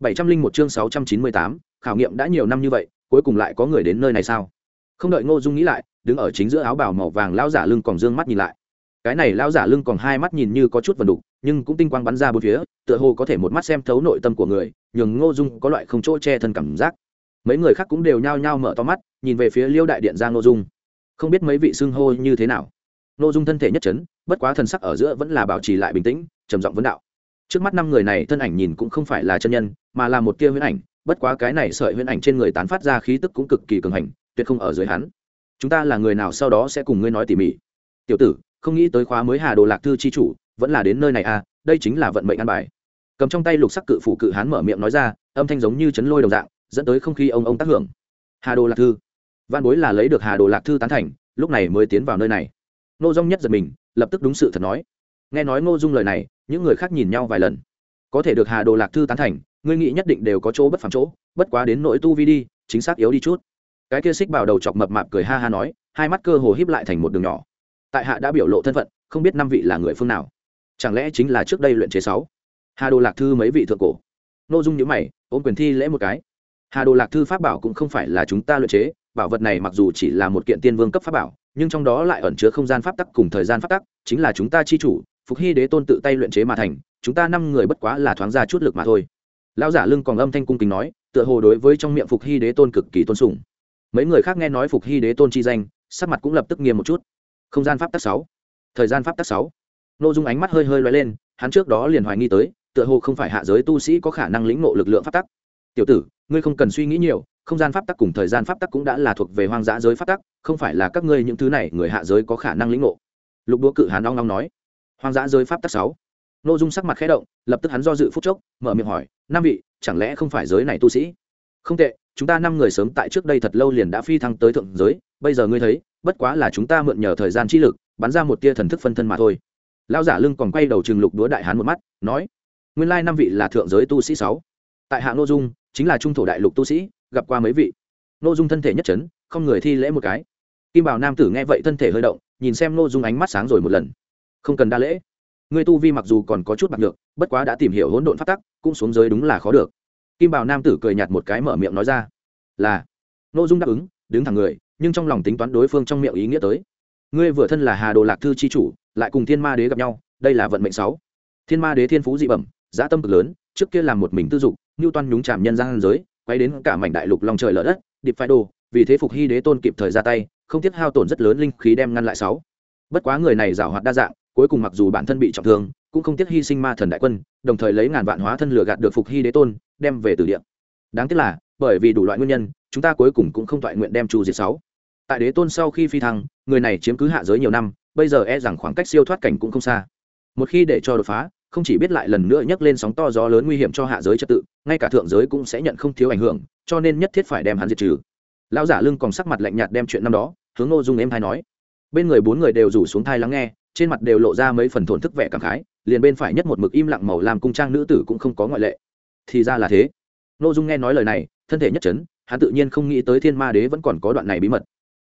bảy trăm linh một chương sáu trăm chín mươi tám, khảo nghiệm đã nhiều năm như vậy, cuối cùng lại có người đến nơi này sao? Không đợi ngô dung nghĩ lại, đứng ở chính giữa áo bào màu vàng lão giả lưng còn dương mắt nhìn lại. Cái này lão giả lưng còn hai mắt nhìn như có chút vần đục, nhưng cũng tinh quang bắn ra bốn phía, tựa hồ có thể một mắt xem thấu nội tâm của người, nhường ngô dung có loại không chỗ che thân cảm giác. Mấy người khác cũng đều nhao nhao mở to mắt, nhìn về phía liêu đại điện ra ngô dung. Không biết mấy vị xưng hô như thế nào. Ngô dung thân thể nhất chấn, bất quá thần sắc ở giữa vẫn là bảo trì lại bình tĩnh, trầm giọng vấn đạo trước mắt năm người này thân ảnh nhìn cũng không phải là chân nhân, mà là một tia huyễn ảnh, bất quá cái này sợi huyễn ảnh trên người tán phát ra khí tức cũng cực kỳ cường hành, tuyệt không ở dưới hắn. Chúng ta là người nào sau đó sẽ cùng ngươi nói tỉ mỉ? Tiểu tử, không nghĩ tới khóa mới hà đồ lạc thư chi chủ, vẫn là đến nơi này à đây chính là vận mệnh ăn bài. Cầm trong tay lục sắc cự phủ cự hán mở miệng nói ra, âm thanh giống như chấn lôi đồng dạng, dẫn tới không khí ông ông tác hưởng. Hà đồ lạc thư. Văn bối là lấy được hà đồ lạc thư tán thành, lúc này mới tiến vào nơi này. Nô dung nhất giật mình, lập tức đúng sự thật nói nghe nói ngô dung lời này, những người khác nhìn nhau vài lần. Có thể được hà đồ lạc thư tán thành, ngươi nghĩ nhất định đều có chỗ bất phạm chỗ, bất quá đến nỗi tu vi đi, chính xác yếu đi chút. Cái kia xích bảo đầu chọc mập mạp cười ha ha nói, hai mắt cơ hồ híp lại thành một đường nhỏ. Tại hạ đã biểu lộ thân phận, không biết năm vị là người phương nào. Chẳng lẽ chính là trước đây luyện chế sáu? Hà đồ lạc thư mấy vị thượng cổ. N ô dung nhữ mày, ôm quyền thi lễ một cái. Hà đồ lạc thư pháp bảo cũng không phải là chúng ta luyện chế, bảo vật này mặc dù chỉ là một kiện tiên vương cấp pháp bảo, nhưng trong đó lại ẩn chứa không gian pháp tắc cùng thời gian pháp tắc, chính là chúng ta chi chủ phục hy đế tôn tự tay luyện chế mà thành, chúng ta năm người bất quá là thoáng ra chút lực mà thôi. Lão giả lưng còn âm thanh cung kính nói, tựa hồ đối với trong miệng phục hy đế tôn cực kỳ tôn sùng. Mấy người khác nghe nói phục hy đế tôn chi danh, sắc mặt cũng lập tức nghiêm một chút. Không gian pháp tắc sáu. Thời gian pháp tắc sáu. N ô dung ánh mắt hơi hơi loay lên, hắn trước đó liền hoài nghi tới, tựa hồ không phải hạ giới tu sĩ có khả năng lĩnh ngộ lực lượng pháp tắc. Tiểu tử, ngươi không cần suy nghĩ nhiều, không gian pháp tắc cùng thời gian pháp tắc cũng đã là thuộc về hoang dã giới pháp tắc, không phải là các ngươi những thứ này người hạ giới có khả năng lĩnh ngộ. Lục đũa cự hắn long long nói hoang dã giới pháp tắc sáu. N ô dung sắc mặt khẽ động, lập tức hắn do dự phút chốc, mở miệng hỏi năm vị, chẳng lẽ không phải giới này tu sĩ? Không tệ, chúng ta năm người sớm tại trước đây thật lâu liền đã phi thăng tới thượng giới, bây giờ ngươi thấy, bất quá là chúng ta mượn nhờ thời gian chi lực, bắn ra một tia thần thức phân thân mà thôi. Lão giả lưng còn quay đầu chừng lục đúa đại hán một mắt, nói, nguyên lai năm vị là thượng giới tu sĩ sáu. Tại hạ n ô dung, chính là trung thổ đại lục tu sĩ, gặp qua mấy vị. N ô dung thân thể nhất trấn, không người thi lễ một cái. Kim bảo nam tử nghe vậy thân thể hơi động, nhìn xem n ô dung ánh mắt sáng rồi một lần không cần đa lễ. Người tu vi mặc dù còn có chút bạc được bất quá đã tìm hiểu hỗn độn phát tắc, cũng xuống giới đúng là khó được. Kim bảo nam tử cười nhạt một cái mở miệng nói ra, là. N ô dung đáp ứng, đứng thẳng người, nhưng trong lòng tính toán đối phương trong miệng ý nghĩa tới. Ngươi vừa thân là hà đồ lạc thư chi chủ, lại cùng thiên ma đế gặp nhau, đây là vận mệnh sáu. Thiên ma đế thiên phú dị bẩm, giá tâm cực lớn, trước kia làm một mình tư dục ngưu toan nhúng chạm nhân gian giới quay đến cả mảnh đại lục lòng trời lở đất, điệp phái đồ, vì thế phục hy đế tôn kịp thời ra tay, không tiếc hao tổn rất lớn linh khí đem ngăn lại sáu. Bất quá người này giảo hoạt đa dạng cuối cùng mặc dù bản thân bị trọng thương, cũng không tiếc hy sinh ma thần đại quân, đồng thời lấy ngàn vạn hóa thân lừa gạt được phục hy đế tôn, đem về từ địa. Đáng tiếc là, bởi vì đủ loại nguyên nhân, chúng ta cuối cùng cũng không toại nguyện đem chu diệt sáu. Tại đế tôn sau khi phi thăng, người này chiếm cứ hạ giới nhiều năm, bây giờ e rằng khoảng cách siêu thoát cảnh cũng không xa. Một khi để cho đột phá, không chỉ biết lại lần nữa nhấc lên sóng to gió lớn nguy hiểm cho hạ giới trật tự, ngay cả thượng giới cũng sẽ nhận không thiếu ảnh hưởng, cho nên nhất thiết phải đem hắn diệt trừ. Lão giả lưng còn sắc mặt lạnh nhạt đem chuyện năm đó, hướng ngô dung em hay nói. Bên người bốn người đều rủ xuống thai lắng nghe trên mặt đều lộ ra mấy phần thổn thức vẻ cảm khái, liền bên phải nhất một mực im lặng màu làm cung trang nữ tử cũng không có ngoại lệ. Thì ra là thế. Ngô dung nghe nói lời này, thân thể nhất chấn, hắn tự nhiên không nghĩ tới thiên ma đế vẫn còn có đoạn này bí mật.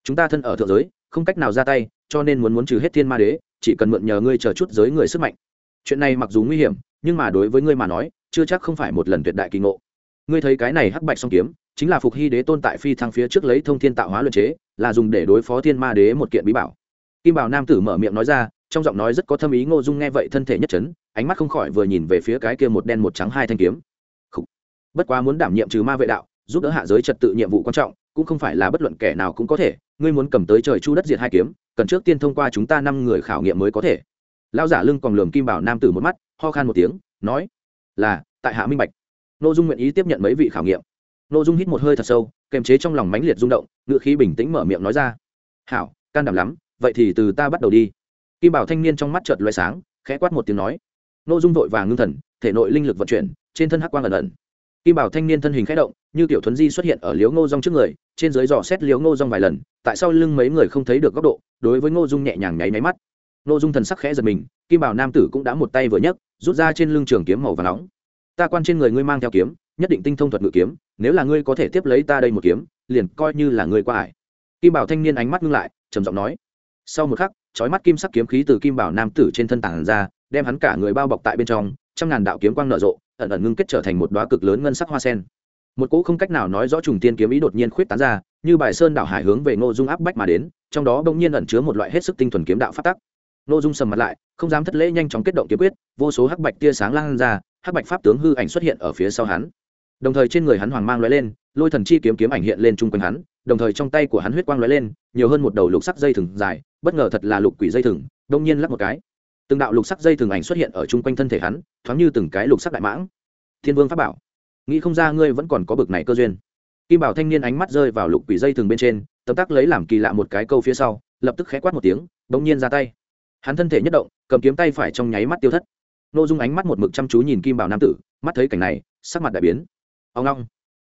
Chúng ta thân ở thượng giới, không cách nào ra tay, cho nên muốn muốn trừ hết thiên ma đế, chỉ cần mượn nhờ ngươi chờ chút giới người sức mạnh. Chuyện này mặc dù nguy hiểm, nhưng mà đối với ngươi mà nói, chưa chắc không phải một lần tuyệt đại kỳ ngộ. Ngươi thấy cái này hắc bạch song kiếm, chính là phục hy đế tôn tại phi thăng phía trước lấy thông thiên tạo hóa luận chế, là dùng để đối phó thiên ma đế một kiện bí bảo kim bảo nam tử mở miệng nói ra, trong giọng nói rất có thâm ý ngô dung nghe vậy thân thể nhất chấn, ánh mắt không khỏi vừa nhìn về phía cái kia một đen một trắng hai thanh kiếm. Bất quá muốn đảm nhiệm trừ ma vệ đạo, giúp đỡ hạ giới trật tự nhiệm vụ quan trọng, cũng không phải là bất luận kẻ nào cũng có thể. Ngươi muốn cầm tới trời chu đất diệt hai kiếm, cần trước tiên thông qua chúng ta năm người khảo nghiệm mới có thể. Lao giả lưng còn lườm kim bảo nam tử một mắt, ho khan một tiếng, nói, là, tại hạ minh bạch. N ô dung nguyện ý tiếp nhận mấy vị khảo nghiệm. N ô dung hít một hơi thật sâu, kềm chế trong lòng mãnh liệt rung động ngựa khí bình tĩnh mở miệng nói ra, hảo, can đảm lắm vậy thì từ ta bắt đầu đi. Kim bảo thanh niên trong mắt chợt loay sáng, khẽ quát một tiếng nói. N ô dung vội vàng ngưng thần, thể nội linh lực vận chuyển, trên thân hắc quang ẩn ẩn. Kim bảo thanh niên thân hình khẽ động, như tiểu thuấn di xuất hiện ở liếu ngô rong trước người, trên dưới dò xét liếu ngô rong vài lần, tại sao lưng mấy người không thấy được góc độ, đối với ngô dung nhẹ nhàng nháy máy mắt. Ngô dung thần sắc khẽ giật mình, kim bảo nam tử cũng đã một tay vừa nhấc, rút ra trên lưng trường kiếm màu và nóng. Ta quan trên người ngươi mang theo kiếm, nhất định tinh thông thuật ngự kiếm, nếu là ngươi có thể tiếp lấy ta đây một kiếm, liền coi như là ngươi qua ải. Kim bảo thanh niên ánh mắt ngưng lại, trầm giọng nói sau một khắc, chói mắt kim sắc kiếm khí từ kim bảo nam tử trên thân tảng ra, đem hắn cả người bao bọc tại bên trong, trăm ngàn đạo kiếm quang nở rộ, ẩn ẩn ngưng kết trở thành một đoá cực lớn ngân sắc hoa sen. Một cỗ không cách nào nói rõ trùng tiên kiếm ý đột nhiên khuyết tán ra, như bài sơn đảo hải hướng về ngô dung áp bách mà đến, trong đó bỗng nhiên ẩn chứa một loại hết sức tinh thuần kiếm đạo phát tắc. Ngô dung sầm mặt lại, không dám thất lễ nhanh chóng kết động kiếm quyết, vô số hắc bạch tia sáng lan ra, hắc bạch pháp tướng hư ảnh xuất hiện ở phía sau hắn. Đồng thời trên người hắn hoàng mang lóe lên, lôi thần chi kiếm kiếm ảnh hiện lên chung quanh hắn đồng thời trong tay của hắn huyết quang lóe lên, nhiều hơn một đầu lục sắc dây thừng dài, bất ngờ thật là lục quỷ dây thừng, đông nhiên lắc một cái. Từng đạo lục sắc dây thừng ảnh xuất hiện ở chung quanh thân thể hắn, thoáng như từng cái lục sắc đại mãng. Thiên vương pháp bảo, nghĩ không ra ngươi vẫn còn có bực này cơ duyên. Kim bảo thanh niên ánh mắt rơi vào lục quỷ dây thừng bên trên, tấm tắc lấy làm kỳ lạ một cái câu phía sau, lập tức khẽ quát một tiếng, bỗng nhiên ra tay. Hắn thân thể nhất động, cầm kiếm tay phải trong nháy mắt tiêu thất. N ô dung ánh mắt một mực chăm chú nhìn kim bảo nam tử, mắt thấy cảnh này, sắc mặt đại biến. Ông long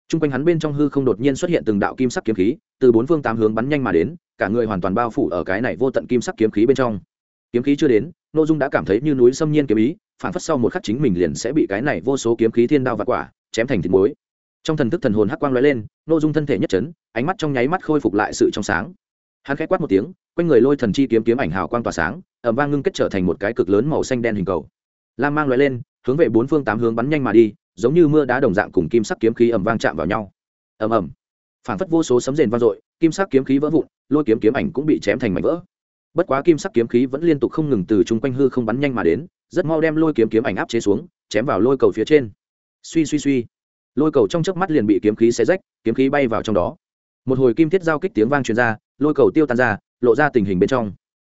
t r u n g quanh hắn bên trong hư không đột nhiên xuất hiện từng đạo kim sắc kiếm khí, từ bốn phương tám hướng bắn nhanh mà đến, cả người hoàn toàn bao phủ ở cái này vô tận kim sắc kiếm khí bên trong. Kiếm khí chưa đến n ô dung đã cảm thấy như núi xâm nhiên kiếm ý phản phất sau một khắc chính mình liền sẽ bị cái này vô số kiếm khí thiên đao và quả, chém thành thịt muối. Trong thần thức thần hồn hắc quang lóe lên, Nô dung thân thể nhất chấn, ánh mắt trong nháy mắt khôi phục lại sự trong sáng. Hắn khẽ quát một tiếng, quanh người lôi thần chi kiếm kiếm ảnh hào quang tỏa sáng ẩm vang ngưng kết trở thành một cái cực lớn màu xanh đen hình cầu. Lam mang lóe lên, hướng về bốn phương tám hướng bắn nhanh mà đi giống như mưa đá đồng dạng cùng kim sắc kiếm khí ầm vang chạm vào nhau. Ầm ầm. Phảng phất vô số sấm rền vang dội, kim sắc kiếm khí vỡ vụn, lôi kiếm kiếm ảnh cũng bị chém thành mảnh vỡ. Bất quá kim sắc kiếm khí vẫn liên tục không ngừng từ chung quanh hư không bắn nhanh mà đến, rất mau đem lôi kiếm kiếm ảnh áp chế xuống, chém vào lôi cầu phía trên. Suy suy suy. Lôi cầu trong chớp mắt liền bị kiếm khí xé rách, kiếm khí bay vào trong đó. Một hồi kim thiết giao kích tiếng vang truyền ra, lôi cầu tiêu tan ra, lộ ra tình hình bên trong.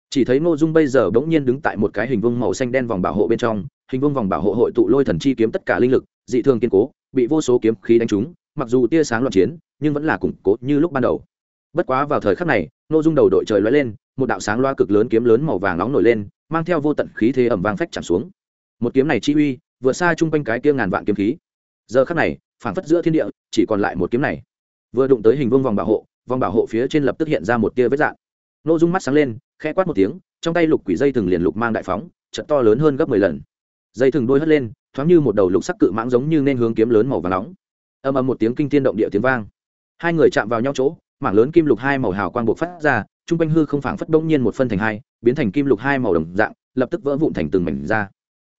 Chỉ thấy ngô dung bây giờ bỗng nhiên đứng tại một cái hình vuông màu xanh đen vòng bảo hộ bên trong, hình vuông vòng bảo hộ hội tụ lôi thần chi kiếm tất cả linh lực dị thường kiên cố, bị vô số kiếm khí đánh trúng, mặc dù tia sáng loạn chiến, nhưng vẫn là củng cố như lúc ban đầu. Bất quá vào thời khắc này ngô dung đầu đội trời lóe lên, một đạo sáng loa cực lớn kiếm lớn màu vàng nóng nổi lên, mang theo vô tận khí thế ẩm vang phách chạm xuống. Một kiếm này chi uy vượt xa chung quanh cái kia ngàn vạn kiếm khí. Giờ khắc này, phảng phất giữa thiên địa, chỉ còn lại một kiếm này. Vừa đụng tới hình vương vòng bảo hộ, vòng bảo hộ phía trên lập tức hiện ra một tia vết dạng. N ô dung mắt sáng lên, khẽ quát một tiếng, trong tay lục quỷ dây thừng liền lục mang đại phóng, trận to lớn hơn gấp mười lần. Dây thừng đôi hất lên thoáng như một đầu lục sắc cự mãng giống như nên hướng kiếm lớn màu và nóng âm âm một tiếng kinh tiên động địa tiếng vang hai người chạm vào nhau chỗ mảng lớn kim lục hai màu hào quang buộc phát ra t r u n g quanh hư không phảng phất đông nhiên một phân thành hai biến thành kim lục hai màu đồng dạng lập tức vỡ vụn thành từng mảnh ra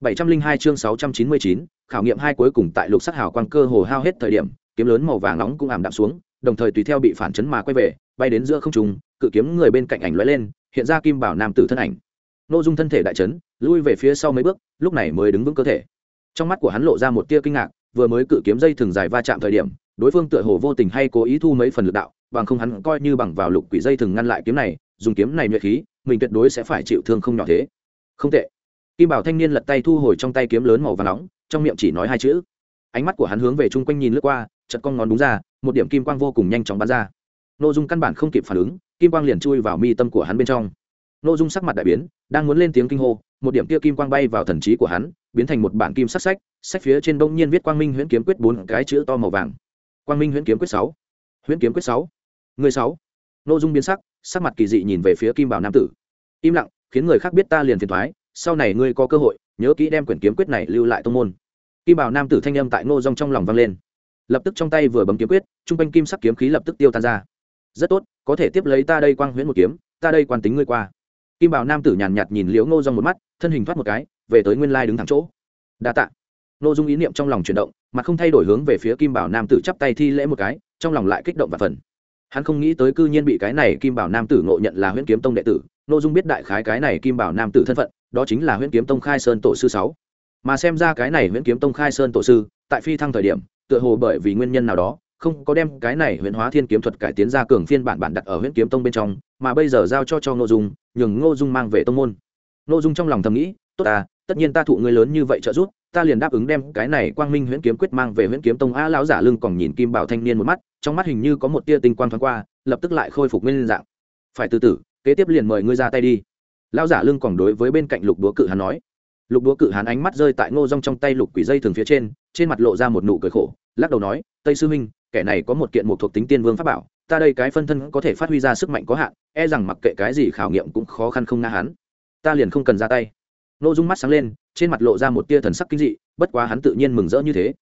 702 chương 699, khảo nghiệm hai cuối cùng tại lục sắc hào quang cơ hồ hao hết thời điểm, kiếm lớn màu vàng nóng cũng ảm đạm xuống, đồng thời tùy theo bị phản chấn mà quay về, bay đến giữa không trung, cự kiếm người bên cạnh ảnh lóe lên, hiện ra kim bảo nam tử thân ảnh. Nô Dung thân thể đại chấn, lui về phía sau mấy bước, lúc này mới đứng vững cơ thể. Trong mắt của hắn lộ ra một tia kinh ngạc, vừa mới cự kiếm dây thường dài va chạm thời điểm, đối phương tựa hồ vô tình hay cố ý thu mấy phần lực đạo, bằng không hắn coi như bằng vào lục quỷ dây thường ngăn lại kiếm này, dùng kiếm này nhuệ khí, mình tuyệt đối sẽ phải chịu thương không nhỏ thế. Không tệ. Kim bảo thanh niên lật tay thu hồi trong tay kiếm lớn màu và nóng trong miệng chỉ nói hai chữ. Ánh mắt của hắn hướng về chung quanh nhìn lướt qua chật con ngón đúng ra một điểm kim quang vô cùng nhanh chóng bắn ra. Nội dung căn bản không kịp phản ứng kim quang liền chui vào mi tâm của hắn bên trong. Nội dung sắc mặt đại biến đang muốn lên tiếng kinh hô một điểm kia kim quang bay vào thần trí của hắn, biến thành một bản kim sắc sách sách phía trên đông nhiên viết quang minh huyễn kiếm quyết bốn cái chữ to màu vàng. Quang minh huyễn kiếm quyết sáu. Huyễn kiếm quyết sáu. Người sáu. Nội dung biến sắc sắc mặt kỳ dị nhìn về phía kim bảo nam tử. Im lặng, khiến người khác biết ta liền phiền thoái, sau này ngươi có cơ hội, nhớ kỹ đem quyển kiếm quyết này lưu lại tông môn. Kim bảo nam tử thanh âm tại ngô rong trong lòng vang lên. Lập tức trong tay vừa bấm kiếm quyết t r u n g quanh kim sắc kiếm khí lập tức tiêu tan ra. Rất tốt, có thể tiếp lấy ta đây quang huyễn một kiếm, ta đây quan tính ngươi qua kim bảo nam tử nhàn nhạt nhìn liễu ngô Dung một mắt, thân hình thoát một cái, về tới nguyên lai đứng thẳng chỗ. Đa t ạ ngô dung ý niệm trong lòng chuyển động, mà không thay đổi hướng về phía kim bảo nam tử chắp tay thi lễ một cái, trong lòng lại kích động và phần. Hắn không nghĩ tới cư nhiên bị cái này kim bảo nam tử ngộ nhận là huyễn kiếm tông đệ tử n ô dung biết đại khái cái này kim bảo nam tử thân phận, đó chính là huyễn kiếm tông khai sơn tổ sư sáu. Mà xem ra cái này huyễn kiếm tông khai sơn tổ sư, tại phi thăng thời điểm, tựa hồ bởi vì nguyên nhân nào đó không có đem cái này huyễn hóa thiên kiếm thuật cải tiến ra cường phiên bản bản đặt ở huyễn kiếm tông bên trong, mà bây giờ giao cho cho ngô dung, nhường ngô dung mang về tông môn. Ngô dung trong lòng thầm nghĩ, tốt ta, tất nhiên ta thụ người lớn như vậy trợ giúp, ta liền đáp ứng đem cái này quang minh huyễn kiếm quyết mang về huyễn kiếm tông. A lão giả lưng còn nhìn kim bảo thanh niên một mắt, trong mắt hình như có một tia tinh quang thoáng qua, lập tức lại khôi phục nguyên dạng. Phải từ tử kế tiếp liền mời ngươi ra tay đi. Lão giả lưng còn đối với bên cạnh lục đúa cự hắn nói. Lục đúa cự hắn ánh mắt rơi tại ngô rong trong tay lục quỷ dây thường phía trên trên mặt lộ ra một nụ cười khổ, lắc đầu nói, tây sư minh kẻ này có một kiện một thuộc tính tiên vương pháp bảo, ta đây cái phân thân có thể phát huy ra sức mạnh có hạn e rằng mặc kệ cái gì khảo nghiệm cũng khó khăn không nga hắn. Ta liền không cần ra tay. Ngô dung mắt sáng lên, trên mặt lộ ra một tia thần sắc kinh dị, bất quá hắn tự nhiên mừng rỡ như thế.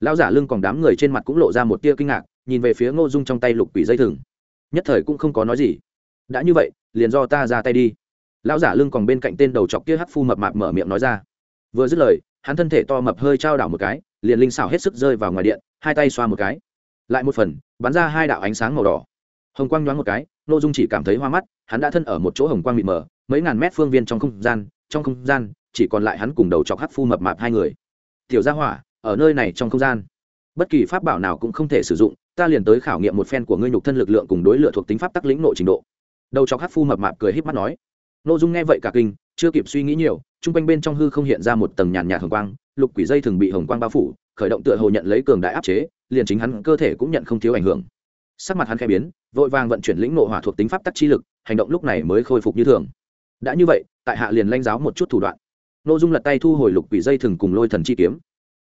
Lão giả lưng còn đám người trên mặt cũng lộ ra một tia kinh ngạc, nhìn về phía ngô dung trong tay lục quỷ dây thừng. Nhất thời cũng không có nói gì. Đã như vậy, liền do ta ra tay đi. Lão giả lưng còn bên cạnh tên đầu chọc kia hắc phu mập mạp mở miệng nói ra. Vừa dứt lời, hắn thân thể to mập hơi trao đảo một cái, liền linh xảo hết sức rơi vào ngoài điện, hai tay xoa một cái lại một phần, bắn ra hai đạo ánh sáng màu đỏ. Hồng quang nhoáng một cái nội dung chỉ cảm thấy hoa mắt, hắn đã thân ở một chỗ hồng quang mịt mờ, mấy ngàn mét phương viên trong không gian, trong không gian, chỉ còn lại hắn cùng đầu chọc hắc phu mập mạp hai người. Tiểu gia hỏa, ở nơi này trong không gian, bất kỳ pháp bảo nào cũng không thể sử dụng, ta liền tới khảo nghiệm một phen của ngươi nhục thân lực lượng cùng đối lựa thuộc tính pháp tắc lĩnh nội trình độ. Đầu chọc hắc phu mập mạp cười híp mắt nói. Nội dung nghe vậy cả kinh, chưa kịp suy nghĩ nhiều trung quanh bên trong hư không hiện ra một tầng nhàn nhạt hồng quang, lục quỷ dây thường bị hồng quang bao phủ, khởi động tựa hồ nhận lấy cường đại áp chế liền chính hắn cơ thể cũng nhận không thiếu ảnh hưởng. Sắc mặt hắn khẽ biến vội vàng vận chuyển lĩnh nộ hỏa thuộc tính pháp tắc chi lực hành động lúc này mới khôi phục như thường. Đã như vậy tại hạ liền lãnh giáo một chút thủ đoạn. Nội dung lật tay thu hồi lục quỷ dây thừng cùng lôi thần chi kiếm.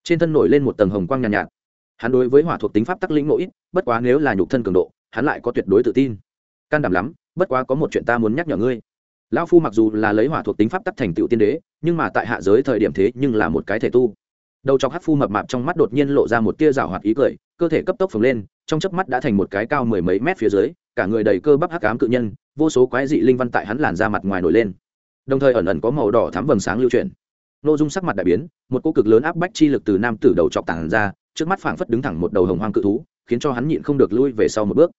Trên thân nổi lên một tầng hồng quang nhàn nhạt, nhạt. Hắn đối với hỏa thuộc tính pháp tắc lĩnh nội ít bất quá nếu là nhục thân cường độ hắn lại có tuyệt đối tự tin. Can đảm lắm bất quá có một chuyện ta muốn nhắc nhở ngươi. Lão phu mặc dù là lấy hỏa thuộc tính pháp tắc thành tựu tiên đế nhưng mà tại hạ giới thời điểm thế nhưng là một cái thể tu đầu chọc hát phu mập mạp trong mắt đột nhiên lộ ra một tia rào hoạt ý cười, cơ thể cấp tốc phồng lên, trong chớp mắt đã thành một cái cao mười mấy mét phía dưới, cả người đầy cơ bắp hắc ám cự nhân, vô số quái dị linh văn tại hắn làn ra mặt ngoài nổi lên. Đồng thời ẩn ẩn có màu đỏ thắm vầng sáng lưu chuyển. Nội dung sắc mặt đại biến, một cô cực lớn áp bách chi lực từ nam tử đầu chọc tản ra, trước mắt phảng phất đứng thẳng một đầu hồng hoang cự thú, khiến cho hắn nhịn không được lui về sau một bước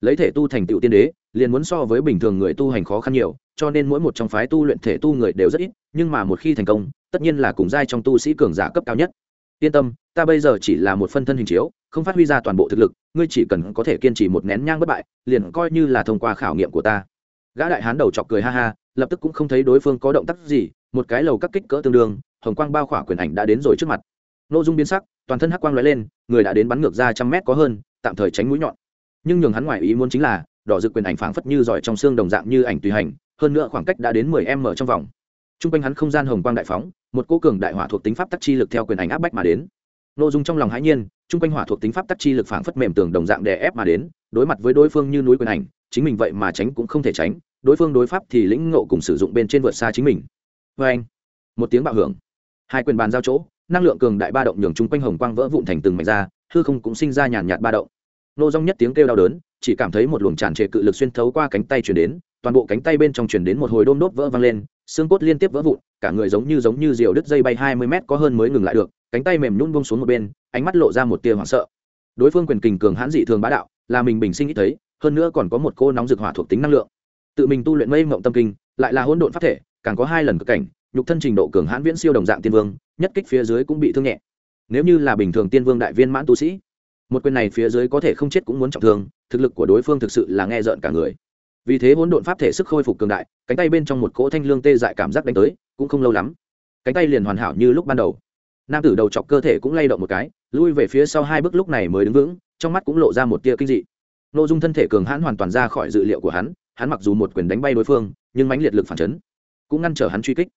lấy thể tu thành tựu tiên đế, liền muốn so với bình thường người tu hành khó khăn nhiều, cho nên mỗi một trong phái tu luyện thể tu người đều rất ít, nhưng mà một khi thành công, tất nhiên là cùng giai trong tu sĩ cường giả cấp cao nhất. Yên tâm, ta bây giờ chỉ là một phân thân hình chiếu, không phát huy ra toàn bộ thực lực, ngươi chỉ cần có thể kiên trì một nén nhang bất bại, liền coi như là thông qua khảo nghiệm của ta. Gã đại hán đầu chọc cười ha ha, lập tức cũng không thấy đối phương có động tác gì, một cái lầu các kích cỡ tương đương, hồng quang bao khỏa quyền ảnh đã đến rồi trước mặt. Nội dung biến sắc, toàn thân hắc quang lóe lên, người đã đến bắn ngược ra trăm mét có hơn, tạm thời tránh mũi nhọn nhưng nhường hắn ngoài ý muốn chính là, đỏ rực quyền ảnh phảng phất như giỏi trong xương đồng dạng như ảnh tùy hành, hơn nữa khoảng cách đã đến mười m trong vòng. T r u n g quanh hắn không gian hồng quang đại phóng, một cô cường đại hỏa thuộc tính pháp tắc chi lực theo quyền ảnh áp bách mà đến. N ô dung trong lòng hãi nhiên t r u n g quanh hỏa thuộc tính pháp tắc chi lực phảng phất mềm tường đồng dạng đè ép mà đến, đối mặt với đối phương như núi quyền ảnh, chính mình vậy mà tránh cũng không thể tránh, đối phương đối pháp thì lĩnh ngộ cùng sử dụng bên trên vượt xa chính mình. Vê anh, một tiếng bạo hưởng. Hai quyền bàn giao chỗ, năng lượng cường đại ba động nhường chung quanh hồng quang vỡ vụn thành từng mảnh ra, hư không cũng sinh ra nhàn nhạt ba động nô dong nhất tiếng kêu đau đớn, chỉ cảm thấy một luồng tràn trề cự lực xuyên thấu qua cánh tay chuyển đến, toàn bộ cánh tay bên trong chuyển đến một hồi đôm đốt vỡ văng lên, xương cốt liên tiếp vỡ vụn, cả người giống như giống như diều đứt dây bay hai mươi mét có hơn mới ngừng lại được, cánh tay mềm nhún bông xuống một bên, ánh mắt lộ ra một tia hoảng sợ. Đối phương quyền kình cường hãn dị thường bá đạo, là mình bình sinh ít thấy, hơn nữa còn có một cô nóng rực hỏa thuộc tính năng lượng. Tự mình tu luyện mây mộng tâm kinh, lại là hỗn độn pháp thể, càng có hai lần cực cảnh, nhục thân trình độ cường hãn viễn siêu đồng dạng tiên vương, nhất kích phía dưới cũng bị thương nhẹ. Nếu như là bình thường tiên vương đại viên mãn tu sĩ một quyền này phía dưới có thể không chết cũng muốn trọng thương, thực lực của đối phương thực sự là nghe rợn cả người. Vì thế hỗn độn pháp thể sức khôi phục cường đại, cánh tay bên trong một cỗ thanh lương tê dại cảm giác đánh tới, cũng không lâu lắm, cánh tay liền hoàn hảo như lúc ban đầu. Nam tử đầu chọc cơ thể cũng lay động một cái, lui về phía sau hai bước lúc này mới đứng vững, trong mắt cũng lộ ra một tia kinh dị. N ô dung thân thể cường hãn hoàn toàn ra khỏi dự liệu của hắn hắn mặc dù một quyền đánh bay đối phương, nhưng mãnh liệt lực phản chấn, cũng ngăn trở hắn truy kích.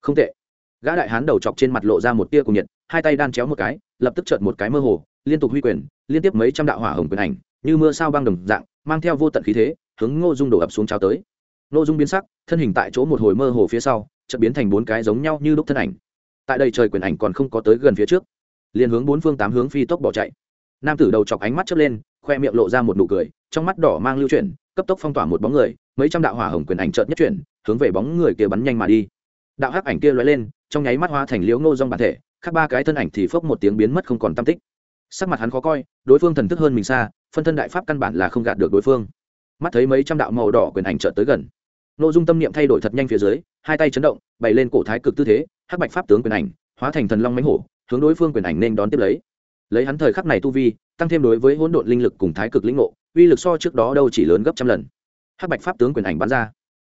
Không tệ. Gã đại hán đầu chọc trên mặt lộ ra một tia cùng nhiệt, hai tay đan chéo một cái, lập tức chợt một cái mơ hồ liên tục huy quyền, liên tiếp mấy trăm đạo hỏa hồng quyền ảnh, như mưa sao băng đồng dạng, mang theo vô tận khí thế, hướng ngô dung đổ ập xuống cháo tới. Ngô dung biến sắc, thân hình tại chỗ một hồi mơ hồ phía sau, chợt biến thành bốn cái giống nhau như lúc thân ảnh. Tại đây trời quyền ảnh còn không có tới gần phía trước, liền hướng bốn phương tám hướng phi tốc bỏ chạy. Nam tử đầu chọc ánh mắt chớp lên, khoe miệng lộ ra một nụ cười, trong mắt đỏ mang lưu chuyển, cấp tốc phong tỏa một bóng người, mấy trăm đạo hỏa hồng quyền ảnh chợt nhất chuyển, hướng về bóng người kia bắn nhanh mà đi. Đạo hắc ảnh kia lóe lên, trong nháy mắt hóa thành liếu ngô Dung bản thể, khác ba cái thân ảnh thì phốc một tiếng biến mất không còn tâm tích sắc mặt hắn khó coi, đối phương thần thức hơn mình xa, phân thân đại pháp căn bản là không gạt được đối phương. Mắt thấy mấy trăm đạo màu đỏ quyền ảnh trợt tới gần. N ô dung tâm niệm thay đổi thật nhanh phía dưới, hai tay chấn động, bày lên cổ thái cực tư thế, hắc bạch pháp tướng quyền ảnh, hóa thành thần long mánh hổ, hướng đối phương quyền ảnh nên đón tiếp lấy. Lấy hắn thời khắc này tu vi, tăng thêm đối với hỗn độn linh lực cùng thái cực lĩnh ngộ, uy lực so trước đó đâu chỉ lớn gấp trăm lần. Hắc bạch pháp tướng quyền ảnh bắn ra,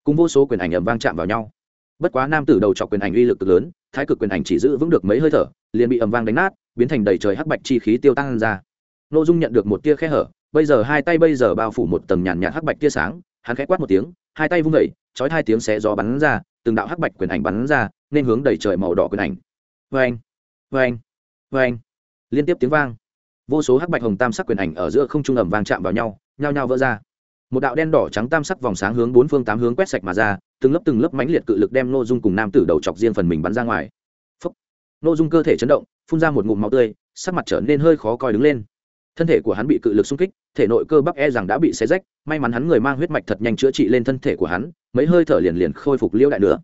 cùng vô số quyền ảnh ẩm vang chạm vào nhau. Bất quá nam tử đầu chọc quyền ảnh uy lực cực lớn, thái cực quyền ảnh chỉ giữ vững được mấy hơi thở, liền bị ẩm vang đánh nát biến thành đầy trời hắc bạch chi khí tiêu tăng ra. N ô dung nhận được một tia khe hở, bây giờ hai tay bây giờ bao phủ một tầng nhàn nhạt hắc bạch tia sáng, hắn khẽ quát một tiếng, hai tay vung vẩy chói hai tiếng xé gió bắn ra, từng đạo hắc bạch quyền ảnh bắn ra, nên hướng đầy trời màu đỏ quyền ảnh. Vê anh vê anh vê anh liên tiếp tiếng vang. Vô số hắc bạch hồng tam sắc quyền ảnh ở giữa không trung ẩm vang chạm vào nhau, nhao nhao vỡ ra. Một đạo đen đỏ trắng tam sắc vòng sáng hướng bốn phương tám hướng quét sạch mà ra, từng lớp từng lớp mãnh liệt cự lực đem n ô dung cùng nam tử đầu chọc riêng phần mình bắn ra ngoài n ô dung cơ thể chấn động, phun ra một ngụm máu tươi, sắc mặt trở nên hơi khó coi đứng lên. Thân thể của hắn bị cự lực xung kích, thể nội cơ bắp e rằng đã bị xé rách, may mắn hắn người mang huyết mạch thật nhanh chữa trị lên thân thể của hắn, mấy hơi thở liền liền khôi phục liêu đại nữa.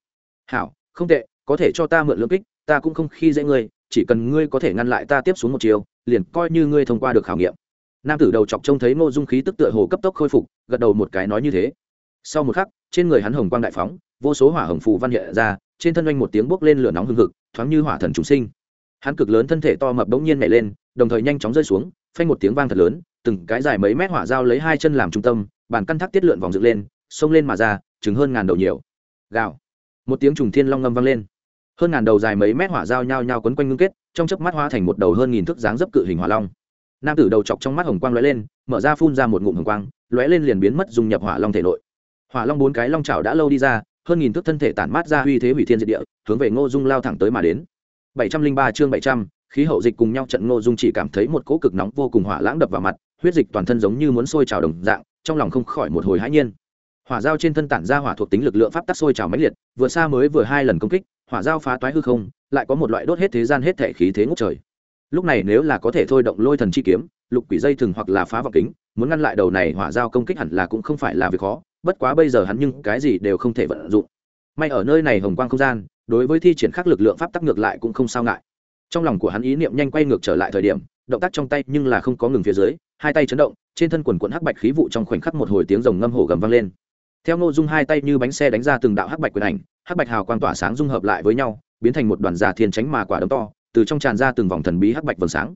Hảo, không tệ, có thể cho ta mượn lưỡng kích, ta cũng không khi dễ ngươi, chỉ cần ngươi có thể ngăn lại ta tiếp xuống một chiều, liền coi như ngươi thông qua được khảo nghiệm. Nam tử đầu chọc trông thấy ngô dung khí tức tựa hồ cấp tốc khôi phục, gật đầu một cái nói như thế. Sau một khắc, trên người hắn hồng quang đại phóng, vô số hỏa hồng phù văn hiện ra trên thân oanh một tiếng bốc lên lửa nóng hừng hực, thoáng như hỏa thần chúng sinh. Hắn cực lớn thân thể to mập bỗng nhiên nhảy lên, đồng thời nhanh chóng rơi xuống, phanh một tiếng vang thật lớn, từng cái dài mấy mét hỏa dao lấy hai chân làm trung tâm, bàn căn thác tiết lượn vòng dựng lên, xông lên mà ra chứng hơn ngàn đầu nhiều. Gạo một tiếng trùng thiên long ngâm vang lên. Hơn ngàn đầu dài mấy mét hỏa dao nhao nhao quấn quanh ngưng kết, trong chớp mắt hóa thành một đầu hơn nghìn thước dáng dấp cự hình hỏa long. Nam tử đầu chọc trong mắt hồng quang lóe lên, mở ra phun ra một ngụm hồng quang, lóe lên liền biến mất dùng nhập hỏa long thể nội. Hỏa long bốn cái long chảo đã lâu đi ra hơn nghìn thước thân thể tản mát ra uy thế hủy thiên diệt địa, hướng về ngô dung lao thẳng tới mà đến. bảy trăm linh ba chương bảy trăm, khí hậu dịch cùng nhau trận ngô dung chỉ cảm thấy một cỗ cực nóng vô cùng hỏa lãng đập vào mặt, huyết dịch toàn thân giống như muốn sôi trào đồng dạng, trong lòng không khỏi một hồi hãi nhiên. Hỏa dao trên thân tản ra hỏa thuộc tính lực lượng pháp tắc sôi trào mãnh liệt, vừa xa mới vừa hai lần công kích, hỏa dao phá toái hư không, lại có một loại đốt hết thế gian hết thể khí thế ngút trời. Lúc này nếu là có thể thôi động lôi thần chi kiếm, lục quỷ dây thừng hoặc là phá vọng kính, muốn ngăn lại đầu này hỏa dao công kích hẳn là cũng không phải là việc khó bất quá bây giờ hắn nhưng cái gì đều không thể vận dụng. May ở nơi này hồng quang không gian, đối với thi triển khắc lực lượng pháp tắc ngược lại cũng không sao ngại. Trong lòng của hắn ý niệm nhanh quay ngược trở lại thời điểm, động tác trong tay nhưng là không có ngừng phía dưới, hai tay chấn động, trên thân quần quận hắc bạch khí vụ trong khoảnh khắc một hồi tiếng rồng ngâm hổ gầm vang lên. Theo ngô dung hai tay như bánh xe đánh ra từng đạo hắc bạch quyền ảnh, hắc bạch hào quang tỏa sáng dung hợp lại với nhau, biến thành một đoàn già thiên tránh mà quả đấm to, từ trong tràn ra từng vòng thần bí hắc bạch vầng sáng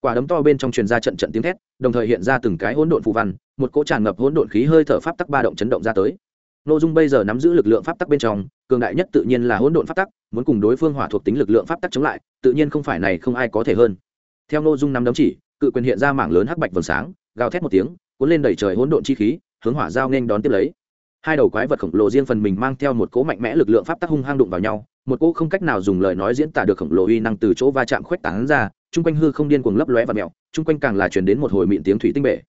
quả đấm to bên trong truyền ra trận trận tiếng thét, đồng thời hiện ra từng cái hỗn độn phù văn, một cỗ tràn ngập hỗn độn khí hơi thở pháp tắc ba động chấn động ra tới. Nô dung bây giờ nắm giữ lực lượng pháp tắc bên trong, cường đại nhất tự nhiên là hỗn độn pháp tắc, muốn cùng đối phương hỏa thuộc tính lực lượng pháp tắc chống lại, tự nhiên không phải này không ai có thể hơn. Theo Nô dung nắm đấm chỉ, cự quyền hiện ra mảng lớn hắc bạch vầng sáng, gào thét một tiếng, cuốn lên đẩy trời hỗn độn chi khí, hướng hỏa giao nên đón tiếp lấy. Hai đầu quái vật khổng lồ riêng phần mình mang theo một cỗ mạnh mẽ lực lượng pháp tắc hung hăng đụng vào nhau một cỗ không cách nào dùng lời nói diễn tả được khổng lồ uy năng từ chỗ va chạm khuếch tán ra, chung quanh hư không điên cuồng lấp lóe và mẹo, chung quanh càng là chuyển đến một hồi mịn tiếng thủy tinh bể.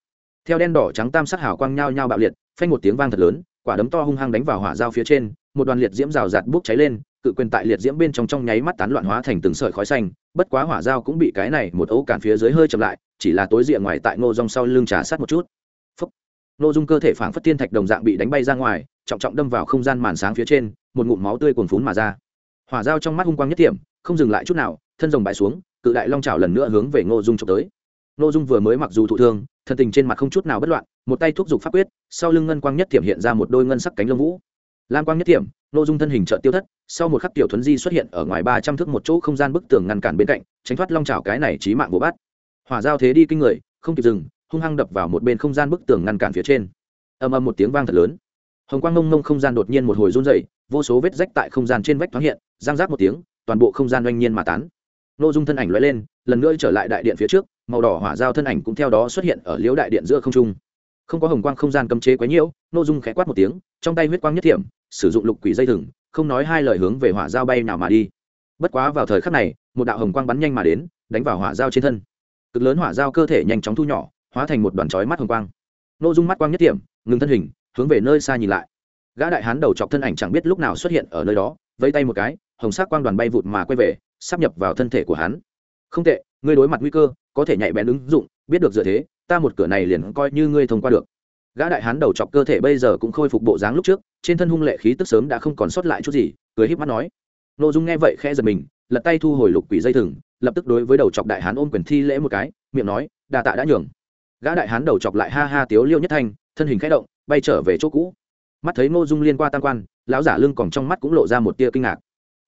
Theo đen đỏ trắng tam sắc hào quang nhao nhao bạo liệt, phanh một tiếng vang thật lớn, quả đấm to hung hăng đánh vào hỏa dao phía trên, một đoàn liệt diễm rào rạt bốc cháy lên, cự quyền tại liệt diễm bên trong trong nháy mắt tán loạn hóa thành từng sợi khói xanh, bất quá hỏa dao cũng bị cái này một ấu cản phía dưới hơi chậm lại, chỉ là tối diện ngoài tại ngô rong sau lưng trà sát một chút. Phúc. ngô dung cơ thể phảng phất thiên thạch đồng dạng bị đánh bay ra ngoài, trọng trọng đâm vào không gian màn sáng phía trên, một ngụm máu tươi cuồn phún mà ra hỏa dao trong mắt hung quang nhất điểm không dừng lại chút nào, thân rồng bại xuống, cự đại long trào lần nữa hướng về ngô dung trộm tới. Ngô dung vừa mới mặc dù thụ thương, thân tình trên mặt không chút nào bất loạn, một tay thúc giục pháp quyết, sau lưng ngân quang nhất thiểm hiện ra một đôi ngân sắc cánh lông vũ. Lam quang nhất thiểm ngô dung thân hình trợ tiêu thất, sau một khắc tiểu thuấn di xuất hiện ở ngoài ba trăm thước một chỗ không gian bức tường ngăn cản bên cạnh, tránh thoát long trào cái này trí mạng vô bắt hỏa giao thế đi kinh người, không kịp dừng, hung hăng đập vào một bên không gian bức tường ngăn cản phía trên. Ầm ầm một tiếng vang thật lớn. Hồng quang ngông ngông không gian đột nhiên một hồi run dày vô số vết rách tại không gian trên vách thoáng hiện giang rác một tiếng, toàn bộ không gian oanh nhiên mà tán. Nội dung thân ảnh lóe lên, lần nữa trở lại đại điện phía trước, màu đỏ hỏa giao thân ảnh cũng theo đó xuất hiện ở liễu đại điện giữa không trung. Không có hồng quang không gian cấm chế quấy nhiễu nội dung khẽ quát một tiếng, trong tay huyết quang nhất thiểm, sử dụng lục quỷ dây thừng, không nói hai lời hướng về hỏa giao bay nào mà đi. Bất quá vào thời khắc này, một đạo hồng quang bắn nhanh mà đến, đánh vào hỏa giao trên thân. Cực lớn hỏa giao cơ thể nhanh chóng thu nhỏ, hóa thành một đoàn chói mắt hồng quang. Nội dung mắt quang nhất thiểm, ngừng thân hình, hướng về nơi xa nhìn lại. Gã đại hán đầu chọc thân ảnh chẳng biết lúc nào xuất hiện ở nơi đó, vẫy tay một cái hồng sắc quang đoàn bay vụt mà quay về, sắp nhập vào thân thể của hắn. Không tệ, ngươi đối mặt nguy cơ, có thể nhạy bén ứng dụng, biết được dựa thế, ta một cửa này liền coi như ngươi thông qua được. Gã đại hán đầu chọc cơ thể bây giờ cũng khôi phục bộ dáng lúc trước, trên thân hung lệ khí tức sớm đã không còn sót lại chút gì, cười híp mắt nói. Nội dung nghe vậy khẽ giật mình, lật tay thu hồi lục quỷ dây thừng, lập tức đối với đầu chọc đại hán ôm quyền thi lễ một cái, miệng nói đà tạ đã nhường. Gã đại hán đầu chọc lại ha ha tiếu liêu nhất thanh, thân hình khẽ động, bay trở về chỗ cũ. Mắt thấy ngô dung liên qua tam quan, lão giả lưng còn trong mắt cũng lộ ra một tia kinh ngạc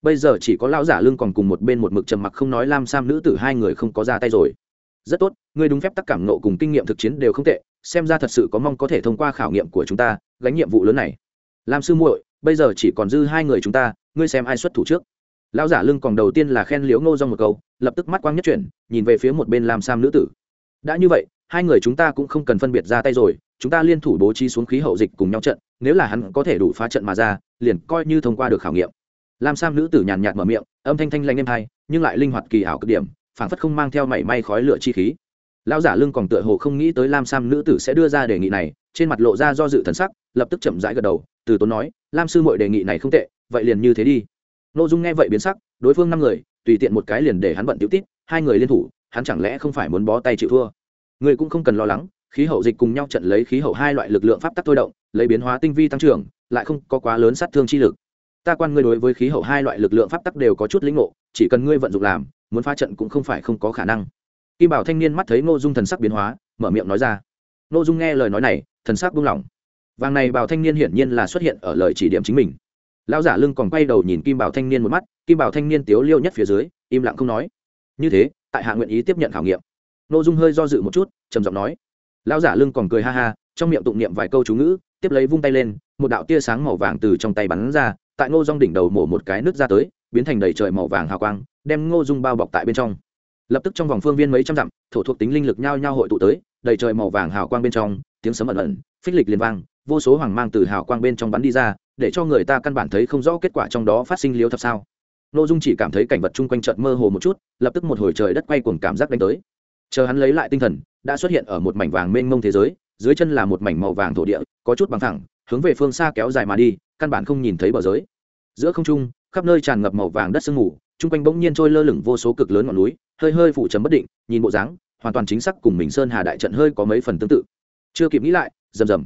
bây giờ chỉ có lão giả lưng còn cùng một bên một mực trầm mặc không nói lam sam nữ tử hai người không có ra tay rồi. Rất tốt, ngươi đúng phép tắc cảm nộ cùng kinh nghiệm thực chiến đều không tệ, xem ra thật sự có mong có thể thông qua khảo nghiệm của chúng ta, gánh nhiệm vụ lớn này. Lam sư muội, bây giờ chỉ còn dư hai người chúng ta, ngươi xem ai xuất thủ trước. Lão giả lưng còn đầu tiên là khen liếu ngô do một câu, lập tức mắt quang nhất chuyển, nhìn về phía một bên lam sam nữ tử. Đã như vậy, hai người chúng ta cũng không cần phân biệt ra tay rồi, chúng ta liên thủ bố trí xuống khí hậu dịch cùng nhau trận, nếu là hắn có thể đủ phá trận mà ra, liền coi như thông qua được khảo nghiệm lam sam nữ tử nhàn nhạt mở miệng, âm thanh thanh lanh êm hai nhưng lại linh hoạt kỳ ảo cực điểm, phảng phất không mang theo mảy may khói lửa chi khí. Lão giả lưng còn tựa hồ không nghĩ tới lam sam nữ tử sẽ đưa ra đề nghị này, trên mặt lộ ra do dự thần sắc, lập tức chậm rãi gật đầu, từ tốn nói, lam sư mọi đề nghị này không tệ, vậy liền như thế đi. Nội dung nghe vậy biến sắc, đối phương năm người, tùy tiện một cái liền để hắn bận tiểu tít hai người liên thủ, hắn chẳng lẽ không phải muốn bó tay chịu thua? Người cũng không cần lo lắng, khí hậu dịch cùng nhau trận lấy khí hậu hai loại lực lượng pháp tắc thôi động, lấy biến hóa tinh vi tăng trưởng, lại không có quá lớn sát thương chi lực ta quan ngươi đối với khí hậu hai loại lực lượng pháp tắc đều có chút lĩnh ngộ, chỉ cần ngươi vận dụng làm, muốn phá trận cũng không phải không có khả năng. Kim bảo thanh niên mắt thấy ngô dung thần sắc biến hóa, mở miệng nói ra. Ngô dung nghe lời nói này, thần sắc buông lỏng. Vàng này bảo thanh niên hiển nhiên là xuất hiện ở lời chỉ điểm chính mình. Lão giả lưng còn quay đầu nhìn kim bảo thanh niên một mắt, kim bảo thanh niên tiếu liêu nhất phía dưới, im lặng không nói. Như thế, tại hạ nguyện ý tiếp nhận khảo nghiệm. Ngô dung hơi do dự một chút, trầm giọng nói. Lão giả lưng còn cười ha ha, trong miệng tụng niệm vài câu chú ngữ, tiếp lấy vung tay lên, một đạo tia sáng màu vàng từ trong tay bắn ra tại ngô dung đỉnh đầu mổ một cái nước ra tới, biến thành đầy trời màu vàng hào quang, đem ngô dung bao bọc tại bên trong. Lập tức trong vòng phương viên mấy trăm dặm, thổ thuộc tính linh lực nhao nhao hội tụ tới, đầy trời màu vàng hào quang bên trong, tiếng sấm ẩn ẩn, phích lịch liền vang, vô số hoàng mang từ hào quang bên trong bắn đi ra, để cho người ta căn bản thấy không rõ kết quả trong đó phát sinh liếu thật sao. Ngô dung chỉ cảm thấy cảnh vật chung quanh chợt mơ hồ một chút, lập tức một hồi trời đất quay cuồng cảm giác đánh tới. Chờ hắn lấy lại tinh thần, đã xuất hiện ở một mảnh vàng mênh mông thế giới, dưới chân là một mảnh màu vàng thổ địa, có chút bằng thẳng, hướng về phương xa kéo dài mà đi, căn bản không nhìn thấy bờ giới giữa không trung, khắp nơi tràn ngập màu vàng đất sương mù, chung quanh bỗng nhiên trôi lơ lửng vô số cực lớn ngọn núi, hơi hơi phủ chấm bất định, nhìn bộ dáng, hoàn toàn chính xác cùng mình sơn hà đại trận hơi có mấy phần tương tự. Chưa kịp nghĩ lại, rầm rầm.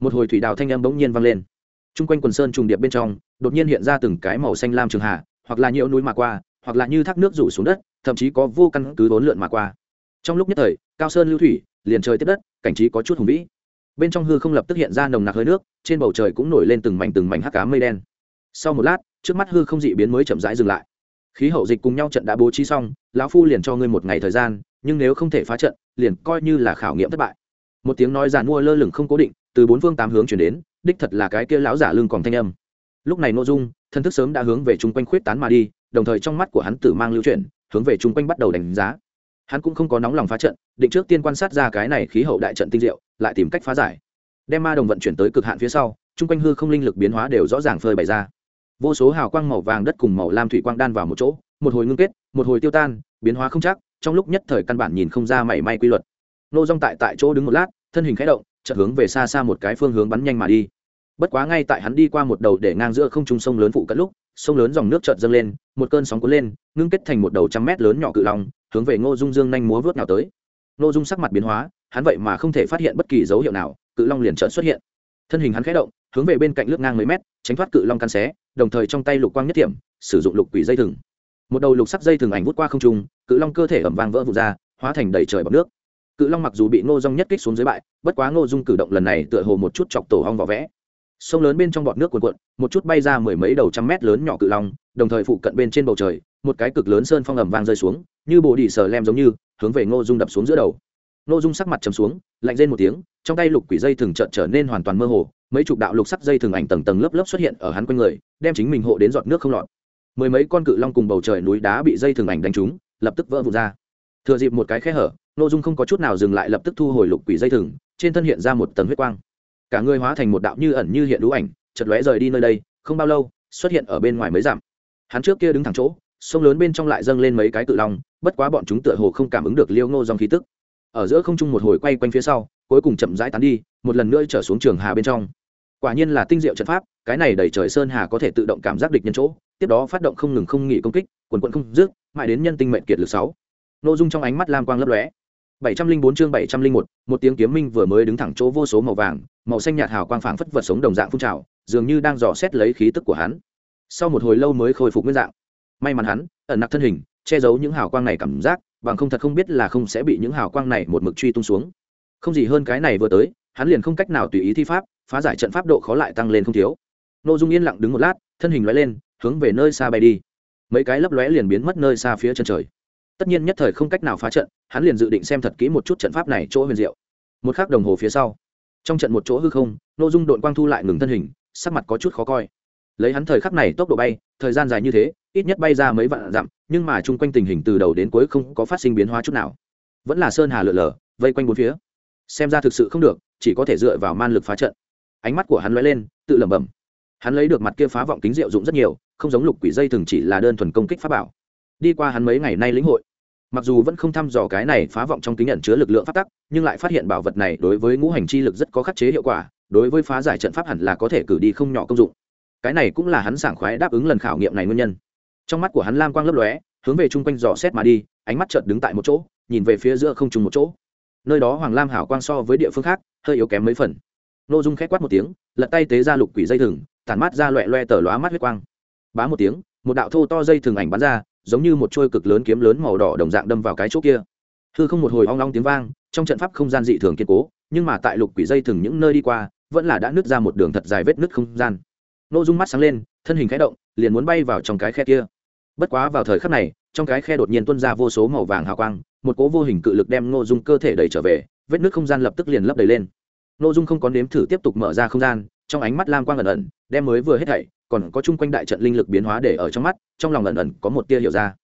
Một hồi thủy đào thanh âm bỗng nhiên vang lên. Chung quanh quần sơn trùng điệp bên trong, đột nhiên hiện ra từng cái màu xanh lam trường hà, hoặc là nhiễu núi mà qua, hoặc là như thác nước rủ xuống đất, thậm chí có vô căn cứ vốn lượn mà qua. Trong lúc nhất thời, cao sơn lưu thủy, liền trời tiếp đất, cảnh trí có chút hùng vĩ. Bên trong hư không lập tức hiện ra nồng nặc hơi nước, trên bầu trời cũng nổi lên từng mảnh từng mảnh hắc cá mây đen sau một lát, trước mắt hư không dị biến mới chậm rãi dừng lại. Khí hậu dịch cùng nhau trận đã bố trí xong, lão phu liền cho ngươi một ngày thời gian, nhưng nếu không thể phá trận, liền coi như là khảo nghiệm thất bại. Một tiếng nói giàn mua lơ lửng không cố định, từ bốn phương tám hướng chuyển đến, đích thật là cái kia lão giả lưng còn thanh âm. Lúc này nội dung thân thức sớm đã hướng về chung quanh khuyết tán mà đi, đồng thời trong mắt của hắn tử mang lưu chuyển, hướng về chung quanh bắt đầu đánh giá. Hắn cũng không có nóng lòng phá trận, định trước tiên quan sát ra cái này khí hậu đại trận tinh diệu, lại tìm cách phá giải. Đem ma đồng vận chuyển tới cực hạn phía sau, chung quanh hư không linh lực biến hóa đều rõ ràng phơi bày ra vô số hào quang màu vàng đất cùng màu lam thủy quang đan vào một chỗ, một hồi ngưng kết, một hồi tiêu tan, biến hóa không chắc, trong lúc nhất thời căn bản nhìn không ra mảy may quy luật. Nô dong tại tại chỗ đứng một lát, thân hình khẽ động, chợt hướng về xa xa một cái phương hướng bắn nhanh mà đi. Bất quá ngay tại hắn đi qua một đầu để ngang giữa không trung sông lớn phụ cận lúc, sông lớn dòng nước chợt dâng lên, một cơn sóng cuốn lên, ngưng kết thành một đầu trăm mét lớn nhỏ cự long, hướng về ngô dung dương nhanh múa vớt nào tới. Ngô dung sắc mặt biến hóa, hắn vậy mà không thể phát hiện bất kỳ dấu hiệu nào, cự long liền chợt xuất hiện. Thân hình hắn khẽ động, hướng về bên cạnh lướt ngang mấy mét, tránh thoát cự long căn xé đồng thời trong tay lục quang nhất tiệm, sử dụng lục quỷ dây thừng. Một đầu lục sắc dây thừng ảnh vút qua không trung, cự long cơ thể ẩm vang vỡ vụt ra, hóa thành đầy trời bọc nước. Cự long mặc dù bị ngô dung nhất kích xuống dưới bại, bất quá ngô dung cử động lần này tựa hồ một chút chọc tổ hong vỏ vẽ. Sông lớn bên trong bọt nước cuồn cuộn, một chút bay ra mười mấy đầu trăm mét lớn nhỏ cự long, đồng thời phụ cận bên trên bầu trời, một cái cực lớn sơn phong ẩm vang rơi xuống, như bồ đỉ sờ lem giống như, hướng về ngô dung đập xuống giữa đầu. Ngô dung sắc mặt chầm xuống, lạnh lên một tiếng, trong tay lục quỷ dây thừng trợn trở nên hoàn toàn mơ hồ mấy chục đạo lục sắc dây thường ảnh tầng tầng lớp lớp xuất hiện ở hắn quanh người, đem chính mình hộ đến giọt nước không lọt. Mười mấy con cự long cùng bầu trời núi đá bị dây thường ảnh đánh trúng, lập tức vỡ vụt ra. Thừa dịp một cái khe hở nội dung không có chút nào dừng lại lập tức thu hồi lục quỷ dây thừng, trên thân hiện ra một tầng huyết quang. Cả người hóa thành một đạo như ẩn như hiện lũ ảnh chật lóe rời đi nơi đây, không bao lâu, xuất hiện ở bên ngoài mới giảm hắn trước kia đứng thẳng chỗ, sông lớn bên trong lại dâng lên mấy cái cự long, bất quá bọn chúng tựa hồ không cảm ứng được liêu ngô dòng khí tức. Ở giữa không trung một hồi quay quanh phía sau, cuối cùng chậm rãi tán đi, một lần nữa trở xuống trường hà bên trong quả nhiên là tinh diệu trận pháp, cái này đẩy trời sơn hà có thể tự động cảm giác địch nhân chỗ, tiếp đó phát động không ngừng không nghỉ công kích, quần quận không dứt, mãi đến nhân tinh mệnh kiệt lực sáu. Nội dung trong ánh mắt lam quang lấp lóe. Bảy trăm linh bốn chương bảy trăm linh một một tiếng kiếm minh vừa mới đứng thẳng chỗ vô số màu vàng, màu xanh nhạt hào quang phảng phất vật sống đồng dạng phun trào, dường như đang dò xét lấy khí tức của hắn. Sau một hồi lâu mới khôi phục nguyên dạng. May mắn hắn, ẩn nặc thân hình, che giấu những hào quang này cảm giác, bằng không thật không biết là không sẽ bị những hào quang này một mực truy tung xuống. Không gì hơn cái này vừa tới, hắn liền không cách nào tùy ý thi pháp phá giải trận pháp độ khó lại tăng lên không thiếu. Nội dung yên lặng đứng một lát, thân hình lóe lên, hướng về nơi xa bay đi. Mấy cái lấp lóe liền biến mất nơi xa phía chân trời. Tất nhiên nhất thời không cách nào phá trận, hắn liền dự định xem thật kỹ một chút trận pháp này chỗ huyền diệu. Một khắc đồng hồ phía sau, trong trận một chỗ hư không nội dung đội quang thu lại ngừng thân hình, sắc mặt có chút khó coi. Lấy hắn thời khắc này tốc độ bay, thời gian dài như thế, ít nhất bay ra mấy vạn dặm, nhưng mà chung quanh tình hình từ đầu đến cuối không có phát sinh biến hóa chút nào. Vẫn là sơn hà lượn lờ vây quanh bốn phía. Xem ra thực sự không được, chỉ có thể dựa vào man lực phá trận ánh mắt của hắn lóe lên, tự lẩm bẩm. Hắn lấy được mặt kia phá vọng kính diệu dụng rất nhiều, không giống lục quỷ dây thường chỉ là đơn thuần công kích phá bảo. Đi qua hắn mấy ngày nay lĩnh hội, mặc dù vẫn không thăm dò cái này phá vọng trong kính nhận chứa lực lượng phát tắc, nhưng lại phát hiện bảo vật này đối với ngũ hành chi lực rất có khắc chế hiệu quả, đối với phá giải trận pháp hẳn là có thể cử đi không nhỏ công dụng. Cái này cũng là hắn sảng khoái đáp ứng lần khảo nghiệm này nguyên nhân. Trong mắt của hắn lam quang lấp lóe, hướng về chung quanh dò xét mà đi, ánh mắt chợt đứng tại một chỗ, nhìn về phía giữa không trùng một chỗ. Nơi đó hoàng lam hảo quang so với địa phương khác, hơi yếu kém mấy phần n ô dung k h quát một tiếng, lật tay tế ra lục quỷ dây thừng, tản mát ra loẹ loẹt tờ lóa mắt huyết quang. Bá một tiếng, một đạo thô to dây thừng ảnh bắn ra, giống như một trôi cực lớn kiếm lớn màu đỏ đồng dạng đâm vào cái chỗ kia. Hư không một hồi ong long tiếng vang, trong trận pháp không gian dị thường kiên cố, nhưng mà tại lục quỷ dây thừng những nơi đi qua, vẫn là đã nứt ra một đường thật dài vết nứt không gian. Nô dung mắt sáng lên, thân hình khẽ động, liền muốn bay vào trong cái khe kia. Bất quá vào thời khắc này, trong cái khe đột nhiên tuôn ra vô số màu vàng hào quang, một cố vô hình cự lực đem Nô dung cơ thể đẩy trở về, vết nứt không gian lập tức liền lấp đầy lên. Nô dung không có nếm thử tiếp tục mở ra không gian, trong ánh mắt lam quang ẩn ẩn, đem mới vừa hết thảy, còn có chung quanh đại trận linh lực biến hóa để ở trong mắt, trong lòng ẩn ẩn có một tia hiểu ra.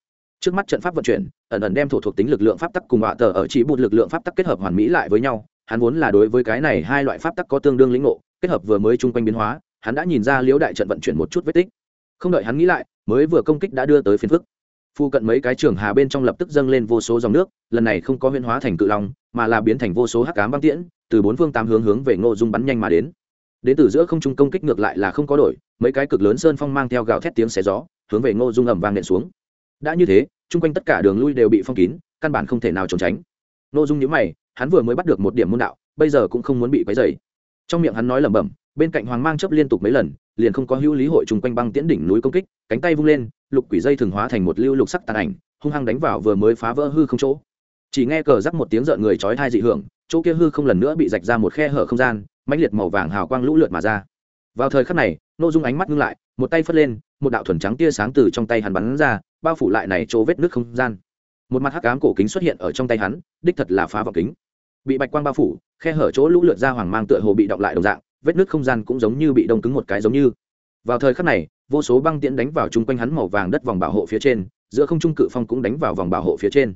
Trước mắt trận pháp vận chuyển, ẩn ẩn đem thổ thuộc tính lực lượng pháp tắc cùng họa tờ ở chỉ bụt lực lượng pháp tắc kết hợp hoàn mỹ lại với nhau, hắn vốn là đối với cái này hai loại pháp tắc có tương đương lĩnh ngộ, kết hợp vừa mới chung quanh biến hóa, hắn đã nhìn ra liễu đại trận vận chuyển một chút vết tích. Không đợi hắn nghĩ lại, mới vừa công kích đã đưa tới phiền phức. Phu cận mấy cái trường hà bên trong lập tức dâng lên vô số dòng nước, lần này không có huyên hóa thành cự long, mà là biến thành vô số hắc cám băng tiễn từ bốn phương tám hướng hướng về ngô dung bắn nhanh mà đến. Đến từ giữa không trung công kích ngược lại là không có đổi, mấy cái cực lớn sơn phong mang theo gào thét tiếng xé gió, hướng về ngô dung ẩm vang nện xuống. Đã như thế, chung quanh tất cả đường lui đều bị phong kín, căn bản không thể nào trốn tránh. Ngô dung nhíu mày, hắn vừa mới bắt được một điểm môn đạo, bây giờ cũng không muốn bị quấy dày trong miệng hắn nói lẩm bẩm, bên cạnh hoàng mang chấp liên tục mấy lần, liền không có hữu lý hội chung quanh băng tiễn đỉnh núi công kích, cánh tay vung lên, lục quỷ dây thường hóa thành một lưu lục sắc tàn ảnh, hung hăng đánh vào vừa mới phá vỡ hư không chỗ. Chỉ nghe cờ rắc một tiếng rợn người chói thai dị hưởng chỗ kia hư không lần nữa bị rạch ra một khe hở không gian, mãnh liệt màu vàng hào quang lũ lượt mà ra. Vào thời khắc này nội dung ánh mắt ngưng lại, một tay phất lên, một đạo thuần trắng tia sáng từ trong tay hắn bắn ra, bao phủ lại này chỗ vết nước không gian. Một mặt hắc ám cổ kính xuất hiện ở trong tay hắn, đích thật là phá vọng kính. Bị bạch quang bao phủ, khe hở chỗ lũ lượt ra hoàng mang tựa hồ bị động lại đồng dạng, vết nước không gian cũng giống như bị đông cứng một cái giống như. Vào thời khắc này, vô số băng tiễn đánh vào chung quanh hắn màu vàng đất vòng bảo hộ phía trên, giữa không trung cự phong cũng đánh vào vòng bảo hộ phía trên.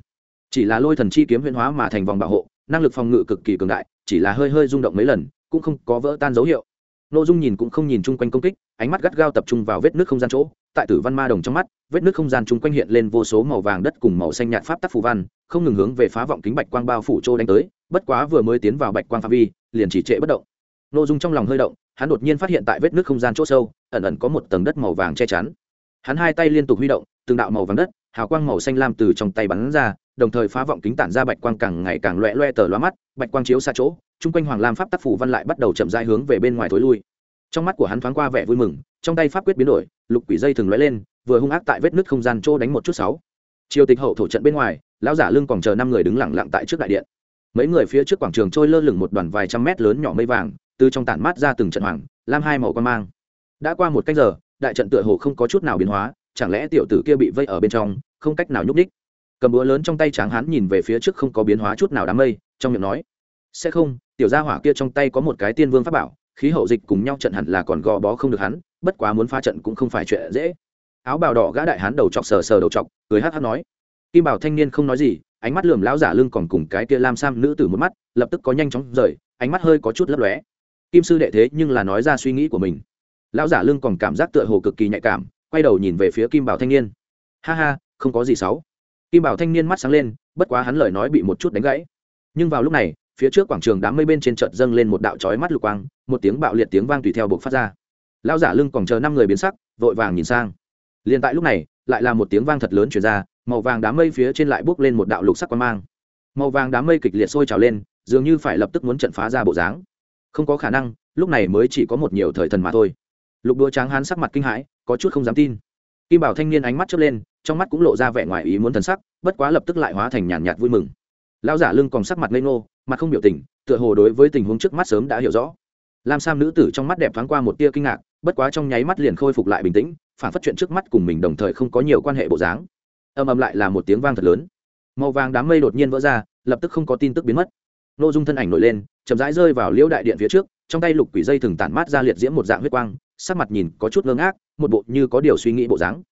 Chỉ là lôi thần chi kiếm huyễn hóa mà thành vòng bảo hộ năng lực phòng ngự cực kỳ cường đại, chỉ là hơi hơi rung động mấy lần, cũng không có vỡ tan dấu hiệu. Nội dung nhìn cũng không nhìn chung quanh công kích, ánh mắt gắt gao tập trung vào vết nước không gian chỗ, tại tử văn ma đồng trong mắt, vết nước không gian chung quanh hiện lên vô số màu vàng đất cùng màu xanh nhạt pháp tắc phù văn, không ngừng hướng về phá vọng kính bạch quang bao phủ trô đánh tới, bất quá vừa mới tiến vào bạch quang phạm vi, liền chỉ trệ bất động. Nội dung trong lòng hơi động, hắn đột nhiên phát hiện tại vết nước không gian chỗ sâu, ẩn ẩn có một tầng đất màu vàng che chắn. Hắn hai tay liên tục huy động, từng đạo màu vàng đất, hào quang màu xanh lam từ trong tay bắn ra đồng thời phá vọng kính tản ra bạch quang càng ngày càng loẹ loe tờ loa mắt, bạch quang chiếu xa chỗ, chung quanh hoàng lam pháp tác phủ văn lại bắt đầu chậm rãi hướng về bên ngoài thối lui. Trong mắt của hắn thoáng qua vẻ vui mừng, trong tay pháp quyết biến đổi, lục quỷ dây thường lóe lên, vừa hung ác tại vết nứt không gian chỗ đánh một chút sáu. Triều tịch hậu thổ trận bên ngoài, lão giả lưng còn chờ năm người đứng lặng lặng tại trước đại điện. Mấy người phía trước quảng trường trôi lơ lửng một đoàn vài trăm mét lớn nhỏ mây vàng, từ trong tản mát ra từng trận hoàng, lam hai màu quan mang. Đã qua một canh giờ, đại trận tựa hồ không có chút nào biến hóa, chẳng lẽ tiểu tử kia bị vây ở bên trong, không cách nào nhúc ních cầm búa lớn trong tay tráng hán nhìn về phía trước không có biến hóa chút nào đám mây, trong miệng nói, sẽ không, tiểu gia hỏa kia trong tay có một cái tiên vương pháp bảo, khí hậu dịch cùng nhau trận hẳn là còn gò bó không được hắn, bất quá muốn phá trận cũng không phải chuyện dễ. Áo bào đỏ gã đại hán đầu chọc sờ sờ đầu chọc, cười hát hát nói, kim bảo thanh niên không nói gì, ánh mắt lườm lão giả lưng còn cùng cái kia lam sam nữ tử một mắt, lập tức có nhanh chóng rời, ánh mắt hơi có chút lấp lóe. Kim sư đệ thế nhưng là nói ra suy nghĩ của mình. Lão giả lưng còn cảm giác tựa hồ cực kỳ nhạy cảm, quay đầu nhìn về phía kim bảo thanh niên. Ha ha, không có gì xấu kim bảo thanh niên mắt sáng lên, bất quá hắn lời nói bị một chút đánh gãy. Nhưng vào lúc này, phía trước quảng trường đám mây bên trên chợt dâng lên một đạo chói mắt lục quang, một tiếng bạo liệt tiếng vang tùy theo buộc phát ra. Lão giả lưng còn chờ năm người biến sắc, vội vàng nhìn sang. Liền tại lúc này, lại là một tiếng vang thật lớn chuyển ra, màu vàng đám mây phía trên lại bước lên một đạo lục sắc quang mang. Màu vàng đám mây kịch liệt sôi trào lên, dường như phải lập tức muốn trận phá ra bộ dáng. Không có khả năng, lúc này mới chỉ có một nhiều thời thần mà thôi. Lục đua tráng hán sắc mặt kinh hãi, có chút không dám tin. Kim bảo thanh niên ánh mắt chớp lên trong mắt cũng lộ ra vẻ ngoài ý muốn thần sắc bất quá lập tức lại hóa thành nhàn nhạt, nhạt vui mừng. Lão giả lưng còn sắc mặt ngây ngô mặt không biểu tình tựa hồ đối với tình huống trước mắt sớm đã hiểu rõ. Lam sam nữ tử trong mắt đẹp thoáng qua một tia kinh ngạc bất quá trong nháy mắt liền khôi phục lại bình tĩnh phản phát chuyện trước mắt cùng mình đồng thời không có nhiều quan hệ bộ dáng. Âm ầm lại là một tiếng vang thật lớn. Màu vàng đám mây đột nhiên vỡ ra lập tức không có tin tức biến mất. N ô dung thân ảnh nổi lên chậm rãi rơi vào liễu đại điện phía trước trong tay lục quỷ dây thừng tản mát ra liệt diễm một dạng huyết quang sắc mặt nhìn có chút ngơ ngác một bộ như có điều suy nghĩ bộ dáng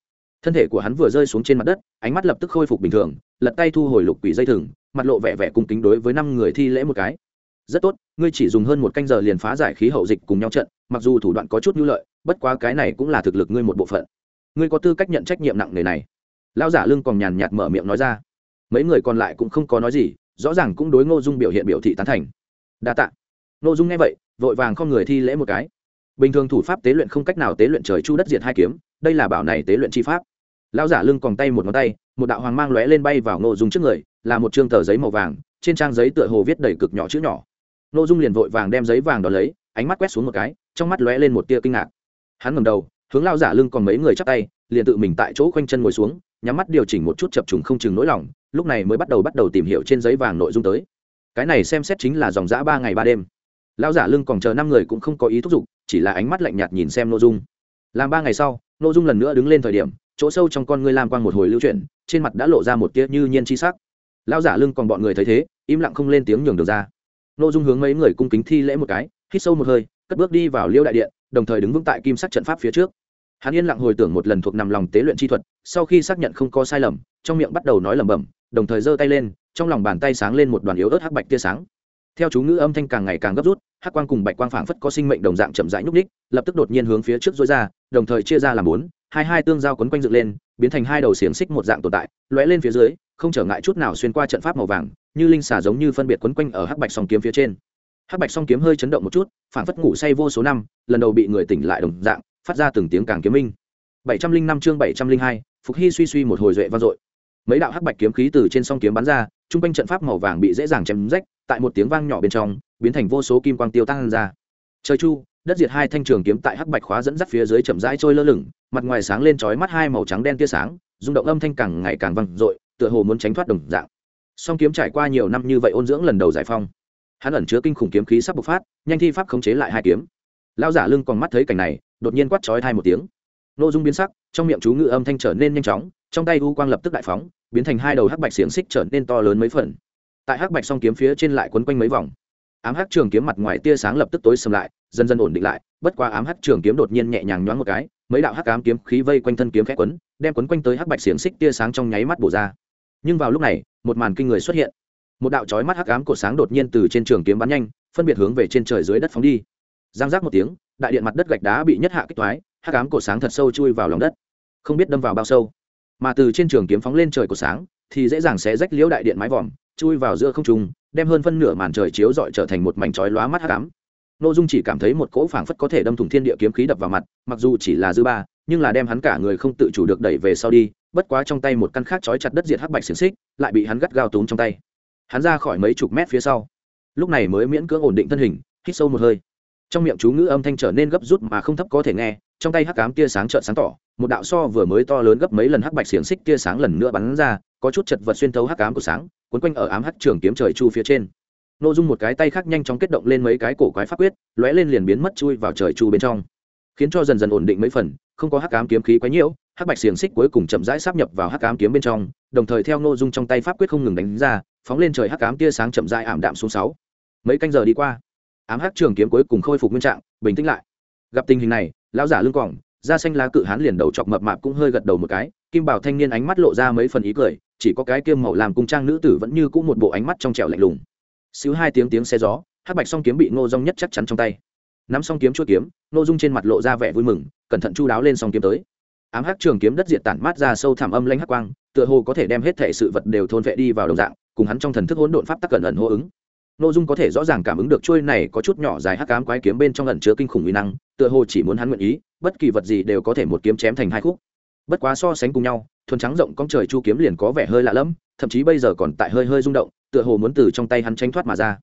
thân thể của hắn vừa rơi xuống trên mặt đất, ánh mắt lập tức khôi phục bình thường, lật tay thu hồi lục quỷ dây thừng, mặt lộ vẻ vẻ cung kính đối với năm người thi lễ một cái. Rất tốt, ngươi chỉ dùng hơn một canh giờ liền phá giải khí hậu dịch cùng nhau trận, mặc dù thủ đoạn có chút nhu lợi, bất quá cái này cũng là thực lực ngươi một bộ phận. Ngươi có tư cách nhận trách nhiệm nặng nề này. Lao giả lưng còn nhàn nhạt mở miệng nói ra. Mấy người còn lại cũng không có nói gì, rõ ràng cũng đối ngô dung biểu hiện biểu thị tán thành. Đa t ạ ngô dung nghe vậy, vội vàng không người thi lễ một cái. Bình thường thủ pháp tế luyện không cách nào tế luyện trời chu đất diệt hai kiếm, đây là bảo này tế luyện chi pháp lão giả lưng còn tay một ngón tay, một đạo hoàng mang lóe lên bay vào ngô dung trước người, là một chương tờ giấy màu vàng, trên trang giấy tựa hồ viết đầy cực nhỏ chữ nhỏ. Ngô dung liền vội vàng đem giấy vàng đó lấy, ánh mắt quét xuống một cái, trong mắt lóe lên một tia kinh ngạc. Hắn ngầm đầu, hướng lao giả lưng còn mấy người chắp tay, liền tự mình tại chỗ khoanh chân ngồi xuống, nhắm mắt điều chỉnh một chút chập trùng không chừng nỗi lòng, lúc này mới bắt đầu bắt đầu tìm hiểu trên giấy vàng nội dung tới. Cái này xem xét chính là dòng giã ba ngày ba đêm. Lão giả lưng còn chờ năm người cũng không có ý thúc giục, chỉ là ánh mắt lạnh nhạt nhìn xem nội dung. Làm ba ngày sau nội dung lần nữa đứng lên thời điểm chỗ sâu trong con ngươi lam quang một hồi lưu chuyển, trên mặt đã lộ ra một tia như nhiên chi sắc. Lão giả lưng còn bọn người thấy thế, im lặng không lên tiếng nhường đường ra. Nội dung hướng mấy người cung kính thi lễ một cái, hít sâu một hơi, cất bước đi vào liêu đại điện, đồng thời đứng vững tại kim sắc trận pháp phía trước. Hắn yên lặng hồi tưởng một lần thuộc nằm lòng tế luyện chi thuật, sau khi xác nhận không có sai lầm, trong miệng bắt đầu nói lẩm bẩm, đồng thời giơ tay lên, trong lòng bàn tay sáng lên một đoàn yếu ớt hắc bạch tia sáng. Theo chú ngữ âm thanh càng ngày càng gấp rút, hắc quang cùng bạch quang phảng phất có sinh mệnh đồng dạng chậm rãi nhúc ních lập tức đột nhiên hướng phía trước dối ra, đồng thời chia ra làm bốn hai hai tương giao quấn quanh dựng lên, biến thành hai đầu xiềng xích một dạng tồn tại, lóe lên phía dưới, không trở ngại chút nào xuyên qua trận pháp màu vàng, như linh xà giống như phân biệt quấn quanh ở hắc bạch song kiếm phía trên. Hắc bạch song kiếm hơi chấn động một chút, phản phất ngủ say vô số năm, lần đầu bị người tỉnh lại đồng dạng, phát ra từng tiếng càng kiếm minh. Bảy trăm linh năm chương bảy trăm linh hai, phục hy suy suy một hồi duệ vang dội. Mấy đạo hắc bạch kiếm khí từ trên song kiếm bắn ra trung quanh trận pháp màu vàng bị dễ dàng chém rách, tại một tiếng vang nhỏ bên trong, biến thành vô số kim quang tiêu tăng ra. Trời chu, đất diệt hai thanh trường kiếm tại hắc bạch khóa dẫn dắt phía dưới chậm rãi trôi lơ lửng mặt ngoài sáng lên chói mắt hai màu trắng đen tia sáng, rung động âm thanh càng ngày càng vang dội, tựa hồ muốn tránh thoát đồng dạng. Song kiếm trải qua nhiều năm như vậy ôn dưỡng lần đầu giải phong, hắn ẩn chứa kinh khủng kiếm khí sắp bộc phát, nhanh thi pháp khống chế lại hai kiếm. Lao giả lưng còn mắt thấy cảnh này, đột nhiên quát chói thai một tiếng. Nội dung biến sắc, trong miệng chú ngự âm thanh trở nên nhanh chóng, trong tay u quang lập tức đại phóng, biến thành hai đầu hắc bạch xiềng xích trở nên to lớn mấy phần. Tại hắc bạch song kiếm phía trên lại quấn quanh mấy vòng. Ám hắc trường kiếm mặt ngoài tia sáng lập tức tối sầm lại, dần dần ổn định lại, bất qua ám hắc trường kiếm đột nhiên nhẹ nhàng nhoáng một cái mấy đạo hắc ám kiếm khí vây quanh thân kiếm khẽ quấn, đem quấn quanh tới hắc bạch xiềng xích tia sáng trong nháy mắt bổ ra. Nhưng vào lúc này, một màn kinh người xuất hiện. Một đạo chói mắt hắc ám cột sáng đột nhiên từ trên trường kiếm bắn nhanh, phân biệt hướng về trên trời dưới đất phóng đi. Giang giác một tiếng, đại điện mặt đất gạch đá bị nhất hạ kích toái, hắc ám cột sáng thật sâu chui vào lòng đất. Không biết đâm vào bao sâu. Mà từ trên trường kiếm phóng lên trời cột sáng, thì dễ dàng sẽ rách liễu đại điện mái vòm, chui vào giữa không trung, đem hơn phân nửa màn trời chiếu rọi trở thành một mảnh chói lóa mắt hắc ám nội dung chỉ cảm thấy một cỗ phảng phất có thể đâm thủng thiên địa kiếm khí đập vào mặt, mặc dù chỉ là dư ba, nhưng là đem hắn cả người không tự chủ được đẩy về sau đi, bất quá trong tay một căn khác chói chặt đất diệt hắc bạch xiềng xích, lại bị hắn gắt gao túm trong tay. Hắn ra khỏi mấy chục mét phía sau. Lúc này mới miễn cưỡng ổn định thân hình, hít sâu một hơi. Trong miệng chú ngữ âm thanh trở nên gấp rút mà không thấp có thể nghe, trong tay hắc cám tia sáng trợn sáng tỏ, một đạo so vừa mới to lớn gấp mấy lần hắc bạch xiềng xích tia sáng lần nữa bắn ra, có chút chật vật xuyên thấu hắc cám của sáng quấn quanh ở ám hắc trường kiếm trời chu phía trên n ô dung một cái tay khác nhanh chóng kết động lên mấy cái cổ quái pháp quyết, lóe lên liền biến mất chui vào trời chu bên trong. Khiến cho dần dần ổn định mấy phần, không có hắc cám kiếm khí quái nhiễu hắc bạch xiềng xích cuối cùng chậm rãi sắp nhập vào hắc cám kiếm bên trong, đồng thời theo n ô dung trong tay pháp quyết không ngừng đánh ra, phóng lên trời hắc cám tia sáng chậm rãi ảm đạm xuống sáu. Mấy canh giờ đi qua, ám hắc trường kiếm cuối cùng khôi phục nguyên trạng, bình tĩnh lại. Gặp tình hình này, lão giả lưng cỏng da xanh lá cự hán liền đầu chọc mập mạp cũng hơi gật đầu một cái, kim bảo thanh niên ánh mắt lộ ra mấy phần ý cười, chỉ có cái kiêm màu làm cung trang nữ tử vẫn như cũng một bộ ánh mắt trong trẻo lạnh lùng xíu hai tiếng tiếng xe gió hắc bạch song kiếm bị ngô Dung nhất chắc chắn trong tay. Nắm song kiếm chuỗi kiếm ngô dung trên mặt lộ ra vẻ vui mừng cẩn thận chu đáo lên song kiếm tới. Ám hắc trường kiếm đất diện tản mát ra sâu thẳm âm lanh hắc quang tựa hồ có thể đem hết thể sự vật đều thôn vệ đi vào đồng dạng cùng hắn trong thần thức hỗn độn pháp tắc cẩn ẩn hô ứng. Ngô Dung có thể rõ ràng cảm ứng được chuôi này có chút nhỏ dài hắc ám quái kiếm bên trong ẩn chứa kinh khủng uy năng, tựa hồ chỉ muốn hắn nguyện ý, bất kỳ vật gì đều có thể một kiếm chém thành hai khúc. Bất quá so sánh cùng nhau, thuần trắng rộng cong trời chu kiếm liền có vẻ hơi lạ lẫm, thậm chí bây giờ còn tại hơi hơi rung động, tựa hồ muốn từ trong tay hắn tránh thoát mà ra.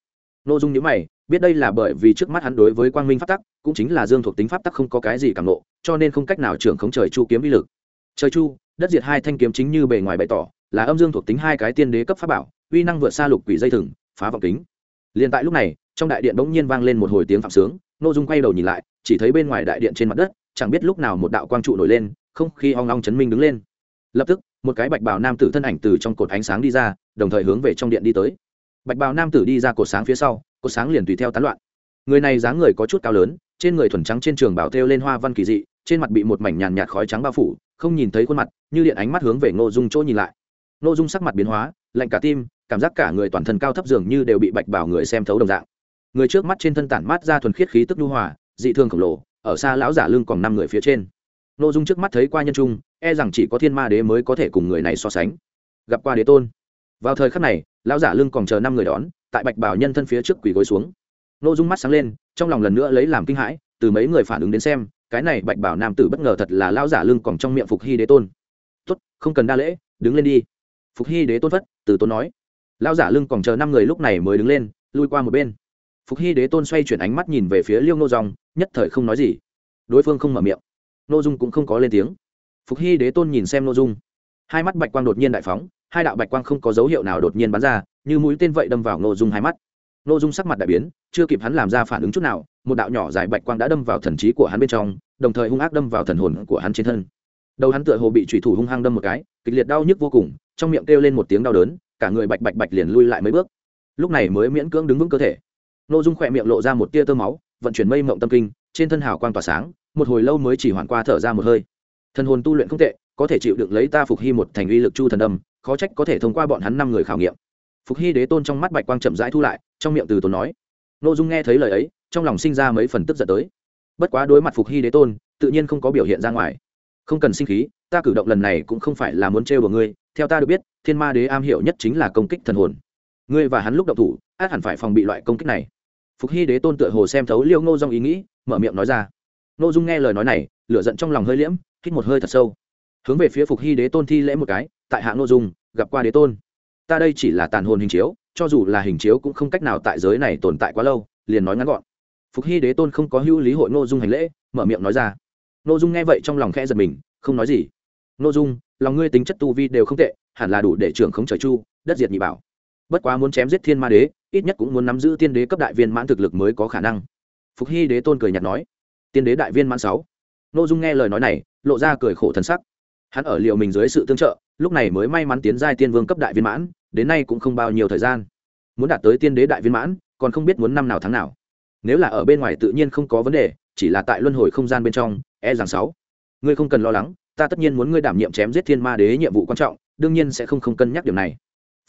Nô Dung nhíu mày, biết đây là bởi vì trước mắt hắn đối với quang minh pháp tắc, cũng chính là dương thuộc tính pháp tắc không có cái gì cảm nộ, cho nên không cách nào trưởng khống trời chu kiếm uy lực. Trời chu, đất diệt hai thanh kiếm chính như bề ngoài bày tỏ, là âm dương thuộc tính hai cái tiên đế cấp pháp bảo, uy năng vượt xa lục quỷ dây thừng, phá vọng kính liền tại lúc này trong đại điện bỗng nhiên vang lên một hồi tiếng phạm sướng Nô dung quay đầu nhìn lại chỉ thấy bên ngoài đại điện trên mặt đất chẳng biết lúc nào một đạo quang trụ nổi lên không khi ong ong chấn minh đứng lên lập tức một cái bạch bào nam tử thân ảnh từ trong cột ánh sáng đi ra đồng thời hướng về trong điện đi tới. Bạch bào nam tử đi ra cột sáng phía sau, cột sáng liền tùy theo tán loạn. Người này dáng người có chút cao lớn, trên người thuần trắng trên trường bảo thêu lên hoa văn kỳ dị, trên mặt bị một mảnh nhàn nhạt khói trắng bao phủ, không nhìn thấy khuôn mặt, như điện ánh mắt hướng về ngô dung chỗ nhìn lại. Ngô dung sắc mặt biến hóa, lạnh cả tim, cảm giác cả người toàn thân cao thấp dường như đều bị bạch bảo người xem thấu đồng dạng. Người trước mắt trên thân tản mát ra thuần khiết khí tức nhu hòa, dị thương khổng lồ, ở xa lão giả lưng còn năm người phía trên. Nội dung trước mắt thấy qua nhân trung e rằng chỉ có thiên ma đế mới có thể cùng người này so sánh. Gặp qua đế tôn vào thời khắc này, lão giả lưng còn chờ năm người đón, tại bạch bảo nhân thân phía trước quỳ gối xuống. Nội dung mắt sáng lên, trong lòng lần nữa lấy làm kinh hãi, từ mấy người phản ứng đến xem, cái này bạch bảo nam tử bất ngờ thật là lão giả lưng còn trong miệng phục hy đế tôn. Tốt, không cần đa lễ, đứng lên đi. Phục hy đế tôn phất, từ tôn nói. Lão giả lưng còn chờ năm người lúc này mới đứng lên, lui qua một bên. Phục hy đế tôn xoay chuyển ánh mắt nhìn về phía liêu nô dòng nhất thời không nói gì. Đối phương không mở miệng. Nô dung cũng không có lên tiếng. Phục hy đế tôn nhìn xem nô dung. Hai mắt bạch quang đột nhiên đại phóng hai đạo bạch quang không có dấu hiệu nào đột nhiên bắn ra, như mũi tên vậy đâm vào ngô dung hai mắt. Ngô dung sắc mặt đại biến, chưa kịp hắn làm ra phản ứng chút nào, một đạo nhỏ dài bạch quang đã đâm vào thần trí của hắn bên trong, đồng thời hung ác đâm vào thần hồn của hắn trên thân. Đầu hắn tựa hồ bị thủy thủ hung hăng đâm một cái, kịch liệt đau nhức vô cùng, trong miệng kêu lên một tiếng đau đớn, cả người bạch bạch bạch liền lui lại mấy bước. Lúc này mới miễn cưỡng đứng vững cơ thể. Ngô dung khỏe miệng lộ ra một tia tơ máu, vận chuyển mây mộng tâm kinh, trên thân hào quang tỏa sáng, một hồi lâu mới chỉ hoàn qua thở ra một hơi. Thần hồn tu luyện không tệ, có thể chịu đựng lấy ta phục hy một thành uy lực chu thần đâm khó trách có thể thông qua bọn hắn năm người khảo nghiệm. Phục hy đế tôn trong mắt bạch quang chậm rãi thu lại, trong miệng từ tốn nói. Nội dung nghe thấy lời ấy, trong lòng sinh ra mấy phần tức giận tới. Bất quá đối mặt phục hy đế tôn, tự nhiên không có biểu hiện ra ngoài. Không cần sinh khí, ta cử động lần này cũng không phải là muốn trêu của ngươi, theo ta được biết, thiên ma đế am hiểu nhất chính là công kích thần hồn. Ngươi và hắn lúc động thủ, át hẳn phải phòng bị loại công kích này. Phục hy đế tôn tựa hồ xem thấu liêu ngô dong ý nghĩ, mở miệng nói ra. Ngô dung nghe lời nói này, lửa giận trong lòng hơi liễm, hít một hơi thật sâu. Hướng về phía phục hy đế tôn thi lễ một cái, tại hạ ngô dung gặp qua đế tôn. Ta đây chỉ là tàn hồn hình chiếu, cho dù là hình chiếu cũng không cách nào tại giới này tồn tại quá lâu, liền nói ngắn gọn. Phục hy đế tôn không có hữu lý hội ngô dung hành lễ, mở miệng nói ra. Ngô dung nghe vậy trong lòng khẽ giật mình, không nói gì. Ngô dung, lòng ngươi tính chất tu vi đều không tệ, hẳn là đủ để trưởng khống trời chu, đất diệt nhị bảo. Bất quá muốn chém giết thiên ma đế, ít nhất cũng muốn nắm giữ tiên đế cấp đại viên mãn thực lực mới có khả năng. Phục hy đế tôn cười nhạt nói. Tiên đế đại viên mãn sáu. N ô dung nghe lời nói này, lộ ra cười khổ thân sắc. Hắn ở liệu mình dưới sự tương trợ lúc này mới may mắn tiến giai tiên vương cấp đại viên mãn, đến nay cũng không bao nhiêu thời gian. Muốn đạt tới tiên đế đại viên mãn, còn không biết muốn năm nào tháng nào. Nếu là ở bên ngoài tự nhiên không có vấn đề, chỉ là tại luân hồi không gian bên trong e rằng sáu. Ngươi không cần lo lắng, ta tất nhiên muốn ngươi đảm nhiệm chém giết thiên ma đế nhiệm vụ quan trọng, đương nhiên sẽ không không cân nhắc điểm này.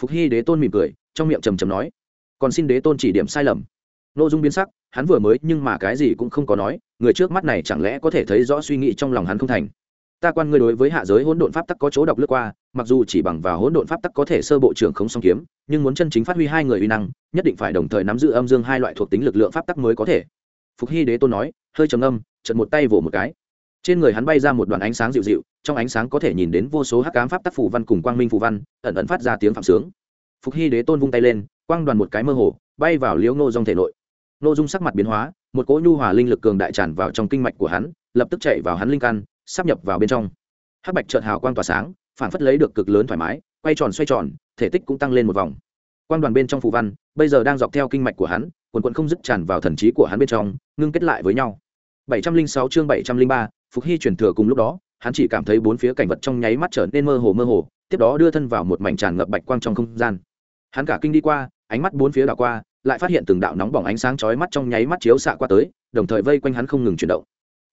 Phục hy đế tôn mỉm cười, trong miệng trầm trầm nói. Còn xin đế tôn chỉ điểm sai lầm. N ô dung biến sắc, hắn vừa mới nhưng mà cái gì cũng không có nói, người trước mắt này chẳng lẽ có thể thấy rõ suy nghĩ trong lòng hắn không thành ta quan ngươi đối với hạ giới hỗn độn pháp tắc có chỗ đọc lướt qua, mặc dù chỉ bằng vào hỗn độn pháp tắc có thể sơ bộ trưởng không song kiếm, nhưng muốn chân chính phát huy hai người uy năng, nhất định phải đồng thời nắm giữ âm dương hai loại thuộc tính lực lượng pháp tắc mới có thể. Phục hy đế tôn nói, hơi trầm âm trận một tay vỗ một cái. Trên người hắn bay ra một đoàn ánh sáng dịu dịu, trong ánh sáng có thể nhìn đến vô số hắc cám pháp tác phù văn cùng quang minh phù văn, ẩn ẩn phát ra tiếng phạm sướng. Phục hy đế tôn vung tay lên, quang đoàn một cái mơ hồ, bay vào liễu ngô dung thể nội. Ngô dung sắc mặt biến hóa, một cỗ nhu hòa linh lực cường đại tràn vào trong kinh mạch của hắn, lập tức chạy vào hắn linh căn sắp nhập vào bên trong. Hắc bạch trợn hào quang tỏa sáng phản phất lấy được cực lớn thoải mái quay tròn xoay tròn thể tích cũng tăng lên một vòng. Quang đoàn bên trong phù văn bây giờ đang dọc theo kinh mạch của hắn quần quận không dứt tràn vào thần trí của hắn bên trong ngưng kết lại với nhau. 706 chương 703, phục hy truyền thừa cùng lúc đó hắn chỉ cảm thấy bốn phía cảnh vật trong nháy mắt trở nên mơ hồ mơ hồ tiếp đó đưa thân vào một mảnh tràn ngập bạch quang trong không gian. Hắn cả kinh đi qua ánh mắt bốn phía đảo qua lại phát hiện từng đạo nóng bỏng ánh sáng chói mắt trong nháy mắt chiếu xạ qua tới đồng thời vây quanh hắn không ngừng chuyển động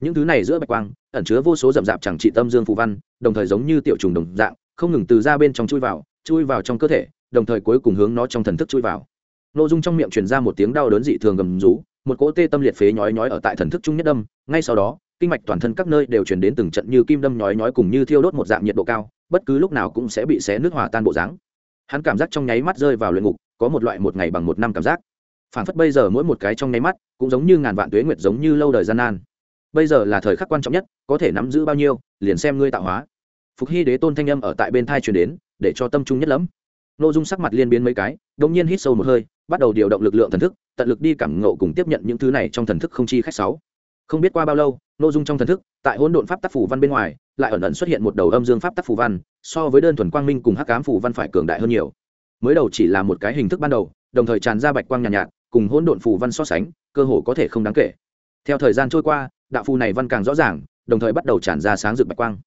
những thứ này giữa bạch quang, ẩn chứa vô số rậm rạp chẳng trị tâm dương phù văn, đồng thời giống như tiểu trùng đồng dạng, không ngừng từ ra bên trong chui vào chui vào trong cơ thể, đồng thời cuối cùng hướng nó trong thần thức chui vào. Nội dung trong miệng truyền ra một tiếng đau đớn dị thường gầm rú, một cỗ tê tâm liệt phế nhói nhói ở tại thần thức trung nhất đâm, ngay sau đó, kinh mạch toàn thân các nơi đều truyền đến từng trận như kim đâm nhói nhói cùng như thiêu đốt một dạng nhiệt độ cao, bất cứ lúc nào cũng sẽ bị xé nước hòa tan bộ dáng. Hắn cảm giác trong nháy mắt rơi vào luyện ngục, có một loại một ngày bằng một năm cảm giác. Phản phất bây giờ mỗi một cái trong nháy mắt, cũng giống như ngàn vạn tuế nguyệt giống như lâu đời gian nan bây giờ là thời khắc quan trọng nhất có thể nắm giữ bao nhiêu liền xem ngươi tạo hóa. Phục hy đế tôn thanh âm ở tại bên thai truyền đến để cho tâm trung nhất lắm nội dung sắc mặt liên biến mấy cái đông nhiên hít sâu một hơi bắt đầu điều động lực lượng thần thức tận lực đi cảm ngộ cùng tiếp nhận những thứ này trong thần thức không chi khách sáu. Không biết qua bao lâu nội dung trong thần thức tại hỗn độn pháp tác phủ văn bên ngoài lại ẩn ẩn xuất hiện một đầu âm dương pháp tác phủ văn so với đơn thuần quang minh cùng hắc cám phủ văn phải cường đại hơn nhiều. Mới đầu chỉ là một cái hình thức ban đầu đồng thời tràn ra bạch quang nhàn nhạt, nhạt cùng hỗn độn phủ văn so sánh cơ hồ có thể không đáng kể. Theo thời gian trôi qua đạo phù này văn càng rõ ràng, đồng thời bắt đầu tràn ra sáng rực bạch quang.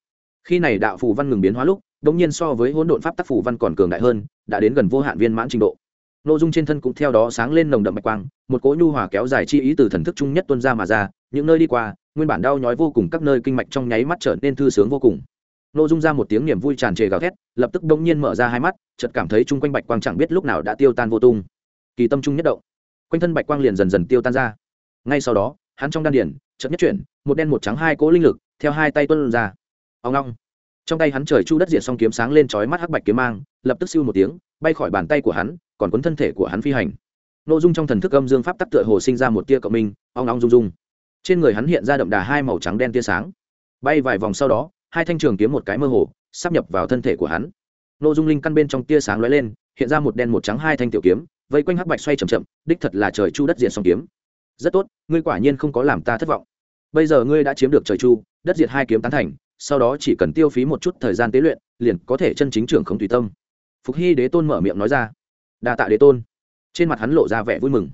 Khi này đạo phù văn ngừng biến hóa lúc đống nhiên so với hỗn độn pháp tác phù văn còn cường đại hơn, đã đến gần vô hạn viên mãn trình độ. Nội dung trên thân cũng theo đó sáng lên nồng đậm bạch quang, một cỗ nhu hòa kéo dài chi ý từ thần thức chung nhất tuân ra mà ra, những nơi đi qua, nguyên bản đau nhói vô cùng các nơi kinh mạch trong nháy mắt trở nên thư sướng vô cùng. Nội dung ra một tiếng niềm vui tràn trề gào thét, lập tức đông nhiên mở ra hai mắt, chợt cảm thấy chung quanh bạch quang chẳng biết lúc nào đã tiêu tan vô tung. Kỳ tâm trung nhất động, quanh thân bạch quang liền dần dần tiêu tan ra. Ngay sau đó, hắn trong đan điển chợt nhất chuyển, một đen một trắng hai cỗ linh lực theo hai tay tuân ra. Ông long trong tay hắn trời chu đất diện song kiếm sáng lên chói mắt hắc bạch kiếm mang, lập tức siêu một tiếng, bay khỏi bàn tay của hắn, còn cuốn thân thể của hắn phi hành. Nô dung trong thần thức âm dương pháp tắc tựa hồ sinh ra một tia cộng minh, ong ong rung rung. Trên người hắn hiện ra đậm đà hai màu trắng đen tia sáng. Bay vài vòng sau đó, hai thanh trường kiếm một cái mơ hồ, sắp nhập vào thân thể của hắn. Nô dung linh căn bên trong tia sáng lóe lên, hiện ra một đen một trắng hai thanh tiểu kiếm, vây quanh hắc bạch xoay chậm chậm, đích thật là trời chu đất diện song kiếm rất tốt, ngươi quả nhiên không có làm ta thất vọng. Bây giờ ngươi đã chiếm được trời chu, đất diệt hai kiếm tán thành, sau đó chỉ cần tiêu phí một chút thời gian tế luyện, liền có thể chân chính trưởng không tùy tâm. Phục hy đế tôn mở miệng nói ra. Đa tạ đế tôn. Trên mặt hắn lộ ra vẻ vui mừng.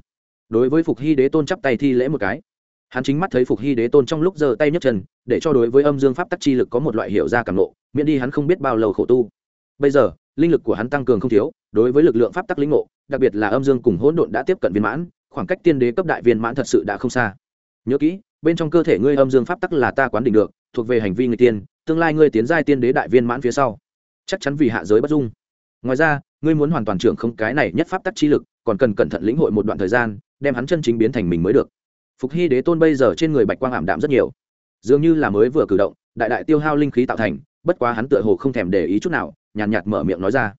Đối với phục hy đế tôn chắp tay thi lễ một cái. Hắn chính mắt thấy phục hy đế tôn trong lúc giơ tay nhấc chân, để cho đối với âm dương pháp tắc chi lực có một loại hiểu ra cảm lộ miễn đi hắn không biết bao lâu khổ tu. Bây giờ, linh lực của hắn tăng cường không thiếu, đối với lực lượng pháp tắc lĩnh ngộ, đặc biệt là âm dương cùng hỗn độn đã tiếp cận viên mãn khoảng cách tiên đế cấp đại viên mãn thật sự đã không xa. Nhớ kỹ bên trong cơ thể ngươi âm dương pháp tắc là ta quán định được thuộc về hành vi người tiên tương lai ngươi tiến giai tiên đế đại viên mãn phía sau. Chắc chắn vì hạ giới bất dung. Ngoài ra ngươi muốn hoàn toàn trưởng không cái này nhất pháp tắc chi lực còn cần cẩn thận lĩnh hội một đoạn thời gian đem hắn chân chính biến thành mình mới được. Phục hy đế tôn bây giờ trên người bạch quang ảm đạm rất nhiều. Dường như là mới vừa cử động đại đại tiêu hao linh khí tạo thành bất quá hắn tựa hồ không thèm để ý chút nào nhàn nhạt, nhạt mở miệng nói ra.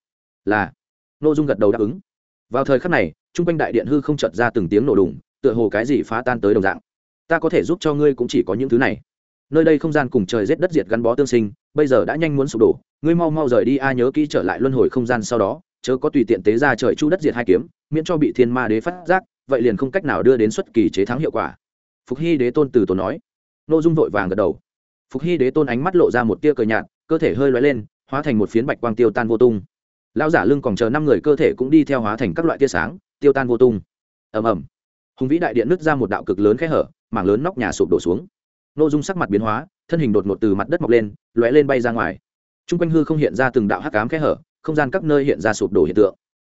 Là. N ô dung gật đầu đáp ứng. Vào thời khắc này chung quanh đại điện hư không chợt ra từng tiếng nổ đùng, tựa hồ cái gì phá tan tới đồng dạng. Ta có thể giúp cho ngươi cũng chỉ có những thứ này. Nơi đây không gian cùng trời rét đất diệt gắn bó tương sinh, bây giờ đã nhanh muốn sụp đổ, ngươi mau mau rời đi a nhớ kỹ trở lại luân hồi không gian sau đó, chớ có tùy tiện tế ra trời chu đất diệt hai kiếm, miễn cho bị thiên ma đế phát giác, vậy liền không cách nào đưa đến xuất kỳ chế thắng hiệu quả. Phục hy đế tôn từ tốn nói. Nội dung vội vàng gật đầu. Phục hy đế tôn ánh mắt lộ ra một tia cờ nhạt, cơ thể hơi loay lên, hóa thành một phiến bạch quang tiêu tan vô tung. Lão giả lưng còn chờ năm người, cơ thể cũng đi theo hóa thành các loại tia sáng tiêu tan vô tung. Ầm ầm. Hùng vĩ đại điện nứt ra một đạo cực lớn khe hở, mảng lớn nóc nhà sụp đổ xuống. N ô dung sắc mặt biến hóa, thân hình đột ngột từ mặt đất mọc lên, lóe lên bay ra ngoài. T r u n g quanh hư không hiện ra từng đạo hắc cám khe hở, không gian các nơi hiện ra sụp đổ hiện tượng.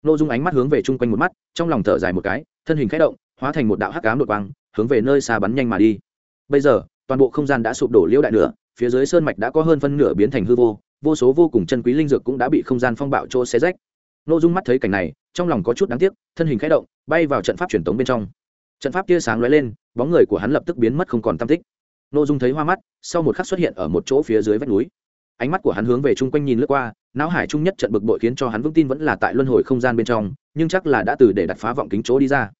N ô dung ánh mắt hướng về chung quanh một mắt, trong lòng thở dài một cái, thân hình k h ẽ động, hóa thành một đạo hắc cám đột quang, hướng về nơi xa bắn nhanh mà đi. Bây giờ, toàn bộ không gian đã sụp đổ liễu đại nửa, phía dưới sơn mạch đã có hơn phân nửa biến thành hư vô vô số vô cùng chân quý linh dược cũng đã bị không gian phong bạo chỗ xé rách n ô dung mắt thấy cảnh này, trong lòng có chút đáng tiếc, thân hình k h ẽ động, bay vào trận pháp truyền tống bên trong. Trận pháp tia sáng lóe lên, bóng người của hắn lập tức biến mất không còn tam tích. N ô dung thấy hoa mắt, sau một khắc xuất hiện ở một chỗ phía dưới vách núi. Ánh mắt của hắn hướng về chung quanh nhìn lướt qua, não hải Chung nhất trận bực bội khiến cho hắn vững tin vẫn là tại luân hồi không gian bên trong, nhưng chắc là đã từ để đặt phá vọng kính chỗ đi ra.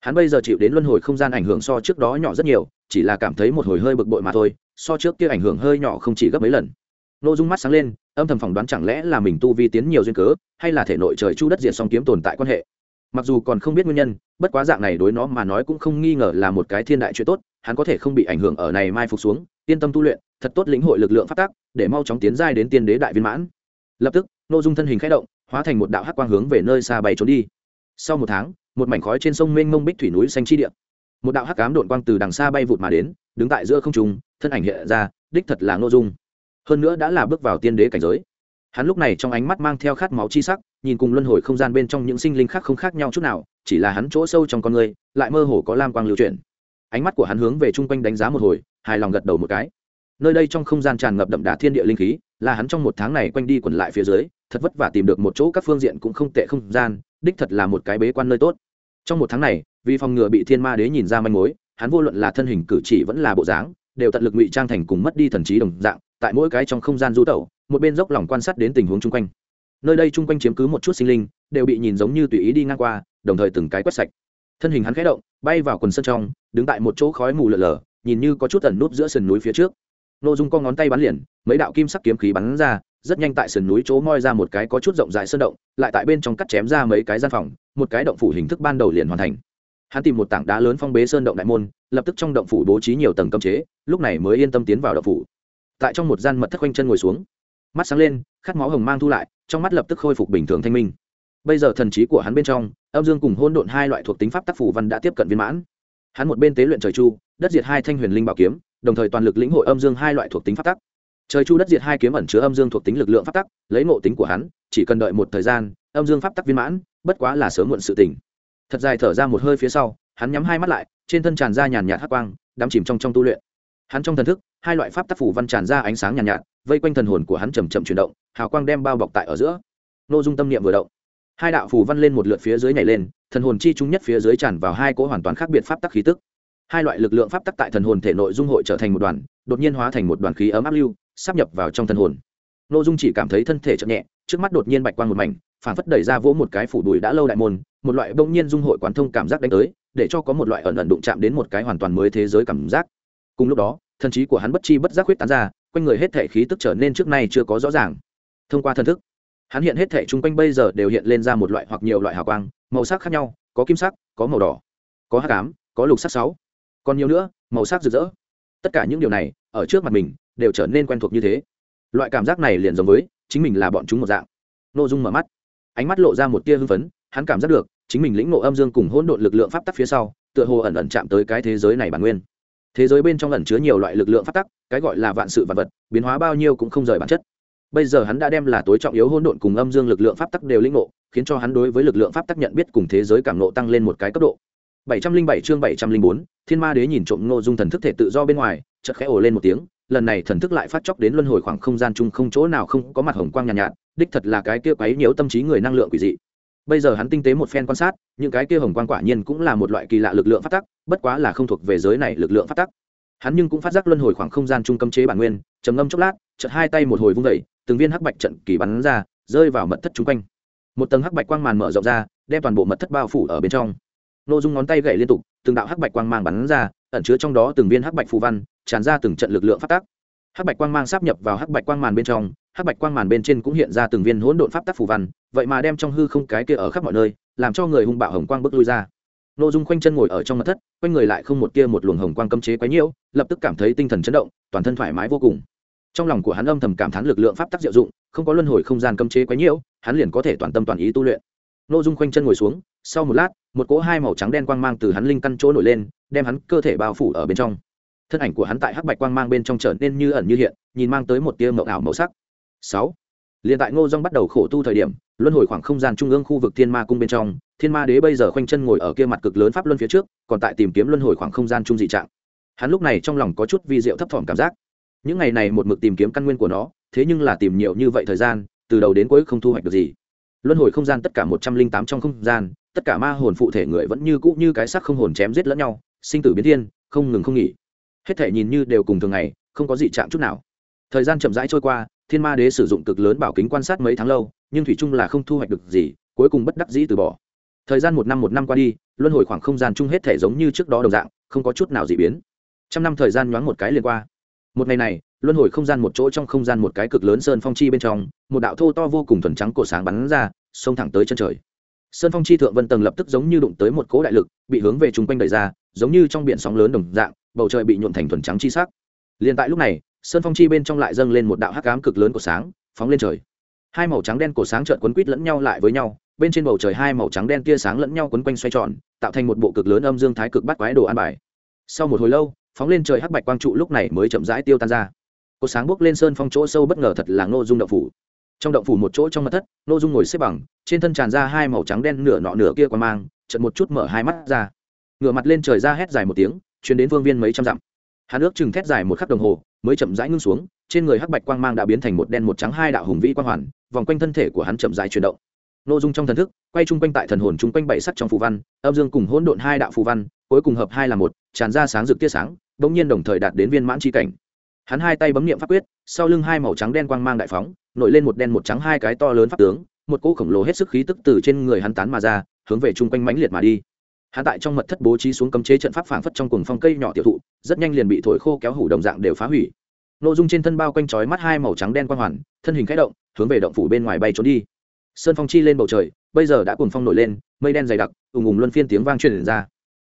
Hắn bây giờ chịu đến luân hồi không gian ảnh hưởng so trước đó nhỏ rất nhiều, chỉ là cảm thấy một hồi hơi bực bội mà thôi, so trước kia ảnh hưởng hơi nhỏ không chỉ gấp mấy lần n ô dung mắt sáng lên, âm thầm phỏng đoán chẳng lẽ là mình tu vi tiến nhiều duyên cớ, hay là thể nội trời chu đất diệt song kiếm tồn tại quan hệ. Mặc dù còn không biết nguyên nhân, bất quá dạng này đối nó mà nói cũng không nghi ngờ là một cái thiên đại chuyện tốt, hắn có thể không bị ảnh hưởng ở này mai phục xuống, yên tâm tu luyện, thật tốt lĩnh hội lực lượng phát tác, để mau chóng tiến giai đến tiên đế đại viên mãn. Lập tức n ô dung thân hình k h ẽ động, hóa thành một đạo hắc quang hướng về nơi xa bay trốn đi. Sau một tháng, một mảnh khói trên sông mênh mông bích thủy núi xanh chi điện một đạo hắc cám đội quang từ đằng xa bay vụt mà đến, đứng tại giữa không trung, thân ảnh hiện ra, đích thật là n ô dung hơn nữa đã là bước vào tiên đế cảnh giới. Hắn lúc này trong ánh mắt mang theo khát máu chi sắc, nhìn cùng luân hồi không gian bên trong những sinh linh khác không khác nhau chút nào, chỉ là hắn chỗ sâu trong con người, lại mơ hồ có lam quang lưu chuyển. Ánh mắt của hắn hướng về chung quanh đánh giá một hồi, hài lòng gật đầu một cái. Nơi đây trong không gian tràn ngập đậm đà thiên địa linh khí, là hắn trong một tháng này quanh đi quẩn lại phía dưới, thật vất vả tìm được một chỗ các phương diện cũng không tệ không gian, đích thật là một cái bế quan nơi tốt. Trong một tháng này, vì phòng ngừa bị thiên ma đế nhìn ra manh mối, hắn vô luận là thân hình cử chỉ vẫn là bộ dáng, đều tận lực ngụy trang thành cùng mất đi thần trí đồng dạng tại mỗi cái trong không gian du tẩu, một bên dốc lòng quan sát đến tình huống chung quanh. Nơi đây chung quanh chiếm cứ một chút sinh linh, đều bị nhìn giống như tùy ý đi ngang qua, đồng thời từng cái quét sạch. Thân hình hắn khẽ động, bay vào quần sân trong, đứng tại một chỗ khói mù lở lờ nhìn như có chút tần núp giữa sườn núi phía trước. N ô dung con ngón tay bắn liền, mấy đạo kim sắc kiếm khí bắn ra, rất nhanh tại sườn núi chỗ moi ra một cái có chút rộng rãi sơn động, lại tại bên trong cắt chém ra mấy cái gian phòng, một cái động phủ hình thức ban đầu liền hoàn thành. Hắn tìm một tảng đá lớn phong bế sơn động đại môn, lập tức trong động phủ bố trí nhiều tầng cấm chế, lúc này mới yên tâm tiến vào động phủ tại trong một gian mật thất quanh chân ngồi xuống. Mắt sáng lên, khát máu hồng mang thu lại, trong mắt lập tức khôi phục bình thường thanh minh. Bây giờ thần trí của hắn bên trong, âm dương cùng hôn độn hai loại thuộc tính pháp tác phủ văn đã tiếp cận viên mãn. Hắn một bên tế luyện trời chu, đất diệt hai thanh huyền linh bảo kiếm, đồng thời toàn lực lĩnh hội âm dương hai loại thuộc tính pháp tắc. Trời chu đất diệt hai kiếm ẩn chứa âm dương thuộc tính lực lượng pháp tắc, lấy ngộ tính của hắn, chỉ cần đợi một thời gian, âm dương pháp tắc viên mãn, bất quá là sớm muộn sự tỉnh thật dài thở ra một hơi phía sau, hắn nhắm hai mắt lại, trên thân tràn ra nhàn nhạt hắc quang, đắm chìm trong trong tu luyện. Hắn trong thần thức hai loại pháp tác phủ văn tràn ra ánh sáng nhàn nhạt, nhạt vây quanh thần hồn của hắn chầm chậm chuyển động hào quang đem bao bọc tại ở giữa. Nội dung tâm niệm vừa động hai đạo phủ văn lên một lượt phía dưới nhảy lên thần hồn chi trung nhất phía dưới tràn vào hai cỗ hoàn toàn khác biệt pháp tắc khí tức. Hai loại lực lượng pháp tắc tại thần hồn thể nội dung hội trở thành một đoàn đột nhiên hóa thành một đoàn khí ấm áp lưu sắp nhập vào trong thần hồn. Nội dung chỉ cảm thấy thân thể chậm nhẹ trước mắt đột nhiên bạch quang một mảnh phản phất đẩy ra vỗ một cái phủ đùi đã lâu đại môn một loại bỗng nhiên dung hội quán thông cảm giác đánh tới để cho có một loại ẩn ẩn đụng chạm đến một cái hoàn toàn mới thế giới cảm giác. Cùng lúc đó thần trí của hắn bất chi bất giác huyết tán ra, quanh người hết thể khí tức trở nên trước nay chưa có rõ ràng. Thông qua thần thức, hắn hiện hết thể chung quanh bây giờ đều hiện lên ra một loại hoặc nhiều loại hào quang, màu sắc khác nhau, có kim sắc, có màu đỏ, có hát cám có lục sắc sáu. Còn nhiều nữa, màu sắc rực rỡ. Tất cả những điều này, ở trước mặt mình, đều trở nên quen thuộc như thế. Loại cảm giác này liền giống với chính mình là bọn chúng một dạng. N ô dung mở mắt, ánh mắt lộ ra một tia hưng phấn, hắn cảm giác được chính mình lĩnh ngộ âm dương cùng hỗn độn lực lượng pháp tắc phía sau, tựa hồ ẩn ẩn chạm tới cái thế giới này bản nguyên thế giới bên trong ẩn chứa nhiều loại lực lượng pháp tắc cái gọi là vạn sự vạn vật biến hóa bao nhiêu cũng không rời bản chất bây giờ hắn đã đem là tối trọng yếu hỗn độn cùng âm dương lực lượng pháp tắc đều lĩnh ngộ khiến cho hắn đối với lực lượng pháp tắc nhận biết cùng thế giới cảm ngộ tăng lên một cái cấp độ 707 chương 704, Thiên Ma Đế nhìn trộm Ngô Dung thần thức thể tự do bên ngoài, chợt khẽ ồ lên một tiếng, lần này thần thức lại phát chốc đến luân hồi khoảng không gian chung không chỗ nào không có mặt hồng quang nhàn nhạt, nhạt, đích thật là cái kia quấy nhiễu tâm trí người năng lượng quỷ dị. Bây giờ hắn tinh tế một phen quan sát, những cái kia hồng quan quả nhiên cũng là một loại kỳ lạ lực lượng phát tắc, bất quá là không thuộc về giới này lực lượng phát tắc. Hắn nhưng cũng phát giác luân hồi khoảng không gian trung cấm chế bản nguyên, trầm ngâm chốc lát, chợt hai tay một hồi vung vẩy từng viên hắc bạch trận kỳ bắn ra, rơi vào mật thất chúng quanh. Một tầng hắc bạch quang màn mở rộng ra, đem toàn bộ mật thất bao phủ ở bên trong. Nô Dung ngón tay gậy liên tục, từng đạo hắc bạch quang mang bắn ra, ẩn chứa trong đó từng viên hắc bạch phù văn, tràn ra từng trận lực lượng phát tác. Hắc bạch quang mang sáp nhập vào hắc bạch quang màn bên trong, hắc bạch quang màn bên trên cũng hiện ra từng viên hỗn độn pháp tắc phù văn, vậy mà đem trong hư không cái kia ở khắp mọi nơi, làm cho người hung bạo hồng quang bước lui ra. Nô Dung khoanh chân ngồi ở trong mật thất, quanh người lại không một tia một luồng hồng quang cấm chế quấy nhiễu, lập tức cảm thấy tinh thần chấn động, toàn thân thoải mái vô cùng. Trong lòng của hắn âm thầm cảm thán lực lượng pháp tắc diệu dụng, không có luân hồi không gian cấm chế quấy nhiễu, hắn liền có thể toàn tâm toàn ý tu luyện. Nô Dung khoanh chân ngồi xuống, sau một lát, một cỗ hai màu trắng đen quang mang từ hắn linh căn chỗ nổi lên, đem hắn cơ thể bao phủ ở bên trong thân ảnh của hắn tại hắc bạch quang mang bên trong trở nên như ẩn như hiện, nhìn mang tới một tia mộng ảo màu sắc. Sáu, liền tại ngô dong bắt đầu khổ tu thời điểm, luân hồi khoảng không gian trung ương khu vực thiên ma cung bên trong, thiên ma đế bây giờ khoanh chân ngồi ở kia mặt cực lớn pháp luân phía trước, còn tại tìm kiếm luân hồi khoảng không gian trung dị trạng. Hắn lúc này trong lòng có chút vi diệu thấp thỏm cảm giác. Những ngày này một mực tìm kiếm căn nguyên của nó, thế nhưng là tìm nhiều như vậy thời gian, từ đầu đến cuối không thu hoạch được gì. Luân hồi không gian tất cả một trăm linh tám trong không gian, tất cả ma hồn phụ thể người vẫn như cũ như cái sắc không hồn chém giết lẫn nhau, sinh tử biến thiên, không ngừng không nghỉ hết thể nhìn như đều cùng thường ngày, không có gì chạm chút nào. Thời gian chậm rãi trôi qua, thiên ma đế sử dụng cực lớn bảo kính quan sát mấy tháng lâu, nhưng thủy chung là không thu hoạch được gì, cuối cùng bất đắc dĩ từ bỏ. Thời gian một năm một năm qua đi, luân hồi khoảng không gian chung hết thể giống như trước đó đồng dạng, không có chút nào dị biến. Trăm năm thời gian nhoáng một cái liền qua. Một ngày này, luân hồi không gian một chỗ trong không gian một cái cực lớn sơn phong chi bên trong, một đạo thô to vô cùng thuần trắng cổ sáng bắn ra, xông thẳng tới chân trời. Sơn phong chi thượng vân tầng lập tức giống như đụng tới một cỗ đại lực, bị hướng về chung quanh đẩy ra, giống như trong biển sóng lớn đồng dạng bầu trời bị nhuộn thành thuần trắng chi sắc. Liền tại lúc này, sơn phong chi bên trong lại dâng lên một đạo hắc ám cực lớn của sáng, phóng lên trời. Hai màu trắng đen của sáng trợn quấn quít lẫn nhau lại với nhau, bên trên bầu trời hai màu trắng đen tia sáng lẫn nhau quấn quanh xoay tròn, tạo thành một bộ cực lớn âm dương thái cực bắt quái đồ an bài. Sau một hồi lâu, phóng lên trời hắc bạch quang trụ lúc này mới chậm rãi tiêu tan ra. Cột sáng bước lên sơn phong chỗ sâu bất ngờ thật là ngô dung động phủ. Trong động phủ một chỗ trong mặt thất, ngô dung ngồi xếp bằng, trên thân tràn ra hai màu trắng đen nửa nọ nửa kia qua mang trận một chút mở hai mắt ra. Ngửa mặt lên trời ra hét dài một tiếng chuyến đến vương viên mấy trăm dặm. Hắn ước chừng thét dài một khắc đồng hồ, mới chậm rãi ngưng xuống, trên người hắc bạch quang mang đã biến thành một đen một trắng hai đạo hùng vĩ quang hoàn, vòng quanh thân thể của hắn chậm rãi chuyển động. Nội dung trong thần thức, quay chung quanh tại thần hồn chung quanh bảy sắc trong phù văn, âm dương cùng hỗn độn hai đạo phù văn, cuối cùng hợp hai là một, tràn ra sáng rực tia sáng bỗng nhiên đồng thời đạt đến viên mãn chi cảnh. Hắn hai tay bấm niệm pháp quyết, sau lưng hai màu trắng đen quang mang đại phóng, nổi lên một đen một trắng hai cái to lớn pháp tướng, một cỗ khổng lồ hết sức khí tức từ trên người hắn tán mà ra, hướng về chung quanh mãnh liệt mà đi hắn tại trong mật thất bố trí xuống cấm chế trận pháp phảng phất trong cuồng phong cây nhỏ tiểu thụ, rất nhanh liền bị thổi khô kéo hủ đồng dạng đều phá hủy. Nội dung trên thân bao quanh chói mắt hai màu trắng đen quang hoàn, thân hình khẽ động, hướng về động phủ bên ngoài bay trốn đi. Sơn phong chi lên bầu trời, bây giờ đã cuồng phong nổi lên, mây đen dày đặc, ùng ùng luân phiên tiếng vang truyền ra.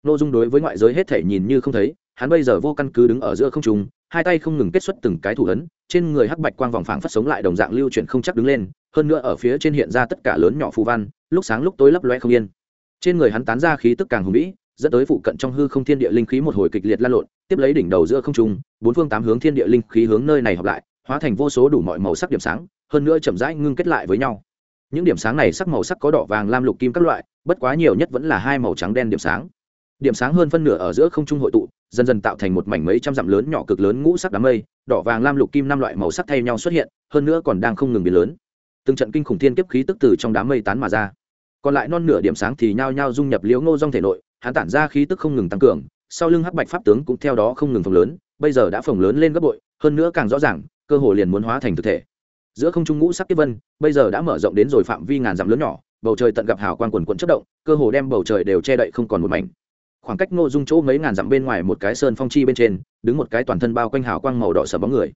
Nội dung đối với ngoại giới hết thể nhìn như không thấy, hắn bây giờ vô căn cứ đứng ở giữa không trung, hai tay không ngừng kết xuất từng cái thủ ấn, trên người hắc bạch quang vòng phảng phất sống lại đồng dạng lưu chuyển không chắc đứng lên, hơn nữa ở phía trên hiện ra tất cả lớn nhỏ phù văn, lúc sáng lúc tối lấp loe không yên trên người hắn tán ra khí tức càng hùng vĩ, dẫn tới phụ cận trong hư không thiên địa linh khí một hồi kịch liệt lan lộn, tiếp lấy đỉnh đầu giữa không trung, bốn phương tám hướng thiên địa linh khí hướng nơi này hợp lại, hóa thành vô số đủ mọi màu sắc điểm sáng, hơn nữa chậm rãi ngưng kết lại với nhau. Những điểm sáng này sắc màu sắc có đỏ, vàng, lam, lục, kim các loại, bất quá nhiều nhất vẫn là hai màu trắng đen điểm sáng. Điểm sáng hơn phân nửa ở giữa không trung hội tụ, dần dần tạo thành một mảnh mấy trăm dặm lớn nhỏ cực lớn ngũ sắc đám mây, đỏ, vàng, lam, lục, kim năm loại màu sắc thay nhau xuất hiện, hơn nữa còn đang không ngừng biến lớn. Từng trận kinh khủng thiên kiếp khí tức từ trong đám mây tán mà ra còn lại non nửa điểm sáng thì nhao nhao dung nhập liễu ngô dong thể nội, hắn tản ra khí tức không ngừng tăng cường, sau lưng hắc bạch pháp tướng cũng theo đó không ngừng phồng lớn, bây giờ đã phồng lớn lên gấp bội, hơn nữa càng rõ ràng, cơ hồ liền muốn hóa thành thực thể. Giữa không trung ngũ sắc tiếp vân, bây giờ đã mở rộng đến rồi phạm vi ngàn dặm lớn nhỏ, bầu trời tận gặp hào quang quần quận chất động, cơ hồ đem bầu trời đều che đậy không còn một mảnh. Khoảng cách ngô dung chỗ mấy ngàn dặm bên ngoài một cái sơn phong chi bên trên, đứng một cái toàn thân bao quanh hào quang màu đỏ sờ bóng người.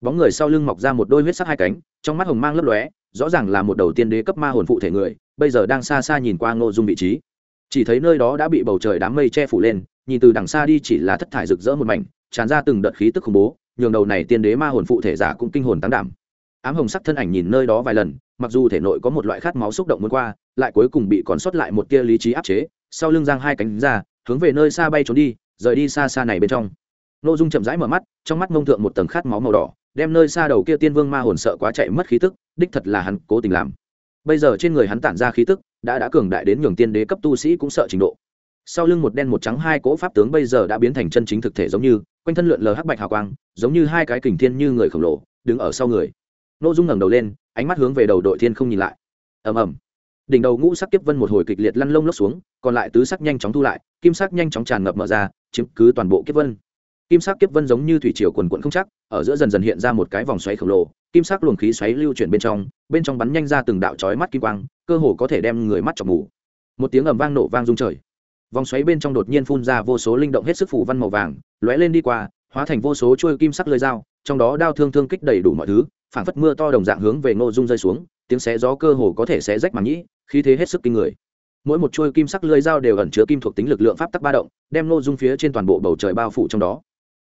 Bóng người sau lưng mọc ra một đôi huyết sắc hai cánh, trong mắt hồng mang lấp lóe, rõ ràng là một đầu tiên đế cấp ma hồn phụ thể người bây giờ đang xa xa nhìn qua ngô dung vị trí. Chỉ thấy nơi đó đã bị bầu trời đám mây che phủ lên, nhìn từ đằng xa đi chỉ là thất thải rực rỡ một mảnh, tràn ra từng đợt khí tức khủng bố, nhường đầu này tiên đế ma hồn phụ thể giả cũng kinh hồn tán đảm. Ám hồng sắc thân ảnh nhìn nơi đó vài lần, mặc dù thể nội có một loại khát máu xúc động muốn qua, lại cuối cùng bị còn sót lại một tia lý trí áp chế, sau lưng giang hai cánh ra, hướng về nơi xa bay trốn đi, rời đi xa xa này bên trong. Nội dung chậm rãi mở mắt, trong mắt mông thượng một tầng khát máu màu đỏ, đem nơi xa đầu kia tiên vương ma hồn sợ quá chạy mất khí tức, đích thật là hắn cố tình làm bây giờ trên người hắn tản ra khí tức, đã đã cường đại đến nhường tiên đế cấp tu sĩ cũng sợ trình độ. Sau lưng một đen một trắng hai cỗ pháp tướng bây giờ đã biến thành chân chính thực thể giống như, quanh thân lượn lờ hắc bạch hào quang, giống như hai cái kình thiên như người khổng lồ, đứng ở sau người. N ô dung ngẩng đầu lên, ánh mắt hướng về đầu đội thiên không nhìn lại. Ầm ầm. Đỉnh đầu ngũ sắc kiếp vân một hồi kịch liệt lăn lông lốc xuống, còn lại tứ sắc nhanh chóng thu lại, kim sắc nhanh chóng tràn ngập mở ra, chiếm cứ toàn bộ kiếp vân. Kim sắc kiếp vân giống như thủy triều quần quận không chắc, ở giữa dần dần hiện ra một cái vòng xoáy khổng lồ kim sắc luồng khí xoáy lưu chuyển bên trong bên trong bắn nhanh ra từng đạo chói mắt kim quang, cơ hồ có thể đem người mắt chọc mù một tiếng ầm vang nổ vang rung trời. Vòng xoáy bên trong đột nhiên phun ra vô số linh động hết sức phủ văn màu vàng, lóe lên đi qua, hóa thành vô số chuôi kim sắc lưỡi dao, trong đó đao thương thương kích đầy đủ mọi thứ, phảng phất mưa to đồng dạng hướng về ngô dung rơi xuống, tiếng xé gió cơ hồ có thể xé rách màng nhĩ, khí thế hết sức kinh người. Mỗi một chuôi kim sắc lưỡi dao đều ẩn chứa kim thuộc tính lực lượng pháp tắc ba động, đem ngô dung phía trên toàn bộ bầu trời bao phủ trong đó.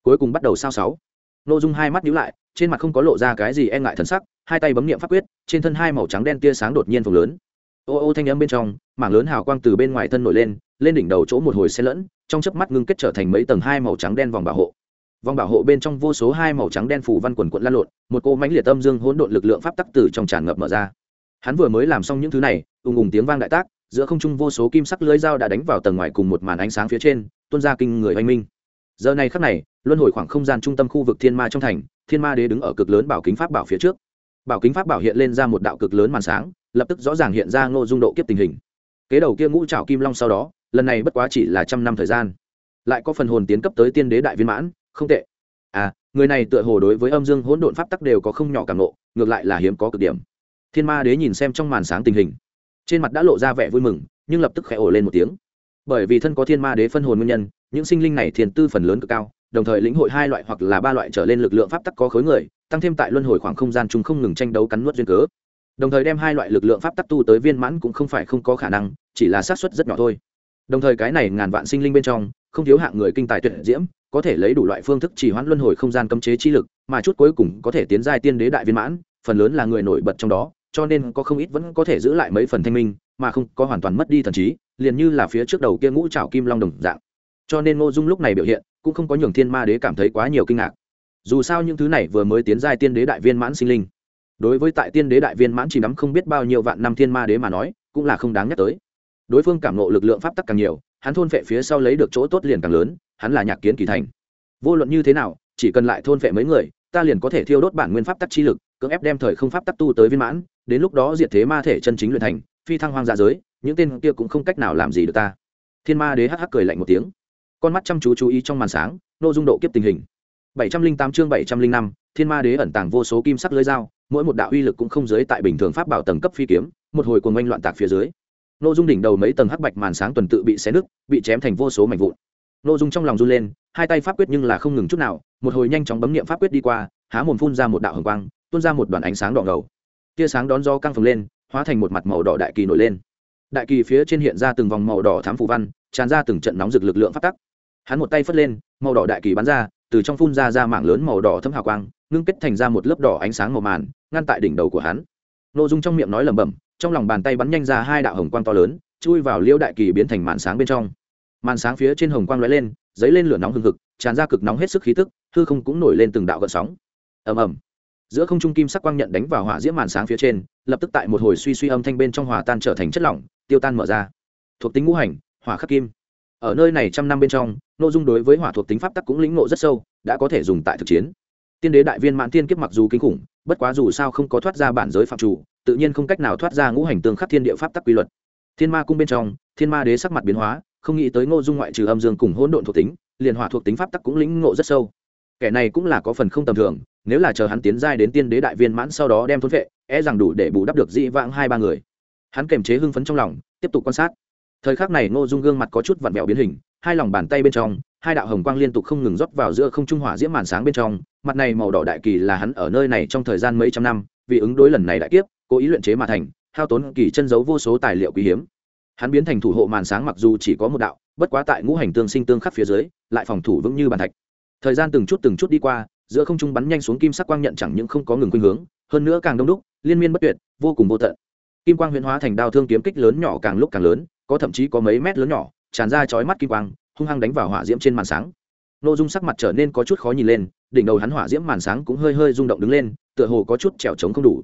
Cuối cùng bắt đầu sao sáu. Ngô dung hai mắt nhíu lại trên mặt không có lộ ra cái gì e ngại thần sắc, hai tay bấm niệm pháp quyết, trên thân hai màu trắng đen tia sáng đột nhiên phồng lớn. Ô ô thanh âm bên trong, mảng lớn hào quang từ bên ngoài thân nổi lên lên đỉnh đầu chỗ một hồi xe lẫn, trong chớp mắt ngưng kết trở thành mấy tầng hai màu trắng đen vòng bảo hộ. Vòng bảo hộ bên trong vô số hai màu trắng đen phủ văn quần quận lan lộn, một cô mãnh liệt âm dương hỗn độn lực lượng pháp tắc từ trong tràn ngập mở ra. Hắn vừa mới làm xong những thứ này, ùng ùng tiếng vang đại tác, giữa không trung vô số kim sắc lưới dao đã đánh vào tầng ngoài cùng một màn ánh sáng phía trên, tuôn ra kinh người oanh minh giờ này khắc này, luân hồi khoảng không gian trung tâm khu vực thiên ma trong thành, thiên ma đế đứng ở cực lớn bảo kính pháp bảo phía trước. Bảo kính pháp bảo hiện lên ra một đạo cực lớn màn sáng, lập tức rõ ràng hiện ra ngô dung độ kiếp tình hình. Kế đầu kia ngũ trảo kim long sau đó, lần này bất quá chỉ là trăm năm thời gian. Lại có phần hồn tiến cấp tới tiên đế đại viên mãn, không tệ. À người này tựa hồ đối với âm dương hỗn độn pháp tắc đều có không nhỏ cảm nộ ngược lại là hiếm có cực điểm. Thiên ma đế nhìn xem trong màn sáng tình hình. Trên mặt đã lộ ra vẻ vui mừng, nhưng lập tức khẽ ổ lên một tiếng bởi vì thân có thiên ma đế phân hồn nguyên nhân, những sinh linh này thiền tư phần lớn cực cao, đồng thời lĩnh hội hai loại hoặc là ba loại trở lên lực lượng pháp tắc có khối người, tăng thêm tại luân hồi khoảng không gian chúng không ngừng tranh đấu cắn nuốt duyên cớ. Đồng thời đem hai loại lực lượng pháp tắc tu tới viên mãn cũng không phải không có khả năng, chỉ là xác suất rất nhỏ thôi. Đồng thời cái này ngàn vạn sinh linh bên trong, không thiếu hạng người kinh tài tuyệt diễm, có thể lấy đủ loại phương thức chỉ hoãn luân hồi không gian cấm chế chi lực, mà chút cuối cùng có thể tiến giai tiên đế đại viên mãn, phần lớn là người nổi bật trong đó cho nên có không ít vẫn có thể giữ lại mấy phần thanh minh, mà không có hoàn toàn mất đi thần trí, liền như là phía trước đầu kia ngũ trào kim long đồng dạng. Cho nên ngô dung lúc này biểu hiện, cũng không có nhường thiên ma đế cảm thấy quá nhiều kinh ngạc. Dù sao những thứ này vừa mới tiến giai tiên đế đại viên mãn sinh linh. Đối với tại tiên đế đại viên mãn chỉ nắm không biết bao nhiêu vạn năm thiên ma đế mà nói, cũng là không đáng nhắc tới. Đối phương cảm nộ lực lượng pháp tắc càng nhiều, hắn thôn phệ phía sau lấy được chỗ tốt liền càng lớn, hắn là nhạc kiến kỳ thành. Vô luận như thế nào, chỉ cần lại thôn phệ mấy người, ta liền có thể thiêu đốt bản nguyên pháp tắc chi lực cưỡng ép đem thời không pháp tắc tu tới viên mãn, đến lúc đó diệt thế ma thể chân chính luyện thành, phi thăng hoang dạ giới, những tên kia cũng không cách nào làm gì được ta. Thiên ma đế hắc hắc cười lạnh một tiếng. Con mắt chăm chú chú ý trong màn sáng, nội dung độ kiếp tình hình. Bảy trăm linh tám chương bảy trăm linh năm, thiên ma đế ẩn tàng vô số kim sắc lưới dao, mỗi một đạo uy lực cũng không giới tại bình thường pháp bảo tầng cấp phi kiếm, một hồi cuồng oanh loạn tạc phía dưới. Nội dung đỉnh đầu mấy tầng hắc bạch màn sáng tuần tự bị xé nứt, bị chém thành vô số mảnh vụn. Nội dung trong lòng run lên, hai tay pháp quyết nhưng là không ngừng chút nào, một hồi nhanh chóng bấm niệm pháp quyết đi qua, há mồm phun ra một đạo hồng quang tuôn ra một đoàn ánh sáng đỏ ngầu. Tia sáng đón do căng phồng lên, hóa thành một mặt màu đỏ đại kỳ nổi lên. Đại kỳ phía trên hiện ra từng vòng màu đỏ thám phù văn, tràn ra từng trận nóng rực lực lượng phát tắc. Hắn một tay phất lên, màu đỏ đại kỳ bắn ra, từ trong phun ra ra mảng lớn màu đỏ thấm hào quang, ngưng kết thành ra một lớp đỏ ánh sáng màu màn, ngăn tại đỉnh đầu của hắn. N ô dung trong miệng nói lẩm bẩm, trong lòng bàn tay bắn nhanh ra hai đạo hồng quang to lớn, chui vào liêu đại kỳ biến thành màn sáng bên trong. Màn sáng phía trên hồng quang lóe lên, dấy lên lửa nóng hừng hực, tràn ra cực nóng hết sức khí tức, hư không cũng nổi lên từng đạo gợn sóng. Ầm ầm giữa không trung kim sắc quang nhận đánh vào hỏa diễm màn sáng phía trên, lập tức tại một hồi suy suy âm thanh bên trong hòa tan trở thành chất lỏng, tiêu tan mở ra. Thuộc tính ngũ hành, hỏa khắc kim. Ở nơi này trăm năm bên trong, nội dung đối với hỏa thuộc tính pháp tắc cũng lĩnh ngộ rất sâu, đã có thể dùng tại thực chiến. Tiên đế đại viên mãn tiên kiếp mặc dù kinh khủng, bất quá dù sao không có thoát ra bản giới phạm chủ, tự nhiên không cách nào thoát ra ngũ hành tương khắc thiên địa pháp tắc quy luật. Thiên ma cung bên trong, thiên ma đế sắc mặt biến hóa, không nghĩ tới ngô dung ngoại trừ âm dương cùng hỗn độn thuộc tính, liền hỏa thuộc tính pháp tắc cũng lĩnh ngộ rất sâu. Kẻ này cũng là có phần không tầm thường nếu là chờ hắn tiến giai đến tiên đế đại viên mãn sau đó đem thôn vệ e rằng đủ để bù đắp được dị vãng hai ba người. Hắn kềm chế hưng phấn trong lòng, tiếp tục quan sát. Thời khắc này ngô dung gương mặt có chút vặn vẹo biến hình, hai lòng bàn tay bên trong, hai đạo hồng quang liên tục không ngừng rót vào giữa không trung hỏa diễm màn sáng bên trong, mặt này màu đỏ đại kỳ là hắn ở nơi này trong thời gian mấy trăm năm, vì ứng đối lần này đại kiếp, cố ý luyện chế mà thành, hao tốn kỳ chân giấu vô số tài liệu quý hiếm. Hắn biến thành thủ hộ màn sáng mặc dù chỉ có một đạo, bất quá tại ngũ hành tương sinh tương khắc phía dưới, lại phòng thủ vững như bàn thạch. Thời gian từng chút từng chút đi qua giữa không trung bắn nhanh xuống kim sắc quang nhận chẳng những không có ngừng khuynh hướng, hơn nữa càng đông đúc, liên miên bất tuyệt, vô cùng vô tận. Kim quang huyễn hóa thành đao thương kiếm kích lớn nhỏ càng lúc càng lớn, có thậm chí có mấy mét lớn nhỏ, tràn ra chói mắt kim quang, hung hăng đánh vào hỏa diễm trên màn sáng. Nội dung sắc mặt trở nên có chút khó nhìn lên, đỉnh đầu hắn hỏa diễm màn sáng cũng hơi hơi rung động đứng lên, tựa hồ có chút trèo trống không đủ.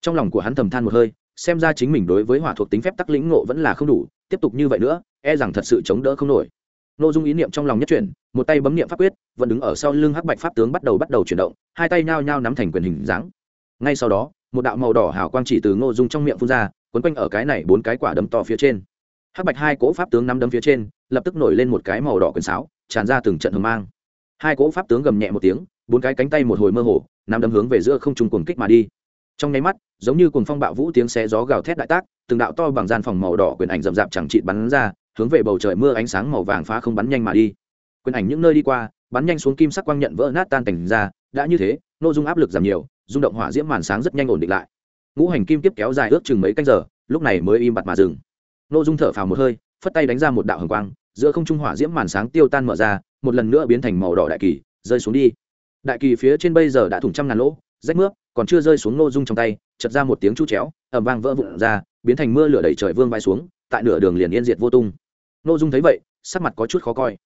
Trong lòng của hắn thầm than một hơi, xem ra chính mình đối với hỏa thuộc tính phép tắc lĩnh ngộ vẫn là không đủ, tiếp tục như vậy nữa e rằng thật sự chống đỡ không nổi nội dung ý niệm trong lòng nhất chuyển, một tay bấm niệm pháp quyết, vẫn đứng ở sau lưng hắc bạch pháp tướng bắt đầu bắt đầu chuyển động, hai tay nhao nhao nắm thành quyền hình dáng. Ngay sau đó, một đạo màu đỏ hào quang chỉ từ ngô dung trong miệng phun ra, quấn quanh ở cái này bốn cái quả đấm to phía trên. Hắc bạch hai cỗ pháp tướng nắm đấm phía trên, lập tức nổi lên một cái màu đỏ quyền sáo, tràn ra từng trận hờ mang. Hai cỗ pháp tướng gầm nhẹ một tiếng, bốn cái cánh tay một hồi mơ hồ, nắm đấm hướng về giữa không trung cuồng kích mà đi. Trong nháy mắt, giống như cuồng phong bạo vũ tiếng xé gió gào thét đại tác, từng đạo to bằng gian phòng màu đỏ quyền ảnh rậm rạp chẳng trị bắn ra hướng về bầu trời mưa ánh sáng màu vàng phá không bắn nhanh mà đi. Quyền ảnh những nơi đi qua, bắn nhanh xuống kim sắc quang nhận vỡ nát tan cảnh ra, đã như thế, nội dung áp lực giảm nhiều, rung động hỏa diễm màn sáng rất nhanh ổn định lại. Ngũ hành kim tiếp kéo dài ước chừng mấy canh giờ, lúc này mới im bặt mà dừng. Nội dung thở phào một hơi, phất tay đánh ra một đạo hồng quang, giữa không trung hỏa diễm màn sáng tiêu tan mở ra, một lần nữa biến thành màu đỏ đại kỳ, rơi xuống đi. Đại kỳ phía trên bây giờ đã thủng trăm ngàn lỗ, rách mướp, còn chưa rơi xuống nội dung trong tay chật ra một tiếng chu chéo ẩm vang vỡ vụn ra, biến thành mưa lửa đẩy trời vương vai xuống, tại nửa đường liền yên diệt vô tung nội dung thấy vậy, sắc mặt có chút khó coi.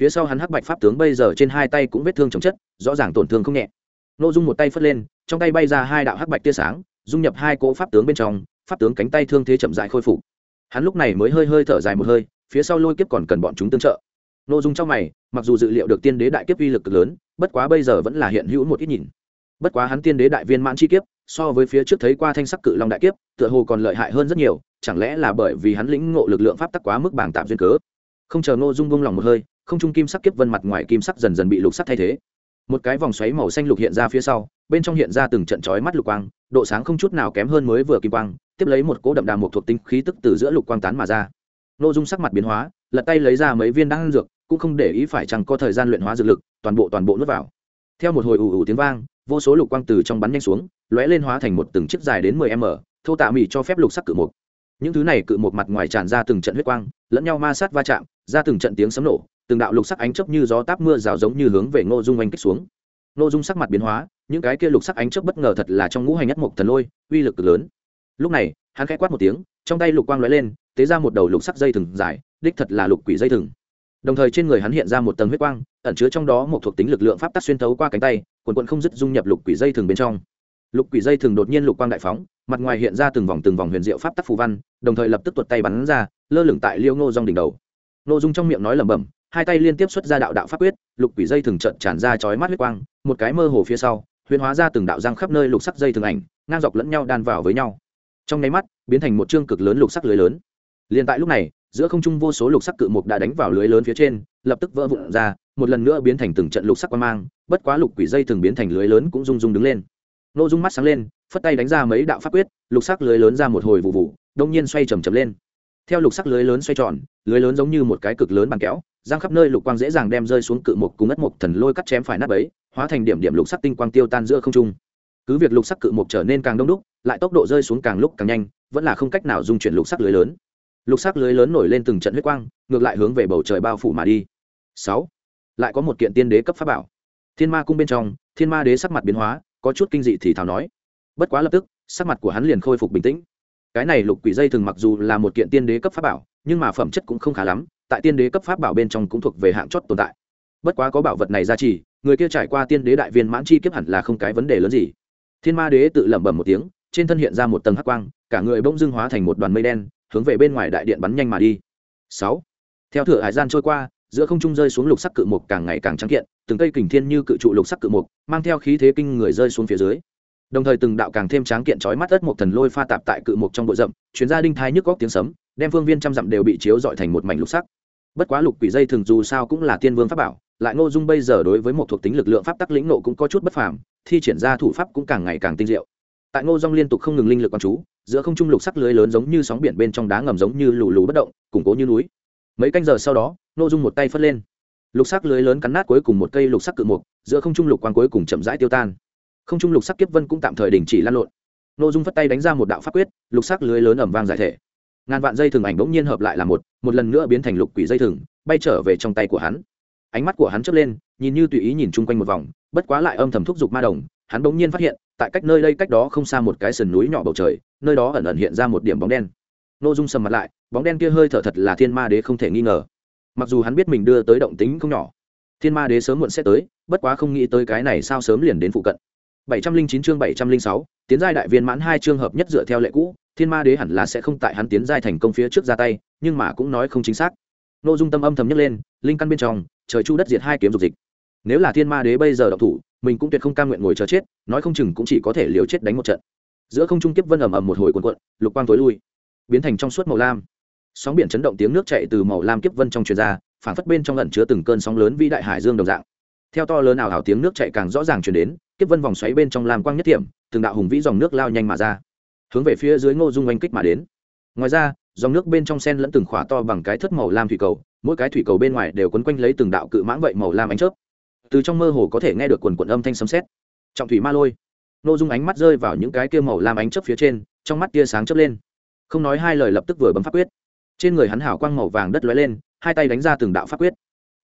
Phía sau hắn hắc bạch pháp tướng bây giờ trên hai tay cũng vết thương chồng chất, rõ ràng tổn thương không nhẹ. Nội dung một tay phất lên, trong tay bay ra hai đạo hắc bạch tia sáng, dung nhập hai cỗ pháp tướng bên trong, pháp tướng cánh tay thương thế chậm dại khôi phục. Hắn lúc này mới hơi hơi thở dài một hơi, phía sau lôi kiếp còn cần bọn chúng tương trợ. Nội dung trong mày, mặc dù dự liệu được tiên đế đại kiếp uy lực lớn, bất quá bây giờ vẫn là hiện hữu một ít nhìn. Bất quá hắn tiên đế đại viên mãn chi kiếp so với phía trước thấy qua thanh sắc cự long đại kiếp, tựa hồ còn lợi hại hơn rất nhiều, chẳng lẽ là bởi vì hắn lĩnh ngộ lực lượng pháp tắc quá mức bảng tạm duyên cớ? Không chờ ngô dung bông lòng một hơi, không trung kim sắc kiếp vân mặt ngoài kim sắc dần dần bị lục sắc thay thế. Một cái vòng xoáy màu xanh lục hiện ra phía sau, bên trong hiện ra từng trận chói mắt lục quang, độ sáng không chút nào kém hơn mới vừa kim quang, tiếp lấy một cỗ đậm đà một thuộc tinh khí tức từ giữa lục quang tán mà ra. Ngô dung sắc mặt biến hóa, lật tay lấy ra mấy viên đan dược, cũng không để ý phải chẳng có thời gian luyện hóa dược lực, toàn bộ toàn bộ nuốt vào. Theo một hồi ủ ủ tiếng vang vô số lục quang từ trong bắn nhanh xuống, lóe lên hóa thành một từng chiếc dài đến mười m thô tạ mì cho phép lục sắc cự mục. Những thứ này cự một mặt ngoài tràn ra từng trận huyết quang, lẫn nhau ma sát va chạm, ra từng trận tiếng sấm nổ, từng đạo lục sắc ánh chớp như gió táp mưa rào giống như hướng về ngô dung anh kích xuống. Ngô dung sắc mặt biến hóa, những cái kia lục sắc ánh chớp bất ngờ thật là trong ngũ hành nhất mục thần lôi, uy lực cực lớn. Lúc này, hắn khẽ quát một tiếng, trong tay lục quang lóe lên, tế ra một đầu lục sắc dây thừng dài, đích thật là lục quỷ dây thừng đồng thời trên người hắn hiện ra một tầng huyết quang, ẩn chứa trong đó một thuộc tính lực lượng pháp tắc xuyên thấu qua cánh tay, quần quận không dứt dung nhập lục quỷ dây thừng bên trong. Lục quỷ dây thừng đột nhiên lục quang đại phóng, mặt ngoài hiện ra từng vòng từng vòng huyền diệu pháp tắc phù văn, đồng thời lập tức tuột tay bắn ra, lơ lửng tại liêu ngô dòng đỉnh đầu. Ngô dung trong miệng nói lẩm bẩm, hai tay liên tiếp xuất ra đạo đạo pháp quyết, lục quỷ dây thừng trận tràn ra chói mắt huyết quang, một cái mơ hồ phía sau, huyền hóa ra từng đạo răng khắp nơi lục sắc dây thường ảnh, ngang dọc lẫn nhau đan vào với nhau. Trong nháy mắt, biến thành một chương cực lớn lục sắc lưới lớn. Liền tại lúc này giữa không trung vô số lục sắc cự mục đã đánh vào lưới lớn phía trên, lập tức vỡ vụn ra, một lần nữa biến thành từng trận lục sắc quan mang, bất quá lục quỷ dây thường biến thành lưới lớn cũng rung rung đứng lên. Nội dung mắt sáng lên, phất tay đánh ra mấy đạo pháp quyết, lục sắc lưới lớn ra một hồi vụ vụ, đông nhiên xoay chầm chầm lên. Theo lục sắc lưới lớn xoay tròn, lưới lớn giống như một cái cực lớn bằng kéo, giang khắp nơi lục quang dễ dàng đem rơi xuống cự mục cùng ất mục thần lôi cắt chém phải nát bấy, hóa thành điểm điểm lục sắc tinh quang tiêu tan giữa không trung. Cứ việc lục sắc cự mục trở nên càng đông đúc, lại tốc độ rơi xuống càng lúc càng nhanh, vẫn là không cách nào dung chuyển lục sắc lưới lớn lục sắc lưới lớn nổi lên từng trận huyết quang, ngược lại hướng về bầu trời bao phủ mà đi. Sáu, lại có một kiện tiên đế cấp pháp bảo. Thiên ma cung bên trong, thiên ma đế sắc mặt biến hóa, có chút kinh dị thì thào nói. Bất quá lập tức, sắc mặt của hắn liền khôi phục bình tĩnh. Cái này lục quỷ dây thường mặc dù là một kiện tiên đế cấp pháp bảo, nhưng mà phẩm chất cũng không khá lắm, tại tiên đế cấp pháp bảo bên trong cũng thuộc về hạng chót tồn tại. Bất quá có bảo vật này ra chỉ, người kia trải qua tiên đế đại viên mãn chi kiếp hẳn là không cái vấn đề lớn gì. Thiên ma đế tự lẩm bẩm một tiếng, trên thân hiện ra một tầng hắc quang, cả người bỗng dưng hóa thành một đoàn mây đen hướng về bên ngoài đại điện bắn nhanh mà đi. Sáu. Theo thửa hải gian trôi qua, giữa không trung rơi xuống lục sắc cự mục càng ngày càng trắng kiện, từng cây kình thiên như cự trụ lục sắc cự mục, mang theo khí thế kinh người rơi xuống phía dưới. Đồng thời từng đạo càng thêm tráng kiện chói mắt ất một thần lôi pha tạp tại cự mục trong bụi rậm chuyến ra đinh thai nhức góc tiếng sấm, đem phương viên trăm dặm đều bị chiếu dọi thành một mảnh lục sắc. Bất quá lục quỷ dây thường dù sao cũng là tiên vương pháp bảo, lại ngô dung bây giờ đối với một thuộc tính lực lượng pháp tắc lĩnh nộ cũng có chút bất phàm, thi triển ra thủ pháp cũng càng ngày càng tinh diệu. Tại ngô dung liên tục không ngừng linh lực quan chú giữa không trung lục sắc lưới lớn giống như sóng biển bên trong đá ngầm giống như lù lù bất động, củng cố như núi. Mấy canh giờ sau đó nội dung một tay phất lên. Lục sắc lưới lớn cắn nát cuối cùng một cây lục sắc cự mục, giữa không trung lục quang cuối cùng chậm rãi tiêu tan. Không trung lục sắc kiếp vân cũng tạm thời đình chỉ lan lộn. Nội dung phất tay đánh ra một đạo pháp quyết, lục sắc lưới lớn ẩm vang giải thể. Ngàn vạn dây thừng ảnh bỗng nhiên hợp lại là một một lần nữa biến thành lục quỷ dây thừng, bay trở về trong tay của hắn. Ánh mắt của hắn chớp lên, nhìn như tùy ý nhìn chung quanh một vòng, bất quá lại âm thầm thúc giục ma đồng hắn bỗng nhiên phát hiện tại cách nơi đây cách đó không xa một cái sườn núi nhỏ bầu trời nơi đó ẩn ẩn hiện ra một điểm bóng đen. N ô dung sầm mặt lại bóng đen kia hơi thở thật là thiên ma đế không thể nghi ngờ. Mặc dù hắn biết mình đưa tới động tính không nhỏ thiên ma đế sớm muộn sẽ tới bất quá không nghĩ tới cái này sao sớm liền đến phụ cận. 709 chương 706, tiến giai đại viên mãn hai chương hợp nhất dựa theo lệ cũ thiên ma đế hẳn là sẽ không tại hắn tiến giai thành công phía trước ra tay nhưng mà cũng nói không chính xác. N ô dung tâm âm thầm nhấc lên linh căn bên trong trời chu đất diệt hai kiếm dục dịch. Nếu là thiên ma đế bây giờ độc thủ mình cũng tuyệt không cam nguyện ngồi chờ chết, nói không chừng cũng chỉ có thể liều chết đánh một trận. Giữa không trung kiếp vân ầm ầm một hồi cuộn cuộn, lục quang tối lui, biến thành trong suốt màu lam. Sóng biển chấn động tiếng nước chạy từ màu lam kiếp vân trong truyền ra phản phất bên trong lẩn chứa từng cơn sóng lớn vĩ đại hải dương đồng dạng. Theo to lớn ảo hảo tiếng nước chạy càng rõ ràng chuyển đến, kiếp vân vòng xoáy bên trong lam quang nhất thiểm từng đạo hùng vĩ dòng nước lao nhanh mà ra, hướng về phía dưới ngô dung oanh kích mà đến. Ngoài ra, dòng nước bên trong sen lẫn từng khỏa to bằng cái thất màu lam thủy cầu, mỗi cái thủy cầu bên ngoài đều quấn quanh lấy từng đạo cự mãng vậy màu lam ánh chớp từ trong mơ hồ có thể nghe được quần quần âm thanh sấm sét. Trọng thủy ma lôi. Nô dung ánh mắt rơi vào những cái kia màu lam ánh chớp phía trên, trong mắt tia sáng chớp lên. Không nói hai lời lập tức vừa bấm pháp quyết. Trên người hắn hảo quang màu vàng đất lóe lên, hai tay đánh ra từng đạo pháp quyết.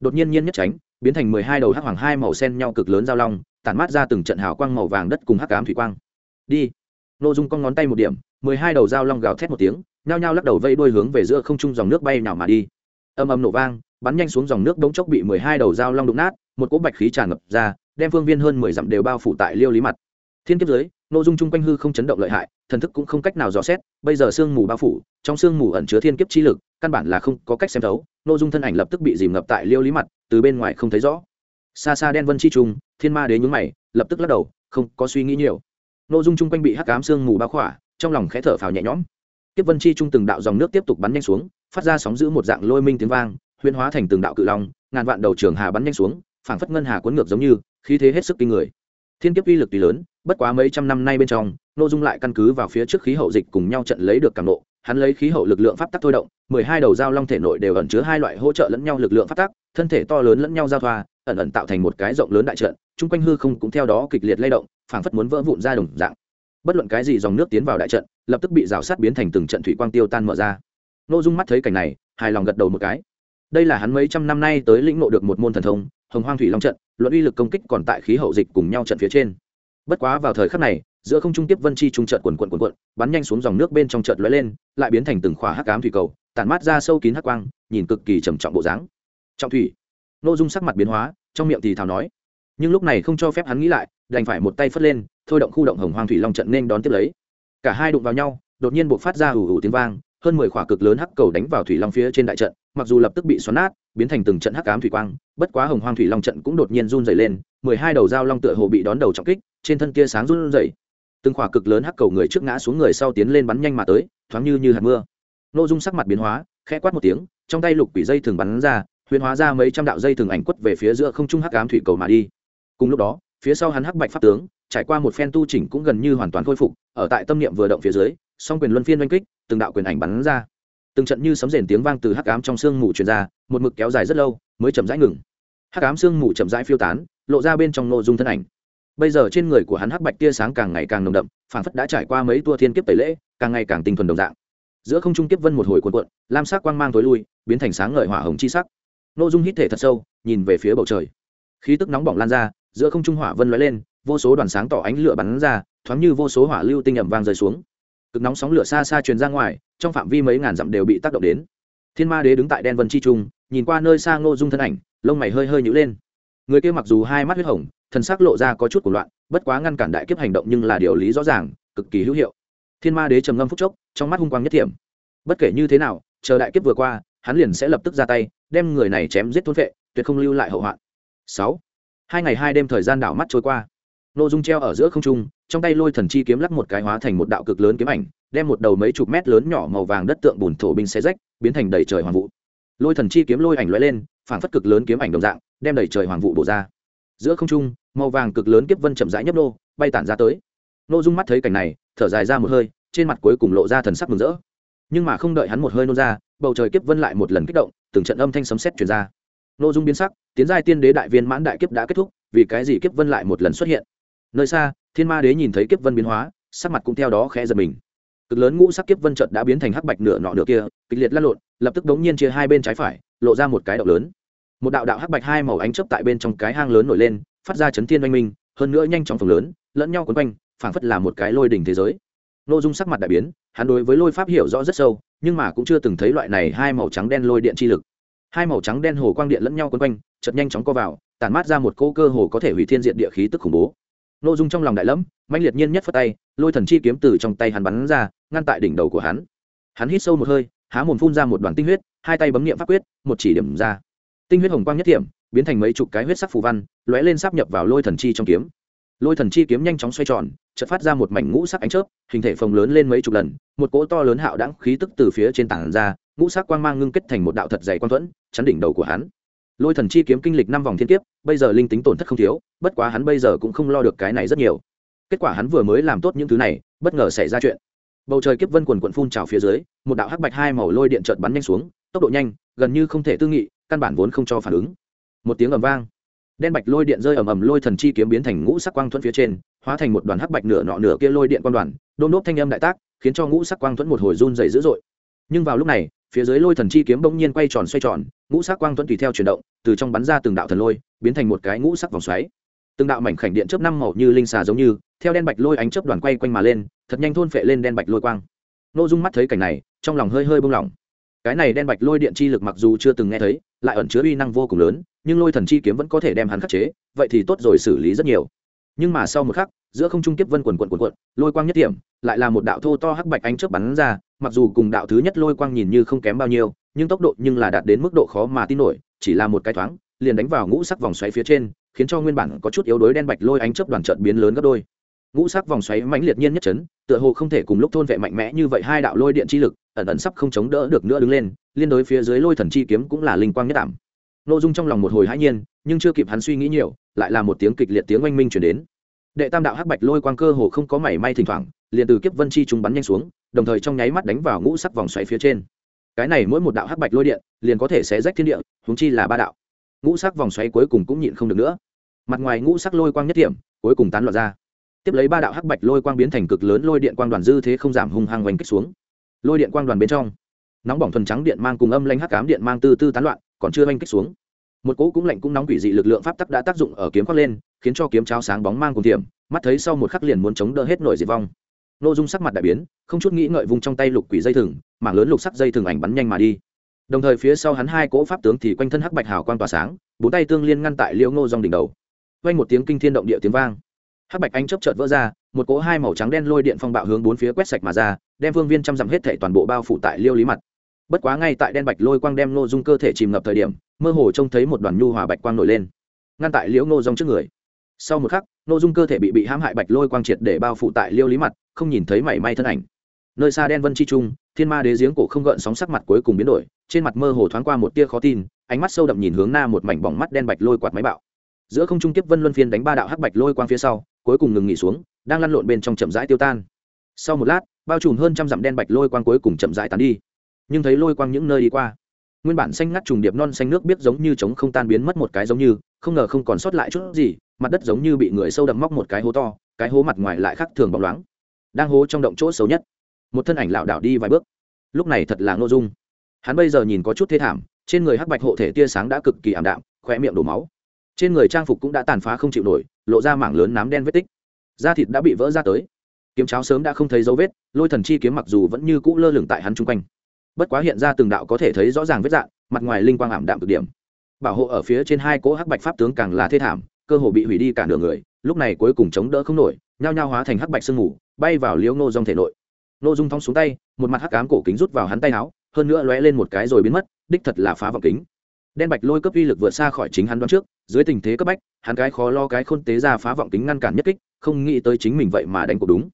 Đột nhiên nhiên nhất tránh, biến thành mười hai đầu hắc hoàng hai màu sen nhau cực lớn giao long, tản mát ra từng trận hào quang màu vàng đất cùng hắc ám thủy quang. Đi. Nô dung con ngón tay một điểm, mười hai đầu giao long gào thét một tiếng, nhao nhao lắc đầu vây đuôi hướng về giữa không trung dòng nước bay nào mà đi. Âm âm nổ vang bắn nhanh xuống dòng nước đống chốc bị mười hai đầu dao long đụng nát, một cỗ bạch khí tràn ngập ra, đem phương viên hơn mười dặm đều bao phủ tại liêu lý mặt. Thiên kiếp dưới, nội dung chung quanh hư không chấn động lợi hại, thần thức cũng không cách nào dò xét, bây giờ sương mù bao phủ, trong sương mù ẩn chứa thiên kiếp chi lực, căn bản là không có cách xem thấu, nội dung thân ảnh lập tức bị dìm ngập tại liêu lý mặt, từ bên ngoài không thấy rõ. Xa xa đen vân chi trung thiên ma đế nhúng mày, lập tức lắc đầu, không có suy nghĩ nhiều. Nội dung chung quanh bị hắc ám sương mù bao khỏa, trong lòng khẽ thở phào nhẹ nhõm. Kiếp vân chi trung từng đạo dòng nước tiếp tục bắn nhanh xuống, phát ra sóng giữ một dạng lôi minh tiếng vang huyễn hóa thành từng đạo cự long, ngàn vạn đầu trường hà bắn nhanh xuống, phảng phất ngân hà cuốn ngược giống như, khí thế hết sức kinh người. Thiên kiếp uy lực tuy lớn, bất quá mấy trăm năm nay bên trong nội dung lại căn cứ vào phía trước khí hậu dịch cùng nhau trận lấy được cảm nộ, hắn lấy khí hậu lực lượng pháp tắc thôi động, mười hai đầu dao long thể nội đều ẩn chứa hai loại hỗ trợ lẫn nhau lực lượng pháp tắc, thân thể to lớn lẫn nhau giao thoa, ẩn ẩn tạo thành một cái rộng lớn đại trận, chung quanh hư không cũng theo đó kịch liệt lay động, phảng phất muốn vỡ vụn ra đồng dạng. Bất luận cái gì dòng nước tiến vào đại trận, lập tức bị rào sát biến thành từng trận thủy quang tiêu tan mở ra. N ô dung mắt thấy cảnh này, hài lòng gật đầu một cái đây là hắn mấy trăm năm nay tới lĩnh ngộ được một môn thần thông, hồng hoang thủy long trận, luận uy lực công kích còn tại khí hậu dịch cùng nhau trận phía trên. Bất quá vào thời khắc này, giữa không trung tiếp vân chi trung trận quần quần quần quận bắn nhanh xuống dòng nước bên trong trận lóe lên, lại biến thành từng khỏa hắc ám thủy cầu, tản mát ra sâu kín hắc quang, nhìn cực kỳ trầm trọng bộ dáng. Trọng thủy. Nội dung sắc mặt biến hóa, trong miệng thì thào nói, nhưng lúc này không cho phép hắn nghĩ lại, đành phải một tay phất lên, thôi động khu động hồng hoang thủy long trận nên đón tiếp lấy. Cả hai đụng vào nhau, đột nhiên buộc phát ra ủ ủ tiếng vang hơn mười khỏa cực lớn hắc cầu đánh vào thủy long phía trên đại trận, mặc dù lập tức bị xoắn nát, biến thành từng trận hắc ám thủy quang, bất quá hồng hoang thủy long trận cũng đột nhiên run dày lên, mười hai đầu dao long tựa hồ bị đón đầu trọng kích, trên thân kia sáng run dày từng khỏa cực lớn hắc cầu người trước ngã xuống người sau tiến lên bắn nhanh mà tới, thoáng như như hạt mưa. N ô dung sắc mặt biến hóa, khẽ quát một tiếng, trong tay lục quỷ dây thường bắn ra, huyền hóa ra mấy trăm đạo dây thường ảnh quất về phía giữa không trung hắc ám thủy cầu mà đi. Cùng lúc đó, phía sau hắn hắc bạch pháp tướng, trải qua một phen tu chỉnh cũng gần như hoàn toàn khôi phục, ở tại tâm niệm vừa động phía dưới, song quyền luân phiên oanh kích từng đạo quyền ảnh bắn ra. Từng trận như sấm rền tiếng vang từ hắc ám trong sương mù truyền ra, một mực kéo dài rất lâu, mới chậm rãi ngừng. Hắc ám sương mù chậm rãi phiêu tán, lộ ra bên trong nội dung thân ảnh. Bây giờ trên người của hắn hắc bạch tia sáng càng ngày càng nồng đậm phản phất đã trải qua mấy tua thiên kiếp tẩy lễ, càng ngày càng tinh thuần đồng dạng. Giữa không trung kiếp vân một hồi cuộn cuộn, lam sắc quang mang tối lui, biến thành sáng ngời hỏa hồng chi sắc. Nội dung hít thể thật sâu, nhìn về phía bầu trời. Khí tức nóng bỏng lan ra, giữa không trung hỏa vân lóe lên, vô số đoàn sáng tỏ ánh lửa bắn ra, thoáng như vô số hỏa lưu tinh ẩm vang rơi xuống cực nóng sóng lửa xa xa truyền ra ngoài, trong phạm vi mấy ngàn dặm đều bị tác động đến. Thiên ma đế đứng tại đen vân chi trung, nhìn qua nơi xa ngô dung thân ảnh, lông mày hơi hơi nhữ lên. Người kia mặc dù hai mắt huyết hồng, thần sắc lộ ra có chút của loạn, bất quá ngăn cản đại kiếp hành động nhưng là điều lý rõ ràng, cực kỳ hữu hiệu. Thiên ma đế trầm ngâm phúc chốc, trong mắt hung quang nhất thiểm. Bất kể như thế nào, chờ đại kiếp vừa qua, hắn liền sẽ lập tức ra tay, đem người này chém giết thôn vệ tuyệt không lưu lại hậu hoạn. Sáu. Hai ngày hai đêm thời gian đảo mắt trôi qua. Nô Dung treo ở giữa không trung, trong tay lôi thần chi kiếm lắc một cái hóa thành một đạo cực lớn kiếm ảnh, đem một đầu mấy chục mét lớn nhỏ màu vàng đất tượng bùn thổ binh xé rách, biến thành đầy trời hoàng vụ. Lôi thần chi kiếm lôi ảnh lóe lên, phản phất cực lớn kiếm ảnh đồng dạng, đem đầy trời hoàng vụ bổ ra. Giữa không trung, màu vàng cực lớn kiếp vân chậm rãi nhấp nô, bay tản ra tới. Nô Dung mắt thấy cảnh này, thở dài ra một hơi, trên mặt cuối cùng lộ ra thần sắc mừng rỡ. Nhưng mà không đợi hắn một hơi nôn ra, bầu trời kiếp vân lại một lần kích động, từng trận âm thanh sấm sét truyền ra. Nô Dung biến sắc, tiến giai tiên đế đại viên mãn đại kiếp đã kết thúc, vì cái gì kiếp vân lại một lần xuất hiện? Nơi xa, thiên ma đế nhìn thấy kiếp vân biến hóa, sắc mặt cũng theo đó khẽ giật mình. Cực lớn ngũ sắc kiếp vân trận đã biến thành hắc bạch nửa nọ nửa kia, kịch liệt lăn lộn, lập tức đống nhiên chia hai bên trái phải, lộ ra một cái động lớn. Một đạo đạo hắc bạch hai màu ánh chớp tại bên trong cái hang lớn nổi lên, phát ra chấn thiên oanh minh, hơn nữa nhanh chóng phần lớn, lẫn nhau quấn quanh, phảng phất là một cái lôi đỉnh thế giới. Nội dung sắc mặt đại biến, hắn đối với lôi pháp hiểu rõ rất sâu, nhưng mà cũng chưa từng thấy loại này hai màu trắng đen lôi điện chi lực. Hai màu trắng đen hồ quang điện lẫn nhau quấn quanh, chợt nhanh chóng co vào, tản mát ra một cô cơ hồ có thể hủy thiên diện địa khí tức khủng bố nội dung trong lòng đại lẫm mạnh liệt nhiên nhất phất tay, lôi thần chi kiếm từ trong tay hắn bắn ra, ngăn tại đỉnh đầu của hắn. Hắn hít sâu một hơi, há mồm phun ra một đoàn tinh huyết, hai tay bấm nghiệm pháp quyết, một chỉ điểm ra. Tinh huyết hồng quang nhất điểm, biến thành mấy chục cái huyết sắc phù văn, lóe lên sắp nhập vào lôi thần chi trong kiếm. Lôi thần chi kiếm nhanh chóng xoay tròn, chợt phát ra một mảnh ngũ sắc ánh chớp, hình thể phồng lớn lên mấy chục lần, một cỗ to lớn hạo đãng khí tức từ phía trên tảng ra, ngũ sắc quang mang ngưng kết thành một đạo thật dày quang thuẫn, chắn đỉnh đầu của hắn lôi thần chi kiếm kinh lịch năm vòng thiên kiếp, bây giờ linh tính tổn thất không thiếu, bất quá hắn bây giờ cũng không lo được cái này rất nhiều. Kết quả hắn vừa mới làm tốt những thứ này, bất ngờ xảy ra chuyện. Bầu trời kiếp vân quần quận phun trào phía dưới, một đạo hắc bạch hai màu lôi điện trợt bắn nhanh xuống, tốc độ nhanh, gần như không thể tư nghị, căn bản vốn không cho phản ứng. Một tiếng ầm vang. Đen bạch lôi điện rơi ầm ầm lôi thần chi kiếm biến thành ngũ sắc quang thuẫn phía trên, hóa thành một đoàn hắc bạch nửa nọ nửa kia lôi điện quan đoàn, đôn đốt thanh âm đại tác, khiến cho ngũ sắc quang thuẫn một hồi run dày dữ dội. Nhưng vào lúc này phía dưới lôi thần chi kiếm bỗng nhiên quay tròn xoay tròn, ngũ sắc quang thuẫn tùy theo chuyển động, từ trong bắn ra từng đạo thần lôi, biến thành một cái ngũ sắc vòng xoáy. Từng đạo mảnh khảnh điện chớp năm màu như linh xà giống như, theo đen bạch lôi ánh chớp đoàn quay quanh mà lên, thật nhanh thôn phệ lên đen bạch lôi quang. Nô dung mắt thấy cảnh này, trong lòng hơi hơi bông lỏng cái này đen bạch lôi điện chi lực mặc dù chưa từng nghe thấy, lại ẩn chứa uy năng vô cùng lớn, nhưng lôi thần chi kiếm vẫn có thể đem hắn khắc chế, vậy thì tốt rồi xử lý rất nhiều. Nhưng mà sau một khắc, giữa không trung kiếp vân quần quần quần quận lôi quang nhất điểm, lại là một đạo thô to hắc bạch ánh chớp bắn ra mặc dù cùng đạo thứ nhất lôi quang nhìn như không kém bao nhiêu, nhưng tốc độ nhưng là đạt đến mức độ khó mà tin nổi, chỉ là một cái thoáng, liền đánh vào ngũ sắc vòng xoáy phía trên, khiến cho nguyên bản có chút yếu đuối đen bạch lôi ánh chớp đoàn trận biến lớn gấp đôi. Ngũ sắc vòng xoáy mãnh liệt nhiên nhất chấn, tựa hồ không thể cùng lúc thôn vệ mạnh mẽ như vậy hai đạo lôi điện chi lực, ẩn ẩn sắp không chống đỡ được nữa đứng lên, liên đối phía dưới lôi thần chi kiếm cũng là linh quang nhất ảm. Nội dung trong lòng một hồi hãi nhiên, nhưng chưa kịp hắn suy nghĩ nhiều, lại là một tiếng kịch liệt tiếng oanh minh chuyển đến. Đệ tam đạo hắc bạch lôi quang cơ hồ không có mảy may thỉnh thoảng, liền từ kiếp vân chi chúng bắn nhanh xuống đồng thời trong nháy mắt đánh vào ngũ sắc vòng xoáy phía trên. Cái này mỗi một đạo hắc bạch lôi điện liền có thể xé rách thiên địa húng chi là ba đạo. Ngũ sắc vòng xoáy cuối cùng cũng nhịn không được nữa. Mặt ngoài ngũ sắc lôi quang nhất điểm, cuối cùng tán loạn ra. Tiếp lấy ba đạo hắc bạch lôi quang biến thành cực lớn lôi điện quang đoàn dư thế không giảm hung hăng oanh kích xuống. Lôi điện quang đoàn bên trong, nóng bỏng thuần trắng điện mang cùng âm lanh hắc cám điện mang tư tư tán loạn, còn chưa oanh kích xuống. Một cỗ cũng lạnh cũng nóng quỷ dị lực lượng pháp tắc đã tác dụng ở kiếm khoác lên, khiến cho kiếm cháo sáng bóng mang cùng tiệm mắt thấy sau một khắc liền muốn chống đỡ hết nổi diệt vong nội dung sắc mặt đại biến, không chút nghĩ ngợi vùng trong tay lục quỷ dây thừng, mảng lớn lục sắc dây thừng ảnh bắn nhanh mà đi. Đồng thời phía sau hắn hai cỗ pháp tướng thì quanh thân hắc bạch hào quang tỏa sáng, bốn tay tương liên ngăn tại liễu ngô dòng đỉnh đầu. Vang một tiếng kinh thiên động địa tiếng vang. Hắc bạch anh chớp chợt vỡ ra, một cỗ hai màu trắng đen lôi điện phong bạo hướng bốn phía quét sạch mà ra, đem vương viên trăm dặm hết thể toàn bộ bao phủ tại liêu lý mặt. Bất quá ngay tại đen bạch lôi quang đem nô dung cơ thể chìm ngập thời điểm, mơ hồ trông thấy một đoàn nhu hòa bạch quang nổi lên. Ngăn tại liễu nô dung trước người. Sau một khắc nô dung cơ thể bị bị hãm hại bạch lôi quang triệt để bao phủ tại liêu lý mặt không nhìn thấy mảy may thân ảnh. Nơi xa đen vân chi trung, thiên ma đế giếng cổ không gợn sóng sắc mặt cuối cùng biến đổi, trên mặt mơ hồ thoáng qua một tia khó tin, ánh mắt sâu đậm nhìn hướng na một mảnh bỏng mắt đen bạch lôi quạt máy bạo. Giữa không trung tiếp vân luân phiên đánh ba đạo hắc bạch lôi quang phía sau, cuối cùng ngừng nghỉ xuống, đang lăn lộn bên trong chậm rãi tiêu tan. Sau một lát, bao trùm hơn trăm dặm đen bạch lôi quang cuối cùng chậm rãi tán đi. Nhưng thấy lôi quang những nơi đi qua, nguyên bản xanh ngắt trùng điệp non xanh nước biết giống như trống không tan biến mất một cái giống như, không ngờ không còn sót lại chút gì, mặt đất giống như bị người sâu đậm móc một cái hố to, cái hố mặt ngoài lại khác thường bóng loáng đang hố trong động chỗ xấu nhất. Một thân ảnh lảo đảo đi vài bước. Lúc này thật là ngô dung. Hắn bây giờ nhìn có chút thê thảm, trên người hắc bạch hộ thể tia sáng đã cực kỳ ảm đạm khoe miệng đổ máu. Trên người trang phục cũng đã tàn phá không chịu nổi, lộ ra mảng lớn nám đen vết tích. Da thịt đã bị vỡ ra tới. Kiếm cháo sớm đã không thấy dấu vết, lôi thần chi kiếm mặc dù vẫn như cũ lơ lửng tại hắn chung quanh. Bất quá hiện ra từng đạo có thể thấy rõ ràng vết dạng, mặt ngoài linh quang ảm đạm cực điểm. Bảo hộ ở phía trên hai cỗ hắc bạch pháp tướng càng là thê thảm, cơ hồ bị hủy đi cả nửa người, lúc này cuối cùng chống đỡ không nổi, nhao nhao hóa thành hắc bạch sương mù bay vào liễu nô dòng thể nội. Nô dung thong xuống tay, một mặt hắc cám cổ kính rút vào hắn tay áo, hơn nữa lóe lên một cái rồi biến mất, đích thật là phá vọng kính. Đen bạch lôi cấp uy lực vượt xa khỏi chính hắn đoán trước, dưới tình thế cấp bách, hắn cái khó lo cái khôn tế ra phá vọng kính ngăn cản nhất kích, không nghĩ tới chính mình vậy mà đánh cuộc đúng.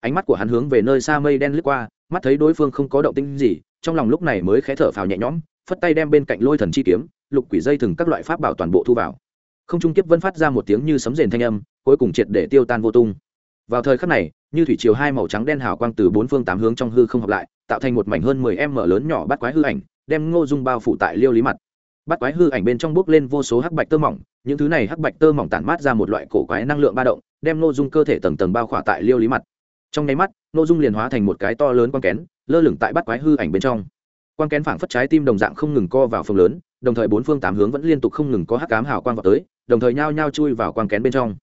Ánh mắt của hắn hướng về nơi xa mây đen lướt qua, mắt thấy đối phương không có động tĩnh gì, trong lòng lúc này mới khé thở phào nhẹ nhõm, phất tay đem bên cạnh lôi thần chi kiếm, lục quỷ dây thừng các loại pháp bảo toàn bộ thu vào. Không trung kiếp vân phát ra một tiếng như sấm rền thanh âm, cuối cùng triệt để tiêu tan vô tung vào thời khắc này, như thủy chiều hai màu trắng đen hào quang từ bốn phương tám hướng trong hư không hợp lại, tạo thành một mảnh hơn mười em mở lớn nhỏ bắt quái hư ảnh, đem ngô dung bao phủ tại liêu lý mặt. Bắt quái hư ảnh bên trong bước lên vô số hắc bạch tơ mỏng, những thứ này hắc bạch tơ mỏng tản mát ra một loại cổ quái năng lượng ba động, đem ngô dung cơ thể tầng tầng bao khỏa tại liêu lý mặt. Trong nháy mắt, ngô dung liền hóa thành một cái to lớn quang kén, lơ lửng tại bắt quái hư ảnh bên trong. Quang kén phảng phất trái tim đồng dạng không ngừng co vào phòng lớn, đồng thời bốn phương tám hướng vẫn liên tục không ngừng có hắc ám hào quang vào tới, đồng thời nhao nhao chui vào quang kén bên trong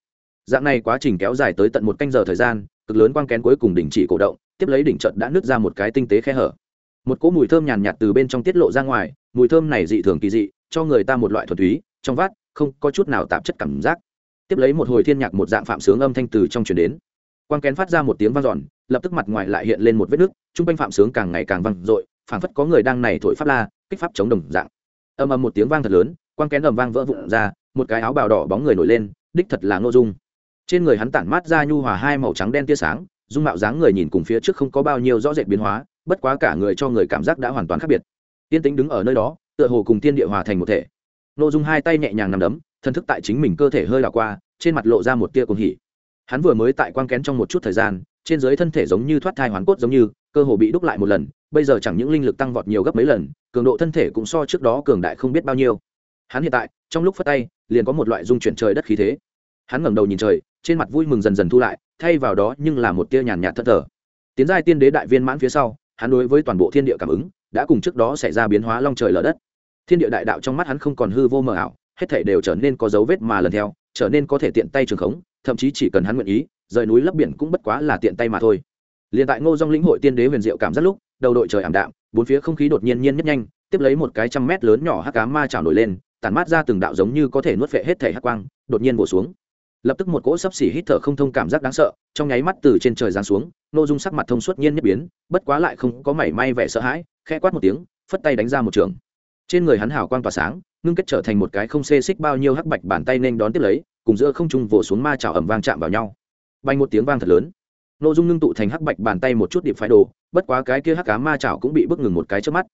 dạng này quá trình kéo dài tới tận một canh giờ thời gian, cực lớn quang kén cuối cùng đình chỉ cổ động, tiếp lấy đỉnh trận đã nứt ra một cái tinh tế khe hở. Một cỗ mùi thơm nhàn nhạt từ bên trong tiết lộ ra ngoài, mùi thơm này dị thường kỳ dị, cho người ta một loại thuần túy, trong vát không có chút nào tạp chất cảm giác. Tiếp lấy một hồi thiên nhạc một dạng phạm sướng âm thanh từ trong truyền đến. Quang kén phát ra một tiếng vang dọn, lập tức mặt ngoài lại hiện lên một vết nứt, trung quanh phạm sướng càng ngày càng vang dội, phảng phất có người đang này thổi pháp la, kích pháp chống đồng dạng. Âm âm một tiếng vang thật lớn, quang kén ầm vang vỡ vụn ra, một cái áo bào đỏ bóng người nổi lên, đích thật là ngô dung trên người hắn tản mát ra nhu hòa hai màu trắng đen tia sáng, dung mạo dáng người nhìn cùng phía trước không có bao nhiêu rõ rệt biến hóa, bất quá cả người cho người cảm giác đã hoàn toàn khác biệt. Tiên tính đứng ở nơi đó, tựa hồ cùng tiên địa hòa thành một thể. Ngô dung hai tay nhẹ nhàng nằm đấm thân thức tại chính mình cơ thể hơi lạc qua, trên mặt lộ ra một tia cùng hỉ. Hắn vừa mới tại quang kén trong một chút thời gian, trên dưới thân thể giống như thoát thai hoàn cốt giống như, cơ hồ bị đúc lại một lần, bây giờ chẳng những linh lực tăng vọt nhiều gấp mấy lần, cường độ thân thể cũng so trước đó cường đại không biết bao nhiêu. Hắn hiện tại, trong lúc phất tay, liền có một loại dung chuyển trời đất khí thế hắn ngẩng đầu nhìn trời, trên mặt vui mừng dần dần thu lại, thay vào đó nhưng là một tia nhàn nhạt thất thờ. Tiến giai tiên đế đại viên mãn phía sau, hắn đối với toàn bộ thiên địa cảm ứng, đã cùng trước đó xảy ra biến hóa long trời lở đất. Thiên địa đại đạo trong mắt hắn không còn hư vô mờ ảo, hết thể đều trở nên có dấu vết mà lần theo, trở nên có thể tiện tay trường khống, thậm chí chỉ cần hắn nguyện ý, rời núi lấp biển cũng bất quá là tiện tay mà thôi. Liền tại ngô dong lĩnh hội tiên đế huyền diệu cảm giác lúc, đầu đội trời ảm đạm, bốn phía không khí đột nhiên nhiên nhất nhanh, tiếp lấy một cái trăm mét lớn nhỏ hắc cá ma trào nổi lên, tản mát ra từng đạo giống như có thể nuốt phệ hết thể hắc quang, đột nhiên bổ xuống lập tức một cỗ sấp xỉ hít thở không thông cảm giác đáng sợ, trong nháy mắt từ trên trời giáng xuống, nô dung sắc mặt thông suốt nhiên nhất biến, bất quá lại không có mảy may vẻ sợ hãi, khẽ quát một tiếng, phất tay đánh ra một trường. Trên người hắn hào quang tỏa sáng, ngưng kết trở thành một cái không xê xích bao nhiêu hắc bạch bàn tay nên đón tiếp lấy, cùng giữa không trung vỗ xuống ma chảo ẩm vang chạm vào nhau. Bay một tiếng vang thật lớn. Nội dung ngưng tụ thành hắc bạch bàn tay một chút điệp phái đồ, bất quá cái kia hắc cá ma chảo cũng bị bước ngừng một cái trước mắt.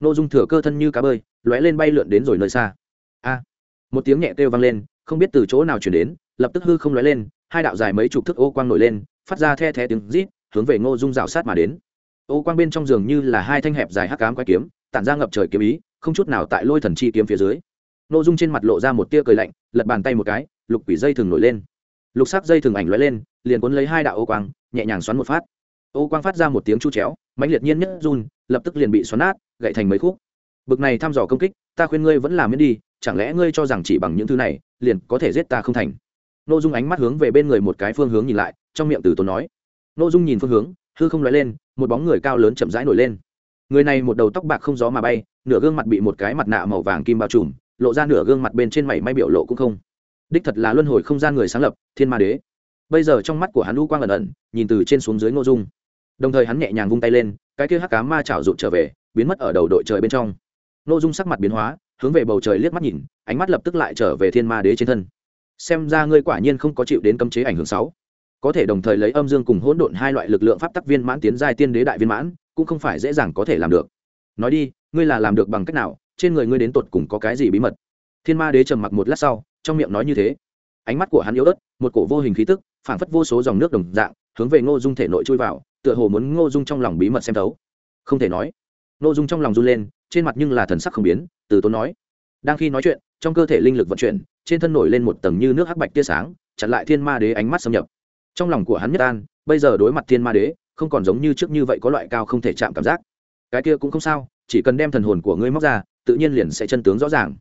Nội dung thừa cơ thân như cá bơi, lóe lên bay lượn đến rồi nơi xa. A! Một tiếng nhẹ kêu vang lên, không biết từ chỗ nào chuyển đến lập tức hư không lóe lên, hai đạo dài mấy chục thước ô quang nổi lên, phát ra the thé tiếng rít, hướng về ngô dung rào sát mà đến. Ô quang bên trong giường như là hai thanh hẹp dài hắc cám quái kiếm, tản ra ngập trời kiếm ý, không chút nào tại lôi thần chi kiếm phía dưới. Ngô dung trên mặt lộ ra một tia cười lạnh, lật bàn tay một cái, lục quỷ dây thường nổi lên. Lục sắc dây thường ảnh lóe lên, liền cuốn lấy hai đạo ô quang, nhẹ nhàng xoắn một phát. Ô quang phát ra một tiếng chu chéo, mãnh liệt nhiên nhất run, lập tức liền bị xoắn nát gậy thành mấy khúc. Bực này thăm dò công kích, ta khuyên ngươi vẫn làm miễn đi, chẳng lẽ ngươi cho rằng chỉ bằng những thứ này, liền có thể giết ta không thành? N ô dung ánh mắt hướng về bên người một cái phương hướng nhìn lại, trong miệng từ tốn nói. N ô dung nhìn phương hướng, hư không nói lên, một bóng người cao lớn chậm rãi nổi lên. Người này một đầu tóc bạc không gió mà bay, nửa gương mặt bị một cái mặt nạ màu vàng kim bao trùm, lộ ra nửa gương mặt bên trên mảy may biểu lộ cũng không. Đích thật là luân hồi không gian người sáng lập, thiên ma đế. Bây giờ trong mắt của hắn lũ quang ẩn ẩn, nhìn từ trên xuống dưới n ô dung. Đồng thời hắn nhẹ nhàng vung tay lên, cái kia hắc cá ma chảo rụt trở về, biến mất ở đầu đội trời bên trong. N ô dung sắc mặt biến hóa, hướng về bầu trời liếc mắt nhìn, ánh mắt lập tức lại trở về thiên ma đế trên thân xem ra ngươi quả nhiên không có chịu đến cấm chế ảnh hưởng sáu. Có thể đồng thời lấy âm dương cùng hỗn độn hai loại lực lượng pháp tắc viên mãn tiến giai tiên đế đại viên mãn, cũng không phải dễ dàng có thể làm được. Nói đi, ngươi là làm được bằng cách nào? Trên người ngươi đến tột cùng có cái gì bí mật? Thiên ma đế trầm mặc một lát sau, trong miệng nói như thế. Ánh mắt của hắn yếu ớt, một cổ vô hình khí tức, phảng phất vô số dòng nước đồng dạng, hướng về ngô dung thể nội chui vào, tựa hồ muốn ngô dung trong lòng bí mật xem thấu. Không thể nói. Ngô dung trong lòng run lên, trên mặt nhưng là thần sắc không biến, từ tốn nói. Đang khi nói chuyện trong cơ thể linh lực vận chuyển, trên thân nổi lên một tầng như nước hắc bạch tia sáng, chặn lại thiên ma đế ánh mắt xâm nhập. Trong lòng của hắn nhất an, bây giờ đối mặt thiên ma đế, không còn giống như trước như vậy có loại cao không thể chạm cảm giác. Cái kia cũng không sao, chỉ cần đem thần hồn của ngươi móc ra, tự nhiên liền sẽ chân tướng rõ ràng.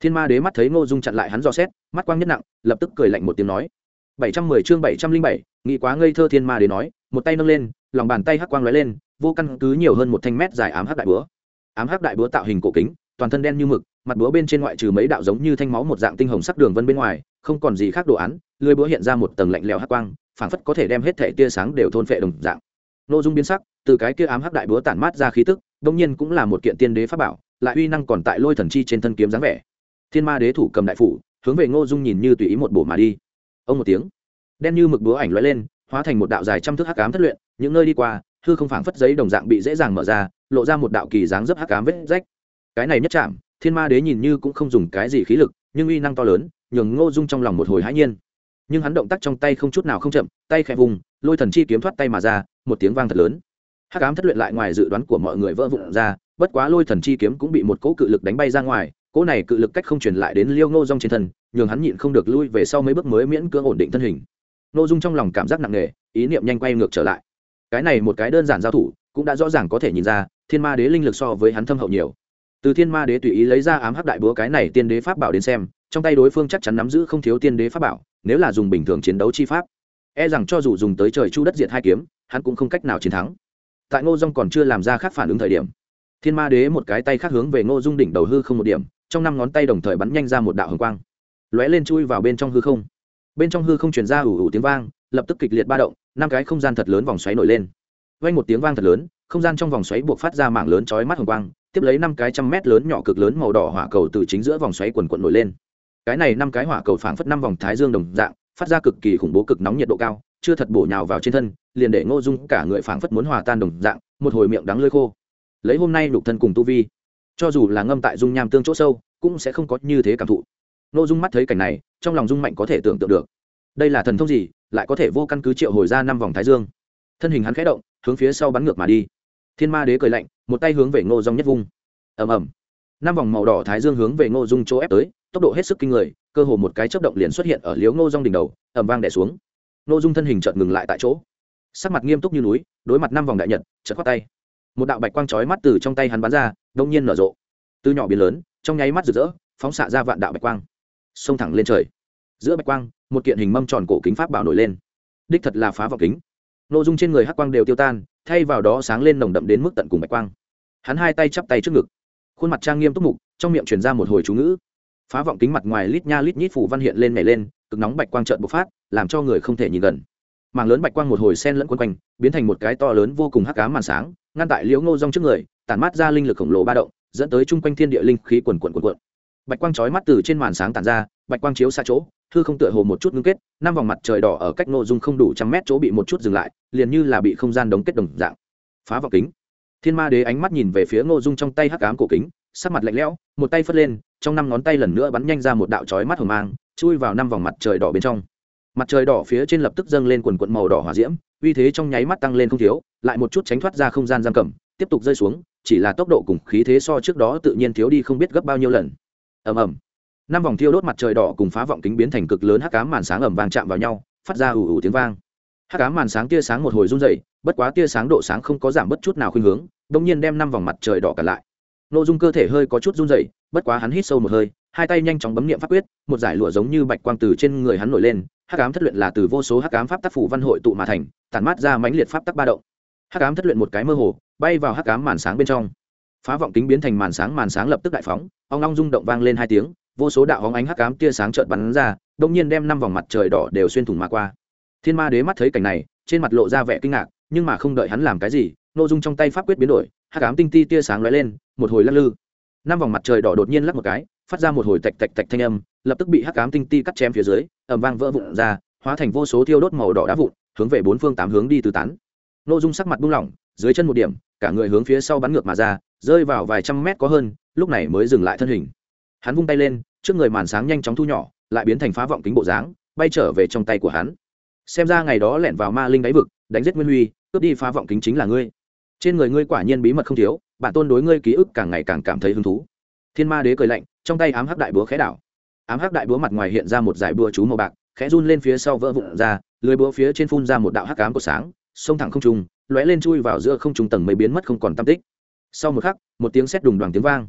Thiên ma đế mắt thấy ngô dung chặn lại hắn dò xét, mắt quang nhất nặng, lập tức cười lạnh một tiếng nói. Bảy trăm mười chương bảy trăm linh bảy, nghĩ quá ngây thơ thiên ma đế nói, một tay nâng lên, lòng bàn tay hắc quang lóe lên, vô căn cứ nhiều hơn một thanh mét dài ám hắc đại búa. Ám hắc đại búa tạo hình cổ kính, toàn thân đen như mực mặt búa bên trên ngoại trừ mấy đạo giống như thanh máu một dạng tinh hồng sắc đường vân bên ngoài, không còn gì khác đồ án, lưới búa hiện ra một tầng lạnh lẽo hắc quang, phảng phất có thể đem hết thể tia sáng đều thôn phệ đồng dạng. Nội dung biến sắc, từ cái kia ám hắc đại búa tản mát ra khí tức đông nhiên cũng là một kiện tiên đế pháp bảo, lại uy năng còn tại lôi thần chi trên thân kiếm dáng vẻ. Thiên ma đế thủ cầm đại phủ, hướng về ngô dung nhìn như tùy ý một bổ mà đi. Ông một tiếng, đen như mực búa ảnh lóe lên, hóa thành một đạo dài trăm thước hắc ám thất luyện, những nơi đi qua, hư không phảng phất giấy đồng dạng bị dễ dàng mở ra, lộ ra một đạo kỳ dáng dấp hắc ám vết rách. Cái này nhất chạm thiên ma đế nhìn như cũng không dùng cái gì khí lực, nhưng uy năng to lớn, nhường ngô dung trong lòng một hồi hãi nhiên. Nhưng hắn động tác trong tay không chút nào không chậm, tay khẽ vùng, lôi thần chi kiếm thoát tay mà ra, một tiếng vang thật lớn. Hắc ám thất luyện lại ngoài dự đoán của mọi người vỡ vụn ra, bất quá lôi thần chi kiếm cũng bị một cỗ cự lực đánh bay ra ngoài, cỗ này cự lực cách không truyền lại đến liêu ngô dung trên thân, nhường hắn nhịn không được lui về sau mấy bước mới miễn cưỡng ổn định thân hình. Ngô dung trong lòng cảm giác nặng nề, ý niệm nhanh quay ngược trở lại. Cái này một cái đơn giản giao thủ, cũng đã rõ ràng có thể nhìn ra, thiên ma đế linh lực so với hắn thâm hậu nhiều từ thiên ma đế tùy ý lấy ra ám hắc đại búa cái này tiên đế pháp bảo đến xem, trong tay đối phương chắc chắn nắm giữ không thiếu tiên đế pháp bảo, nếu là dùng bình thường chiến đấu chi pháp. E rằng cho dù dùng tới trời chu đất diệt hai kiếm, hắn cũng không cách nào chiến thắng. Tại ngô dung còn chưa làm ra khác phản ứng thời điểm, thiên ma đế một cái tay khác hướng về ngô dung đỉnh đầu hư không một điểm, trong năm ngón tay đồng thời bắn nhanh ra một đạo hồng quang, lóe lên chui vào bên trong hư không. Bên trong hư không truyền ra ủ ủ tiếng vang, lập tức kịch liệt ba động, năm cái không gian thật lớn vòng xoáy nổi lên. Vang một tiếng vang thật lớn, không gian trong vòng xoáy buộc phát ra mảng lớn chói mắt hồng quang tiếp lấy năm cái trăm mét lớn nhỏ cực lớn màu đỏ hỏa cầu từ chính giữa vòng xoáy quần quận nổi lên. Cái này năm cái hỏa cầu phảng phất năm vòng thái dương đồng dạng, phát ra cực kỳ khủng bố cực nóng nhiệt độ cao, chưa thật bổ nhào vào trên thân, liền để ngô dung cả người phảng phất muốn hòa tan đồng dạng, một hồi miệng đắng lơi khô. Lấy hôm nay lục thân cùng tu vi, cho dù là ngâm tại dung nham tương chỗ sâu, cũng sẽ không có như thế cảm thụ. Ngô dung mắt thấy cảnh này, trong lòng dung mạnh có thể tưởng tượng được. Đây là thần thông gì, lại có thể vô căn cứ triệu hồi ra năm vòng thái dương? Thân hình hắn khẽ động, hướng phía sau bắn ngược mà đi thiên ma đế cười lạnh, một tay hướng về ngô dung nhất vung. Ầm ầm. Năm vòng màu đỏ thái dương hướng về ngô dung chỗ ép tới, tốc độ hết sức kinh người, cơ hồ một cái chớp động liền xuất hiện ở liếu ngô dung đỉnh đầu, ầm vang đè xuống. Ngô dung thân hình chợt ngừng lại tại chỗ. Sắc mặt nghiêm túc như núi, đối mặt năm vòng đại nhật, chợt khoát tay. Một đạo bạch quang chói mắt từ trong tay hắn bắn ra đông nhiên nở rộ. Từ nhỏ biến lớn, trong nháy mắt rực rỡ, phóng xạ ra vạn đạo bạch quang. Xông thẳng lên trời. Giữa bạch quang, một kiện hình mâm tròn cổ kính pháp bảo nổi lên. Đích thật là phá vọng kính. Nội dung trên người hắc quang đều tiêu tan thay vào đó sáng lên nồng đậm đến mức tận cùng bạch quang. Hắn hai tay chắp tay trước ngực. Khuôn mặt trang nghiêm túc mục, trong miệng truyền ra một hồi chú ngữ. Phá vọng kính mặt ngoài lít nha lít nhít phủ văn hiện lên nhảy lên, cực nóng bạch quang trợn bộc phát, làm cho người không thể nhìn gần. Mảng lớn bạch quang một hồi sen lẫn quấn quanh, biến thành một cái to lớn vô cùng hắc ám màn sáng, ngăn tại liễu ngô rong trước người, tản mát ra linh lực khổng lồ ba động, dẫn tới chung quanh thiên địa linh khí quần quần quần quận bạch quang chói mắt từ trên màn sáng tản ra, bạch quang chiếu xa chỗ hư không tựa hồ một chút ngưng kết, năm vòng mặt trời đỏ ở cách nội dung không đủ trăm mét chỗ bị một chút dừng lại, liền như là bị không gian đóng kết đồng dạng. Phá vọng kính. Thiên ma đế ánh mắt nhìn về phía ngô dung trong tay hắc ám cổ kính, sắc mặt lạnh lẽo, một tay phất lên, trong năm ngón tay lần nữa bắn nhanh ra một đạo chói mắt hồng mang, chui vào năm vòng mặt trời đỏ bên trong. Mặt trời đỏ phía trên lập tức dâng lên quần quận màu đỏ hỏa diễm, uy thế trong nháy mắt tăng lên không thiếu, lại một chút tránh thoát ra không gian giam cầm, tiếp tục rơi xuống, chỉ là tốc độ cùng khí thế so trước đó tự nhiên thiếu đi không biết gấp bao nhiêu lần. Ầm ầm năm vòng thiêu đốt mặt trời đỏ cùng phá vọng kính biến thành cực lớn hắc cám màn sáng ẩm vàng chạm vào nhau, phát ra ủ ủ tiếng vang. Hắc cám màn sáng tia sáng một hồi run dày bất quá tia sáng độ sáng không có giảm bất chút nào khuynh hướng đ ỗ n g nhiên đem năm vòng mặt trời đỏ cả lại. N ô dung cơ thể hơi có chút run dày bất quá hắn hít sâu một hơi, hai tay nhanh chóng bấm nghiệm pháp quyết, một giải lụa giống như bạch quang từ trên người hắn nổi lên, hắc ám thất luyện là từ vô số hắc ám pháp tác phủ văn hội tụ mà thành, tản mát ra mãnh liệt pháp tắc ba động. Hắc ám thất luyện một cái mơ hồ, bay vào hắc ám màn sáng bên trong. Phá vọng kính biến thành màn sáng màn sáng lập tức đại phóng, ong long rung động vang lên hai tiếng vô số đạo hóng ánh hắc ám tia sáng trợn bắn ra đông nhiên đem năm vòng mặt trời đỏ đều xuyên thủng mà qua. Thiên ma đế mắt thấy cảnh này, trên mặt lộ ra vẻ kinh ngạc, nhưng mà không đợi hắn làm cái gì nội dung trong tay pháp quyết biến đổi, hắc ám tinh ti tia sáng lóe lên, một hồi lắc lư. Năm vòng mặt trời đỏ đột nhiên lắc một cái, phát ra một hồi tạch tạch tạch thanh âm, lập tức bị hắc ám tinh ti cắt chém phía dưới ẩm vang vỡ vụn ra, hóa thành vô số thiêu đốt màu đỏ đá vụn, hướng về bốn phương tám hướng đi từ tán. Nội dung sắc mặt buông lỏng, dưới chân một điểm, cả người hướng phía sau bắn ngược mà ra, rơi vào vài trăm mét có hơn, lúc này mới dừng lại thân hình hắn vung tay lên, trước người màn sáng nhanh chóng thu nhỏ, lại biến thành phá vọng kính bộ dáng, bay trở về trong tay của hắn. Xem ra ngày đó lẻn vào ma linh đáy vực, đánh giết nguyên huy, cướp đi phá vọng kính chính là ngươi. Trên người ngươi quả nhiên bí mật không thiếu, bản tôn đối ngươi ký ức càng ngày càng cảm thấy hứng thú. Thiên ma đế cười lạnh, trong tay ám hắc đại búa khẽ đảo. Ám hắc đại búa mặt ngoài hiện ra một giải búa chú màu bạc, khẽ run lên phía sau vỡ vụn ra, lưới búa phía trên phun ra một đạo hắc ám của sáng, xông thẳng không trung, lóe lên chui vào giữa không trung tầng mây biến mất không còn tam tích. Sau một khắc, một tiếng sét đùng đoàn tiếng vang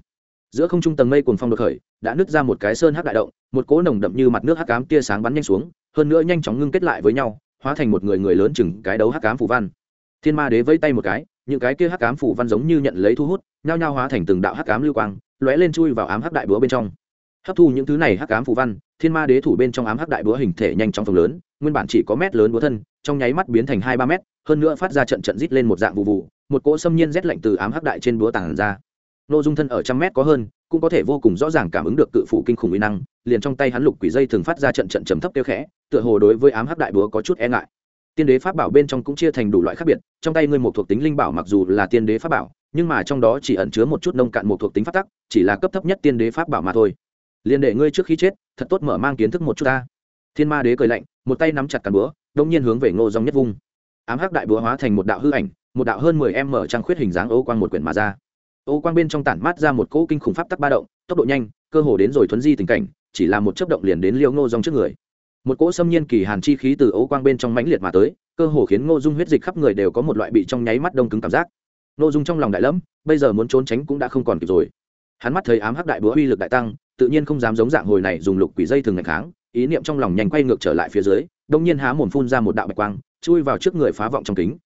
giữa không trung tầng mây cuồng phong đột khởi, đã nứt ra một cái sơn hắc đại động, một cỗ nồng đậm như mặt nước hắc ám tia sáng bắn nhanh xuống, hơn nữa nhanh chóng ngưng kết lại với nhau, hóa thành một người người lớn chừng cái đấu hắc ám phủ văn. Thiên ma đế vẫy tay một cái, những cái kia hắc ám phủ văn giống như nhận lấy thu hút, nhao nhao hóa thành từng đạo hắc ám lưu quang, lóe lên chui vào ám hắc đại búa bên trong. Hấp thu những thứ này hắc ám phủ văn, thiên ma đế thủ bên trong ám hắc đại búa hình thể nhanh chóng phồng lớn, nguyên bản chỉ có mét lớn búa thân, trong nháy mắt biến thành hai ba mét, hơn nữa phát ra trận trận rít lên một dạng vụ vụ, một cỗ xâm nhiên rét lạnh từ ám hắc đại trên búa tàng ra nội dung thân ở trăm mét có hơn, cũng có thể vô cùng rõ ràng cảm ứng được cự phủ kinh khủng uy năng, liền trong tay hắn lục quỷ dây thường phát ra trận trận trầm thấp tiêu khẽ, tựa hồ đối với ám hắc đại búa có chút e ngại. Tiên đế pháp bảo bên trong cũng chia thành đủ loại khác biệt, trong tay ngươi một thuộc tính linh bảo mặc dù là tiên đế pháp bảo, nhưng mà trong đó chỉ ẩn chứa một chút nông cạn một thuộc tính pháp tắc, chỉ là cấp thấp nhất tiên đế pháp bảo mà thôi. Liền để ngươi trước khi chết, thật tốt mở mang kiến thức một chút ta. Thiên ma đế cười lạnh, một tay nắm chặt càn búa, đông nhiên hướng về ngô dòng nhất vung. Ám hắc đại búa hóa thành một đạo hư ảnh, một đạo hơn mười em mở trang khuyết hình dáng ô quang một quyển mà ra ô quang bên trong tản mát ra một cỗ kinh khủng pháp tắc ba động, tốc độ nhanh, cơ hồ đến rồi thuấn di tình cảnh, chỉ là một chấp động liền đến liêu ngô dòng trước người. Một cỗ xâm nhiên kỳ hàn chi khí từ ô quang bên trong mãnh liệt mà tới, cơ hồ khiến ngô dung huyết dịch khắp người đều có một loại bị trong nháy mắt đông cứng cảm giác. Ngô dung trong lòng đại lẫm, bây giờ muốn trốn tránh cũng đã không còn kịp rồi. Hắn mắt thấy ám hắc đại búa uy lực đại tăng, tự nhiên không dám giống dạng hồi này dùng lục quỷ dây thường ngày kháng, ý niệm trong lòng nhanh quay ngược trở lại phía dưới, đông nhiên há mồm phun ra một đạo bạch quang, chui vào trước người phá vọng trong kính.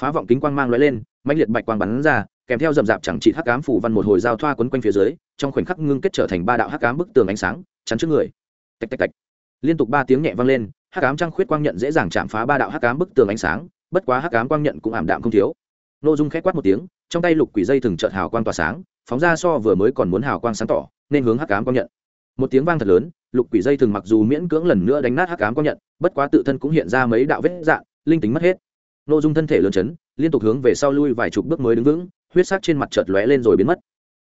Phá vọng kính quang mang lóe lên, mãnh liệt bạch quang bắn ra kèm theo rầm rạp chẳng trị hắc ám phủ văn một hồi giao thoa quấn quanh phía dưới, trong khoảnh khắc ngưng kết trở thành ba đạo hắc ám bức tường ánh sáng, chắn trước người. Tạch tạch tạch. Liên tục ba tiếng nhẹ vang lên, hắc ám trăng khuyết quang nhận dễ dàng chạm phá ba đạo hắc ám bức tường ánh sáng, bất quá hắc ám quang nhận cũng ảm đạm không thiếu. Nội dung khét quát một tiếng, trong tay lục quỷ dây thường chợt hào quang tỏa sáng, phóng ra so vừa mới còn muốn hào quang sáng tỏ, nên hướng hắc ám quang nhận. Một tiếng vang thật lớn, lục quỷ dây thường mặc dù miễn cưỡng lần nữa đánh nát hắc ám quang nhận, bất quá tự thân cũng hiện ra mấy đạo vết dạn linh tính mất hết. Nội dung thân thể lớn chấn, liên tục hướng về sau lui vài chục bước mới đứng vững huyết sắc trên mặt chợt lóe lên rồi biến mất.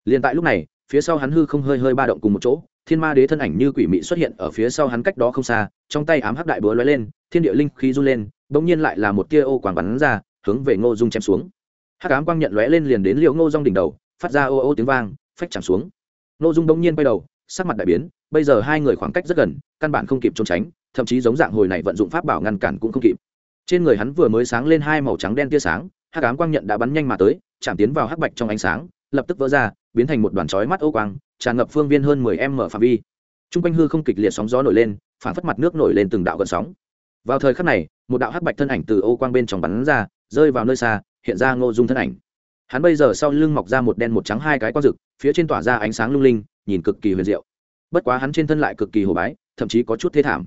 Liền tại lúc này, phía sau hắn hư không hơi hơi ba động cùng một chỗ, thiên ma đế thân ảnh như quỷ mị xuất hiện ở phía sau hắn cách đó không xa, trong tay ám hắc đại búa lóe lên, thiên địa linh khí run lên, bỗng nhiên lại là một tia ô quang bắn ra, hướng về ngô dung chém xuống. Hắc ám quang nhận lóe lên liền đến liễu ngô dung đỉnh đầu, phát ra ô ô tiếng vang, phách chạm xuống. Ngô dung bỗng nhiên quay đầu, sắc mặt đại biến, bây giờ hai người khoảng cách rất gần, căn bản không kịp trốn tránh, thậm chí giống dạng hồi này vận dụng pháp bảo ngăn cản cũng không kịp. Trên người hắn vừa mới sáng lên hai màu trắng đen tia sáng, hắc ám quang nhận đã bắn nhanh mà tới chạm tiến vào hắc bạch trong ánh sáng, lập tức vỡ ra, biến thành một đoàn chói mắt ô quang, tràn ngập phương viên hơn mười m phạm vi. T r u n g quanh hư không kịch liệt sóng gió nổi lên, phản phất mặt nước nổi lên từng đạo gần sóng. Vào thời khắc này, một đạo hắc bạch thân ảnh từ ô quang bên trong bắn ra, rơi vào nơi xa, hiện ra ngô dung thân ảnh. Hắn bây giờ sau lưng mọc ra một đen một trắng hai cái quang rực, phía trên tỏa ra ánh sáng lung linh, nhìn cực kỳ huyền diệu. Bất quá hắn trên thân lại cực kỳ hồ bái, thậm chí có chút thế thảm.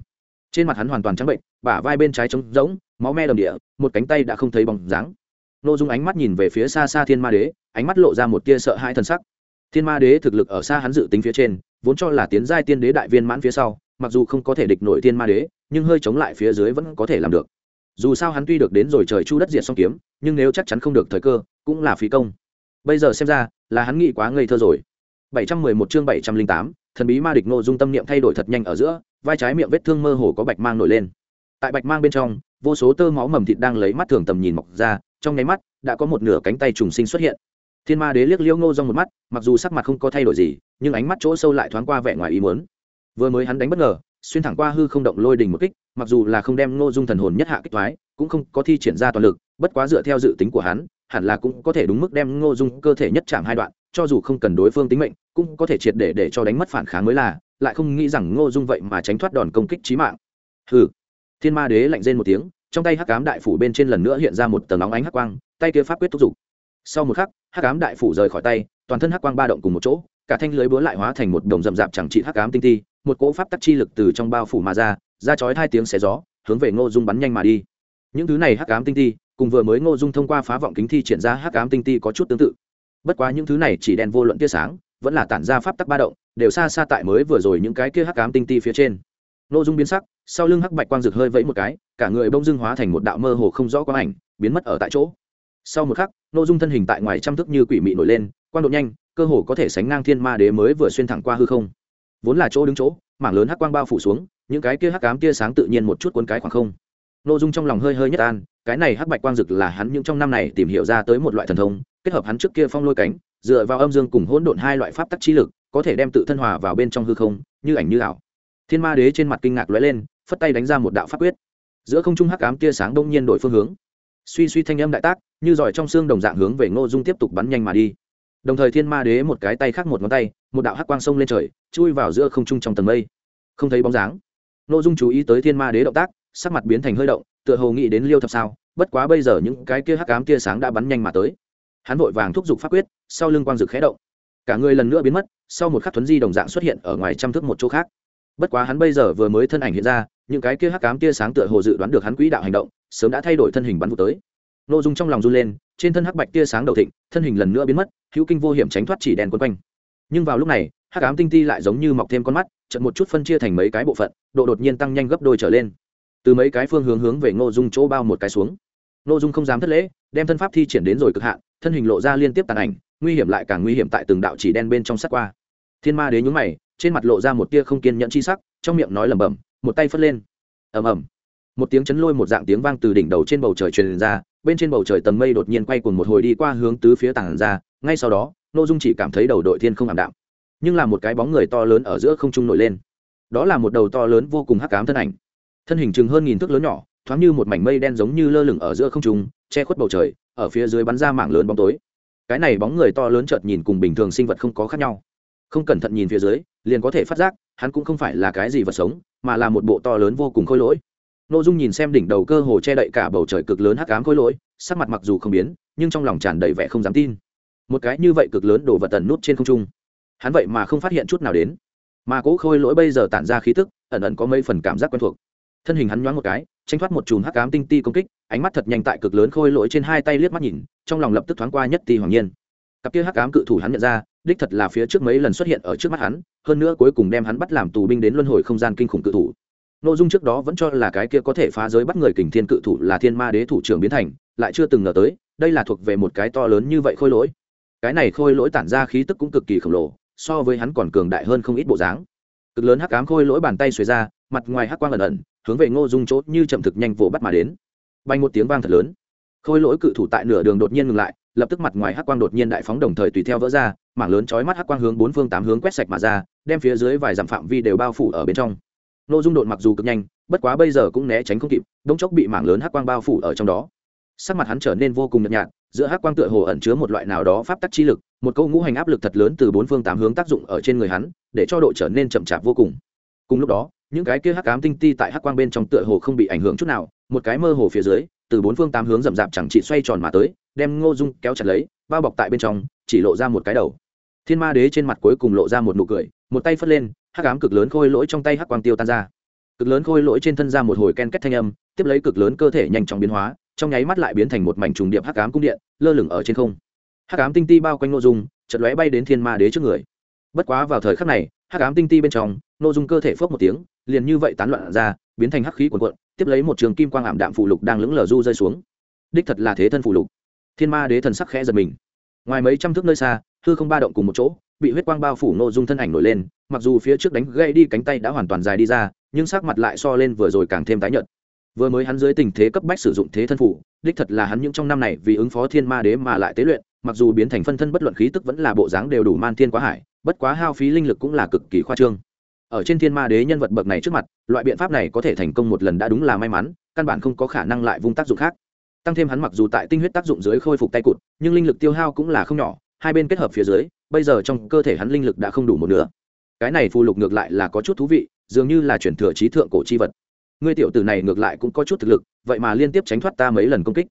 Trên mặt hắn hoàn toàn trắng bệnh, bả vai bên trái trống rỗng, máu me đầm địa, một cánh tay đã không thấy bóng dáng. Nô dung ánh mắt nhìn về phía xa xa thiên ma đế ánh mắt lộ ra một tia sợ hãi thần sắc. Thiên ma đế thực lực ở xa hắn dự tính phía trên vốn cho là tiến giai tiên đế đại viên mãn phía sau mặc dù không có thể địch nổi thiên ma đế nhưng hơi chống lại phía dưới vẫn có thể làm được. Dù sao hắn tuy được đến rồi trời chu đất diệt song kiếm nhưng nếu chắc chắn không được thời cơ cũng là phí công. Bây giờ xem ra là hắn nghĩ quá ngây thơ rồi. 711 chương 708, thần bí ma địch nô dung tâm niệm thay đổi thật nhanh ở giữa vai trái miệng vết thương mơ hồ có bạch mang nổi lên. Tại bạch mang bên trong vô số tơ máu mầm thịt đang lấy mắt thường tầm nhìn mọc ra trong nháy mắt, đã có một nửa cánh tay trùng sinh xuất hiện. Thiên ma đế liếc liễu ngô rong một mắt, mặc dù sắc mặt không có thay đổi gì, nhưng ánh mắt chỗ sâu lại thoáng qua vẻ ngoài ý muốn. Vừa mới hắn đánh bất ngờ, xuyên thẳng qua hư không động lôi đình một kích, mặc dù là không đem ngô dung thần hồn nhất hạ kích thoái cũng không có thi triển ra toàn lực, bất quá dựa theo dự tính của hắn, hẳn là cũng có thể đúng mức đem ngô dung cơ thể nhất chạm hai đoạn, cho dù không cần đối phương tính mệnh, cũng có thể triệt để để cho đánh mất phản kháng mới là, lại không nghĩ rằng ngô dung vậy mà tránh thoát đòn công kích trí mạng. Hừ. Thiên ma đế lạnh rên một tiếng trong tay hắc cám đại phủ bên trên lần nữa hiện ra một tầng nóng ánh hắc quang, tay kia pháp quyết thúc giục. Sau một khắc, hắc ám đại phủ rời khỏi tay, toàn thân hắc quang ba động cùng một chỗ, cả thanh lưới búa lại hóa thành một đồng rậm rạp chẳng trị hắc ám tinh ti một cỗ pháp tắc chi lực từ trong bao phủ mà ra ra chói hai tiếng xé gió, hướng về ngô dung bắn nhanh mà đi. Những thứ này hắc ám tinh ti cùng vừa mới ngô dung thông qua phá vọng kính thi triển ra hắc ám tinh ti có chút tương tự. Bất quá những thứ này chỉ đèn vô luận tia sáng, vẫn là tản ra pháp tắc ba động, đều xa xa tại mới vừa rồi những cái kia hắc ám tinh ti phía trên ngô dung biến sắc, sau lưng hắc bạch quang rực hơi vẫy một cái, cả người bông dưng hóa thành một đạo mơ hồ không rõ quang ảnh, biến mất ở tại chỗ. Sau một khắc nội dung thân hình tại ngoài trăm thức như quỷ mị nổi lên, quang độ nhanh, cơ hồ có thể sánh ngang thiên ma đế mới vừa xuyên thẳng qua hư không. Vốn là chỗ đứng chỗ, mảng lớn hắc quang bao phủ xuống, những cái kia hắc cám tia sáng tự nhiên một chút cuốn cái khoảng không. Nội dung trong lòng hơi hơi nhất an, cái này hắc bạch quang dực là hắn những trong năm này tìm hiểu ra tới một loại thần thông, kết hợp hắn trước kia phong lôi cánh, dựa vào âm dương cùng hỗn độn hai loại pháp tắc chi lực, có thể đem tự thân hòa vào bên trong hư không, như ảnh như ảo thiên ma đế trên mặt kinh ngạc lóe lên, phất tay đánh ra một đạo pháp quyết. Giữa không trung hắc ám tia sáng đông nhiên đổi phương hướng. Suy suy thanh âm đại tác, như giỏi trong xương đồng dạng hướng về ngô dung tiếp tục bắn nhanh mà đi. Đồng thời thiên ma đế một cái tay khác một ngón tay, một đạo hắc quang sông lên trời, chui vào giữa không trung trong tầng mây. Không thấy bóng dáng. Ngô dung chú ý tới thiên ma đế động tác, sắc mặt biến thành hơi động, tựa hồ nghĩ đến liêu thập sao, bất quá bây giờ những cái kia hắc ám tia sáng đã bắn nhanh mà tới. Hắn vội vàng thúc giục pháp quyết, sau lưng quang dực khẽ động. Cả người lần nữa biến mất, sau một khắc thuấn di đồng dạng xuất hiện ở ngoài trăm thước một chỗ khác bất quá hắn bây giờ vừa mới thân ảnh hiện ra, những cái kia hắc ám tia sáng tựa hồ dự đoán được hắn quỹ đạo hành động, sớm đã thay đổi thân hình bắn vụ tới. N ô dung trong lòng run lên, trên thân hắc bạch tia sáng đầu thịnh, thân hình lần nữa biến mất, hữu kinh vô hiểm tránh thoát chỉ đèn quấn quanh. Nhưng vào lúc này, hắc ám tinh ti lại giống như mọc thêm con mắt trận một chút phân chia thành mấy cái bộ phận, độ đột nhiên tăng nhanh gấp đôi trở lên. Từ mấy cái phương hướng hướng về ngô dung chỗ bao một cái xuống. Ngô dung không dám thất lễ, đem thân pháp thi triển đến rồi cực hạn, thân hình lộ ra liên tiếp tàn ảnh, nguy hiểm lại càng nguy hiểm tại từng đạo chỉ đen bên trong sắt qua. Thiên ma đế nhúng mày trên mặt lộ ra một tia không kiên nhẫn chi sắc, trong miệng nói lẩm bẩm, một tay phất lên. Ầm ầm. Một tiếng chấn lôi một dạng tiếng vang từ đỉnh đầu trên bầu trời truyền ra, bên trên bầu trời tầng mây đột nhiên quay cuồng một hồi đi qua hướng tứ phía tảng ra, ngay sau đó nội dung chỉ cảm thấy đầu đội thiên không ảm đạm. Nhưng là một cái bóng người to lớn ở giữa không trung nổi lên. Đó là một đầu to lớn vô cùng hắc ám thân ảnh. Thân hình chừng hơn nghìn thước lớn nhỏ, thoáng như một mảnh mây đen giống như lơ lửng ở giữa không trung, che khuất bầu trời, ở phía dưới bắn ra mảng lớn bóng tối. Cái này bóng người to lớn chợt nhìn cùng bình thường sinh vật không có khác nhau. Không cẩn thận nhìn phía dưới liền có thể phát giác, hắn cũng không phải là cái gì vật sống, mà là một bộ to lớn vô cùng khôi lỗi. N ô dung nhìn xem đỉnh đầu cơ hồ che đậy cả bầu trời cực lớn hắc ám khôi lỗi, sắc mặt mặc dù không biến, nhưng trong lòng tràn đầy vẻ không dám tin. Một cái như vậy cực lớn đổ vật tần nút trên không trung, hắn vậy mà không phát hiện chút nào đến. Mà cỗ khôi lỗi bây giờ tản ra khí tức, ẩn ẩn có mấy phần cảm giác quen thuộc. Thân hình hắn nhoáng một cái, tranh thoát một chùm hắc ám tinh ti công kích, ánh mắt thật nhanh tại cực lớn khôi lỗi trên hai tay liếc mắt nhìn, trong lòng lập tức thoáng qua nhất ti hoàng nhiên. Cặp kia hắc ám cự thủ hắn nhận ra đích thật là phía trước mấy lần xuất hiện ở trước mắt hắn, hơn nữa cuối cùng đem hắn bắt làm tù binh đến luân hồi không gian kinh khủng cự thủ. Nội dung trước đó vẫn cho là cái kia có thể phá giới bắt người kình thiên cự thủ là thiên ma đế thủ trưởng biến thành, lại chưa từng ngờ tới, đây là thuộc về một cái to lớn như vậy khôi lỗi. Cái này khôi lỗi tản ra khí tức cũng cực kỳ khổng lồ, so với hắn còn cường đại hơn không ít bộ dáng. Cực lớn hắc ám khôi lỗi bàn tay xuề ra, mặt ngoài hắc quang ẩn ẩn, hướng về ngô dung chốt như chậm thực nhanh vỗ bắt mà đến. Bay một tiếng vang thật lớn. Khôi lỗi cự thủ tại nửa đường đột nhiên ngừng lại lập tức mặt ngoài hắc quang đột nhiên đại phóng đồng thời tùy theo vỡ ra, mảng lớn chói mắt hắc quang hướng bốn phương tám hướng quét sạch mà ra, đem phía dưới vài dặm phạm vi đều bao phủ ở bên trong. Ngô dung đột mặc dù cực nhanh, bất quá bây giờ cũng né tránh không kịp, đống chốc bị mảng lớn hắc quang bao phủ ở trong đó. Sắc mặt hắn trở nên vô cùng nhợt nhạt, giữa hắc quang tựa hồ ẩn chứa một loại nào đó pháp tắc chi lực, một câu ngũ hành áp lực thật lớn từ bốn phương tám hướng tác dụng ở trên người hắn, để cho độ trở nên chậm chạp vô cùng. Cùng lúc đó, những cái kia hắc ám tinh ti tại hắc quang bên trong tựa hồ không bị ảnh hưởng chút nào, một cái mơ hồ phía dưới từ bốn phương tám hướng rậm rạp chẳng chỉ xoay tròn mà tới, đem ngô dung kéo chặt lấy, bao bọc tại bên trong, chỉ lộ ra một cái đầu. Thiên ma đế trên mặt cuối cùng lộ ra một nụ cười, một tay phất lên, hắc ám cực lớn khôi lỗi trong tay hắc quang tiêu tan ra. Cực lớn khôi lỗi trên thân ra một hồi ken kết thanh âm, tiếp lấy cực lớn cơ thể nhanh chóng biến hóa, trong nháy mắt lại biến thành một mảnh trùng điệp hắc ám cung điện, lơ lửng ở trên không. Hắc ám tinh ti bao quanh nội dung chật lóe bay đến thiên ma đế trước người. Bất quá vào thời khắc này, hắc ám tinh ti bên trong nội dung cơ thể phước một tiếng, liền như vậy tán loạn ra, biến thành hắc khí cuồn cuộn tiếp lấy một trường kim quang ảm đạm phụ lục đang lững lờ du rơi xuống. Đích thật là thế thân phụ lục. Thiên ma đế thần sắc khẽ giật mình. Ngoài mấy trăm thước nơi xa, hư không ba động cùng một chỗ, bị huyết quang bao phủ nô dung thân ảnh nổi lên, mặc dù phía trước đánh gây đi cánh tay đã hoàn toàn dài đi ra, nhưng sắc mặt lại so lên vừa rồi càng thêm tái nhợt. Vừa mới hắn dưới tình thế cấp bách sử dụng thế thân phủ đích thật là hắn những trong năm này vì ứng phó thiên ma đế mà lại tế luyện, mặc dù biến thành phân thân bất luận khí tức vẫn là bộ dáng đều đủ man thiên quá hải, bất quá hao phí linh lực cũng là cực kỳ khoa trương ở trên thiên ma đế nhân vật bậc này trước mặt, loại biện pháp này có thể thành công một lần đã đúng là may mắn, căn bản không có khả năng lại vung tác dụng khác. Tăng thêm hắn mặc dù tại tinh huyết tác dụng dưới khôi phục tay cụt, nhưng linh lực tiêu hao cũng là không nhỏ, hai bên kết hợp phía dưới, bây giờ trong cơ thể hắn linh lực đã không đủ một nửa. Cái này phù lục ngược lại là có chút thú vị, dường như là chuyển thừa trí thượng cổ chi vật. Ngươi tiểu tử này ngược lại cũng có chút thực lực, vậy mà liên tiếp tránh thoát ta mấy lần công kích.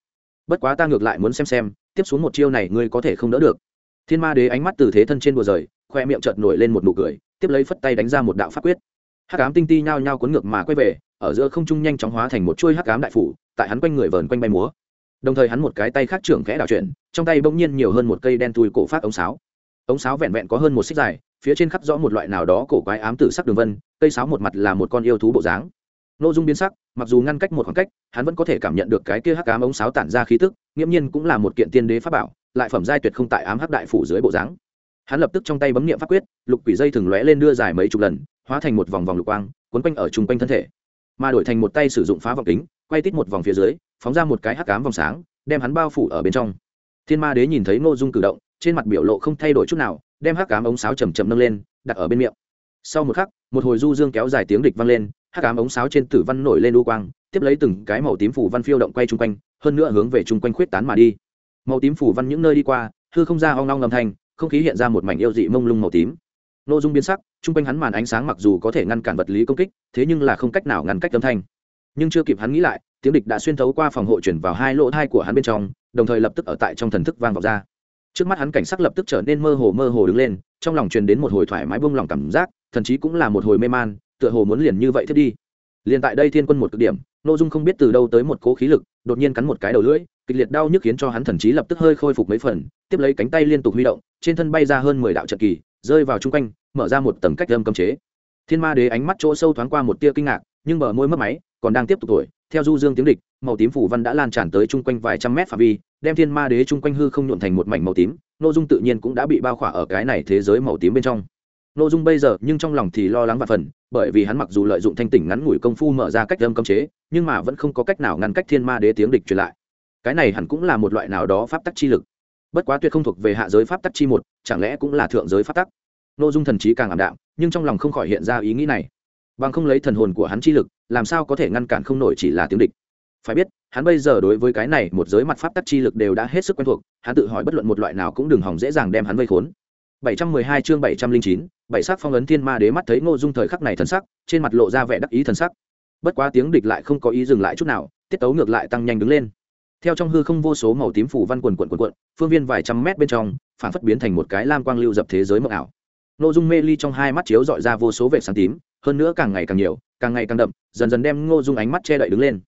Bất quá ta ngược lại muốn xem xem, tiếp xuống một chiêu này ngươi có thể không đỡ được. Thiên ma đế ánh mắt từ thế thân trên bùa rời, khoe miệng chợt nổi lên một nụ cười tiếp lấy phất tay đánh ra một đạo pháp quyết. Hắc ám tinh ti nhao nhao cuốn ngược mà quay về, ở giữa không trung nhanh chóng hóa thành một chuôi hắc ám đại phủ, tại hắn quanh người vờn quanh bay múa. Đồng thời hắn một cái tay khác trưởng khẽ đảo chuyển, trong tay bỗng nhiên nhiều hơn một cây đen tui cổ phát ống sáo. Ống sáo vẹn vẹn có hơn một xích dài, phía trên khắc rõ một loại nào đó cổ quái ám tử sắc đường vân, cây sáo một mặt là một con yêu thú bộ dáng. Nội dung biến sắc, mặc dù ngăn cách một khoảng cách, hắn vẫn có thể cảm nhận được cái kia hắc ám ống sáo tản ra khí tức, nghiễm nhiên cũng là một kiện tiên đế pháp bảo, lại phẩm giai tuyệt không tại ám hắc đại phủ dưới bộ dáng hắn lập tức trong tay bấm niệm pháp quyết, lục quỷ dây thường lóe lên đưa dài mấy chục lần, hóa thành một vòng vòng lục quang quấn quanh ở chung quanh thân thể. Mà đổi thành một tay sử dụng phá vọng kính, quay tít một vòng phía dưới, phóng ra một cái hắc ám vòng sáng, đem hắn bao phủ ở bên trong. Thiên ma đế nhìn thấy nội dung cử động, trên mặt biểu lộ không thay đổi chút nào, đem hắc ám ống sáo chầm chầm nâng lên, đặt ở bên miệng. Sau một khắc, một hồi du dương kéo dài tiếng địch vang lên, hắc ám ống sáo trên tử văn nổi lên u quang, tiếp lấy từng cái màu tím phủ văn phiêu động quay chung quanh, hơn nữa hướng về chung quanh khuyết tán mà đi. Màu tím phủ văn những nơi đi qua, hư không ra ong long âm thanh không khí hiện ra một mảnh yêu dị mông lung màu tím. Nô dung biến sắc, chung quanh hắn màn ánh sáng mặc dù có thể ngăn cản vật lý công kích, thế nhưng là không cách nào ngăn cách âm thanh. Nhưng chưa kịp hắn nghĩ lại, tiếng địch đã xuyên thấu qua phòng hộ chuyển vào hai lỗ thai của hắn bên trong, đồng thời lập tức ở tại trong thần thức vang vọng ra. Trước mắt hắn cảnh sắc lập tức trở nên mơ hồ mơ hồ đứng lên, trong lòng truyền đến một hồi thoải mái buông lòng cảm giác, thậm chí cũng là một hồi mê man, tựa hồ muốn liền như vậy thiết đi. Liền tại đây thiên quân một cực điểm nội dung không biết từ đâu tới một cố khí lực, đột nhiên cắn một cái đầu lưỡi kịch liệt đau nhức khiến cho hắn thần trí lập tức hơi khôi phục mấy phần, tiếp lấy cánh tay liên tục huy động, trên thân bay ra hơn mười đạo trận kỳ, rơi vào chung quanh, mở ra một tầng cách âm cấm chế. Thiên ma đế ánh mắt chỗ sâu thoáng qua một tia kinh ngạc, nhưng bờ môi mất máy, còn đang tiếp tục tuổi, theo du dương tiếng địch, màu tím phủ văn đã lan tràn tới chung quanh vài trăm mét phạm vi, đem thiên ma đế chung quanh hư không nhuộn thành một mảnh màu tím nội dung tự nhiên cũng đã bị bao khỏa ở cái này thế giới màu tím bên trong. Nội dung bây giờ nhưng trong lòng thì lo lắng và phần bởi vì hắn mặc dù lợi dụng thanh tỉnh ngắn ngủi công phu mở ra cách âm cấm chế, nhưng mà vẫn không có cách nào ngăn cách thiên ma đế tiếng địch truyền lại cái này hẳn cũng là một loại nào đó pháp tắc chi lực. Bất quá tuyệt không thuộc về hạ giới pháp tắc chi một chẳng lẽ cũng là thượng giới pháp tắc? Nội dung thần trí càng ảm đạm nhưng trong lòng không khỏi hiện ra ý nghĩ này. Bằng không lấy thần hồn của hắn chi lực làm sao có thể ngăn cản không nổi chỉ là tiếng địch? Phải biết hắn bây giờ đối với cái này một giới mặt pháp tắc chi lực đều đã hết sức quen thuộc hắn tự hỏi bất luận một loại nào cũng đừng hỏng dễ dàng đem hắn vây khốn. 712 chương 709, bảy sắc phong ấn thiên ma đế mắt thấy Ngô Dung thời khắc này thần sắc, trên mặt lộ ra vẻ đắc ý thần sắc. Bất quá tiếng địch lại không có ý dừng lại chút nào, tiết tấu ngược lại tăng nhanh đứng lên. Theo trong hư không vô số màu tím phủ văn quần quần quần quần, phương viên vài trăm mét bên trong, phản phất biến thành một cái lam quang lưu dập thế giới mộng ảo. Ngô Dung mê ly trong hai mắt chiếu dọi ra vô số vệ sáng tím, hơn nữa càng ngày càng nhiều, càng ngày càng đậm, dần dần đem Ngô Dung ánh mắt che đậy đứng lên.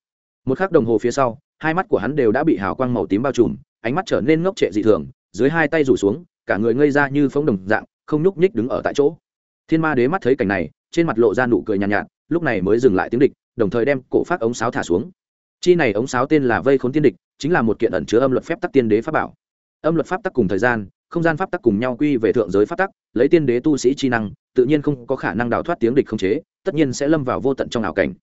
Một khắc đồng hồ phía sau, hai mắt của hắn đều đã bị hào quang màu tím bao trùm, ánh mắt trở nên ngốc trệ dị thường, dưới hai tay rủ xuống, cả người ngây ra như phóng đồng dạng, không nhúc nhích đứng ở tại chỗ thiên ma đế mắt thấy cảnh này trên mặt lộ ra nụ cười nhàn nhạt, nhạt lúc này mới dừng lại tiếng địch đồng thời đem cổ phát ống sáo thả xuống chi này ống sáo tên là vây khốn tiên địch, chính là một kiện ẩn chứa âm luật phép tắc tiên đế pháp bảo. Âm luật pháp tắc cùng thời gian, không gian pháp tắc cùng nhau quy về thượng giới pháp tắc, lấy tiên đế tu sĩ chi năng, tự nhiên không có khả năng đào thoát tiếng địch không chế, tất nhiên sẽ lâm vào vô tận trong ảo cảnh.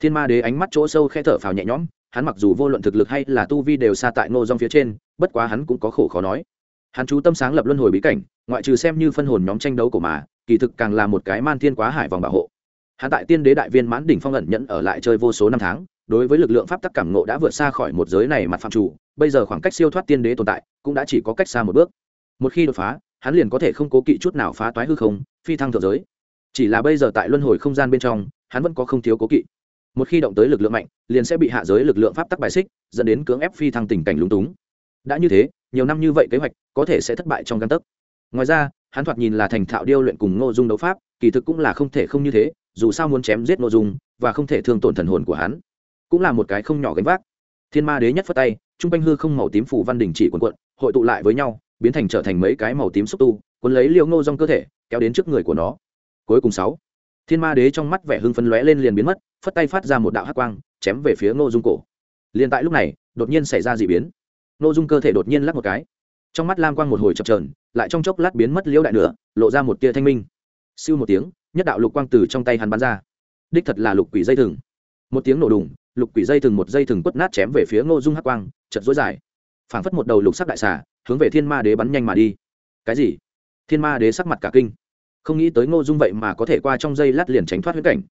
Thiên ma đế ánh mắt chỗ sâu khe thở phào nhẹ nhõm, hắn mặc dù vô luận thực lực hay là tu vi đều xa tại ngô dòng phía trên, bất quá hắn cũng có khổ khó nói. Hắn chú tâm sáng lập luân hồi bí cảnh, ngoại trừ xem như phân hồn nhóm tranh đấu của mà, kỳ thực càng là một cái man thiên quá hải vòng bảo hộ. Hắn tại tiên đế đại viên mãn đỉnh phong ẩn nhẫn ở lại chơi vô số năm tháng đối với lực lượng pháp tắc cảm ngộ đã vượt xa khỏi một giới này mặt phạm chủ, bây giờ khoảng cách siêu thoát tiên đế tồn tại cũng đã chỉ có cách xa một bước. Một khi đột phá, hắn liền có thể không cố kỵ chút nào phá toái hư không, phi thăng thượng giới. Chỉ là bây giờ tại luân hồi không gian bên trong, hắn vẫn có không thiếu cố kỵ. Một khi động tới lực lượng mạnh, liền sẽ bị hạ giới lực lượng pháp tắc bài xích, dẫn đến cưỡng ép phi thăng tình cảnh lúng túng. Đã như thế, nhiều năm như vậy kế hoạch có thể sẽ thất bại trong căn tấc. Ngoài ra, hắn thoạt nhìn là thành thạo điêu luyện cùng ngô dung đấu pháp, kỳ thực cũng là không thể không như thế, dù sao muốn chém giết ngô dung, và không thể thương tổn thần hồn của hắn cũng là một cái không nhỏ gánh vác. Thiên ma đế nhất phất tay t r u n g quanh hư không màu tím phủ văn đình chỉ quần quận hội tụ lại với nhau, biến thành trở thành mấy cái màu tím xúc tu quấn lấy liều ngô rong cơ thể, kéo đến trước người của nó. Cuối cùng sáu, thiên ma đế trong mắt vẻ hưng phấn lóe lên liền biến mất, phất tay phát ra một đạo hắc quang, chém về phía ngô dung cổ. Liền tại lúc này, đột nhiên xảy ra d ị biến. Ngô dung cơ thể đột nhiên lắc một cái. Trong mắt lam quang một hồi chập trờn lại trong chốc lát biến mất liễu đại nửa, lộ ra một tia thanh minh. Siêu một tiếng, nhất đạo lục quang từ trong tay hắn bắn ra. Đích thật là lục quỷ dây thừng. Một tiếng nổ đùng lục quỷ dây thừng một dây thừng quất nát chém về phía ngô dung hắc quang chật dối dài. Phảng phất một đầu lục sắc đại xà, hướng về thiên ma đế bắn nhanh mà đi. Cái gì? Thiên ma đế sắc mặt cả kinh. Không nghĩ tới ngô dung vậy mà có thể qua trong dây lát liền tránh thoát huyết cảnh.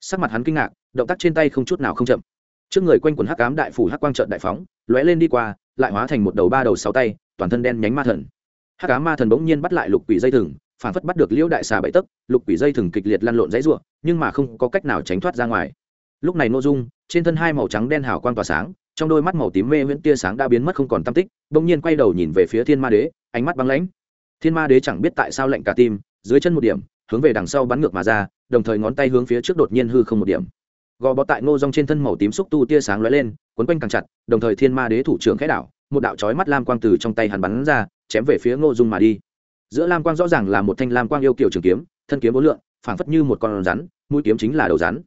Sắc mặt hắn kinh ngạc, động tác trên tay không chút nào không chậm. Trước người quanh quần hắc cám đại phủ hắc quang trợn đại phóng, lóe lên đi qua, lại hóa thành một đầu ba đầu sáu tay, toàn thân đen nhánh ma thần. Hắc cám ma thần bỗng nhiên bắt lại lục quỷ dây thừng phản phất bắt được liễu đại xà bậy tấc, lục quỷ dây thừng kịch liệt lăn lộn dãy ruộng nhưng mà không có cách nào tránh thoát ra ngoài lúc này nội dung, trên thân hai màu trắng đen hào quang tỏa sáng, trong đôi mắt màu tím mê nguyễn tia sáng đã biến mất không còn tam tích, bỗng nhiên quay đầu nhìn về phía thiên ma đế, ánh mắt băng lãnh. Thiên ma đế chẳng biết tại sao lạnh cả tim, dưới chân một điểm, hướng về đằng sau bắn ngược mà ra, đồng thời ngón tay hướng phía trước đột nhiên hư không một điểm. Gò bó tại ngô rong trên thân màu tím xúc tu tia sáng lóe lên quấn quanh càng chặt, đồng thời thiên ma đế thủ trưởng khẽ đảo, một đạo chói mắt lam quang từ trong tay hắn bắn ra, chém về phía ngô dung mà đi. Giữa lam quang rõ ràng là một thanh lam quang yêu kiều trường kiếm, thân kiếm bốn lượn phảng phất như một con rắn, mũi kiếm chính là đầu rắn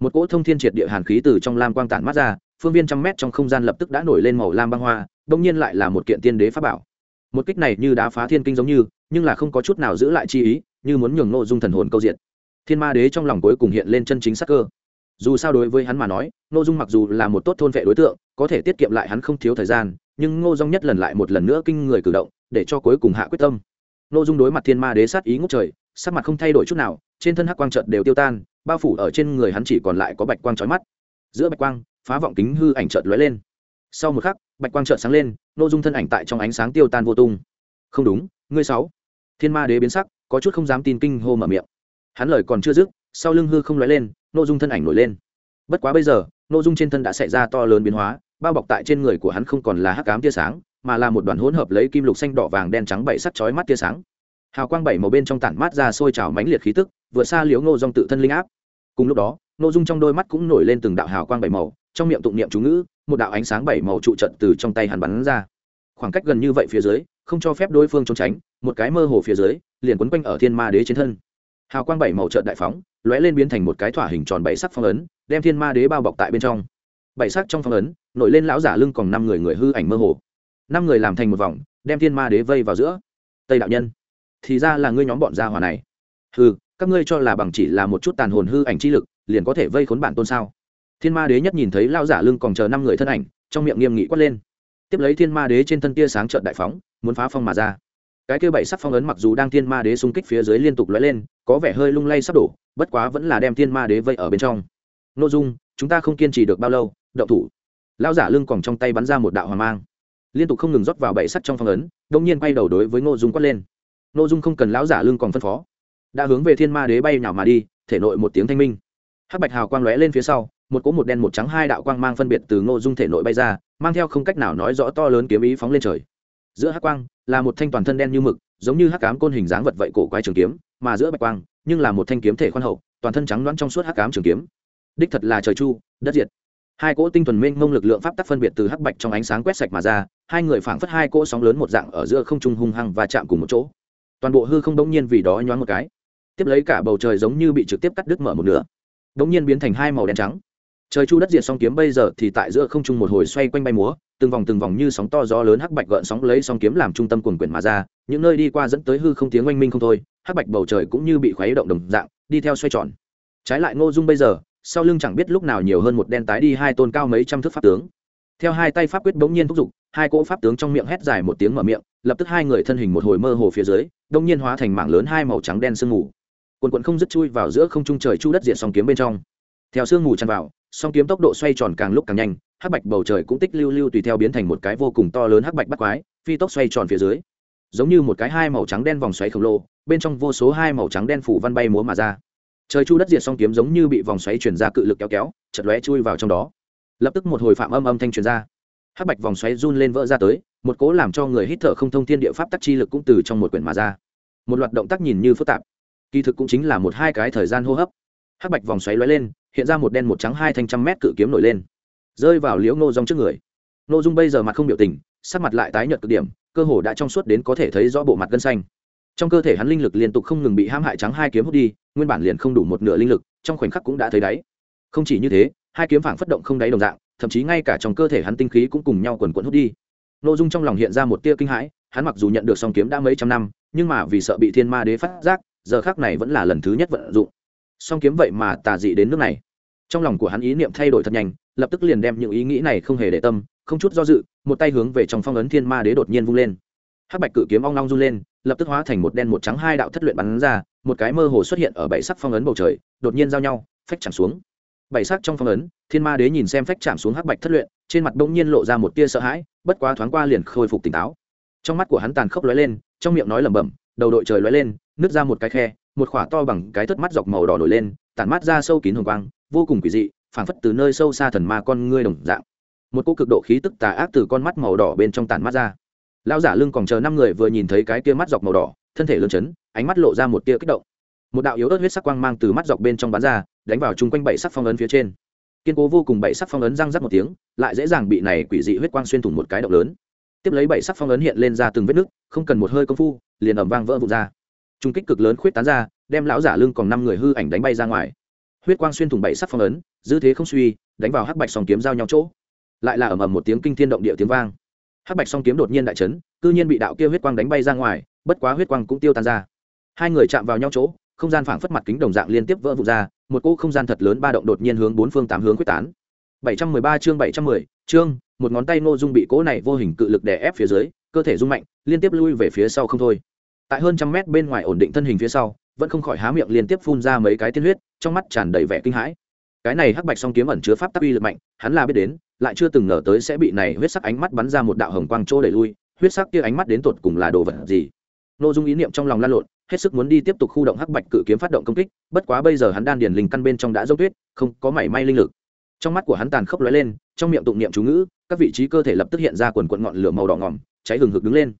một cỗ thông thiên triệt địa hàn khí từ trong lam quang tản mắt ra, phương viên trăm mét trong không gian lập tức đã nổi lên màu lam băng hoa đông nhiên lại là một kiện tiên đế pháp bảo. Một kích này như đá phá thiên kinh giống như, nhưng là không có chút nào giữ lại chi ý, như muốn nhường nội dung thần hồn câu diện. Thiên ma đế trong lòng cuối cùng hiện lên chân chính sắc cơ. Dù sao đối với hắn mà nói nội dung mặc dù là một tốt thôn vệ đối tượng, có thể tiết kiệm lại hắn không thiếu thời gian, nhưng ngô dung nhất lần lại một lần nữa kinh người cử động, để cho cuối cùng hạ quyết tâm. Ngô dung đối mặt thiên ma đế sát ý ngốc trời, sắc mặt không thay đổi chút nào, trên thân hắc quang trợt đều tiêu tan bao phủ ở trên người hắn chỉ còn lại có bạch quang trói mắt. Giữa bạch quang, phá vọng kính hư ảnh chợt lóe lên. Sau một khắc, bạch quang chợt sáng lên ngô dung thân ảnh tại trong ánh sáng tiêu tan vô tung. Không đúng, ngươi sáu. Thiên ma đế biến sắc, có chút không dám tin kinh hô mở miệng. Hắn lời còn chưa dứt, sau lưng hư không lóe lên ngô dung thân ảnh nổi lên. Bất quá bây giờ ngô dung trên thân đã xảy ra to lớn biến hóa, bao bọc tại trên người của hắn không còn là hắc cám tia sáng, mà là một đoàn hỗn hợp lấy kim lục xanh đỏ vàng đen trắng bảy sắc chói mắt tia sáng hào quang bảy màu bên trong tản mát ra sôi trào mãnh liệt khí tức vừa xa liếu ngô dong tự thân linh áp. Cùng lúc đó, ngô dung trong đôi mắt cũng nổi lên từng đạo hào quang bảy màu, trong miệng tụng niệm chú ngữ, một đạo ánh sáng bảy màu trụ trận từ trong tay hắn bắn ra. Khoảng cách gần như vậy phía dưới, không cho phép đối phương trốn tránh, một cái mơ hồ phía dưới, liền quấn quanh ở thiên ma đế trên thân. Hào quang bảy màu trợn đại phóng, lóe lên biến thành một cái thỏa hình tròn bảy sắc phong ấn, đem thiên ma đế bao bọc tại bên trong. Bảy sắc trong phong ấn, nổi lên lão giả lưng còn năm người người hư ảnh mơ hồ. Năm người làm thành một vòng, đem thiên ma đế vây vào giữa. Tây đạo nhân thì ra là ngươi nhóm bọn gia hỏa này. Hư các ngươi cho là bằng chỉ là một chút tàn hồn hư ảnh chi lực, liền có thể vây khốn bản tôn sao? Thiên ma đế nhất nhìn thấy lão giả lưng còn chờ năm người thân ảnh, trong miệng nghiêm nghị quát lên. Tiếp lấy thiên ma đế trên thân tia sáng trợn đại phóng, muốn phá phong mà ra. Cái kia bảy sắc phong ấn mặc dù đang thiên ma đế xung kích phía dưới liên tục lóe lên, có vẻ hơi lung lay sắp đổ, bất quá vẫn là đem thiên ma đế vây ở bên trong. Nội dung, chúng ta không kiên trì được bao lâu đậu thủ. Lao giả lưng còn trong tay bắn ra một đạo hoàng mang. Liên tục không ngừng rót vào bảy sắt trong phong ấn đông nhiên quay đầu đối với ngô dung quát lên nội dung không cần lão giả lưng còn phân phó. Đã hướng về thiên ma đế bay nhào mà đi, thể nội một tiếng thanh minh. Hắc bạch hào quang lóe lên phía sau, một cỗ một đen một trắng hai đạo quang mang phân biệt từ ngô dung thể nội bay ra, mang theo không cách nào nói rõ to lớn kiếm ý phóng lên trời. Giữa hắc quang, là một thanh toàn thân đen như mực, giống như hắc cám côn hình dáng vật vậy cổ quái trường kiếm, mà giữa bạch quang, nhưng là một thanh kiếm thể khoan hậu, toàn thân trắng loãng trong suốt hắc cám trường kiếm. Đích thật là trời chu, đất diệt. Hai cỗ tinh thuần minh mông lực lượng pháp tắc phân biệt từ hắc bạch trong ánh sáng quét sạch mà ra, hai người phảng phất hai cỗ sóng lớn một dạng ở giữa không trung hung hăng và chạm cùng một chỗ toàn bộ hư không đống nhiên vì đó nhoáng một cái. Tiếp lấy cả bầu trời giống như bị trực tiếp cắt đứt mở một nửa. Đống nhiên biến thành hai màu đen trắng. Trời chu đất diệt song kiếm bây giờ thì tại giữa không trung một hồi xoay quanh bay múa, từng vòng từng vòng như sóng to gió lớn hắc bạch gợn sóng lấy song kiếm làm trung tâm quần quyển mà ra, những nơi đi qua dẫn tới hư không tiếng oanh minh không thôi, hắc bạch bầu trời cũng như bị khuấy động đồng dạng, đi theo xoay tròn. Trái lại ngô dung bây giờ, sau lưng chẳng biết lúc nào nhiều hơn một đen tái đi hai tôn cao mấy trăm thước pháp tướng. Theo hai tay pháp quyết bỗng nhiên thúc giục, hai cỗ pháp tướng trong miệng hét dài một tiếng mở miệng, lập tức hai người thân hình một hồi mơ hồ phía dưới đông nhiên hóa thành mảng lớn hai màu trắng đen sương mù. Quần quần không dứt chui vào giữa không trung trời chu đất diện song kiếm bên trong. Theo sương mù tràn vào song kiếm tốc độ xoay tròn càng lúc càng nhanh, hắc bạch bầu trời cũng tích lưu lưu tùy theo biến thành một cái vô cùng to lớn hắc bạch bắt quái, phi tốc xoay tròn phía dưới. Giống như một cái hai màu trắng đen vòng xoáy khổng lồ, bên trong vô số hai màu trắng đen phủ văn bay múa mà ra. Trời chu đất diệt song kiếm giống như bị vòng xoáy chuyển ra cự lực kéo kéo chật lóe chui vào trong đó. Lập tức một hồi phạm âm âm thanh truyền ra. Hắc bạch vòng xoáy run lên vỡ ra tới một cố làm cho người hít thở không thông thiên địa pháp tắc chi lực cũng từ trong một quyển mà ra. Một loạt động tác nhìn như phức tạp. Kỳ thực cũng chính là một hai cái thời gian hô hấp. Hắc bạch vòng xoáy lóe lên, hiện ra một đen một trắng hai thanh trăm mét cự kiếm nổi lên. Rơi vào liễu ngô rong trước người. Nội dung bây giờ mặt không biểu tình, sắc mặt lại tái nhợt cực điểm, cơ hồ đã trong suốt đến có thể thấy rõ bộ mặt gân xanh. Trong cơ thể hắn linh lực liên tục không ngừng bị hãm hại trắng hai kiếm hút đi, nguyên bản liền không đủ một nửa linh lực, trong khoảnh khắc cũng đã thấy đáy. Không chỉ như thế, hai kiếm phảng phất động không đáy đồng dạng, thậm chí ngay cả trong cơ thể hắn tinh khí cũng cùng nhau quần quẫn hút đi n ô dung trong lòng hiện ra một tia kinh hãi, hắn mặc dù nhận được song kiếm đã mấy trăm năm, nhưng mà vì sợ bị thiên ma đế phát giác, giờ khác này vẫn là lần thứ nhất vận dụng. Song kiếm vậy mà tà dị đến nước này. Trong lòng của hắn ý niệm thay đổi thật nhanh, lập tức liền đem những ý nghĩ này không hề để tâm, không chút do dự, một tay hướng về trong phong ấn thiên ma đế đột nhiên vung lên. Hắc bạch cự kiếm ong long run lên, lập tức hóa thành một đen một trắng hai đạo thất luyện bắn ra, một cái mơ hồ xuất hiện ở bảy sắc phong ấn bầu trời, đột nhiên giao nhau, phách chạm xuống. Bảy sắc trong phong ấn, thiên ma đế nhìn xem phách chạm xuống hắc bạch thất luyện trên mặt bỗng nhiên lộ ra một tia sợ hãi, bất quá thoáng qua liền khôi phục tỉnh táo. Trong mắt của hắn tàn khốc lóe lên, trong miệng nói lẩm bẩm, đầu đội trời lóe lên, nứt ra một cái khe, một khỏa to bằng cái thất mắt dọc màu đỏ nổi lên, tản mắt ra sâu kín hồng quang, vô cùng quỷ dị, phảng phất từ nơi sâu xa thần ma con ngươi đồng dạng. Một cô cực độ khí tức tà ác từ con mắt màu đỏ bên trong tản mắt ra. Lão giả lưng còn chờ năm người vừa nhìn thấy cái kia mắt dọc màu đỏ, thân thể lươn chấn, ánh mắt lộ ra một tia kích động. Một đạo yếu ớt huyết sắc quang mang từ mắt dọc bên trong bán ra, đánh vào chung quanh bảy sắc phong ấn phía trên kiên cố vô cùng bảy sắc phong ấn răng rắc một tiếng, lại dễ dàng bị này quỷ dị huyết quang xuyên thủng một cái động lớn. Tiếp lấy bảy sắc phong ấn hiện lên ra từng vết nứt, không cần một hơi công phu, liền ẩm vang vỡ vụt ra. Trung kích cực lớn khuyết tán ra, đem lão giả lưng còn năm người hư ảnh đánh bay ra ngoài. Huyết quang xuyên thủng bảy sắc phong ấn dư thế không suy, đánh vào hắc bạch song kiếm giao nhau chỗ. Lại là ầm ầm một tiếng kinh thiên động địa tiếng vang. Hắc bạch song kiếm đột nhiên đại chấn, cư nhiên bị đạo kia huyết quang đánh bay ra ngoài, bất quá huyết quang cũng tiêu tan ra. Hai người chạm vào nhau chỗ không gian phảng phất mặt kính đồng dạng liên tiếp vỡ vụn ra một cỗ không gian thật lớn ba động đột nhiên hướng bốn phương tám hướng quyết tán. 713 chương 710, chương một ngón tay nô dung bị cỗ này vô hình cự lực đè ép phía dưới cơ thể rung mạnh liên tiếp lui về phía sau không thôi. Tại hơn trăm mét bên ngoài ổn định thân hình phía sau vẫn không khỏi há miệng liên tiếp phun ra mấy cái tiên huyết trong mắt tràn đầy vẻ kinh hãi. Cái này hắc bạch song kiếm ẩn chứa pháp tắc uy lực mạnh hắn là biết đến lại chưa từng ngờ tới sẽ bị này huyết sắc ánh mắt bắn ra một đạo hồng quang trô đẩy lui huyết sắc kia ánh mắt đến tột cùng là đồ vật gì? Nô dung ý niệm trong lòng lan lộn hết sức muốn đi tiếp tục khu động hắc bạch cự kiếm phát động công kích, bất quá bây giờ hắn đan điền linh căn bên trong đã dốc tuyết, không có mảy may linh lực. Trong mắt của hắn tàn khốc lóe lên, trong miệng tụng niệm chú ngữ, các vị trí cơ thể lập tức hiện ra quần quận ngọn lửa màu đỏ ngỏm, cháy hừng hực đứng lên.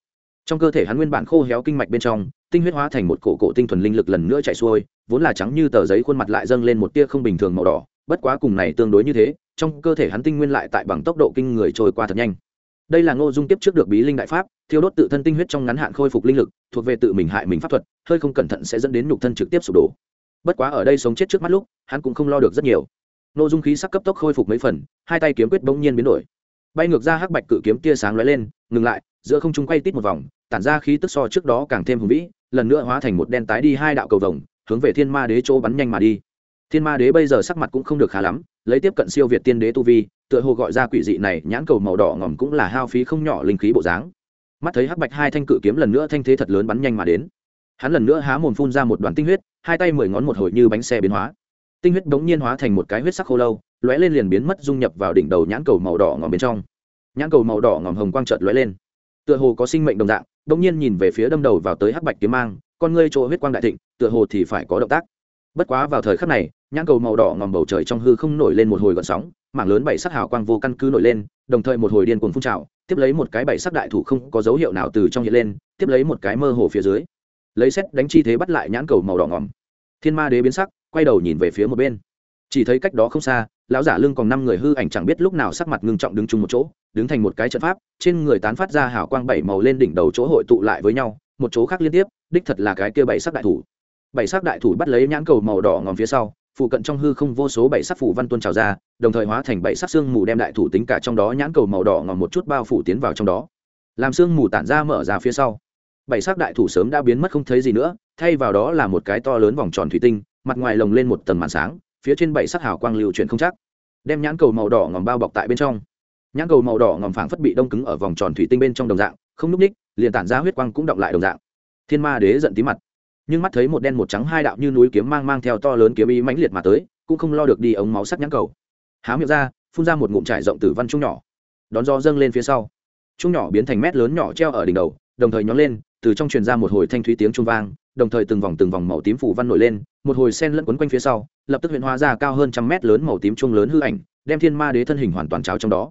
Trong cơ thể hắn nguyên bản khô héo kinh mạch bên trong, tinh huyết hóa thành một cổ cổ tinh thuần linh lực lần nữa chạy xuôi, vốn là trắng như tờ giấy khuôn mặt lại dâng lên một tia không bình thường màu đỏ, bất quá cùng này tương đối như thế, trong cơ thể hắn tinh nguyên lại tại bằng tốc độ kinh người trôi qua thật nhanh đây là ngô dung tiếp trước được bí linh đại pháp, thiêu đốt tự thân tinh huyết trong ngắn hạn khôi phục linh lực, thuộc về tự mình hại mình pháp thuật, hơi không cẩn thận sẽ dẫn đến nhục thân trực tiếp sụp đổ. Bất quá ở đây sống chết trước mắt lúc, hắn cũng không lo được rất nhiều. Ngô dung khí sắc cấp tốc khôi phục mấy phần, hai tay kiếm quyết bỗng nhiên biến đổi. Bay ngược ra hắc bạch cự kiếm tia sáng lóe lên, ngừng lại, giữa không trung quay tít một vòng, tản ra khí tức so trước đó càng thêm hùng vĩ, lần nữa hóa thành một đen tái đi hai đạo cầu vồng, hướng về thiên ma đế chỗ bắn nhanh mà đi thiên ma đế bây giờ sắc mặt cũng không được khá lắm, lấy tiếp cận siêu việt tiên đế tu vi, tựa hồ gọi ra quỷ dị này, nhãn cầu màu đỏ ngòm cũng là hao phí không nhỏ linh khí bộ dáng. Mắt thấy hắc bạch hai thanh cự kiếm lần nữa thanh thế thật lớn bắn nhanh mà đến. Hắn lần nữa há mồm phun ra một đoàn tinh huyết, hai tay mười ngón một hồi như bánh xe biến hóa. Tinh huyết bỗng nhiên hóa thành một cái huyết sắc khô lâu, lóe lên liền biến mất dung nhập vào đỉnh đầu nhãn cầu màu đỏ ngòm bên trong. Nhãn cầu màu đỏ ngòm hồng quang trợt lóe lên. Tựa hồ có sinh mệnh đồng dạng bỗng nhiên nhìn về phía đâm đầu vào tới hắc bạch kiếm mang, con ngươi chỗ huyết quang đại thịnh, tựa hồ thì phải có động tác bất quá vào thời khắc này, nhãn cầu màu đỏ ngòm bầu trời trong hư không nổi lên một hồi gợn sóng, mảng lớn bảy sắc hào quang vô căn cứ nổi lên, đồng thời một hồi điên cuồng phun trào, tiếp lấy một cái bảy sắc đại thủ không có dấu hiệu nào từ trong hiện lên, tiếp lấy một cái mơ hồ phía dưới. Lấy xét đánh chi thế bắt lại nhãn cầu màu đỏ ngòm. Thiên ma đế biến sắc, quay đầu nhìn về phía một bên. Chỉ thấy cách đó không xa, lão giả lưng còn năm người hư ảnh chẳng biết lúc nào sắc mặt ngưng trọng đứng chung một chỗ, đứng thành một cái trận pháp, trên người tán phát ra hào quang bảy màu lên đỉnh đầu chỗ hội tụ lại với nhau, một chỗ khác liên tiếp, đích thật là cái kia bảy sắc đại thủ bảy sắc đại thủ bắt lấy nhãn cầu màu đỏ ngòm phía sau, phụ cận trong hư không vô số bảy sắc phủ văn tuôn trào ra, đồng thời hóa thành bảy sắc xương mù đem đại thủ tính cả trong đó nhãn cầu màu đỏ ngòm một chút bao phủ tiến vào trong đó. Làm xương mù tản ra mở ra phía sau. Bảy sắc đại thủ sớm đã biến mất không thấy gì nữa, thay vào đó là một cái to lớn vòng tròn thủy tinh, mặt ngoài lồng lên một tầng màn sáng, phía trên bảy sắc hào quang lưu chuyển không chắc. Đem nhãn cầu màu đỏ ngòm bao bọc tại bên trong. Nhãn cầu màu đỏ ngòm phảng phất bị đông cứng ở vòng tròn thủy tinh bên trong đồng dạng, không núp ních, liền tản ra huyết quang cũng động lại đồng dạng. Thiên ma đế giận tí mặt nhưng mắt thấy một đen một trắng hai đạo như núi kiếm mang mang theo to lớn kiếm ý mãnh liệt mà tới, cũng không lo được đi ống máu sắc nhãn cầu. Há miệng ra, phun ra một ngụm trải rộng tử văn trung nhỏ. Đón gió dâng lên phía sau. Trung nhỏ biến thành mét lớn nhỏ treo ở đỉnh đầu, đồng thời nhón lên, từ trong truyền ra một hồi thanh thúy tiếng trung vang, đồng thời từng vòng từng vòng màu tím phủ văn nổi lên, một hồi sen lẫn quấn quanh phía sau, lập tức huyện hóa ra cao hơn trăm mét lớn màu tím trung lớn hư ảnh, đem thiên ma đế thân hình hoàn toàn cháo trong đó.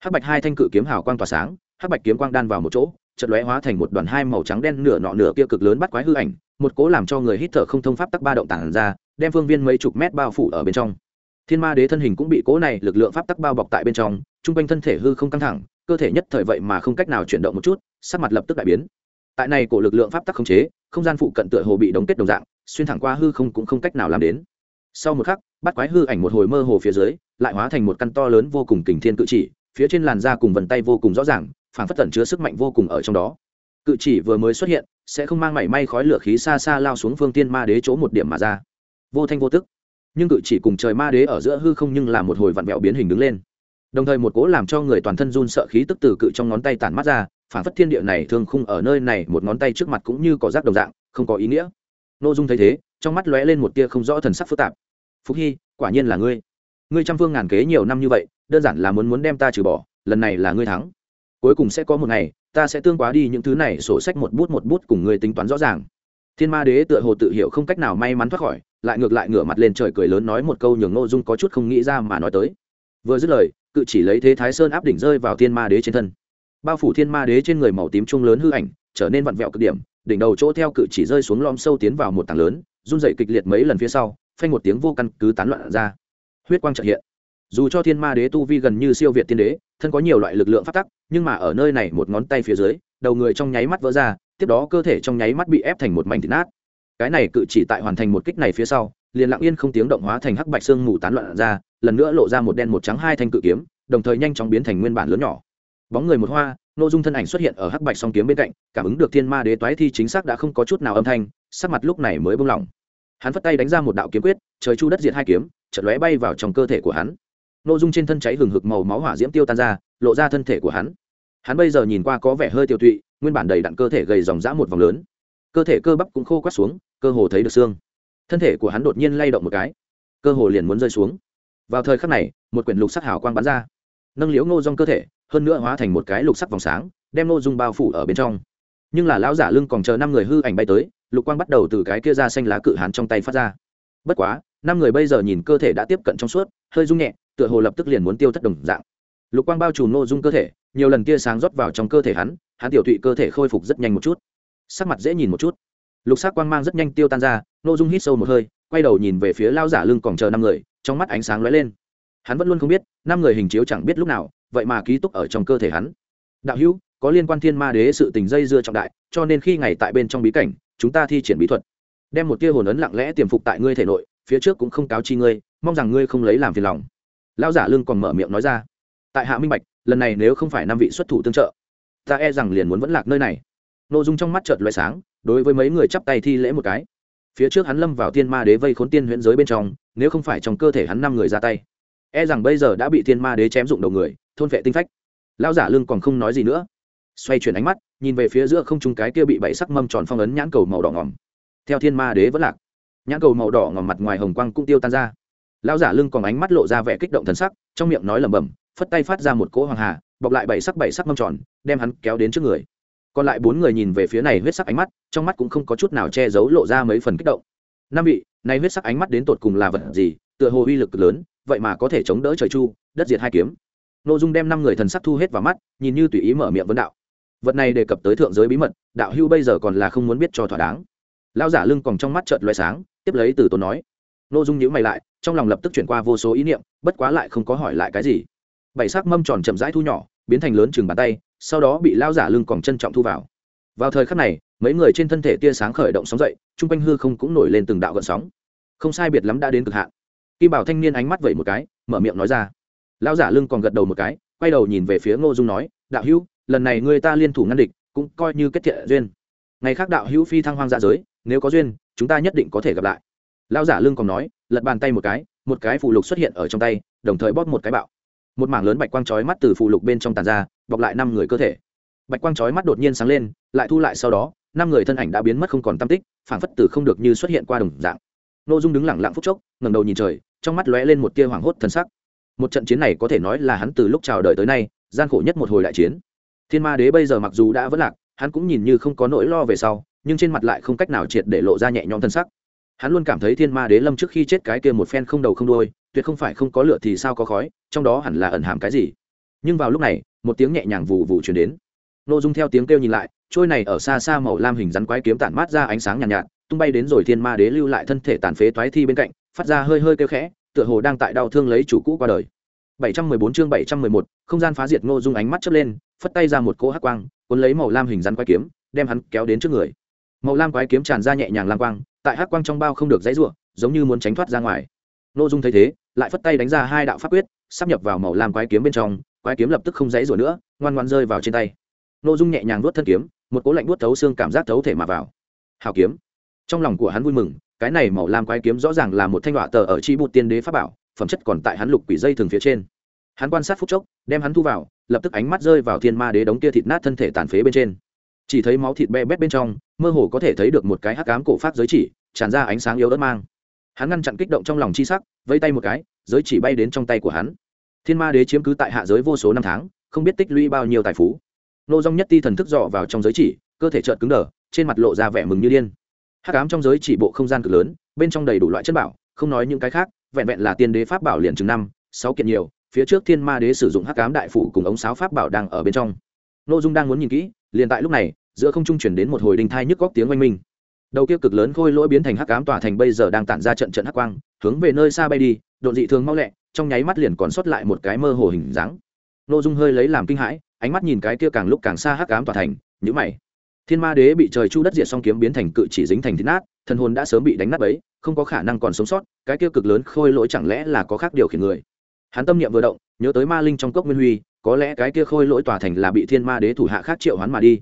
Hắc bạch hai thanh cự kiếm hào quang tỏa sáng, hắc bạch kiếm quang đan vào một chỗ chợt lóe hóa thành một đoàn hai màu trắng đen nửa nọ nửa kia cực lớn bắt quái hư ảnh, một cố làm cho người hít thở không thông pháp tắc ba động tản ra, đem phương viên mấy chục mét bao phủ ở bên trong. Thiên ma đế thân hình cũng bị cố này lực lượng pháp tắc bao bọc tại bên trong, trung quanh thân thể hư không căng thẳng, cơ thể nhất thời vậy mà không cách nào chuyển động một chút, sắc mặt lập tức đại biến. Tại này cổ lực lượng pháp tắc khống chế, không gian phụ cận tựa hồ bị đóng kết đồng dạng, xuyên thẳng qua hư không cũng không cách nào làm đến. Sau một khắc, bắt quái hư ảnh một hồi mơ hồ phía dưới, lại hóa thành một căn to lớn vô cùng kình thiên cự chỉ, phía trên làn da cùng vần tay vô cùng rõ ràng phản phất tẩn chứa sức mạnh vô cùng ở trong đó. Cự chỉ vừa mới xuất hiện, sẽ không mang mảy may khói lửa khí xa xa lao xuống phương tiên ma đế chỗ một điểm mà ra. Vô thanh vô tức. Nhưng cự chỉ cùng trời ma đế ở giữa hư không nhưng là một hồi vặn vẹo biến hình đứng lên. Đồng thời một cố làm cho người toàn thân run sợ khí tức từ cự trong ngón tay tản mắt ra phản phất thiên địa này thường khung ở nơi này một ngón tay trước mặt cũng như có rác đồng dạng, không có ý nghĩa. N ô dung thấy thế, trong mắt lóe lên một tia không rõ thần sắc phức tạp. Phúc hy, quả nhiên là ngươi. Ngươi trăm phương ngàn kế nhiều năm như vậy, đơn giản là muốn muốn đem ta trừ bỏ, lần này là ngươi thắng cuối cùng sẽ có một ngày, ta sẽ tương quá đi những thứ này sổ sách một bút một bút cùng người tính toán rõ ràng. Thiên ma đế tựa hồ tự hiểu không cách nào may mắn thoát khỏi, lại ngược lại ngửa mặt lên trời cười lớn nói một câu nhường ngô dung có chút không nghĩ ra mà nói tới. Vừa dứt lời, cự chỉ lấy thế thái sơn áp đỉnh rơi vào thiên ma đế trên thân. Bao phủ thiên ma đế trên người màu tím trung lớn hư ảnh, trở nên vặn vẹo cực điểm, đỉnh đầu chỗ theo cự chỉ rơi xuống lom sâu tiến vào một tảng lớn, run dậy kịch liệt mấy lần phía sau, phanh một tiếng vô căn cứ tán loạn ra. Huyết quang trợ hiện. Dù cho thiên ma đế tu vi gần như siêu việt tiên đế thân có nhiều loại lực lượng phát tắc, nhưng mà ở nơi này một ngón tay phía dưới, đầu người trong nháy mắt vỡ ra, tiếp đó cơ thể trong nháy mắt bị ép thành một mảnh thịt nát. Cái này cự chỉ tại hoàn thành một kích này phía sau, liền lặng yên không tiếng động hóa thành hắc bạch xương mù tán loạn ra, lần nữa lộ ra một đen một trắng hai thanh cự kiếm, đồng thời nhanh chóng biến thành nguyên bản lớn nhỏ. Bóng người một hoa nội dung thân ảnh xuất hiện ở hắc bạch song kiếm bên cạnh, cảm ứng được thiên ma đế toái thi chính xác đã không có chút nào âm thanh, sắc mặt lúc này mới bông lỏng hắn phất tay đánh ra một đạo kiếm quyết, trời chu đất diệt hai kiếm, chợt lóe bay vào trong cơ thể của hắn nội dung trên thân cháy hừng hực màu máu hỏa diễm tiêu tan ra, lộ ra thân thể của hắn. Hắn bây giờ nhìn qua có vẻ hơi tiêu tụy, nguyên bản đầy đặn cơ thể gầy dòng dã một vòng lớn. Cơ thể cơ bắp cũng khô quát xuống, cơ hồ thấy được xương. Thân thể của hắn đột nhiên lay động một cái. Cơ hồ liền muốn rơi xuống. Vào thời khắc này, một quyển lục sắc hào quang bắn ra. Nâng liễu ngô dong cơ thể, hơn nữa hóa thành một cái lục sắc vòng sáng, đem ngô dung bao phủ ở bên trong. Nhưng là lão giả lưng còn chờ năm người hư ảnh bay tới, lục quang bắt đầu từ cái kia ra xanh lá cự hán trong tay phát ra. Bất quá, năm người bây giờ nhìn cơ thể đã tiếp cận trong suốt, hơi rung nhẹ tựa hồ lập tức liền muốn tiêu thất đồng dạng. Lục quang bao trùm nô dung cơ thể, nhiều lần tia sáng rót vào trong cơ thể hắn hắn tiểu thụy cơ thể khôi phục rất nhanh một chút. Sắc mặt dễ nhìn một chút. Lục sắc quang mang rất nhanh tiêu tan ra nô dung hít sâu một hơi, quay đầu nhìn về phía lao giả lưng còn chờ năm người, trong mắt ánh sáng lóe lên. Hắn vẫn luôn không biết, năm người hình chiếu chẳng biết lúc nào, vậy mà ký túc ở trong cơ thể hắn. Đạo hữu, có liên quan thiên ma đế sự tình dây dưa trọng đại, cho nên khi ngày tại bên trong bí cảnh, chúng ta thi triển bí thuật. Đem một tia hồn ấn lặng lẽ tiềm phục tại ngươi thể nội, phía trước cũng không cáo chi ngươi, mong rằng ngươi không lấy làm phiền lòng lão giả lưng còn mở miệng nói ra, tại hạ minh bạch, lần này nếu không phải năm vị xuất thủ tương trợ, ta e rằng liền muốn vẫn lạc nơi này. Nội dung trong mắt chợt loại sáng, đối với mấy người chắp tay thi lễ một cái. Phía trước hắn lâm vào thiên ma đế vây khốn tiên huyễn giới bên trong, nếu không phải trong cơ thể hắn năm người ra tay e rằng bây giờ đã bị thiên ma đế chém dụng đầu người, thôn vệ tinh phách. Lão giả lưng còn không nói gì nữa, xoay chuyển ánh mắt, nhìn về phía giữa không trung cái kia bị bảy sắc mâm tròn phong ấn nhãn cầu màu đỏ ngỏm theo thiên ma đế vẫn lạc, nhãn cầu màu đỏ ngỏm mặt ngoài hồng quang cũng tiêu tan ra lão giả lưng còn ánh mắt lộ ra vẻ kích động thần sắc, trong miệng nói lẩm bẩm, phất tay phát ra một cỗ hoàng hà, bọc lại bảy sắc bảy sắc mâm tròn, đem hắn kéo đến trước người. Còn lại bốn người nhìn về phía này huyết sắc ánh mắt, trong mắt cũng không có chút nào che giấu lộ ra mấy phần kích động. Năm vị, này huyết sắc ánh mắt đến tột cùng là vật gì? Tựa hồ uy lực lớn, vậy mà có thể chống đỡ trời chu, đất diệt hai kiếm. Nội dung đem năm người thần sắc thu hết vào mắt, nhìn như tùy ý mở miệng vấn đạo. Vật này đề cập tới thượng giới bí mật, đạo hưu bây giờ còn là không muốn biết cho thỏa đáng. Lão giả lưng còn trong mắt chợt loại sáng, tiếp lấy từ tốn nói nội dung nhữ mày lại, trong lòng lập tức chuyển qua vô số ý niệm, bất quá lại không có hỏi lại cái gì. Bảy sắc mâm tròn chậm rãi thu nhỏ, biến thành lớn chừng bàn tay, sau đó bị lao giả lưng còn trân trọng thu vào. Vào thời khắc này, mấy người trên thân thể tia sáng khởi động sóng dậy, chung quanh hư không cũng nổi lên từng đạo gợn sóng. Không sai biệt lắm đã đến cực hạn. Kim bảo thanh niên ánh mắt vẩy một cái, mở miệng nói ra. Lao giả lưng còn gật đầu một cái, quay đầu nhìn về phía ngô dung nói, đạo hữu, lần này người ta liên thủ ngăn địch, cũng coi như kết thiện duyên. Ngày khác đạo hữu phi thăng hoang dạ giới, nếu có duyên, chúng ta nhất định có thể gặp lại. Lão giả lưng còn nói, lật bàn tay một cái một cái phụ lục xuất hiện ở trong tay, đồng thời bóp một cái bạo. Một mảng lớn bạch quang chói mắt từ phụ lục bên trong tàn ra, bọc lại năm người cơ thể. Bạch quang chói mắt đột nhiên sáng lên, lại thu lại sau đó, năm người thân ảnh đã biến mất không còn tam tích, phảng phất từ không được như xuất hiện qua đồng dạng. Nội dung đứng lặng lặng phút chốc, ngẩng đầu nhìn trời, trong mắt lóe lên một tia hoảng hốt thần sắc. Một trận chiến này có thể nói là hắn từ lúc chào đời tới nay, gian khổ nhất một hồi đại chiến. Thiên ma đế bây giờ mặc dù đã vất lạc, hắn cũng nhìn như không có nỗi lo về sau, nhưng trên mặt lại không cách nào triệt để lộ ra nhẹ nhõm thân sắc hắn luôn cảm thấy thiên ma đế lâm trước khi chết cái kia một phen không đầu không đôi tuyệt không phải không có lửa thì sao có khói trong đó hẳn là ẩn hàm cái gì. Nhưng vào lúc này một tiếng nhẹ nhàng vù vù chuyển đến. Nội dung theo tiếng kêu nhìn lại trôi này ở xa xa màu lam hình rắn quái kiếm tản mát ra ánh sáng nhàn nhạt, nhạt tung bay đến rồi thiên ma đế lưu lại thân thể tàn phế toái thi bên cạnh phát ra hơi hơi kêu khẽ tựa hồ đang tại đau thương lấy chủ cũ qua đời. 714 chương 711, không gian phá diệt Ngô Dung ánh mắt chớp lên, phất tay ra một cỗ hắc quang, cuốn lấy màu lam hình rắn quái kiếm, đem hắn kéo đến trước người. Màu lam quái kiếm tràn ra nhẹ nhàng lam quang, tại hắc quang trong bao không được dãy rủa, giống như muốn tránh thoát ra ngoài. Ngô Dung thấy thế, lại phất tay đánh ra hai đạo pháp quyết, sắp nhập vào màu lam quái kiếm bên trong, quái kiếm lập tức không dãy rủa nữa, ngoan ngoãn rơi vào trên tay. Ngô Dung nhẹ nhàng nuốt thân kiếm, một cỗ lạnh nuốt thấu xương cảm giác thấu thể mà vào. Hảo kiếm. Trong lòng của hắn vui mừng, cái này màu lam quái kiếm rõ ràng là một thanh họa tờ ở chi bụt tiên đế pháp bảo, phẩm chất còn tại hắn lục quỷ dây thường phía trên hắn quan sát phút chốc đem hắn thu vào lập tức ánh mắt rơi vào thiên ma đế đống kia thịt nát thân thể tàn phế bên trên chỉ thấy máu thịt be bét bên trong, mơ hồ có thể thấy được một cái hắc cám cổ phát giới chỉ, tràn ra ánh sáng yếu ớt mang. Hắn ngăn chặn kích động trong lòng chi sắc vây tay một cái, giới chỉ bay đến trong tay của hắn. Thiên ma đế chiếm cứ tại hạ giới vô số năm tháng, không biết tích lũy bao nhiêu tài phú. Nô dong nhất ti thần thức dọ vào trong giới chỉ, cơ thể trợn cứng đờ, trên mặt lộ ra vẻ mừng như điên. Hắc ám trong giới chỉ bộ không gian cực lớn, bên trong đầy đủ loại chất bảo, không nói những cái khác, vẹn vẹn là tiên đế pháp bảo liền chừng năm, sáu kiện nhiều, phía trước thiên ma đế sử dụng hắc cám đại phủ cùng ống sáo pháp bảo đang ở bên trong. Nội dung đang muốn nhìn kỹ liền tại lúc này, giữa không trung chuyển đến một hồi đinh thai nhức góc tiếng oanh minh. Đầu kia cực lớn khôi lỗi biến thành hắc ám tỏa thành bây giờ đang tản ra trận trận hắc quang, hướng về nơi xa bay đi, độn dị thường mau lẹ, trong nháy mắt liền còn xuất lại một cái mơ hồ hình dáng. Nội dung hơi lấy làm kinh hãi, ánh mắt nhìn cái kia càng lúc càng xa hắc ám tỏa thành nhữ mày. Thiên ma đế bị trời chu đất diệt song kiếm biến thành cự chỉ dính thành thít nát, thần hồn đã sớm bị đánh nát ấy không có khả năng còn sống sót, cái kia cực lớn khôi lỗi chẳng lẽ là có khác điều khiển người? Hắn tâm niệm vừa động, nhớ tới ma linh trong cốc nguyên huy có lẽ cái kia khôi lỗi tòa thành là bị thiên ma đế thủ hạ khác triệu hắn mà đi.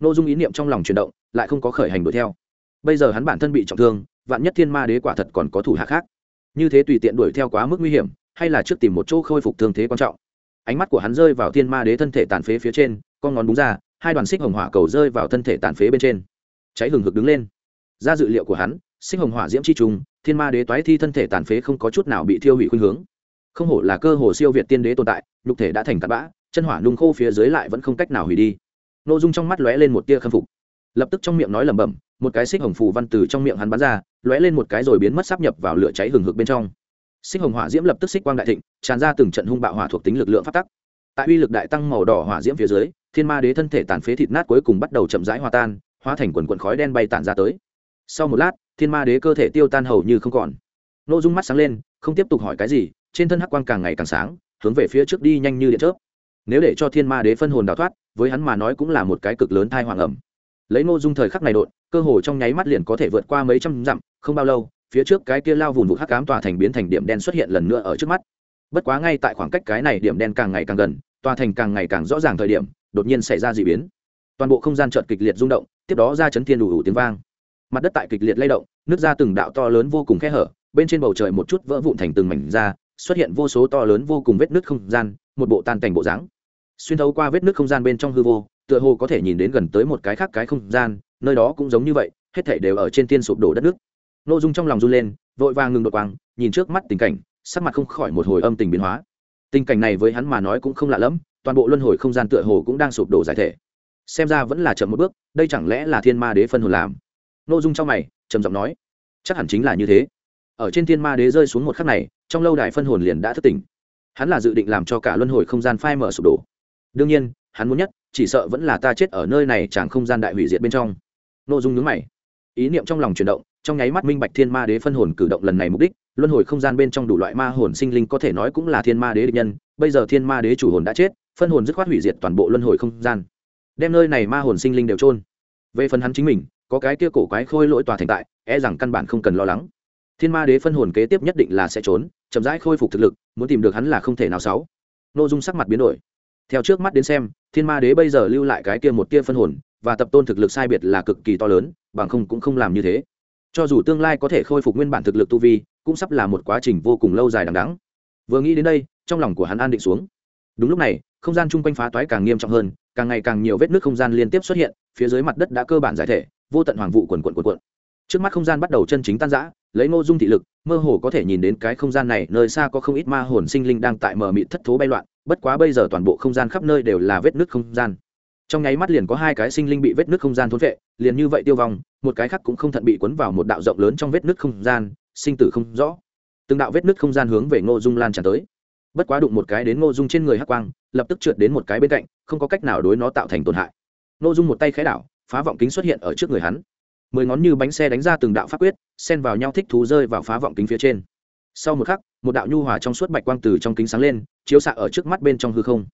N ô dung ý niệm trong lòng chuyển động, lại không có khởi hành đuổi theo. Bây giờ hắn bản thân bị trọng thương, vạn nhất thiên ma đế quả thật còn có thủ hạ khác. Như thế tùy tiện đuổi theo quá mức nguy hiểm, hay là trước tìm một chỗ khôi phục thương thế quan trọng. Ánh mắt của hắn rơi vào thiên ma đế thân thể tàn phế phía trên, con ngón búng ra, hai đoàn xích hồng hỏa cầu rơi vào thân thể tàn phế bên trên. Cháy hừng hực đứng lên. Ra dự liệu của hắn, xích hồng hỏa diễm c h i trùng, thiên ma đế toái thi thân thể tàn phế không có chút nào bị thiêu hủy khuynh hướng không hổ là cơ hồ siêu việt tiên đế tồn tại, nhục thể đã thành tạt bã, chân hỏa nung khô phía dưới lại vẫn không cách nào hủy đi. Nội dung trong mắt lóe lên một tia khâm phục. Lập tức trong miệng nói lẩm bẩm, một cái xích hồng phù văn từ trong miệng hắn bắn ra, lóe lên một cái rồi biến mất sắp nhập vào lửa cháy hừng hực bên trong. Xích hồng hỏa diễm lập tức xích quang đại thịnh, tràn ra từng trận hung bạo hỏa thuộc tính lực lượng phát tắc. Tại uy lực đại tăng màu đỏ hỏa diễm phía dưới, thiên ma đế thân thể tàn phế thịt nát cuối cùng bắt đầu chậm rãi hòa tan, hóa thành quần quần khói đen bay tản ra tới. Sau một lát, thiên ma đế cơ thể tiêu tan hầu như không còn. Nội dung mắt sáng lên, không tiếp tục hỏi cái gì trên thân hắc quang càng ngày càng sáng, hướng về phía trước đi nhanh như điện chớp. Nếu để cho thiên ma đế phân hồn đào thoát, với hắn mà nói cũng là một cái cực lớn thai hoàng ẩm lấy nội dung thời khắc này đột, cơ hồ trong nháy mắt liền có thể vượt qua mấy trăm dặm, không bao lâu, phía trước cái kia lao vùn vụt hắc cám tòa thành biến thành điểm đen xuất hiện lần nữa ở trước mắt. Bất quá ngay tại khoảng cách cái này điểm đen càng ngày càng gần, tòa thành càng ngày càng rõ ràng thời điểm, đột nhiên xảy ra d ị biến. Toàn bộ không gian chợt kịch liệt rung động, tiếp đó ra chấn thiên đủ đủ tiếng vang. Mặt đất tại kịch liệt lay động nước ra từng đạo to lớn vô cùng khe hở, bên trên bầu trời một chút vỡ vụn thành từng mảnh ra xuất hiện vô số to lớn vô cùng vết nứt không gian, một bộ tan cảnh bộ dáng. Xuyên thấu qua vết nứt không gian bên trong hư vô, tựa hồ có thể nhìn đến gần tới một cái khác cái không gian, nơi đó cũng giống như vậy, hết thảy đều ở trên tiên sụp đổ đất nước. Nội dung trong lòng run lên, vội vàng ngừng đột quang, nhìn trước mắt tình cảnh, sắc mặt không khỏi một hồi âm tình biến hóa. Tình cảnh này với hắn mà nói cũng không lạ lẫm, toàn bộ luân hồi không gian tựa hồ cũng đang sụp đổ giải thể. Xem ra vẫn là chậm một bước, đây chẳng lẽ là thiên ma đế phân hồn làm? Nội dung trong mày, trầm giọng nói, chắc hẳn chính là như thế. Ở trên thiên ma đế rơi xuống một khắc này trong lâu đài phân hồn liền đã thức tỉnh. Hắn là dự định làm cho cả luân hồi không gian phai mở sụp đổ. Đương nhiên, hắn muốn nhất, chỉ sợ vẫn là ta chết ở nơi này chẳng không gian đại hủy diệt bên trong. Nội dung nhướng mày. Ý niệm trong lòng chuyển động, trong nháy mắt minh bạch thiên ma đế phân hồn cử động lần này mục đích, luân hồi không gian bên trong đủ loại ma hồn sinh linh có thể nói cũng là thiên ma đế địch nhân, bây giờ thiên ma đế chủ hồn đã chết, phân hồn dứt khoát hủy diệt toàn bộ luân hồi không gian. Đem nơi này ma hồn sinh linh đều trôn về phần hắn chính mình, có cái kia cổ quái khôi lỗi tòa thành tại e rằng căn bản không cần lo lắng thiên ma đế phân hồn kế tiếp nhất định là sẽ trốn, chậm rãi khôi phục thực lực, muốn tìm được hắn là không thể nào sáu. Nội dung sắc mặt biến đổi. Theo trước mắt đến xem, thiên ma đế bây giờ lưu lại cái kia một tia phân hồn, và tập tôn thực lực sai biệt là cực kỳ to lớn, bằng không cũng không làm như thế. Cho dù tương lai có thể khôi phục nguyên bản thực lực tu vi, cũng sắp là một quá trình vô cùng lâu dài đằng đắng vừa nghĩ đến đây, trong lòng của hắn an định xuống. Đúng lúc này, không gian chung quanh phá toái càng nghiêm trọng hơn, càng ngày càng nhiều vết nước không gian liên tiếp xuất hiện, phía dưới mặt đất đã cơ bản giải thể, vô tận hoàng vụ quần quận quần quận trước mắt không gian bắt đầu chân chính tan rã lấy ngô dung thị lực, mơ hồ có thể nhìn đến cái không gian này, nơi xa có không ít ma hồn sinh linh đang tại mờ mịt thất thố bay loạn, bất quá bây giờ toàn bộ không gian khắp nơi đều là vết nước không gian. Trong nháy mắt liền có hai cái sinh linh bị vết nước không gian thốn vệ, liền như vậy tiêu vong, một cái khác cũng không thận bị cuốn vào một đạo rộng lớn trong vết nước không gian, sinh tử không rõ. Từng đạo vết nước không gian hướng về ngô dung lan tràn tới. Bất quá đụng một cái đến ngô dung trên người hắc quang, lập tức trượt đến một cái bên cạnh, không có cách nào đối nó tạo thành tổn hại. Ngô dung một tay khẽ đảo, phá vọng kính xuất hiện ở trước người hắn mười ngón như bánh xe đánh ra từng đạo pháp quyết, xen vào nhau thích thú rơi vào phá vọng kính phía trên. Sau một khắc, một đạo nhu hòa trong suốt bạch quang từ trong kính sáng lên, chiếu xạ ở trước mắt bên trong hư không.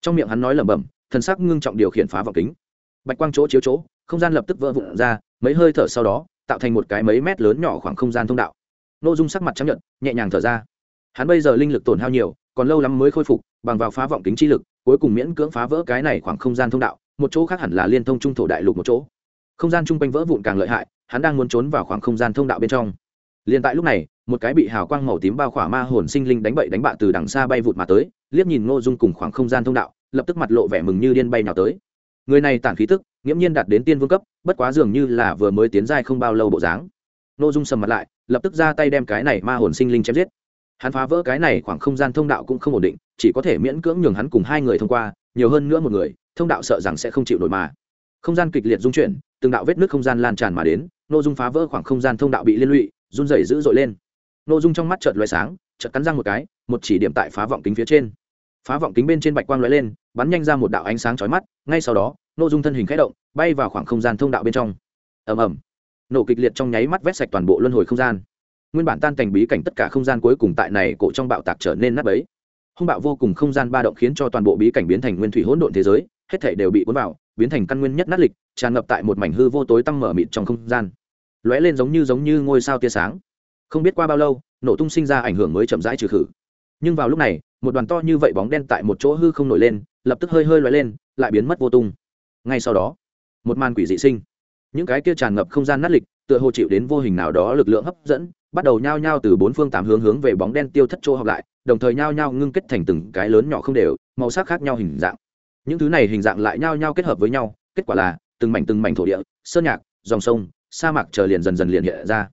Trong miệng hắn nói lẩm bẩm, thần sắc ngưng trọng điều khiển phá vọng kính. Bạch quang chỗ chiếu chỗ, không gian lập tức vỡ vụn ra, mấy hơi thở sau đó, tạo thành một cái mấy mét lớn nhỏ khoảng không gian thông đạo. N ô dung sắc mặt chấp nhận nhẹ nhàng thở ra. Hắn bây giờ linh lực tổn hao nhiều, còn lâu lắm mới khôi phục, bằng vào phá vọng kính chi lực, cuối cùng miễn cưỡng phá vỡ cái này khoảng không gian thông đạo, một chỗ khác hẳn là liên thông trung thổ đại lục một chỗ không gian chung quanh vỡ vụn càng lợi hại, hắn đang muốn trốn vào khoảng không gian thông đạo bên trong. Liền tại lúc này, một cái bị hào quang màu tím bao khỏa ma hồn sinh linh đánh bậy đánh bạ từ đằng xa bay vụt mà tới, liếc nhìn ngô dung cùng khoảng không gian thông đạo, lập tức mặt lộ vẻ mừng như điên bay nào tới. Người này tản khí tức, nghiễm nhiên đạt đến tiên vương cấp, bất quá dường như là vừa mới tiến giai không bao lâu bộ dáng. Ngô dung sầm mặt lại, lập tức ra tay đem cái này ma hồn sinh linh chém giết. Hắn phá vỡ cái này khoảng không gian thông đạo cũng không ổn định, chỉ có thể miễn cưỡng nhường hắn cùng hai người thông qua, nhiều hơn nữa một người, thông đạo sợ rằng sẽ không chịu nổi mà. Không gian kịch liệt dung chuyển từng đạo vết nước không gian lan tràn mà đến nội dung phá vỡ khoảng không gian thông đạo bị liên lụy, run rẩy dữ dội lên. Nội dung trong mắt chợt loé sáng, chợt cắn răng một cái, một chỉ điểm tại phá vọng kính phía trên. Phá vọng kính bên trên bạch quang lóe lên, bắn nhanh ra một đạo ánh sáng chói mắt, ngay sau đó nội dung thân hình khẽ động, bay vào khoảng không gian thông đạo bên trong. Ầm ầm. Nổ kịch liệt trong nháy mắt vét sạch toàn bộ luân hồi không gian. Nguyên bản tan cảnh bí cảnh tất cả không gian cuối cùng tại này cổ trong bạo tạc trở nên nát bấy. Hung bạo vô cùng không gian ba động khiến cho toàn bộ bí cảnh biến thành nguyên thủy hỗn độn thế giới, hết thảy đều bị cuốn vào biến thành căn nguyên nhất nát lịch, tràn ngập tại một mảnh hư vô tối tăm mở mịt trong không gian. Lóe lên giống như giống như ngôi sao tia sáng. Không biết qua bao lâu, nổ tung sinh ra ảnh hưởng mới chậm rãi trừ khử. Nhưng vào lúc này, một đoàn to như vậy bóng đen tại một chỗ hư không nổi lên, lập tức hơi hơi lóe lên, lại biến mất vô tung. Ngay sau đó, một màn quỷ dị sinh. Những cái kia tràn ngập không gian nát lịch, tựa hồ chịu đến vô hình nào đó lực lượng hấp dẫn, bắt đầu nhao nhao từ bốn phương tám hướng hướng về bóng đen tiêu thất chỗ học lại, đồng thời nhao nhao ngưng kết thành từng cái lớn nhỏ không đều, màu sắc khác nhau hình dạng những thứ này hình dạng lại nhao nhao kết hợp với nhau, kết quả là từng mảnh từng mảnh thổ địa, sơn nhạc, dòng sông, sa mạc chờ liền dần dần liền hiện ra.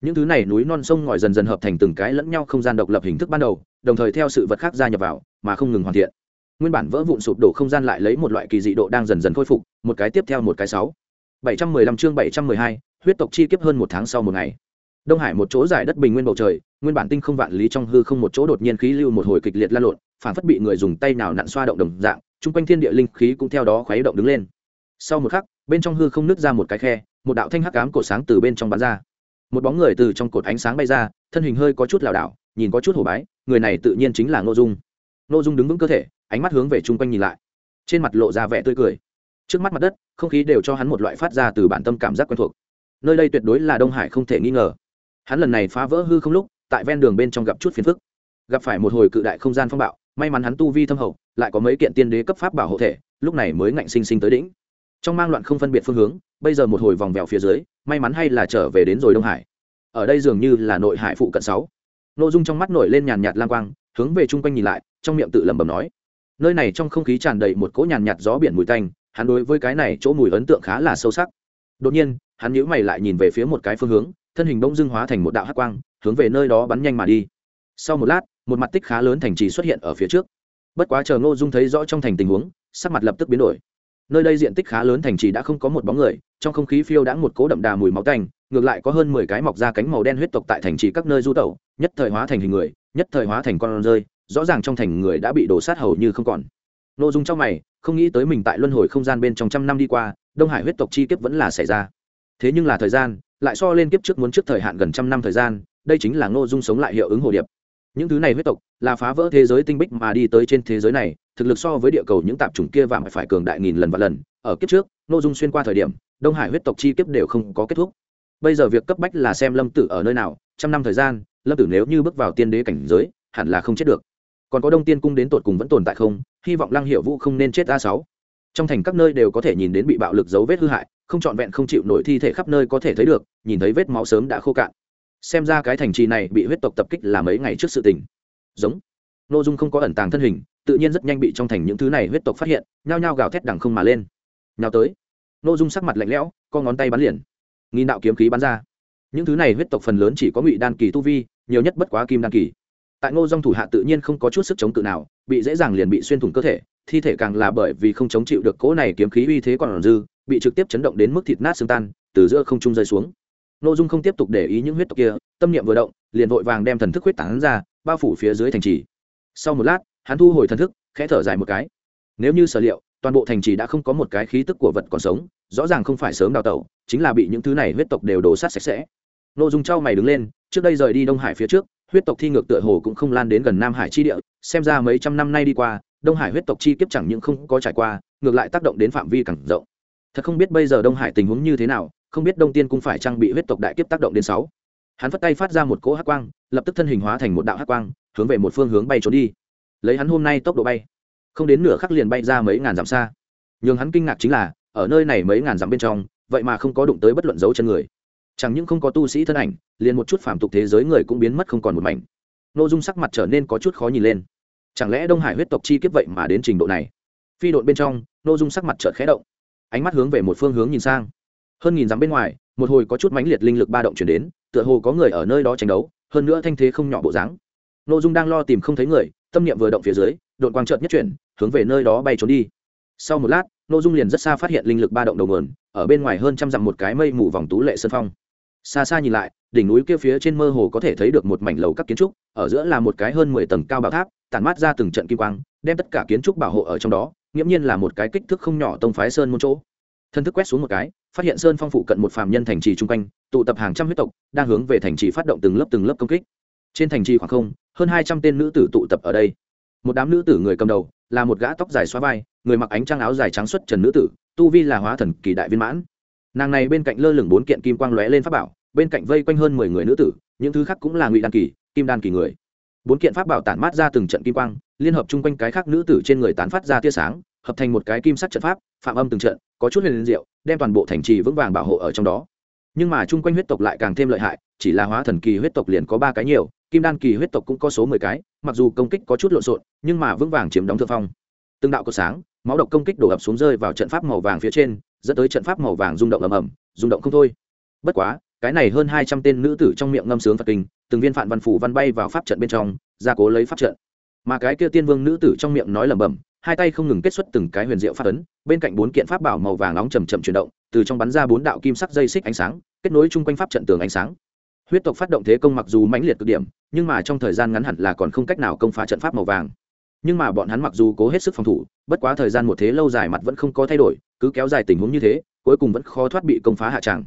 Những thứ này núi non sông ngòi dần dần hợp thành từng cái lẫn nhau không gian độc lập hình thức ban đầu, đồng thời theo sự vật khác gia nhập vào, mà không ngừng hoàn thiện. Nguyên bản vỡ vụn sụp đổ không gian lại lấy một loại kỳ dị độ đang dần dần khôi phục, một cái tiếp theo một cái sáu. Bảy trăm mười lăm chương bảy trăm mười hai, huyết tộc chi kiếp hơn một tháng sau một ngày. Đông hải một chỗ giải đất bình nguyên bầu trời, nguyên bản tinh không vạn lý trong hư không một chỗ đột nhiên khí lưu một hồi kịch liệt lan lộn, phản phất bị người dùng tay nào nặn xoa động đồng dạng chung quanh thiên địa linh khí cũng theo đó khuấy động đứng lên. Sau một khắc, bên trong hư không nứt ra một cái khe, một đạo thanh hắc ám cổ sáng từ bên trong bắn ra. Một bóng người từ trong cột ánh sáng bay ra, thân hình hơi có chút lảo đảo, nhìn có chút hổ bái, người này tự nhiên chính là ngô dung. Ngô dung đứng vững cơ thể, ánh mắt hướng về chung quanh nhìn lại. Trên mặt lộ ra vẻ tươi cười. Trước mắt mặt đất, không khí đều cho hắn một loại phát ra từ bản tâm cảm giác quen thuộc. Nơi đây tuyệt đối là đông hải không thể nghi ngờ. Hắn lần này phá vỡ hư không lúc, tại ven đường bên trong gặp chút phiền phức. Gặp phải một hồi cự đại không gian phong bạo, may mắn hắn tu vi thâm hậu lại có mấy kiện tiên đế cấp pháp bảo hộ thể, lúc này mới ngạnh sinh sinh tới đỉnh. Trong mang loạn không phân biệt phương hướng, bây giờ một hồi vòng vèo phía dưới, may mắn hay là trở về đến rồi đông hải. Ở đây dường như là nội hải phụ cận sáu. Nội dung trong mắt nổi lên nhàn nhạt lang quang, hướng về chung quanh nhìn lại, trong miệng tự lẩm bẩm nói. Nơi này trong không khí tràn đầy một cỗ nhàn nhạt gió biển mùi tanh, hắn đối với cái này chỗ mùi ấn tượng khá là sâu sắc. Đột nhiên, hắn nhíu mày lại nhìn về phía một cái phương hướng, thân hình bỗng dưng hóa thành một đạo hắc quang, hướng về nơi đó bắn nhanh mà đi. Sau một lát, một mặt tích khá lớn thành trì xuất hiện ở phía trước bất quá chờ ngô dung thấy rõ trong thành tình huống, sắc mặt lập tức biến đổi. Nơi đây diện tích khá lớn thành trì đã không có một bóng người, trong không khí phiêu đã một cố đậm đà mùi máu tanh, ngược lại có hơn mười cái mọc ra cánh màu đen huyết tộc tại thành trì các nơi du tẩu, nhất thời hóa thành hình người, nhất thời hóa thành con rơi, rõ ràng trong thành người đã bị đổ sát hầu như không còn. N ô dung trong mày, không nghĩ tới mình tại luân hồi không gian bên trong trăm năm đi qua, đông hải huyết tộc chi kiếp vẫn là xảy ra. Thế nhưng là thời gian, lại so lên kiếp trước muốn trước thời hạn gần trăm năm thời gian, đây chính là ngô dung sống lại hiệu ứng hồ điệp những thứ này huyết tộc là phá vỡ thế giới tinh bích mà đi tới trên thế giới này, thực lực so với địa cầu những tạp chủng kia và phải cường đại nghìn lần và lần. Ở kiếp trước, ngô dung xuyên qua thời điểm, đông hải huyết tộc chi kiếp đều không có kết thúc. Bây giờ việc cấp bách là xem lâm tử ở nơi nào, trăm năm thời gian, lâm tử nếu như bước vào tiên đế cảnh giới, hẳn là không chết được. Còn có đông tiên cung đến tột cùng vẫn tồn tại không? Hy vọng lăng hiệu vũ không nên chết a sáu. Trong thành các nơi đều có thể nhìn đến bị bạo lực dấu vết hư hại, không trọn vẹn không chịu nổi thi thể khắp nơi có thể thấy được, nhìn thấy vết máu sớm đã khô cạn xem ra cái thành trì này bị huyết tộc tập kích là mấy ngày trước sự tình. Giống. N ô dung không có ẩn tàng thân hình, tự nhiên rất nhanh bị trong thành những thứ này huyết tộc phát hiện, nhao nhao gào thét đằng không mà lên. Nhào tới. N ô dung sắc mặt lạnh lẽo, co ngón tay bắn liền. Nghi đạo kiếm khí bắn ra. Những thứ này huyết tộc phần lớn chỉ có ngụy đan kỳ tu vi, nhiều nhất bất quá kim đan kỳ. Tại ngô dong thủ hạ tự nhiên không có chút sức chống cự nào, bị dễ dàng liền bị xuyên thủng cơ thể, thi thể càng là bởi vì không chống chịu được cỗ này kiếm khí uy thế còn dư, bị trực tiếp chấn động đến mức thịt nát xương tan, từ giữa không trung rơi xuống nội dung không tiếp tục để ý những huyết tộc kia, tâm niệm vừa động, liền vội vàng đem thần thức huyết tán ra, bao phủ phía dưới thành trì. Sau một lát, hắn thu hồi thần thức, khẽ thở dài một cái. Nếu như sở liệu, toàn bộ thành trì đã không có một cái khí tức của vật còn sống, rõ ràng không phải sớm đào tẩu, chính là bị những thứ này huyết tộc đều đổ sát sạch sẽ. Nội dung trao mày đứng lên, trước đây rời đi đông hải phía trước, huyết tộc thi ngược tựa hồ cũng không lan đến gần nam hải chi địa, xem ra mấy trăm năm nay đi qua, đông hải huyết tộc chi kiếp chẳng những không có trải qua, ngược lại tác động đến phạm vi càng rộng. Thật không biết bây giờ đông hải tình huống như thế nào không biết đông tiên cũng phải trang bị huyết tộc đại kiếp tác động đến sáu. Hắn phất tay phát ra một cỗ hắc quang, lập tức thân hình hóa thành một đạo hắc quang, hướng về một phương hướng bay trốn đi. Lấy hắn hôm nay tốc độ bay, không đến nửa khắc liền bay ra mấy ngàn dặm xa. Nhưng hắn kinh ngạc chính là, ở nơi này mấy ngàn dặm bên trong, vậy mà không có đụng tới bất luận dấu chân người. Chẳng những không có tu sĩ thân ảnh, liền một chút phàm tục thế giới người cũng biến mất không còn một mảnh. Nội dung sắc mặt trở nên có chút khó nhìn lên. Chẳng lẽ đông hải huyết tộc chi kiếp vậy mà đến trình độ này? Phi đội bên trong nội dung sắc mặt chợt khẽ động, ánh mắt hướng về một phương hướng nhìn sang hơn nghìn dặm bên ngoài, một hồi có chút mãnh liệt linh lực ba động chuyển đến, tựa hồ có người ở nơi đó tranh đấu, hơn nữa thanh thế không nhỏ bộ dáng. Nội dung đang lo tìm không thấy người, tâm niệm vừa động phía dưới đội quang trợt nhất chuyển, hướng về nơi đó bay trốn đi. Sau một lát nội dung liền rất xa phát hiện linh lực ba động đầu nguồn, ở bên ngoài hơn trăm dặm một cái mây mù vòng tú lệ sơn phong. Xa xa nhìn lại, đỉnh núi kia phía trên mơ hồ có thể thấy được một mảnh lầu các kiến trúc, ở giữa là một cái hơn mười tầng cao bảo tháp, tản mát ra từng trận kim quang, đem tất cả kiến trúc bảo hộ ở trong đó, nghiễm nhiên là một cái kích thước không nhỏ tông phái sơn môn chỗ. Thân thức quét xuống một cái phát hiện sơn phong phụ cận một phàm nhân thành trì chung quanh, tụ tập hàng trăm huyết tộc, đang hướng về thành trì phát động từng lớp từng lớp công kích. Trên thành trì khoảng không, hơn hai trăm tên nữ tử tụ tập ở đây. Một đám nữ tử người cầm đầu, là một gã tóc dài xóa vai, người mặc ánh trang áo dài trắng xuất trần nữ tử, tu vi là hóa thần kỳ đại viên mãn. Nàng này bên cạnh lơ lửng bốn kiện kim quang lóe lên pháp bảo, bên cạnh vây quanh hơn mười người nữ tử, những thứ khác cũng là ngụy đan kỳ, kim đan kỳ người. Bốn kiện pháp bảo tản mát ra từng trận kim quang, liên hợp chung quanh cái khác nữ tử trên người tán phát ra tia sáng, hợp thành một cái kim sắc trận pháp, phạm âm từng trận, có chút huyền liên diệu đem toàn bộ thành trì vững vàng bảo hộ ở trong đó. Nhưng mà chung quanh huyết tộc lại càng thêm lợi hại, chỉ là hóa thần kỳ huyết tộc liền có ba cái nhiều, kim đan kỳ huyết tộc cũng có số mười cái, mặc dù công kích có chút lộn xộn, nhưng mà vững vàng chiếm đóng thượng phong. Từng đạo có sáng, máu độc công kích đổ ập xuống rơi vào trận pháp màu vàng phía trên, dẫn tới trận pháp màu vàng rung động ầm ầm, rung động không thôi. Bất quá, cái này hơn hai trăm tên nữ tử trong miệng ngâm sướng phật kinh, từng viên phạn văn phủ văn bay vào pháp trận bên trong, gia cố lấy pháp trận. Mà cái kia tiên vương nữ tử trong miệng nói lẩm bẩm hai tay không ngừng kết xuất từng cái huyền diệu pháp ấn, bên cạnh bốn kiện pháp bảo màu vàng nóng chầm chậm chuyển động, từ trong bắn ra bốn đạo kim sắc dây xích ánh sáng, kết nối chung quanh pháp trận tường ánh sáng. Huyết tộc phát động thế công mặc dù mãnh liệt cực điểm, nhưng mà trong thời gian ngắn hẳn là còn không cách nào công phá trận pháp màu vàng. Nhưng mà bọn hắn mặc dù cố hết sức phòng thủ, bất quá thời gian một thế lâu dài mặt vẫn không có thay đổi, cứ kéo dài tình huống như thế, cuối cùng vẫn khó thoát bị công phá hạ tràng.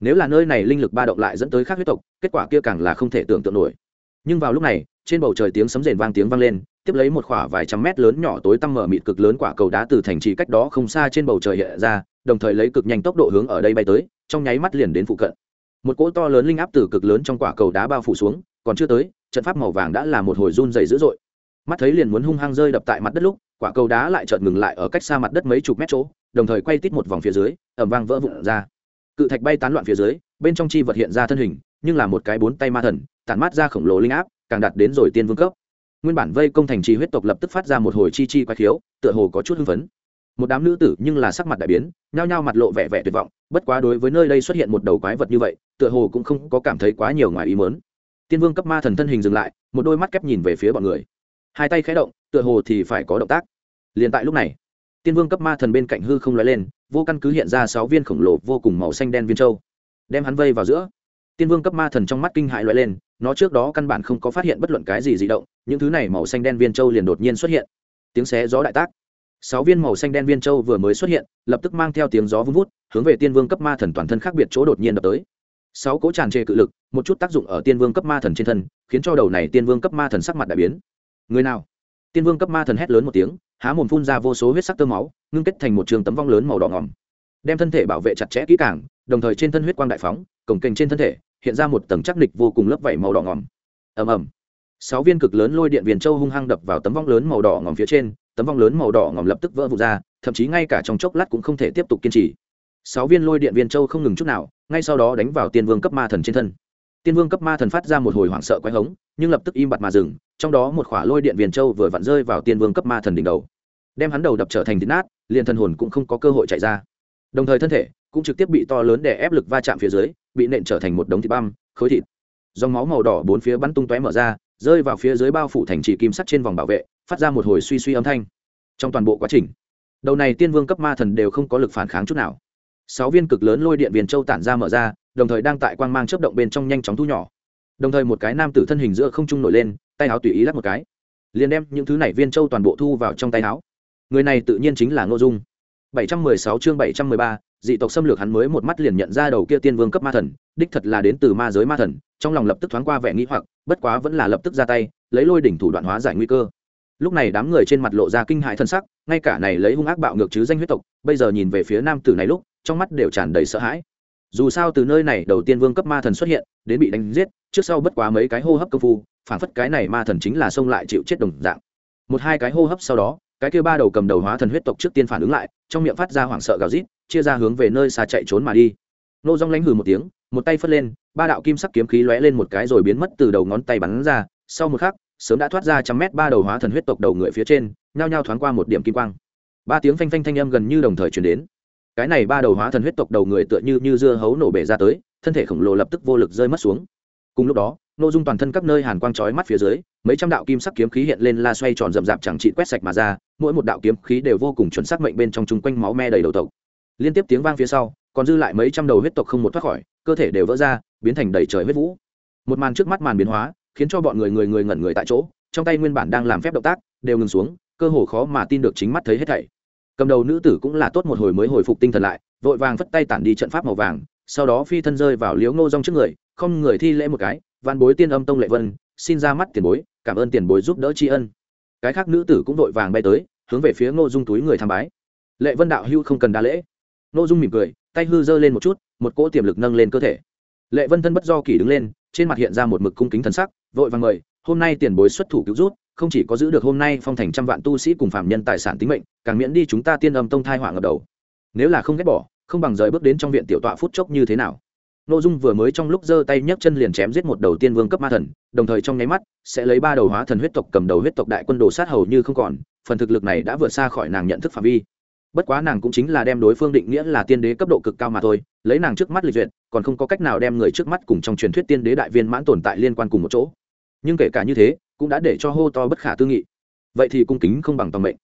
Nếu là nơi này linh lực ba động lại dẫn tới khác huyết tộc, kết quả kia càng là không thể tưởng tượng nổi. Nhưng vào lúc này, trên bầu trời tiếng sấm rền vang tiếng vang lên tiếp lấy một khỏa vài trăm mét lớn nhỏ tối tăm mở mịt cực lớn quả cầu đá từ thành trì cách đó không xa trên bầu trời hiện ra, đồng thời lấy cực nhanh tốc độ hướng ở đây bay tới, trong nháy mắt liền đến phụ cận. Một cỗ to lớn linh áp từ cực lớn trong quả cầu đá bao phủ xuống, còn chưa tới, trận pháp màu vàng đã là một hồi run dày dữ dội. Mắt thấy liền muốn hung hăng rơi đập tại mặt đất lúc, quả cầu đá lại chợt ngừng lại ở cách xa mặt đất mấy chục mét chỗ, đồng thời quay tít một vòng phía dưới ẩm vang vỡ vụn ra. Cự thạch bay tán loạn phía dưới, bên trong chi vật hiện ra thân hình, nhưng là một cái bốn tay ma thần, tản mát ra khổng lồ linh áp, càng đạt đến rồi tiên vương cấp nguyên bản vây công thành trì huyết tộc lập tức phát ra một hồi chi chi quái khiếu, tựa hồ có chút hưng phấn. Một đám nữ tử nhưng là sắc mặt đại biến, nhao nhao mặt lộ vẻ vẻ tuyệt vọng, bất quá đối với nơi đây xuất hiện một đầu quái vật như vậy, tựa hồ cũng không có cảm thấy quá nhiều ngoài ý mớn tiên vương cấp ma thần thân hình dừng lại, một đôi mắt kép nhìn về phía bọn người. Hai tay khẽ động, tựa hồ thì phải có động tác. Liền tại lúc này, tiên vương cấp ma thần bên cạnh hư không nói lên, vô căn cứ hiện ra sáu viên khổng lồ vô cùng màu xanh đen viên châu, đem hắn vây vào giữa. Tiên vương cấp ma thần trong mắt kinh hại loại lên nó trước đó căn bản không có phát hiện bất luận cái gì dị động, những thứ này màu xanh đen viên châu liền đột nhiên xuất hiện. Tiếng xé gió đại tác. Sáu viên màu xanh đen viên châu vừa mới xuất hiện, lập tức mang theo tiếng gió vun vút, hướng về tiên vương cấp ma thần toàn thân khác biệt chỗ đột nhiên đập tới. Sáu cỗ tràn trề cự lực, một chút tác dụng ở tiên vương cấp ma thần trên thân, khiến cho đầu này tiên vương cấp ma thần sắc mặt đại biến. Người nào? Tiên vương cấp ma thần hét lớn một tiếng, há mồm phun ra vô số huyết sắc tơ máu, ngưng kết thành một trường tấm vong lớn màu đỏ ngỏm đem thân thể bảo vệ chặt chẽ kỹ càng đồng thời trên thân huyết quang đại phóng cổng kềnh trên thân thể, hiện ra một tầng chắc nịch vô cùng lớp vảy màu đỏ ngỏm ầm ầm. Sáu viên cực lớn lôi điện viền châu hung hăng đập vào tấm vong lớn màu đỏ ngỏm phía trên, tấm vong lớn màu đỏ ngỏm lập tức vỡ vụt ra, thậm chí ngay cả trong chốc lát cũng không thể tiếp tục kiên trì. Sáu viên lôi điện viên châu không ngừng chút nào, ngay sau đó đánh vào tiên vương cấp ma thần trên thân. Tiên vương cấp ma thần phát ra một hồi hoảng sợ quái hống, nhưng lập tức im bặt mà dừng, trong đó một khỏa lôi điện viên châu vừa vặn rơi vào tiên vương cấp ma thần đỉnh đầu. Đem hắn đầu đập trở thành thịt nát, liền thần hồn cũng không có cơ hội chạy ra đồng thời thân thể cũng trực tiếp bị to lớn để ép lực va chạm phía dưới, bị nện trở thành một đống thịt băm, khối thịt. Dòng máu màu đỏ bốn phía bắn tung tóe mở ra, rơi vào phía dưới bao phủ thành trì kim sắt trên vòng bảo vệ, phát ra một hồi suy suy âm thanh. Trong toàn bộ quá trình, đầu này tiên vương cấp ma thần đều không có lực phản kháng chút nào. Sáu viên cực lớn lôi điện viền châu tản ra mở ra, đồng thời đang tại quang mang chớp động bên trong nhanh chóng thu nhỏ. Đồng thời một cái nam tử thân hình giữa không trung nổi lên, tay áo tùy ý lắc một cái, liền đem những thứ này viên châu toàn bộ thu vào trong tay áo. Người này tự nhiên chính là ngô dung. 716 chương 713, dị tộc xâm lược hắn mới một mắt liền nhận ra đầu kia tiên vương cấp ma thần đích thật là đến từ ma giới ma thần trong lòng lập tức thoáng qua vẻ nghĩ hoặc bất quá vẫn là lập tức ra tay lấy lôi đỉnh thủ đoạn hóa giải nguy cơ. Lúc này đám người trên mặt lộ ra kinh hãi thân sắc ngay cả này lấy hung ác bạo ngược chứ danh huyết tộc bây giờ nhìn về phía nam tử này lúc trong mắt đều tràn đầy sợ hãi. Dù sao từ nơi này đầu tiên vương cấp ma thần xuất hiện đến bị đánh giết trước sau bất quá mấy cái hô hấp công phu phản phất cái này ma thần chính là xông lại chịu chết đồng dạng. Một hai cái hô hấp sau đó cái kia ba đầu cầm đầu hóa thần huyết tộc trước tiên phản ứng lại, trong miệng phát ra hoảng sợ gào rít, chia ra hướng về nơi xa chạy trốn mà đi. Nô dong lánh hừ một tiếng, một tay phất lên, ba đạo kim sắc kiếm khí lóe lên một cái rồi biến mất từ đầu ngón tay bắn ra. Sau một khắc, sớm đã thoát ra trăm mét ba đầu hóa thần huyết tộc đầu người phía trên, nhao nhao thoáng qua một điểm kim quang. Ba tiếng phanh phanh thanh âm gần như đồng thời chuyển đến. Cái này ba đầu hóa thần huyết tộc đầu người tựa như như dưa hấu nổ bể ra tới, thân thể khổng lồ lập tức vô lực rơi mất xuống. Cùng lúc đó nội dung toàn thân các nơi hàn quang chói mắt phía dưới mấy trăm đạo kim sắc kiếm khí hiện lên la xoay tròn rậm rạp chẳng trị quét sạch mà ra, mỗi một đạo kiếm khí đều vô cùng chuẩn xác mệnh bên trong chung quanh máu me đầy đầu tộc. Liên tiếp tiếng vang phía sau, còn dư lại mấy trăm đầu huyết tộc không một thoát khỏi, cơ thể đều vỡ ra, biến thành đầy trời huyết vũ. Một màn trước mắt màn biến hóa, khiến cho bọn người người người ngẩn người tại chỗ, trong tay nguyên bản đang làm phép động tác, đều ngừng xuống, cơ hồ khó mà tin được chính mắt thấy hết thảy. Cầm đầu nữ tử cũng là tốt một hồi mới hồi phục tinh thần lại, vội vàng vất tay tản đi trận pháp màu vàng, sau đó phi thân rơi vào liếu ngô rong trước người, không người thi lễ một cái văn bối tiên âm tông lệ vân, xin ra mắt tiền bối cảm ơn tiền bối giúp đỡ tri ân. Cái khác nữ tử cũng vội vàng bay tới, hướng về phía ngô dung túi người tham bái. Lệ vân đạo hưu không cần đa lễ. Ngô dung mỉm cười, tay hư giơ lên một chút, một cỗ tiềm lực nâng lên cơ thể. Lệ vân thân bất do kỳ đứng lên, trên mặt hiện ra một mực cung kính thần sắc, vội vàng mời, hôm nay tiền bối xuất thủ cứu rút không chỉ có giữ được hôm nay phong thành trăm vạn tu sĩ cùng phạm nhân tài sản tính mệnh, càng miễn đi chúng ta tiên âm tông thai hỏa ngập đầu. Nếu là không ghét bỏ, không bằng rời bước đến trong viện tiểu tọa phút chốc như thế nào? N ô dung vừa mới trong lúc giơ tay nhấc chân liền chém giết một đầu tiên vương cấp ma thần, đồng thời trong nháy mắt, sẽ lấy ba đầu hóa thần huyết tộc cầm đầu huyết tộc đại quân đồ sát hầu như không còn, phần thực lực này đã vượt xa khỏi nàng nhận thức phạm vi. Bất quá nàng cũng chính là đem đối phương định nghĩa là tiên đế cấp độ cực cao mà thôi, lấy nàng trước mắt lịch duyệt, còn không có cách nào đem người trước mắt cùng trong truyền thuyết tiên đế đại viên mãn tồn tại liên quan cùng một chỗ. Nhưng kể cả như thế, cũng đã để cho hô to bất khả tư nghị. Vậy thì cung kính không bằng tòng mệnh.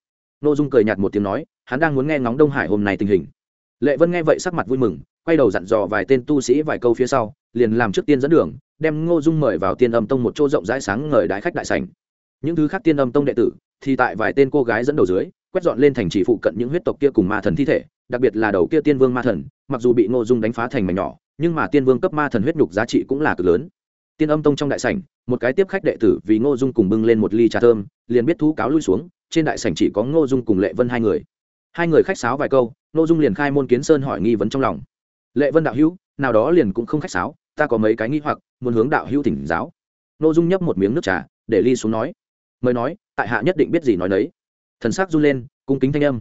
N ô dung cười nhạt một tiếng nói, hắn đang muốn nghe ngóng đông hải hôm nay tình hình. Lệ vân nghe vậy sắc mặt vui mừng quay đầu dặn dò vài tên tu sĩ vài câu phía sau, liền làm trước tiên dẫn đường, đem ngô dung mời vào tiên âm tông một chỗ rộng rãi sáng ngời đại khách đại sành những thứ khác tiên âm tông đệ tử thì tại vài tên cô gái dẫn đầu dưới, quét dọn lên thành trì phụ cận những huyết tộc kia cùng ma thần thi thể, đặc biệt là đầu kia tiên vương ma thần, mặc dù bị ngô dung đánh phá thành mảnh nhỏ, nhưng mà tiên vương cấp ma thần huyết nhục giá trị cũng là cực lớn. Tiên âm tông trong đại sảnh, một cái tiếp khách đệ tử vì ngô dung cùng bưng lên một ly trà thơm, liền biết thú cáo lui xuống, trên đại sảnh chỉ có ngô dung cùng lệ vân hai người. Hai người khách sáo vài câu, ngô dung liền khai môn kiến sơn hỏi nghi vấn trong lòng lệ vân đạo hữu, nào đó liền cũng không khách sáo, ta có mấy cái nghi hoặc, muốn hướng đạo hữu thỉnh giáo. Ngô dung nhấp một miếng nước trà, để ly xuống nói. Mời nói, tại hạ nhất định biết gì nói đấy thần sắc run lên, cung kính thanh âm.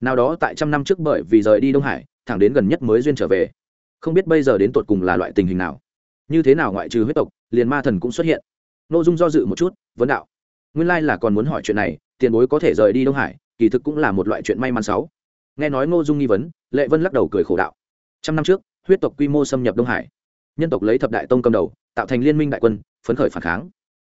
Nào đó tại trăm năm trước bởi vì rời đi đông hải, thẳng đến gần nhất mới duyên trở về. Không biết bây giờ đến tột cùng là loại tình hình nào. Như thế nào ngoại trừ huyết tộc, liền ma thần cũng xuất hiện. Nội dung do dự một chút, vấn đạo. Nguyên lai là còn muốn hỏi chuyện này, tiền bối có thể rời đi đông hải, kỳ thực cũng là một loại chuyện may mắn sáu nghe nói ngô dung nghi vấn, lệ vân lắc đầu cười khổ đạo trăm năm trước, huyết tộc quy mô xâm nhập đông hải. Nhân tộc lấy thập đại tông cầm đầu, tạo thành liên minh đại quân, phấn khởi phản kháng.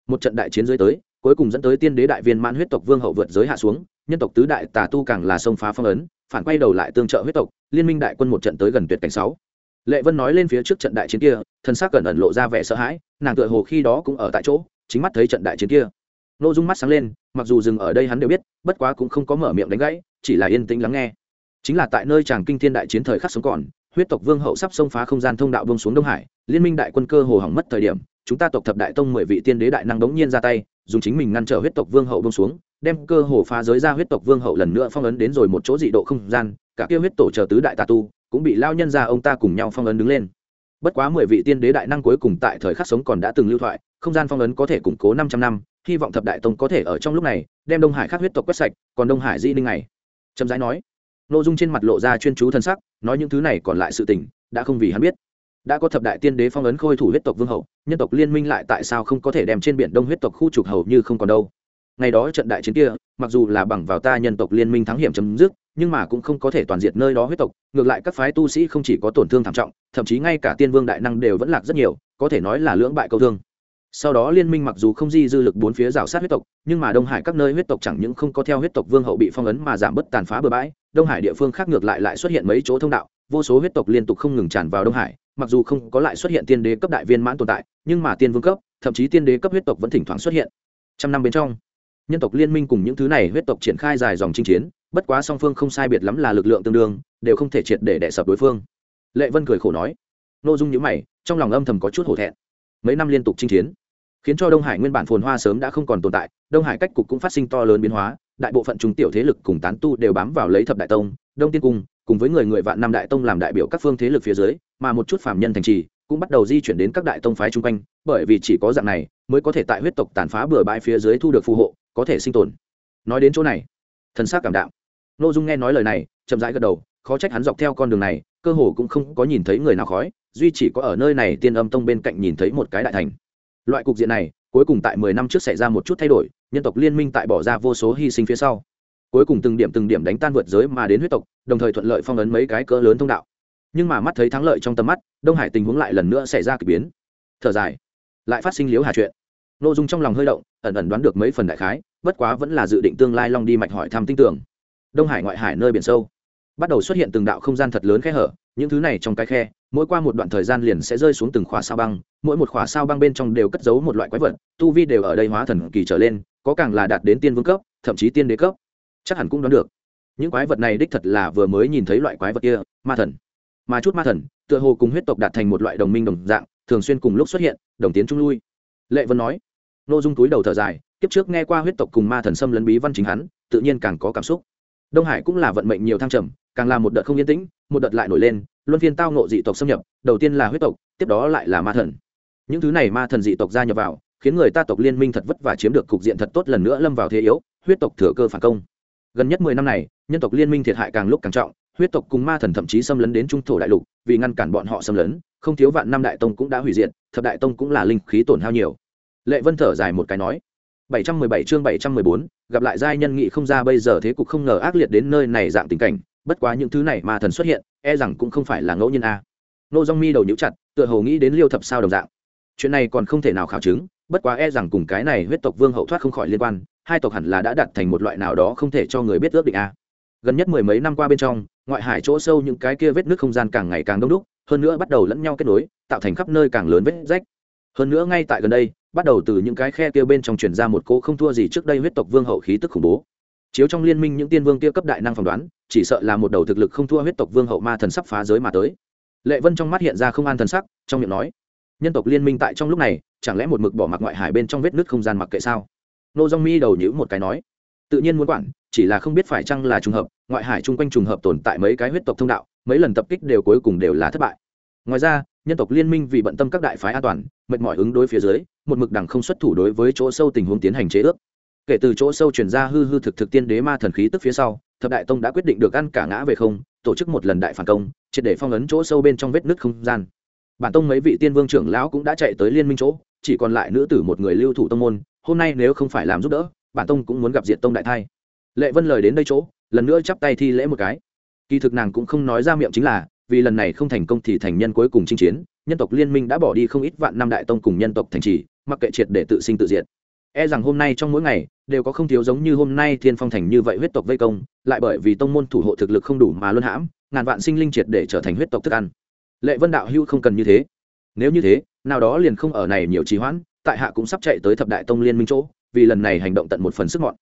Một trận đại chiến dưới tới, cuối cùng dẫn tới tiên đế đại viên mãn huyết tộc vương hậu vượt giới hạ xuống, nhân tộc tứ đại tà tu càng là sông phá phong ấn, phản quay đầu lại tương trợ huyết tộc, liên minh đại quân một trận tới gần tuyệt cảnh sáu. Lệ vân nói lên phía trước trận đại chiến kia, thân xác cẩn ẩn lộ ra vẻ sợ hãi, nàng tựa hồ khi đó cũng ở tại chỗ, chính mắt thấy trận đại chiến kia. Nội dung mắt sáng lên, mặc dù dừng ở đây hắn đều biết, bất quá cũng không có mở miệng đánh gãy, chỉ là yên tĩnh lắng nghe. Chính là tại nơi chàng kinh thiên đại chiến thời khắc sống còn huyết tộc vương hậu sắp xông phá không gian thông đạo bông xuống đông hải, liên minh đại quân cơ hồ hỏng mất thời điểm, chúng ta tộc thập đại tông mười vị tiên đế đại năng đống nhiên ra tay, dùng chính mình ngăn trở huyết tộc vương hậu bông xuống, đem cơ hồ phá giới ra huyết tộc vương hậu lần nữa phong ấn đến rồi một chỗ dị độ không gian, cả kia huyết tổ chờ tứ đại tà tu, cũng bị lao nhân ra ông ta cùng nhau phong ấn đứng lên. Bất quá mười vị tiên đế đại năng cuối cùng tại thời khắc sống còn đã từng lưu thoại, không gian phong ấn có thể củng cố năm trăm năm, hy vọng thập đại tông có thể ở trong lúc này, đem đông hải khắc huyết tộc quét sạch, còn đông hải di ninh này. Trầm rãi nói n ô dung trên mặt lộ ra chuyên chú thân sắc, nói những thứ này còn lại sự tình, đã không vì hắn biết. Đã có thập đại tiên đế phong ấn khôi thủ huyết tộc vương hậu, nhân tộc liên minh lại tại sao không có thể đem trên biển đông huyết tộc khu trục hầu như không còn đâu. Ngày đó trận đại chiến kia, mặc dù là bằng vào ta nhân tộc liên minh thắng hiểm chấm dứt, nhưng mà cũng không có thể toàn diệt nơi đó huyết tộc, ngược lại các phái tu sĩ không chỉ có tổn thương thảm trọng, thậm chí ngay cả tiên vương đại năng đều vẫn lạc rất nhiều, có thể nói là lưỡng bại câu thương. Sau đó liên minh mặc dù không di dư lực bốn phía rào sát huyết tộc, nhưng mà đông hải các nơi huyết tộc chẳng những không có theo huyết tộc vương hậu bị phong ấn mà giảm bớt tàn phá bừa bãi đông hải địa phương khác ngược lại lại xuất hiện mấy chỗ thông đạo, vô số huyết tộc liên tục không ngừng tràn vào đông hải, mặc dù không có lại xuất hiện tiên đế cấp đại viên mãn tồn tại, nhưng mà tiên vương cấp, thậm chí tiên đế cấp huyết tộc vẫn thỉnh thoảng xuất hiện. Trăm năm bên trong, nhân tộc liên minh cùng những thứ này huyết tộc triển khai dài dòng chinh chiến, bất quá song phương không sai biệt lắm là lực lượng tương đương, đều không thể triệt để đẻ sập đối phương. Lệ vân cười khổ nói n ô dung nhữ mày, trong lòng âm thầm có chút hổ thẹn. Mấy năm liên tục chinh chiến, khiến cho đông hải nguyên bản phồn hoa sớm đã không còn tồn tại, đông hải cách cục cũng phát sinh to lớn biến hóa đại bộ phận trung tiểu thế lực cùng tán tu đều bám vào lấy thập đại tông, đông tiên cung, cùng với người người vạn năm đại tông làm đại biểu các phương thế lực phía dưới, mà một chút phạm nhân thành trì cũng bắt đầu di chuyển đến các đại tông phái chung quanh, bởi vì chỉ có dạng này mới có thể tại huyết tộc tàn phá bừa bãi phía dưới thu được phù hộ, có thể sinh tồn. Nói đến chỗ này, thần s á c cảm đạo n ô dung nghe nói lời này, chậm rãi gật đầu, khó trách hắn dọc theo con đường này, cơ hồ cũng không có nhìn thấy người nào khói, duy chỉ có ở nơi này tiên âm tông bên cạnh nhìn thấy một cái đại thành. Loại cục diện này cuối cùng tại mười năm trước xảy ra một chút thay đổi, nhân tộc liên minh tại bỏ ra vô số hy sinh phía sau. Cuối cùng từng điểm từng điểm đánh tan vượt giới mà đến huyết tộc, đồng thời thuận lợi phong ấn mấy cái cỡ lớn thông đạo. Nhưng mà mắt thấy thắng lợi trong tầm mắt, đông hải tình huống lại lần nữa xảy ra k ỳ biến. Thở dài. Lại phát sinh liếu hà chuyện. N ô dung trong lòng hơi động, ẩn ẩn đoán được mấy phần đại khái, bất quá vẫn là dự định tương lai long đi mạch hỏi thăm tin tưởng. Đông hải ngoại hải nơi biển sâu. Bắt đầu xuất hiện từng đạo không gian thật lớn khe hở, những thứ này trong cái khe mỗi qua một đoạn thời gian liền sẽ rơi xuống từng khóa sao băng, mỗi một khóa sao băng bên trong đều cất giấu một loại quái vật, tu vi đều ở đây hóa thần kỳ trở lên, có càng là đạt đến tiên vương cấp, thậm chí tiên đế cấp. Chắc hẳn cũng đoán được. Những quái vật này đích thật là vừa mới nhìn thấy loại quái vật kia, ma thần. Mà chút ma thần, tựa hồ cùng huyết tộc đạt thành một loại đồng minh đồng dạng, thường xuyên cùng lúc xuất hiện, đồng tiến trung lui. Lệ vân nói. Nội dung túi đầu thở dài, kiếp trước nghe qua huyết tộc cùng ma thần xâm lấn bí văn chính hắn, tự nhiên càng có cảm xúc. Đông hải cũng là vận mệnh nhiều thăng trầm, càng là một đợt không yên tĩnh, một đợt lại nổi lên luân phiên tao nộ dị tộc xâm nhập đầu tiên là huyết tộc tiếp đó lại là ma thần. Những thứ này ma thần dị tộc gia nhập vào khiến người ta tộc liên minh thật vất và chiếm được cục diện thật tốt lần nữa lâm vào thế yếu huyết tộc thừa cơ phản công. Gần nhất mười năm này nhân tộc liên minh thiệt hại càng lúc càng trọng huyết tộc cùng ma thần thậm chí xâm lấn đến trung thổ đại lục vì ngăn cản bọn họ xâm lấn không thiếu vạn năm đại tông cũng đã hủy diệt thập đại tông cũng là linh khí tổn hao nhiều. Lệ vân thở dài một cái nói 717 chương 714, gặp lại giai nhân nghị không ra bây giờ thế cục không ngờ ác liệt đến nơi này dạng tình cảnh, bất quá những thứ này mà thần xuất hiện, e rằng cũng không phải là ngẫu nhiên a. Nô Dung Mi đầu nhíu chặt, tựa hồ nghĩ đến Liêu Thập sao đồng dạng. Chuyện này còn không thể nào khảo chứng, bất quá e rằng cùng cái này huyết tộc vương hậu thoát không khỏi liên quan, hai tộc hẳn là đã đặt thành một loại nào đó không thể cho người biết ước định a. Gần nhất mười mấy năm qua bên trong, ngoại hải chỗ sâu những cái kia vết nước không gian càng ngày càng đông đúc, hơn nữa bắt đầu lẫn nhau kết nối, tạo thành khắp nơi càng lớn vết rách. Hơn nữa ngay tại gần đây, bắt đầu từ những cái khe kia bên trong truyền ra một cỗ không thua gì trước đây huyết tộc vương hậu khí tức khủng bố chiếu trong liên minh những tiên vương kia cấp đại năng phỏng đoán, chỉ sợ là một đầu thực lực không thua huyết tộc vương hậu ma thần sắp phá giới mà tới. Lệ vân trong mắt hiện ra không an thần sắc, trong miệng nói, nhân tộc liên minh tại trong lúc này, chẳng lẽ một mực bỏ mặc ngoại hải bên trong vết nứt không gian mặc kệ sao? Nô dong mi đầu nhữ một cái nói, tự nhiên muốn quản, chỉ là không biết phải chăng là trùng hợp, ngoại hải chung quanh trùng hợp tồn tại mấy cái huyết tộc thông đạo, mấy lần tập kích đều cuối cùng đều là thất bại. Ngoài ra, nhân tộc liên minh vì bận tâm các đại phái an toàn, mệt mỏi ứng đối phía dưới, một mực đằng không xuất thủ đối với chỗ sâu tình huống tiến hành chế ước kể từ chỗ sâu chuyển ra hư hư thực thực tiên đế ma thần khí tức phía sau, thập đại tông đã quyết định được ăn cả ngã về không, tổ chức một lần đại phản công, triệt để phong ấn chỗ sâu bên trong vết nứt không gian. Bản tông mấy vị tiên vương trưởng lão cũng đã chạy tới liên minh chỗ, chỉ còn lại nữ tử một người lưu thủ tông môn, hôm nay nếu không phải làm giúp đỡ, bản tông cũng muốn gặp diện tông đại thai. Lệ vân lời đến đây chỗ, lần nữa chắp tay thi lễ một cái. Kỳ thực nàng cũng không nói ra miệng chính là, vì lần này không thành công thì thành nhân cuối cùng chinh chiến, nhân tộc liên minh đã bỏ đi không ít vạn năm đại tông cùng nhân tộc thành trì, mặc kệ triệt để tự sinh tự diệt e rằng hôm nay trong mỗi ngày đều có không thiếu giống như hôm nay thiên phong thành như vậy huyết tộc vây công, lại bởi vì tông môn thủ hộ thực lực không đủ mà luân hãm, ngàn vạn sinh linh triệt để trở thành huyết tộc thức ăn. Lệ vân đạo hưu không cần như thế. Nếu như thế, nào đó liền không ở này nhiều trì hoãn, tại hạ cũng sắp chạy tới thập đại tông liên minh chỗ, vì lần này hành động tận một phần sức mọn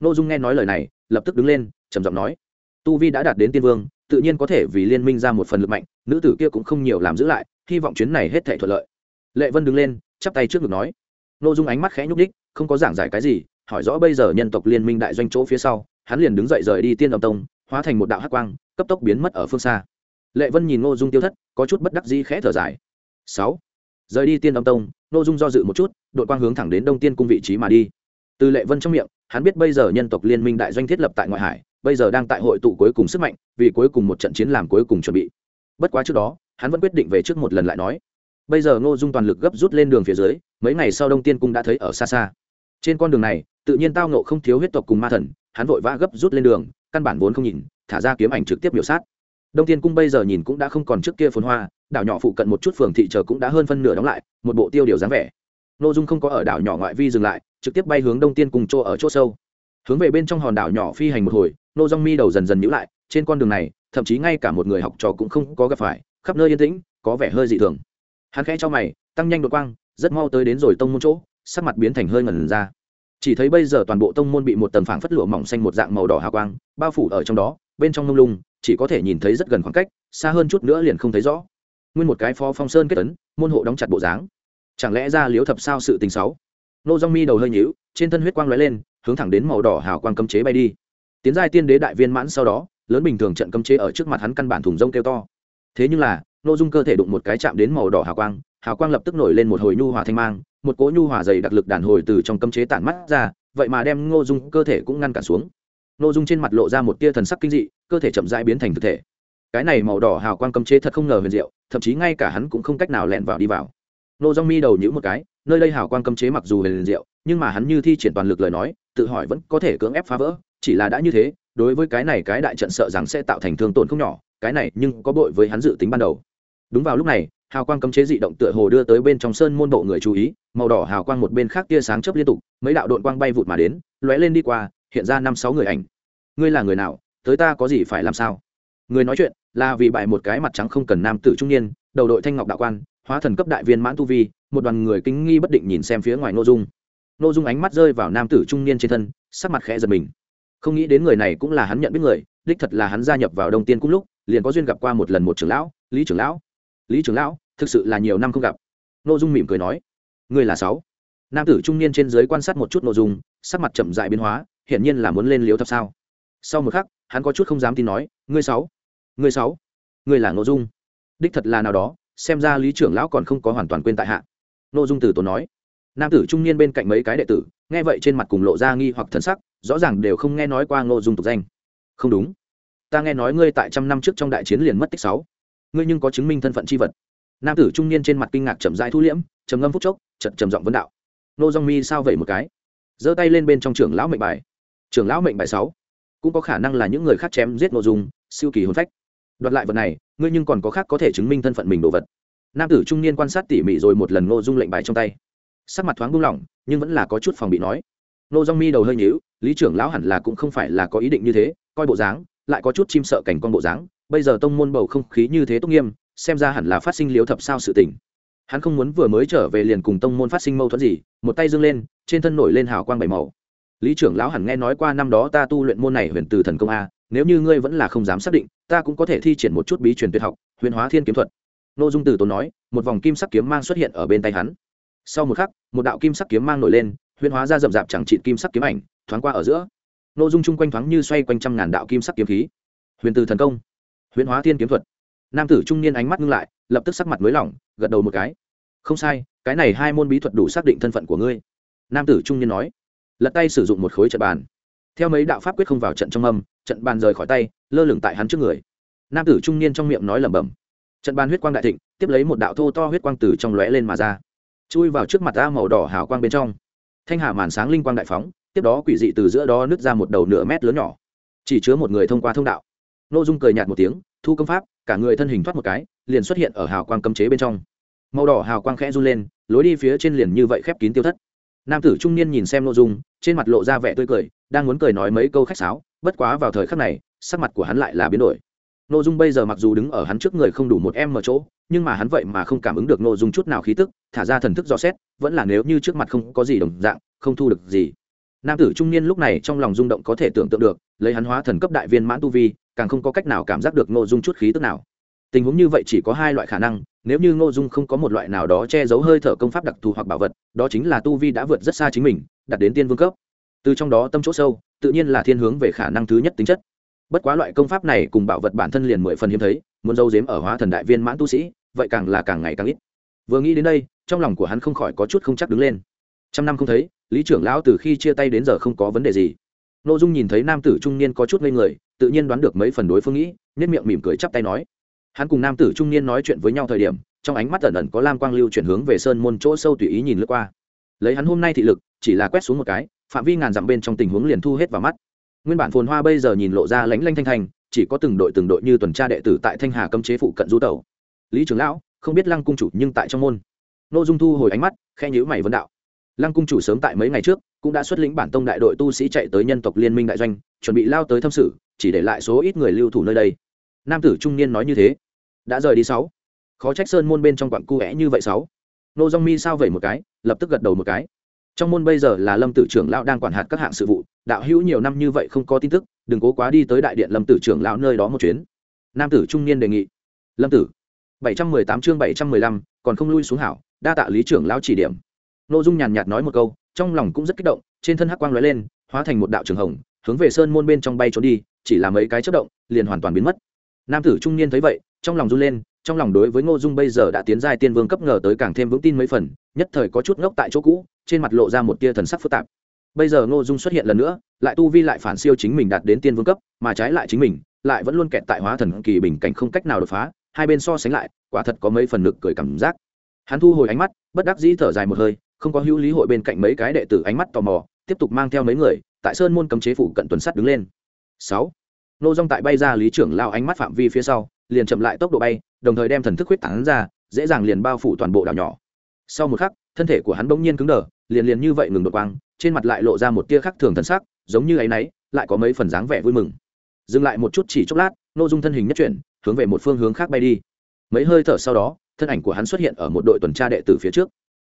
n ô dung nghe nói lời này, lập tức đứng lên, trầm giọng nói, tu vi đã đạt đến tiên vương, tự nhiên có thể vì liên minh ra một phần lực mạnh, nữ tử kia cũng không nhiều làm giữ lại, hy vọng chuyến này hết thể thuận lợi. Lệ vân đứng lên, chắp tay trước ngực nói. N ô dung ánh mắt khẽ nhúc đích không có giảng giải cái gì, hỏi rõ bây giờ nhân tộc liên minh đại doanh chỗ phía sau, hắn liền đứng dậy rời đi tiên âm tông, hóa thành một đạo hắc quang, cấp tốc biến mất ở phương xa. Lệ vân nhìn ngô dung tiêu thất, có chút bất đắc dĩ khẽ thở dài. Sáu. Rời đi tiên âm tông, ngô dung do dự một chút, đội quang hướng thẳng đến đông tiên cung vị trí mà đi. Từ lệ vân trong miệng, hắn biết bây giờ nhân tộc liên minh đại doanh thiết lập tại ngoại hải, bây giờ đang tại hội tụ cuối cùng sức mạnh, vì cuối cùng một trận chiến làm cuối cùng chuẩn bị. Bất quá trước đó, hắn vẫn quyết định về trước một lần lại nói. Bây giờ ngô dung toàn lực gấp rút lên đường phía dưới, mấy ngày sau đông tiên cung đã thấy ở xa xa trên con đường này, tự nhiên tao nộ không thiếu huyết tộc cùng ma thần, hắn vội vã gấp rút lên đường, căn bản vốn không nhìn, thả ra kiếm ảnh trực tiếp biểu sát. Đông tiên cung bây giờ nhìn cũng đã không còn trước kia phồn hoa, đảo nhỏ phụ cận một chút phường thị chờ cũng đã hơn phân nửa đóng lại, một bộ tiêu điều dáng vẻ. N ô dung không có ở đảo nhỏ ngoại vi dừng lại, trực tiếp bay hướng đông tiên cùng chỗ ở chỗ sâu. Hướng về bên trong hòn đảo nhỏ phi hành một hồi, nô dong mi đầu dần dần nhữ lại, trên con đường này, thậm chí ngay cả một người học trò cũng không có gặp phải, khắp nơi yên tĩnh, có vẻ hơi dị thường. Hắn khẽ cho mày, tăng nhanh đột quang, rất mau tới đến rồi tông môn chỗ sắc mặt biến thành hơi ngẩn ra. Chỉ thấy bây giờ toàn bộ tông môn bị một tầng phảng phất lụa mỏng xanh một dạng màu đỏ hào quang, bao phủ ở trong đó, bên trong mông lung, chỉ có thể nhìn thấy rất gần khoảng cách, xa hơn chút nữa liền không thấy rõ. Nguyên một cái phó phong sơn kết tấn, môn hộ đóng chặt bộ dáng. Chẳng lẽ ra liếu thập sao sự tình xấu? Nô dong mi đầu hơi nhíu, trên thân huyết quang lóe lên, hướng thẳng đến màu đỏ hào quang cấm chế bay đi. Tiến giai tiên đế đại viên mãn sau đó, lớn bình thường trận cấm chế ở trước mặt hắn căn bản thùng rông kêu to. Thế nhưng là nội dung cơ thể đụng một cái chạm đến màu đỏ hào quang hào quang lập tức nổi lên một hồi nhu hòa thanh mang, một cỗ nhu hòa dày đặc lực đàn hồi từ trong cấm chế tản mắt ra, vậy mà đem ngô dung cơ thể cũng ngăn cản xuống. Ngô dung trên mặt lộ ra một tia thần sắc kinh dị, cơ thể chậm rãi biến thành thực thể. Cái này màu đỏ hào quang cấm chế thật không ngờ huyền diệu, thậm chí ngay cả hắn cũng không cách nào lẹn vào đi vào. Nô dong mi đầu nhữ một cái, nơi đây hào quang cấm chế mặc dù huyền diệu, nhưng mà hắn như thi triển toàn lực lời nói, tự hỏi vẫn có thể cưỡng ép phá vỡ, chỉ là đã như thế, đối với cái này cái đại trận sợ rằng sẽ tạo thành thương tổn không nhỏ, cái này nhưng có bội với hắn dự tính ban đầu. Đúng vào lúc này hào quang cấm chế dị động tựa hồ đưa tới bên trong sơn môn bộ người chú ý, màu đỏ hào quang một bên khác tia sáng chớp liên tục, mấy đạo đội quang bay vụt mà đến, lóe lên đi qua, hiện ra năm sáu người ảnh. Ngươi là người nào? Tới ta có gì phải làm sao? Người nói chuyện, là vì bại một cái mặt trắng không cần nam tử trung niên, đầu đội thanh ngọc đạo quan, hóa thần cấp đại viên mãn tu vi, một đoàn người kinh nghi bất định nhìn xem phía ngoài nội dung. Nội dung ánh mắt rơi vào nam tử trung niên trên thân, sắc mặt khẽ giật mình. Không nghĩ đến người này cũng là hắn nhận biết người, đích thật là hắn gia nhập vào đông tiên cung lúc, liền có duyên gặp qua một lần một trưởng lão, lý trưởng lão lý trưởng lão, thực sự là nhiều năm không gặp. Nội dung mỉm cười nói người là sáu. Nam tử trung niên trên dưới quan sát một chút nội dung, sắc mặt chậm dại biến hóa, hiển nhiên là muốn lên liếu thập sao. Sau một khắc, hắn có chút không dám tin nói, ngươi sáu ngươi sáu, ngươi là nội dung. Đích thật là nào đó, xem ra lý trưởng lão còn không có hoàn toàn quên tại hạ. Nội dung từ tốn nói, nam tử trung niên bên cạnh mấy cái đệ tử, nghe vậy trên mặt cùng lộ ra nghi hoặc thần sắc, rõ ràng đều không nghe nói qua ngô dung tục danh. Không đúng. Ta nghe nói ngươi tại trăm năm trước trong đại chiến liền mất tích sáu ngươi nhưng có chứng minh thân phận c h i vật. Nam tử trung niên trên mặt kinh ngạc chậm dãi thu liễm, trầm ngâm phúc chốc chật trầm giọng vấn đạo. Nô dong mi sao vậy một cái? Giơ tay lên bên trong trưởng lão mệnh bài. Trưởng lão mệnh bài sáu. Cũng có khả năng là những người khác chém giết nội dung, siêu kỳ hồn phách. Đoạt lại vật này, ngươi nhưng còn có khác có thể chứng minh thân phận mình đồ vật. Nam tử trung niên quan sát tỉ mỉ rồi một lần ngô dung lệnh bài trong tay. Sắc mặt thoáng buông lỏng, nhưng vẫn là có chút phòng bị nói. Nô dong mi đầu hơi nhíu, lý trưởng lão hẳn là cũng không phải là có ý định như thế, coi bộ dáng, lại có chút chim sợ cảnh con bộ dáng bây giờ tông môn bầu không khí như thế tốt nghiêm, xem ra hẳn là phát sinh liếu thập sao sự tình. Hắn không muốn vừa mới trở về liền cùng tông môn phát sinh mâu thuẫn gì, một tay dâng lên, trên thân nổi lên hào quang bảy màu. Lý trưởng lão hẳn nghe nói qua năm đó ta tu luyện môn này huyền từ thần công a, nếu như ngươi vẫn là không dám xác định, ta cũng có thể thi triển một chút bí truyền tuyệt học, huyền hóa thiên kiếm thuật. Nô dung từ tốn nói, một vòng kim sắc kiếm mang xuất hiện ở bên tay hắn. Sau một khắc, một đạo kim sắc kiếm mang nổi lên, huyền hóa ra rậm rạp chẳng trị kim sắc kiếm ảnh, thoáng qua ở giữa. Nô dung chung quanh thoáng như xoay quanh trăm ngàn đạo kim sắc kiếm khí. Huyền từ thần công. Huyễn hóa thiên kiếm thuật. Nam tử trung niên ánh mắt ngưng lại, lập tức sắc mặt mới lỏng, gật đầu một cái. Không sai, cái này hai môn bí thuật đủ xác định thân phận của ngươi. Nam tử trung niên nói. Lật tay sử dụng một khối trận bàn. Theo mấy đạo pháp quyết không vào trận trong âm, trận bàn rời khỏi tay, lơ lửng tại hắn trước người. Nam tử trung niên trong miệng nói lẩm bẩm. Trận bàn huyết quang đại thịnh, tiếp lấy một đạo thô to huyết quang từ trong lóe lên mà ra. Chui vào trước mặt ta màu đỏ hào quang bên trong. Thanh hà màn sáng linh quang đại phóng, tiếp đó quỷ dị từ giữa đó nứt ra một đầu nửa mét lớn nhỏ. Chỉ chứa một người thông qua thông đạo n ô dung cười nhạt một tiếng, thu công pháp, cả người thân hình thoát một cái, liền xuất hiện ở hào quang cấm chế bên trong. Màu đỏ hào quang khẽ run lên, lối đi phía trên liền như vậy khép kín tiêu thất. Nam tử trung niên nhìn xem nội dung, trên mặt lộ ra vẻ tươi cười, đang muốn cười nói mấy câu khách sáo, bất quá vào thời khắc này, sắc mặt của hắn lại là biến đổi. Nội dung bây giờ mặc dù đứng ở hắn trước người không đủ một em ở chỗ, nhưng mà hắn vậy mà không cảm ứng được nội dung chút nào khí tức, thả ra thần thức dò xét, vẫn là nếu như trước mặt không có gì đồng dạng, không thu được gì. Nam tử trung niên lúc này trong lòng rung động có thể tưởng tượng được, lấy hắn hóa thần cấp đại viên mãn tu vi càng không có cách nào cảm giác được nội dung chút khí tức nào. Tình huống như vậy chỉ có hai loại khả năng, nếu như ngô dung không có một loại nào đó che giấu hơi thở công pháp đặc thù hoặc bảo vật, đó chính là tu vi đã vượt rất xa chính mình, đạt đến tiên vương cấp. Từ trong đó tâm chỗ sâu, tự nhiên là thiên hướng về khả năng thứ nhất tính chất. Bất quá loại công pháp này cùng bảo vật bản thân liền mười phần hiếm thấy, muốn dâu giếm ở hóa thần đại viên mãn tu sĩ, vậy càng là càng ngày càng ít. Vừa nghĩ đến đây, trong lòng của hắn không khỏi có chút không chắc đứng lên. Trăm năm không thấy, lý trưởng lão từ khi chia tay đến giờ không có vấn đề gì. Nô dung nhìn thấy nam tử trung niên có chút ngây người, tự nhiên đoán được mấy phần đối phương nghĩ nhất miệng mỉm cười chắp tay nói. Hắn cùng nam tử trung niên nói chuyện với nhau thời điểm, trong ánh mắt ẩn ẩn có lam quang lưu chuyển hướng về sơn môn chỗ sâu tùy ý nhìn lướt qua. Lấy hắn hôm nay thị lực, chỉ là quét xuống một cái, phạm vi ngàn dặm bên trong tình huống liền thu hết vào mắt. Nguyên bản phồn hoa bây giờ nhìn lộ ra lánh lanh thanh thanh, chỉ có từng đội từng đội như tuần tra đệ tử tại thanh hà cấm chế phụ cận du tẩu. Lý trưởng lão, không biết lăng cung chủ nhưng tại trong môn. Nô dung thu hồi ánh mắt khe nhữ mày vấn đạo lăng cung chủ sớm tại mấy ngày trước, cũng đã xuất lĩnh bản tông đại đội tu sĩ chạy tới nhân tộc liên minh đại doanh, chuẩn bị lao tới thâm sự, chỉ để lại số ít người lưu thủ nơi đây. Nam tử trung niên nói như thế. Đã rời đi sáu. Khó trách sơn môn bên trong quặng cu é như vậy sáu. Nô dong mi sao vậy một cái, lập tức gật đầu một cái. Trong môn bây giờ là lâm tử trưởng lão đang quản hạt các hạng sự vụ, đạo hữu nhiều năm như vậy không có tin tức, đừng cố quá đi tới đại điện lâm tử trưởng lão nơi đó một chuyến. Nam tử trung niên đề nghị. Lâm tử, bảy trăm mười tám chương bảy trăm mười lăm, còn không lui xuống hảo, đa tạ lý trưởng lão chỉ điểm. Ngô dung nhàn nhạt nói một câu, trong lòng cũng rất kích động, trên thân hắc quang lóe lên, hóa thành một đạo trường hồng, hướng về sơn môn bên trong bay trốn đi, chỉ là mấy cái chất động, liền hoàn toàn biến mất. Nam tử trung niên thấy vậy, trong lòng run lên, trong lòng đối với ngô dung bây giờ đã tiến giai tiên vương cấp ngờ tới càng thêm vững tin mấy phần, nhất thời có chút ngốc tại chỗ cũ, trên mặt lộ ra một tia thần sắc phức tạp. Bây giờ ngô dung xuất hiện lần nữa, lại tu vi lại phản siêu chính mình đạt đến tiên vương cấp, mà trái lại chính mình, lại vẫn luôn kẹt tại hóa thần kỳ bình cảnh không cách nào đột phá, hai bên so sánh lại, quả thật có mấy phần lực cười cảm giác. Hắn thu hồi ánh mắt, bất đắc dĩ thở dài một hơi không có hữu lý hội bên cạnh mấy cái đệ tử ánh mắt tò mò, tiếp tục mang theo mấy người, tại sơn môn cấm chế phủ cận tuần sắt đứng lên. Sáu. Nô dung tại bay ra lý trưởng lao ánh mắt phạm vi phía sau, liền chậm lại tốc độ bay, đồng thời đem thần thức huyết tán ra, dễ dàng liền bao phủ toàn bộ đảo nhỏ. Sau một khắc, thân thể của hắn bỗng nhiên cứng đờ, liền liền như vậy ngừng đột quang, trên mặt lại lộ ra một tia khắc thường thần sắc, giống như ấy y lại có mấy phần dáng vẻ vui mừng. Dừng lại một chút chỉ chốc lát, nô dung thân hình nhất chuyển, hướng về một phương hướng khác bay đi. Mấy hơi thở sau đó, thân ảnh của hắn xuất hiện ở một đội tuần tra đệ tử phía trước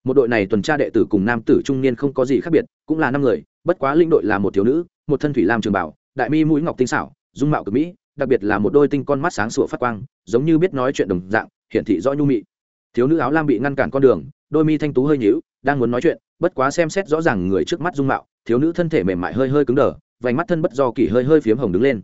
một đội này tuần tra đệ tử cùng nam tử trung niên không có gì khác biệt, cũng là năm người, bất quá linh đội là một thiếu nữ, một thân thủy lam trường bảo, đại mi mũi ngọc tinh xảo, dung mạo cực mỹ, đặc biệt là một đôi tinh con mắt sáng sủa phát quang, giống như biết nói chuyện đồng dạng, hiển thị rõ nhu mị. Thiếu nữ áo lam bị ngăn cản con đường, đôi mi thanh tú hơi nhíu, đang muốn nói chuyện, bất quá xem xét rõ ràng người trước mắt dung mạo, thiếu nữ thân thể mềm mại hơi hơi cứng đờ, vành mắt thân bất do kỳ hơi hơi phiếm hồng đứng lên.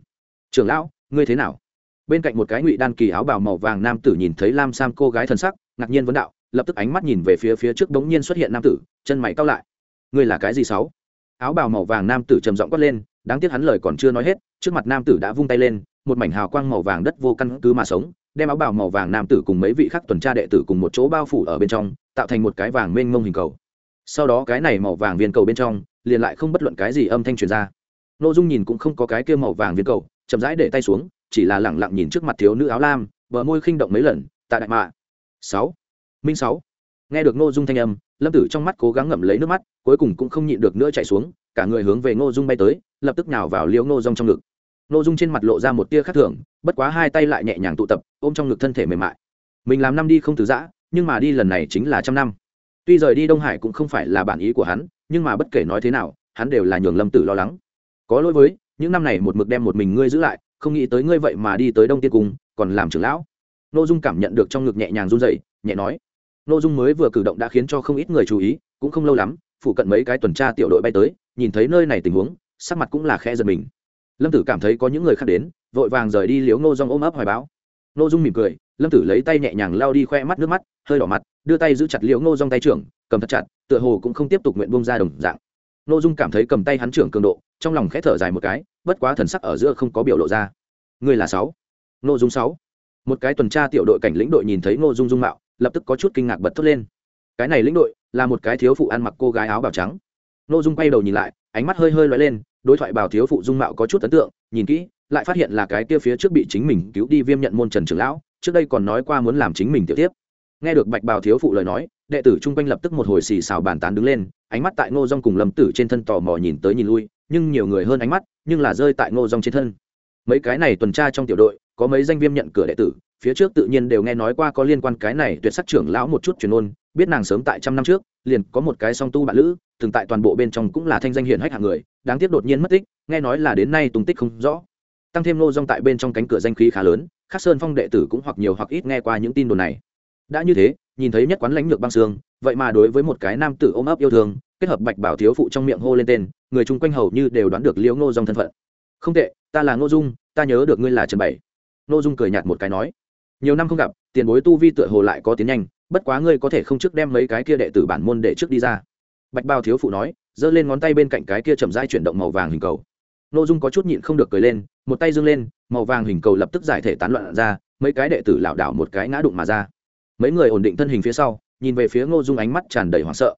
Trưởng lão, ngươi thế nào? Bên cạnh một cái ngụy đan kỳ áo bào màu vàng nam tử nhìn thấy lam sam cô gái thân sắc, ngạc nhiên vấn đạo lập tức ánh mắt nhìn về phía phía trước bỗng nhiên xuất hiện nam tử, chân mày cau lại. Ngươi là cái gì sáu? Áo bào màu vàng nam tử trầm giọng quát lên, đáng tiếc hắn lời còn chưa nói hết, trước mặt nam tử đã vung tay lên, một mảnh hào quang màu vàng đất vô căn cứ mà sống, đem áo bào màu vàng nam tử cùng mấy vị khác tuần tra đệ tử cùng một chỗ bao phủ ở bên trong, tạo thành một cái vàng mênh mông hình cầu. Sau đó cái này màu vàng viên cầu bên trong, liền lại không bất luận cái gì âm thanh truyền ra. N ô dung nhìn cũng không có cái kia màu vàng viên cầu, chậm rãi để tay xuống, chỉ là lẳng lặng nhìn trước mặt thiếu nữ áo lam, bờ môi khinh động mấy lần tại đại mạ. Sáu minh sáu. Nghe được ngô dung thanh âm, lâm tử trong mắt cố gắng ngậm lấy nước mắt, cuối cùng cũng không nhịn được nữa chạy xuống, cả người hướng về ngô dung bay tới, lập tức nào vào liễu ngô dung trong ngực. Ngô dung trên mặt lộ ra một tia khác thường, bất quá hai tay lại nhẹ nhàng tụ tập, ôm trong ngực thân thể mềm mại. Mình làm năm đi không từ giã, nhưng mà đi lần này chính là trăm năm. Tuy rời đi đông hải cũng không phải là bản ý của hắn, nhưng mà bất kể nói thế nào, hắn đều là nhường lâm tử lo lắng. Có lỗi với, những năm này một mực đem một mình ngươi giữ lại, không nghĩ tới ngươi vậy mà đi tới đông tiên cung, còn làm trưởng lão. N ô dung cảm nhận được trong ngực nhẹ nhàng run dậy nhẹ nói n ô dung mới vừa cử động đã khiến cho không ít người chú ý, cũng không lâu lắm phụ cận mấy cái tuần tra tiểu đội bay tới, nhìn thấy nơi này tình huống, sắc mặt cũng là khe giật mình. Lâm tử cảm thấy có những người khác đến, vội vàng rời đi liếu ngô dung ôm ấp hoài báo. Ngô dung mỉm cười, lâm tử lấy tay nhẹ nhàng lao đi khoe mắt nước mắt, hơi đỏ mặt, đưa tay giữ chặt liễu ngô dung tay trưởng, cầm thật chặt, tựa hồ cũng không tiếp tục nguyện bông ra đồng dạng. Ngô dung cảm thấy cầm tay hắn trưởng cường độ, trong lòng khẽ thở dài một cái, bất quá thần sắc ở giữa không có biểu lộ ra. Người là sáu. Ngô dung sáu. Một cái tuần tra tiểu đội cảnh lĩnh đội nhìn thấy ngô dung dung mạo lập tức có chút kinh ngạc bật thốt lên. Cái này lĩnh đội, là một cái thiếu phụ ăn mặc cô gái áo bào trắng. Ngô dung quay đầu nhìn lại, ánh mắt hơi hơi lóe lên, đối thoại bảo thiếu phụ dung mạo có chút ấn tượng, nhìn kỹ, lại phát hiện là cái kia phía trước bị chính mình cứu đi viêm nhận môn trần trưởng lão, trước đây còn nói qua muốn làm chính mình tiểu tiếp. Nghe được bạch bào thiếu phụ lời nói, đệ tử chung quanh lập tức một hồi xì xào bàn tán đứng lên, ánh mắt tại ngô dong cùng lâm tử trên thân tò mò nhìn tới nhìn lui, nhưng nhiều người hơn ánh mắt, nhưng là rơi tại ngô dong trên thân. Mấy cái này tuần tra trong tiểu đội, có mấy danh viêm nhận cửa đệ tử phía trước tự nhiên đều nghe nói qua có liên quan cái này tuyệt sắc trưởng lão một chút truyền ôn, biết nàng sớm tại trăm năm trước, liền có một cái song tu bạn lữ, từng tại toàn bộ bên trong cũng là thanh danh hiển hách hạng người, đáng tiếc đột nhiên mất tích, nghe nói là đến nay tung tích không rõ. Tăng thêm nô dong tại bên trong cánh cửa danh khí khá lớn, khắc sơn phong đệ tử cũng hoặc nhiều hoặc ít nghe qua những tin đồn này. Đã như thế, nhìn thấy nhất quán lãnh lược băng xương, vậy mà đối với một cái nam tử ôm ấp yêu thương, kết hợp bạch bảo thiếu phụ trong miệng hô lên tên, người chung quanh hầu như đều đoán được liễu ngô dong thân phận. Không tệ, ta là ngô dung, ta nhớ được ngươi là trần bảy. Ngô dung cười nhạt một cái nói nhiều năm không gặp, tiền bối tu vi tựa hồ lại có tiến nhanh, bất quá ngươi có thể không trước đem mấy cái kia đệ tử bản môn để trước đi ra. Bạch bao thiếu phụ nói, giơ lên ngón tay bên cạnh cái kia chậm rãi chuyển động màu vàng hình cầu. Nội dung có chút nhịn không được cười lên, một tay dâng lên, màu vàng hình cầu lập tức giải thể tán loạn ra, mấy cái đệ tử lảo đảo một cái ngã đụng mà ra. Mấy người ổn định thân hình phía sau, nhìn về phía ngô dung ánh mắt tràn đầy hoảng sợ.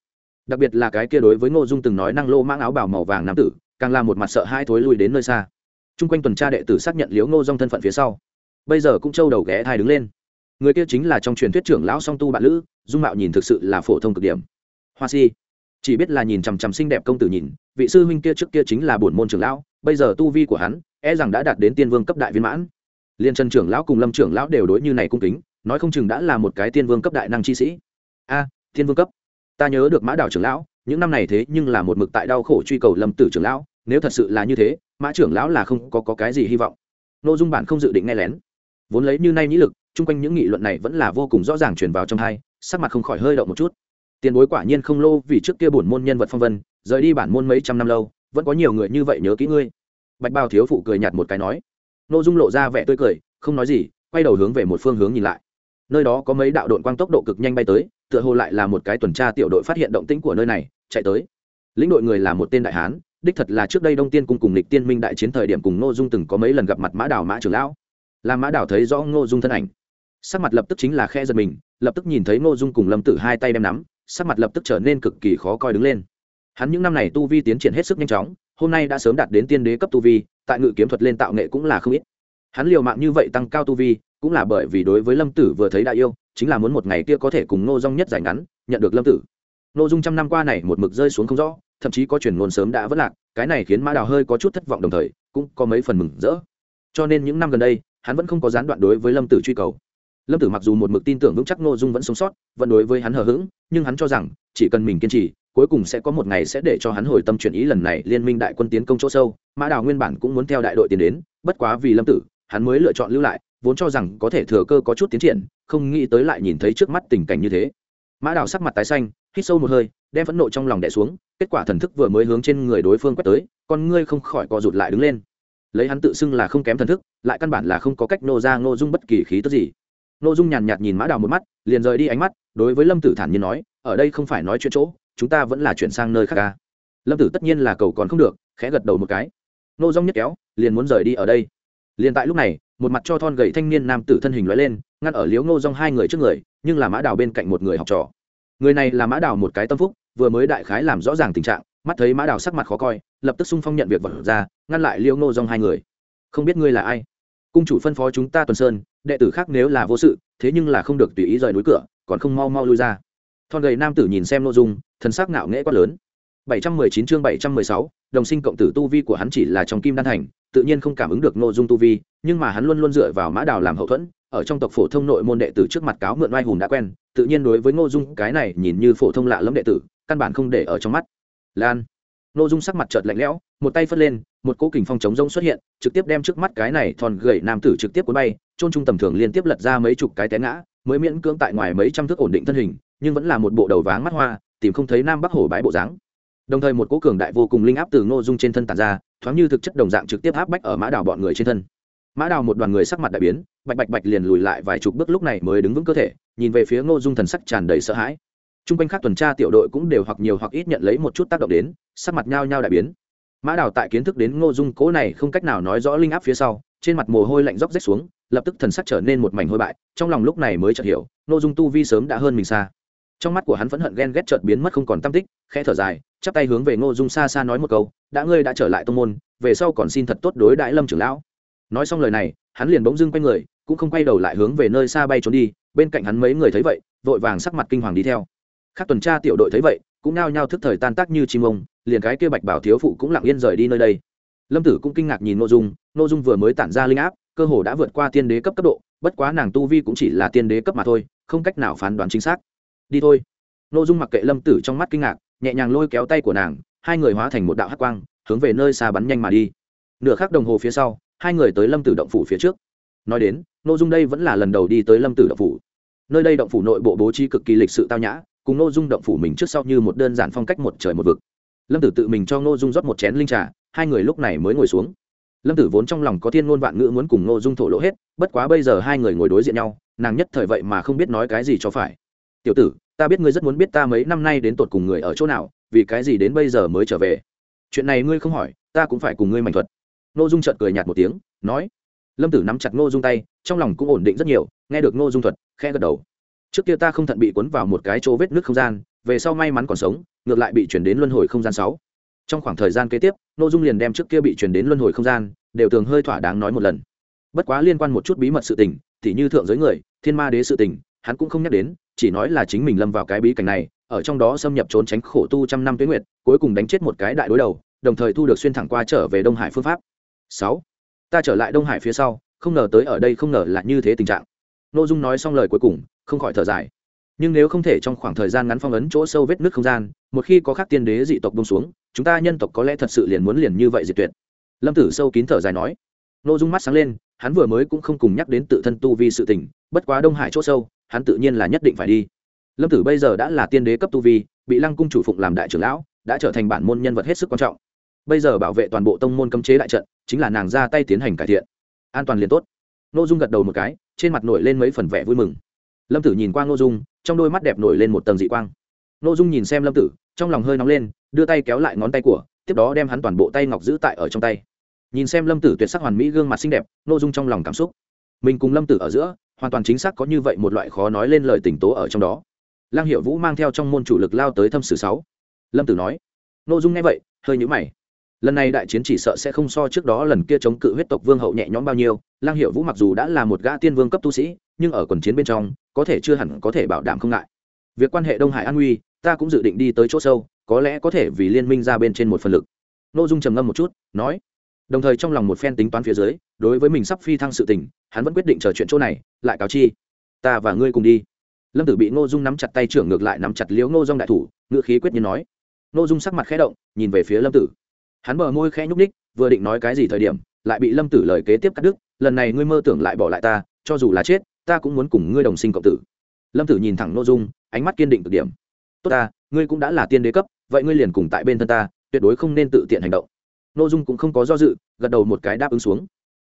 Đặc biệt là cái kia đối với ngô dung từng nói năng lô mang áo bào màu vàng nam tử, càng là một mặt sợ hai thối lui đến nơi xa. Chung quanh tuần tra đệ tử xác nhận liếu ngô dung thân phận phía sau bây giờ cũng trâu đầu ghé thai đứng lên. Người kia chính là trong truyền thuyết trưởng lão song tu bạn lữ dung mạo nhìn thực sự là phổ thông cực điểm. Hoa si chỉ biết là nhìn chằm chằm xinh đẹp công tử nhìn vị sư huynh kia trước kia chính là bổn môn trưởng lão bây giờ tu vi của hắn e rằng đã đạt đến tiên vương cấp đại viên mãn. Liên trần trưởng lão cùng lâm trưởng lão đều đối như này cung kính nói không chừng đã là một cái tiên vương cấp đại năng chi sĩ. A tiên vương cấp. Ta nhớ được mã đảo trưởng lão những năm này thế nhưng là một mực tại đau khổ truy cầu lâm tử trưởng lão nếu thật sự là như thế mã trưởng lão là không có, có cái gì hy vọng. Nội dung bản không dự định nghe lén vốn lấy như nay nhĩ lực, chung quanh những nghị luận này vẫn là vô cùng rõ ràng truyền vào trong hai, sắc mặt không khỏi hơi động một chút. Tiền bối quả nhiên không lô vì trước kia bổn môn nhân vật phong vân, rời đi bản môn mấy trăm năm lâu, vẫn có nhiều người như vậy nhớ kỹ ngươi. Bạch bao thiếu phụ cười nhạt một cái nói. N ô dung lộ ra vẻ tươi cười, không nói gì, quay đầu hướng về một phương hướng nhìn lại. Nơi đó có mấy đạo đội quang tốc độ cực nhanh bay tới, tựa hồ lại là một cái tuần tra tiểu đội phát hiện động tĩnh của nơi này, chạy tới. Lĩnh đội người là một tên đại hán, đích thật là trước đây đông tiên cung cùng lịch tiên minh đại chiến thời điểm cùng n ô dung từng có mấy lần gặp mặt mã đào mã trưởng lão làm mã đảo thấy rõ ngô dung thân ảnh. Sắc mặt lập tức chính là khe giật mình, lập tức nhìn thấy ngô dung cùng lâm tử hai tay đem nắm, sắc mặt lập tức trở nên cực kỳ khó coi đứng lên. Hắn những năm này tu vi tiến triển hết sức nhanh chóng, hôm nay đã sớm đạt đến tiên đế cấp tu vi, tại ngự kiếm thuật lên tạo nghệ cũng là không ít. Hắn liều mạng như vậy tăng cao tu vi, cũng là bởi vì đối với lâm tử vừa thấy đại yêu, chính là muốn một ngày kia có thể cùng ngô dung nhất giải ngắn, nhận được lâm tử. Ngô dung trăm năm qua này một mực rơi xuống không rõ, thậm chí có truyền ngôn sớm đã vất lạc, cái này khiến mã đào hơi có chút thất vọng đồng thời, cũng có mấy phần mừng rỡ. Cho nên những năm gần đây hắn vẫn không có gián đoạn đối với lâm tử truy cầu. Lâm tử mặc dù một mực tin tưởng vững chắc n ô dung vẫn sống sót, vẫn đối với hắn hờ hững, nhưng hắn cho rằng, chỉ cần mình kiên trì, cuối cùng sẽ có một ngày sẽ để cho hắn hồi tâm chuyển ý lần này liên minh đại quân tiến công chỗ sâu. Mã đào nguyên bản cũng muốn theo đại đội tiến đến, bất quá vì lâm tử, hắn mới lựa chọn lưu lại, vốn cho rằng có thể thừa cơ có chút tiến triển, không nghĩ tới lại nhìn thấy trước mắt tình cảnh như thế. Mã đào sắc mặt tái xanh, hít sâu một hơi, đem phẫn nộ trong lòng đẻ xuống, kết quả thần thức vừa mới hướng trên người đối phương quét tới, con ngươi không khỏi co rụt lại đứng lên lấy hắn tự xưng là không kém thần thức, lại căn bản là không có cách nô ra ngô dung bất kỳ khí tức gì. Nô dung nhàn nhạt nhìn mã đào một mắt, liền rời đi ánh mắt, đối với lâm tử thản nhiên nói, ở đây không phải nói chuyện chỗ, chúng ta vẫn là chuyển sang nơi khác ca lâm tử tất nhiên là cầu còn không được, khẽ gật đầu một cái. Nô dung nhất kéo, liền muốn rời đi ở đây. Liền tại lúc này, một mặt cho thon gầy thanh niên nam tử thân hình lóe lên, ngăn ở liếu ngô dung hai người trước người, nhưng là mã đào bên cạnh một người học trò. Người này là mã đào một cái tâm phúc, vừa mới đại khái làm rõ ràng tình trạng mắt thấy mã đào sắc mặt khó coi lập tức xung phong nhận việc vật ra ngăn lại liêu ngô dung hai người. Không biết ngươi là ai? Cung chủ phân phó chúng ta tuần sơn đệ tử khác nếu là vô sự thế nhưng là không được tùy ý rời núi cửa còn không mau mau lui ra. Thon gầy nam tử nhìn xem nội dung thần sắc ngạo nghễ quát lớn. 719 chương 716, đồng sinh cộng tử tu vi của hắn chỉ là trong kim đan thành tự nhiên không cảm ứng được nội dung tu vi nhưng mà hắn luôn luôn dựa vào mã đào làm hậu thuẫn ở trong tộc phổ thông nội môn đệ tử trước mặt cáo mượn oai hùng đã quen tự nhiên đối với ngô dung cái này nhìn như phổ thông lạ lẫm đệ tử căn bản không để ở trong mắt lan. Nội dung sắc mặt chợt lạnh lẽo, một tay phất lên, một cỗ kình phong chống rông xuất hiện, trực tiếp đem trước mắt cái này thon gầy nam tử trực tiếp cuốn bay trôn trung tầm thường liên tiếp lật ra mấy chục cái té ngã, mới miễn cưỡng tại ngoài mấy trăm thước ổn định thân hình, nhưng vẫn là một bộ đầu váng mắt hoa, tìm không thấy nam bắc hổ bãi bộ dáng. Đồng thời một cỗ cường đại vô cùng linh áp từ ngô dung trên thân tàn ra, thoáng như thực chất đồng dạng trực tiếp áp bách ở mã đào bọn người trên thân. Mã đào một đoàn người sắc mặt đại biến, bạch bạch bạch liền lùi lại vài chục bước lúc này mới đứng vững cơ thể, nhìn về phía ngô dung thần sắc tràn đầy sợ hãi t r u n g quanh khác tuần tra tiểu đội cũng đều hoặc nhiều hoặc ít nhận lấy một chút tác động đến, sắc mặt nhao nhao đại biến. Mã đào tại kiến thức đến ngô dung cố này không cách nào nói rõ linh áp phía sau, trên mặt mồ hôi lạnh róc rách xuống, lập tức thần sắc trở nên một mảnh hôi bại, trong lòng lúc này mới chợt hiểu, ngô dung tu vi sớm đã hơn mình xa. Trong mắt của hắn phẫn hận ghen ghét chợt biến mất không còn tâm tích, khẽ thở dài, chắp tay hướng về ngô dung xa xa nói một câu, đã ngươi đã trở lại tông môn, về sau còn xin thật tốt đối đãi lâm trưởng lão. Nói xong lời này, hắn liền bỗng dưng quay người, cũng không quay đầu lại hướng về nơi xa bay trốn đi, bên cạnh hắn mấy người thấy vậy, vội vàng sắc mặt kinh hoàng đi theo các tuần tra tiểu đội thấy vậy, cũng nao nhao thức thời tan tác như chim ông, liền cái kia bạch bảo thiếu phụ cũng lặng yên rời đi nơi đây. Lâm tử cũng kinh ngạc nhìn nội dung nội dung vừa mới tản ra linh áp, cơ hồ đã vượt qua tiên đế cấp cấp độ, bất quá nàng tu vi cũng chỉ là tiên đế cấp mà thôi, không cách nào phán đoán chính xác. Đi thôi. Nội dung mặc kệ lâm tử trong mắt kinh ngạc, nhẹ nhàng lôi kéo tay của nàng, hai người hóa thành một đạo hát quang, hướng về nơi xa bắn nhanh mà đi. Nửa khắc đồng hồ phía sau, hai người tới lâm tử động phủ phía trước. Nói đến nội dung đây vẫn là lần đầu đi tới lâm tử động phủ. Nơi đây động phủ nội bộ bố trí cực kỳ lịch sự tao nhã cùng nội dung động phủ mình trước sau như một đơn giản phong cách một trời một vực. Lâm tử tự mình cho nội dung rót một chén linh trà, hai người lúc này mới ngồi xuống. Lâm tử vốn trong lòng có thiên ngôn vạn ngữ muốn cùng nội dung thổ lộ hết, bất quá bây giờ hai người ngồi đối diện nhau, nàng nhất thời vậy mà không biết nói cái gì cho phải. Tiểu tử, ta biết ngươi rất muốn biết ta mấy năm nay đến tột cùng người ở chỗ nào, vì cái gì đến bây giờ mới trở về? Chuyện này ngươi không hỏi, ta cũng phải cùng ngươi mảnh thuật. Nội dung chợt cười nhạt một tiếng, nói. Lâm tử nắm chặt ngô dung tay, trong lòng cũng ổn định rất nhiều, nghe được ngô dung thuật khe gật đầu trước kia ta không thận bị cuốn vào một cái chỗ vết nước không gian, về sau may mắn còn sống, ngược lại bị chuyển đến luân hồi không gian sáu. Trong khoảng thời gian kế tiếp nội dung liền đem trước kia bị chuyển đến luân hồi không gian, đều thường hơi thỏa đáng nói một lần. Bất quá liên quan một chút bí mật sự tình thì như thượng giới người, thiên ma đế sự tình, hắn cũng không nhắc đến, chỉ nói là chính mình lâm vào cái bí cảnh này, ở trong đó xâm nhập trốn tránh khổ tu trăm năm tuyến nguyệt, cuối cùng đánh chết một cái đại đối đầu, đồng thời thu được xuyên thẳng qua trở về đông hải phương pháp. Sáu. Ta trở lại đông hải phía sau, không ngờ tới ở đây không ngờ là như thế tình trạng n ô dung nói xong lời cuối cùng, không khỏi thở dài. Nhưng nếu không thể trong khoảng thời gian ngắn phong ấn chỗ sâu vết nước không gian, một khi có khắc tiên đế dị tộc bông xuống, chúng ta nhân tộc có lẽ thật sự liền muốn liền như vậy diệt tuyệt. Lâm tử sâu kín thở dài nói. N ô dung mắt sáng lên, hắn vừa mới cũng không cùng nhắc đến tự thân tu vi sự tình, bất quá đông hải chỗ sâu, hắn tự nhiên là nhất định phải đi. Lâm tử bây giờ đã là tiên đế cấp tu vi, bị lăng cung chủ phụng làm đại trưởng lão, đã trở thành bản môn nhân vật hết sức quan trọng. Bây giờ bảo vệ toàn bộ tông môn cấm chế đại trận, chính là nàng ra tay tiến hành cải thiện. An toàn liền tốt. N ô dung gật đầu một cái trên mặt nổi lên mấy phần vẻ vui mừng. Lâm tử nhìn qua n ô dung, trong đôi mắt đẹp nổi lên một tầng dị quang. N ô dung nhìn xem lâm tử, trong lòng hơi nóng lên, đưa tay kéo lại ngón tay của, tiếp đó đem hắn toàn bộ tay ngọc giữ tại ở trong tay. Nhìn xem lâm tử tuyệt sắc hoàn mỹ gương mặt xinh đẹp n ô dung trong lòng cảm xúc. Mình cùng lâm tử ở giữa, hoàn toàn chính xác có như vậy một loại khó nói lên lời tỉnh tố ở trong đó. Lang hiệu vũ mang theo trong môn chủ lực lao tới thâm sử sáu. Lâm tử nói. N ô dung nghe vậy, hơi nhũ mày lần này đại chiến chỉ sợ sẽ không so trước đó lần kia chống cự huyết tộc vương hậu nhẹ nhõm bao nhiêu lang hiệu vũ mặc dù đã là một gã tiên vương cấp tu sĩ, nhưng ở quần chiến bên trong, có thể chưa hẳn có thể bảo đảm không ngại. Việc quan hệ đông hải an nguy, ta cũng dự định đi tới chỗ sâu, có lẽ có thể vì liên minh ra bên trên một phần lực. N ô dung trầm ngâm một chút, nói, đồng thời trong lòng một phen tính toán phía dưới, đối với mình sắp phi thăng sự tình, hắn vẫn quyết định chờ chuyện chỗ này, lại cáo chi, ta và ngươi cùng đi. Lâm tử bị ngô dung nắm chặt tay trưởng ngược lại nắm chặt liếu ngô dong đại thủ ngự khí quyết nhiên nói. Ngô dung sắc mặt khẽ động, nhìn về phía lâm tử hắn bờ môi khẽ nhúc ních vừa định nói cái gì thời điểm, lại bị lâm tử lời kế tiếp cắt đứt, lần này ngươi mơ tưởng lại bỏ lại ta, cho dù là chết, ta cũng muốn cùng ngươi đồng sinh cộng tử. Lâm tử nhìn thẳng n ô dung, ánh mắt kiên định cực điểm. Tốt ta, ngươi cũng đã là tiên đế cấp, vậy ngươi liền cùng tại bên thân ta, tuyệt đối không nên tự tiện hành động. N ô dung cũng không có do dự, gật đầu một cái đáp ứng xuống.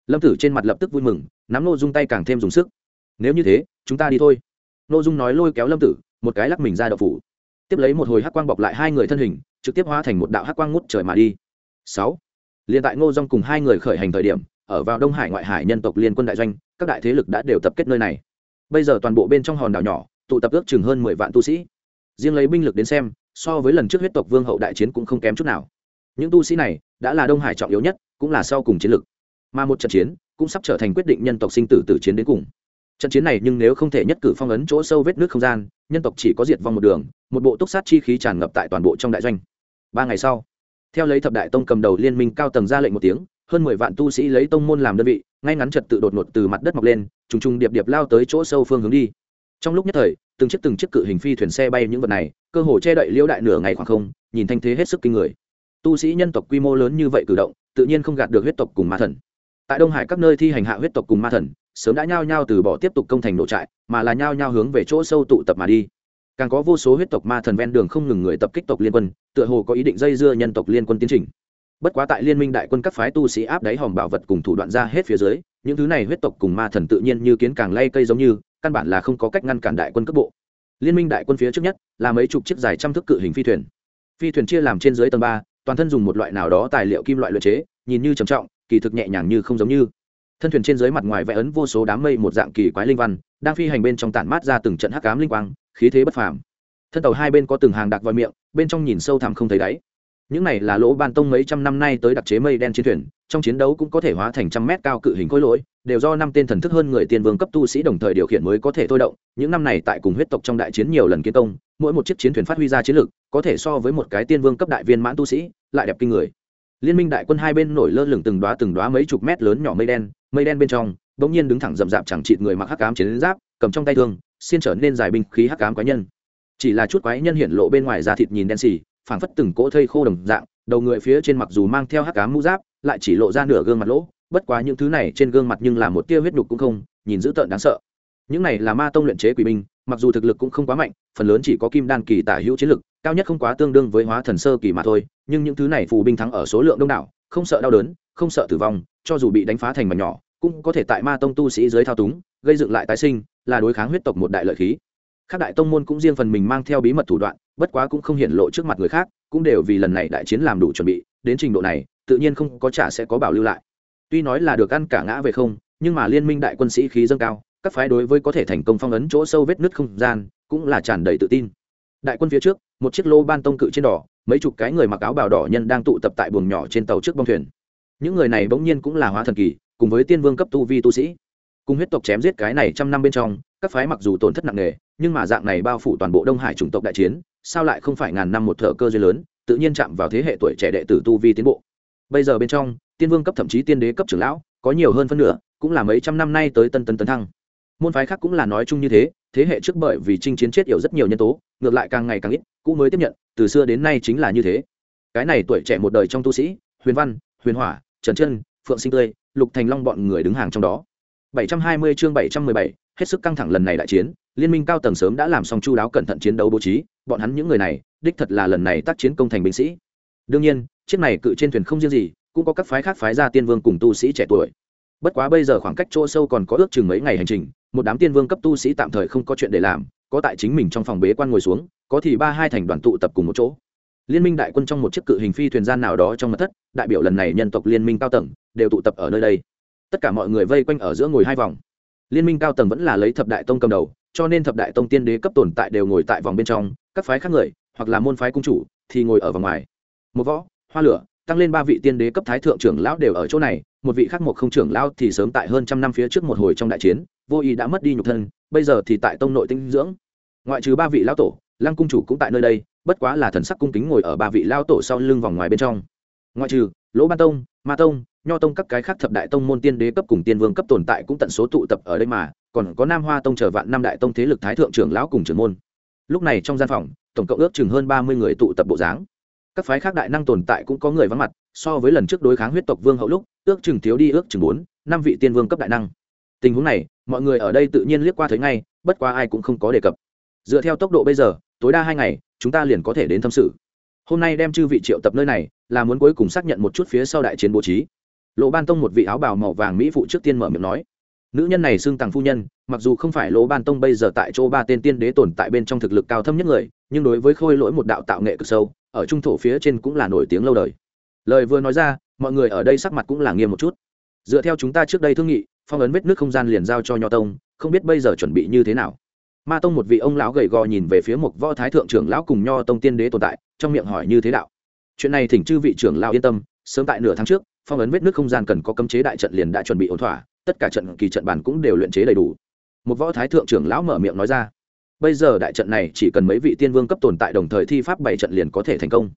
Lâm tử trên mặt lập tức vui mừng, nắm n ô dung tay càng thêm dùng sức. Nếu như thế, chúng ta đi thôi. N ô dung nói lôi kéo lâm tử, một cái lắc mình ra đậu phủ. Tiếp lấy một hồi hắc quang bọc lại hai người thân hình, trực tiếp hóa thành một đạo hắc quang ngút trời mà đi sáu. Liên tại ngô dong cùng hai người khởi hành thời điểm, ở vào đông hải ngoại hải nhân tộc liên quân đại doanh, các đại thế lực đã đều tập kết nơi này. Bây giờ toàn bộ bên trong hòn đảo nhỏ, tụ tập ước chừng hơn mười vạn tu sĩ. Riêng lấy binh lực đến xem, so với lần trước huyết tộc vương hậu đại chiến cũng không kém chút nào. Những tu sĩ này đã là đông hải trọng yếu nhất, cũng là sau cùng chiến lực. Mà một trận chiến cũng sắp trở thành quyết định nhân tộc sinh tử tử chiến đến cùng. Trận chiến này nhưng nếu không thể nhất cử phong ấn chỗ sâu vết nước không gian, nhân tộc chỉ có diệt vong một đường, một bộ túc sát chi khí tràn ngập tại toàn bộ trong đại doanh. Ba ngày sau theo lấy thập đại tông cầm đầu liên minh cao tầng ra lệnh một tiếng, hơn mười vạn tu sĩ lấy tông môn làm đơn vị, ngay ngắn trật tự đột ngột từ mặt đất mọc lên, trùng trùng điệp điệp lao tới chỗ sâu phương hướng đi. Trong lúc nhất thời, từng chiếc từng chiếc cự hình phi thuyền xe bay những vật này, cơ hồ che đậy liễu đại nửa ngày khoảng không, nhìn thanh thế hết sức kinh người. Tu sĩ nhân tộc quy mô lớn như vậy cử động, tự nhiên không gạt được huyết tộc cùng ma thần. Tại đông hải các nơi thi hành hạ huyết tộc cùng ma thần, sớm đã nhao nhao từ bỏ tiếp tục công thành nổ trại, mà là nhao nhao hướng về chỗ sâu tụ tập mà đi càng có vô số huyết tộc ma thần ven đường không ngừng người tập kích tộc liên quân, tựa hồ có ý định dây dưa nhân tộc liên quân tiến trình. Bất quá tại liên minh đại quân các phái tu sĩ áp đáy hòm bảo vật cùng thủ đoạn ra hết phía dưới, những thứ này huyết tộc cùng ma thần tự nhiên như kiến càng lay cây giống như, căn bản là không có cách ngăn cản đại quân cấp bộ. Liên minh đại quân phía trước nhất, là mấy chục chiếc dài trăm thước cự hình phi thuyền. Phi thuyền chia làm trên dưới tầng ba, toàn thân dùng một loại nào đó tài liệu kim loại luyện chế, nhìn như trầm trọng, kỳ thực nhẹ nhàng như không giống như. Thân thuyền trên dưới mặt ngoài vẽ ấn vô số đám mây một dạng kỳ quái linh văn, đang phi hành bên trong tản mát ra từng trận hắc ám linh quang khí thế bất phàm. Thân tàu hai bên có từng hàng đặc vòi miệng bên trong nhìn sâu thẳm không thấy đáy. Những này là lỗ ban tông mấy trăm năm nay tới đặc chế mây đen chiến thuyền trong chiến đấu cũng có thể hóa thành trăm mét cao cự hình khối lỗi đều do năm tên thần thức hơn người tiên vương cấp tu sĩ đồng thời điều khiển mới có thể thôi động. Những năm này tại cùng huyết tộc trong đại chiến nhiều lần kiến công mỗi một chiếc chiến thuyền phát huy ra chiến lực, có thể so với một cái tiên vương cấp đại viên mãn tu sĩ lại đẹp kinh người. Liên minh đại quân hai bên nổi lơ lửng từng đoá từng đoá mấy chục mét lớn nhỏ mây đen mây đen bên trong bỗng nhiên đứng thẳng rậm rạp chẳng chịt người mặc hắc ám chiến giáp cầm trong tay thương xin trở nên dài binh khí hắc ám quái nhân. Chỉ là chút quái nhân hiện lộ bên ngoài da thịt nhìn đen xì, phảng phất từng cỗ thây khô đồng dạng, đầu người phía trên mặc dù mang theo hắc ám mũ giáp, lại chỉ lộ ra nửa gương mặt lỗ, bất quá những thứ này trên gương mặt nhưng là một tia huyết đục cũng không, nhìn dữ tợn đáng sợ. Những này là ma tông luyện chế quỷ binh, mặc dù thực lực cũng không quá mạnh, phần lớn chỉ có kim đan kỳ tả hữu chiến lực, cao nhất không quá tương đương với hóa thần sơ kỳ mà thôi, nhưng những thứ này phù binh thắng ở số lượng đông đảo, không sợ đau đớn, không sợ tử vong, cho dù bị đánh phá thành mảnh nhỏ, cũng có thể tại ma tông tu sĩ dưới thao túng, gây dựng lại tái sinh là đối kháng huyết tộc một đại lợi khí. Các đại tông môn cũng riêng phần mình mang theo bí mật thủ đoạn, bất quá cũng không hiện lộ trước mặt người khác, cũng đều vì lần này đại chiến làm đủ chuẩn bị, đến trình độ này, tự nhiên không có trả sẽ có bảo lưu lại. Tuy nói là được ăn cả ngã về không, nhưng mà liên minh đại quân sĩ khí dâng cao, các phái đối với có thể thành công phong ấn chỗ sâu vết nứt không gian, cũng là tràn đầy tự tin. Đại quân phía trước, một chiếc lô ban tông cự trên đỏ, mấy chục cái người mặc áo bào đỏ nhân đang tụ tập tại buồng nhỏ trên tàu trước bông thuyền. Những người này bỗng nhiên cũng là hóa thần kỳ, cùng với tiên vương cấp tu vi tu sĩ cùng huyết tộc chém giết cái này trăm năm bên trong, các phái mặc dù tổn thất nặng nề, nhưng mà dạng này bao phủ toàn bộ đông hải chủng tộc đại chiến, sao lại không phải ngàn năm một thợ cơ duyên lớn, tự nhiên chạm vào thế hệ tuổi trẻ đệ tử tu vi tiến bộ. Bây giờ bên trong, tiên vương cấp thậm chí tiên đế cấp trưởng lão, có nhiều hơn phân nửa, cũng là mấy trăm năm nay tới tân tân tấn thăng. Môn phái khác cũng là nói chung như thế thế hệ trước bởi vì chinh chiến chết yểu rất nhiều nhân tố, ngược lại càng ngày càng ít, cũ mới tiếp nhận, từ xưa đến nay chính là như thế. Cái này tuổi trẻ một đời trong tu sĩ, huyền văn, huyền hỏa, trần chân, phượng sinh tươi, lục thành long bọn người đứng hàng trong đó. 720 chương 717, hết sức căng thẳng lần này đại chiến liên minh cao tầng sớm đã làm xong chu đáo cẩn thận chiến đấu bố trí bọn hắn những người này đích thật là lần này tác chiến công thành binh sĩ. Đương nhiên chiếc này cự trên thuyền không riêng gì cũng có các phái khác phái ra tiên vương cùng tu sĩ trẻ tuổi. Bất quá bây giờ khoảng cách chỗ sâu còn có ước chừng mấy ngày hành trình một đám tiên vương cấp tu sĩ tạm thời không có chuyện để làm có tại chính mình trong phòng bế quan ngồi xuống có thì ba hai thành đoàn tụ tập cùng một chỗ. Liên minh đại quân trong một chiếc cự hình phi thuyền gian nào đó trong mặt thất đại biểu lần này nhân tộc liên minh cao tầng đều tụ tập ở nơi đây tất cả mọi người vây quanh ở giữa ngồi hai vòng. Liên minh cao tầng vẫn là lấy thập đại tông cầm đầu, cho nên thập đại tông tiên đế cấp tồn tại đều ngồi tại vòng bên trong, các phái khác người, hoặc là môn phái cung chủ, thì ngồi ở vòng ngoài. Một võ, hoa lửa, tăng lên ba vị tiên đế cấp thái thượng trưởng lão đều ở chỗ này, một vị khác một không trưởng lão thì sớm tại hơn trăm năm phía trước một hồi trong đại chiến, vô ý đã mất đi nhục thân, bây giờ thì tại tông nội tinh dưỡng. Ngoại trừ ba vị lão tổ, lăng cung chủ cũng tại nơi đây, bất quá là thần sắc cung kính ngồi ở ba vị lão tổ sau lưng vòng ngoài bên trong. Ngoại trừ lỗ ban tông, ma tông nho tông các cái khác thập đại tông môn tiên đế cấp cùng tiên vương cấp tồn tại cũng tận số tụ tập ở đây mà, còn có nam hoa tông chờ vạn năm đại tông thế lực thái thượng trưởng lão cùng trưởng môn. Lúc này trong gian phòng, tổng cộng ước chừng hơn ba mươi người tụ tập bộ dáng. Các phái khác đại năng tồn tại cũng có người vắng mặt, so với lần trước đối kháng huyết tộc vương hậu lúc, ước chừng thiếu đi ước chừng bốn, năm vị tiên vương cấp đại năng. Tình huống này, mọi người ở đây tự nhiên liếc qua thấy ngay, bất qua ai cũng không có đề cập. Dựa theo tốc độ bây giờ, tối đa hai ngày, chúng ta liền có thể đến thâm sự. Hôm nay đem chư vị triệu tập nơi này, là muốn cuối cùng xác nhận một chút phía sau đại chiến bố trí lỗ ban tông một vị áo bào màu vàng mỹ phụ trước tiên mở miệng nói, nữ nhân này xưng tàng phu nhân, mặc dù không phải lỗ ban tông bây giờ tại chỗ ba tên tiên đế tồn tại bên trong thực lực cao thâm nhất người, nhưng đối với khôi lỗi một đạo tạo nghệ cực sâu, ở trung thổ phía trên cũng là nổi tiếng lâu đời. Lời vừa nói ra, mọi người ở đây sắc mặt cũng là nghiêm một chút. Dựa theo chúng ta trước đây thương nghị, phong ấn vết nước không gian liền giao cho nho tông, không biết bây giờ chuẩn bị như thế nào. Ma tông một vị ông lão gầy gò nhìn về phía một võ thái thượng trưởng lão cùng nho tông tiên đế tồn tại, trong miệng hỏi như thế đạo. Chuyện này thỉnh chư vị trưởng lão yên tâm, sớm tại nửa tháng trước phong ấn vết nước không gian cần có cấm chế đại trận liền đã chuẩn bị ổn thỏa, tất cả trận kỳ trận bản cũng đều luyện chế đầy đủ. Một võ thái thượng trưởng lão mở miệng nói ra, bây giờ đại trận này chỉ cần mấy vị tiên vương cấp tồn tại đồng thời thi pháp bảy trận liền có thể thành công.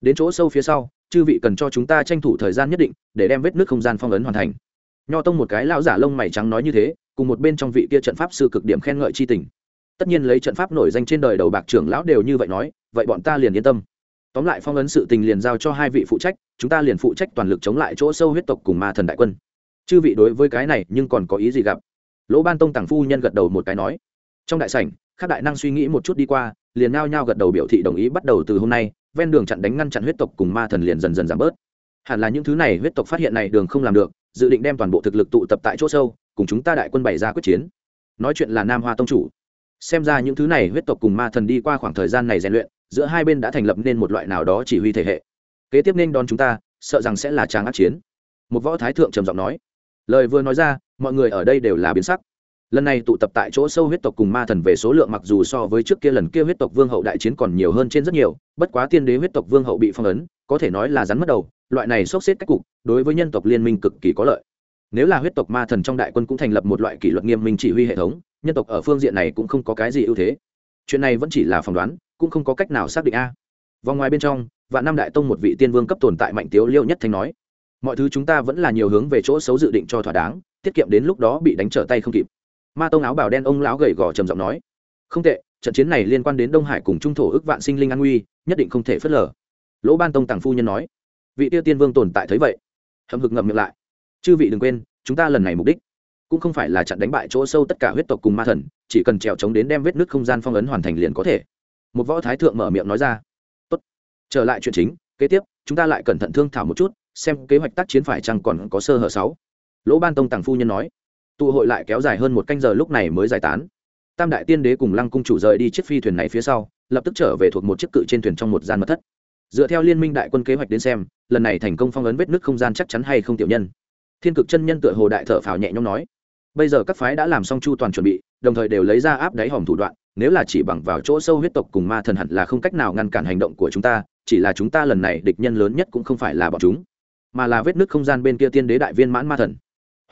Đến chỗ sâu phía sau, chư vị cần cho chúng ta tranh thủ thời gian nhất định để đem vết nước không gian phong ấn hoàn thành. Nho tông một cái lão giả lông mày trắng nói như thế, cùng một bên trong vị kia trận pháp sư cực điểm khen ngợi chi tình. Tất nhiên lấy trận pháp nổi danh trên đời đầu bạc trưởng lão đều như vậy nói, vậy bọn ta liền yên tâm. Tóm lại phong ấn sự tình liền giao cho hai vị phụ trách chúng ta liền phụ trách toàn lực chống lại chỗ sâu huyết tộc cùng ma thần đại quân. Chư vị đối với cái này nhưng còn có ý gì gặp? Lỗ ban tông tàng phu nhân gật đầu một cái nói. Trong đại sảnh các đại năng suy nghĩ một chút đi qua, liền nao nhao gật đầu biểu thị đồng ý bắt đầu từ hôm nay, ven đường chặn đánh ngăn chặn huyết tộc cùng ma thần liền dần dần giảm bớt. Hẳn là những thứ này huyết tộc phát hiện này đường không làm được, dự định đem toàn bộ thực lực tụ tập tại chỗ sâu, cùng chúng ta đại quân bày ra quyết chiến. Nói chuyện là nam hoa tông chủ. Xem ra những thứ này huyết tộc cùng ma thần đi qua khoảng thời gian này rèn luyện, giữa hai bên đã thành lập nên một loại nào đó chỉ huy thể hệ kế tiếp nên đón chúng ta, sợ rằng sẽ là tràng ác chiến. Một võ thái thượng trầm giọng nói. Lời vừa nói ra, mọi người ở đây đều là biến sắc. Lần này tụ tập tại chỗ sâu huyết tộc cùng ma thần về số lượng mặc dù so với trước kia lần kia huyết tộc vương hậu đại chiến còn nhiều hơn trên rất nhiều, bất quá tiên đế huyết tộc vương hậu bị phong ấn, có thể nói là rắn mất đầu, loại này sốc xếp cách cục, đối với nhân tộc liên minh cực kỳ có lợi. Nếu là huyết tộc ma thần trong đại quân cũng thành lập một loại kỷ luật nghiêm minh chỉ huy hệ thống, nhân tộc ở phương diện này cũng không có cái gì ưu thế. Chuyện này vẫn chỉ là phỏng đoán, cũng không có cách nào xác định a. Vòng ngoài bên trong và năm đại tông một vị tiên vương cấp tồn tại mạnh tiếu liêu nhất thanh nói, mọi thứ chúng ta vẫn là nhiều hướng về chỗ xấu dự định cho thỏa đáng, tiết kiệm đến lúc đó bị đánh trở tay không kịp. Ma tông áo bào đen ông lão gầy gò trầm giọng nói, không tệ, trận chiến này liên quan đến đông hải cùng trung thổ ước vạn sinh linh an nguy, nhất định không thể phớt lờ. Lỗ ban tông tàng phu nhân nói, vị tiêu tiên vương tồn tại thấy vậy, hậm hực ngậm miệng lại, chư vị đừng quên, chúng ta lần này mục đích cũng không phải là chặn đánh bại chỗ sâu tất cả huyết tộc cùng ma thần, chỉ cần trèo trống đến đem vết nước không gian phong ấn hoàn thành liền có thể. Một võ thái thượng mở miệng nói ra trở lại chuyện chính, kế tiếp, chúng ta lại cẩn thận thương thảo một chút, xem kế hoạch tác chiến phải chăng còn có sơ hở sáu. Lỗ ban tông tàng phu nhân nói. Tụ hội lại kéo dài hơn một canh giờ lúc này mới giải tán. Tam đại tiên đế cùng lăng cung chủ rời đi chiếc phi thuyền này phía sau, lập tức trở về thuộc một chiếc cự trên thuyền trong một gian mật thất. Dựa theo liên minh đại quân kế hoạch đến xem, lần này thành công phong ấn vết nước không gian chắc chắn hay không tiểu nhân. Thiên cực chân nhân tựa hồ đại thở phào nhẹ nhõm nói. Bây giờ các phái đã làm xong chu toàn chuẩn bị, đồng thời đều lấy ra áp đáy hòm thủ đoạn, nếu là chỉ bằng vào chỗ sâu huyết tộc cùng ma thần hẳn là không cách nào ngăn cản hành động của chúng ta chỉ là chúng ta lần này địch nhân lớn nhất cũng không phải là bọn chúng, mà là vết nước không gian bên kia tiên đế đại viên mãn ma thần.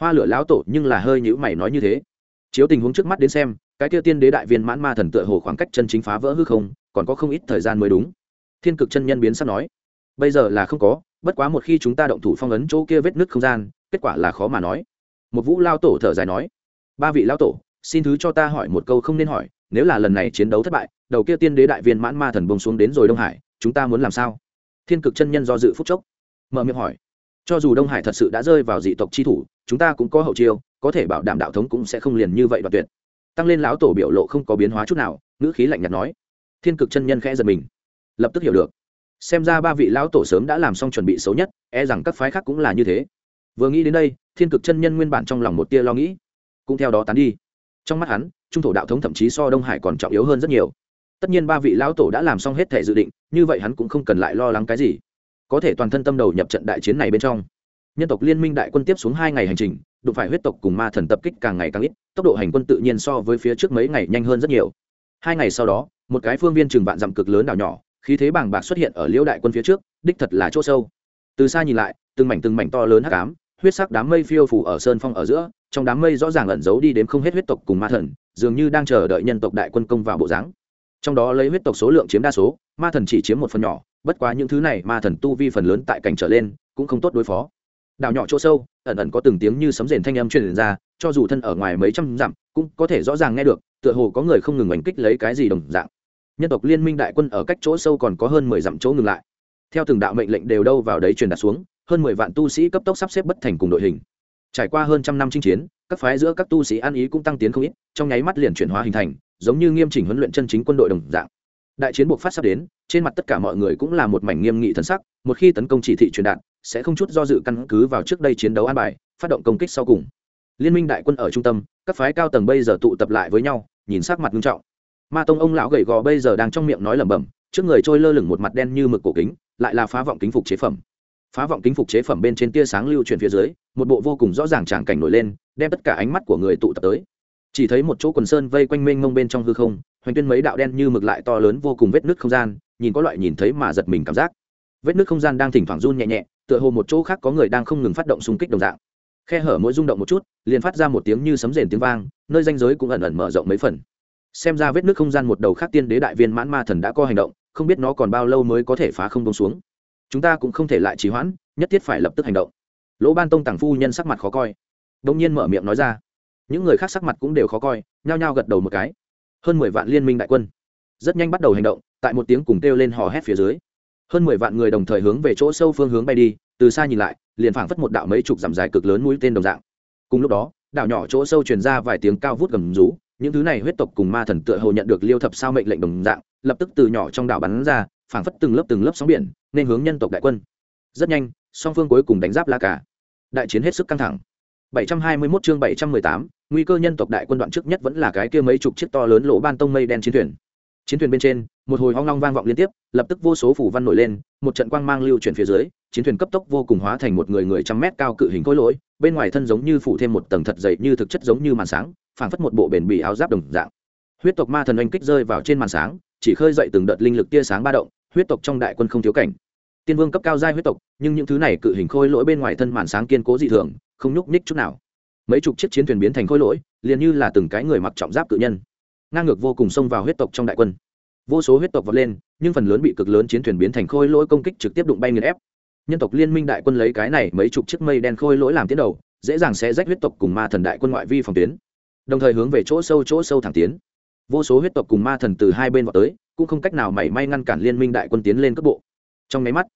Hoa lửa lão tổ nhưng là hơi nhữ mày nói như thế. Chiếu tình huống trước mắt đến xem, cái kia tiên đế đại viên mãn ma thần tựa hồ khoảng cách chân chính phá vỡ hư không, còn có không ít thời gian mới đúng. Thiên cực chân nhân biến sắp nói, bây giờ là không có, bất quá một khi chúng ta động thủ phong ấn chỗ kia vết nứt không gian, kết quả là khó mà nói. Một vũ lao tổ thở dài nói, ba vị lao tổ, xin thứ cho ta hỏi một câu không nên hỏi, nếu là lần này chiến đấu thất bại, đầu kia tiên đế đại viên mãn ma thần bông xuống đến rồi đông hải chúng ta muốn làm sao? Thiên cực chân nhân do dự phúc chốc, mở miệng hỏi. Cho dù đông hải thật sự đã rơi vào dị tộc chi thủ, chúng ta cũng có hậu chiêu, có thể bảo đảm đạo thống cũng sẽ không liền như vậy đoạt tuyệt. Tăng lên lão tổ biểu lộ không có biến hóa chút nào, ngữ khí lạnh nhạt nói. Thiên cực chân nhân khẽ giật mình, lập tức hiểu được. Xem ra ba vị lão tổ sớm đã làm xong chuẩn bị xấu nhất e rằng các phái khác cũng là như thế. Vừa nghĩ đến đây, thiên cực chân nhân nguyên bản trong lòng một tia lo nghĩ, cũng theo đó tán đi. Trong mắt hắn, trung thổ đạo thống thậm chí so đông hải còn trọng yếu hơn rất nhiều tất nhiên ba vị lão tổ đã làm xong hết thể dự định, như vậy hắn cũng không cần lại lo lắng cái gì. Có thể toàn thân tâm đầu nhập trận đại chiến này bên trong. Nhân tộc liên minh đại quân tiếp xuống hai ngày hành trình, đụng phải huyết tộc cùng ma thần tập kích càng ngày càng ít, tốc độ hành quân tự nhiên so với phía trước mấy ngày nhanh hơn rất nhiều. Hai ngày sau đó, một cái phương viên trường vạn dặm cực lớn đảo nhỏ, khí thế bàng bạc xuất hiện ở liễu đại quân phía trước, đích thật là chỗ sâu. Từ xa nhìn lại, từng mảnh từng mảnh to lớn hắc ám, huyết sắc đám mây phiêu phủ ở sơn phong ở giữa, trong đám mây rõ ràng ẩn giấu đi đến không hết huyết tộc cùng ma thần, dường như đang chờ đợi nhân tộc đại quân công vào bộ dáng trong đó lấy huyết tộc số lượng chiếm đa số, ma thần chỉ chiếm một phần nhỏ, bất quá những thứ này ma thần tu vi phần lớn tại cảnh trở lên, cũng không tốt đối phó. Đảo nhỏ chỗ sâu, ẩn ẩn có từng tiếng như sấm rền thanh âm truyền ra, cho dù thân ở ngoài mấy trăm dặm, cũng có thể rõ ràng nghe được, tựa hồ có người không ngừng oanh kích lấy cái gì đồng dạng. Nhân tộc liên minh đại quân ở cách chỗ sâu còn có hơn mười dặm chỗ ngừng lại. Theo từng đạo mệnh lệnh đều đâu vào đấy truyền đạt xuống, hơn mười vạn tu sĩ cấp tốc sắp xếp bất thành cùng đội hình. Trải qua hơn trăm năm chinh chiến, các phái giữa các tu sĩ ăn ý cũng tăng tiến không ít, trong nháy mắt liền chuyển hóa hình thành giống như nghiêm chỉnh huấn luyện chân chính quân đội đồng dạng. Đại chiến buộc phát sắp đến, trên mặt tất cả mọi người cũng là một mảnh nghiêm nghị thần sắc, một khi tấn công chỉ thị truyền đạt sẽ không chút do dự căn cứ vào trước đây chiến đấu an bài, phát động công kích sau cùng. Liên minh đại quân ở trung tâm, các phái cao tầng bây giờ tụ tập lại với nhau, nhìn sắc mặt nghiêm trọng. Ma tông ông lão gầy gò bây giờ đang trong miệng nói lẩm bẩm, trước người trôi lơ lửng một mặt đen như mực cổ kính, lại là phá vọng kính phục chế phẩm. Phá vọng kính phục chế phẩm bên trên tia sáng lưu chuyển phía dưới, một bộ vô cùng rõ ràng tràng cảnh nổi lên, đem tất cả ánh mắt của người tụ tập tới chỉ thấy một chỗ quần sơn vây quanh mênh mông bên trong hư không, hoành tuyên mấy đạo đen như mực lại to lớn vô cùng vết nứt không gian, nhìn có loại nhìn thấy mà giật mình cảm giác. Vết nứt không gian đang thỉnh thoảng run nhẹ nhẹ, tựa hồ một chỗ khác có người đang không ngừng phát động xung kích đồng dạng. Khe hở mỗi rung động một chút, liền phát ra một tiếng như sấm rền tiếng vang, nơi danh giới cũng ẩn ẩn mở rộng mấy phần. Xem ra vết nước không gian một đầu khác tiên đế đại viên mãn ma thần đã có hành động, không biết nó còn bao lâu mới có thể phá không bông xuống. Chúng ta cũng không thể lại trì hoãn, nhất thiết phải lập tức hành động. Lỗ ban tông tàng phu nhân sắc mặt khó coi đông nhiên mở miệng nói ra những người khác sắc mặt cũng đều khó coi nhao nhao gật đầu một cái. Hơn mười vạn liên minh đại quân rất nhanh bắt đầu hành động tại một tiếng cùng kêu lên hò hét phía dưới. Hơn mười vạn người đồng thời hướng về chỗ sâu phương hướng bay đi từ xa nhìn lại liền phảng phất một đạo mấy chục dặm dài cực lớn mũi tên đồng dạng. Cùng lúc đó đảo nhỏ chỗ sâu truyền ra vài tiếng cao vút gầm rú những thứ này huyết tộc cùng ma thần tựa hồ nhận được liêu thập sao mệnh lệnh đồng dạng lập tức từ nhỏ trong đảo bắn ra phảng phất từng lớp từng lớp sóng biển nên hướng nhân tộc đại quân. Rất nhanh song phương cuối cùng đánh giáp la cả đại chiến hết sức căng thẳng. 721 chương 718, nguy cơ nhân tộc đại quân đoạn trước nhất vẫn là cái kia mấy chục chiếc to lớn lỗ ban tông mây đen chiến thuyền. Chiến thuyền bên trên, một hồi hoang long vang vọng liên tiếp, lập tức vô số phủ văn nổi lên, một trận quang mang lưu chuyển phía dưới, chiến thuyền cấp tốc vô cùng hóa thành một người người trăm mét cao cự hình khối lỗi, bên ngoài thân giống như phủ thêm một tầng thật dày như thực chất giống như màn sáng, phảng phất một bộ bền bỉ áo giáp đồng dạng. Huyết tộc ma thần oanh kích rơi vào trên màn sáng, chỉ khơi dậy từng đợt linh lực tia sáng ba động, huyết tộc trong đại quân không thiếu cảnh. Tiên vương cấp cao giai huyết tộc, nhưng những thứ này cự hình khôi lỗi bên ngoài thân màn sáng kiên cố dị thường, không nhúc nhích chút nào mấy chục chiếc chiến thuyền biến thành khối lỗi, liền như là từng cái người mặc trọng giáp cự nhân. Ngang ngược vô cùng xông vào huyết tộc trong đại quân. Vô số huyết tộc vọt lên, nhưng phần lớn bị cực lớn chiến thuyền biến thành khối lỗi công kích trực tiếp đụng bay nghiền ép. Nhân tộc liên minh đại quân lấy cái này mấy chục chiếc mây đen khôi lỗi làm tiến đầu, dễ dàng sẽ rách huyết tộc cùng ma thần đại quân ngoại vi phòng tuyến. Đồng thời hướng về chỗ sâu chỗ sâu thẳng tiến. Vô số huyết tộc cùng ma thần từ hai bên vào tới, cũng không cách nào mảy may ngăn cản liên minh đại quân tiến lên cấp bộ. Trong nháy mắt,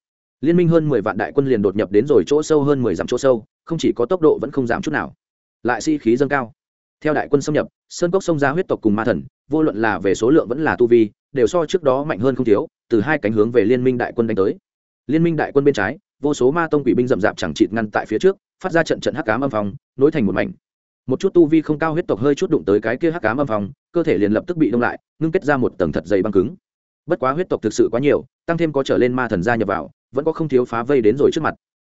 liên minh hơn mười vạn đại quân liền đột nhập đến rồi chỗ sâu hơn mười dặm chỗ sâu, không chỉ có tốc độ vẫn không giảm chút nào lại si-khí dâng cao. Theo đại quân xâm nhập, sơn cốc sông ra huyết tộc cùng ma thần, vô luận là về số lượng vẫn là tu vi, đều so trước đó mạnh hơn không thiếu, từ hai cánh hướng về liên minh đại quân đánh tới. Liên minh đại quân bên trái, vô số ma tông quỷ binh rậm rạp chẳng chịt ngăn tại phía trước, phát ra trận trận hắc cám âm phòng nối thành một mảnh. Một chút tu vi không cao huyết tộc hơi chút đụng tới cái kia hắc cám âm phòng cơ thể liền lập tức bị đông lại, ngưng kết ra một tầng thật dày băng cứng. Bất quá huyết tộc thực sự quá nhiều, tăng thêm có trở lên ma thần gia nhập vào, vẫn có không thiếu phá vây đến rồi trước mặt.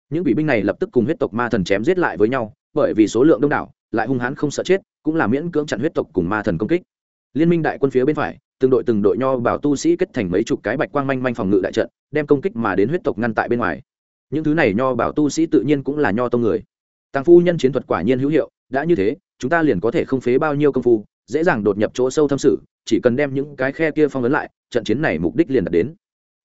Những quỷ binh này lập tức cùng huyết tộc ma thần chém giết lại với nhau bởi vì số lượng đông đảo, lại hung hãn không sợ chết, cũng là miễn cưỡng chặn huyết tộc cùng ma thần công kích. Liên minh đại quân phía bên phải, từng đội từng đội nho bảo tu sĩ kết thành mấy chục cái bạch quang manh manh phòng ngự đại trận, đem công kích mà đến huyết tộc ngăn tại bên ngoài. Những thứ này nho bảo tu sĩ tự nhiên cũng là nho tông người. Tăng phu nhân chiến thuật quả nhiên hữu hiệu, đã như thế, chúng ta liền có thể không phế bao nhiêu công phu, dễ dàng đột nhập chỗ sâu thâm sử chỉ cần đem những cái khe kia phong ấn lại, trận chiến này mục đích liền đạt đến.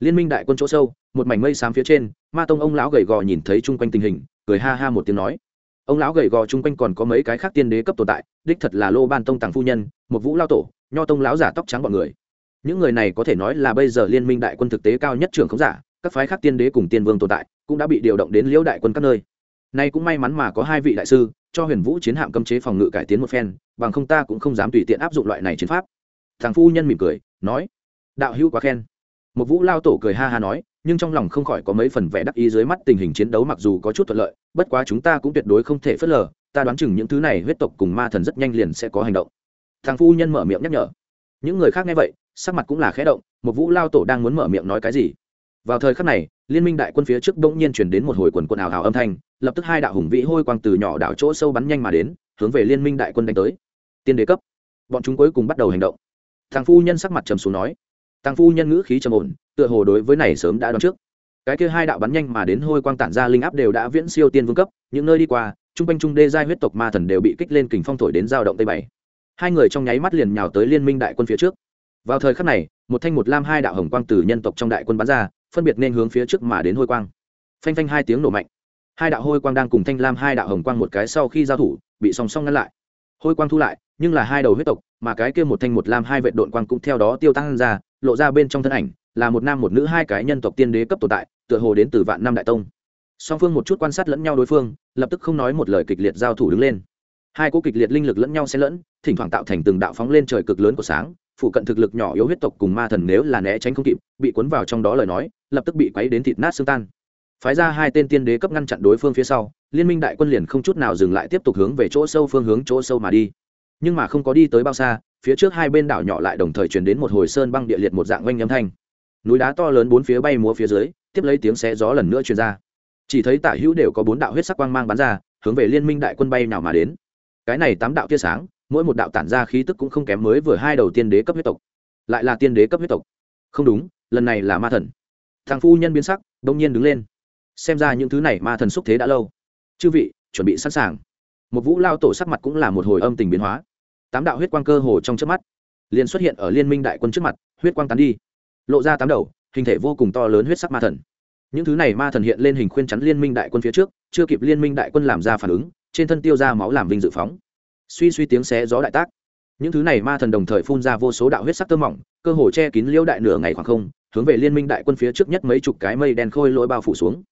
Liên minh đại quân chỗ sâu, một mảnh mây xám phía trên, ma tông ông lão gầy gò nhìn thấy chung quanh tình hình, cười ha ha một tiếng nói ông lão gầy gò chung quanh còn có mấy cái khác tiên đế cấp tồn tại, đích thật là lô ban tông tàng phu nhân, một vũ lao tổ, nho tông lão giả tóc trắng bọn người. Những người này có thể nói là bây giờ liên minh đại quân thực tế cao nhất trưởng không giả, các phái khác tiên đế cùng tiên vương tồn tại, cũng đã bị điều động đến liễu đại quân các nơi. Nay cũng may mắn mà có hai vị đại sư, cho huyền vũ chiến hạm cấm chế phòng ngự cải tiến một phen, bằng không ta cũng không dám tùy tiện áp dụng loại này chiến pháp. Thằng phu nhân mỉm cười, nói, đạo hữu quá khen. Một vũ lao tổ cười ha ha nói nhưng trong lòng không khỏi có mấy phần vẻ đắc ý dưới mắt tình hình chiến đấu mặc dù có chút thuận lợi, bất quá chúng ta cũng tuyệt đối không thể phớt lờ, ta đoán chừng những thứ này huyết tộc cùng ma thần rất nhanh liền sẽ có hành động. Thằng phu nhân mở miệng nhắc nhở. Những người khác nghe vậy, sắc mặt cũng là khẽ động, một vũ lao tổ đang muốn mở miệng nói cái gì. Vào thời khắc này, liên minh đại quân phía trước bỗng nhiên chuyển đến một hồi quần quần ảo hào âm thanh, lập tức hai đạo hùng vĩ hôi quang từ nhỏ đảo chỗ sâu bắn nhanh mà đến, hướng về liên minh đại quân đánh tới. Tiên đế cấp. Bọn chúng cuối cùng bắt đầu hành động. Thằng phu nhân sắc mặt trầm xuống nói. Thằng phu nhân ngữ khí trầm ổn tựa hồ đối với này sớm đã đoán trước. Cái kia hai đạo bắn nhanh mà đến hôi quang tản ra linh áp đều đã viễn siêu tiên vương cấp, những nơi đi qua, trung quanh trung đê giai huyết tộc ma thần đều bị kích lên kình phong thổi đến giao động tây bảy. Hai người trong nháy mắt liền nhào tới liên minh đại quân phía trước. Vào thời khắc này, một thanh một lam hai đạo hồng quang từ nhân tộc trong đại quân bắn ra, phân biệt nên hướng phía trước mà đến hôi quang. Phanh phanh hai tiếng nổ mạnh. Hai đạo hôi quang đang cùng thanh lam hai đạo hồng quang một cái sau khi giao thủ, bị song song ngăn lại. Hôi quang thu lại, nhưng là hai đầu huyết tộc, mà cái kia một thanh một lam hai vệ đội quang cũng theo đó tiêu tăng ra, lộ ra bên trong thân ảnh là một nam một nữ hai cái nhân tộc tiên đế cấp tồn tại, tựa hồ đến từ vạn năm đại tông. Song phương một chút quan sát lẫn nhau đối phương, lập tức không nói một lời kịch liệt giao thủ đứng lên. Hai cỗ kịch liệt linh lực lẫn nhau xen lẫn, thỉnh thoảng tạo thành từng đạo phóng lên trời cực lớn của sáng, phụ cận thực lực nhỏ yếu huyết tộc cùng ma thần nếu là né tránh không kịp, bị cuốn vào trong đó lời nói, lập tức bị quấy đến thịt nát xương tan. Phái ra hai tên tiên đế cấp ngăn chặn đối phương phía sau, liên minh đại quân liền không chút nào dừng lại tiếp tục hướng về chỗ sâu phương hướng chỗ sâu mà đi. Nhưng mà không có đi tới bao xa, phía trước hai bên đảo nhỏ lại đồng thời chuyển đến một hồi sơn băng địa liệt một dạng oanh âm thanh núi đá to lớn bốn phía bay múa phía dưới, tiếp lấy tiếng xé gió lần nữa truyền ra. Chỉ thấy tả hữu đều có bốn đạo huyết sắc quang mang bắn ra, hướng về liên minh đại quân bay nào mà đến. Cái này tám đạo tia sáng, mỗi một đạo tản ra khí tức cũng không kém mới vừa hai đầu tiên đế cấp huyết tộc. Lại là tiên đế cấp huyết tộc. Không đúng, lần này là ma thần. Thằng phu nhân biến sắc đông nhiên đứng lên. Xem ra những thứ này ma thần xúc thế đã lâu. Chư vị, chuẩn bị sẵn sàng. Một vũ lao tổ sắc mặt cũng là một hồi âm tình biến hóa. Tám đạo huyết quang cơ hồ trong trước mắt, liền xuất hiện ở liên minh đại quân trước mặt, huyết quang tán đi lộ ra tám đầu, hình thể vô cùng to lớn huyết sắc ma thần. Những thứ này ma thần hiện lên hình khuyên chắn liên minh đại quân phía trước, chưa kịp liên minh đại quân làm ra phản ứng, trên thân tiêu ra máu làm vinh dự phóng. Suy suy tiếng xé gió đại tác. Những thứ này ma thần đồng thời phun ra vô số đạo huyết sắc tơ mỏng, cơ hồ che kín liêu đại nửa ngày khoảng không, hướng về liên minh đại quân phía trước nhất mấy chục cái mây đen khôi lỗi bao phủ xuống.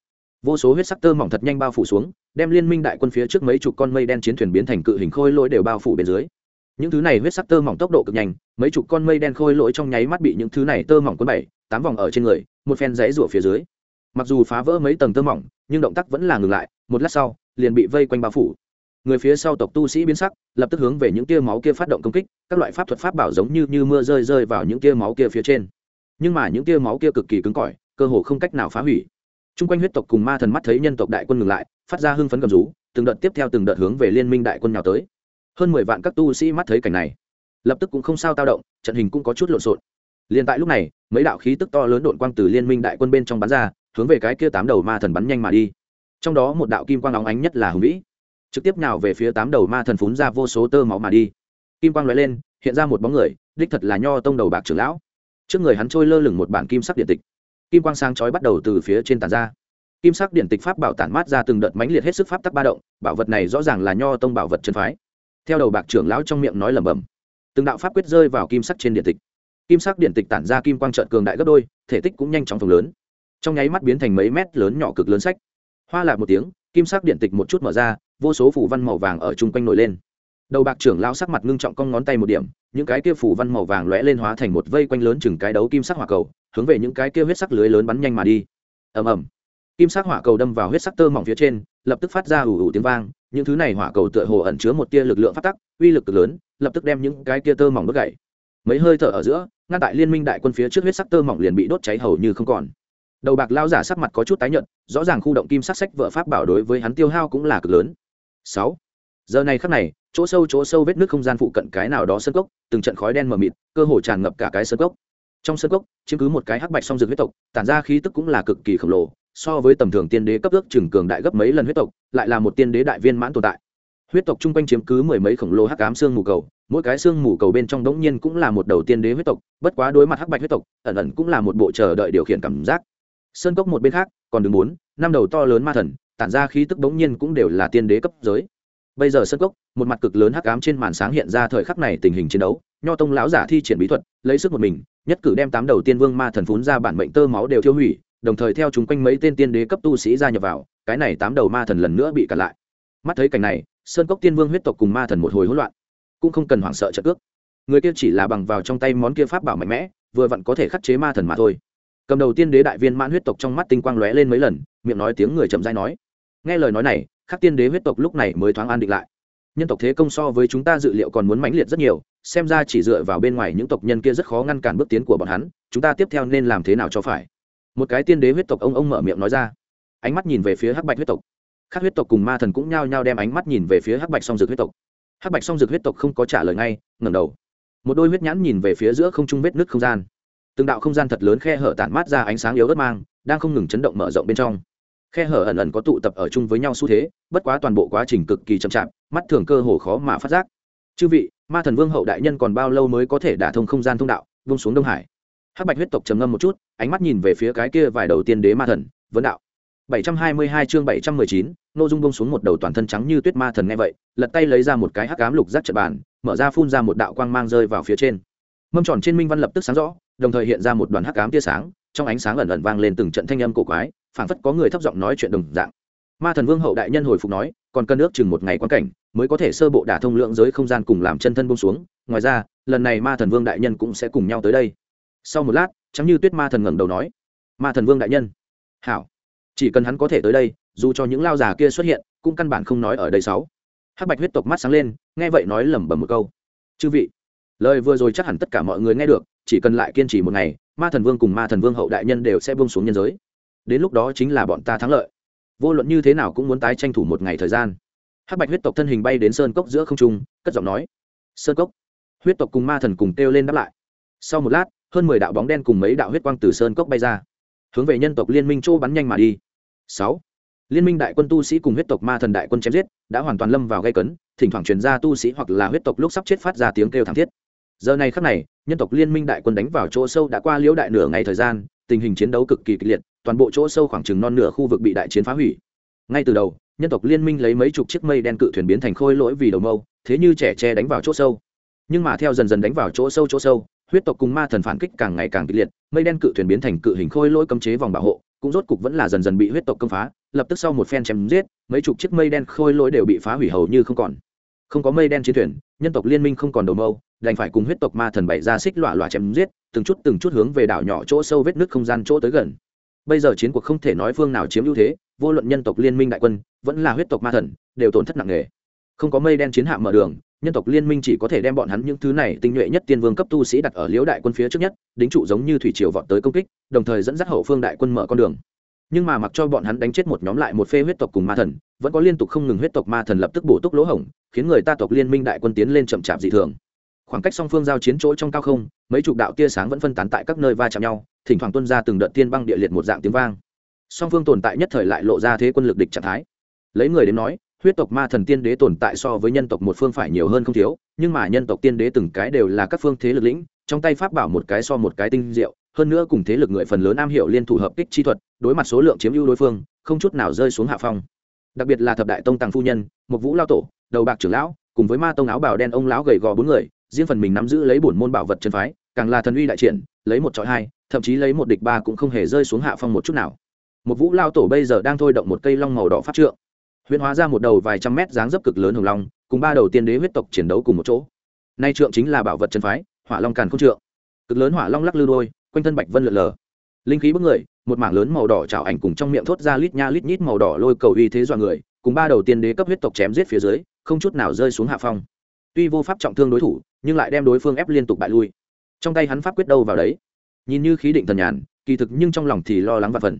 Vô số huyết sắc tơ mỏng thật nhanh bao phủ xuống, đem liên minh đại quân phía trước mấy chục con mây đen chiến thuyền biến thành cự hình khôi lỗi đều bao phủ bên dưới những thứ này huyết sắc tơ mỏng tốc độ cực nhanh, mấy chục con mây đen khôi lỗi trong nháy mắt bị những thứ này tơ mỏng quân bảy, tám vòng ở trên người, một phen rẽ rủa phía dưới. Mặc dù phá vỡ mấy tầng tơ mỏng, nhưng động tác vẫn là ngừng lại, một lát sau, liền bị vây quanh bao phủ. Người phía sau tộc tu sĩ biến sắc, lập tức hướng về những tia máu kia phát động công kích, các loại pháp thuật pháp bảo giống như như mưa rơi rơi vào những tia máu kia phía trên. Nhưng mà những tia máu kia cực kỳ cứng cỏi, cơ hồ không cách nào phá hủy. T r u n g quanh huyết tộc cùng ma thần mắt thấy nhân tộc đại quân ngừng lại, phát ra hưng phấn cầm rú, từng đợt tiếp theo từng đợt hướng về liên minh đại quân nhào tới hơn mười vạn các tu sĩ mắt thấy cảnh này, lập tức cũng không sao tao động, trận hình cũng có chút lộn xộn. Liền tại lúc này, mấy đạo khí tức to lớn đội quang từ liên minh đại quân bên trong bắn ra, hướng về cái kia tám đầu ma thần bắn nhanh mà đi. Trong đó một đạo kim quang óng ánh nhất là hùng vĩ, trực tiếp nào về phía tám đầu ma thần phún ra vô số tơ máu mà đi. Kim quang lóe lên, hiện ra một bóng người, đích thật là nho tông đầu bạc trưởng lão. Trước người hắn trôi lơ lửng một bản kim sắc điện tịch. Kim quang sáng chói bắt đầu từ phía trên tàn ra. Kim sắc điện tịch pháp bảo tản mát ra từng đợt mãnh liệt hết sức pháp tắc ba động, bảo vật này rõ ràng là nho tông bảo vật chân phái theo đầu bạc trưởng lão trong miệng nói lẩm bẩm, từng đạo pháp quyết rơi vào kim sắc trên điện tịch. Kim sắc điện tịch tản ra kim quang trợn cường đại gấp đôi, thể tích cũng nhanh chóng phồng lớn. Trong nháy mắt biến thành mấy mét lớn nhỏ cực lớn sách. Hoa lạc một tiếng, kim sắc điện tịch một chút mở ra, vô số phủ văn màu vàng ở chung quanh nổi lên. Đầu bạc trưởng lão sắc mặt ngưng trọng cong ngón tay một điểm, những cái kia phủ văn màu vàng lóe lên hóa thành một vây quanh lớn chừng cái đấu kim sắc hỏa cầu, hướng về những cái kia huyết sắc lưới lớn bắn nhanh mà đi. Ầm ầm. Kim sắc hỏa cầu đâm vào huyết sắc tơ mỏng phía trên, lập tức phát ra ủ ủ tiếng vang những thứ này hỏa cầu tựa hồ ẩn chứa một tia lực lượng phát tắc, uy lực cực lớn, lập tức đem những cái tia tơ mỏng đốt gãy. Mấy hơi thở ở giữa, ngăn tại liên minh đại quân phía trước huyết sắc tơ mỏng liền bị đốt cháy hầu như không còn. Đầu bạc lao giả sắc mặt có chút tái nhợt, rõ ràng khu động kim sắc sách vợ pháp bảo đối với hắn tiêu hao cũng là cực lớn. Sáu. Giờ này khắc này, chỗ sâu chỗ sâu vết nước không gian phụ cận cái nào đó sân cốc, từng trận khói đen mờ mịt, cơ hồ tràn ngập cả cái sân cốc. Trong sân cốc, chiếm cứ một cái hắc bạch song dược huyết tộc, tản ra khí tức cũng là cực kỳ khổng lồ so với tầm thường tiên đế cấp ước chừng cường đại gấp mấy lần huyết tộc, lại là một tiên đế đại viên mãn tồn tại. Huyết tộc chung quanh chiếm cứ mười mấy khổng lồ hắc ám xương mù cầu, mỗi cái xương mù cầu bên trong đống nhiên cũng là một đầu tiên đế huyết tộc, bất quá đối mặt hắc bạch huyết tộc, ẩn ẩn cũng là một bộ chờ đợi điều khiển cảm giác. Sơn cốc một bên khác, còn đứng bốn, năm đầu to lớn ma thần, tản ra khí tức đống nhiên cũng đều là tiên đế cấp giới. Bây giờ sơn cốc, một mặt cực lớn hắc ám trên màn sáng hiện ra thời khắc này tình hình chiến đấu, nho tông lão giả thi triển bí thuật, lấy sức một mình, nhất cử đem tám đầu tiên vương ma thần phún ra bản mệnh tơ máu đều tiêu hủy đồng thời theo chúng quanh mấy tên tiên đế cấp tu sĩ gia nhập vào, cái này tám đầu ma thần lần nữa bị cản lại. Mắt thấy cảnh này, sơn cốc tiên vương huyết tộc cùng ma thần một hồi hỗn loạn, cũng không cần hoảng sợ trợ cước. Người kia chỉ là bằng vào trong tay món kia pháp bảo mạnh mẽ, vừa vặn có thể khắc chế ma thần mà thôi. Cầm đầu tiên đế đại viên mãn huyết tộc trong mắt tinh quang lóe lên mấy lần, miệng nói tiếng người chậm dai nói. Nghe lời nói này, khắc tiên đế huyết tộc lúc này mới thoáng an định lại. Nhân tộc thế công so với chúng ta dự liệu còn muốn mãnh liệt rất nhiều, xem ra chỉ dựa vào bên ngoài những tộc nhân kia rất khó ngăn cản bước tiến của bọn hắn, chúng ta tiếp theo nên làm thế nào cho phải? Một cái tiên đế huyết tộc ông ông mở miệng nói ra. Ánh mắt nhìn về phía hắc bạch huyết tộc. Khác huyết tộc cùng ma thần cũng nhao nhao đem ánh mắt nhìn về phía hắc bạch song dược huyết tộc. Hắc bạch song dược huyết tộc không có trả lời ngay, ngẩng đầu. Một đôi huyết nhãn nhìn về phía giữa không trung vết nứt không gian. Từng đạo không gian thật lớn khe hở tản mát ra ánh sáng yếu ớt mang, đang không ngừng chấn động mở rộng bên trong. Khe hở ẩn ẩn có tụ tập ở chung với nhau xu thế, bất quá toàn bộ quá trình cực kỳ chậm chạp, mắt thường cơ hồ khó mà phát giác. Chư vị, ma thần vương hậu đại nhân còn bao lâu mới có thể đả thông không gian thông đạo, vung xuống đông hải? Hắc bạch huyết tộc trầm ngâm một chút ánh mắt nhìn về phía cái kia vài đầu tiên đế ma thần vấn đạo. 722 chương 719, nô dung bông xuống một đầu toàn thân trắng như tuyết ma thần nghe vậy lật tay lấy ra một cái hắc ám lục giác trận bàn mở ra phun ra một đạo quang mang rơi vào phía trên. Mâm tròn trên minh văn lập tức sáng rõ đồng thời hiện ra một đoàn hắc ám tia sáng trong ánh sáng ẩn ẩn vang lên từng trận thanh âm cổ quái phảng phất có người thấp giọng nói chuyện đồng dạng. Ma thần vương hậu đại nhân hồi phục nói còn cân nước chừng một ngày quan cảnh mới có thể sơ bộ đả thông lượng giới không gian cùng làm chân thân buông xuống. Ngoài ra lần này ma thần vương đại nhân cũng sẽ cùng nhau tới đây sau một lát chắm như tuyết ma thần ngẩng đầu nói, ma thần vương đại nhân. Hảo, chỉ cần hắn có thể tới đây, dù cho những lao già kia xuất hiện, cũng căn bản không nói ở đây sáu. Hắc bạch huyết tộc mắt sáng lên, nghe vậy nói lẩm bẩm một câu, chư vị, lời vừa rồi chắc hẳn tất cả mọi người nghe được, chỉ cần lại kiên trì một ngày, ma thần vương cùng ma thần vương hậu đại nhân đều sẽ buông xuống nhân giới. Đến lúc đó chính là bọn ta thắng lợi. Vô luận như thế nào cũng muốn tái tranh thủ một ngày thời gian. Hắc bạch huyết tộc thân hình bay đến sơn cốc giữa không trung, cất giọng nói, sơn cốc. Huyết tộc cùng ma thần cùng kêu lên đáp lại. Sau một lát hơn mười đạo bóng đen cùng mấy đạo huyết quang từ sơn cốc bay ra. Hướng về nhân tộc liên minh chỗ bắn nhanh mà đi. Sáu. Liên minh đại quân tu sĩ cùng huyết tộc ma thần đại quân chém giết, đã hoàn toàn lâm vào gây cấn, thỉnh thoảng truyền ra tu sĩ hoặc là huyết tộc lúc sắp chết phát ra tiếng kêu thảm thiết. Giờ này khắc này, nhân tộc liên minh đại quân đánh vào chỗ sâu đã qua liễu đại nửa ngày thời gian, tình hình chiến đấu cực kỳ kịch liệt, toàn bộ chỗ sâu khoảng chừng non nửa khu vực bị đại chiến phá hủy. Ngay từ đầu, nhân tộc liên minh lấy mấy chục chiếc mây đen cự thuyền biến thành khôi lỗi vì đầu mâu, thế như trẻ tre đánh vào chỗ sâu. Nhưng mà theo dần dần đánh vào chỗ sâu chỗ sâu huyết tộc cùng ma thần phản kích càng ngày càng kịch liệt, mây đen cự thuyền biến thành cự hình khôi lỗi cấm chế vòng bảo hộ, cũng rốt cục vẫn là dần dần bị huyết tộc công phá, lập tức sau một phen chém giết, mấy chục chiếc mây đen khôi lỗi đều bị phá hủy hầu như không còn. Không có mây đen chiến thuyền, nhân tộc liên minh không còn đầu mâu, đành phải cùng huyết tộc ma thần bày ra xích lọa lọa chém giết, từng chút từng chút hướng về đảo nhỏ chỗ sâu vết nước không gian chỗ tới gần. Bây giờ chiến cuộc không thể nói phương nào chiếm ưu thế, vô luận nhân tộc liên minh đại quân, vẫn là huyết tộc ma thần, đều tổn thất nặng nề không có mây đen chiến hạm mở đường, nhân tộc liên minh chỉ có thể đem bọn hắn những thứ này tinh nhuệ nhất tiên vương cấp tu sĩ đặt ở liễu đại quân phía trước nhất, đính trụ giống như thủy triều vọt tới công kích, đồng thời dẫn dắt hậu phương đại quân mở con đường. Nhưng mà mặc cho bọn hắn đánh chết một nhóm lại một phê huyết tộc cùng ma thần, vẫn có liên tục không ngừng huyết tộc ma thần lập tức bổ túc lỗ hổng, khiến người ta tộc liên minh đại quân tiến lên chậm chạp dị thường. Khoảng cách song phương giao chiến chỗ trong cao không, mấy chục đạo tia sáng vẫn phân tán tại các nơi va chạm nhau, thỉnh thoảng tuân ra từng đợt tiên băng địa liệt một dạng tiếng vang. Song phương tồn tại nhất thời lại lộ ra thế quân lực địch trạng thái. Lấy người đến nói huyết tộc ma thần tiên đế tồn tại so với nhân tộc một phương phải nhiều hơn không thiếu, nhưng mà nhân tộc tiên đế từng cái đều là các phương thế lực lĩnh, trong tay pháp bảo một cái so một cái tinh diệu, hơn nữa cùng thế lực người phần lớn am hiểu liên thủ hợp kích chi thuật, đối mặt số lượng chiếm ưu đối phương, không chút nào rơi xuống hạ phong. Đặc biệt là thập đại tông tàng phu nhân, một vũ lao tổ, đầu bạc trưởng lão, cùng với ma tông áo bào đen ông lão gầy gò bốn người, riêng phần mình nắm giữ lấy bổn môn bảo vật chân phái, càng là thần uy đại triển, lấy một trọi hai, thậm chí lấy một địch ba cũng không hề rơi xuống hạ phong một chút nào. Một vũ lao tổ bây giờ đang thôi động một cây long màu đỏ phát trượng huyễn hóa ra một đầu vài trăm mét dáng dấp cực lớn hồng long, cùng ba đầu tiên đế huyết tộc chiến đấu cùng một chỗ. Nay trượng chính là bảo vật chân phái, hỏa long càn không trượng. Cực lớn hỏa long lắc lư đôi, quanh thân bạch vân lượn lờ. Linh khí bức người, một mảng lớn màu đỏ trào ảnh cùng trong miệng thốt ra lít nha lít nhít màu đỏ lôi cầu uy thế dọa người, cùng ba đầu tiên đế cấp huyết tộc chém giết phía dưới, không chút nào rơi xuống hạ phong. Tuy vô pháp trọng thương đối thủ, nhưng lại đem đối phương ép liên tục bại lui. Trong tay hắn pháp quyết đâu vào đấy? Nhìn như khí định thần nhàn, kỳ thực nhưng trong lòng thì lo lắng và phần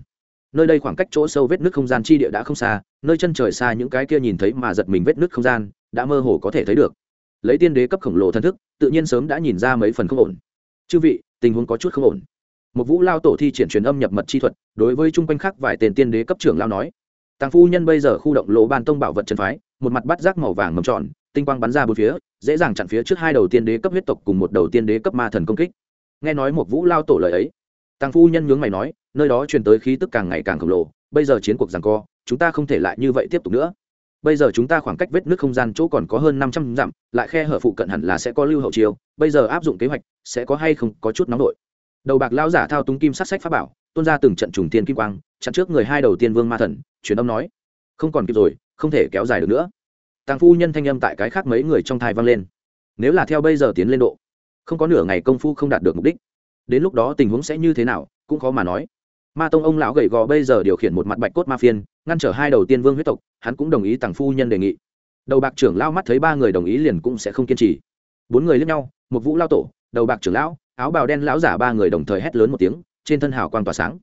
nơi đây khoảng cách chỗ sâu vết nước không gian chi địa đã không xa, nơi chân trời xa những cái kia nhìn thấy mà giật mình vết nước không gian, đã mơ hồ có thể thấy được. Lấy tiên đế cấp khổng lồ thân thức, tự nhiên sớm đã nhìn ra mấy phần không ổn. Chư vị, tình huống có chút không ổn. Một vũ lao tổ thi triển truyền âm nhập mật chi thuật, đối với chung quanh khác vài tên tiên đế cấp trưởng lao nói. Tàng phu nhân bây giờ khu động lỗ ban tông bảo vật trần phái, một mặt bắt rác màu vàng mầm tròn, tinh quang bắn ra bốn phía, dễ dàng chặn phía trước hai đầu tiên đế cấp huyết tộc cùng một đầu tiên đế cấp ma thần công kích. Nghe nói một vũ lao tổ lời ấy tàng phu nhân nhướng mày nói, nơi đó truyền tới khí tức càng ngày càng khổng lồ, bây giờ chiến cuộc rằng co, chúng ta không thể lại như vậy tiếp tục nữa. Bây giờ chúng ta khoảng cách vết nước không gian chỗ còn có hơn năm trăm dặm, lại khe hở phụ cận hẳn là sẽ có lưu hậu chiêu, bây giờ áp dụng kế hoạch, sẽ có hay không có chút nóng nổi đầu bạc lao giả thao túng kim sát sách pháp bảo, tuôn ra từng trận trùng tiên kim quang, chặn trước người hai đầu tiên vương ma thần, truyền âm nói, không còn kịp rồi, không thể kéo dài được nữa. Tàng phu nhân thanh âm tại cái khác mấy người trong thai vang lên. Nếu là theo bây giờ tiến lên độ, không có nửa ngày công phu không đạt được mục đích đến lúc đó tình huống sẽ như thế nào, cũng khó mà nói. Ma tông ông lão gầy gò bây giờ điều khiển một mặt bạch cốt ma phiên, ngăn trở hai đầu tiên vương huyết tộc, hắn cũng đồng ý tàng phu nhân đề nghị. Đầu bạc trưởng lao mắt thấy ba người đồng ý liền cũng sẽ không kiên trì. Bốn người lướt nhau, một vũ lao tổ, đầu bạc trưởng lão, áo bào đen lão giả ba người đồng thời hét lớn một tiếng, trên thân hào quang tỏa sáng.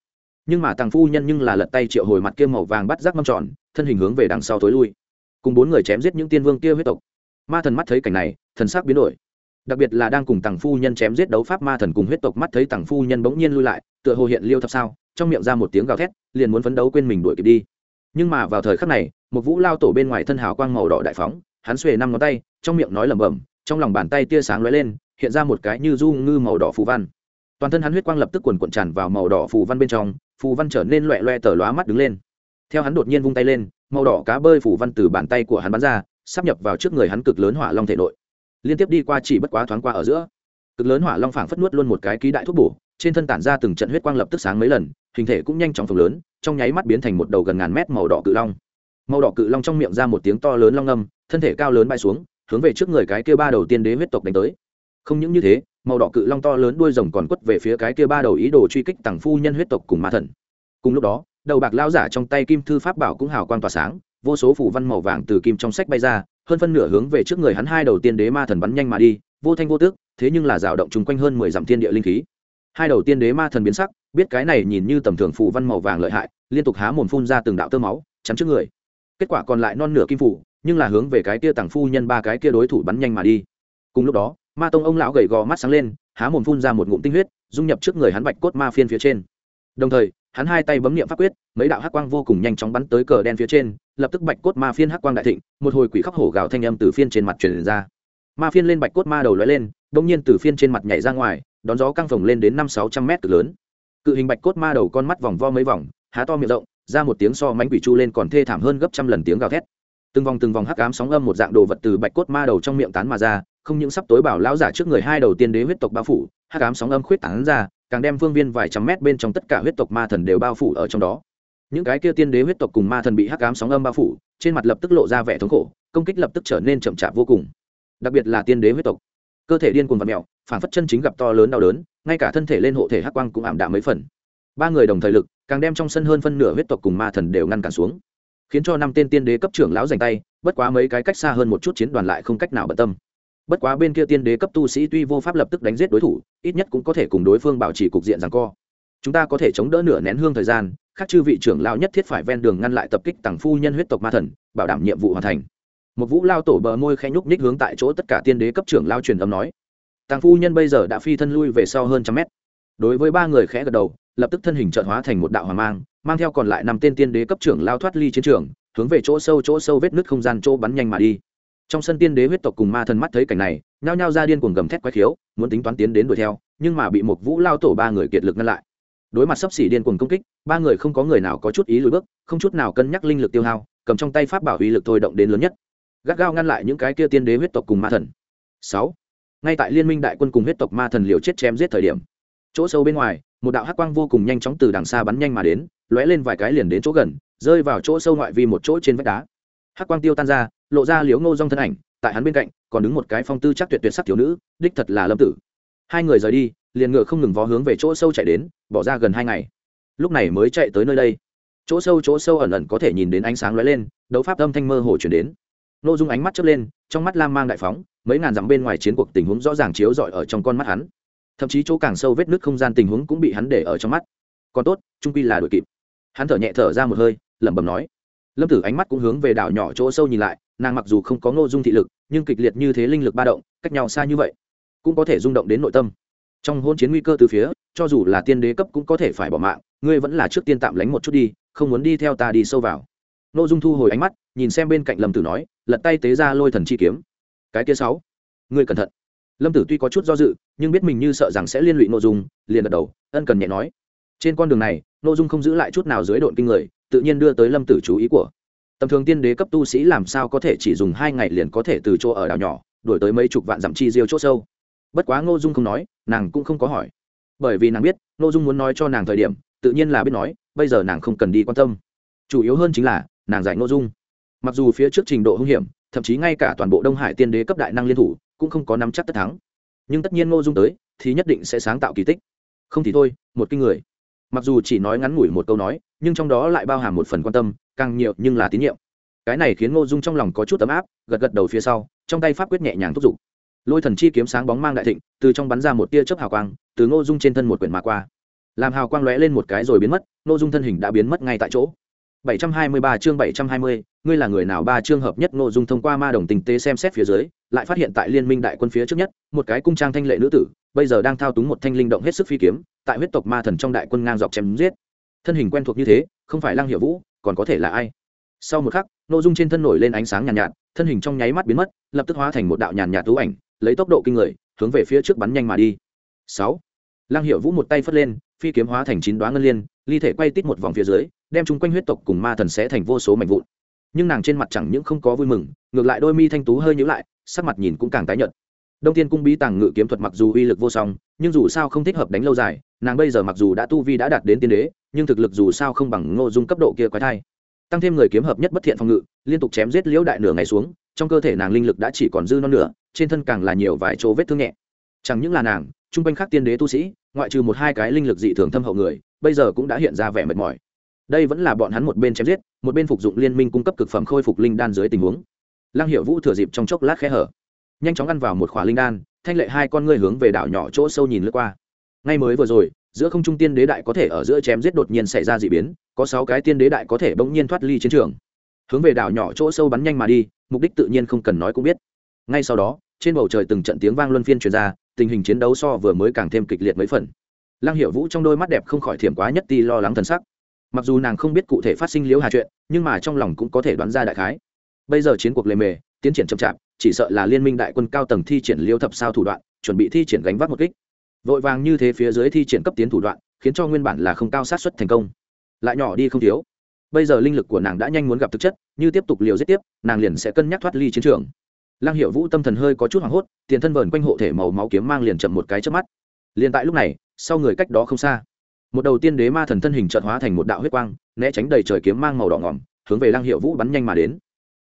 Nhưng mà tàng phu nhân nhưng là lật tay triệu hồi mặt kia màu vàng bắt rác mâm tròn, thân hình hướng về đằng sau tối lui. Cùng bốn người chém giết những tiên vương kia huyết tộc. Ma thần mắt thấy cảnh này, thần sắc biến đổi đặc biệt là đang cùng tàng phu nhân chém giết đấu pháp ma thần cùng huyết tộc mắt thấy tàng phu nhân bỗng nhiên lui lại, tựa hồ hiện liêu thập sao, trong miệng ra một tiếng gào thét, liền muốn phấn đấu quên mình đuổi kịp đi. Nhưng mà vào thời khắc này, một vũ lao tổ bên ngoài thân hào quang màu đỏ đại phóng, hắn xuề năm ngón tay, trong miệng nói lẩm bẩm, trong lòng bàn tay tia sáng lóe lên, hiện ra một cái như du ngư màu đỏ phù văn. Toàn thân hắn huyết quang lập tức quần cuộn tràn vào màu đỏ phù văn bên trong, phù văn trở nên loẹ loẹ tờ lóa mắt đứng lên. Theo hắn đột nhiên vung tay lên, màu đỏ cá bơi phù văn từ bàn tay của hắn bắn ra, sắp nhập vào trước người hắn cực lớn hỏa long thể nội liên tiếp đi qua chỉ bất quá thoáng qua ở giữa. Cực lớn hỏa long phảng phất nuốt luôn một cái ký đại thuốc bổ, trên thân tản ra từng trận huyết quang lập tức sáng mấy lần, hình thể cũng nhanh chóng phồng lớn, trong nháy mắt biến thành một đầu gần ngàn mét màu đỏ cự long. Màu đỏ cự long trong miệng ra một tiếng to lớn long âm thân thể cao lớn bay xuống, hướng về trước người cái kia ba đầu tiên đế huyết tộc đánh tới. Không những như thế, màu đỏ cự long to lớn đuôi rồng còn quất về phía cái kia ba đầu ý đồ truy kích tặng phu nhân huyết tộc cùng ma thần. Cùng lúc đó, đầu bạc lao giả trong tay kim thư pháp bảo cũng hào quang tỏa sáng, vô số phủ văn màu vàng từ kim trong sách bay ra hơn phân nửa hướng về trước người hắn hai đầu tiên đế ma thần bắn nhanh mà đi, vô thanh vô tước thế nhưng là rào động chung quanh hơn mười dặm thiên địa linh khí. Hai đầu tiên đế ma thần biến sắc, biết cái này nhìn như tầm thường phù văn màu vàng lợi hại, liên tục há mồm phun ra từng đạo tơ máu, chắn trước người. Kết quả còn lại non nửa kim phủ nhưng là hướng về cái kia tàng phu nhân ba cái kia đối thủ bắn nhanh mà đi. Cùng lúc đó, ma tông ông lão gầy gò mắt sáng lên, há mồm phun ra một ngụm tinh huyết, dung nhập trước người hắn bạch cốt ma phiên phía trên. Đồng thời, hắn hai tay bấm niệm pháp quyết, mấy đạo hắc quang vô cùng nhanh chóng bắn tới cờ đen phía trên lập tức bạch cốt ma phiên hắc quang đại thịnh, một hồi quỷ khóc hổ gào thanh âm từ phiên trên mặt truyền ra. Ma phiên lên bạch cốt ma đầu lóe lên đông nhiên từ phiên trên mặt nhảy ra ngoài, đón gió căng phồng lên đến năm sáu trăm mét cực lớn. Cự hình bạch cốt ma đầu con mắt vòng vo mấy vòng, há to miệng rộng, ra một tiếng so mánh quỷ chu lên còn thê thảm hơn gấp trăm lần tiếng gào thét. Từng vòng từng vòng hắc ám sóng âm một dạng đồ vật từ bạch cốt ma đầu trong miệng tán mà ra, không những sắp tối bảo lão giả trước người hai đầu tiên đế huyết tộc bao phủ, hắc ám sóng âm khuyết tán ra, càng đem phương viên vài trăm mét bên trong tất cả huyết tộc ma thần đều bao phủ ở trong đó những cái kia tiên đế huyết tộc cùng ma thần bị hắc ám sóng âm bao phủ, trên mặt lập tức lộ ra vẻ thống khổ, công kích lập tức trở nên chậm chạp vô cùng. Đặc biệt là tiên đế huyết tộc. Cơ thể điên cuồng vật mẹo phản phất chân chính gặp to lớn đau đớn, ngay cả thân thể lên hộ thể hắc quang cũng ảm đạm mấy phần. Ba người đồng thời lực, càng đem trong sân hơn phân nửa huyết tộc cùng ma thần đều ngăn cản xuống. Khiến cho năm tên tiên đế cấp trưởng lão giành tay, bất quá mấy cái cách xa hơn một chút chiến đoàn lại không cách nào bận tâm. Bất quá bên kia tiên đế cấp tu sĩ tuy vô pháp lập tức đánh giết đối thủ, ít nhất cũng có thể cùng đối phương bảo trì cục diện rằng co. Chúng ta có thể chống đỡ nửa nén hương thời gian các chư vị trưởng lao nhất thiết phải ven đường ngăn lại tập kích tặng phu nhân huyết tộc ma thần, bảo đảm nhiệm vụ hoàn thành. Một vũ lao tổ bờ môi khẽ nhúc nhích hướng tại chỗ tất cả tiên đế cấp trưởng lao truyền âm nói. Tàng phu nhân bây giờ đã phi thân lui về sau hơn trăm mét. Đối với ba người khẽ gật đầu, lập tức thân hình trợn hóa thành một đạo hoàng mang mang theo còn lại năm tên tiên đế cấp trưởng lao thoát ly chiến trường, hướng về chỗ sâu chỗ sâu vết nứt không gian chỗ bắn nhanh mà đi. Trong sân tiên đế huyết tộc cùng ma thần mắt thấy cảnh này, nhao nhao ra điên cuồng gầm thét quái khiếu, muốn tính toán tiến đến đuổi theo, nhưng mà bị một vũ lao tổ ba người kiệt lực ngăn lại đối mặt sấp xỉ điên cuồng công kích, ba người không có người nào có chút ý lùi bước, không chút nào cân nhắc linh lực tiêu hao, cầm trong tay pháp bảo uy lực thôi động đến lớn nhất. Gắt gao ngăn lại những cái kia tiên đế huyết tộc cùng ma thần. Sáu. Ngay tại liên minh đại quân cùng huyết tộc ma thần liều chết chém giết thời điểm, chỗ sâu bên ngoài, một đạo hắc quang vô cùng nhanh chóng từ đằng xa bắn nhanh mà đến, lóe lên vài cái liền đến chỗ gần, rơi vào chỗ sâu ngoại vi một chỗ trên vách đá. Hắc quang tiêu tan ra, lộ ra liếu ngô rong thân ảnh, tại hắn bên cạnh, còn đứng một cái phong tư chắc tuyệt tuyệt sắc thiếu nữ, đích thật là lâm tử. Hai người rời đi liền ngựa không ngừng vó hướng về chỗ sâu chạy đến, bỏ ra gần hai ngày. Lúc này mới chạy tới nơi đây. Chỗ sâu chỗ sâu ẩn ẩn có thể nhìn đến ánh sáng lóe lên, đấu pháp âm thanh mơ hồ chuyển đến. Nội dung ánh mắt chớp lên, trong mắt lam mang đại phóng, mấy ngàn dặm bên ngoài chiến cuộc tình huống rõ ràng chiếu rọi ở trong con mắt hắn. Thậm chí chỗ càng sâu vết nước không gian tình huống cũng bị hắn để ở trong mắt. Còn tốt, trung pi là đội kịp. Hắn thở nhẹ thở ra một hơi, lẩm bẩm nói. Lâm tử ánh mắt cũng hướng về đảo nhỏ chỗ sâu nhìn lại, nàng mặc dù không có ngô dung thị lực, nhưng kịch liệt như thế linh lực ba động, cách nhau xa như vậy, cũng có thể rung động đến nội tâm trong hôn chiến nguy cơ từ phía, cho dù là tiên đế cấp cũng có thể phải bỏ mạng, ngươi vẫn là trước tiên tạm lánh một chút đi, không muốn đi theo ta đi sâu vào. Nội dung thu hồi ánh mắt, nhìn xem bên cạnh lâm tử nói, lật tay tế ra lôi thần chi kiếm. Cái kia sáu, ngươi cẩn thận. Lâm tử tuy có chút do dự, nhưng biết mình như sợ rằng sẽ liên lụy nội dung, liền gật đầu, ân cần nhẹ nói. Trên con đường này nội dung không giữ lại chút nào dưới độn kinh người, tự nhiên đưa tới lâm tử chú ý của. Tầm thường tiên đế cấp tu sĩ làm sao có thể chỉ dùng hai ngày liền có thể từ chỗ ở đảo nhỏ, đổi tới mấy chục vạn dặm chi diêu chỗ sâu. Bất quá ngô dung không nói nàng cũng không có hỏi. Bởi vì nàng biết, ngô dung muốn nói cho nàng thời điểm, tự nhiên là biết nói, bây giờ nàng không cần đi quan tâm. Chủ yếu hơn chính là, nàng giải ngô dung. Mặc dù phía trước trình độ hung hiểm, thậm chí ngay cả toàn bộ đông hải tiên đế cấp đại năng liên thủ, cũng không có nắm chắc tất thắng. Nhưng tất nhiên ngô dung tới, thì nhất định sẽ sáng tạo kỳ tích. Không thì thôi, một kinh người. Mặc dù chỉ nói ngắn ngủi một câu nói, nhưng trong đó lại bao hàm một phần quan tâm, càng nhiều nhưng là tín nhiệm. Cái này khiến ngô dung trong lòng có chút ấm áp, gật gật đầu phía sau, trong tay pháp quyết nhẹ nhàng thúc giục lôi thần chi kiếm sáng bóng mang đại thịnh từ trong bắn ra một tia chớp hào quang từ ngô dung trên thân một quyển mà qua. Làm hào quang lóe lên một cái rồi biến mất ngô dung thân hình đã biến mất ngay tại chỗ. 723 chương 720, ngươi là người nào ba chương hợp nhất ngô dung thông qua ma đồng tình tế xem xét phía dưới lại phát hiện tại liên minh đại quân phía trước nhất một cái cung trang thanh lệ nữ tử bây giờ đang thao túng một thanh linh động hết sức phi kiếm tại huyết tộc ma thần trong đại quân ngang dọc chém giết. Thân hình quen thuộc như thế không phải lăng hiệu vũ còn có thể là ai? Sau một khắc Ngô dung trên thân nổi lên ánh sáng nhàn nhạt, nhạt thân hình trong nháy mắt biến mất lập tức hóa thành một đạo nhàn nhạt tú ảnh lấy tốc độ kinh người, hướng về phía trước bắn nhanh mà đi. Sáu. Lang hiệu vũ một tay phất lên, phi kiếm hóa thành chín đoá ngân liên, ly thể quay tít một vòng phía dưới, đem chung quanh huyết tộc cùng ma thần sẽ thành vô số mảnh vụn. Nhưng nàng trên mặt chẳng những không có vui mừng, ngược lại đôi mi thanh tú hơi nhíu lại, sắc mặt nhìn cũng càng tái nhợt. Đông thiên cung bí tàng ngự kiếm thuật mặc dù uy lực vô song, nhưng dù sao không thích hợp đánh lâu dài, nàng bây giờ mặc dù đã tu vi đã đạt đến tiên đế, nhưng thực lực dù sao không bằng ngô dung cấp độ kia quái thai. Tăng thêm người kiếm hợp nhất bất thiện phòng ngự, liên tục chém giết liễu đại nửa ngày xuống trong cơ thể nàng linh lực đã chỉ còn dư non nửa, trên thân càng là nhiều vài chỗ vết thương nhẹ. Chẳng những là nàng, chung quanh khác tiên đế tu sĩ, ngoại trừ một hai cái linh lực dị thường thâm hậu người, bây giờ cũng đã hiện ra vẻ mệt mỏi. Đây vẫn là bọn hắn một bên chém giết, một bên phục dụng liên minh cung cấp cực phẩm khôi phục linh đan dưới tình huống. Lăng hiệu vũ thừa dịp trong chốc lát khẽ hở. Nhanh chóng ăn vào một khỏa linh đan, thanh lệ hai con ngươi hướng về đảo nhỏ chỗ sâu nhìn lướt qua. Ngay mới vừa rồi, giữa không trung tiên đế đại có thể ở giữa chém giết đột nhiên xảy ra d ị biến, có sáu cái tiên đế đại có thể bỗng nhiên thoát ly chiến trường hướng về đảo nhỏ chỗ sâu bắn nhanh mà đi, mục đích tự nhiên không cần nói cũng biết. Ngay sau đó, trên bầu trời từng trận tiếng vang luân phiên truyền ra, tình hình chiến đấu so vừa mới càng thêm kịch liệt mấy phần. Lăng hiệu vũ trong đôi mắt đẹp không khỏi thiểm quá nhất ti lo lắng thần sắc. Mặc dù nàng không biết cụ thể phát sinh liễu hà chuyện, nhưng mà trong lòng cũng có thể đoán ra đại khái. Bây giờ chiến cuộc lề mề, tiến triển chậm chạp, chỉ sợ là liên minh đại quân cao tầng thi triển liêu thập sao thủ đoạn, chuẩn bị thi triển gánh vác một kích. Vội vàng như thế phía dưới thi triển cấp tiến thủ đoạn, khiến cho nguyên bản là không cao sát xuất thành công. Lại nhỏ đi không thiếu bây giờ linh lực của nàng đã nhanh muốn gặp thực chất, như tiếp tục liều giết tiếp, nàng liền sẽ cân nhắc thoát ly chiến trường. Lăng hiệu vũ tâm thần hơi có chút hoảng hốt, tiền thân vờn quanh hộ thể màu máu kiếm mang liền chậm một cái trước mắt. Liền tại lúc này, sau người cách đó không xa, một đầu tiên đế ma thần thân hình trợt hóa thành một đạo huyết quang, né tránh đầy trời kiếm mang màu đỏ ngỏm, hướng về lăng hiệu vũ bắn nhanh mà đến.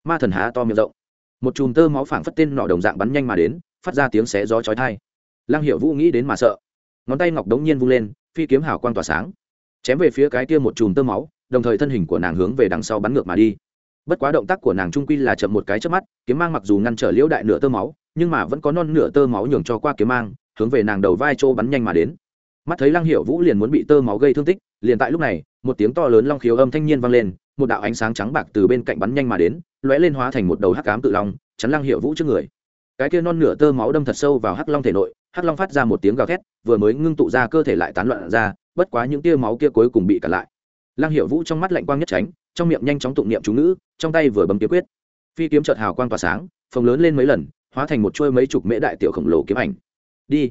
Ma thần há to miệng rộng, một chùm tơ máu phảng phất tên nọ đồng dạng bắn nhanh mà đến, phát ra tiếng xé gió chói thai lăng hiệu vũ nghĩ đến mà sợ, ngón tay ngọc đống nhiên vung lên, phi kiếm hào quang tỏa sáng, chém về phía cái kia một chùm tơ máu đồng thời thân hình của nàng hướng về đằng sau bắn ngược mà đi. Bất quá động tác của nàng trung quy là chậm một cái trước mắt, kiếm mang mặc dù ngăn trở liễu đại nửa tơ máu, nhưng mà vẫn có non nửa tơ máu nhường cho qua kiếm mang, hướng về nàng đầu vai trô bắn nhanh mà đến. Mắt thấy lăng hiệu vũ liền muốn bị tơ máu gây thương tích, liền tại lúc này, một tiếng to lớn long khiếu âm thanh niên vang lên, một đạo ánh sáng trắng bạc từ bên cạnh bắn nhanh mà đến, lóe lên hóa thành một đầu hắc ám tự long, chắn lăng hiệu vũ trước người. Cái kia non nửa tơ máu đâm thật sâu vào hắc long thể nội, hắc long phát ra một tiếng gào thét, vừa mới ngưng tụ ra cơ thể lại tán loạn ra, bất quá những tia máu kia cuối cùng bị cản lại lăng hiệu vũ trong mắt lạnh quang nhất tránh, trong miệng nhanh chóng tụng niệm chú ngữ, trong tay vừa bấm kiếm quyết. Phi kiếm chợt hào quang tỏa sáng, phồng lớn lên mấy lần, hóa thành một chuôi mấy chục mễ đại tiểu khổng lồ kiếm ảnh. Đi.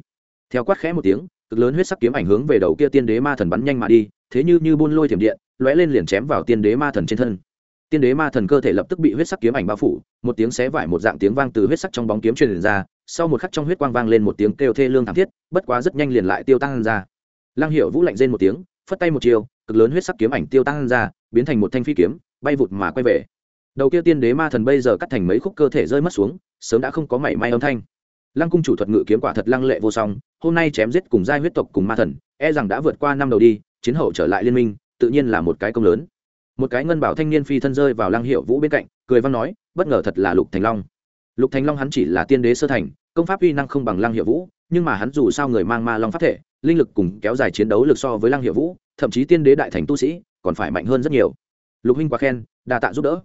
Theo quát khẽ một tiếng, cực lớn huyết sắc kiếm ảnh hướng về đầu kia tiên đế ma thần bắn nhanh mà đi, thế như như buôn lôi thiểm điện, lóe lên liền chém vào tiên đế ma thần trên thân. Tiên đế ma thần cơ thể lập tức bị huyết sắc kiếm ảnh bao phủ, một tiếng xé vải một dạng tiếng vang từ huyết sắc trong bóng kiếm truyền ra, sau một khắc trong huyết quang vang lên một tiếng kêu thê lương thảm thiết, bất quá rất nhanh liền lại tiêu tan ra. Lăng hiệu vũ lạnh rên một tiếng phất tay một chiều cực lớn huyết sắc kiếm ảnh tiêu tăng ra, biến thành một thanh phi kiếm, bay vụt mà quay về. Đầu kia tiên đế ma thần bây giờ cắt thành mấy khúc cơ thể rơi mất xuống, sớm đã không có mảy may âm thanh. Lăng cung chủ thuật ngự kiếm quả thật lăng lệ vô song, hôm nay chém giết cùng giai huyết tộc cùng ma thần e rằng đã vượt qua năm đầu đi, chiến hậu trở lại liên minh, tự nhiên là một cái công lớn. Một cái ngân bảo thanh niên phi thân rơi vào lăng hiệu vũ bên cạnh, cười văn nói, bất ngờ thật là lục thành long. Lục thành long hắn chỉ là tiên đế sơ thành, công pháp uy năng không bằng lăng hiệu vũ nhưng mà hắn dù sao người mang ma long pháp thể, linh lực cùng kéo dài chiến đấu lực so với lăng hiệu vũ, thậm chí tiên đế đại thành tu sĩ, còn phải mạnh hơn rất nhiều. Lục huynh quá khen, đa tạ giúp đỡ.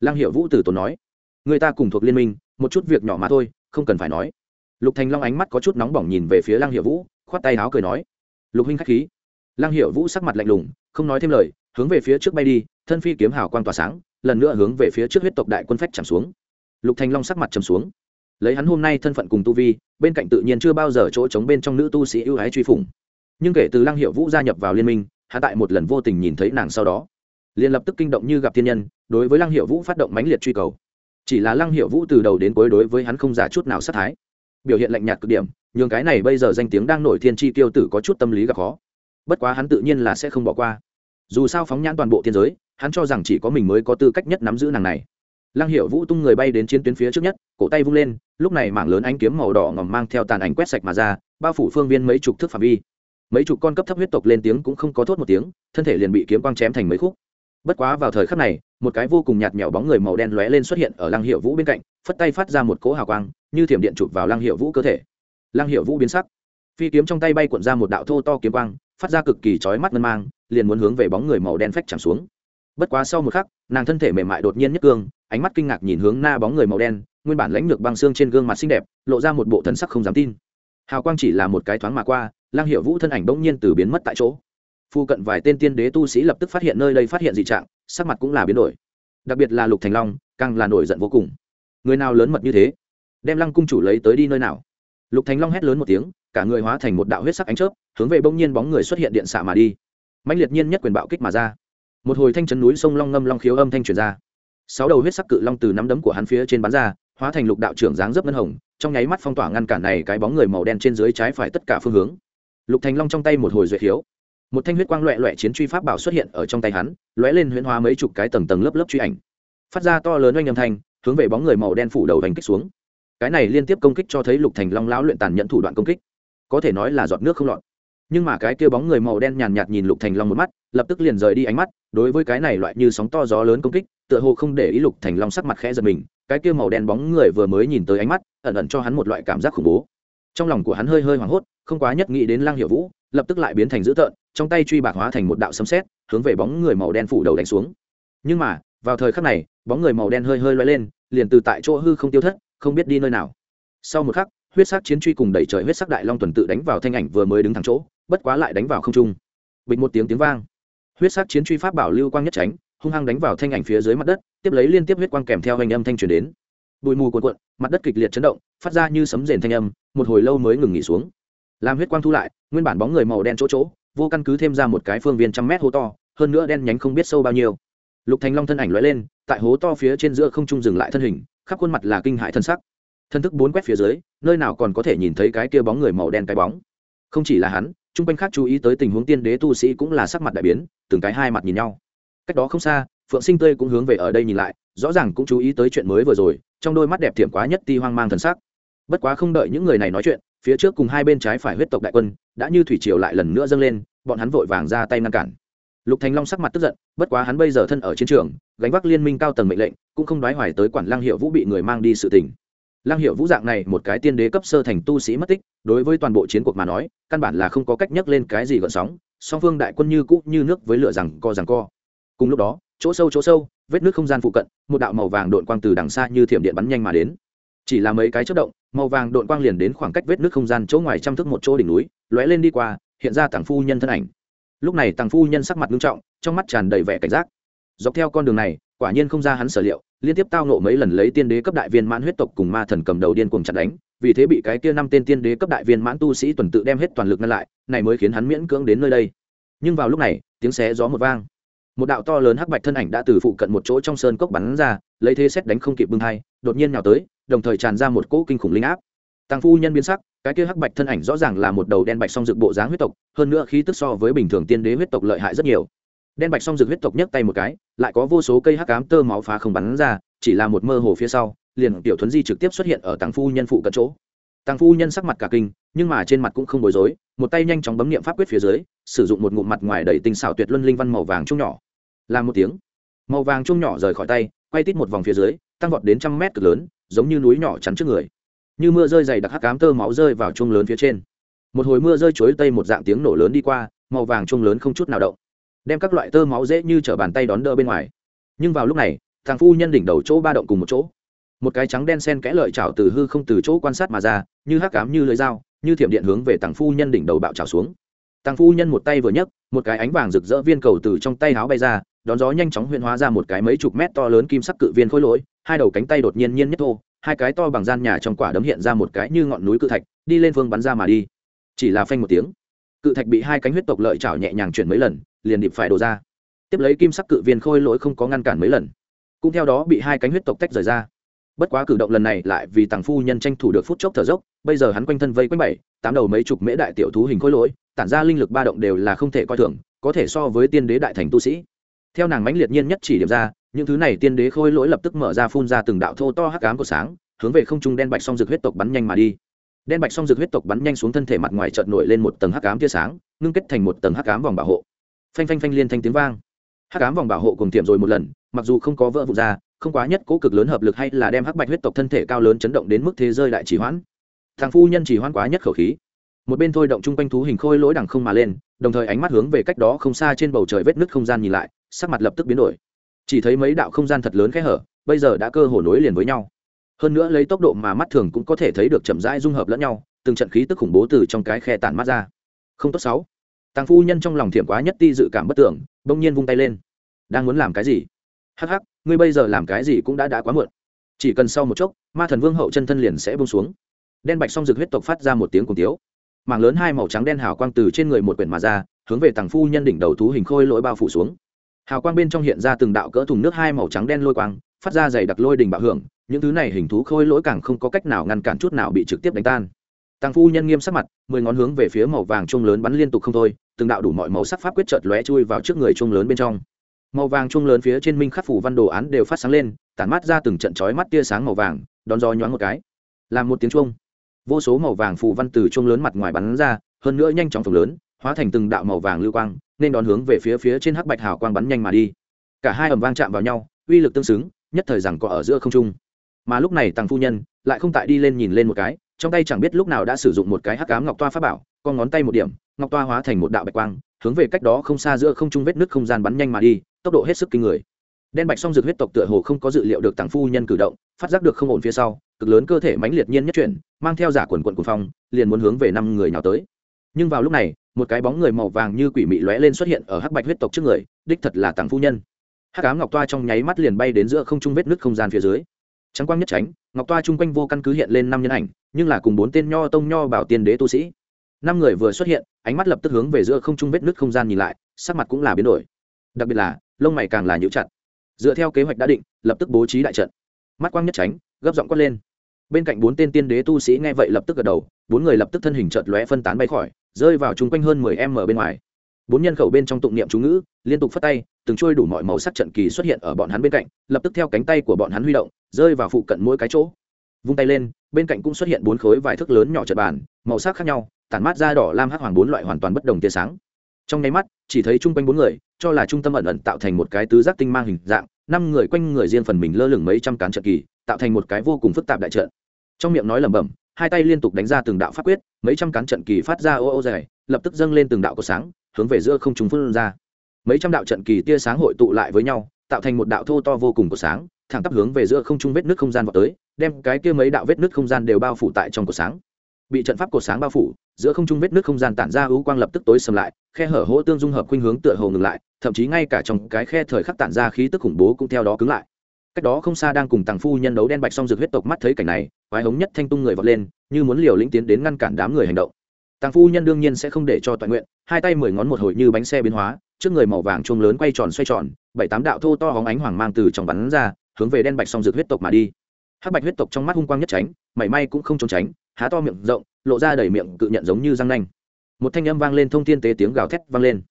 Lăng hiệu vũ từ tốn nói, người ta cùng thuộc liên minh, một chút việc nhỏ mà thôi, không cần phải nói. Lục thành long ánh mắt có chút nóng bỏng nhìn về phía lăng hiệu vũ, khoát tay áo cười nói, lục huynh k h á c h khí. Lăng hiệu vũ sắc mặt lạnh lùng, không nói thêm lời, hướng về phía trước bay đi, thân phi kiếm hào quang tỏa sáng, lần nữa hướng về phía trước huyết tộc đại quân phách chạm xuống. Lục thành long sắc mặt chầm xuống lấy hắn hôm nay thân phận cùng tu vi, bên cạnh tự nhiên chưa bao giờ chỗ trống bên trong nữ tu sĩ ưu ái truy phủng. Nhưng kể từ lăng hiệu vũ gia nhập vào liên minh, hắn tại một lần vô tình nhìn thấy nàng sau đó, liền lập tức kinh động như gặp thiên nhân, đối với lăng hiệu vũ phát động mãnh liệt truy cầu. Chỉ là lăng hiệu vũ từ đầu đến cuối đối với hắn không giả chút nào sát thái. Biểu hiện lạnh nhạt cực điểm, nhường cái này bây giờ danh tiếng đang nổi thiên chi tiêu tử có chút tâm lý gặp khó. Bất quá hắn tự nhiên là sẽ không bỏ qua. Dù sao phóng nhãn toàn bộ thiên giới, hắn cho rằng chỉ có mình mới có tư cách nhất nắm giữ nàng này lăng hiệu vũ tung người bay đến chiến tuyến phía trước nhất, cổ tay vung lên, lúc này mảng lớn ánh kiếm màu đỏ ngòm mang theo tàn ảnh quét sạch mà ra, bao phủ phương viên mấy chục thước phạm vi. Mấy chục con cấp thấp huyết tộc lên tiếng cũng không có thốt một tiếng, thân thể liền bị kiếm quang chém thành mấy khúc. Bất quá vào thời khắc này, một cái vô cùng nhạt nhẽo bóng người màu đen lóe lên xuất hiện ở lăng hiệu vũ bên cạnh, phất tay phát ra một cỗ hào quang, như thiểm điện chụp vào lăng hiệu vũ cơ thể. Lăng hiệu vũ biến sắc. Phi kiếm trong tay bay cuộn ra một đạo thô to kiếm quang, phát ra cực kỳ chói mắt ngân mang, liền muốn hướng về bóng người màu đen phách chẳng xuống. Bất quá sau một khắc, nàng thân thể mềm mại đột nhiên nhất cương ánh mắt kinh ngạc nhìn hướng na bóng người màu đen, nguyên bản lãnh lược băng xương trên gương mặt xinh đẹp, lộ ra một bộ thần sắc không dám tin. Hào quang chỉ là một cái thoáng mà qua, lang hiệu vũ thân ảnh bỗng nhiên từ biến mất tại chỗ. Phu cận vài tên tiên đế tu sĩ lập tức phát hiện nơi đây phát hiện dị trạng, sắc mặt cũng là biến đổi. Đặc biệt là lục thành long, càng là nổi giận vô cùng. Người nào lớn mật như thế? Đem lăng cung chủ lấy tới đi nơi nào? Lục thành long hét lớn một tiếng, cả người hóa thành một đạo huyết sắc ánh chớp, hướng về bỗng nhiên bóng người xuất hiện điện xạ mà đi. Mạnh liệt nhiên nhất quyền bạo kích mà ra. Một hồi thanh chấn núi sông long ngâm long khiếu âm thanh truyền ra sáu đầu huyết sắc cự long từ nắm đấm của hắn phía trên bắn ra, hóa thành lục đạo trưởng dáng dấp ngân hồng, trong nháy mắt phong tỏa ngăn cản này cái bóng người màu đen trên dưới trái phải tất cả phương hướng. Lục thành long trong tay một hồi duệ khiếu. Một thanh huyết quang loẹ loẹ chiến truy pháp bảo xuất hiện ở trong tay hắn, lóe lên huyễn hóa mấy chục cái tầng tầng lớp lớp truy ảnh. Phát ra to lớn oanh âm thanh, hướng về bóng người màu đen phủ đầu đánh kích xuống. Cái này liên tiếp công kích cho thấy lục thành long lão luyện tàn nhẫn thủ đoạn công kích. Có thể nói là giọt nước không lọt. Nhưng mà cái kia bóng người màu đen nhàn nhạt nhìn lục thành long một mắt, lập tức liền rời đi ánh mắt, đối với cái này loại như sóng to gió lớn công kích tựa hồ không để ý lục thành long sắc mặt khẽ giật mình, cái kia màu đen bóng người vừa mới nhìn tới ánh mắt, ẩn ẩn cho hắn một loại cảm giác khủng bố. Trong lòng của hắn hơi hơi hoảng hốt, không quá nhất nghĩ đến lang hiệu vũ, lập tức lại biến thành dữ tợn, trong tay truy bạc hóa thành một đạo sấm sét, hướng về bóng người màu đen phủ đầu đánh xuống. Nhưng mà, vào thời khắc này, bóng người màu đen hơi hơi loay lên, liền từ tại chỗ hư không tiêu thất, không biết đi nơi nào. Sau một khắc, huyết sắc chiến truy cùng đẩy trời huyết sắc đại long tuần tự đánh vào thanh ảnh vừa mới đứng thẳng chỗ, bất quá lại đánh vào không trung. Bịch một tiếng tiếng vang. Huyết sắc chiến truy pháp bảo lưu quang nhất tránh hung hăng đánh vào thanh ảnh phía dưới mặt đất, tiếp lấy liên tiếp huyết quang kèm theo hành âm thanh truyền đến. Bụi mù cuộn cuộn, mặt đất kịch liệt chấn động, phát ra như sấm rền thanh âm, một hồi lâu mới ngừng nghỉ xuống. Làm huyết quang thu lại, nguyên bản bóng người màu đen chỗ chỗ, vô căn cứ thêm ra một cái phương viên trăm mét hố to, hơn nữa đen nhánh không biết sâu bao nhiêu. Lục thành long thân ảnh lóe lên, tại hố to phía trên giữa không trung dừng lại thân hình, khắp khuôn mặt là kinh hại thân sắc. Thân thức bốn quét phía dưới, nơi nào còn có thể nhìn thấy cái kia bóng người màu đen cái bóng. Không chỉ là hắn, chung quanh khác chú ý tới tình huống tiên đế tu sĩ cũng là sắc mặt đại biến, từng cái hai mặt nhìn nhau cách đó không xa, phượng sinh tươi cũng hướng về ở đây nhìn lại, rõ ràng cũng chú ý tới chuyện mới vừa rồi, trong đôi mắt đẹp thiểm quá nhất ti hoang mang thần sắc. Bất quá không đợi những người này nói chuyện, phía trước cùng hai bên trái phải huyết tộc đại quân, đã như thủy triều lại lần nữa dâng lên, bọn hắn vội vàng ra tay ngăn cản. Lục thành long sắc mặt tức giận, bất quá hắn bây giờ thân ở chiến trường, gánh vác liên minh cao tầng mệnh lệnh, cũng không đoái hoài tới quản lang hiệu vũ bị người mang đi sự tình. Lang hiệu vũ dạng này một cái tiên đế cấp sơ thành tu sĩ mất tích, đối với toàn bộ chiến cuộc mà nói, căn bản là không có cách nhắc lên cái gì gợn sóng, song phương đại quân như cũ như nước với lửa rằng co rằng co cùng lúc đó, chỗ sâu chỗ sâu, vết nước không gian phụ cận, một đạo màu vàng đội quang từ đằng xa như thiểm điện bắn nhanh mà đến. Chỉ là mấy cái chất động, màu vàng đội quang liền đến khoảng cách vết nước không gian chỗ ngoài trăm thước một chỗ đỉnh núi, lóe lên đi qua, hiện ra tàng phu nhân thân ảnh. Lúc này tàng phu nhân sắc mặt nghiêm trọng, trong mắt tràn đầy vẻ cảnh giác. Dọc theo con đường này, quả nhiên không ra hắn sở liệu, liên tiếp tao nộ mấy lần lấy tiên đế cấp đại viên mãn huyết tộc cùng ma thần cầm đầu điên cuồng chặt đánh, vì thế bị cái kia năm tên tiên đế cấp đại viên mãn tu sĩ tuần tự đem hết toàn lực ngăn lại, này mới khiến hắn miễn cưỡng đến nơi đây. Nhưng vào lúc này, tiếng xé gió một vang một đạo to lớn hắc bạch thân ảnh đã từ phụ cận một chỗ trong sơn cốc bắn ra, lấy thế xét đánh không kịp bưng hai, đột nhiên nhào tới, đồng thời tràn ra một cỗ kinh khủng linh áp. Tăng phu nhân biến sắc, cái kia hắc bạch thân ảnh rõ ràng là một đầu đen bạch song dược bộ dáng huyết tộc, hơn nữa khí tức so với bình thường tiên đế huyết tộc lợi hại rất nhiều. Đen bạch song dược huyết tộc nhấc tay một cái, lại có vô số cây hắc cám tơ máu phá không bắn ra, chỉ là một mơ hồ phía sau, liền tiểu thuấn di trực tiếp xuất hiện ở tàng phu nhân phụ cận chỗ tàng phu nhân sắc mặt cả kinh, nhưng mà trên mặt cũng không bối rối, một tay nhanh chóng bấm nghiệm pháp quyết phía dưới, sử dụng một ngụm mặt ngoài đầy tinh xảo tuyệt luân linh văn màu vàng chung nhỏ. Làm một tiếng. Màu vàng chung nhỏ rời khỏi tay, quay tít một vòng phía dưới, tăng vọt đến trăm mét cực lớn, giống như núi nhỏ chắn trước người. Như mưa rơi dày đặc hắc cám tơ máu rơi vào chung lớn phía trên. Một hồi mưa rơi chuối tây một dạng tiếng nổ lớn đi qua, màu vàng chung lớn không chút nào động, đem các loại tơ máu dễ như t bàn tay đón đỡ bên ngoài. Nhưng vào lúc này thằng phu nhân đỉnh đầu chỗ ba động cùng một chỗ một cái trắng đen sen kẽ lợi chảo từ hư không từ chỗ quan sát mà ra, như hắc cám như lưới dao, như thiểm điện hướng về tàng phu nhân đỉnh đầu bạo trào xuống. Tàng phu nhân một tay vừa nhấc, một cái ánh vàng rực rỡ viên cầu từ trong tay áo bay ra, đón gió nhanh chóng huyên hóa ra một cái mấy chục mét to lớn kim sắc cự viên khối lỗi, hai đầu cánh tay đột nhiên nhiên nhất thô, hai cái to bằng gian nhà trong quả đấm hiện ra một cái như ngọn núi cự thạch, đi lên phương bắn ra mà đi. Chỉ là phanh một tiếng, cự thạch bị hai cánh huyết tộc lợi chảo nhẹ nhàng chuyển mấy lần, liền điệp phải đổ ra. Tiếp lấy kim sắc cự viên khôi lỗi không có ngăn cản mấy lần. Cũng theo đó bị hai cánh huyết tộc tách rời ra bất quá cử động lần này lại vì tàng phu nhân tranh thủ được phút chốc thở dốc, bây giờ hắn quanh thân vây quanh bảy, tám đầu mấy chục mễ đại tiểu thú hình khối lỗi, tản ra linh lực ba động đều là không thể coi thường, có thể so với tiên đế đại thành tu sĩ. Theo nàng mãnh liệt nhiên nhất chỉ điểm ra, những thứ này tiên đế khôi lỗi lập tức mở ra phun ra từng đạo thô to hắc ám của sáng, hướng về không trung đen bạch song dược huyết tộc bắn nhanh mà đi. Đen bạch song dược huyết tộc bắn nhanh xuống thân thể mặt ngoài chợt nổi lên một tầng hắc ám tia sáng, ngưng kết thành một tầng hắc ám vòng bảo hộ. Phanh phanh phanh liên thanh tiếng vang. Hắc ám vòng bảo hộ cùng tiệm rồi một lần, mặc dù không có vỡ vụn ra không quá nhất cố cực lớn hợp lực hay là đem hắc bạch huyết tộc thân thể cao lớn chấn động đến mức thế rơi đại chỉ hoãn. Thằng phu nhân chỉ hoãn quá nhất khẩu khí. Một bên thôi động chung quanh thú hình khôi lỗi đằng không mà lên, đồng thời ánh mắt hướng về cách đó không xa trên bầu trời vết nứt không gian nhìn lại, sắc mặt lập tức biến đổi. Chỉ thấy mấy đạo không gian thật lớn khẽ hở, bây giờ đã cơ hồ nối liền với nhau. Hơn nữa lấy tốc độ mà mắt thường cũng có thể thấy được chậm rãi dung hợp lẫn nhau, từng trận khí tức khủng bố từ trong cái khe tản mắt ra. Không tốt sáu. Tăng phu nhân trong lòng thiểm quá nhất ti dự cảm bất tưởng, bỗng nhiên vung tay lên. Đang muốn làm cái gì? Hắc hắc ngươi bây giờ làm cái gì cũng đã đã quá muộn. Chỉ cần sau một chốc, ma thần vương hậu chân thân liền sẽ bông xuống. Đen bạch song dược huyết tộc phát ra một tiếng cùng tiếu. Mảng lớn hai màu trắng đen hào quang từ trên người một quyển mà ra, hướng về tàng phu nhân đỉnh đầu thú hình khôi lỗi bao phủ xuống. Hào quang bên trong hiện ra từng đạo cỡ thùng nước hai màu trắng đen lôi quang, phát ra dày đặc lôi đình bạo hưởng, những thứ này hình thú khôi lỗi càng không có cách nào ngăn cản chút nào bị trực tiếp đánh tan. Tàng phu nhân nghiêm sắc mặt, mười ngón hướng về phía màu vàng chuông lớn bắn liên tục không thôi, từng đạo đủ mọi màu sắc pháp quyết chợt lóe chui vào trước người chuông lớn bên trong màu vàng chuông lớn phía trên minh khắc phủ văn đồ án đều phát sáng lên, tản mát ra từng trận chói mắt tia sáng màu vàng, đón gió nhoáng một cái. Làm một tiếng chuông. Vô số màu vàng Phủ văn từ chuông lớn mặt ngoài bắn ra, hơn nữa nhanh chóng phồng lớn, hóa thành từng đạo màu vàng lưu quang, nên đón hướng về phía phía trên hắc bạch hào quang bắn nhanh mà đi. Cả hai ầm vang chạm vào nhau, uy lực tương xứng, nhất thời rằng có ở giữa không trung. Mà lúc này tàng phu nhân lại không tại đi lên nhìn lên một cái, trong tay chẳng biết lúc nào đã sử dụng một cái hắc cám ngọc toa pháp bảo, con ngón tay một điểm, ngọc toa hóa thành một đạo bạch quang hướng về cách đó không xa giữa không trung vết nứt không gian bắn nhanh mà đi, tốc độ hết sức kinh người. Đen bạch song dược huyết tộc tựa hồ không có dự liệu được tàng phu nhân cử động, phát giác được không ổn phía sau, cực lớn cơ thể mãnh liệt nhiên nhất chuyển, mang theo giả quần quần của phong, liền muốn hướng về năm người nào tới. Nhưng vào lúc này, một cái bóng người màu vàng như quỷ mị lóe lên xuất hiện ở hắc bạch huyết tộc trước người, đích thật là tàng phu nhân. Hắc ám ngọc toa trong nháy mắt liền bay đến giữa không trung vết nứt không gian phía dưới. Trắng quang nhất tránh, ngọc toa chung quanh vô căn cứ hiện lên năm nhân ảnh, nhưng là cùng bốn tên nho tông nho bảo tiên đế tu sĩ năm người vừa xuất hiện, ánh mắt lập tức hướng về giữa không trung vết nứt không gian nhìn lại, sắc mặt cũng là biến đổi. Đặc biệt là, lông mày càng là nhũ chặt. Dựa theo kế hoạch đã định, lập tức bố trí đại trận. Mắt quang nhất tránh, gấp giọng quát lên. Bên cạnh bốn tên tiên đế tu sĩ nghe vậy lập tức gật đầu, bốn người lập tức thân hình chợt lóe phân tán bay khỏi, rơi vào chung quanh hơn mười em ở bên ngoài. Bốn nhân khẩu bên trong tụng niệm chú ngữ, liên tục phất tay, từng trôi đủ mọi màu sắc trận kỳ xuất hiện ở bọn hắn bên cạnh, lập tức theo cánh tay của bọn hắn huy động, rơi vào phụ cận mỗi cái chỗ. Vung tay lên, bên cạnh cũng xuất hiện bốn khối vài thước lớn nhỏ trận bàn, màu sắc khác nhau tản mát ra đỏ lam hắc hoàng bốn loại hoàn toàn bất đồng tia sáng. Trong nháy mắt, chỉ thấy chung quanh bốn người, cho là trung tâm ẩn ẩn tạo thành một cái tứ giác tinh mang hình dạng, năm người quanh người riêng phần mình lơ lửng mấy trăm cán trận kỳ, tạo thành một cái vô cùng phức tạp đại trận. Trong miệng nói lẩm bẩm, hai tay liên tục đánh ra từng đạo pháp quyết, mấy trăm cán trận kỳ phát ra ô ô dài lập tức dâng lên từng đạo có sáng, hướng về giữa không chúng phân ra. Mấy trăm đạo trận kỳ tia sáng hội tụ lại với nhau, tạo thành một đạo thô to vô cùng của sáng, thẳng tắp hướng về giữa không trung vết nước không gian vào tới, đem cái kia mấy đạo vết nước không gian đều bao phủ tại trong của sáng bị trận pháp cột sáng bao phủ, giữa không trung vết nước không gian tản ra ưu quang lập tức tối sầm lại, khe hở hỗ tương dung hợp khuynh hướng tựa hồ ngừng lại, thậm chí ngay cả trong cái khe thời khắc tản ra khí tức khủng bố cũng theo đó cứng lại. Cách đó không xa đang cùng tàng phu nhân đấu đen bạch song dược huyết tộc mắt thấy cảnh này, quái hống nhất thanh tung người vọt lên, như muốn liều lĩnh tiến đến ngăn cản đám người hành động. Tàng phu nhân đương nhiên sẽ không để cho toàn nguyện, hai tay mười ngón một hồi như bánh xe biến hóa, trước người màu vàng chuông lớn quay tròn xoay tròn, bảy tám đạo thô to hóng ánh hoàng mang từ trong bắn ra, hướng về đen bạch song dược huyết tộc mà đi. Hắc bạch huyết tộc trong mắt hung quang nhất tránh, mảy may cũng không trốn tránh há to miệng rộng, lộ ra đầy miệng cự nhận giống như răng nanh. Một thanh âm vang lên thông thiên tế tiếng gào thét vang lên.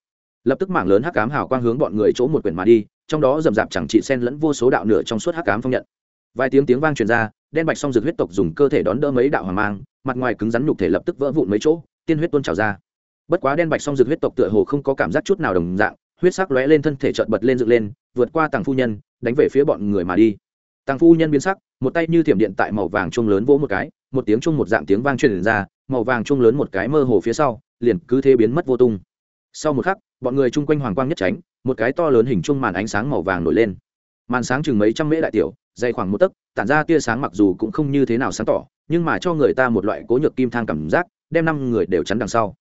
Lập tức mảng lớn hắc cám hào quang hướng bọn người chỗ một quyển mà đi, trong đó rầm rạp chẳng trị sen lẫn vô số đạo nửa trong suốt hắc cám phong nhận. Vài tiếng tiếng vang truyền ra, đen bạch song rực huyết tộc dùng cơ thể đón đỡ mấy đạo hoàng mang, mặt ngoài cứng rắn nhục thể lập tức vỡ vụn mấy chỗ, tiên huyết tuôn trào ra. Bất quá đen bạch song rực huyết tộc tựa hồ không có cảm giác chút nào đồng dạng, huyết sắc lóe lên thân thể chợt bật lên dựng lên, vượt qua tàng phu nhân, đánh về phía bọn người mà đi. Tàng phu nhân biến sắc một tay như thiểm điện tại màu vàng chuông lớn vỗ một cái, một tiếng chuông một dạng tiếng vang truyền ra, màu vàng chuông lớn một cái mơ hồ phía sau, liền cứ thế biến mất vô tung. Sau một khắc, bọn người chung quanh hoàng quang nhất tránh, một cái to lớn hình chung màn ánh sáng màu vàng nổi lên. Màn sáng chừng mấy trăm mễ đại tiểu, dày khoảng một tấc, tản ra tia sáng mặc dù cũng không như thế nào sáng tỏ, nhưng mà cho người ta một loại cố nhược kim thang cảm giác, đem năm người đều chắn đằng sau.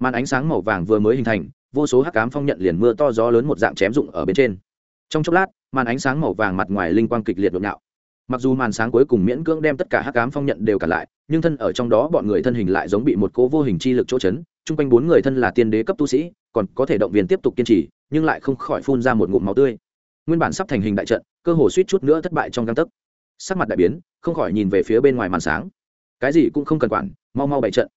Màn ánh sáng màu vàng vừa mới hình thành, vô số hắc cám phong nhận liền mưa to gió lớn một dạng chém rụng ở bên trên. Trong chốc lát, màn ánh sáng màu vàng mặt ngoài linh quang kịch liệt nhộn nhạo mặc dù màn sáng cuối cùng miễn cưỡng đem tất cả hắc cám phong nhận đều cả lại, nhưng thân ở trong đó bọn người thân hình lại giống bị một cố vô hình chi lực chỗ chấn, chung quanh bốn người thân là tiên đế cấp tu sĩ, còn có thể động viên tiếp tục kiên trì, nhưng lại không khỏi phun ra một ngụm máu tươi. Nguyên bản sắp thành hình đại trận, cơ hồ suýt chút nữa thất bại trong găng tấc. Sắc mặt đại biến, không khỏi nhìn về phía bên ngoài màn sáng. Cái gì cũng không cần quản, mau mau bày trận.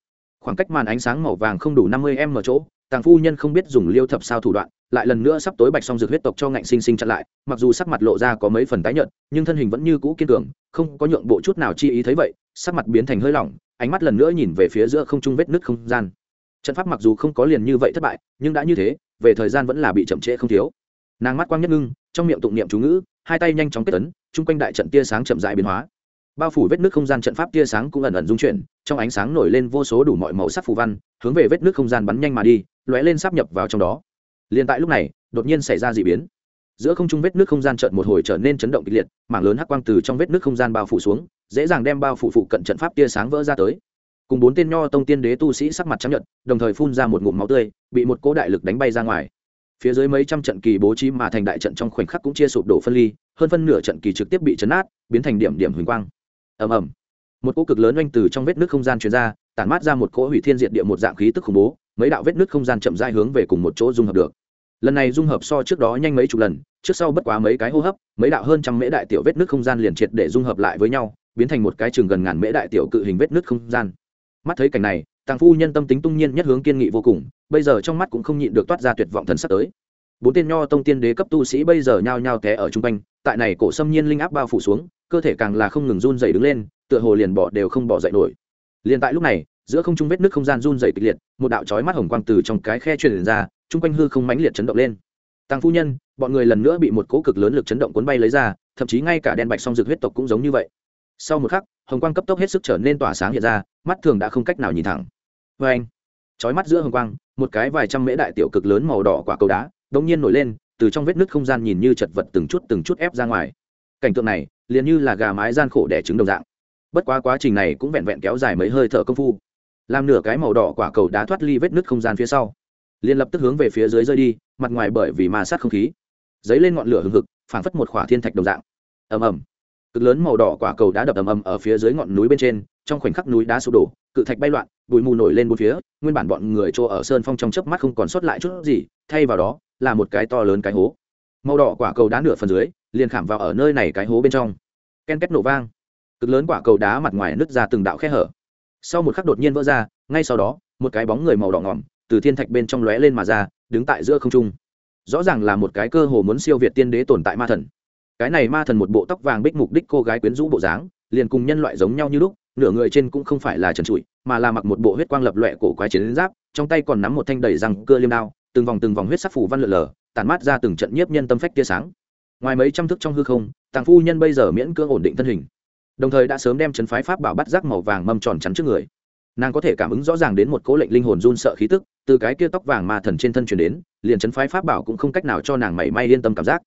Khoảng cách màn ánh sáng màu vàng không đủ năm mươi m chỗ tàng phu nhân không biết dùng liêu thập sao thủ đoạn, lại lần nữa sắp tối bạch xong dược huyết tộc cho ngạnh sinh sinh chặn lại, mặc dù sắc mặt lộ ra có mấy phần tái nhợt, nhưng thân hình vẫn như cũ kiên cường, không có nhượng bộ chút nào chi ý thấy vậy, sắc mặt biến thành hơi lỏng, ánh mắt lần nữa nhìn về phía giữa không trung vết nứt không gian. Trận pháp mặc dù không có liền như vậy thất bại, nhưng đã như thế, về thời gian vẫn là bị chậm trễ không thiếu. Nàng mắt quang nhất ngưng, trong miệng tụng niệm chú ngữ, hai tay nhanh chóng kết ấn, chung quanh đại trận tia sáng chậm dại biến hóa bao phủ vết nước không gian trận pháp tia sáng cũng ẩn ẩn dung chuyển, trong ánh sáng nổi lên vô số đủ mọi màu sắc phù văn, hướng về vết nước không gian bắn nhanh mà đi, lóe lên sắp nhập vào trong đó. Liền tại lúc này, đột nhiên xảy ra d ị biến. Giữa không trung vết nước không gian trận một hồi trở nên chấn động kịch liệt, mảng lớn hắc quang từ trong vết nước không gian bao phủ xuống, dễ dàng đem bao phủ phụ cận trận pháp tia sáng vỡ ra tới. Cùng bốn tên nho tông tiên đế tu sĩ sắc mặt trắng nhận đồng thời phun ra một ngụm máu tươi, bị một cỗ đại lực đánh bay ra ngoài. Phía dưới mấy trăm trận kỳ bố trí mà thành đại trận trong khoảnh khắc cũng chia sụp đổ phân ly, hơn phân nửa trận kỳ trực tiếp bị chấn át biến thành điểm điểm huỳnh quang ầm ầm. Một cỗ cực lớn oanh từ trong vết nước không gian truyền ra, tản mát ra một cỗ hủy thiên diệt địa một dạng khí tức khủng bố, mấy đạo vết nước không gian chậm rãi hướng về cùng một chỗ dung hợp được. Lần này dung hợp so trước đó nhanh mấy chục lần, trước sau bất quá mấy cái hô hấp, mấy đạo hơn trăm mễ đại tiểu vết nước không gian liền triệt để dung hợp lại với nhau, biến thành một cái chừng gần ngàn mễ đại tiểu cự hình vết nước không gian. Mắt thấy cảnh này, tàng phu nhân tâm tính tung nhiên nhất hướng kiên nghị vô cùng, bây giờ trong mắt cũng không nhịn được toát ra tuyệt vọng thần sắp tới. Bốn tên nho tông tiên đế cấp tu sĩ bây giờ nhao nhao té ở chung quanh, tại này cổ xâm nhiên linh áp bao phủ xuống cơ thể càng là không ngừng run dày đứng lên, tựa hồ liền bỏ đều không bỏ dậy nổi. Liền tại lúc này, giữa không trung vết nước không gian run dày kịch liệt, một đạo chói mắt hồng quang từ trong cái khe truyền ra, chung quanh hư không mãnh liệt chấn động lên. Tàng phu nhân, bọn người lần nữa bị một cỗ cực lớn lực chấn động cuốn bay lấy ra, thậm chí ngay cả đen bạch song dược huyết tộc cũng giống như vậy. Sau một khắc, hồng quang cấp tốc hết sức trở nên tỏa sáng hiện ra, mắt thường đã không cách nào nhìn thẳng. Vê anh, chói mắt giữa hồng quang, một cái vài trăm mễ đại tiểu cực lớn màu đỏ quả cầu đá đống nhiên nổi lên, từ trong vết nứt không gian nhìn như chật vật từng chút từng chút ép ra ngoài. Cảnh tượng này liền như là gà mái gian khổ đẻ trứng đồng dạng. Bất quá quá trình này cũng vẹn vẹn kéo dài mấy hơi thở công phu. Làm nửa cái màu đỏ quả cầu đá thoát ly vết nứt không gian phía sau. Liền lập tức hướng về phía dưới rơi đi, mặt ngoài bởi vì ma sát không khí. Dấy lên ngọn lửa hừng hực, phảng phất một khỏa thiên thạch đồng dạng. Ầm ầm. Cực lớn màu đỏ quả cầu đá đập ầm ầm ở phía dưới ngọn núi bên trên, trong khoảnh khắc núi đá sụp đổ, cự thạch bay loạn, bụi mù nổi lên bốn phía, nguyên bản bọn người chỗ ở sơn phong trong chớp mắt không còn sót lại chút gì, thay vào đó là một cái to lớn cái hố. Màu đỏ quả cầu đá nửa phần dưới, liền khảm vào ở nơi này cái hố bên trong ken két nổ vang. Cực lớn quả cầu đá mặt ngoài nứt ra từng đạo khe hở. Sau một khắc đột nhiên vỡ ra, ngay sau đó, một cái bóng người màu đỏ ngỏm từ thiên thạch bên trong lóe lên mà ra, đứng tại giữa không trung. Rõ ràng là một cái cơ hồ muốn siêu việt tiên đế tồn tại ma thần. Cái này ma thần một bộ tóc vàng bích mục đích cô gái quyến rũ bộ dáng, liền cùng nhân loại giống nhau như lúc, nửa người trên cũng không phải là trần trụi, mà là mặc một bộ huyết quang lập loẹ cổ quái chiến giáp, trong tay còn nắm một thanh đầy răng cưa liêm đao, từng vòng từng vòng huyết sắc phủ văn lượn lờ, tản mát ra từng trận nhiếp nhân tâm phách tia sáng. Ngoài mấy trăm thước trong hư không tàng phu nhân bây giờ miễn cưỡng ổn định thân hình, đồng thời đã sớm đem chấn phái pháp bảo bắt rác màu vàng mâm tròn chắn trước người. Nàng có thể cảm ứng rõ ràng đến một cố lệnh linh hồn run sợ khí tức, từ cái kia tóc vàng ma thần trên thân truyền đến, liền chấn phái pháp bảo cũng không cách nào cho nàng mảy may yên tâm cảm giác.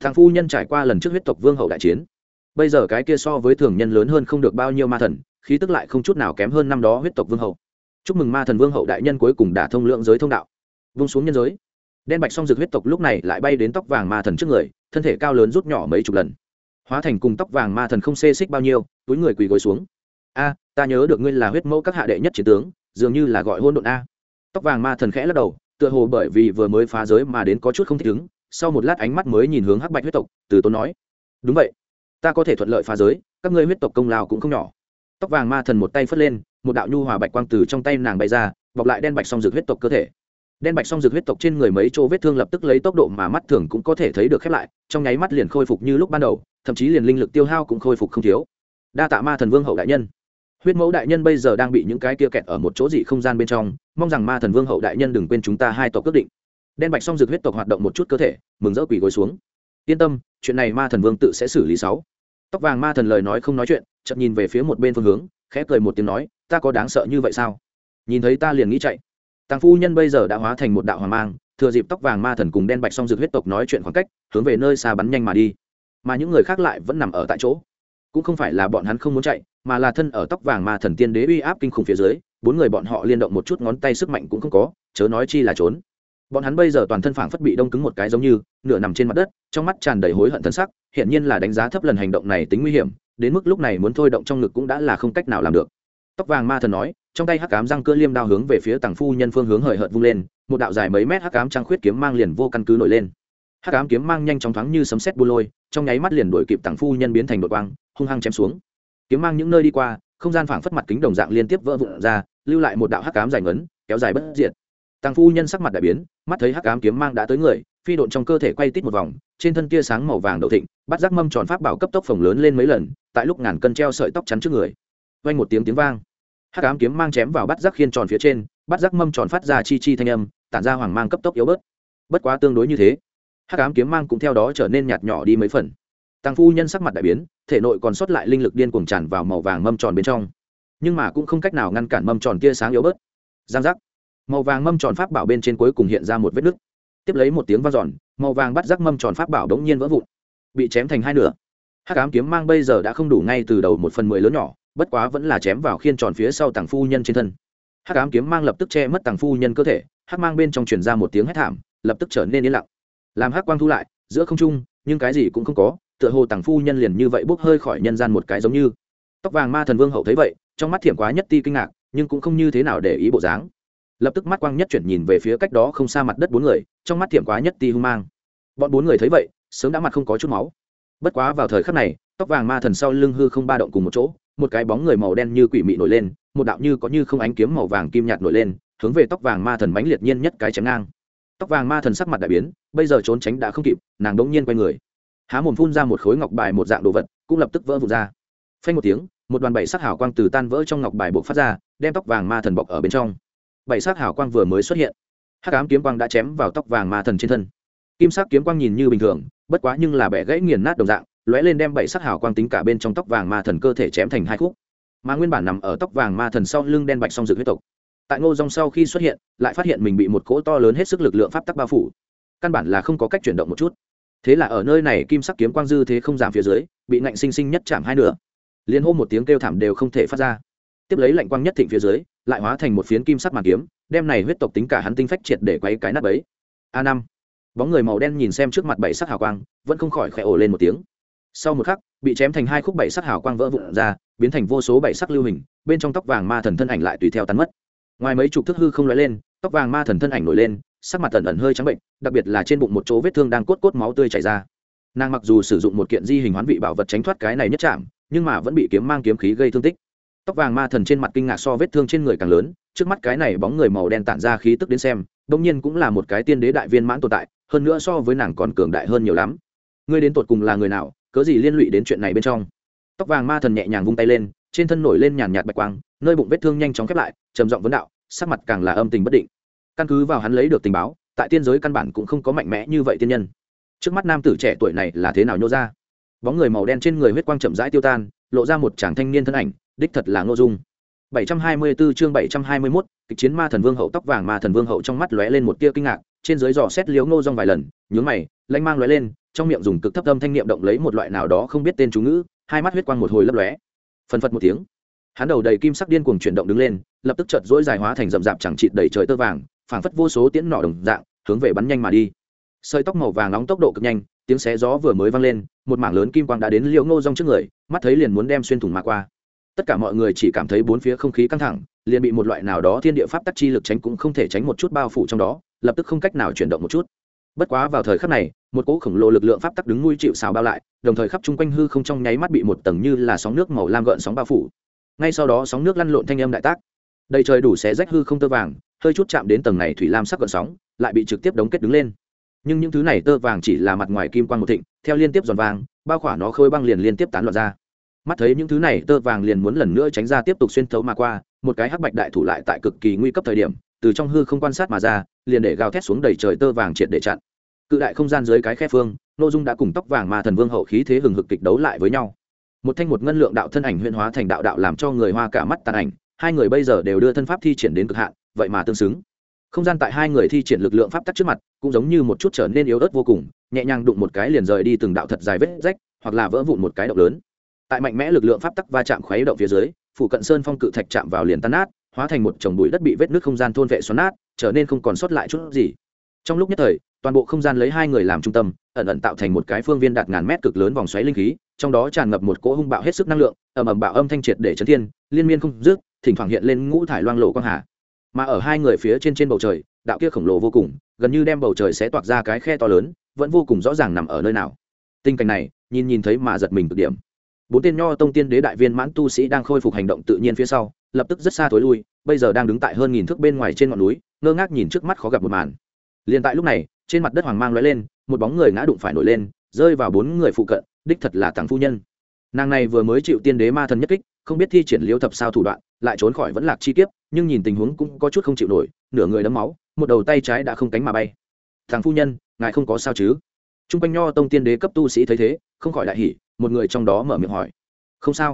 Thằng phu nhân trải qua lần trước huyết tộc vương hậu đại chiến, bây giờ cái kia so với thường nhân lớn hơn không được bao nhiêu ma thần, khí tức lại không chút nào kém hơn năm đó huyết tộc vương hậu. Chúc mừng ma thần vương hậu đại nhân cuối cùng đã thông lượng giới thông đạo. Vung xuống nhân giới. Đen bạch song Dược huyết tộc lúc này lại bay đến tóc vàng ma thần trước người, thân thể cao lớn rút nhỏ mấy chục lần hóa thành cùng tóc vàng ma thần không xê xích bao nhiêu, túi người quỳ gối xuống. A, ta nhớ được ngươi là huyết mẫu các hạ đệ nhất chiến tướng, dường như là gọi hôn độn a. Tóc vàng ma thần khẽ lắc đầu, tựa hồ bởi vì vừa mới phá giới mà đến có chút không thích ứng, sau một lát ánh mắt mới nhìn hướng hắc bạch huyết tộc, từ tốn nói. Đúng vậy, ta có thể thuận lợi phá giới, các ngươi huyết tộc công lao cũng không nhỏ. Tóc vàng ma thần một tay phất lên, một đạo nhu hòa bạch quang từ trong tay nàng bay ra, bọc lại đen bạch song dược huyết tộc cơ thể đen bạch song dược huyết tộc trên người mấy chỗ vết thương lập tức lấy tốc độ mà mắt thường cũng có thể thấy được khép lại, trong nháy mắt liền khôi phục như lúc ban đầu, thậm chí liền linh lực tiêu hao cũng khôi phục không thiếu. Đa tạ ma thần vương hậu đại nhân. Huyết mẫu đại nhân bây giờ đang bị những cái kia kẹt ở một chỗ dị không gian bên trong, mong rằng ma thần vương hậu đại nhân đừng quên chúng ta hai tộc quyết định. Đen bạch song dược huyết tộc hoạt động một chút cơ thể, mừng rỡ quỳ gối xuống. Yên tâm, chuyện này ma thần vương tự sẽ xử lý sáu. Tóc vàng ma thần lời nói không nói chuyện chậm nhìn về phía một bên phương hướng, khẽ cười một tiếng nói, ta có đáng sợ như vậy sao? Nhìn thấy ta liền nghĩ chạy tàng phu nhân bây giờ đã hóa thành một đạo hoàng mang, thừa dịp tóc vàng ma thần cùng đen bạch song dược huyết tộc nói chuyện khoảng cách, hướng về nơi xa bắn nhanh mà đi. Mà những người khác lại vẫn nằm ở tại chỗ. Cũng không phải là bọn hắn không muốn chạy, mà là thân ở tóc vàng ma thần tiên đế uy áp kinh khủng phía dưới, bốn người bọn họ liên động một chút ngón tay sức mạnh cũng không có, chớ nói chi là trốn. Bọn hắn bây giờ toàn thân phảng phất bị đông cứng một cái giống như, nửa nằm trên mặt đất, trong mắt tràn đầy hối hận thân sắc hiện nhiên là đánh giá thấp lần hành động này tính nguy hiểm, đến mức lúc này muốn thôi động trong ngực cũng đã là không cách nào làm được. Tóc vàng ma thần nói trong tay hắc cám răng cưa liêm đao hướng về phía tàng phu nhân phương hướng hời hợt vung lên, một đạo dài mấy mét hắc cám trăng khuyết kiếm mang liền vô căn cứ nổi lên. Hắc cám kiếm mang nhanh chóng thoáng như sấm sét bu lôi, trong nháy mắt liền đuổi kịp tàng phu nhân biến thành đội quang, hung hăng chém xuống. Kiếm mang những nơi đi qua, không gian phảng phất mặt kính đồng dạng liên tiếp vỡ vụn ra, lưu lại một đạo hắc cám dài ngấn, kéo dài bất diệt. Tàng phu nhân sắc mặt đại biến, mắt thấy hắc cám kiếm mang đã tới người, phi độn trong cơ thể quay tít một vòng, trên thân tia sáng màu vàng đậu thịnh, bắt giác mâm tròn pháp bảo cấp tốc phồng lớn lên mấy lần, tại lúc ngàn cân treo sợi tóc chắn trước người. Vang một tiếng tiếng vang hắc ám kiếm mang chém vào bắt giác khiên tròn phía trên bắt giác mâm tròn phát ra chi chi thanh âm, tản ra hoàng mang cấp tốc yếu bớt. Bất quá tương đối như thế, hắc ám kiếm mang cũng theo đó trở nên nhạt nhỏ đi mấy phần. Tăng phu nhân sắc mặt đại biến, thể nội còn sót lại linh lực điên cuồng tràn vào màu vàng mâm tròn bên trong. Nhưng mà cũng không cách nào ngăn cản mâm tròn tia sáng yếu bớt. Giang giác. Màu vàng mâm tròn pháp bảo bên trên cuối cùng hiện ra một vết nứt. Tiếp lấy một tiếng vang giòn màu vàng bắt rắc mâm tròn pháp bảo đống nhiên vỡ vụn, bị chém thành hai nửa. Hắc ám kiếm mang bây giờ đã không đủ ngay từ đầu một phần mười lớn nhỏ bất quá vẫn là chém vào khiên tròn phía sau tàng phu nhân trên thân. Hắc ám kiếm mang lập tức che mất tàng phu nhân cơ thể, hắc mang bên trong truyền ra một tiếng hét thảm, lập tức trở nên yên lặng. Làm hắc quang thu lại, giữa không trung, nhưng cái gì cũng không có, tựa hồ tàng phu nhân liền như vậy bốc hơi khỏi nhân gian một cái giống như. Tóc vàng ma thần vương hậu thấy vậy, trong mắt thiểm quá nhất ti kinh ngạc, nhưng cũng không như thế nào để ý bộ dáng. Lập tức mắt quang nhất chuyển nhìn về phía cách đó không xa mặt đất bốn người, trong mắt thiểm quá nhất ti hung mang. Bọn bốn người thấy vậy, sớm đã mặt không có chút máu. Bất quá vào thời khắc này, tóc vàng ma thần sau lưng hư không ba động cùng một chỗ một cái bóng người màu đen như quỷ mị nổi lên, một đạo như có như không ánh kiếm màu vàng kim nhạt nổi lên, hướng về tóc vàng ma thần mãnh liệt nhiên nhất cái chém ngang. Tóc vàng ma thần sắc mặt đại biến, bây giờ trốn tránh đã không kịp, nàng đống nhiên quay người. Há mồm phun ra một khối ngọc bài một dạng đồ vật, cũng lập tức vỡ vụt ra. Phanh một tiếng, một đoàn bảy sắc hào quang từ tan vỡ trong ngọc bài buộc phát ra, đem tóc vàng ma thần bọc ở bên trong. Bảy sắc hào quang vừa mới xuất hiện, hắc ám kiếm quang đã chém vào tóc vàng ma thần trên thân. Kim sắc kiếm quang nhìn như bình thường, bất quá nhưng là bẻ gãy nghiền nát đồng dạng lóe lên đem bảy sắc hào quang tính cả bên trong tóc vàng ma thần cơ thể chém thành hai khúc. Mà nguyên bản nằm ở tóc vàng ma thần sau lưng đen bạch song dược huyết tộc. Tại ngô dòng sau khi xuất hiện, lại phát hiện mình bị một cỗ to lớn hết sức lực lượng pháp tắc bao phủ. Căn bản là không có cách chuyển động một chút. Thế là ở nơi này kim sắc kiếm quang dư thế không giảm phía dưới, bị ngạnh sinh sinh nhất chạm hai nửa. Liên hô một tiếng kêu thảm đều không thể phát ra. Tiếp lấy lạnh quang nhất thịnh phía dưới, lại hóa thành một phiến kim sắc màn kiếm, đem này huyết tộc tính cả hắn tinh phách triệt để quay cái nắp ấy a năm. Bóng người màu đen nhìn xem trước mặt bảy sắc hào quang, vẫn không khỏi khẽ ổ lên một tiếng sau một khắc, bị chém thành hai khúc bảy sắc hào quang vỡ vụn ra, biến thành vô số bảy sắc lưu hình, bên trong tóc vàng ma thần thân ảnh lại tùy theo tắn mất. Ngoài mấy chục thước hư không lóe lên, tóc vàng ma thần thân ảnh nổi lên, sắc mặt tần ẩn hơi trắng bệnh, đặc biệt là trên bụng một chỗ vết thương đang cốt cốt máu tươi chảy ra. Nàng mặc dù sử dụng một kiện di hình hoán vị bảo vật tránh thoát cái này nhất chạm nhưng mà vẫn bị kiếm mang kiếm khí gây thương tích. Tóc vàng ma thần trên mặt kinh ngạc so vết thương trên người càng lớn, trước mắt cái này bóng người màu đen tản ra khí tức đến xem đông nhiên cũng là một cái tiên đế đại viên mãn tồn tại, hơn nữa so với nàng còn cường đại hơn nhiều lắm. Ngươi đến tột cùng là người nào cớ gì liên lụy đến chuyện này bên trong? Tóc vàng ma thần nhẹ nhàng vung tay lên trên thân nổi lên nhàn nhạt bạch quang nơi bụng vết thương nhanh chóng khép lại trầm giọng vấn đạo sắc mặt càng là âm tình bất định. Căn cứ vào hắn lấy được tình báo tại tiên giới căn bản cũng không có mạnh mẽ như vậy tiên nhân. Trước mắt nam tử trẻ tuổi này là thế nào nhô ra? Bóng người màu đen trên người huyết quang chậm rãi tiêu tan lộ ra một chàng thanh niên thân ảnh đích thật là ngô dung. 724 chương 721, kịch chiến ma thần vương hậu tóc vàng ma thần vương hậu trong mắt lóe lên một tia kinh ngạc trên dưới dò xét liếu ngô rong vài lần, nhướng mày, lanh mang lóe lên, trong miệng dùng cực thấp âm thanh niệm động lấy một loại nào đó không biết tên chú ngữ, hai mắt huyết quang một hồi lấp lóe. Phần phật một tiếng. Hắn đầu đầy kim sắc điên cuồng chuyển động đứng lên, lập tức chợt dỗi dài hóa thành rậm rạp chẳng trịt đầy trời tơ vàng, phảng phất vô số tiễn nỏ đồng dạng, hướng về bắn nhanh mà đi. Sợi tóc màu vàng nóng tốc độ cực nhanh, tiếng xé gió vừa mới vang lên, một mảng lớn kim quang đã đến liễu ngô rong trước người, mắt thấy liền muốn đem xuyên thủng mà qua. Tất cả mọi người chỉ cảm thấy bốn phía không khí căng thẳng, liền bị một loại nào đó thiên địa pháp tắc chi lực tránh cũng không thể tránh một chút bao phủ trong đó lập tức không cách nào chuyển động một chút. Bất quá vào thời khắc này, một cỗ khổng lồ lực lượng pháp tắc đứng nuôi chịu xào bao lại, đồng thời khắp chung quanh hư không trong nháy mắt bị một tầng như là sóng nước màu lam gợn sóng bao phủ. Ngay sau đó sóng nước lăn lộn thanh âm đại tác. Đầy trời đủ xé rách hư không tơ vàng, hơi chút chạm đến tầng này thủy lam sắc gợn sóng, lại bị trực tiếp đóng kết đứng lên. Nhưng những thứ này tơ vàng chỉ là mặt ngoài kim quan một thịnh, theo liên tiếp giòn vàng bao khỏa nó khơi băng liền liên tiếp tán loạn ra. Mắt thấy những thứ này tơ vàng liền muốn lần nữa tránh ra tiếp tục xuyên thấu mà qua, một cái hắc bạch đại thủ lại tại cực kỳ nguy cấp thời điểm từ trong hư không quan sát mà ra, liền để gào thét xuống đầy trời tơ vàng triệt để chặn. Cự đại không gian dưới cái khe phương nội dung đã cùng tóc vàng mà thần vương hậu khí thế hừng hực kịch đấu lại với nhau. Một thanh một ngân lượng đạo thân ảnh huyên hóa thành đạo đạo làm cho người hoa cả mắt tàn ảnh, hai người bây giờ đều đưa thân pháp thi triển đến cực hạn, vậy mà tương xứng. Không gian tại hai người thi triển lực lượng pháp tắc trước mặt, cũng giống như một chút trở nên yếu ớt vô cùng, nhẹ nhàng đụng một cái liền rời đi từng đạo thật dài vết rách, hoặc là vỡ vụn một cái động lớn. Tại mạnh mẽ lực lượng pháp tắc va chạm khuấy động phía dưới, phủ cận sơn phong cự thạch chạm vào liền tan nát hóa thành một chồng bụi đất bị vết nước không gian thôn vệ xoắn nát, trở nên không còn sót lại chút gì. Trong lúc nhất thời, toàn bộ không gian lấy hai người làm trung tâm, ẩn ẩn tạo thành một cái phương viên đạt ngàn mét cực lớn vòng xoáy linh khí, trong đó tràn ngập một cỗ hung bạo hết sức năng lượng, ầm ầm bạo âm thanh triệt để chấn thiên, liên miên không dứt, thỉnh thoảng hiện lên ngũ thải loang lộ quang hà. Mà ở hai người phía trên trên bầu trời, đạo kia khổng lồ vô cùng, gần như đem bầu trời sẽ toạc ra cái khe to lớn, vẫn vô cùng rõ ràng nằm ở nơi nào. Tình cảnh này, nhìn nhìn thấy mà giật mình cực điểm. Bốn tên nho tông tiên đế đại viên mãn tu sĩ đang khôi phục hành động tự nhiên phía sau lập tức rất xa thối lui, bây giờ đang đứng tại hơn nghìn thước bên ngoài trên ngọn núi, ngơ ngác nhìn trước mắt khó gặp một màn. Liền tại lúc này, trên mặt đất hoàng mang lóe lên, một bóng người ngã đụng phải nổi lên, rơi vào bốn người phụ cận, đích thật là tàng phu nhân. Nàng này vừa mới chịu tiên đế ma thần nhất kích, không biết thi triển liêu thập sao thủ đoạn, lại trốn khỏi vẫn lạc chi kiếp, nhưng nhìn tình huống cũng có chút không chịu nổi, nửa người đấm máu, một đầu tay trái đã không cánh mà bay. Thằng phu nhân, ngài không có sao chứ? T r u n g quanh nho tông tiên đế cấp tu sĩ thấy thế, không khỏi đại hỉ, một người trong đó mở miệng hỏi. Không sao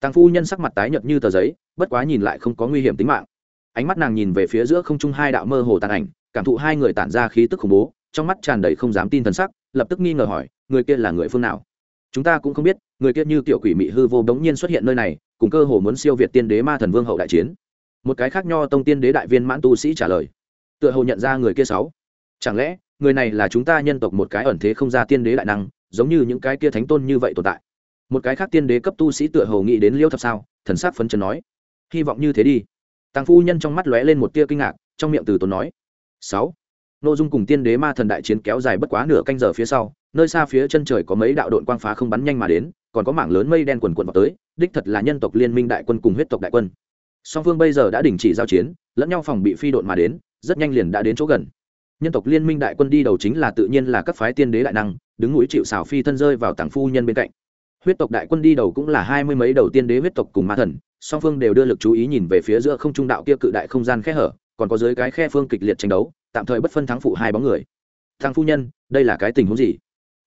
tàng phu nhân sắc mặt tái nhợt như tờ giấy, bất quá nhìn lại không có nguy hiểm tính mạng. Ánh mắt nàng nhìn về phía giữa không trung hai đạo mơ hồ tàn ảnh, cảm thụ hai người tản ra khí tức khủng bố, trong mắt tràn đầy không dám tin thần sắc, lập tức nghi ngờ hỏi, người kia là người phương nào? Chúng ta cũng không biết, người kia như tiểu quỷ mị hư vô bỗng nhiên xuất hiện nơi này, cùng cơ hồ muốn siêu việt tiên đế ma thần vương hậu đại chiến. Một cái khác nho tông tiên đế đại viên mãn tu sĩ trả lời, tựa hồ nhận ra người kia sáu. Chẳng lẽ, người này là chúng ta nhân tộc một cái ẩn thế không ra tiên đế đại năng, giống như những cái kia thánh tôn như vậy tồn tại? Một cái khác tiên đế cấp tu sĩ tựa hồ nghĩ đến liêu thập sao, thần sắc phấn chấn nói, hy vọng như thế đi. Tàng phu nhân trong mắt lóe lên một tia kinh ngạc, trong miệng từ tốn nói, sáu. Nội dung cùng tiên đế ma thần đại chiến kéo dài bất quá nửa canh giờ phía sau, nơi xa phía chân trời có mấy đạo đội quang phá không bắn nhanh mà đến, còn có mảng lớn mây đen quần quần vào tới, đích thật là nhân tộc liên minh đại quân cùng huyết tộc đại quân. Song phương bây giờ đã đình chỉ giao chiến, lẫn nhau phòng bị phi đội mà đến, rất nhanh liền đã đến chỗ gần. Nhân tộc liên minh đại quân đi đầu chính là tự nhiên là các phái tiên đế đại năng, đứng mũi chịu xào phi thân rơi vào tàng phu nhân bên cạnh huyết tộc đại quân đi đầu cũng là hai mươi mấy đầu tiên đế huyết tộc cùng ma thần, song phương đều đưa lực chú ý nhìn về phía giữa không trung đạo kia cự đại không gian khe hở, còn có dưới cái khe phương kịch liệt tranh đấu, tạm thời bất phân thắng phụ hai bóng người. Thằng phu nhân, đây là cái tình huống gì?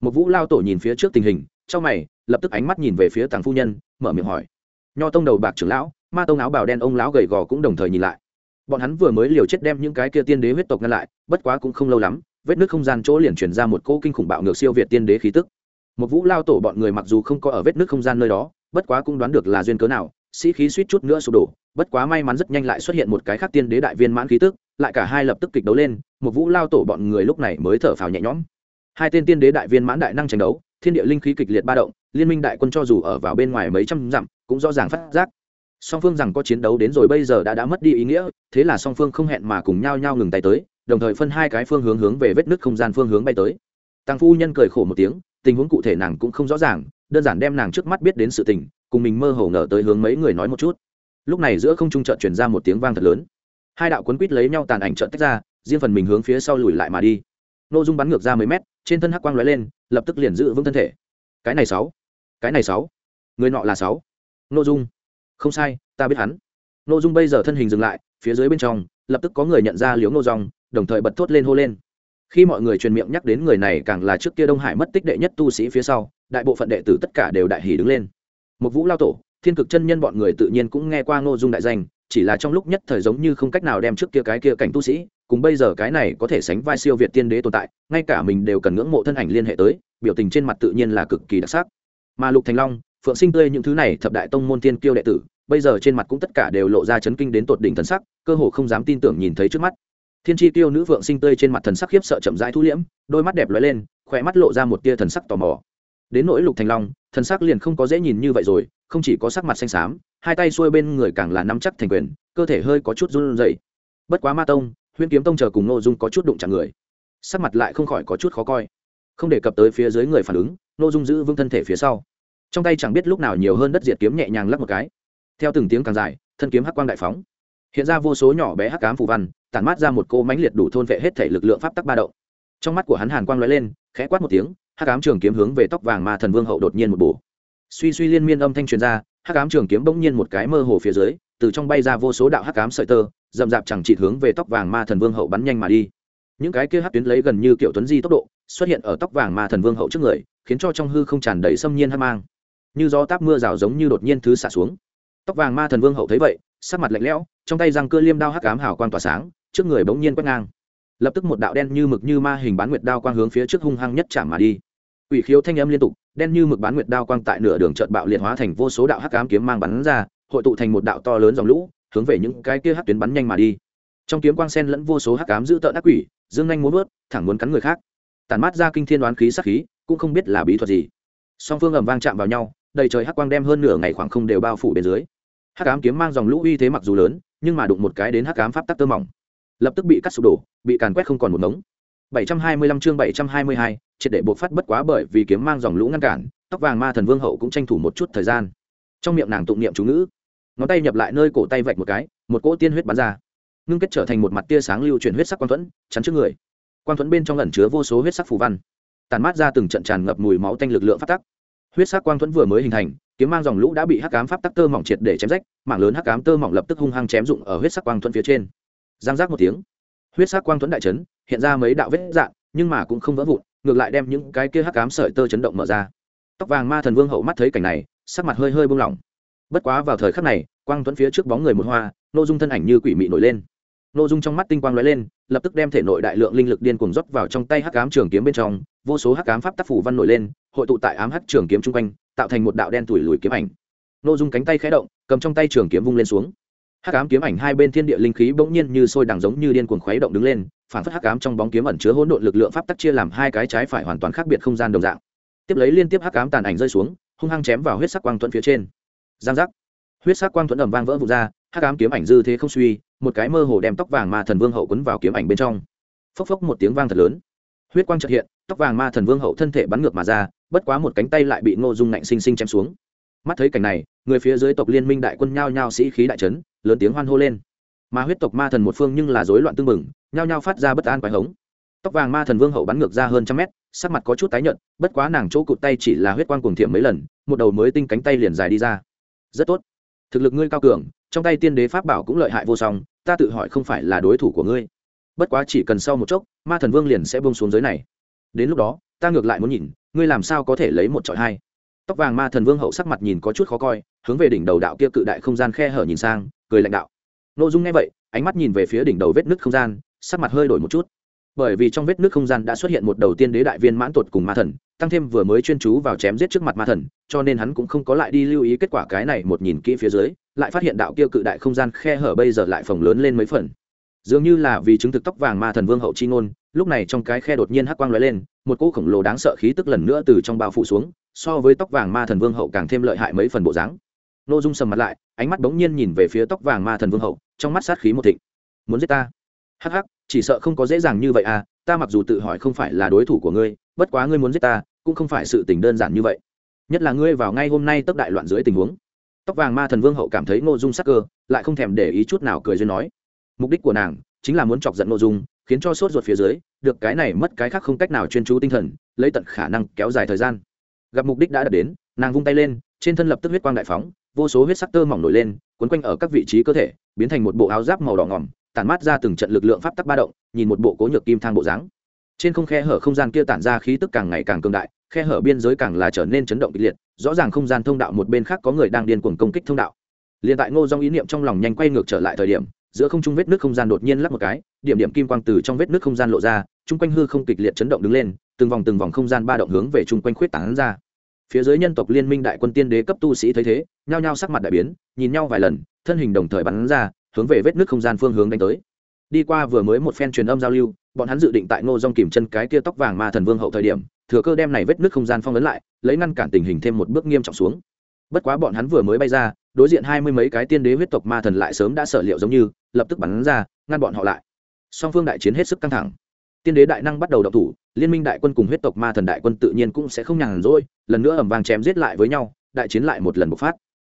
Một vũ lao tổ nhìn phía trước tình hình, trong mày, lập tức ánh mắt nhìn về phía thằng phu nhân, mở miệng hỏi. Nho tông đầu bạc trưởng lão, ma tông áo bào đen ông lão gầy gò cũng đồng thời nhìn lại. Bọn hắn vừa mới liều chết đem những cái kia tiên đế huyết tộc ngăn lại, bất quá cũng không lâu lắm, vết nước không gian chỗ liền chuyển ra một cỗ kinh khủng bạo ngược siêu việt tiên đế khí tức một vũ lao tổ bọn người mặc dù không có ở vết nước không gian nơi đó, bất quá cũng đoán được là duyên cớ nào, sĩ khí suýt chút nữa sụp đổ, bất quá may mắn rất nhanh lại xuất hiện một cái khác tiên đế đại viên mãn khí tức, lại cả hai lập tức kịch đấu lên một vũ lao tổ bọn người lúc này mới thở phào nhẹ nhõm. Hai tên tiên đế đại viên mãn đại năng tranh đấu, thiên địa linh khí kịch liệt ba động, liên minh đại quân cho dù ở vào bên ngoài mấy trăm dặm, cũng rõ ràng phát giác. Song phương rằng có chiến đấu đến rồi bây giờ đã đã mất đi ý nghĩa, thế là song phương không hẹn mà cùng nhau nhau ngừng tay tới, đồng thời phân hai cái phương hướng hướng về vết nứt không gian phương hướng bay tới. Tăng phu nhân cười khổ một tiếng tình huống cụ thể nàng cũng không rõ ràng, đơn giản đem nàng trước mắt biết đến sự tình, cùng mình mơ hồ ngờ tới hướng mấy người nói một chút. Lúc này giữa không trung chợt truyền ra một tiếng vang thật lớn. Hai đạo quấn quít lấy nhau tàn ảnh trợn tách ra, riêng phần mình hướng phía sau lùi lại mà đi. Nội dung bắn ngược ra mấy mét, trên thân hắc quang lóe lên, lập tức liền giữ vững thân thể. Cái này sáu, cái này sáu, người nọ là sáu. Nội dung, không sai, ta biết hắn. Nội dung bây giờ thân hình dừng lại, phía dưới bên trong, lập tức có người nhận ra liếu ngô dòng đồng thời bật thốt lên hô lên khi mọi người truyền miệng nhắc đến người này càng là trước kia đông hải mất tích đệ nhất tu sĩ phía sau, đại bộ phận đệ tử tất cả đều đại hỉ đứng lên. Một vũ lao tổ, thiên cực chân nhân bọn người tự nhiên cũng nghe qua ngô dung đại danh, chỉ là trong lúc nhất thời giống như không cách nào đem trước kia cái kia cảnh tu sĩ, cùng bây giờ cái này có thể sánh vai siêu việt tiên đế tồn tại, ngay cả mình đều cần ngưỡng mộ thân ảnh liên hệ tới, biểu tình trên mặt tự nhiên là cực kỳ đặc sắc. Mà lục thành long, phượng sinh tươi những thứ này thập đại tông môn tiên kiêu đệ tử, bây giờ trên mặt cũng tất cả đều lộ ra chấn kinh đến tột đỉnh thần sắc, cơ hồ không dám tin tưởng nhìn thấy trước mắt thiên tri tiêu nữ vượng sinh tươi trên mặt thần sắc khiếp sợ chậm rãi thu liễm, đôi mắt đẹp lóe lên khỏe mắt lộ ra một tia thần sắc tò mò. Đến nỗi lục thành long, thần sắc liền không có dễ nhìn như vậy rồi, không chỉ có sắc mặt xanh xám, hai tay xuôi bên người càng là nắm chắc thành quyền, cơ thể hơi có chút run rẩy. Bất quá ma tông, huyễn kiếm tông chờ cùng nội dung có chút đụng chạm người. Sắc mặt lại không khỏi có chút khó coi. Không đề cập tới phía dưới người phản ứng nội dung giữ vững thân thể phía sau. Trong tay chẳng biết lúc nào nhiều hơn đất diệt kiếm nhẹ nhàng lắp một cái. Theo từng tiếng càng dài, thân kiếm hắc quang đại phóng hiện ra vô số nhỏ bé hắc cám phù văn, tản mát ra một cô mánh liệt đủ thôn vệ hết thể lực lượng pháp tắc ba động. Trong mắt của hắn hàn quang lóe lên, khẽ quát một tiếng, hắc cám trường kiếm hướng về tóc vàng ma thần vương hậu đột nhiên một bổ. Suy suy liên miên âm thanh truyền ra, hắc cám trường kiếm bỗng nhiên một cái mơ hồ phía dưới, từ trong bay ra vô số đạo hắc cám sợi tơ dầm dạp chẳng chỉ hướng về tóc vàng ma thần vương hậu bắn nhanh mà đi. Những cái kia hắc tuyến lấy gần như kiểu tuấn di tốc độ, xuất hiện ở tóc vàng ma thần vương hậu trước người, khiến cho trong hư không tràn đầy xâm nhiên hắc mang. Như gió táp mưa rào giống như đột nhiên thứ xả xuống. Tóc vàng ma thần vương hậu thấy vậy sắc mặt lạnh lẽo, trong tay răng cưa liêm đao hắc ám hào quang tỏa sáng, trước người bỗng nhiên quét ngang. Lập tức một đạo đen như mực như ma hình bán nguyệt đao quang hướng phía trước hung hăng nhất chạm mà đi. Ủy khiếu thanh âm liên tục, đen như mực bán nguyệt đao quang tại nửa đường trợn bạo liệt hóa thành vô số đạo hắc ám kiếm mang bắn ra, hội tụ thành một đạo to lớn dòng lũ, hướng về những cái kia hắc tuyến bắn nhanh mà đi. Trong kiếm quang sen lẫn vô số hắc ám giữ tợn ác quỷ, dương nhanh muốn vớt, thẳng muốn cắn người khác. Tàn mát ra kinh thiên đoán khí sắc khí, cũng không biết là bí thuật gì. Song phương ầm vang chạm vào nhau, đầy trời hắc quang đem hơn nửa ngày khoảng không đều bao phủ bên dưới hắc ám kiếm mang dòng lũ uy thế mặc dù lớn nhưng mà đụng một cái đến hắc ám pháp tắc tơ mỏng. Lập tức bị cắt sụp đổ bị càn quét không còn một ngống. 725 chương 722, triệt để buộc phát bất quá bởi vì kiếm mang dòng lũ ngăn cản tóc vàng ma thần vương hậu cũng tranh thủ một chút thời gian. Trong miệng nàng tụng niệm chú ngữ ngón tay nhập lại nơi cổ tay vạch một cái một cỗ tiên huyết bắn ra. Ngưng kết trở thành một mặt tia sáng lưu chuyển huyết sắc quang thuẫn chắn trước người. Quang thuẫn bên trong ẩn chứa vô số huyết sắc phù văn tàn mát ra từng trận tràn ngập mùi máu tanh lực lượng phát tắc. Huyết sắc quang thuẫn vừa mới hình thành kiếm mang dòng lũ đã bị hắc cám pháp tắc tơ mỏng triệt để chém rách, mảng lớn hắc cám tơ mỏng lập tức hung hăng chém dụng ở huyết sắc quang thuẫn phía trên. Giang giác một tiếng, huyết sắc quang thuẫn đại chấn, hiện ra mấy đạo vết dạn nhưng mà cũng không vỡ vụn, ngược lại đem những cái kia hắc cám sợi tơ chấn động mở ra. Tóc vàng ma thần vương hậu mắt thấy cảnh này, sắc mặt hơi hơi buông lỏng. Bất quá vào thời khắc này, quang thuẫn phía trước bóng người một hoa nội dung thân ảnh như quỷ mị nổi lên. Nội dung trong mắt tinh quang lóe lên, lập tức đem thể nội đại lượng linh lực điên cuồng rót vào trong tay hắc ám trường kiếm bên trong vô số hắc ám pháp tác phủ văn nổi lên, hội tụ tại ám hắc trường kiếm chung quanh, tạo thành một đạo đen tủi lùi kiếm ảnh. Nội dung cánh tay khẽ động, cầm trong tay trường kiếm vung lên xuống. Hắc ám kiếm ảnh hai bên thiên địa linh khí bỗng nhiên như sôi đằng giống như điên cuồng khuấy động đứng lên, phản phất hắc ám trong bóng kiếm ẩn chứa hỗn độn lực lượng pháp tắc chia làm hai cái trái phải hoàn toàn khác biệt không gian đồng dạng. Tiếp lấy liên tiếp hắc ám tàn ảnh rơi xuống, hung hăng chém vào huyết sắc quang thuẫn phía trên. Giang giác. Huyết sắc quang thuẫn ầm vang vỡ vụt ra, hắc ám kiếm ảnh dư thế không suy, một cái mơ hồ đem tóc vàng mà thần vương hậu quấn vào kiếm ảnh bên trong. Phốc phốc một tiếng vang thật lớn. Huyết quang chợt hiện tóc vàng ma thần vương hậu thân thể bắn ngược mà ra, bất quá một cánh tay lại bị ngô dung nạnh sinh sinh chém xuống. Mắt thấy cảnh này, người phía dưới tộc liên minh đại quân nhao nhao sĩ khí đại trấn lớn tiếng hoan hô lên. Mà huyết tộc ma thần một phương nhưng là rối loạn tương mừng nhao nhao phát ra bất an quái hống. Tóc vàng ma thần vương hậu bắn ngược ra hơn trăm mét, sắc mặt có chút tái nhợt, bất quá nàng chỗ cụt tay chỉ là huyết quang cuồng thiệm mấy lần, một đầu mới tinh cánh tay liền dài đi ra. Rất tốt. Thực lực ngươi cao cường, trong tay tiên đế pháp bảo cũng lợi hại vô song, ta tự hỏi không phải là đối thủ của ngươi. Bất quá chỉ cần sau một chốc, ma thần vương liền sẽ bông xuống giới này đến lúc đó, ta ngược lại muốn nhìn, ngươi làm sao có thể lấy một trọi hai. Tóc vàng ma thần vương hậu sắc mặt nhìn có chút khó coi, hướng về đỉnh đầu đạo kia cự đại không gian khe hở nhìn sang, cười lãnh đạo. N ô dung nghe vậy, ánh mắt nhìn về phía đỉnh đầu vết nứt không gian, sắc mặt hơi đổi một chút. Bởi vì trong vết nứt không gian đã xuất hiện một đầu tiên đế đại viên mãn tuột cùng ma thần, tăng thêm vừa mới chuyên chú vào chém giết trước mặt ma thần, cho nên hắn cũng không có lại đi lưu ý kết quả cái này một nhìn kỹ phía dưới, lại phát hiện đạo kia cự đại không gian khe hở bây giờ lại phồng lớn lên mấy phần. Dường như là vì chứng thực tóc vàng ma thần vương hậu chi ngôn lúc này trong cái khe đột nhiên hắc quang lóe lên, một cỗ khổng lồ đáng sợ khí tức lần nữa từ trong bao phủ xuống, so với tóc vàng ma thần vương hậu càng thêm lợi hại mấy phần bộ dáng. N ô dung sầm mặt lại, ánh mắt bỗng nhiên nhìn về phía tóc vàng ma thần vương hậu, trong mắt sát khí một thịnh. Muốn giết ta? Hắc hắc, chỉ sợ không có dễ dàng như vậy à ta mặc dù tự hỏi không phải là đối thủ của ngươi, bất quá ngươi muốn giết ta, cũng không phải sự tình đơn giản như vậy. Nhất là ngươi vào ngay hôm nay tốc đại loạn dưới tình huống. Tóc vàng ma thần vương hậu cảm thấy Nô dung sắc cơ, lại không thèm để ý chút nào cười duyên nói. Mục đích của nàng chính là muốn chọc giận Nô dung khiến cho sốt ruột phía dưới, được cái này mất cái khác không cách nào chuyên chú tinh thần, lấy tận khả năng kéo dài thời gian. Gặp mục đích đã đạt đến, nàng vung tay lên, trên thân lập tức huyết quang đại phóng, vô số huyết sắc tơ mỏng nổi lên quấn quanh ở các vị trí cơ thể, biến thành một bộ áo giáp màu đỏ ngỏm, tản mát ra từng trận lực lượng pháp tắc ba động, nhìn một bộ cố nhược kim thang bộ dáng. Trên không khe hở không gian kia tản ra khí tức càng ngày càng cường đại, khe hở biên giới càng là trở nên chấn động kịch liệt, rõ ràng không gian thông đạo một bên khác có người đang điên cuồng công kích thông đạo. Liền tại ngô dong ý niệm trong lòng nhanh quay ngược trở lại thời điểm giữa không trung vết nước không gian đột nhiên lắc một cái, điểm điểm kim quang từ trong vết nước không gian lộ ra, chung quanh hư không kịch liệt chấn động đứng lên, từng vòng từng vòng không gian ba động hướng về chung quanh khuyết tảng ra. Phía dưới nhân tộc liên minh đại quân tiên đế cấp tu sĩ thấy thế, nhao nhao sắc mặt đại biến, nhìn nhau vài lần, thân hình đồng thời bắn ra, hướng về vết nước không gian phương hướng đánh tới. Đi qua vừa mới một phen truyền âm giao lưu, bọn hắn dự định tại ngô dong kìm chân cái kia tóc vàng ma thần vương hậu thời điểm, thừa cơ đem này vết nứt không gian phong ấn lại, lấy ngăn cản tình hình thêm một bước nghiêm trọng xuống. Bất quá bọn hắn vừa mới bay ra đối diện hai mươi mấy cái tiên đế huyết tộc ma thần lại sớm đã sở liệu giống như, lập tức bắn ra, ngăn bọn họ lại. Song phương đại chiến hết sức căng thẳng. Tiên đế đại năng bắt đầu đậu thủ, liên minh đại quân cùng huyết tộc ma thần đại quân tự nhiên cũng sẽ không nhàn rỗi, lần nữa ẩm vàng chém giết lại với nhau, đại chiến lại một lần bộc phát.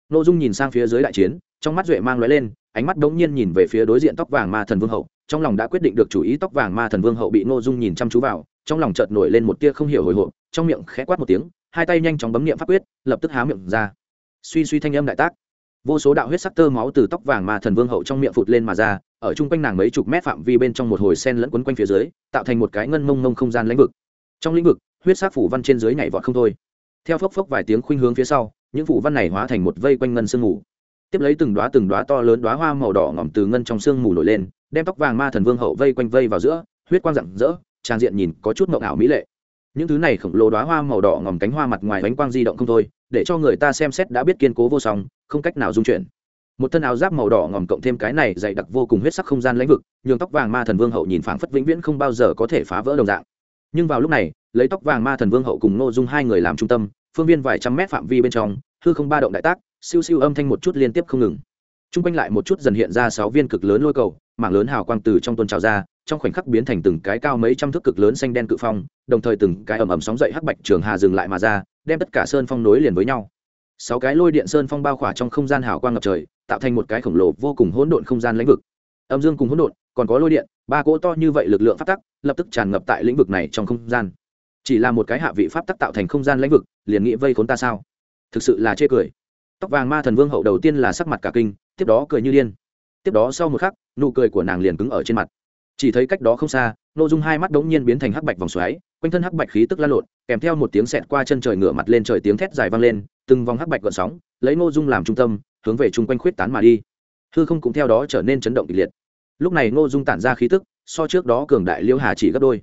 N ô dung nhìn sang phía dưới đại chiến, trong mắt duệ mang lóe lên, ánh mắt đống nhiên nhìn về phía đối diện tóc vàng ma thần vương hậu, trong lòng đã quyết định được chủ ý tóc vàng ma thần vương hậu bị n ô dung nhìn chăm chú vào, trong lòng chợt nổi lên một tia không hiểu hồi hộp, trong miệng khẽ quát một tiếng, hai tay nhanh chóng bấm niệm pháp quyết, lập tức há miệng ra. Suy suy thanh âm đại tác vô số đạo huyết sắc tơ máu từ tóc vàng mà thần vương hậu trong miệng phụt lên mà ra, ở chung quanh nàng mấy chục mét phạm vi bên trong một hồi sen lẫn quấn quanh phía dưới, tạo thành một cái ngân mông mông không gian lĩnh vực. Trong lĩnh vực, huyết sắc phủ văn trên dưới nhảy vọt không thôi. Theo phốc phốc vài tiếng khuynh hướng phía sau, những phủ văn này hóa thành một vây quanh ngân sương mù. Tiếp lấy từng đoá từng đoá to lớn đoá hoa màu đỏ ngỏm từ ngân trong sương mù nổi lên, đem tóc vàng ma thần vương hậu vây quanh vây vào giữa, huyết quang rạng rỡ, trang diện nhìn có chút mộng ảo mỹ lệ những thứ này khổng lồ đoá hoa màu đỏ ngòm cánh hoa mặt ngoài bánh quang di động không thôi, để cho người ta xem xét đã biết kiên cố vô song, không cách nào dung chuyển. Một thân áo giáp màu đỏ ngòm cộng thêm cái này dày đặc vô cùng huyết sắc không gian lãnh vực, nhường tóc vàng ma thần vương hậu nhìn phảng phất vĩnh viễn không bao giờ có thể phá vỡ đồng dạng. Nhưng vào lúc này, lấy tóc vàng ma thần vương hậu cùng n ô dung hai người làm trung tâm, phương viên vài trăm mét phạm vi bên trong, hư không ba động đại tác, siêu siêu âm thanh một chút liên tiếp không ngừng. T r u n g quanh lại một chút dần hiện ra sáu viên cực lớn lôi cầu, mảng lớn hào quang từ trong tôn trào ra trong khoảnh khắc biến thành từng cái cao mấy trăm thước cực lớn xanh đen cự phong, đồng thời từng cái ầm ầm sóng dậy hắc bạch trường hà dừng lại mà ra, đem tất cả sơn phong nối liền với nhau. Sáu cái lôi điện sơn phong bao khỏa trong không gian hào quang ngập trời, tạo thành một cái khổng lồ vô cùng hỗn độn không gian lĩnh vực. Âm dương cùng hỗn độn, còn có lôi điện, ba cỗ to như vậy lực lượng pháp tắc, lập tức tràn ngập tại lĩnh vực này trong không gian. Chỉ là một cái hạ vị pháp tắc tạo thành không gian lĩnh vực, liền nghĩ vây khốn ta sao? Thực sự là chê cười. Tóc vàng ma thần vương hậu đầu tiên là sắc mặt cả kinh, tiếp đó cười như điên. Tiếp đó sau một khắc, nụ cười của nàng liền cứng ở trên mặt chỉ thấy cách đó không xa nội dung hai mắt đống nhiên biến thành hắc bạch vòng xoáy, quanh thân hắc bạch khí tức lan lộn, kèm theo một tiếng sẹt qua chân trời ngửa mặt lên trời tiếng thét dài vang lên, từng vòng hắc bạch gợn sóng, lấy nội dung làm trung tâm, hướng về chung quanh khuyết tán mà đi. Hư không cũng theo đó trở nên chấn động kịch liệt. Lúc này nội dung tản ra khí tức, so trước đó cường đại liêu hà chỉ gấp đôi.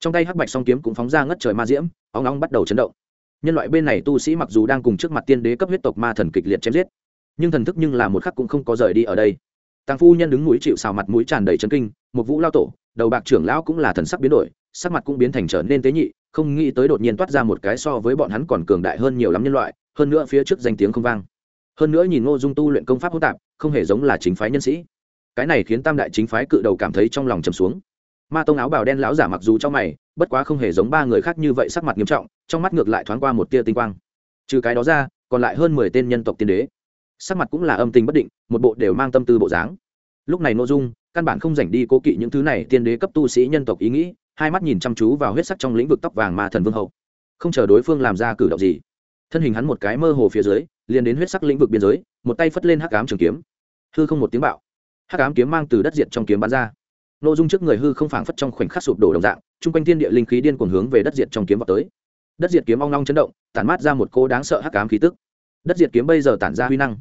Trong tay hắc bạch song kiếm cũng phóng ra ngất trời ma diễm óng óng bắt đầu chấn động. Nhân loại bên này tu sĩ mặc dù đang cùng trước mặt tiên đế cấp huyết tộc ma thần kịch liệt chém giết, nhưng thần thức nhưng là một khắc cũng không có rời đi ở đây tăng phu nhân đứng mũi chịu xào mặt mũi tràn đầy chấn kinh, một vũ lao tổ, đầu bạc trưởng lão cũng là thần sắc biến đổi, sắc mặt cũng biến thành trở nên tế nhị, không nghĩ tới đột nhiên toát ra một cái so với bọn hắn còn cường đại hơn nhiều lắm nhân loại, hơn nữa phía trước danh tiếng không vang. Hơn nữa nhìn ngô dung tu luyện công pháp hỗn tạp, không hề giống là chính phái nhân sĩ. Cái này khiến tam đại chính phái cự đầu cảm thấy trong lòng trầm xuống. Ma tông áo bào đen lão giả mặc dù trong mày, bất quá không hề giống ba người khác như vậy sắc mặt nghiêm trọng, trong mắt ngược lại thoáng qua một tia tinh quang. Trừ cái đó ra, còn lại hơn mười tên nhân tộc tiên đế sắc mặt cũng là âm tình bất định, một bộ đều mang tâm tư bộ dáng. Lúc này nội dung, căn bản không dành đi cố kỵ những thứ này tiên đế cấp tu sĩ nhân tộc ý nghĩ, hai mắt nhìn chăm chú vào huyết sắc trong lĩnh vực tóc vàng ma thần vương hậu. Không chờ đối phương làm ra cử động gì, thân hình hắn một cái mơ hồ phía dưới, liền đến huyết sắc lĩnh vực biên giới, một tay phất lên hắc ám trường kiếm. Hư không một tiếng bạo. Hắc ám kiếm mang từ đất diệt trong kiếm bắn ra. Nội dung trước người hư không phảng phất trong khoảnh khắc sụp đổ đồng dạng, chung quanh thiên địa linh khí điên cuồng hướng về đất diệt trong kiếm vào tới. Đất diệt kiếm ong long chấn động, tản mát ra một cô đáng sợ hắc ám khí tức. Đất diệt kiếm bây giờ tản ra huy năng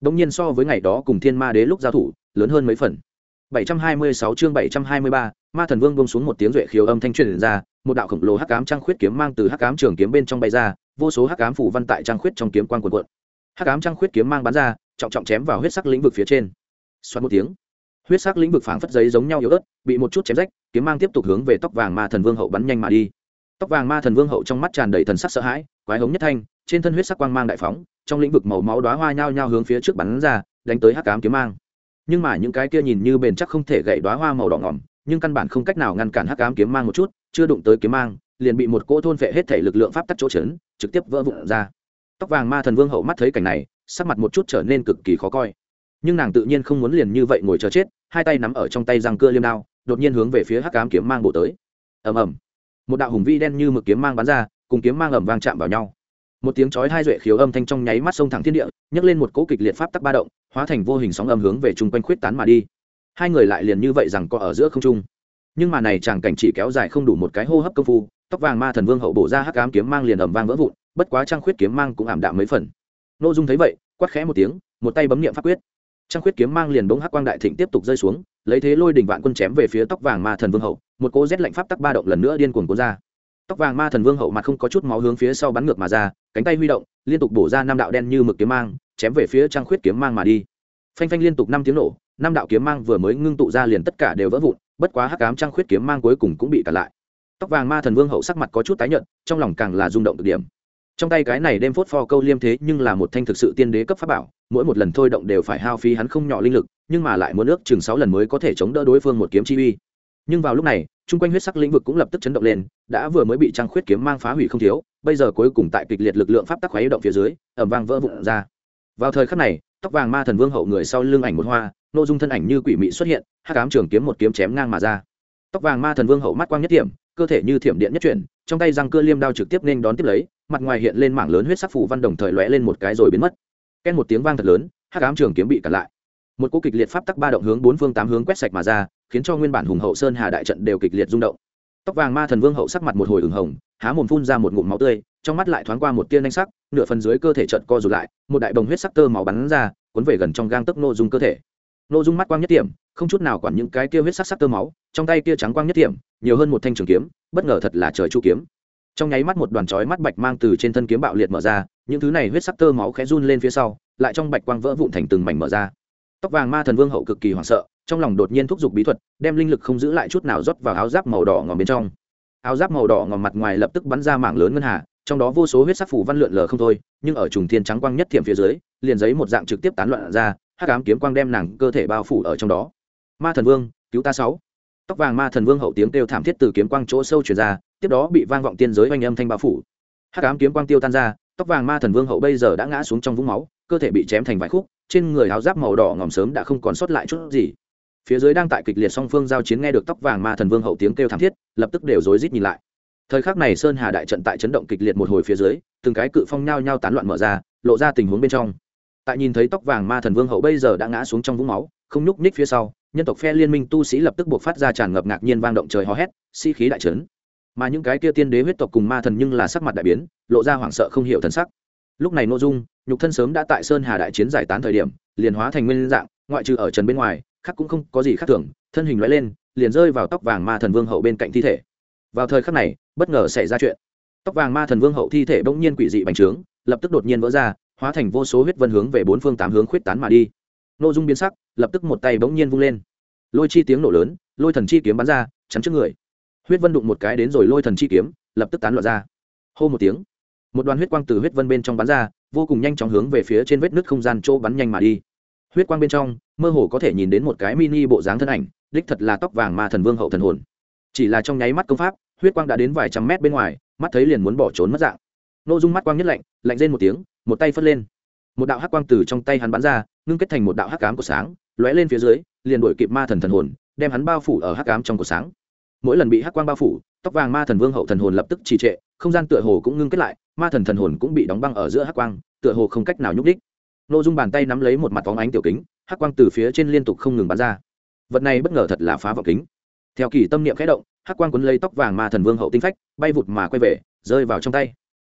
đông nhiên so với ngày đó cùng thiên ma đế lúc giao thủ lớn hơn mấy phần. 726 chương 723, ma thần vương buông xuống một tiếng duệ khiếu âm thanh truyền ra một đạo khổng lồ hắc ám trang khuyết kiếm mang từ hắc ám trường kiếm bên trong bay ra vô số hắc ám phủ văn tại trang khuyết trong kiếm quang cuộn cuộn. Hắc ám trang khuyết kiếm mang bắn ra trọng trọng chém vào huyết sắc lĩnh vực phía trên. Xoát một tiếng huyết sắc lĩnh vực phảng phất giấy giống nhau yếu ớt bị một chút chém rách kiếm mang tiếp tục hướng về tóc vàng ma thần vương hậu bắn nhanh mà đi. Tóc vàng ma thần vương hậu trong mắt tràn đầy thần sắc sợ hãi quái hống nhất thanh trên thân huyết sắc quang mang đại phóng, trong lĩnh vực màu máu đóa hoa nhao nhao hướng phía trước bắn ra, đánh tới hắc ám kiếm mang. Nhưng mà những cái kia nhìn như bền chắc không thể gậy đóa hoa màu đỏ ngỏm, nhưng căn bản không cách nào ngăn cản hắc ám kiếm mang một chút, chưa đụng tới kiếm mang, liền bị một cỗ thôn phệ hết thể lực lượng pháp tắc chỗ chấn, trực tiếp vỡ vụn ra. Tóc vàng ma thần vương hậu mắt thấy cảnh này, sắc mặt một chút trở nên cực kỳ khó coi. Nhưng nàng tự nhiên không muốn liền như vậy ngồi chờ chết, hai tay nắm ở trong tay răng cưa liêm đao, đột nhiên hướng về phía hắc ám kiếm mang bộ tới. Ầm ầm. Một đạo hùng vi đen như mực kiếm mang bắn ra, cùng kiếm mang ầm vang chạm vào nhau một tiếng chói hai duệ khiếu âm thanh trong nháy mắt sông thẳng thiên địa, nhấc lên một cỗ kịch liệt pháp tắc ba động, hóa thành vô hình sóng âm hướng về chung quanh khuyết tán mà đi. Hai người lại liền như vậy rằng có ở giữa không trung. Nhưng mà này chàng cảnh chỉ kéo dài không đủ một cái hô hấp công phu, tóc vàng ma thần vương hậu bổ ra hắc ám kiếm mang liền ầm vang vỡ vụn, bất quá trang khuyết kiếm mang cũng ảm đạm mấy phần. N ô dung thấy vậy, quát khẽ một tiếng, một tay bấm niệm pháp quyết. Trang khuyết kiếm mang liền bỗng hắc quang đại thịnh tiếp tục rơi xuống, lấy thế lôi đỉnh vạn quân chém về phía tóc vàng ma thần vương hậu, một cỗ rét lạnh pháp tắc ba động lần nữa điên cuồng cuốn ra tóc vàng ma thần vương hậu mặt không có chút máu hướng phía sau bắn ngược mà ra, cánh tay huy động, liên tục bổ ra năm đạo đen như mực kiếm mang, chém về phía trang khuyết kiếm mang mà đi. Phanh phanh liên tục năm tiếng nổ, năm đạo kiếm mang vừa mới ngưng tụ ra liền tất cả đều vỡ vụn, bất quá hắc cám trăng khuyết kiếm mang cuối cùng cũng bị cản lại. Tóc vàng ma thần vương hậu sắc mặt có chút tái nhợt, trong lòng càng là rung động cực điểm. Trong tay cái này đem phốt pho câu liêm thế nhưng là một thanh thực sự tiên đế cấp pháp bảo, mỗi một lần thôi động đều phải hao phí hắn không nhỏ linh lực, nhưng mà lại muốn ước chừng sáu lần mới có thể chống đỡ đối phương một kiếm chi uy. Nhưng vào lúc này chung quanh huyết sắc lĩnh vực cũng lập tức chấn động lên, đã vừa mới bị trăng khuyết kiếm mang phá hủy không thiếu, bây giờ cuối cùng tại kịch liệt lực lượng pháp tắc khuấy động phía dưới ẩm vang vỡ vụn ra. Vào thời khắc này, tóc vàng ma thần vương hậu người sau lưng ảnh một hoa n ô dung thân ảnh như quỷ mị xuất hiện, hắc ám trường kiếm một kiếm chém ngang mà ra. Tóc vàng ma thần vương hậu mắt quang nhất điểm cơ thể như thiểm điện nhất chuyển, trong tay răng cưa liêm đao trực tiếp nên đón tiếp lấy, mặt ngoài hiện lên mảng lớn huyết sắc phủ văn đồng thời lóe lên một cái rồi biến mất. Ken một tiếng vang thật lớn, hắc ám trường kiếm bị cản lại. Một cú kịch liệt pháp tắc ba động hướng bốn phương tám hướng quét sạch mà ra khiến cho nguyên bản hùng hậu sơn hà đại trận đều kịch liệt rung động. Tóc vàng ma thần vương hậu sắc mặt một hồi ửng hồng, há mồm phun ra một ngụm máu tươi, trong mắt lại thoáng qua một tia anh sắc, nửa phần dưới cơ thể trận co rụt lại, một đại bồng huyết sắc tơ máu bắn ra, cuốn về gần trong gang tấc nô dung cơ thể. Nô dung mắt quang nhất điểm không chút nào quản những cái kia huyết sắc sắc tơ máu, trong tay kia trắng quang nhất điểm nhiều hơn một thanh trường kiếm, bất ngờ thật là trời chu kiếm. Trong nháy mắt một đoàn chói mắt bạch mang từ trên thân kiếm bạo liệt mở ra, những thứ này huyết sắc tơ máu khẽ run lên phía sau, lại trong bạch quang vỡ vụn thành từng mảnh mở ra. Tóc vàng ma thần vương hậu cực kỳ hoảng sợ trong lòng đột nhiên thúc giục bí thuật, đem linh lực không giữ lại chút nào rót vào áo giáp màu đỏ ngòm bên trong. Áo giáp màu đỏ ngòm mặt ngoài lập tức bắn ra mảng lớn ngân hà, trong đó vô số huyết sắc phủ văn lượn lờ không thôi, nhưng ở trùng thiên trắng quang nhất thiểm phía dưới, liền giấy một dạng trực tiếp tán loạn ra, hắc ám kiếm quang đem nàng cơ thể bao phủ ở trong đó. Ma thần vương, cứu ta sáu. Tóc vàng ma thần vương hậu tiếng kêu thảm thiết từ kiếm quang chỗ sâu truyền ra, tiếp đó bị vang vọng tiên giới oanh âm thanh bao phủ. Hắc ám kiếm quang tiêu tan ra, tóc vàng ma thần vương hậu bây giờ đã ngã xuống trong vũng máu, cơ thể bị chém thành vài khúc, trên người áo giáp màu đỏ ngòm sớm đã không còn sót lại chút gì phía dưới đang tại kịch liệt song phương giao chiến nghe được tóc vàng ma thần vương hậu tiếng kêu thảm thiết, lập tức đều rối rít nhìn lại. Thời khắc này sơn hà đại trận tại chấn động kịch liệt một hồi phía dưới, từng cái cự phong nhao nhao tán loạn mở ra, lộ ra tình huống bên trong. Tại nhìn thấy tóc vàng ma thần vương hậu bây giờ đã ngã xuống trong vũng máu, không nhúc nhích phía sau, nhân tộc phe liên minh tu sĩ lập tức buộc phát ra tràn ngập ngạc nhiên vang động trời hò hét sĩ、si、khí đại trấn mà những cái kia tiên đế huyết tộc cùng ma thần nhưng là sắc mặt đại biến, lộ ra hoảng sợ không hiểu thần sắc. Lúc này nội dung, nhục thân sớm đã tại sơn hà đại chiến giải tán thời điểm, liền hóa thành nguyên dạng, ngoại trừ ở trần bên ngoài khác cũng không có gì khác thường, thân hình loại lên, liền rơi vào tóc vàng ma thần vương hậu bên cạnh thi thể. Vào thời khắc này, bất ngờ xảy ra chuyện. Tóc vàng ma thần vương hậu thi thể bỗng nhiên quỷ dị bành trướng, lập tức đột nhiên vỡ ra, hóa thành vô số huyết vân hướng về bốn phương tám hướng khuyết tán mà đi. Nội dung biến sắc, lập tức một tay bỗng nhiên vung lên. Lôi chi tiếng nổ lớn, lôi thần chi kiếm bắn ra, chắn trước người. Huyết vân đụng một cái đến rồi lôi thần chi kiếm, lập tức tán loạn ra. Hô một tiếng, một đoàn huyết quang từ huyết vân bên trong bắn ra, vô cùng nhanh chóng hướng về phía trên vết nứt không gian chỗ bắn nhanh mà đi. Huyết quang bên trong mơ hồ có thể nhìn đến một cái mini bộ dáng thân ảnh, đích thật là tóc vàng ma thần vương hậu thần hồn. Chỉ là trong nháy mắt công pháp, huyết quang đã đến vài trăm mét bên ngoài, mắt thấy liền muốn bỏ trốn mất dạng. Nội dung mắt quang nhất lạnh lạnh rên một tiếng, một tay phất lên. Một đạo hắc quang từ trong tay hắn bắn ra, ngưng kết thành một đạo hắc cám của sáng, lóe lên phía dưới, liền đổi kịp ma thần thần hồn, đem hắn bao phủ ở hắc cám trong của sáng. Mỗi lần bị hắc quang bao phủ, tóc vàng ma thần vương hậu thần hồn lập tức trì trệ, không gian tựa hồ cũng ngưng kết lại, ma thần thần hồn cũng bị đóng băng ở giữa hắc quang, tựa hồ không cách nào nhúc đích n ô dung bàn tay nắm lấy một mặt phóng ánh tiểu kính hắc quang từ phía trên liên tục không ngừng bắn ra. Vật này bất ngờ thật là phá vọng kính. Theo kỳ tâm niệm khẽ động, hắc quang quấn lấy tóc vàng ma thần vương hậu tinh phách, bay vụt mà quay về, rơi vào trong tay.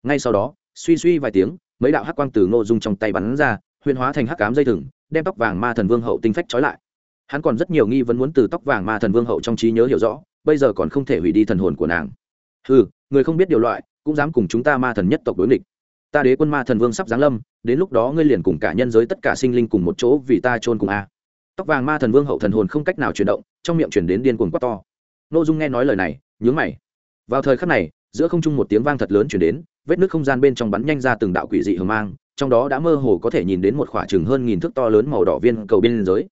Ngay sau đó, suy suy vài tiếng, mấy đạo hắc quang từ ngô dung trong tay bắn ra, huyền hóa thành hắc cám dây thừng, đem tóc vàng ma thần vương hậu tinh phách trói lại. Hắn còn rất nhiều nghi vấn muốn từ tóc vàng ma thần vương hậu trong trí nhớ hiểu rõ, bây giờ còn không thể hủy đi thần hồn của nàng. Ừ người không biết điều loại, cũng dám cùng chúng ta ma thần nhất tộc đối nghịch ta đế quân ma thần vương sắp giáng lâm, đến lúc đó ngươi liền cùng cả nhân giới tất cả sinh linh cùng một chỗ vì ta chôn cùng a. Tóc vàng ma thần vương hậu thần hồn không cách nào chuyển động, trong miệng chuyển đến điên cuồng quát to. N ô dung nghe nói lời này, nhướng mày. Vào thời khắc này, giữa không trung một tiếng vang thật lớn chuyển đến, vết nước không gian bên trong bắn nhanh ra từng đạo quỷ dị hờ mang, trong đó đã mơ hồ có thể nhìn đến một khoả chừng hơn nghìn thước to lớn màu đỏ viên cầu bên giới.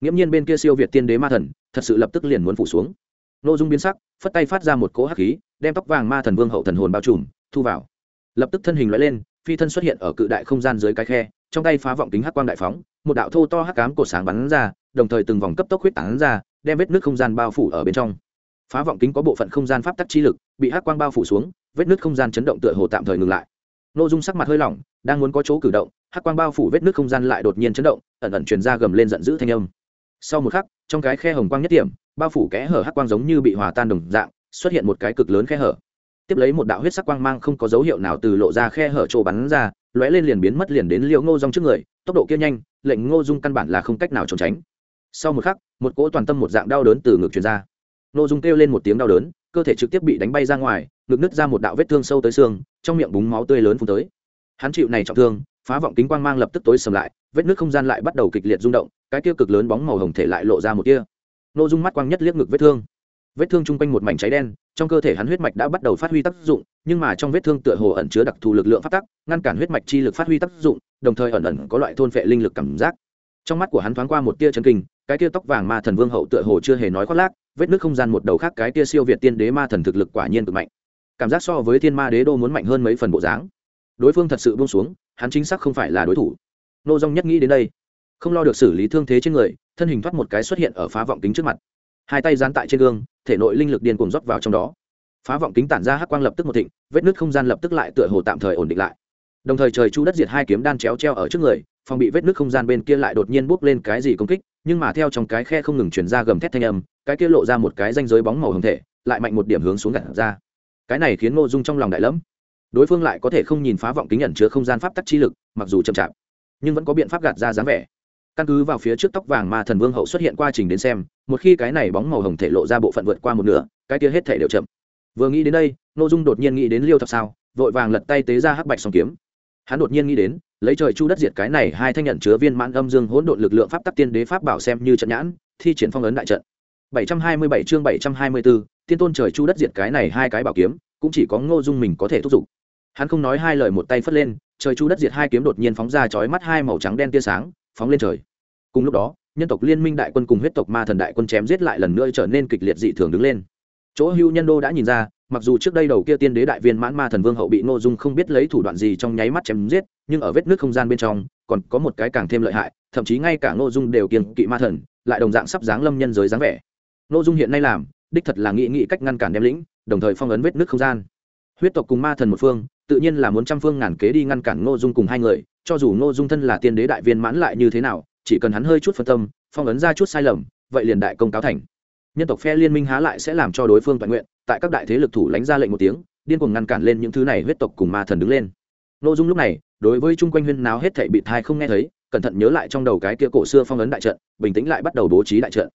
Nghiễm nhiên bên kia siêu việt tiên đế ma thần, thật sự lập tức liền muốn phủ xuống. N ô dung biến sắc, phất tay phát ra một cỗ hắc khí, đem tóc vàng ma thần vương hậu thần hồn bao trùm, thu vào lập tức thân hình loại lên, phi thân xuất hiện ở cự đại không gian dưới cái khe, trong tay phá vọng kính hắc quang đại phóng, một đạo thô to hắc cám cột sáng bắn ra, đồng thời từng vòng cấp tốc huyết tán ra, đem vết nước không gian bao phủ ở bên trong. Phá vọng kính có bộ phận không gian pháp tắc chi lực, bị hắc quang bao phủ xuống, vết nước không gian chấn động tựa hồ tạm thời ngừng lại. N ô dung sắc mặt hơi lỏng, đang muốn có chỗ cử động, hắc quang bao phủ vết nước không gian lại đột nhiên chấn động, ẩn ẩn truyền ra gầm lên giận dữ thanh âm. Sau một khắc, trong cái khe hồng quang nhất điểm, bao phủ kẽ hở hắc quang giống như bị hòa tan đồng dạng, xuất hiện một cái cực lớn khe hở tiếp lấy một đạo huyết sắc quang mang không có dấu hiệu nào từ lộ ra khe hở chỗ bắn ra, lóe lên liền biến mất liền đến liễu ngô dung trước người, tốc độ kia nhanh, lệnh ngô dung căn bản là không cách nào trốn tránh. Sau một khắc, một cỗ toàn tâm một dạng đau đớn từ ngực truyền ra. Ngô dung kêu lên một tiếng đau đớn, cơ thể trực tiếp bị đánh bay ra ngoài, ngực nứt ra một đạo vết thương sâu tới xương, trong miệng búng máu tươi lớn phun tới. Hắn chịu này trọng thương, phá vọng kính quang mang lập tức tối sầm lại, vết nước không gian lại bắt đầu kịch liệt rung động, cái kia cực lớn bóng màu hồng thể lại lộ ra một kia Ngô dung mắt quang nhất liếc ngực vết thương vết thương chung quanh một mảnh cháy đen, trong cơ thể hắn huyết mạch đã bắt đầu phát huy tác dụng, nhưng mà trong vết thương tựa hồ ẩn chứa đặc thù lực lượng phát tắc, ngăn cản huyết mạch chi lực phát huy tác dụng, đồng thời ẩn ẩn có loại thôn phệ linh lực cảm giác. Trong mắt của hắn thoáng qua một tia chân kinh, cái tia tóc vàng ma thần vương hậu tựa hồ chưa hề nói khoác lác, vết nước không gian một đầu khác cái tia siêu việt tiên đế ma thần thực lực quả nhiên cực mạnh. Cảm giác so với thiên ma đế đô muốn mạnh hơn mấy phần bộ dáng. Đối phương thật sự buông xuống, hắn chính xác không phải là đối thủ. Nô dong nhất nghĩ đến đây, không lo được xử lý thương thế trên người, thân hình thoát một cái xuất hiện ở phá vọng kính trước mặt. Hai tay dán tại trên gương thể nội linh lực điên cuồng rót vào trong đó. Phá vọng kính tản ra hắc quang lập tức một thịnh, vết nứt không gian lập tức lại tựa hồ tạm thời ổn định lại. Đồng thời trời chu đất diệt hai kiếm đan chéo treo ở trước người, phòng bị vết nứt không gian bên kia lại đột nhiên bốc lên cái gì công kích, nhưng mà theo trong cái khe không ngừng chuyển ra gầm thét thanh âm, cái kia lộ ra một cái ranh giới bóng màu hồng thể, lại mạnh một điểm hướng xuống gặt ra. Cái này khiến ngô dung trong lòng đại lẫm. Đối phương lại có thể không nhìn phá vọng kính nhận chứa không gian pháp tắc chi lực, mặc dù chậm chạp, nhưng vẫn có biện pháp gạt ra dáng vẻ căn cứ vào phía trước tóc vàng ma thần vương hậu xuất hiện qua trình đến xem một khi cái này bóng màu hồng thể lộ ra bộ phận vượt qua một nửa cái kia hết thể đều chậm. Vừa nghĩ đến đây n ô dung đột nhiên nghĩ đến liêu thập sao vội vàng lật tay tế ra hắc bạch song kiếm. Hắn đột nhiên nghĩ đến lấy trời chu đất diệt cái này hai thanh nhận chứa viên mãn âm dương hỗn độn lực lượng pháp tắc tiên đế pháp bảo xem như trận nhãn thi triển phong ấn đại trận. 727 chương 724, tiên tôn trời chu đất diệt cái này hai cái bảo kiếm cũng chỉ có ngô dung mình có thể thúc giục. Hắn không nói hai lời một tay phất lên trời chu đất diệt hai kiếm đột nhiên phóng ra chói mắt hai màu trắng đen tia sáng phóng lên trời cùng lúc đó, nhân tộc liên minh đại quân cùng huyết tộc ma thần đại quân chém giết lại lần nữa trở nên kịch liệt dị thường đứng lên. Chỗ hưu nhân đô đã nhìn ra, mặc dù trước đây đầu kia tiên đế đại viên mãn ma thần vương hậu bị ngô dung không biết lấy thủ đoạn gì trong nháy mắt chém giết, nhưng ở vết nước không gian bên trong, còn có một cái càng thêm lợi hại, thậm chí ngay cả ngô dung đều kiên kỵ ma thần, lại đồng dạng sắp dáng lâm nhân giới dáng vẻ. Ngô dung hiện nay làm, đích thật là nghĩ nghĩ cách ngăn cản đem lĩnh, đồng thời phong ấn vết nước không gian. Huyết tộc cùng ma thần một phương, tự nhiên là muốn trăm phương ngàn kế đi ngăn cản ngô dung cùng hai người, cho dù ngô dung thân là tiên đế đại viên mãn lại như thế nào chỉ cần hắn hơi chút phân tâm, phong ấn ra chút sai lầm, vậy liền đại công cáo thành. Nhân tộc phe liên minh há lại sẽ làm cho đối phương toàn nguyện, tại các đại thế lực thủ lãnh ra lệnh một tiếng, điên cuồng ngăn cản lên những thứ này huyết tộc cùng ma thần đứng lên. Nội dung lúc này, đối với chung quanh huyên náo hết thảy bị thai không nghe thấy, cẩn thận nhớ lại trong đầu cái kia cổ xưa phong ấn đại trận, bình tĩnh lại bắt đầu bố trí đại trận.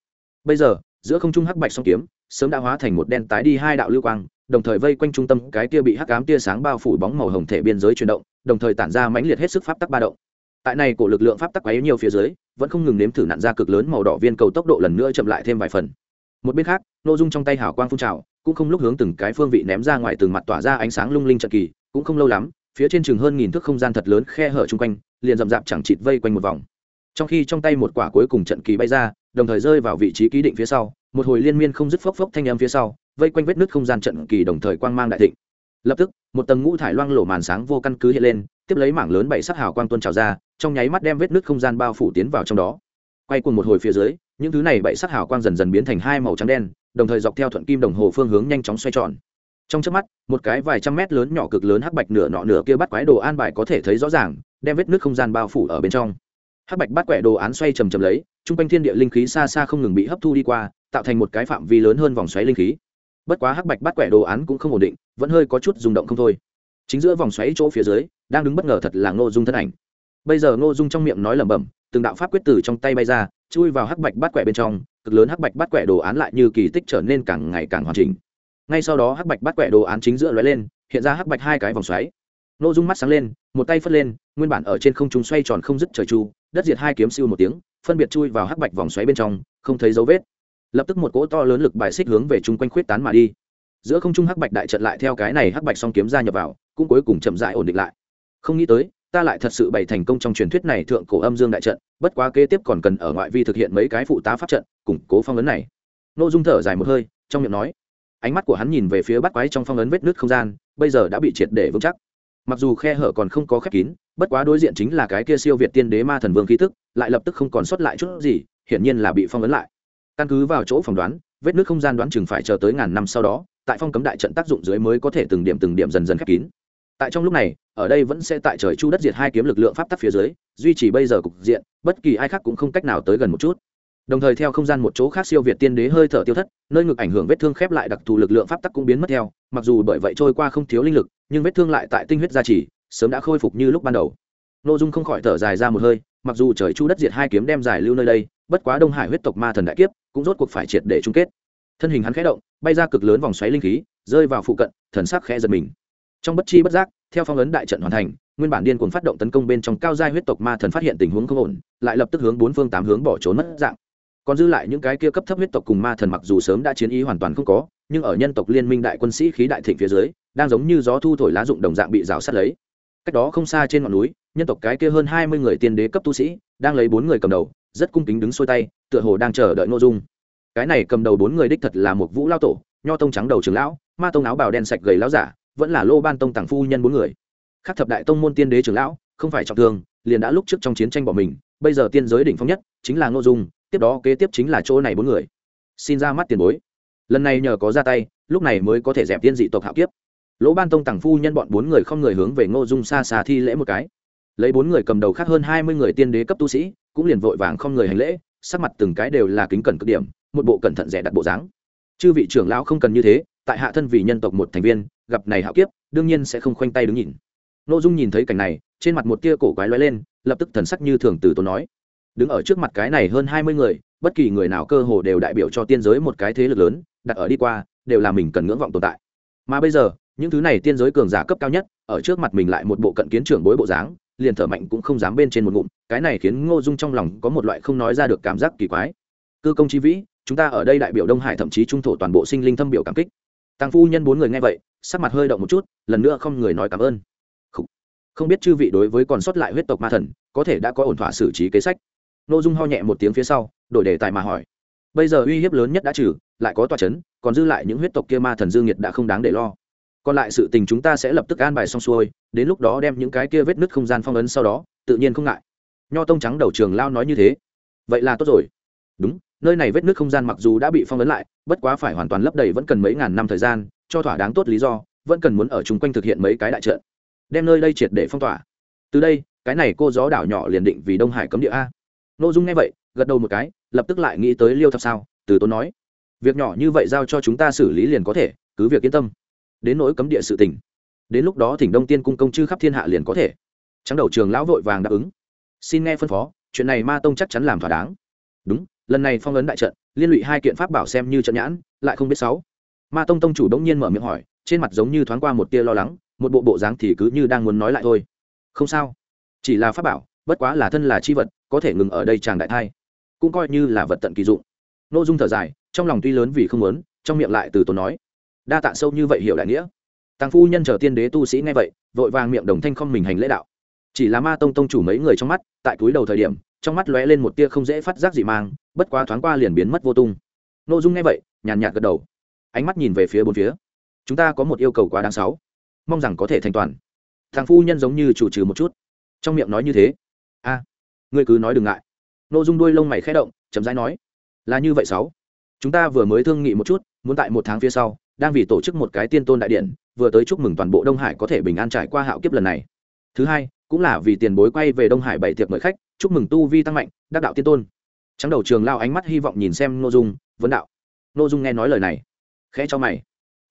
Bây giờ, giữa không trung hắc bạch song kiếm, sớm đã hóa thành một đen tái đi hai đạo lưu quang, đồng thời vây quanh trung tâm, cái kia bị hắc ám tia sáng bao phủ bóng màu hồng thể biên giới chuyển động, đồng thời tản ra mãnh liệt hết sức pháp tắc ba động tại này cổ lực lượng pháp tắc quấy nhiều phía dưới, vẫn không ngừng nếm thử nạn ra cực lớn màu đỏ viên cầu tốc độ lần nữa chậm lại thêm vài phần. Một bên khác nội dung trong tay hào quang phun trào, cũng không lúc hướng từng cái phương vị ném ra ngoài từng mặt tỏa ra ánh sáng lung linh trận kỳ, cũng không lâu lắm, phía trên chừng hơn nghìn thước không gian thật lớn khe hở chung quanh, liền rậm rạp chẳng chịt vây quanh một vòng. Trong khi trong tay một quả cuối cùng trận kỳ bay ra, đồng thời rơi vào vị trí ký định phía sau, một hồi liên miên không dứt phốc phốc thanh âm phía sau, vây quanh vết nứt không gian trận kỳ đồng thời quang mang đại thịnh. Lập tức, một tầng ngũ thải loang lổ màn sáng vô căn cứ hiện lên tiếp lấy mảng lớn bảy sắc hào quang tuôn trào ra, trong nháy mắt đem vết nứt không gian bao phủ tiến vào trong đó. Quay cùng một hồi phía dưới, những thứ này bảy sắc hào quang dần dần biến thành hai màu trắng đen, đồng thời dọc theo thuận kim đồng hồ phương hướng nhanh chóng xoay tròn. Trong trước mắt, một cái vài trăm mét lớn nhỏ cực lớn hắc bạch nửa nọ nửa kia bắt quái đồ an bài có thể thấy rõ ràng, đem vết nước không gian bao phủ ở bên trong. Hắc bạch bắt quẻ đồ án xoay chầm chầm lấy, trung quanh thiên địa linh khí xa xa không ngừng bị hấp thu đi qua, tạo thành một cái phạm vi lớn hơn vòng xoáy linh khí. Bất quá hắc bạch bắt quẻ đồ án cũng không ổn định, vẫn hơi có chút rung động không thôi chính giữa vòng xoáy chỗ phía dưới, đang đứng bất ngờ thật là ngô dung thân ảnh. Bây giờ ngô dung trong miệng nói lẩm bẩm, từng đạo pháp quyết từ trong tay bay ra, chui vào hắc bạch Bát quẻ bên trong, cực lớn hắc bạch Bát quẻ đồ án lại như kỳ tích trở nên càng ngày càng hoàn chỉnh. Ngay sau đó hắc bạch Bát quẻ đồ án chính giữa lóe lên, hiện ra hắc bạch hai cái vòng xoáy. Ngô dung mắt sáng lên, một tay phất lên, nguyên bản ở trên không trung xoay tròn không dứt trời chu đất diệt hai kiếm siêu một tiếng, phân biệt chui vào hắc bạch vòng xoáy bên trong, không thấy dấu vết. Lập tức một cỗ to lớn lực bài xích hướng về chung quanh khuyết tán mà đi. Giữa không trung hắc bạch đại trận lại theo cái này hắc bạch song kiếm ra nhập vào cũng cuối cùng chậm rãi ổn định lại. Không nghĩ tới, ta lại thật sự bày thành công trong truyền thuyết này thượng cổ âm dương đại trận, bất quá kế tiếp còn cần ở ngoại vi thực hiện mấy cái phụ tá pháp trận, củng cố phong ấn này. Nội dung thở dài một hơi, trong miệng nói, ánh mắt của hắn nhìn về phía bắt quái trong phong ấn vết nứt không gian, bây giờ đã bị triệt để vững chắc. Mặc dù khe hở còn không có khép kín, bất quá đối diện chính là cái kia siêu việt tiên đế ma thần vương khí tức, lại lập tức không còn sót lại chút gì, hiển nhiên là bị phong ấn lại. Căn cứ vào chỗ phỏng đoán, vết nước không gian đoán chừng phải chờ tới ngàn năm sau đó, tại phong cấm đại trận tác dụng dưới mới có thể từng điểm từng điểm dần dần khép kín tại trong lúc này, ở đây vẫn sẽ tại trời chu đất diệt hai kiếm lực lượng pháp tắc phía dưới, duy trì bây giờ cục diện, bất kỳ ai khác cũng không cách nào tới gần một chút. Đồng thời theo không gian một chỗ khác siêu việt tiên đế hơi thở tiêu thất, nơi ngực ảnh hưởng vết thương khép lại đặc thù lực lượng pháp tắc cũng biến mất theo, mặc dù bởi vậy trôi qua không thiếu linh lực, nhưng vết thương lại tại tinh huyết gia trì, sớm đã khôi phục như lúc ban đầu. Nội dung không khỏi thở dài ra một hơi, mặc dù trời chu đất diệt hai kiếm đem giải lưu nơi đây, bất quá đông hải huyết tộc ma thần đại kiếp, cũng rốt cuộc phải triệt để chung kết. Thân hình hắn khẽ động, bay ra cực lớn vòng xoáy linh khí, rơi vào phụ cận, thần sắc khẽ giật mình trong bất chi bất giác, theo phong ấn đại trận hoàn thành, nguyên bản điên cuồng phát động tấn công bên trong cao giai huyết tộc ma thần phát hiện tình huống không ổn, lại lập tức hướng bốn phương tám hướng bỏ trốn mất dạng. Còn dư lại những cái kia cấp thấp huyết tộc cùng ma thần mặc dù sớm đã chiến ý hoàn toàn không có, nhưng ở nhân tộc liên minh đại quân sĩ khí đại thịnh phía dưới, đang giống như gió thu thổi lá dụng đồng dạng bị rào sát lấy. Cách đó không xa trên ngọn núi, nhân tộc cái kia hơn hai mươi người tiên đế cấp tu sĩ, đang lấy bốn người cầm đầu, rất cung kính đứng xuôi tay, tựa hồ đang chờ đợi nội dung. Cái này cầm đầu bốn người đích thật là một vũ lao tổ, nho tông trắng đầu trường lão, ma tông áo bào đen sạch gầy lão giả vẫn là lô ban tông tàng phu nhân bốn người. Khác thập đại tông môn tiên đế trưởng lão, không phải trọng thương, liền đã lúc trước trong chiến tranh bỏ mình, bây giờ tiên giới đỉnh phong nhất chính là ngô dung, tiếp đó kế tiếp chính là chỗ này bốn người. Xin ra mắt tiền bối. Lần này nhờ có ra tay, lúc này mới có thể dẹp tiên dị tộc hạo kiếp. Lỗ ban tông tàng phu nhân bọn bốn người không người hướng về ngô dung xa xa thi lễ một cái. Lấy bốn người cầm đầu khác hơn hai mươi người tiên đế cấp tu sĩ, cũng liền vội vàng không người hành lễ, sắc mặt từng cái đều là kính cẩn cực điểm, một bộ cẩn thận rẻ đặt bộ dáng. Chư vị trưởng lão không cần như thế, tại hạ thân vì nhân tộc một thành viên gặp này hạo kiếp, đương nhiên sẽ không khoanh tay đứng nhìn. Nội dung nhìn thấy cảnh này, trên mặt một tia cổ quái lóe lên, lập tức thần sắc như thường từ tốn nói. Đứng ở trước mặt cái này hơn hai mươi người, bất kỳ người nào cơ hồ đều đại biểu cho tiên giới một cái thế lực lớn, đặt ở đi qua, đều là mình cần ngưỡng vọng tồn tại. Mà bây giờ, những thứ này tiên giới cường giả cấp cao nhất, ở trước mặt mình lại một bộ cận kiến trưởng bối bộ dáng, liền thở mạnh cũng không dám bên trên một ngụm, cái này khiến ngô dung trong lòng có một loại không nói ra được cảm giác kỳ quái. Cư công chi vĩ, chúng ta ở đây đại biểu đông hải thậm chí trung thổ toàn bộ sinh linh thâm biểu cảm kích. Tăng phu nhân bốn người nghe vậy sắc mặt hơi động một chút lần nữa không người nói cảm ơn. Không, không biết chư vị đối với còn sót lại huyết tộc ma thần có thể đã có ổn thỏa xử trí kế sách. N ô dung ho nhẹ một tiếng phía sau đổi đề tài mà hỏi. Bây giờ uy hiếp lớn nhất đã trừ lại có tòa c h ấ n còn dư lại những huyết tộc kia ma thần dương nhiệt đã không đáng để lo. Còn lại sự tình chúng ta sẽ lập tức an bài xong xuôi đến lúc đó đem những cái kia vết nứt không gian phong ấn sau đó tự nhiên không ngại. Nho tông trắng đầu trường lao nói như thế. Vậy là tốt rồi. Đúng nơi này vết nứt không gian mặc dù đã bị phong ấn lại bất quá phải hoàn toàn lấp đầy vẫn cần mấy ngàn năm thời gian cho thỏa đáng tốt lý do, vẫn cần muốn ở chung quanh thực hiện mấy cái đại trận, đem nơi đây triệt để phong tỏa. Từ đây, cái này cô gió đảo nhỏ liền định vì đông hải cấm địa a. N ô dung nghe vậy, gật đầu một cái, lập tức lại nghĩ tới liêu thập sao, từ tốn nói, việc nhỏ như vậy giao cho chúng ta xử lý liền có thể, cứ việc yên tâm. Đến nỗi cấm địa sự tình, đến lúc đó thỉnh đông tiên cung công chư khắp thiên hạ liền có thể. Trắng đầu trường lão vội vàng đáp ứng. Xin nghe phân phó, chuyện này ma tông chắc chắn làm thỏa đáng. Đúng, lần này phong ấn đại trận, liên lụy hai kiện pháp bảo xem như trận nhãn, lại không biết sáu ma tông tông chủ đống nhiên mở miệng hỏi, trên mặt giống như thoáng qua một tia lo lắng, một bộ bộ dáng thì cứ như đang muốn nói lại thôi. Không sao. Chỉ là pháp bảo, bất quá là thân là chi vật, có thể ngừng ở đây chàng đại thai. Cũng coi như là vật tận kỳ dụng. N ô dung thở dài, trong lòng tuy lớn vì không muốn, trong miệng lại từ tốn nói. Đa tạ sâu như vậy hiểu đại nghĩa. Tàng phu nhân chờ tiên đế tu sĩ nghe vậy, vội vàng miệng đồng thanh không mình hành lễ đạo. Chỉ là ma tông tông chủ mấy người trong mắt, tại túi đầu thời điểm, trong mắt lóe lên một tia không dễ phát giác dị mang, bất quá thoáng qua liền biến mất vô tung. N ô dung nghe vậy, nhàn nhạt gật đầu ánh mắt nhìn về phía bốn phía. Chúng ta có một yêu cầu quá đáng sáu. Mong rằng có thể thành toàn. Thằng phu nhân giống như chủ trừ một chút. Trong miệng nói như thế. A, ngươi cứ nói đừng ngại. N ô dung đuôi lông mày khẽ động chấm dãi nói, là như vậy sáu. Chúng ta vừa mới thương nghị một chút, muốn tại một tháng phía sau, đang vì tổ chức một cái tiên tôn đại điện, vừa tới chúc mừng toàn bộ đông hải có thể bình an trải qua hạo kiếp lần này. Thứ hai, cũng là vì tiền bối quay về đông hải bảy tiệc mời khách, chúc mừng tu vi tăng mạnh, đắc đạo tiên tôn. Trắng đầu trường lao ánh mắt hy vọng nhìn xem n ô dung, vấn đạo. N ô dung nghe nói lời này khẽ cho mày.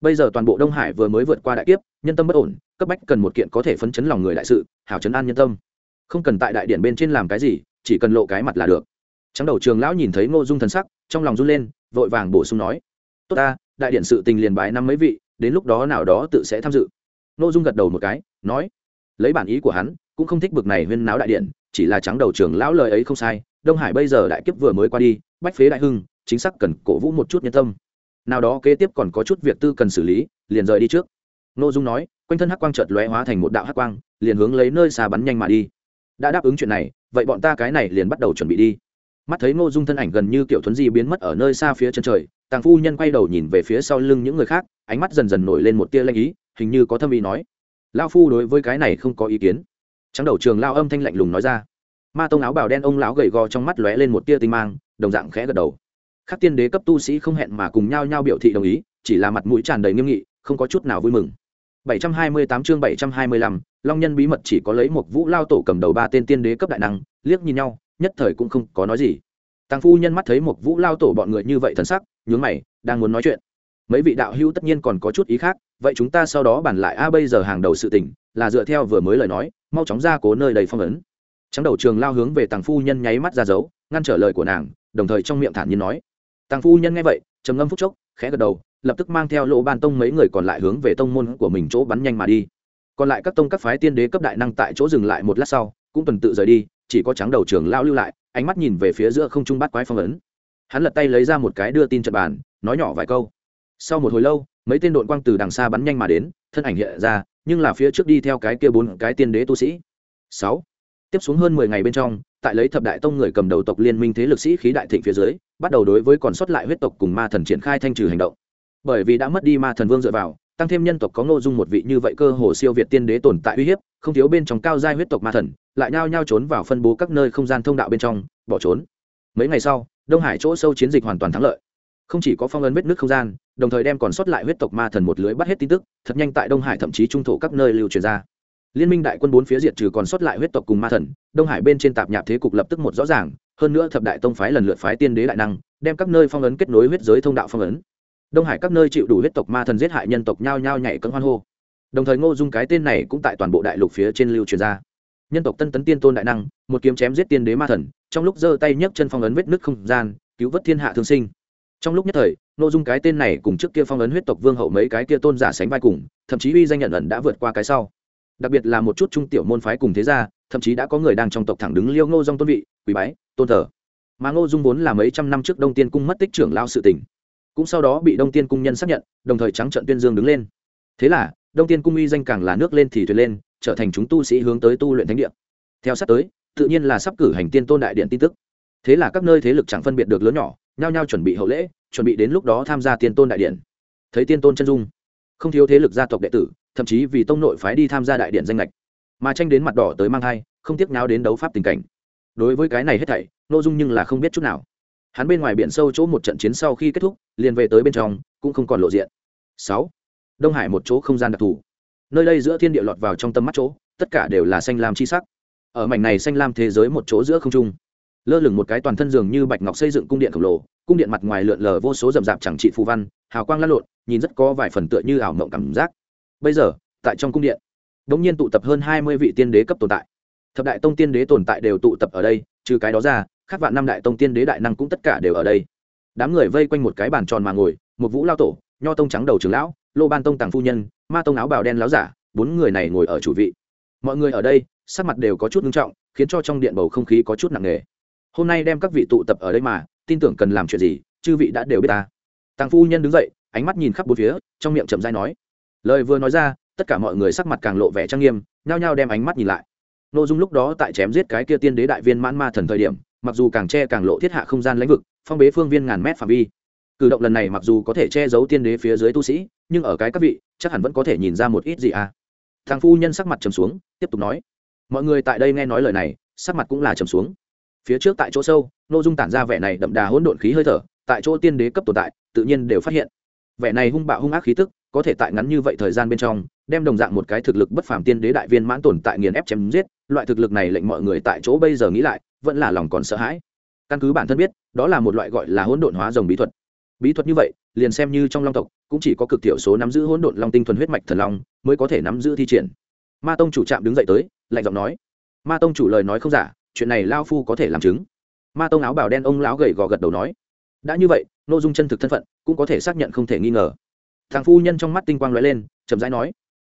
Bây giờ toàn bộ đông hải vừa mới vượt qua đại kiếp, nhân tâm bất ổn, cấp bách cần một kiện có thể phấn chấn lòng người đại sự, hảo chấn an nhân tâm. Không cần tại đại điện bên trên làm cái gì, chỉ cần lộ cái mặt là được. Trắng đầu trường lão nhìn thấy ngô dung thần sắc, trong lòng run lên, vội vàng bổ sung nói, tốt ta, đại điện sự tình liền bái năm mấy vị, đến lúc đó nào đó tự sẽ tham dự. Ngô dung gật đầu một cái, nói, lấy bản ý của hắn, cũng không thích bực này huyên náo đại điện, chỉ là trắng đầu trường lão lời ấy không sai, đông hải bây giờ đại kiếp vừa mới qua đi, bách phế đại hưng, chính xác cần cổ vũ một chút nhân tâm nào đó kế tiếp còn có chút việc tư cần xử lý, liền rời đi trước. Ngô dung nói, quanh thân hắc quang chợt lóe hóa thành một đạo hắc quang, liền hướng lấy nơi xa bắn nhanh mà đi. Đã đáp ứng chuyện này, vậy bọn ta cái này liền bắt đầu chuẩn bị đi. Mắt thấy ngô dung thân ảnh gần như kiểu thuấn di biến mất ở nơi xa phía chân trời, tàng phu nhân quay đầu nhìn về phía sau lưng những người khác, ánh mắt dần dần nổi lên một tia lanh ý, hình như có thâm ý nói. Lao phu đối với cái này không có ý kiến. Trắng đầu trường lao âm thanh lạnh lùng nói ra. Ma tông áo bào đen ông lão gầy gò trong mắt lóe lên một tia tinh mang, đồng dạng khẽ gật đầu các tiên đế cấp tu sĩ không hẹn mà cùng nhau nhau biểu thị đồng ý chỉ là mặt mũi tràn đầy nghiêm nghị không có chút nào vui mừng 728 chương 725, Long Nhân bí mật chỉ có lấy một Vũ Lao tổ cầm đầu ba tên tiên đế cấp đại năng, liếc nhìn nhau, nhất thời cũng không có nói gì. Tang phu nhân mắt thấy một Vũ Lao tổ bọn người như vậy thần sắc, nhướng mày, đang muốn nói chuyện. Mấy vị đạo hữu tất nhiên còn có chút ý khác, vậy chúng ta sau đó bàn lại a bây giờ hàng đầu sự tình, là dựa theo vừa mới lời nói, mau chóng ra cố nơi đầy phong ấn. Trắng đầu trường lao hướng về Tàng phu nhân nháy mắt ra dấu, ngăn trở lời của nàng, đồng thời trong miệng thản nhiên nói. Tàng phu nhân nghe vậy, trầm ngâm phút chốc, khẽ gật đầu, lập tức mang theo lỗ ban tông mấy người còn lại hướng về tông môn của mình chỗ bắn nhanh mà đi. Còn lại các tông các phái tiên đế cấp đại năng tại chỗ dừng lại một lát sau cũng tuần tự rời đi chỉ có trắng đầu trưởng lao lưu lại ánh mắt nhìn về phía giữa không trung bắt quái phong ấn. Hắn lật tay lấy ra một cái đưa tin trận bàn nói nhỏ vài câu. Sau một hồi lâu mấy tên đội quang từ đằng xa bắn nhanh mà đến thân ảnh hiện ra nhưng là phía trước đi theo cái kia bốn cái tiên đế tu sĩ. Sáu. Tiếp xuống hơn mười ngày bên trong tại lấy thập đại tông người cầm đầu tộc liên minh thế lực sĩ khí đại thịnh phía dưới bắt đầu đối với còn sót lại huyết tộc cùng ma thần triển khai thanh trừ hành động. Bởi vì đã mất đi ma thần vương dựa vào, tăng thêm nhân tộc có ngô dung một vị như vậy cơ hồ siêu việt tiên đế tồn tại uy hiếp, không thiếu bên trong cao giai huyết tộc ma thần, lại nhao nhao trốn vào phân bố các nơi không gian thông đạo bên trong, bỏ trốn. Mấy ngày sau, đông hải chỗ sâu chiến dịch hoàn toàn thắng lợi. Không chỉ có phong ấn vết nước không gian, đồng thời đem còn sót lại huyết tộc ma thần một lưới bắt hết tin tức, thật nhanh tại đông hải thậm chí trung thổ các nơi lưu truyền ra. Liên minh đại quân bốn phía diệt trừ còn sót lại huyết tộc cùng ma thần, đông hải bên trên tạp nhạp thế cục lập tức một rõ ràng hơn nữa thập đại tông phái lần lượt phái tiên đế đại năng, đem các nơi phong ấn kết nối huyết giới thông đạo phong ấn. Đông hải các nơi chịu đủ huyết tộc ma thần giết hại nhân tộc nhao nhao nhảy cân hoan hô. Đồng thời ngô dung cái tên này cũng tại toàn bộ đại lục phía trên lưu truyền ra. Nhân tộc tân tấn tiên tôn đại năng, một kiếm chém giết tiên đế ma thần, trong lúc giơ tay nhấc chân phong ấn vết nứt không gian, cứu vớt thiên hạ thương sinh. Trong lúc nhất thời, ngô dung cái tên này cùng trước kia phong ấn huyết tộc vương hậu mấy cái kia tôn giả sánh vai cùng, thậm chí uy danh nhận ẩn đã vượt qua cái sau. Đặc biệt là một chút trung tiểu môn phái cùng thế gia thậm chí đã có người đang trong tộc thẳng đứng liêu ngô dong tôn vị quý bái, tôn thờ. Mà ngô dung vốn là mấy trăm năm trước đông tiên cung mất tích trưởng lao sự tỉnh cũng sau đó bị đông tiên cung nhân xác nhận, đồng thời trắng trận tuyên dương đứng lên. Thế là, đông tiên cung uy danh càng là nước lên thì thuyền lên, trở thành chúng tu sĩ hướng tới tu luyện thánh địa. Theo sắp tới, tự nhiên là sắp cử hành tiên tôn đại điện tin tức. Thế là các nơi thế lực chẳng phân biệt được lớn nhỏ, nhao nhao chuẩn bị hậu lễ, chuẩn bị đến lúc đó tham gia tiên tôn đại điện. Thấy tiên tôn chân dung, không thiếu thế lực gia tộc đệ tử, thậm chí vì tông nội phái đi tham gia đại điện danh lệch mà tranh đến mặt đỏ tới mang thai, không tiếc nhau đến đấu pháp tình cảnh. Đối với cái này hết thảy nội dung nhưng là không biết chút nào. Hắn bên ngoài biển sâu chỗ một trận chiến sau khi kết thúc, liền về tới bên trong, cũng không còn lộ diện. Sáu. Đông hải một chỗ không gian đặc thù. Nơi đây giữa thiên địa lọt vào trong tâm mắt chỗ, tất cả đều là xanh lam chi sắc. Ở mảnh này xanh lam thế giới một chỗ giữa không trung, lơ lửng một cái toàn thân dường như bạch ngọc xây dựng cung điện khổng lồ, cung điện mặt ngoài lượn lờ vô số rậm rạp chẳng trị phù văn, hào quang lăn lộn, nhìn rất có vài phần tựa như ảo mộng cảm giác. Bây giờ, tại trong cung điện đ ỗ n g nhiên tụ tập hơn hai mươi vị tiên đế cấp tồn tại. Thập đại tông tiên đế tồn tại đều tụ tập ở đây, trừ cái đó ra, khác vạn năm đại tông tiên đế đại năng cũng tất cả đều ở đây. Đám người vây quanh một cái bàn tròn mà ngồi, một vũ lao tổ, nho tông trắng đầu trường lão, lô ban tông tàng phu nhân, ma tông áo bào đen láo giả, bốn người này ngồi ở chủ vị. Mọi người ở đây, sắc mặt đều có chút nghiêm trọng, khiến cho trong điện bầu không khí có chút nặng nề. Hôm nay đem các vị tụ tập ở đây mà, tin tưởng cần làm chuyện gì, chư vị đã đều biết ta. Tàng phu nhân đứng dậy, ánh mắt nhìn khắp bốn phía, trong miệng chậm dai nói. Lời vừa nói ra tất cả mọi người sắc mặt càng lộ vẻ trang nghiêm, nhao nhao đem ánh mắt nhìn lại. Nội dung lúc đó tại chém giết cái kia tiên đế đại viên mãn ma thần thời điểm, mặc dù càng che càng lộ thiết hạ không gian lãnh vực, phong bế phương viên ngàn mét phạm vi. Cử động lần này mặc dù có thể che giấu tiên đế phía dưới tu sĩ, nhưng ở cái các vị, chắc hẳn vẫn có thể nhìn ra một ít gì à. Thằng phu nhân sắc mặt trầm xuống, tiếp tục nói, mọi người tại đây nghe nói lời này, sắc mặt cũng là trầm xuống. Phía trước tại chỗ sâu Nô dung tản ra vẻ này đậm đà hỗn độn khí hơi thở, tại chỗ tiên đế cấp tồn tại, tự nhiên đều phát hiện. Vẻ này hung bạo hung ác khí tức, có thể tại ngắn như vậy thời gian bên trong đem đồng dạng một cái thực lực bất phàm tiên đế đại viên mãn tồn tại nghiền ép chém giết, loại thực lực này lệnh mọi người tại chỗ bây giờ nghĩ lại, vẫn là lòng còn sợ hãi. Căn cứ bản thân biết, đó là một loại gọi là hỗn độn hóa rồng bí thuật. Bí thuật như vậy, liền xem như trong long tộc, cũng chỉ có cực thiểu số nắm giữ hỗn độn long tinh thuần huyết mạch thần long mới có thể nắm giữ thi triển. Ma tông chủ trạm đứng dậy tới, lạnh giọng nói, ma tông chủ lời nói không giả, chuyện này lao phu có thể làm chứng. Ma tông áo bào đen ông lão gầy gò gật đầu nói, đã như vậy nội dung chân thực thân phận, cũng có thể xác nhận không thể nghi ngờ. Thằng phu nhân trong mắt tinh quang lóe lên, chậm rãi nói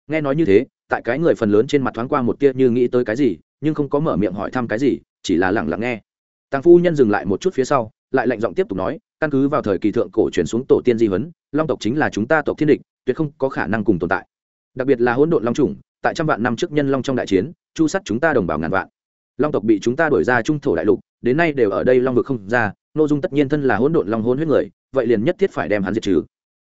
nghe nói như thế, tại cái người phần lớn trên mặt thoáng qua một tia như nghĩ tới cái gì, nhưng không có mở miệng hỏi thăm cái gì, chỉ là lẳng lặng nghe. Tàng phu nhân dừng lại một chút phía sau, lại lạnh giọng tiếp tục nói, căn cứ vào thời kỳ thượng cổ truyền xuống tổ tiên di huấn, long tộc chính là chúng ta tộc thiên địch, tuyệt không có khả năng cùng tồn tại. Đặc biệt là hỗn độn long trùng tại trăm vạn năm trước nhân long trong đại chiến, chu sắt chúng ta đồng bào ngàn vạn. Long tộc bị chúng ta đuổi ra trung thổ đại lục, đến nay đều ở đây long vực không ra nội dung tất nhiên thân là hỗn độn long hôn huyết người, vậy liền nhất thiết phải đem hắn diệt trừ.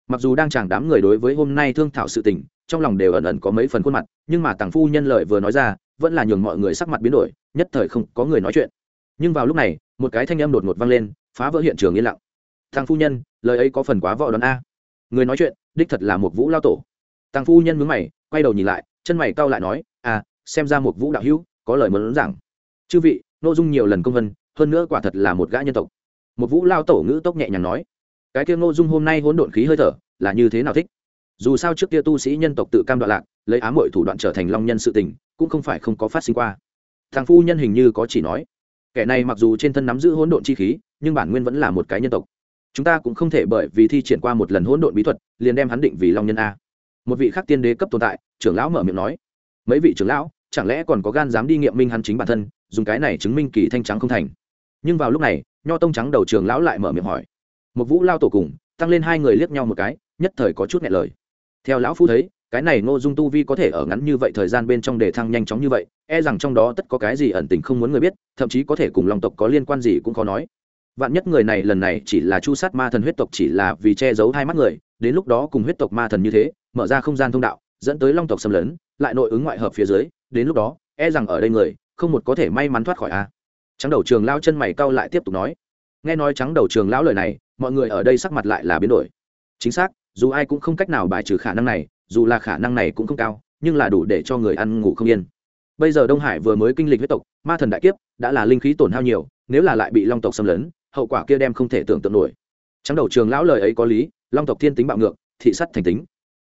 Mặc dù đang chẳng đám người đối với hôm nay thương thảo sự tình trong lòng đều ẩn ẩn có mấy phần khuôn mặt, nhưng mà tàng phu nhân lời vừa nói ra, vẫn là nhường mọi người sắc mặt biến đổi, nhất thời không có người nói chuyện. Nhưng vào lúc này, một cái thanh âm đột ngột vang lên, phá vỡ hiện trường yên lặng. Thằng phu nhân, lời ấy có phần quá vọ đón a. Người nói chuyện, đích thật là một vũ lao tổ. Tàng phu nhân mướn mày, quay đầu nhìn lại, chân mày cau lại nói à xem ra một vũ đạo hữu, có lời muốn rằng chư vị nội dung nhiều lần công vân, hơn nữa quả thật là một gã nhân tộc. Một vũ lao tổ ngữ tốc nhẹ nhàng nói. Cái kia ngô dung hôm nay hỗn độn khí hơi thở, là như thế nào thích? Dù sao trước kia tu sĩ nhân tộc tự cam đoạn lạc, lấy ám mọi thủ đoạn trở thành long nhân sự tình, cũng không phải không có phát sinh qua. Thằng phu nhân hình như có chỉ nói, kẻ này mặc dù trên thân nắm giữ hỗn độn chi khí, nhưng bản nguyên vẫn là một cái nhân tộc. Chúng ta cũng không thể bởi vì thi triển qua một lần hỗn độn bí thuật, liền đem hắn định vì long nhân a. Một vị khắc tiên đế cấp tồn tại, trưởng lão mở miệng nói, mấy vị trưởng lão, chẳng lẽ còn có gan dám đi nghiệm minh hắn chính bản thân, dùng cái này chứng minh kỳ thanh trắng không thành? Nhưng vào lúc này, nho tông trắng đầu trường lão lại mở miệng hỏi. Một vũ lao tổ cùng, tăng lên hai người liếc nhau một cái, nhất thời có chút nghẹn lời theo lão phu thấy, cái này ngô dung tu vi có thể ở ngắn như vậy thời gian bên trong đề thăng nhanh chóng như vậy e rằng trong đó tất có cái gì ẩn tình không muốn người biết, thậm chí có thể cùng lòng tộc có liên quan gì cũng khó nói. Vạn nhất người này lần này chỉ là chu sát ma thần huyết tộc chỉ là vì che giấu hai mắt người, đến lúc đó cùng huyết tộc ma thần như thế, mở ra không gian thông đạo, dẫn tới long tộc xâm lấn, lại nội ứng ngoại hợp phía dưới, đến lúc đó e rằng ở đây người, không một có thể may mắn thoát khỏi a. Trắng đầu trường lao chân mày cau lại tiếp tục nói. Nghe nói trắng đầu trường lão lời này, mọi người ở đây sắc mặt lại là biến đổi. Chính xác dù ai cũng không cách nào bài trừ khả năng này, dù là khả năng này cũng không cao, nhưng là đủ để cho người ăn ngủ không yên. Bây giờ đông hải vừa mới kinh lịch huyết tộc, ma thần đại kiếp, đã là linh khí tổn hao nhiều, nếu là lại bị long tộc xâm lấn, hậu quả kia đem không thể tưởng tượng nổi. Trắng đầu trường lão lời ấy có lý, long tộc thiên tính bạo ngược, thị sắt thành tính.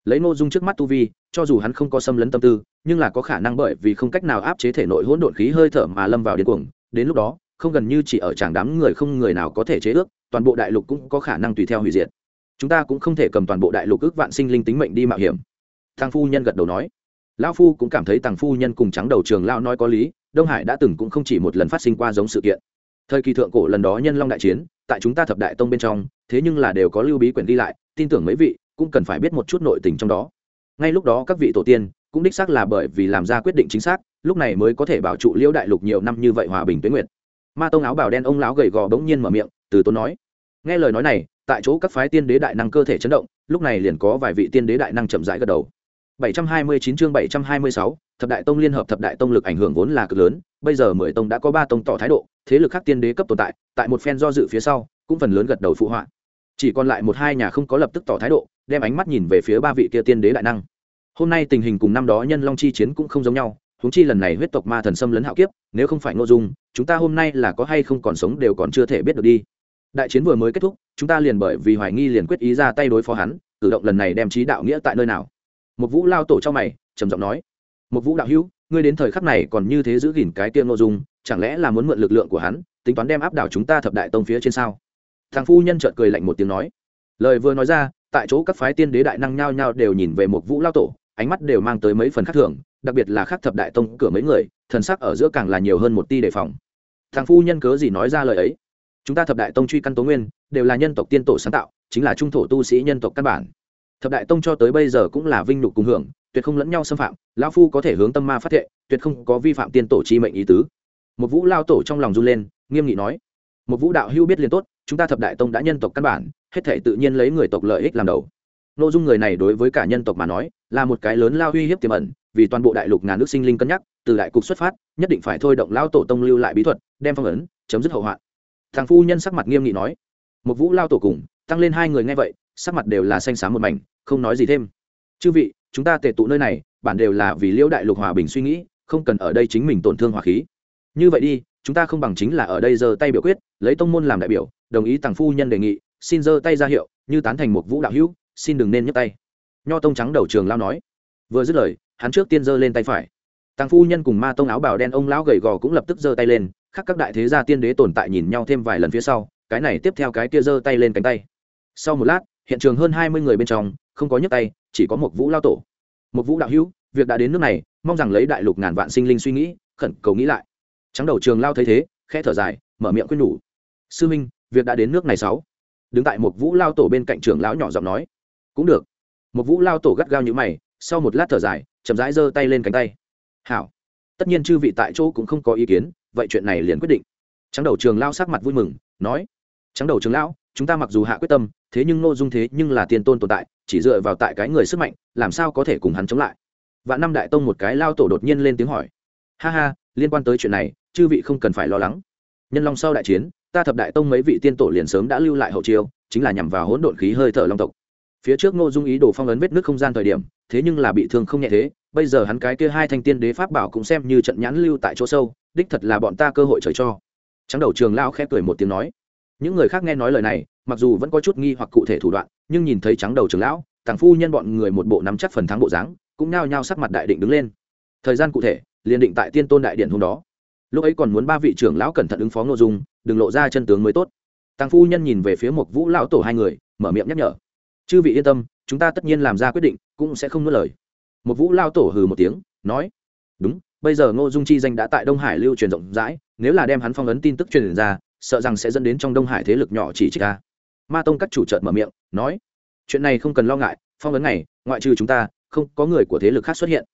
Lấy ngô dung trước mắt tu vi, cho dù hắn không có xâm lấn tâm tư, nhưng là có khả năng bởi vì không cách nào áp chế thể nội hỗn độn khí hơi thở mà lâm vào điên cuồng, đến lúc đó, không gần như chỉ ở tràng đám người không người nào có thể chế ước, toàn bộ đại lục cũng có khả năng tùy theo hủy diệt chúng ta cũng không thể cầm toàn bộ đại lục ước vạn sinh linh tính mệnh đi mạo hiểm. Thằng phu nhân gật đầu nói. Lão phu cũng cảm thấy thằng phu nhân cùng trắng đầu trường lão nói có lý, đông hải đã từng cũng không chỉ một lần phát sinh qua giống sự kiện. Thời kỳ thượng cổ lần đó nhân long đại chiến, tại chúng ta thập đại tông bên trong, thế nhưng là đều có lưu bí quyển đi lại, tin tưởng mấy vị cũng cần phải biết một chút nội tình trong đó. Ngay lúc đó các vị tổ tiên cũng đích xác là bởi vì làm ra quyết định chính xác, lúc này mới có thể bảo trụ liễu đại lục nhiều năm như vậy hòa bình tuyến nguyệt. Ma tông áo bào đen ông lão gầy gò bỗng nhiên mở miệng, từ tốn nói. Nghe lời nói này tại chỗ các phái tiên đế đại năng cơ thể chấn động lúc này liền có vài vị tiên đế đại năng chậm rãi gật đầu. 729 chương 726, thập đại tông liên hợp thập đại tông lực ảnh hưởng vốn là cực lớn bây giờ mười tông đã có ba tông tỏ thái độ thế lực khác tiên đế cấp tồn tại tại một phen do dự phía sau cũng phần lớn gật đầu phụ họa. Chỉ còn lại một hai nhà không có lập tức tỏ thái độ đem ánh mắt nhìn về phía ba vị kia tiên đế đại năng. Hôm nay tình hình cùng năm đó nhân long chi chiến cũng không giống nhau huống chi lần này huyết tộc ma thần xâm lấn hạo kiếp nếu không phải ngô dung chúng ta hôm nay là có hay không còn sống đều còn chưa thể biết được đi đại chiến vừa mới kết thúc, chúng ta liền bởi vì hoài nghi liền quyết ý ra tay đối phó hắn, cử động lần này đem trí đạo nghĩa tại nơi nào? Một vũ lao tổ trong mày, trầm giọng nói, một vũ đạo hữu, ngươi đến thời khắc này còn như thế giữ gìn cái tiêm nội dung, chẳng lẽ là muốn mượn lực lượng của hắn, tính toán đem áp đảo chúng ta thập đại tông phía trên sao? Thằng phu nhân trợt cười lạnh một tiếng nói, lời vừa nói ra, tại chỗ các phái tiên đế đại năng nhao nhao đều nhìn về một vũ lao tổ, ánh mắt đều mang tới mấy phần khác thường, đặc biệt là khác thập đại tông cửa mấy người, thần sắc ở giữa càng là nhiều hơn một ti đề phòng. Thằng phu nhân cớ gì nói ra lời ấy? Chúng ta thập đại tông truy căn tố nguyên, đều là nhân tộc tiên tổ sáng tạo, chính là trung thổ tu sĩ nhân tộc căn bản. Thập đại tông cho tới bây giờ cũng là vinh nhục cùng hưởng, tuyệt không lẫn nhau xâm phạm, lão phu có thể hướng tâm ma phát thệ, tuyệt không có vi phạm tiên tổ chi mệnh ý tứ. Một vũ lao tổ trong lòng run lên, nghiêm nghị nói, một vũ đạo hưu biết liền tốt, chúng ta thập đại tông đã nhân tộc căn bản, hết thể tự nhiên lấy người tộc lợi ích làm đầu. N ô dung người này đối với cả nhân tộc mà nói, là một cái lớn lao uy hiếp tiềm ẩn, vì toàn bộ đại lục ngàn nước sinh linh cân nhắc, từ đại cục xuất phát, nhất định phải thôi động lao tổ tông lưu lại bí thuật, đem phong ấn, chấm dứt hậu hoạn thằng phu nhân sắc mặt nghiêm nghị nói một vũ lao tổ cùng, tăng lên hai người nghe vậy, sắc mặt đều là xanh xám một mảnh, không nói gì thêm. Chư vị, chúng ta tề tụ nơi này, bản đều là vì liễu đại lục hòa bình suy nghĩ, không cần ở đây chính mình tổn thương hòa khí. Như vậy đi, chúng ta không bằng chính là ở đây giơ tay biểu quyết, lấy tông môn làm đại biểu, đồng ý tàng phu nhân đề nghị, xin giơ tay ra hiệu, như tán thành một vũ đạo hữu, xin đừng nên nhấc tay. Nho tông trắng đầu trường lao nói. Vừa dứt lời, hắn trước tiên giơ lên tay phải tàng phu nhân cùng ma tông áo bào đen ông lão gầy gò cũng lập tức giơ tay lên khác các đại thế gia tiên đế tồn tại nhìn nhau thêm vài lần phía sau, cái này tiếp theo cái kia giơ tay lên cánh tay. Sau một lát, hiện trường hơn hai mươi người bên trong, không có nhấc tay, chỉ có một vũ lao tổ. Một vũ đạo hữu, việc đã đến nước này, mong rằng lấy đại lục ngàn vạn sinh linh suy nghĩ, khẩn cầu nghĩ lại. Trắng đầu trường lao thấy thế khe thở dài, mở miệng khuyên nhủ. Sư minh, việc đã đến nước này sáu. Đứng tại một vũ lao tổ bên cạnh trường lão nhỏ giọng nói. Cũng được. Một vũ lao tổ gắt gao như mày, sau một lát thở dài, chậm rãi giơ tay lên cánh tay hảo. Tất nhiên chư vị tại chỗ cũng không có ý kiến, vậy chuyện này liền quyết định. Trắng đầu trường lao sắc mặt vui mừng, nói, trắng đầu trường lão, chúng ta mặc dù hạ quyết tâm, thế nhưng nội dung thế nhưng là tiền tôn tồn tại, chỉ dựa vào tại cái người sức mạnh, làm sao có thể cùng hắn chống lại? Và năm đại tông một cái lao tổ đột nhiên lên tiếng hỏi, ha ha, liên quan tới chuyện này, chư vị không cần phải lo lắng. Nhân long sau đại chiến, ta thập đại tông mấy vị tiên tổ liền sớm đã lưu lại hậu chiêu, chính là nhằm vào hỗn độn khí hơi thở long tộc phía trước ngô dung ý đồ phong ấn vết nước không gian thời điểm, thế nhưng là bị thương không nhẹ thế, bây giờ hắn cái kia hai thanh tiên đế pháp bảo cũng xem như trận nhãn lưu tại chỗ sâu, đích thật là bọn ta cơ hội trời cho. Trắng đầu trường lao khẽ cười một tiếng nói. Những người khác nghe nói lời này, mặc dù vẫn có chút nghi hoặc cụ thể thủ đoạn, nhưng nhìn thấy trắng đầu trường lão, tàng phu nhân bọn người một bộ nắm chắc phần thắng bộ dáng, cũng nao nhao sắc mặt đại định đứng lên. Thời gian cụ thể, liền định tại tiên tôn đại điện hôm đó. Lúc ấy còn muốn ba vị trưởng lão cẩn thận ứng phó nội dung, đừng lộ ra chân tướng mới tốt. Tàng phu nhân nhìn về phía một vũ lão tổ hai người, mở miệng nhắc nhở chư vị yên tâm, chúng ta tất nhiên làm ra quyết định, cũng sẽ không nuốt lời. Một vũ lao tổ hừ một tiếng, nói, đúng, bây giờ ngô dung chi danh đã tại đông hải lưu truyền rộng rãi, nếu là đem hắn phong ấn tin tức truyền ra, sợ rằng sẽ dẫn đến trong đông hải thế lực nhỏ chỉ trích ra. ma tông các chủ trợt mở miệng, nói, chuyện này không cần lo ngại, phong ấn này, ngoại trừ chúng ta, không có người của thế lực khác xuất hiện.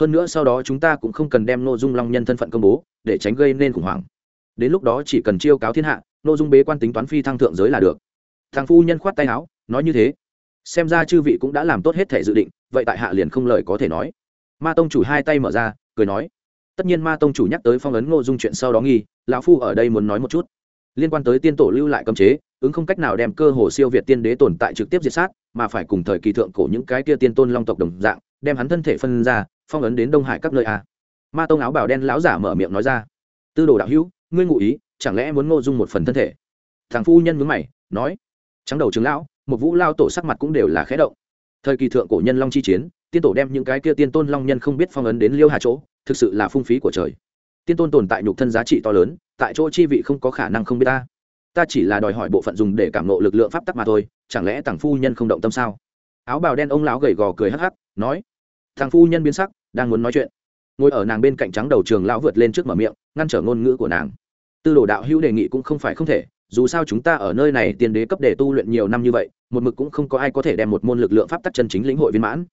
Hơn nữa sau đó chúng ta cũng không cần đem nội dung long nhân thân phận công bố, để tránh gây nên khủng hoảng. Đến lúc đó chỉ cần chiêu cáo thiên hạ nội dung bế quan tính toán phi thăng thượng giới là được. Thằng phu nhân khoát tay áo, nói như thế xem ra chư vị cũng đã làm tốt hết thể dự định, vậy tại hạ liền không lời có thể nói. Ma tông chủ hai tay mở ra, cười nói. Tất nhiên ma tông chủ nhắc tới phong ấn ngô dung chuyện sau đó nghi, lão phu ở đây muốn nói một chút. Liên quan tới tiên tổ lưu lại cấm chế, ứng không cách nào đem cơ hồ siêu việt tiên đế tồn tại trực tiếp diệt sát, mà phải cùng thời kỳ thượng cổ những cái kia tiên tôn long tộc đồng dạng, đem hắn thân thể phân ra, phong ấn đến đông hải các nơi a. Ma tông áo bảo đen lão giả mở miệng nói ra. Tư đồ đạo hữu, ngươi ngụ ý, chẳng lẽ muốn ngô dung một phần thân thể? Thằng phu nhân mướn mày, nói. Trắng đầu chứng lão một vũ lao tổ sắc mặt cũng đều là khẽ động. Thời kỳ thượng cổ nhân long chi chiến, tiên tổ đem những cái kia tiên tôn long nhân không biết phong ấn đến liêu hà chỗ, thực sự là phung phí của trời. Tiên tôn tồn tại nhục thân giá trị to lớn, tại chỗ chi vị không có khả năng không biết ta. Ta chỉ là đòi hỏi bộ phận dùng để cảm nộ lực lượng pháp tắc mà thôi, chẳng lẽ tàng phu nhân không động tâm sao? Áo bào đen ông lão gầy gò cười hắc hắc, nói, thằng phu nhân biến sắc, đang muốn nói chuyện. Ngồi ở nàng bên cạnh trắng đầu trường lão vượt lên trước mở miệng, ngăn trở ngôn ngữ của nàng. Tư đồ đạo hữu đề nghị cũng không phải không thể dù sao chúng ta ở nơi này tiền đế cấp để tu luyện nhiều năm như vậy, một mực cũng không có ai có thể đem một môn lực lượng pháp tắc chân chính lĩnh hội viên mãn.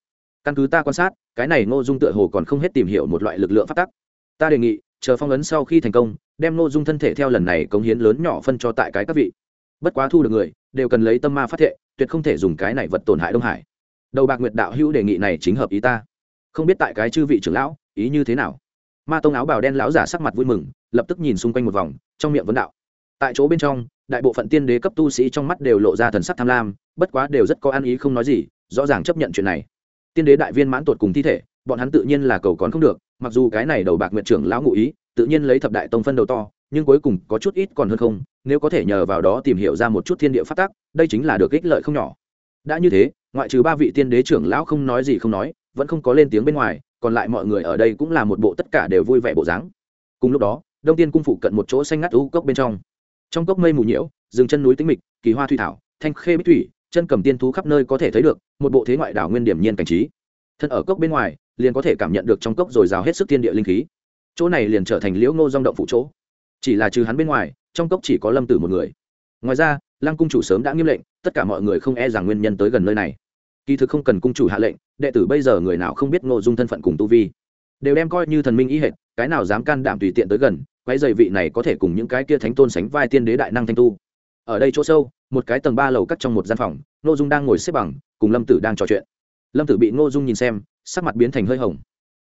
Căn cứ ta quan sát, cái này ngô dung tựa hồ còn không hết tìm hiểu một loại lực lượng pháp tắc. Ta đề nghị, chờ phong ấn sau khi thành công, đem ngô dung thân thể theo lần này cống hiến lớn nhỏ phân cho tại cái các vị. Bất quá thu được người, đều cần lấy tâm ma phát thệ, tuyệt không thể dùng cái này vật tổn hại đông hải. Đầu bạc nguyệt đạo hữu đề nghị này chính hợp ý ta. Không biết tại cái chư vị trưởng lão, ý như thế nào? Ma tông áo bào đen lão giả sắc mặt vui mừng, lập tức nhìn xung quanh một vòng, trong miệng vấn đạo tại chỗ bên trong, đại bộ phận tiên đế cấp tu sĩ trong mắt đều lộ ra thần sắc tham lam, bất quá đều rất có ăn ý không nói gì, rõ ràng chấp nhận chuyện này. Tiên đế đại viên mãn tột cùng thi thể, bọn hắn tự nhiên là cầu còn không được, mặc dù cái này đầu bạc nguyện trưởng lão ngụ ý, tự nhiên lấy thập đại tông phân đầu to, nhưng cuối cùng có chút ít còn hơn không, nếu có thể nhờ vào đó tìm hiểu ra một chút thiên địa phát tác, đây chính là được ích lợi không nhỏ. Đã như thế, ngoại trừ ba vị tiên đế trưởng lão không nói gì không nói, vẫn không có lên tiếng bên ngoài, còn lại mọi người ở đây cũng là một bộ tất cả đều vui vẻ bộ dáng. Cùng lúc đó, đông tiên cung phụ cận một chỗ xanh ngắt u cốc bên trong trong cốc mây mù nhiễu, rừng chân núi tĩnh mịch, kỳ hoa thủy thảo, thanh khê bích thủy, chân cầm tiên thú khắp nơi có thể thấy được, một bộ thế ngoại đảo nguyên điểm nhiên cảnh trí. Thân ở cốc bên ngoài, liền có thể cảm nhận được trong cốc dồi dào hết sức thiên địa linh khí. Chỗ này liền trở thành liễu ngô dong động phụ chỗ. Chỉ là trừ hắn bên ngoài, trong cốc chỉ có lâm tử một người. Ngoài ra, lăng cung chủ sớm đã nghiêm lệnh, tất cả mọi người không e rằng nguyên nhân tới gần nơi này. Kỳ thực không cần cung chủ hạ lệnh, đệ tử bây giờ người nào không biết ngô dung thân phận cùng tu vi. Đều đem coi như thần minh ý hệt, cái nào dám can đảm tùy tiện tới gần quái dày vị này có thể cùng những cái kia thánh tôn sánh vai tiên đế đại năng thanh tu. Ở đây chỗ sâu, một cái tầng ba lầu cắt trong một gian phòng, ngô dung đang ngồi xếp bằng, cùng lâm tử đang trò chuyện. Lâm tử bị ngô dung nhìn xem, sắc mặt biến thành hơi hồng.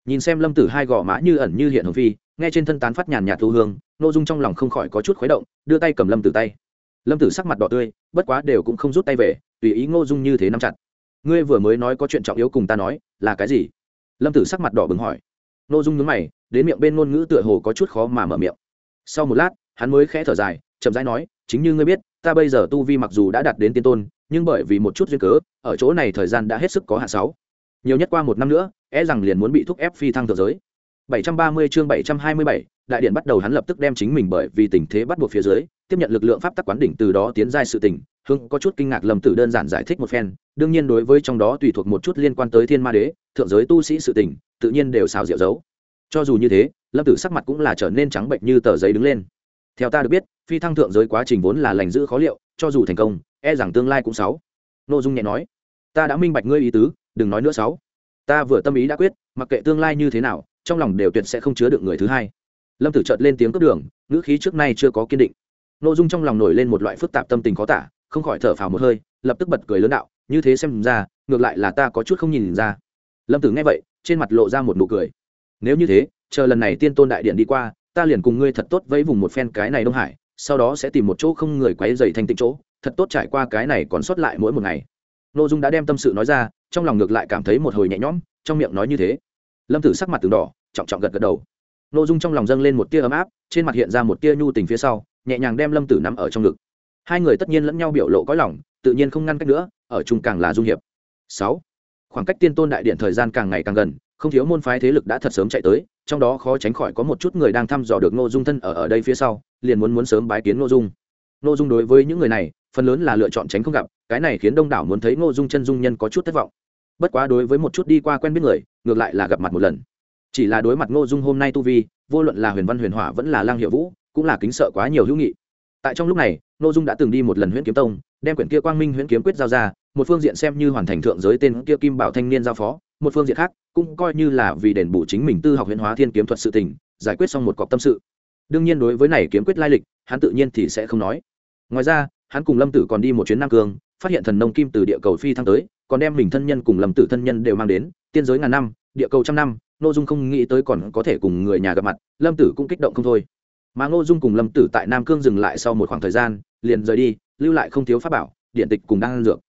Nhìn xem lâm tử hai gò má như ẩn như hiện hồng phi, nghe trên thân tán phát nhàn nhạt thu hương, ngô dung trong lòng không khỏi có chút khuấy động, đưa tay cầm lâm tử tay. Lâm tử sắc mặt đỏ tươi, bất quá đều cũng không rút tay về, tùy ý ngô dung như thế nắm chặt. Ngươi vừa mới nói có chuyện trọng yếu cùng ta nói, là cái gì? Lâm tử sắc mặt đỏ bừng hỏi nô dung nhướng mày đến miệng bên ngôn ngữ tựa hồ có chút khó mà mở miệng. Sau một lát hắn mới khẽ thở dài chậm rãi nói chính như ngươi biết ta bây giờ tu vi mặc dù đã đạt đến tiên tôn nhưng bởi vì một chút duyên cớ ở chỗ này thời gian đã hết sức có hạn sáu. Nhiều nhất qua một năm nữa e rằng liền muốn bị thúc ép phi thăng thượng giới. 730 chương 727, đại điện bắt đầu hắn lập tức đem chính mình bởi vì tình thế bắt buộc phía dưới tiếp nhận lực lượng pháp tắc quán đỉnh từ đó tiến giai sự tình. Hưng có chút kinh ngạc lầm tử đơn giản giải thích một phen đương nhiên đối với trong đó tùy thuộc một chút liên quan tới thiên ma đế thượng giới tu sĩ sự tình tự nhiên đều xào rượu giấu. Cho dù như thế, lâm tử sắc mặt cũng là trở nên trắng bệnh như tờ giấy đứng lên. Theo ta được biết, phi thăng thượng giới quá trình vốn là lành giữ khó liệu, cho dù thành công e rằng tương lai cũng sáu nội dung nhẹ nói, ta đã minh bạch ngươi ý tứ, đừng nói nữa sáu ta vừa tâm ý đã quyết, mặc kệ tương lai như thế nào, trong lòng đều tuyệt sẽ không chứa được người thứ hai. Lâm tử chợt lên tiếng cướp đường, ngữ khí trước nay chưa có kiên định. Nội dung trong lòng nổi lên một loại phức tạp tâm tình khó tả, không khỏi thở phào một hơi, lập tức bật cười lớn đạo, như thế xem ra, ngược lại là ta có chút không nhìn ra. Lâm tử nghe vậy trên mặt lộ ra một nụ cười. Nếu như thế, chờ lần này tiên tôn đại điện đi qua, ta liền cùng ngươi thật tốt với vùng một phen cái này đông hải, sau đó sẽ tìm một chỗ không người quấy dày thành tịnh chỗ, thật tốt trải qua cái này còn sót lại mỗi một ngày. Nội dung đã đem tâm sự nói ra, trong lòng ngược lại cảm thấy một hồi nhẹ nhõm, trong miệng nói như thế. Lâm tử sắc mặt từng đỏ, trọng trọng gật gật đầu. Nội dung trong lòng dâng lên một tia ấm áp, trên mặt hiện ra một tia nhu tình phía sau, nhẹ nhàng đem lâm tử nắm ở trong ngực. Hai người tất nhiên lẫn nhau biểu lộ có lòng, tự nhiên không ngăn cách nữa, ở chung càng là dung hiệp. Sáu khoảng cách tiên tôn đại điện thời gian càng ngày càng gần, không thiếu môn phái thế lực đã thật sớm chạy tới, trong đó khó tránh khỏi có một chút người đang thăm dò được ngô dung thân ở ở đây phía sau, liền muốn muốn sớm bái kiến ngô dung. Ngô dung đối với những người này, phần lớn là lựa chọn tránh không gặp, cái này khiến đông đảo muốn thấy ngô dung chân dung nhân có chút thất vọng. Bất quá đối với một chút đi qua quen biết người, ngược lại là gặp mặt một lần. Chỉ là đối mặt ngô dung hôm nay tu vi, vô luận là huyền văn huyền hỏa vẫn là lang hiệu vũ, cũng là kính sợ quá nhiều hữu nghị. Tại trong lúc này, ngô dung đã từng đi một lần huyễn kiếm tông, đem quyển kia quang minh huyễn kiếm quyết giao ra một phương diện xem như hoàn thành thượng giới tên kia kim bảo thanh niên giao phó, một phương diện khác cũng coi như là vì đền bù chính mình tư học huyễn hóa thiên kiếm thuật sự tình, giải quyết xong một cọc tâm sự. Đương nhiên đối với này kiếm quyết lai lịch, hắn tự nhiên thì sẽ không nói. Ngoài ra, hắn cùng lâm tử còn đi một chuyến nam cương, phát hiện thần nông kim từ địa cầu phi thăng tới, còn đem mình thân nhân cùng lâm tử thân nhân đều mang đến, tiên giới ngàn năm, địa cầu trăm năm n ô dung không nghĩ tới còn có thể cùng người nhà gặp mặt, lâm tử cũng kích động không thôi. Mà ngô dung cùng lâm tử tại nam cương dừng lại sau một khoảng thời gian, liền rời đi, lưu lại không thiếu pháp bảo, điện tịch cùng đang dược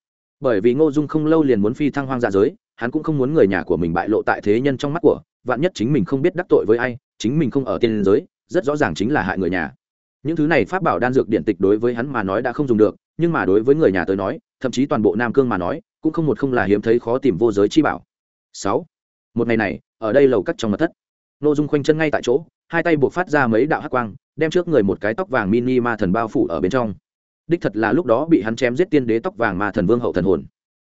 bởi vì ngô dung không lâu liền muốn phi thăng hoang dạ giới, hắn cũng không muốn người nhà của mình bại lộ tại thế nhân trong mắt của, vạn nhất chính mình không biết đắc tội với ai, chính mình không ở tiên giới, rất rõ ràng chính là hại người nhà. Những thứ này pháp bảo đan dược điện tịch đối với hắn mà nói đã không dùng được, nhưng mà đối với người nhà tới nói, thậm chí toàn bộ nam cương mà nói, cũng không một không là hiếm thấy khó tìm vô giới chi bảo. Sáu, một ngày này, ở đây lầu cắt trong mật thất. N ô dung khoanh chân ngay tại chỗ, hai tay buộc phát ra mấy đạo hắc quang, đem trước người một cái tóc vàng mini ma thần bao phủ ở bên trong đích thật là lúc đó bị hắn chém giết tiên đế tóc vàng ma thần vương hậu thần hồn.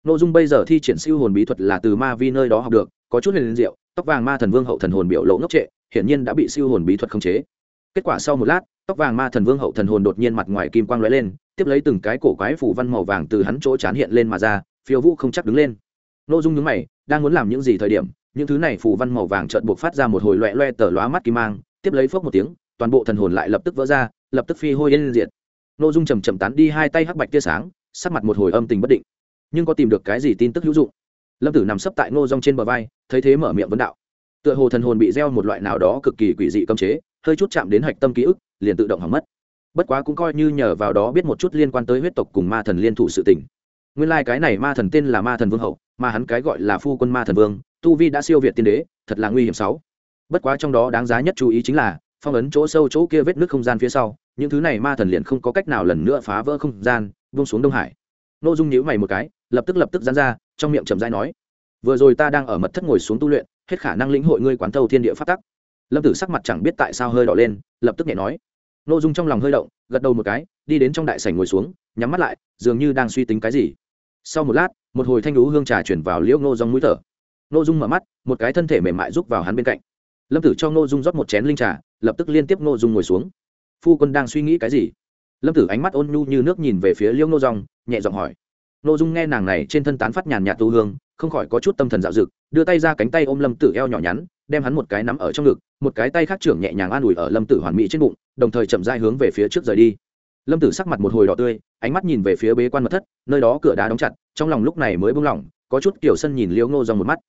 Nội dung bây giờ thi triển siêu hồn bí thuật là từ ma vi nơi đó học được, có chút huyền diệu, tóc vàng ma thần vương hậu thần hồn biểu lộ ngốc trệ, hiển nhiên đã bị siêu hồn bí thuật khống chế. Kết quả sau một lát, tóc vàng ma thần vương hậu thần hồn đột nhiên mặt ngoài kim quang lóe lên, tiếp lấy từng cái cổ quái phủ văn màu vàng từ hắn chỗ chán hiện lên mà ra, phiêu vũ không chắc đứng lên. Nội dung nhướng mày, đang muốn làm những gì thời điểm, những thứ này phủ văn màu vàng chợt buộc phát ra một hồi loẹ loe tờ lóa mắt kim mang, tiếp lấy phốc một tiếng, toàn bộ thần hồn lại lập tức vỡ ra, lập tức phi hôi lên diệt n ô dung chầm chậm tán đi hai tay hắc bạch tia sáng, sắc mặt một hồi âm tình bất định. Nhưng có tìm được cái gì tin tức hữu dụng? Lâm tử nằm sấp tại ngô rong trên bờ vai, thấy thế mở miệng vấn đạo. Tựa hồ thần hồn bị gieo một loại nào đó cực kỳ quỷ dị cấm chế, hơi chút chạm đến hạch tâm ký ức, liền tự động hỏng mất. Bất quá cũng coi như nhờ vào đó biết một chút liên quan tới huyết tộc cùng ma thần liên thủ sự tình. Nguyên lai、like、cái này ma thần tên là ma thần vương hậu, mà hắn cái gọi là phu quân ma thần vương, tu vi đã siêu việt tiên đế, thật là nguy hiểm sáu. Bất quá trong đó đáng giá nhất chú ý chính là, phong ấn chỗ sâu chỗ kia vết nước không gian phía sau những thứ này ma thần liền không có cách nào lần nữa phá vỡ không gian vung xuống đông hải. N ô dung nhíu mày một cái, lập tức lập tức dán ra, trong miệng chậm dai nói, vừa rồi ta đang ở mật thất ngồi xuống tu luyện, hết khả năng lĩnh hội ngươi quán thâu thiên địa phát tắc. Lâm tử sắc mặt chẳng biết tại sao hơi đỏ lên, lập tức nhẹ nói. N ô dung trong lòng hơi động, gật đầu một cái, đi đến trong đại sảnh ngồi xuống, nhắm mắt lại, dường như đang suy tính cái gì. Sau một lát, một hồi thanh đú hương trà chuyển vào liễu ngô dòng mũi thở. N ô dung mở mắt, một cái thân thể mềm mại rúc vào hắn bên cạnh. Lâm tử cho ngô dung rót một chén linh trà, lập tức liên tiếp ngô dung ngồi xuống phu quân đang suy nghĩ cái gì? Lâm tử ánh mắt ôn nhu như nước nhìn về phía liễu Nô dòng nhẹ giọng hỏi. Ngô dung nghe nàng này trên thân tán phát nhàn nhạt tu hương, không khỏi có chút tâm thần dạo dực, đưa tay ra cánh tay ôm lâm tử eo nhỏ nhắn, đem hắn một cái nắm ở trong ngực, một cái tay khác trưởng nhẹ nhàng an ủi ở lâm tử hoàn mỹ trên bụng, đồng thời chậm dai hướng về phía trước rời đi. Lâm tử sắc mặt một hồi đỏ tươi, ánh mắt nhìn về phía bế quan mật thất, nơi đó cửa đá đóng chặt, trong lòng lúc này mới buông lỏng có chút kiểu sân nhìn liễu ngô dòng một mắt.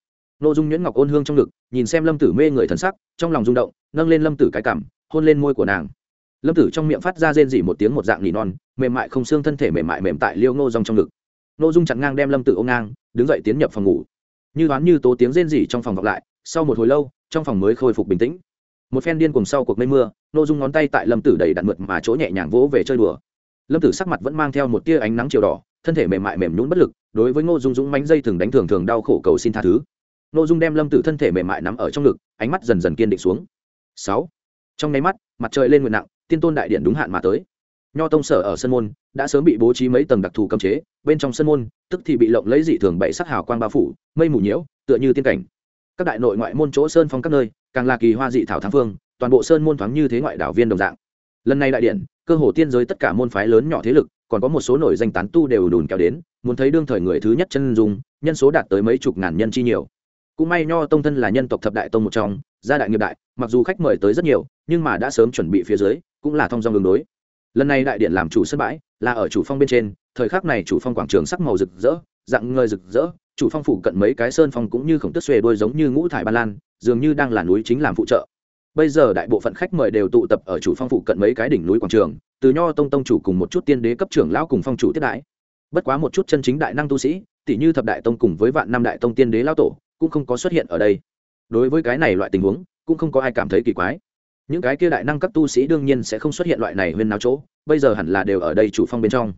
Ngô dung nhuyễn ngọc ôn hương trong ngực, nhìn xem lâm tử mê người thần sắc, trong lòng rung động, nâng lên lâm tử cái cảm, hôn lên môi của nàng lâm tử trong miệng phát ra rên dỉ một tiếng một dạng nỉ non, mềm mại không xương thân thể mềm mại mềm tại liêu ngô rong trong ngực. Ngô dung chặn ngang đem lâm tử ôm ngang, đứng dậy tiến nhập phòng ngủ. Như đoán như tố tiếng rên rỉ trong phòng vọng lại, sau một hồi lâu, trong phòng mới khôi phục bình tĩnh. Một phen điên cùng sau cuộc mây mưa nô dung ngón tay tại lâm tử đầy đạn mượt mà chỗ nhẹ nhàng vỗ về chơi đùa. Lâm tử sắc mặt vẫn mang theo một tia ánh nắng chiều đỏ, thân thể mềm mại mềm nhún bất lực, đối với ngô dung dũng mánh dây thường đánh thường thường đau khổ cầu xin tha thứ. Ngô dung đem lâm tử thân thể mềm mại nắm ở trong ngực, ánh mắt dần dần kiên định xuống. Sáu. Trong nháy mắt, mặt trời lên nguyện nặng tiên tôn đại điện đúng hạn mà tới. Nho tông sở ở sân môn, đã sớm bị bố trí mấy tầng đặc thù cấm chế, bên trong sân môn, tức thì bị lộng lấy dị thường bảy sắc hào quang bao phủ, mây mù nhiễu, tựa như tiên cảnh. Các đại nội ngoại môn chỗ sơn phong các nơi, càng là kỳ hoa dị thảo thắng phương, toàn bộ sơn môn thoáng như thế ngoại đảo viên đồng dạng. Lần này đại điện, cơ hồ tiên giới tất cả môn phái lớn nhỏ thế lực, còn có một số nổi danh tán tu đều đùn kéo đến, muốn thấy đương thời người thứ nhất chân dung, nhân số đạt tới mấy chục ngàn nhân chi nhiều. Cũng may nho tông thân là nhân tộc thập đại tông một trong gia đại nghiệp đại, mặc dù khách mời tới rất nhiều, nhưng mà đã sớm chuẩn bị phía dưới, cũng là thông do đường đối. Lần này đại điện làm chủ sân bãi, là ở chủ phong bên trên, thời khắc này chủ phong quảng trường sắc màu rực rỡ, dạng ngơi rực rỡ, chủ phong phụ cận mấy cái sơn phong cũng như khổng tức xuề đôi giống như ngũ thải ba lan, dường như đang là núi chính làm phụ trợ. Bây giờ đại bộ phận khách mời đều tụ tập ở chủ phong phụ cận mấy cái đỉnh núi quảng trường, từ nho tông tông chủ cùng một chút tiên đế cấp trưởng lão cùng phong chủ tiếp đãi. Bất quá một chút chân chính đại năng tu sĩ tỷ như thập đại tông cùng với vạn năm đại tông tiên đế lão tổ, cũng không có xuất hiện ở đây đối với cái này loại tình huống, cũng không có ai cảm thấy kỳ quái. Những cái kia đại năng cấp tu sĩ đương nhiên sẽ không xuất hiện loại này huyên nào chỗ, bây giờ hẳn là đều ở đây chủ phong bên trong.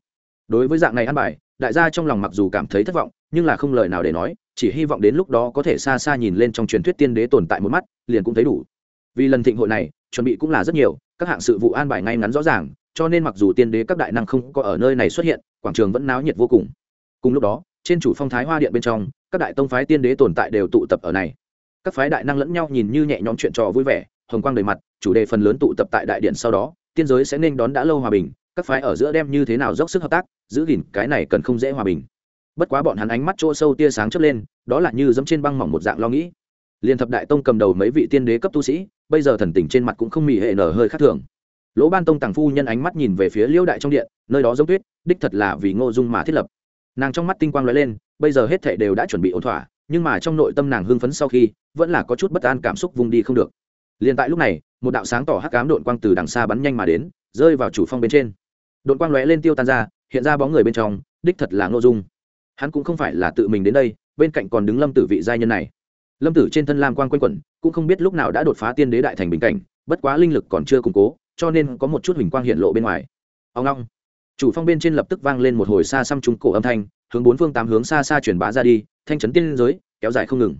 Đối với dạng này ăn bài, đại gia trong lòng mặc dù cảm thấy thất vọng, nhưng là không lời nào để nói, chỉ hy vọng đến lúc đó có thể xa xa nhìn lên trong truyền thuyết tiên đế tồn tại một mắt, liền cũng thấy đủ. Vì lần thịnh hội này, chuẩn bị cũng là rất nhiều, các hạng sự vụ an bài ngay ngắn rõ ràng, cho nên mặc dù tiên đế các đại năng không có ở nơi này xuất hiện, quảng trường vẫn náo nhiệt vô cùng. Cùng lúc đó, trên chủ phong thái hoa điện bên trong, các đại tông phái tiên đế tồn tại đều tụ tập ở này các phái đại năng lẫn nhau nhìn như nhẹ nhõm chuyện trò vui vẻ, hồng quang đầy mặt, chủ đề phần lớn tụ tập tại đại điện sau đó, tiên giới sẽ nên đón đã lâu hòa bình, các phái ở giữa đem như thế nào dốc sức hợp tác, giữ gìn cái này cần không dễ hòa bình. Bất quá bọn hắn ánh mắt chỗ sâu tia sáng chớp lên, đó là như dẫm trên băng mỏng một dạng lo nghĩ. Liên thập đại tông cầm đầu mấy vị tiên đế cấp tu sĩ, bây giờ thần tình trên mặt cũng không mỉ hệ nở hơi khác thường. Lỗ ban tông tàng phu nhân ánh mắt nhìn về phía liêu đại trong điện, nơi đó giống tuyết, đích thật là vì ngô dung mà thiết lập. Nàng trong mắt tinh quang lóe lên, bây giờ hết thệ đều đã chuẩn bị ổn thỏa nhưng mà trong nội tâm nàng hưng phấn sau khi, vẫn là có chút bất an cảm xúc vùng đi không được. Liền tại lúc này, một đạo sáng tỏ hắc cám đội quang từ đằng xa bắn nhanh mà đến, rơi vào chủ phong bên trên. Đội quang lóe lên tiêu tan ra, hiện ra bóng người bên trong, đích thật là ngô dung. Hắn cũng không phải là tự mình đến đây, bên cạnh còn đứng lâm tử vị giai nhân này. Lâm tử trên thân lam quang quanh quẩn, cũng không biết lúc nào đã đột phá tiên đế đại thành bình cảnh, bất quá linh lực còn chưa củng cố, cho nên có một chút hình quang hiện lộ bên ngoài. Ông long chủ phong bên trên lập tức vang lên một hồi xa xăm trúng cổ âm thanh, hướng bốn phương tám hướng xa xa truyền bá ra đi thanh trấn tiên giới kéo dài không ngừng.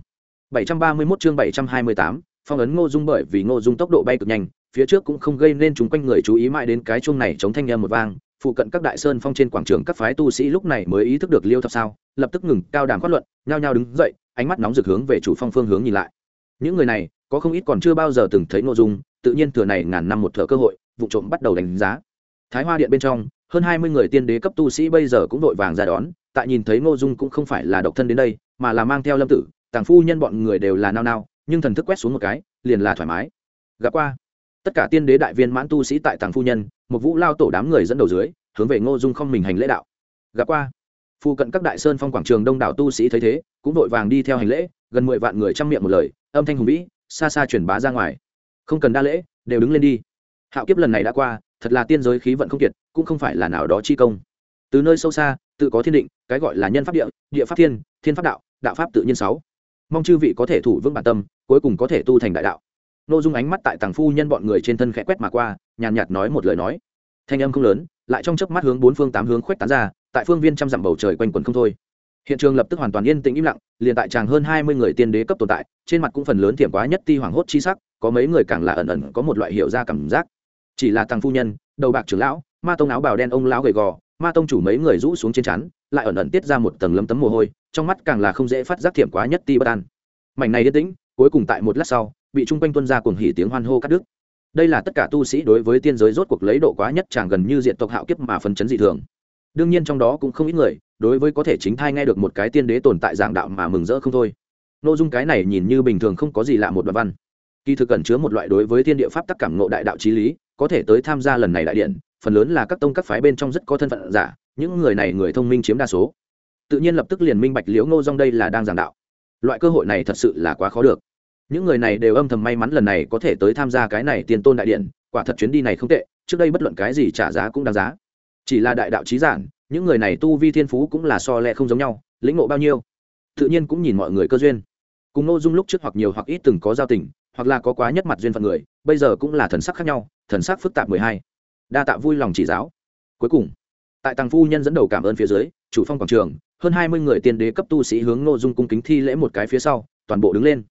731 chương 728, phong ấn ngô dung bởi vì ngô dung tốc độ bay cực nhanh phía trước cũng không gây nên chúng quanh người chú ý mãi đến cái chuông này chống thanh âm một vang phụ cận các đại sơn phong trên quảng trường các phái tu sĩ lúc này mới ý thức được liêu thập sao lập tức ngừng cao đàm quát luận nhao nhao đứng dậy ánh mắt nóng rực hướng về chủ phong phương hướng nhìn lại. Những người này có không ít còn chưa bao giờ từng thấy ngô dung tự nhiên thừa này ngàn năm một thợ cơ hội vụ trộm bắt đầu đánh giá. Thái hoa điện bên trong hơn hai mươi người tiên đế cấp tu sĩ bây giờ cũng vội vàng ra đón, tại nhìn thấy ngô dung cũng không phải là độc thân đến đây, mà là mang theo lâm tử, tàng phu nhân bọn người đều là nao nao, nhưng thần thức quét xuống một cái, liền là thoải mái. Gặp qua, tất cả tiên đế đại viên mãn tu sĩ tại tàng phu nhân, một vũ lao tổ đám người dẫn đầu dưới, hướng về ngô dung không mình hành lễ đạo. Gặp qua phụ cận các đại sơn phong quảng trường đông đảo tu sĩ thấy thế, cũng vội vàng đi theo hành lễ, gần mười vạn người chăm miệng một lời, âm thanh hùng vĩ, xa xa truyền bá ra ngoài. Không cần đa lễ, đều đứng lên đi. Hạo kiếp lần này đã qua, thật là tiên giới khí vận không kiệt cũng không phải là nào đó chi công. Từ nơi sâu xa, tự có thiên định, cái gọi là nhân pháp địa địa pháp thiên thiên pháp đạo đạo pháp tự nhiên sáu. Mong chư vị có thể thủ vững bản tâm, cuối cùng có thể tu thành đại đạo. Nội dung ánh mắt tại tàng phu nhân bọn người trên thân khẽ quét mà qua, nhàn nhạt nói một lời nói. Thanh âm không lớn, lại trong chớp mắt hướng bốn phương tám hướng khuếch tán ra, tại phương viên trăm dặm bầu trời quanh quẩn không thôi. Hiện trường lập tức hoàn toàn yên tĩnh im lặng, liền tại chàng hơn hai mươi người tiên đế cấp tồn tại, trên mặt cũng phần lớn thiểm quá nhất ti hoảng hốt chi sắc, có mấy người càng là ẩn ẩn có một loại hiệu ra cảm giác. Chỉ là tăng phu nhân, đầu bạc trưởng lão ma tông áo bào đen ông lão gầy gò, ma tông chủ mấy người rũ xuống trên chắn lại ẩn ẩn tiết ra một tầng lấm tấm mồ hôi, trong mắt càng là không dễ phát giác thiểm quá nhất ti bất an. Mảnh này yên tĩnh, cuối cùng tại một lát sau, bị chung quanh tuân ra cuồng hỉ tiếng hoan hô cắt đứt. Đây là tất cả tu sĩ đối với tiên giới rốt cuộc lấy độ quá nhất chàng gần như diện tộc hạo kiếp mà phân chấn dị thường. Đương nhiên trong đó cũng không ít người, đối với có thể chính thai nghe được một cái tiên đế tồn tại dạng đạo mà mừng rỡ không thôi. Nội dung cái này nhìn như bình thường không có gì lạ một đoạn văn. Kỳ thực cần chứa một loại đối với thiên địa pháp tắc cảm ngộ đại đạo trí lý, có thể tới tham gia lần này đại điện phần lớn là các tông các phái bên trong rất có thân phận giả, những người này người thông minh chiếm đa số. Tự nhiên lập tức liền minh bạch liễu ngô dong đây là đang giảng đạo. Loại cơ hội này thật sự là quá khó được. Những người này đều âm thầm may mắn lần này có thể tới tham gia cái này tiền tôn đại điện, quả thật chuyến đi này không tệ, trước đây bất luận cái gì trả giá cũng đáng giá. Chỉ là đại đạo trí giản, những người này tu vi thiên phú cũng là so lẹ không giống nhau, lĩnh ngộ bao nhiêu? Tự nhiên cũng nhìn mọi người cơ duyên. Cùng nội dung lúc trước hoặc nhiều hoặc ít từng có giao tình, hoặc là có quá nhất mặt duyên phận người, bây giờ cũng là thần sắc khác nhau, thần sắc phức tạp mười hai đa tạ vui lòng chỉ giáo. Cuối cùng, tại tàng phu nhân dẫn đầu cảm ơn phía dưới, chủ phong quảng trường, hơn hai mươi người tiên đế cấp tu sĩ hướng nội dung cung kính thi lễ một cái phía sau, toàn bộ đứng lên.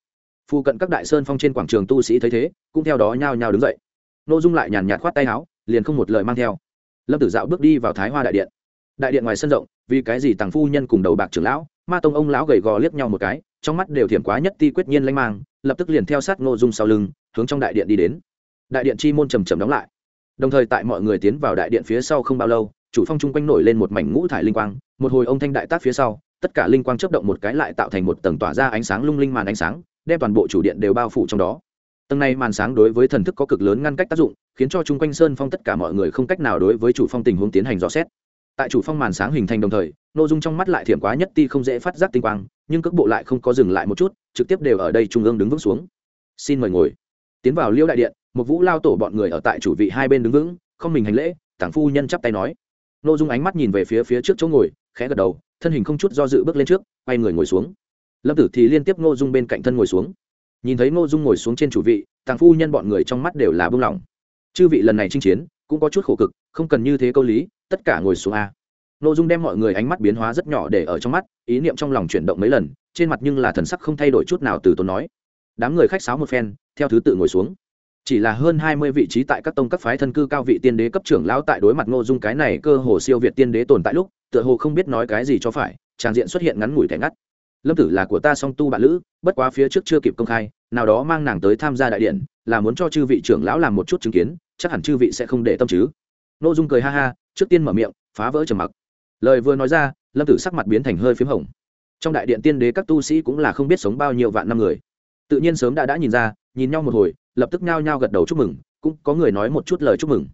Phụ cận các đại sơn phong trên quảng trường tu sĩ thấy thế, cũng theo đó nhao nhao đứng dậy. Nội dung lại nhàn nhạt khoát tay áo, liền không một lời mang theo. Lâm tử dạo bước đi vào thái hoa đại điện. Đại điện ngoài sân rộng, vì cái gì tàng phu nhân cùng đầu bạc trưởng lão, ma tông ông lão gầy gò liếc nhau một cái, trong mắt đều thiểm quá nhất ti quyết nhiên lanh mang, lập tức liền theo sát nội dung sau lưng, hướng trong đại điện đi đến. Đại điện chi môn trầm trầm đóng lại đồng thời tại mọi người tiến vào đại điện phía sau không bao lâu, chủ phong chung quanh nổi lên một mảnh ngũ thải linh quang, một hồi ông thanh đại tác phía sau, tất cả linh quang chấp động một cái lại tạo thành một tầng tỏa ra ánh sáng lung linh màn ánh sáng, đem toàn bộ chủ điện đều bao phủ trong đó. Tầng này màn sáng đối với thần thức có cực lớn ngăn cách tác dụng, khiến cho chung quanh sơn phong tất cả mọi người không cách nào đối với chủ phong tình huống tiến hành dò xét. Tại chủ phong màn sáng hình thành đồng thời nội dung trong mắt lại thiểm quá nhất ti không dễ phát giác tinh quang, nhưng cước bộ lại không có dừng lại một chút, trực tiếp đều ở đây trung ương đứng vững xuống. Xin mời ngồi. Tiến vào liêu đại điện một vũ lao tổ bọn người ở tại chủ vị hai bên đứng vững, không mình hành lễ tảng phu nhân chắp tay nói. Nội dung ánh mắt nhìn về phía phía trước chỗ ngồi, khẽ gật đầu, thân hình không chút do dự bước lên trước, quay người ngồi xuống. Lâm tử thì liên tiếp ngô dung bên cạnh thân ngồi xuống. Nhìn thấy ngô dung ngồi xuống trên chủ vị, tàng phu nhân bọn người trong mắt đều là bưng lỏng chư vị lần này chinh chiến, cũng có chút khổ cực, không cần như thế câu lý, tất cả ngồi xuống a. Ngô dung đem mọi người ánh mắt biến hóa rất nhỏ để ở trong mắt, ý niệm trong lòng chuyển động mấy lần, trên mặt nhưng là thần sắc không thay đổi chút nào từ tốn nói. Đám người khách sáo một phen, theo thứ tự ngồi xuống chỉ là hơn hai mươi vị trí tại các tông các phái thân cư cao vị tiên đế cấp trưởng lão tại đối mặt ngô dung cái này cơ hồ siêu việt tiên đế tồn tại lúc, tựa hồ không biết nói cái gì cho phải trang diện xuất hiện ngắn ngủi thẻ ngắt. Lâm tử là của ta song tu bạn lữ, bất quá phía trước chưa kịp công khai, nào đó mang nàng tới tham gia đại điện, là muốn cho chư vị trưởng lão làm một chút chứng kiến, chắc hẳn chư vị sẽ không để tâm chứ. N ô dung cười ha ha, trước tiên mở miệng, phá vỡ trầm mặc. Lời vừa nói ra, lâm tử sắc mặt biến thành hơi p h í m hồng. Trong đại điện tiên đế các tu sĩ cũng là không biết sống bao nhiêu vạn năm người. Tự nhiên sớm đã đã nhìn ra nhìn nhau một hồi, lập tức nhao nhao gật đầu chúc mừng, cũng có người nói một chút lời chúc mừng.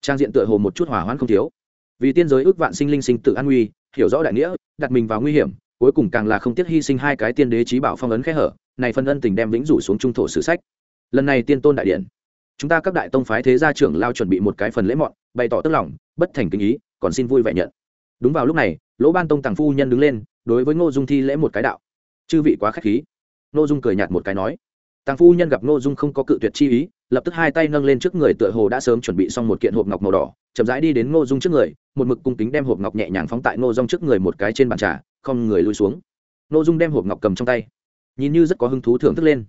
Trang diện tựa hồ một chút hỏa hoãn không thiếu. Vì tiên giới ước vạn sinh linh sinh tự an nguy, hiểu rõ đại nghĩa, đặt mình vào nguy hiểm, cuối cùng càng là không tiếc hy sinh hai cái tiên đế trí bảo phong ấn khẽ hở, này phân ân tình đem vĩnh rủ xuống trung thổ sử sách. Lần này tiên tôn đại điện, chúng ta các đại tông phái thế gia trưởng lao chuẩn bị một cái phần lễ mọn, bày tỏ tức lòng, bất thành kinh ý, còn xin vui vẻ nhận. Đúng vào lúc này, lỗ ban tông tàng phu nhân đứng lên, đối với ngô dung thi lễ một cái đạo. Chư vị quá k h á c h khí. Ngô dung cười nhạt một cái nói tàng phu nhân gặp ngô dung không có cự tuyệt chi ý, lập tức hai tay nâng lên trước người tựa hồ đã sớm chuẩn bị xong một kiện hộp ngọc màu đỏ, chậm rãi đi đến ngô dung trước người, một mực cung kính đem hộp ngọc nhẹ nhàng phóng tại ngô dung trước người một cái trên bàn trà, không người lui xuống. Ngô dung đem hộp ngọc cầm trong tay, nhìn như rất có hứng thú thưởng thức lên.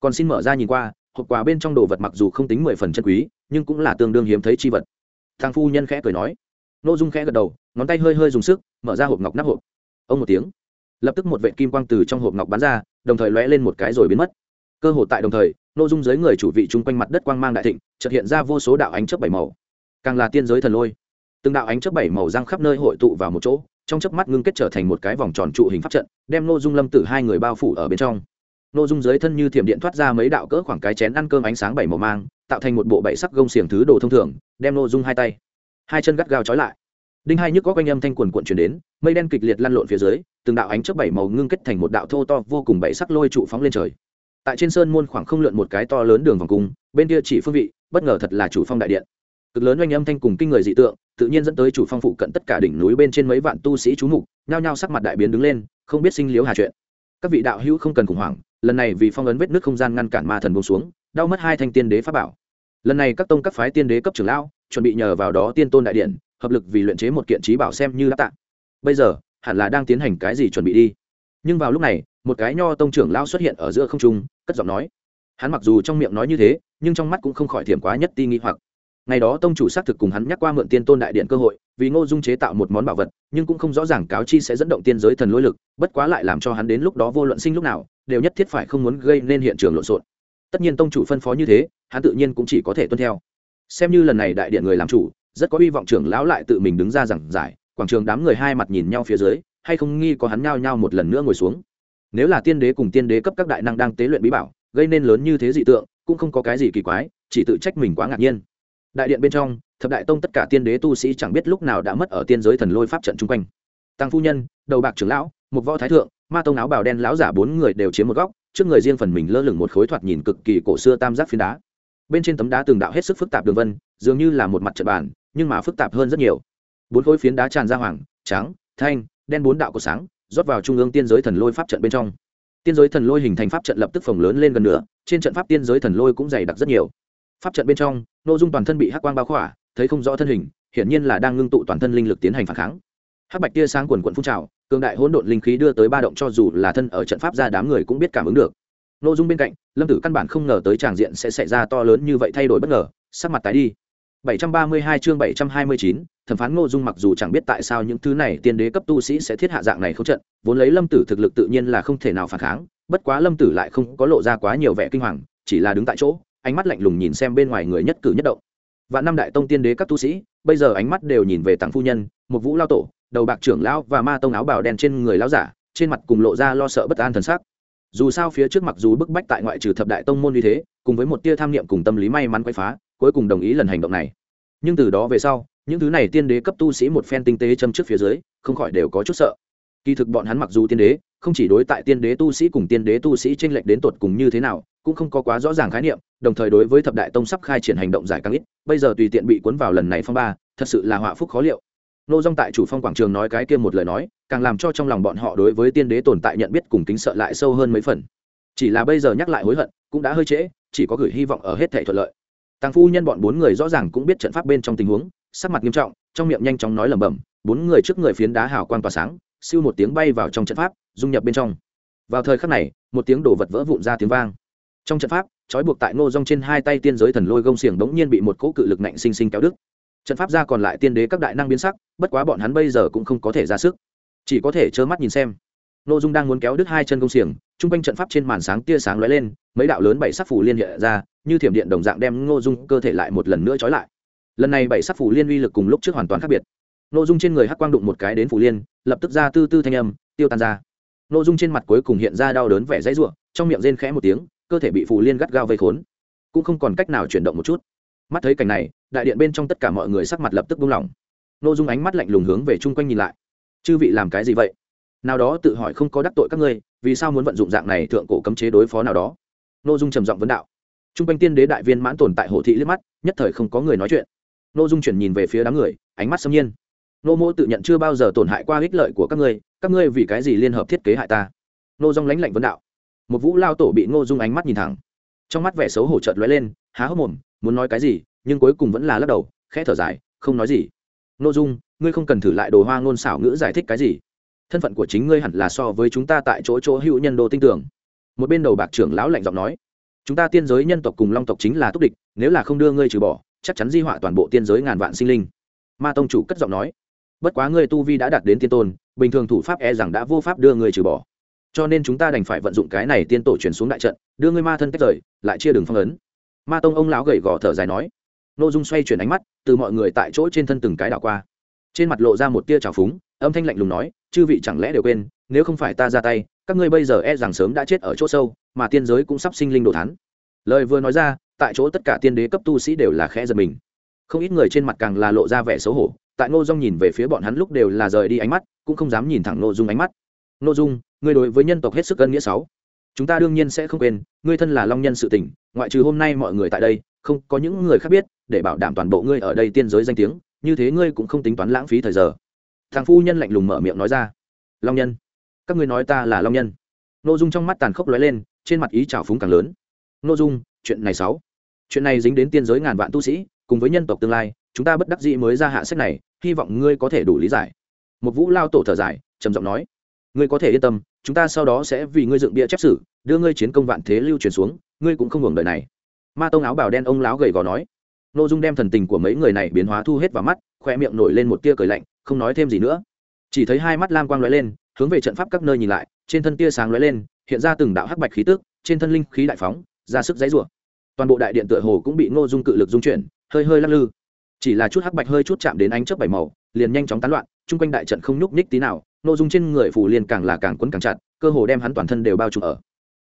Còn xin mở ra nhìn qua, hộp quà bên trong đồ vật mặc dù không tính mười phần chân quý, nhưng cũng là tương đương hiếm thấy chi vật. Thằng phu nhân khẽ cười nói. N ô dung khẽ gật đầu, ngón tay hơi hơi dùng sức, mở ra hộp ngọc nắp hộp. Ông một tiếng, lập tức một vệ kim quang từ trong hộp ngọc bắn ra, đồng thời lóe lên một cái rồi biến mất cơ hội tại đồng thời n ô dung giới người chủ vị chung quanh mặt đất quang mang đại thịnh trật hiện ra vô số đạo ánh chớp bảy màu. Càng là tiên giới thần lôi. Từng đạo ánh chớp bảy màu răng khắp nơi hội tụ vào một chỗ, trong chớp mắt ngưng kết trở thành một cái vòng tròn trụ hình pháp trận, đem n ô dung lâm tử hai người bao phủ ở bên trong. N ô dung giới thân như thiểm điện thoát ra mấy đạo cỡ khoảng cái chén ăn cơm ánh sáng bảy màu mang, tạo thành một bộ bảy sắc gông xiềng thứ đồ thông thường, đem n ô dung hai tay, hai chân gắt gao trói lại. Đinh hai nhức có quanh âm thanh quần quận chuyển đến, mây đen kịch liệt lăn lộn phía dưới, từng đạo ánh chớp bảy màu ngưng kết thành một đạo thô to vô cùng bảy sắc lôi trụ phóng lên trời tại trên sơn môn khoảng không lượn một cái to lớn đường vòng cung, bên kia chỉ phương vị, bất ngờ thật là chủ phong đại điện. Cực lớn oanh âm thanh cùng kinh người dị tượng, tự nhiên dẫn tới chủ phong phụ cận tất cả đỉnh núi bên trên mấy vạn tu sĩ chú mục, nhao nhao sắc mặt đại biến đứng lên, không biết sinh liếu hà chuyện. Các vị đạo hữu không cần khủng hoảng, lần này vì phong ấn vết nước không gian ngăn cản ma thần bông xuống, đau mất hai thanh tiên đế pháp bảo. Lần này các tông các phái tiên đế cấp trưởng lão, chuẩn bị nhờ vào đó tiên tôn đại điện, hợp lực vì luyện chế một kiện trí bảo xem như đã tạ. Bây giờ, hẳn là đang tiến hành cái gì chuẩn bị đi? Nhưng vào lúc này, một cái nho tông trưởng lão xuất hiện ở giữa không trung, cất giọng nói. Hắn mặc dù trong miệng nói như thế, nhưng trong mắt cũng không khỏi thiểm quá nhất ti nghi hoặc. Ngày đó tông chủ xác thực cùng hắn nhắc qua mượn tiên tôn đại điện cơ hội, vì ngô dung chế tạo một món bảo vật, nhưng cũng không rõ ràng cáo chi sẽ dẫn động tiên giới thần lôi lực, bất quá lại làm cho hắn đến lúc đó vô luận sinh lúc nào, đều nhất thiết phải không muốn gây nên hiện trường lộn xộn. Tất nhiên tông chủ phân phó như thế, hắn tự nhiên cũng chỉ có thể tuân theo. Xem như lần này đại điện người làm chủ, rất có hy vọng trưởng lão lại tự mình đứng ra giảng giải, quảng trường đám người hai mặt nhìn nhau phía dưới hay không nghi có hắn nhao nhao một lần nữa ngồi xuống. Nếu là tiên đế cùng tiên đế cấp các đại năng đang tế luyện bí bảo, gây nên lớn như thế dị tượng, cũng không có cái gì kỳ quái, chỉ tự trách mình quá ngạc nhiên. Đại điện bên trong, thập đại tông tất cả tiên đế tu sĩ chẳng biết lúc nào đã mất ở tiên giới thần lôi pháp trận chung quanh. Tăng phu nhân, đầu bạc trưởng lão, một võ thái thượng, ma tông áo bào đen lão giả bốn người đều chiếm một góc, trước người riêng phần mình lơ lửng một khối thoạt nhìn cực kỳ cổ xưa tam giác phiến đá. Bên trên tấm đá tường đạo hết sức phức tạp đường vân, dường như là một mặt trận bàn, nhưng mà phức tạp hơn rất nhiều. Bốn khối phiến đá tràn ra hoàng, trắng, thanh đen bốn đạo của sáng rót vào trung ương tiên giới thần lôi pháp trận bên trong. Tiên giới thần lôi hình thành pháp trận lập tức phồng lớn lên gần nửa, trên trận pháp tiên giới thần lôi cũng dày đặc rất nhiều. Pháp trận bên trong nội dung toàn thân bị hắc quang bao khỏa thấy không rõ thân hình hiển nhiên là đang ngưng tụ toàn thân linh lực tiến hành phản kháng. Hắc bạch tia sáng quần quận phun trào cường đại hỗn độn linh khí đưa tới ba động cho dù là thân ở trận pháp ra đám người cũng biết cảm ứng được. Nội dung bên cạnh lâm tử căn bản không ngờ tới tràng diện sẽ xảy ra to lớn như vậy thay đổi bất ngờ sắc mặt tái đi. 732 chương 729, thẩm phán Ngô Dung mặc dù chẳng biết tại sao những thứ này tiên đế cấp tu sĩ sẽ thiết hạ dạng này không trận, vốn lấy Lâm Tử thực lực tự nhiên là không thể nào phản kháng, bất quá Lâm Tử lại không có lộ ra quá nhiều vẻ kinh hoàng, chỉ là đứng tại chỗ, ánh mắt lạnh lùng nhìn xem bên ngoài người nhất cử nhất động. Vạn năm đại tông tiên đế các tu sĩ, bây giờ ánh mắt đều nhìn về Tặng phu nhân, một Vũ lao tổ, đầu bạc trưởng lão và ma tông áo bào đen trên người lão giả, trên mặt cùng lộ ra lo sợ bất an thần sắc. Dù sao phía trước mặc dù bức bách tại ngoại trừ thập đại tông môn như thế, cùng với một tia tham niệm cùng tâm lý may mắn quấy phá, cuối cùng đồng ý lần hành động này. Nhưng từ đó về sau, những thứ này tiên đế cấp tu sĩ một phen tinh tế châm trước phía dưới, không khỏi đều có chút sợ. Kỳ thực bọn hắn mặc dù tiên đế, không chỉ đối tại tiên đế tu sĩ cùng tiên đế tu sĩ tranh lệch đến tột cùng như thế nào, cũng không có quá rõ ràng khái niệm, đồng thời đối với thập đại tông sắp khai triển hành động giải càng ít, bây giờ tùy tiện bị cuốn vào lần này phong ba, thật sự là họa phúc khó liệu. Nô dong tại chủ phong quảng trường nói cái kia một lời nói, càng làm cho trong lòng bọn họ đối với tiên đế tồn tại nhận biết cùng kính sợ lại sâu hơn mấy phần. Chỉ là bây giờ nhắc lại hối hận, cũng đã hơi trễ, chỉ có gửi hy vọng ở hết thể thuận lợi tàng phu nhân bọn bốn người rõ ràng cũng biết trận pháp bên trong tình huống, sắc mặt nghiêm trọng, trong miệng nhanh chóng nói lẩm bẩm, bốn người trước người phiến đá hào quang tỏa sáng, siêu một tiếng bay vào trong trận pháp, dung nhập bên trong. Vào thời khắc này, một tiếng đổ vật vỡ vụn ra tiếng vang. Trong trận pháp, trói buộc tại ngô rong trên hai tay tiên giới thần lôi gông xiềng bỗng nhiên bị một cỗ cự lực nạnh sinh sinh kéo đứt. Trận pháp ra còn lại tiên đế các đại năng biến sắc, bất quá bọn hắn bây giờ cũng không có thể ra sức. Chỉ có thể trơ mắt nhìn xem. Nội dung đang muốn kéo đứt hai chân công xiềng chung quanh trận pháp trên màn sáng tia sáng lóe lên, mấy đạo lớn bảy sắc phủ liên hệ ra như thiểm điện đồng dạng đem ngô dung cơ thể lại một lần nữa trói lại. Lần này bảy sắc phủ liên uy lực cùng lúc trước hoàn toàn khác biệt. Nội dung trên người hắc quang đụng một cái đến phủ liên, lập tức ra tư tư thanh âm, tiêu tan ra. Nội dung trên mặt cuối cùng hiện ra đau đớn vẻ dãy ruộng, trong miệng rên khẽ một tiếng, cơ thể bị phủ liên gắt gao vây khốn. Cũng không còn cách nào chuyển động một chút. Mắt thấy cảnh này, đại điện bên trong tất cả mọi người sắc mặt lập tức buông lỏng. Nội dung ánh mắt lạnh lùng hướng về chung quanh nhìn lại. Chư vị làm cái gì vậy? Nào đó tự hỏi không có đắc tội các ngươi, vì sao muốn vận dụng dạng này thượng cổ cấm chế đối phó nào đó? Nội dung trầm giọng vấn đạo. Trung quanh tiên đế đại viên mãn tồn tại hồ thị liếc mắt, nhất thời không có người nói chuyện. Nô dung chuyển nhìn về phía đám người, ánh mắt xâm nhiên. Nô mô tự nhận chưa bao giờ tổn hại qua ích lợi của các ngươi các ngươi vì cái gì liên hợp thiết kế hại ta? Nô Dung lánh lạnh vấn đạo. Một vũ lao tổ bị ngô dung ánh mắt nhìn thẳng. Trong mắt vẻ xấu hổ trợt lóe lên, há hốc mồm, muốn nói cái gì, nhưng cuối cùng vẫn là lắc đầu, khẽ thở dài, không nói gì. Ngô dung, ngươi không cần thử lại đồ hoa ngôn xảo ngữ giải thích cái gì. Thân phận của chính ngươi hẳn là so với chúng ta tại chỗ chỗ hữu nhân đô tin tưởng. Một bên đầu bạc trưởng lão lạnh giọng nói chúng ta tiên giới nhân tộc cùng long tộc chính là túc địch, nếu là không đưa ngươi trừ bỏ, chắc chắn di họa toàn bộ tiên giới ngàn vạn sinh linh. Ma tông chủ cất giọng nói. Bất quá ngươi tu vi đã đạt đến tiên tôn, bình thường thủ pháp e rằng đã vô pháp đưa ngươi trừ bỏ. Cho nên chúng ta đành phải vận dụng cái này tiên tổ chuyển xuống đại trận, đưa ngươi ma thân tách rời, lại chia đường phong ấn. Ma tông ông lão gầy gò thở dài nói. N ô dung xoay chuyển ánh mắt, từ mọi người tại chỗ trên thân từng cái đảo qua. Trên mặt lộ ra một tia trào phúng, âm thanh lạnh lùng nói, chư vị chẳng lẽ đều quên, nếu không phải ta ra tay, các ngươi bây giờ e rằng sớm đã chết ở chỗ sâu mà tiên giới cũng sắp sinh linh đồ thán. lời vừa nói ra, tại chỗ tất cả tiên đế cấp tu sĩ đều là khẽ giật mình. Không ít người trên mặt càng là lộ ra vẻ xấu hổ, tại ngô dung nhìn về phía bọn hắn lúc đều là rời đi ánh mắt, cũng không dám nhìn thẳng ngô dung ánh mắt. Ngô dung, ngươi đối với nhân tộc hết sức ân nghĩa sáu. Chúng ta đương nhiên sẽ không quên, ngươi thân là long nhân sự tình ngoại trừ hôm nay mọi người tại đây, không có những người khác biết, để bảo đảm toàn bộ ngươi ở đây tiên giới danh tiếng, như thế ngươi cũng không tính toán lãng phí thời giờ. Thằng phu nhân lạnh lùng mở miệng nói ra. Long nhân, các ngươi nói ta là long nhân. N dung trong mắt tàn khốc lóe lên trên mặt ý trào phúng càng lớn. N ô dung, chuyện này sáu. Chuyện này dính đến tiên giới ngàn vạn tu sĩ, cùng với nhân tộc tương lai, chúng ta bất đắc dĩ mới ra hạ sách này, hy vọng ngươi có thể đủ lý giải. Một vũ lao tổ thở dài, trầm giọng nói, ngươi có thể yên tâm, chúng ta sau đó sẽ vì ngươi dựng bia chép sử, đưa ngươi chiến công vạn thế lưu truyền xuống, ngươi cũng không hưởng đời này. Ma tông áo bào đen ông láo gầy gò nói. N ô dung đem thần tình của mấy người này biến hóa thu hết vào mắt khoe miệng nổi lên một tia cười lạnh, không nói thêm gì nữa. Chỉ thấy hai mắt lam quang lóe lên, hướng về trận pháp các nơi nhìn lại, trên thân tia sáng lóe lên hiện ra từng đạo hắc bạch khí tức, trên thân linh khí đại phóng, ra sức dãy rủa. Toàn bộ đại điện tựa hồ cũng bị ngô dung cự lực dung chuyển, hơi hơi lắc lư. Chỉ là chút hắc bạch hơi chút chạm đến ánh chớp bảy màu, liền nhanh chóng tán loạn, chung quanh đại trận không nhúc nhích tí nào, Ngô dung trên người phủ liền càng là càng quấn càng chặt, cơ hồ đem hắn toàn thân đều bao trùm ở.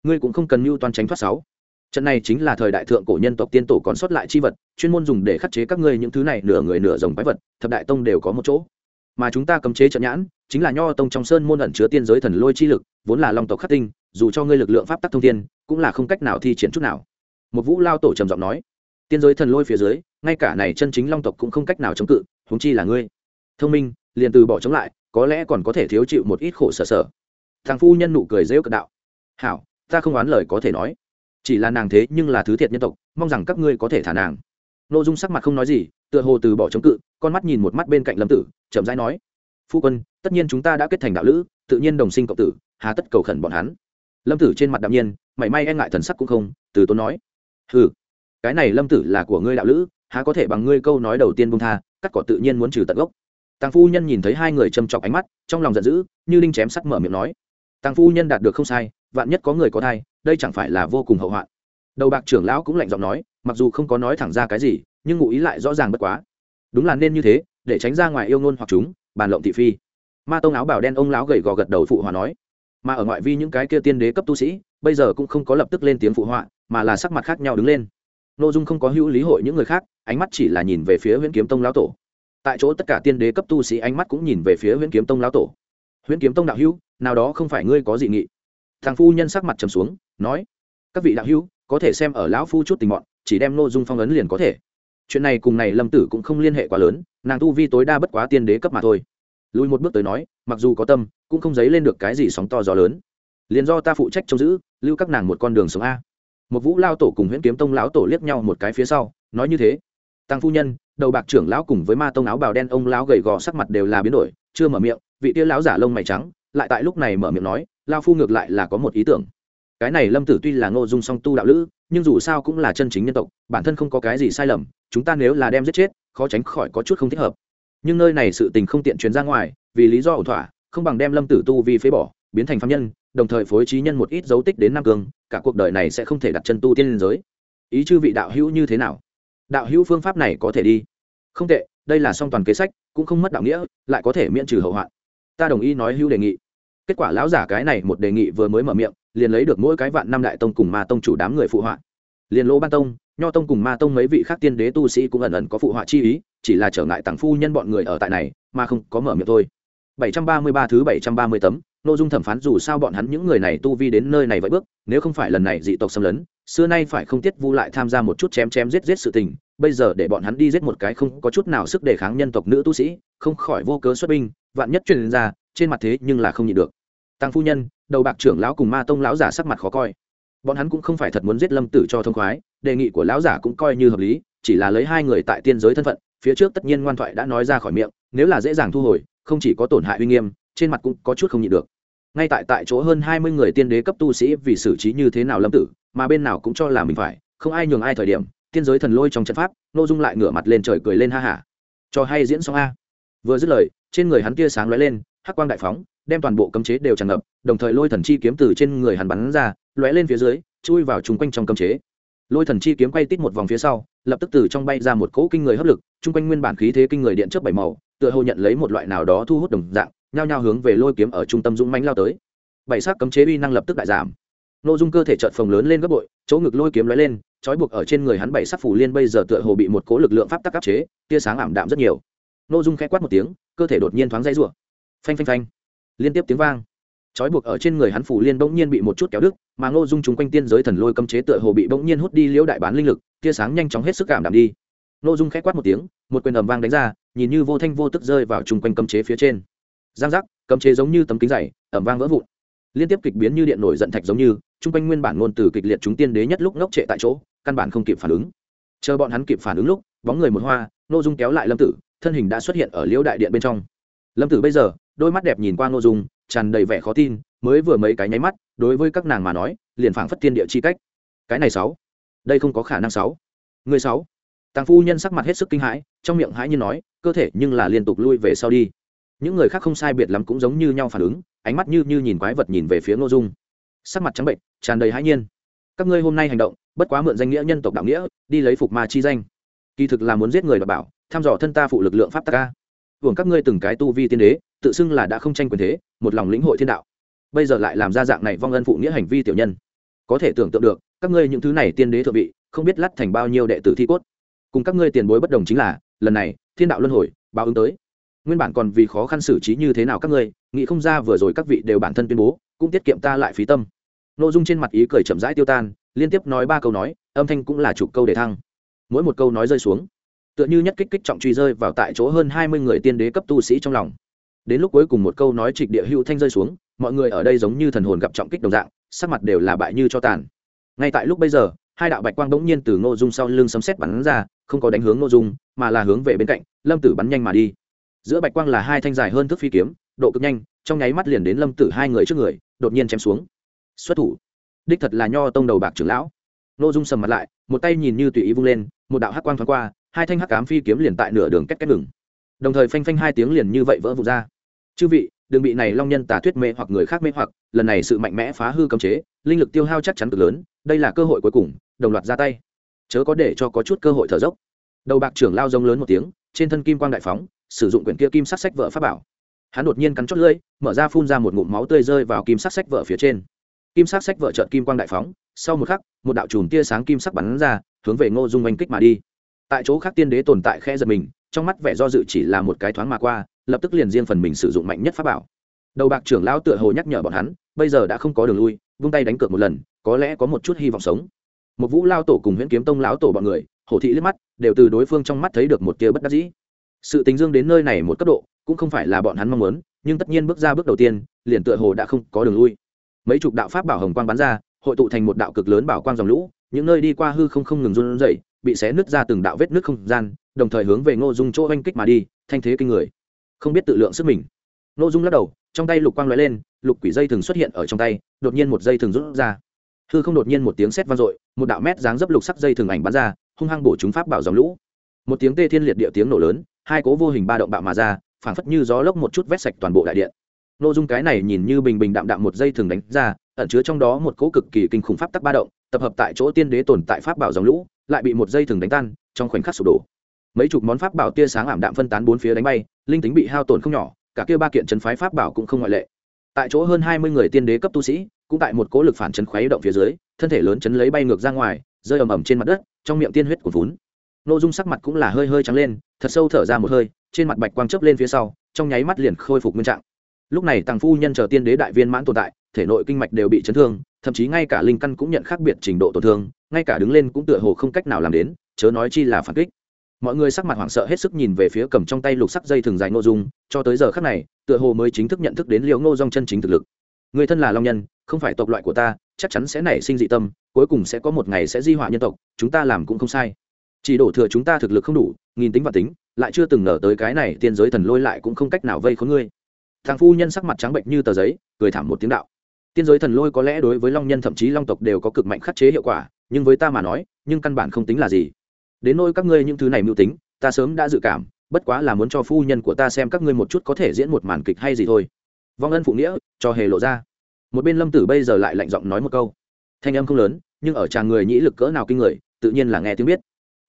Ngươi cũng không cần mưu toàn tránh thoát sáu. Trận này chính là thời đại thượng cổ nhân tộc tiên tổ còn sót lại chi vật, chuyên môn dùng để khắc chế các ngươi những thứ này nửa người nửa rồng quái vật, thập đại tông đều có một chỗ. Mà chúng ta cấm chế trận nhãn, chính là nho tông trong sơn môn ẩn chứa tiên giới thần lôi chi lực, vốn là long tộc khắc tinh dù cho ngươi lực lượng pháp tắc thông thiên, cũng là không cách nào thi triển chút nào. Một vũ lao tổ trầm giọng nói, tiên giới thần lôi phía dưới, ngay cả này chân chính long tộc cũng không cách nào chống cự, huống chi là ngươi. Thông minh, liền từ bỏ chống lại, có lẽ còn có thể thiếu chịu một ít khổ sở sở. Thằng phu nhân nụ cười rêu cận đạo, hảo, ta không oán lời có thể nói. Chỉ là nàng thế nhưng là thứ thiệt nhân tộc, mong rằng các ngươi có thể thả nàng. N ô dung sắc mặt không nói gì, tựa hồ từ bỏ chống cự, con mắt nhìn một mắt bên cạnh lâm tử, chậm rãi nói, phu quân, tất nhiên chúng ta đã kết thành đạo lữ, tự nhiên đồng sinh cộng tử, hà tất cầu khẩn bọn hắn lâm tử trên mặt đạm nhiên, mảy may e ngại thần sắc cũng không, từ tốn nói ừ cái này lâm tử là của ngươi đạo lữ, há có thể bằng ngươi câu nói đầu tiên bông tha, cắt cỏ tự nhiên muốn trừ tận gốc. Tàng phu nhân nhìn thấy hai người châm chọc ánh mắt, trong lòng giận dữ, như linh chém sắt mở miệng nói, tàng phu nhân đạt được không sai, vạn nhất có người có thai, đây chẳng phải là vô cùng hậu hoạn. Đầu bạc trưởng lão cũng lạnh giọng nói, mặc dù không có nói thẳng ra cái gì, nhưng ngụ ý lại rõ ràng bất quá. Đúng là nên như thế, để tránh ra ngoài yêu ngôn hoặc chúng, bàn lộng thị phi. Ma tông áo bảo đen ông lão gầy gò gật đầu phụ hòa nói mà ở ngoại vi những cái kia tiên đế cấp tu sĩ, bây giờ cũng không có lập tức lên tiếng phụ họa, mà là sắc mặt khác nhau đứng lên. N ô dung không có hữu lý hội những người khác, ánh mắt chỉ là nhìn về phía huyễn kiếm tông lão tổ. Tại chỗ tất cả tiên đế cấp tu sĩ ánh mắt cũng nhìn về phía huyễn kiếm tông lão tổ. Huyễn kiếm tông đạo hữu, nào đó không phải ngươi có dị nghị? Thằng phu nhân sắc mặt trầm xuống, nói, các vị đạo hữu, có thể xem ở lão phu chút tình mọn chỉ đem nội dung phong ấn liền có thể. Chuyện này cùng này lâm tử cũng không liên hệ quá lớn, nàng tu vi tối đa bất quá tiên đế cấp mà thôi lùi một bước tới nói, mặc dù có tâm, cũng không dấy lên được cái gì sóng to gió lớn. Liền do ta phụ trách trông giữ, lưu các nàng một con đường sống a. Một vũ lao tổ cùng huyễn kiếm tông lão tổ liếc nhau một cái phía sau, nói như thế. Tăng phu nhân, đầu bạc trưởng lão cùng với ma tông áo bào đen ông lão gầy gò sắc mặt đều là biến đổi, chưa mở miệng, vị tia lão giả lông mày trắng, lại tại lúc này mở miệng nói, lao phu ngược lại là có một ý tưởng. Cái này lâm tử tuy là ngô dung song tu đạo lữ, nhưng dù sao cũng là chân chính nhân tộc, bản thân không có cái gì sai lầm, chúng ta nếu là đem giết chết, khó tránh khỏi có chút không thích hợp nhưng nơi này sự tình không tiện truyền ra ngoài, vì lý do ổn thỏa, không bằng đem lâm tử tu vi phế bỏ, biến thành phạm nhân, đồng thời phối trí nhân một ít dấu tích đến nam cương, cả cuộc đời này sẽ không thể đặt chân tu tiên liên giới. Ý chư vị đạo hữu như thế nào? Đạo hữu phương pháp này có thể đi. Không tệ, đây là song toàn kế sách, cũng không mất đạo nghĩa, lại có thể miễn trừ hậu hoạn. Ta đồng ý nói hữu đề nghị. Kết quả lão giả cái này một đề nghị vừa mới mở miệng, liền lấy được mỗi cái vạn năm đại tông cùng ma tông chủ đám người phụ họa. Liền lỗ ban tông nho tông cùng ma tông mấy vị khác tiên đế tu sĩ cũng ẩn ẩn có phụ họa chi ý, chỉ là trở ngại tặng phu nhân bọn người ở tại này, mà không có mở miệng thôi. 733 thứ 730 tấm nội dung thẩm phán dù sao bọn hắn những người này tu vi đến nơi này vậy bước, nếu không phải lần này dị tộc xâm lấn, xưa nay phải không tiết vu lại tham gia một chút chém chém giết giết sự tình, bây giờ để bọn hắn đi giết một cái không có chút nào sức đề kháng nhân tộc nữ tu sĩ, không khỏi vô cớ xuất binh, vạn nhất truyền ra, trên mặt thế nhưng là không nhịn được. Tăng phu nhân, đầu bạc trưởng lão cùng ma tông lão giả sắc mặt khó coi bọn hắn cũng không phải thật muốn giết lâm tử cho thông khoái, đề nghị của lão giả cũng coi như hợp lý, chỉ là lấy hai người tại tiên giới thân phận, phía trước tất nhiên ngoan thoại đã nói ra khỏi miệng, nếu là dễ dàng thu hồi, không chỉ có tổn hại uy nghiêm, trên mặt cũng có chút không nhịn được. Ngay tại tại chỗ hơn hai mươi người tiên đế cấp tu sĩ vì xử trí như thế nào lâm tử, mà bên nào cũng cho là mình phải, không ai nhường ai thời điểm, tiên giới thần lôi trong trận pháp, nô dung lại ngửa mặt lên trời cười lên ha hả cho hay diễn xong a. Vừa dứt lời, trên người hắn tia sáng lóe lên, hắc quang đại phóng đem toàn bộ cấm chế đều tràn ngập, đồng thời lôi thần chi kiếm từ trên người hắn bắn ra, lóe lên phía dưới, chui vào chung quanh trong cấm chế. Lôi thần chi kiếm quay tít một vòng phía sau, lập tức từ trong bay ra một cỗ kinh người hấp lực, chung quanh nguyên bản khí thế kinh người điện chớp bảy màu, tựa hồ nhận lấy một loại nào đó thu hút đồng dạng, nhao nhao hướng về lôi kiếm ở trung tâm dũng mãnh lao tới. Bảy sắc cấm chế uy năng lập tức đại giảm. Nội dung cơ thể chợt phồng lớn lên gấp bội, chỗ ngực lôi kiếm lóe lên, trói buộc ở trên người hắn bảy sắc phủ liên bây giờ tựa hồ bị một cỗ lực lượng pháp tắc áp chế, tia sáng ảm đạm rất nhiều. Nội dung khẽ quát một tiếng, cơ thể đột nhiên thoáng dây rủa. Phanh phanh phanh liên tiếp tiếng vang. Trói buộc ở trên người hắn phủ liên bỗng nhiên bị một chút kéo đứt, mà ngô dung chung quanh tiên giới thần lôi cấm chế tựa hồ bị bỗng nhiên hút đi liễu đại bán linh lực, tia sáng nhanh chóng hết sức cảm đảm đi. Ngô dung khẽ quát một tiếng, một quyền ầm vang đánh ra, nhìn như vô thanh vô tức rơi vào chung quanh cấm chế phía trên. Giang giác, cấm chế giống như tấm kính dày ẩm vang vỡ vụn. Liên tiếp kịch biến như điện nổi giận thạch giống như, chung quanh nguyên bản ngôn từ kịch liệt chúng tiên đế nhất lúc ngốc trệ tại chỗ, căn bản không kịp phản ứng. Chờ bọn hắn kịp phản ứng lúc, bóng người một hoa nô dung kéo lại lâm tử, thân hình đã xuất hiện ở liễu đại điện bên trong. Lâm tử bây giờ đôi mắt đẹp nhìn qua ngô dung, tràn đầy vẻ khó tin, mới vừa mấy cái nháy mắt, đối với các nàng mà nói, liền phảng phất tiên địa chi cách. Cái này sáu, đây không có khả năng sáu. Người sáu. Tàng phu nhân sắc mặt hết sức kinh hãi, trong miệng hãi như nói, cơ thể nhưng là liên tục lui về sau đi. Những người khác không sai biệt lắm cũng giống như nhau phản ứng, ánh mắt như như nhìn quái vật nhìn về phía ngô dung. Sắc mặt trắng bệnh, tràn đầy hãi nhiên. Các ngươi hôm nay hành động, bất quá mượn danh nghĩa nhân tộc đạo nghĩa, đi lấy phục ma chi danh. Kỳ thực là muốn giết người đ bảo, thăm dò thân ta phụ lực lượng pháp tắc ca hưởng các ngươi từng cái tu vi tiên đế tự xưng là đã không tranh quyền thế, một lòng lĩnh hội thiên đạo. Bây giờ lại làm ra dạng này vong ân phụ nghĩa hành vi tiểu nhân. Có thể tưởng tượng được, các ngươi những thứ này tiên đế thượng vị, không biết lắt thành bao nhiêu đệ tử thi cốt. Cùng các ngươi tiền bối bất đồng chính là, lần này, thiên đạo luân hồi, báo ứng tới. Nguyên bản còn vì khó khăn xử trí như thế nào các ngươi, nghĩ không ra vừa rồi các vị đều bản thân tuyên bố, cũng tiết kiệm ta lại phí tâm. Nội dung trên mặt ý cười chậm rãi tiêu tan, liên tiếp nói ba câu nói, âm thanh cũng là chục câu để thăng. Mỗi một câu nói rơi xuống, tựa như nhất kích kích trọng truy rơi vào tại chỗ hơn hai mươi người tiên đế cấp tu sĩ trong lòng đến lúc cuối cùng một câu nói trịch địa hữu thanh rơi xuống, mọi người ở đây giống như thần hồn gặp trọng kích đồng dạng, sắc mặt đều là bại như cho tàn. Ngay tại lúc bây giờ, hai đạo bạch quang bỗng nhiên từ ngô dung sau lưng sấm xét bắn ra, không có đánh hướng ngô dung, mà là hướng về bên cạnh, lâm tử bắn nhanh mà đi. Giữa bạch quang là hai thanh dài hơn thước phi kiếm, độ cực nhanh, trong nháy mắt liền đến lâm tử hai người trước người, đột nhiên chém xuống. Xuất thủ. Đích thật là nho tông đầu bạc trưởng lão. Ngô dung sầm mặt lại, một tay nhìn như tùy ý vung lên, một đạo hắc quang thoáng qua, hai thanh hắc cám phi kiếm liền tại nửa đường cách cách ngừng. Đồng thời phanh phanh hai tiếng liền như vậy vỡ vụt ra chư vị, đừng bị này long nhân tà thuyết mê hoặc người khác mê hoặc, lần này sự mạnh mẽ phá hư cấm chế, linh lực tiêu hao chắc chắn cực lớn, đây là cơ hội cuối cùng, đồng loạt ra tay. Chớ có để cho có chút cơ hội thở dốc. Đầu bạc trưởng lao rông lớn một tiếng, trên thân kim quang đại phóng, sử dụng quyển kia kim sắc sách vợ pháp bảo. Hắn đột nhiên cắn chót lưỡi, mở ra phun ra một ngụm máu tươi rơi vào kim sắc sách vợ phía trên. Kim sắc sách vợ trợn kim quang đại phóng, sau một khắc, một đạo chùm tia sáng kim sắc bắn ra, hướng về ngô dung oanh kích mà đi. Tại chỗ khác tiên đế tồn tại khe giật mình, trong mắt vẻ do dự chỉ là một cái thoáng mà qua lập tức liền riêng phần mình sử dụng mạnh nhất pháp bảo. Đầu bạc trưởng lão tựa hồ nhắc nhở bọn hắn, bây giờ đã không có đường lui, vung tay đánh cược một lần, có lẽ có một chút hy vọng sống. Một vũ lao tổ cùng huyễn kiếm tông lão tổ bọn người, hổ thị liếc mắt, đều từ đối phương trong mắt thấy được một tia bất đắc dĩ. Sự tình dương đến nơi này một cấp độ, cũng không phải là bọn hắn mong muốn, nhưng tất nhiên bước ra bước đầu tiên, liền tựa hồ đã không có đường lui. Mấy chục đạo pháp bảo hồng quang bắn ra, hội tụ thành một đạo cực lớn bảo quang dòng lũ, những nơi đi qua hư không không ngừng run rẩy, bị xé nứt ra từng đạo vết nứt không gian, đồng thời hướng về ngô dung chỗ oanh kích mà đi, thanh thế kinh người không biết tự lượng sức mình. Ngô dung lắc đầu, trong tay lục quang lóe lên, lục quỷ dây thường xuất hiện ở trong tay, đột nhiên một dây thường rút ra. Hư không đột nhiên một tiếng sét vang dội, một đạo mét dáng dấp lục sắc dây thường ảnh bắn ra, hung hăng bổ chúng pháp bảo dòng lũ. Một tiếng tê thiên liệt địa tiếng nổ lớn, hai cố vô hình ba động bạo mà ra, phảng phất như gió lốc một chút vét sạch toàn bộ đại điện. Nội dung cái này nhìn như bình bình đạm đạm một dây thường đánh ra, ẩn chứa trong đó một cỗ cực kỳ kinh khủng pháp tắc ba động, tập hợp tại chỗ tiên đế tồn tại pháp bảo dòng lũ, lại bị một dây thường đánh tan, trong khoảnh khắc sụp đổ. Mấy chục món pháp bảo tia sáng ảm đạm phân tán bốn phía đánh bay linh tính bị hao tổn không nhỏ, cả kia ba kiện trấn phái pháp bảo cũng không ngoại lệ. Tại chỗ hơn hai mươi người tiên đế cấp tu sĩ, cũng tại một cố lực phản chấn khuấy động phía dưới, thân thể lớn chấn lấy bay ngược ra ngoài, rơi ầm ầm trên mặt đất, trong miệng tiên huyết của vốn nội dung sắc mặt cũng là hơi hơi trắng lên, thật sâu thở ra một hơi, trên mặt bạch quang chớp lên phía sau, trong nháy mắt liền khôi phục nguyên trạng. Lúc này tàng phu nhân chờ tiên đế đại viên mãn tồn tại, thể nội kinh mạch đều bị chấn thương, thậm chí ngay cả linh căn cũng nhận khác biệt trình độ tổn thương, ngay cả đứng lên cũng tựa hồ không cách nào làm đến, chớ nói chi là phản kích mọi người sắc mặt hoảng sợ hết sức nhìn về phía cầm trong tay lục sắc dây thường dài ngô dung, cho tới giờ khắc này, tựa hồ mới chính thức nhận thức đến liệu ngô dung chân chính thực lực. Người thân là long nhân, không phải tộc loại của ta, chắc chắn sẽ nảy sinh dị tâm, cuối cùng sẽ có một ngày sẽ di họa nhân tộc, chúng ta làm cũng không sai. Chỉ đổ thừa chúng ta thực lực không đủ, nghìn tính và tính, lại chưa từng ngờ tới cái này tiên giới thần lôi lại cũng không cách nào vây khốn ngươi. Thằng phu nhân sắc mặt trắng bệnh như tờ giấy, cười thảm một tiếng đạo. Tiên giới thần lôi có lẽ đối với long nhân thậm chí long tộc đều có cực mạnh khắc chế hiệu quả, nhưng với ta mà nói, nhưng căn bản không tính là gì đến nôi các ngươi những thứ này mưu tính, ta sớm đã dự cảm, bất quá là muốn cho phu nhân của ta xem các ngươi một chút có thể diễn một màn kịch hay gì thôi. Vong ân phụ nghĩa, cho hề lộ ra. Một bên lâm tử bây giờ lại lạnh giọng nói một câu. Thanh âm không lớn, nhưng ở tràng người nhĩ lực cỡ nào kinh người, tự nhiên là nghe tiếng biết.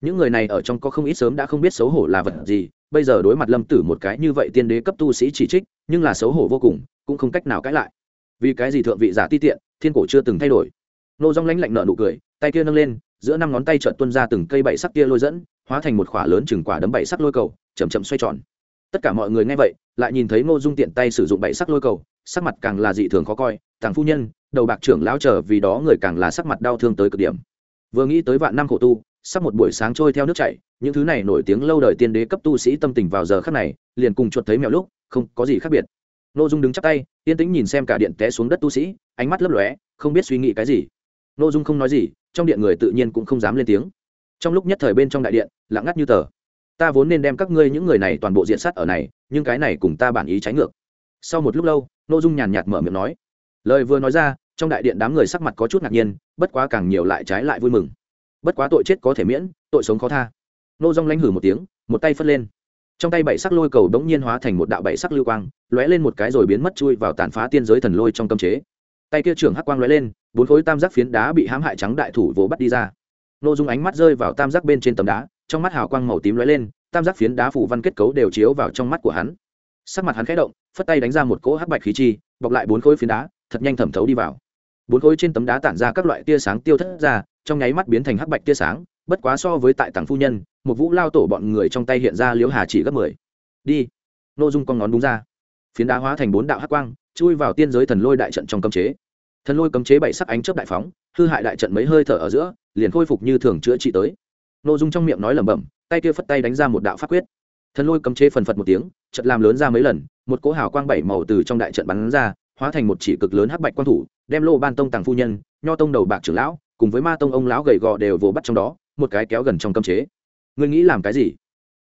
Những người này ở trong có không ít sớm đã không biết xấu hổ là vật gì, bây giờ đối mặt lâm tử một cái như vậy tiên đế cấp tu sĩ chỉ trích, nhưng là xấu hổ vô cùng, cũng không cách nào cãi lại. Vì cái gì thượng vị giả ti tiện, thiên cổ chưa từng thay đổi. Nô dong lánh lạnh nợ nụ cười, tay kia nâng lên giữa năm ngón tay trợn tuôn ra từng cây bảy sắc kia lôi dẫn, hóa thành một khỏa lớn chừng quả đấm bảy sắc lôi cầu chầm chậm xoay tròn. Tất cả mọi người nghe vậy, lại nhìn thấy ngô dung tiện tay sử dụng bảy sắc lôi cầu, sắc mặt càng là dị thường khó coi, tàng phu nhân, đầu bạc trưởng lão trở vì đó người càng là sắc mặt đau thương tới cực điểm. Vừa nghĩ tới vạn năm khổ tu, sắp một buổi sáng trôi theo nước chảy, những thứ này nổi tiếng lâu đời tiên đế cấp tu sĩ tâm tình vào giờ khắc này, liền cùng chuột thấy mèo lúc, không có gì khác biệt. Nội dung đứng chắp tay, yên tĩnh nhìn xem cả điện té xuống đất tu sĩ, ánh mắt lấp lóe, không biết suy nghĩ cái gì. Nô dung không nói gì, trong điện người tự nhiên cũng không dám lên tiếng. Trong lúc nhất thời bên trong đại điện, lặng ngắt như tờ. Ta vốn nên đem các ngươi những người này toàn bộ diện sát ở này, nhưng cái này cùng ta bản ý trái ngược. Sau một lúc lâu Nô dung nhàn nhạt mở miệng nói. Lời vừa nói ra, trong đại điện đám người sắc mặt có chút ngạc nhiên, bất quá càng nhiều lại trái lại vui mừng. Bất quá tội chết có thể miễn, tội sống khó tha. Nô dung lanh hử một tiếng, một tay phất lên. Trong tay bảy sắc lôi cầu đống nhiên hóa thành một đạo bảy sắc lưu quang, lóe lên một cái rồi biến mất chui vào tàn phá tiên giới thần lôi trong tâm chế tay kia trưởng hắc quang lóe lên, bốn khối tam giác phiến đá bị hãm hại trắng đại thủ vỗ bắt đi ra. Nô dung ánh mắt rơi vào tam giác bên trên tấm đá, trong mắt hào quang màu tím lóe lên, tam giác phiến đá phủ văn kết cấu đều chiếu vào trong mắt của hắn. Sắc mặt hắn khẽ động, phất tay đánh ra một cỗ hắc bạch khí chi, bọc lại bốn khối phiến đá, thật nhanh thẩm thấu đi vào. Bốn khối trên tấm đá tản ra các loại tia sáng tiêu thất ra, trong nháy mắt biến thành hắc bạch tia sáng, bất quá so với tại tàng phu nhân, một vũ lao tổ bọn người trong tay hiện ra liễu hà chỉ gấp mười. Đi. Nội dung con ngón đúng ra. Phiến đá hóa thành bốn đạo hắc quang, chui vào tiên giới thần lôi đại trận trong cấm chế thần lôi cấm chế bảy sắc ánh chớp đại phóng, hư hại đại trận mấy hơi thở ở giữa, liền khôi phục như thường chữa trị tới. Nội dung trong miệng nói lẩm bẩm, tay kia phất tay đánh ra một đạo pháp quyết. Thần lôi cấm chế phần phật một tiếng trận làm lớn ra mấy lần, một cỗ hào quang bảy màu từ trong đại trận bắn ra, hóa thành một chỉ cực lớn hắc bạch quang thủ, đem lô ban tông tàng phu nhân, nho tông đầu bạc trưởng lão, cùng với ma tông ông lão gầy gò đều vồ bắt trong đó, một cái kéo gần trong cấm chế. Ngươi nghĩ làm cái gì?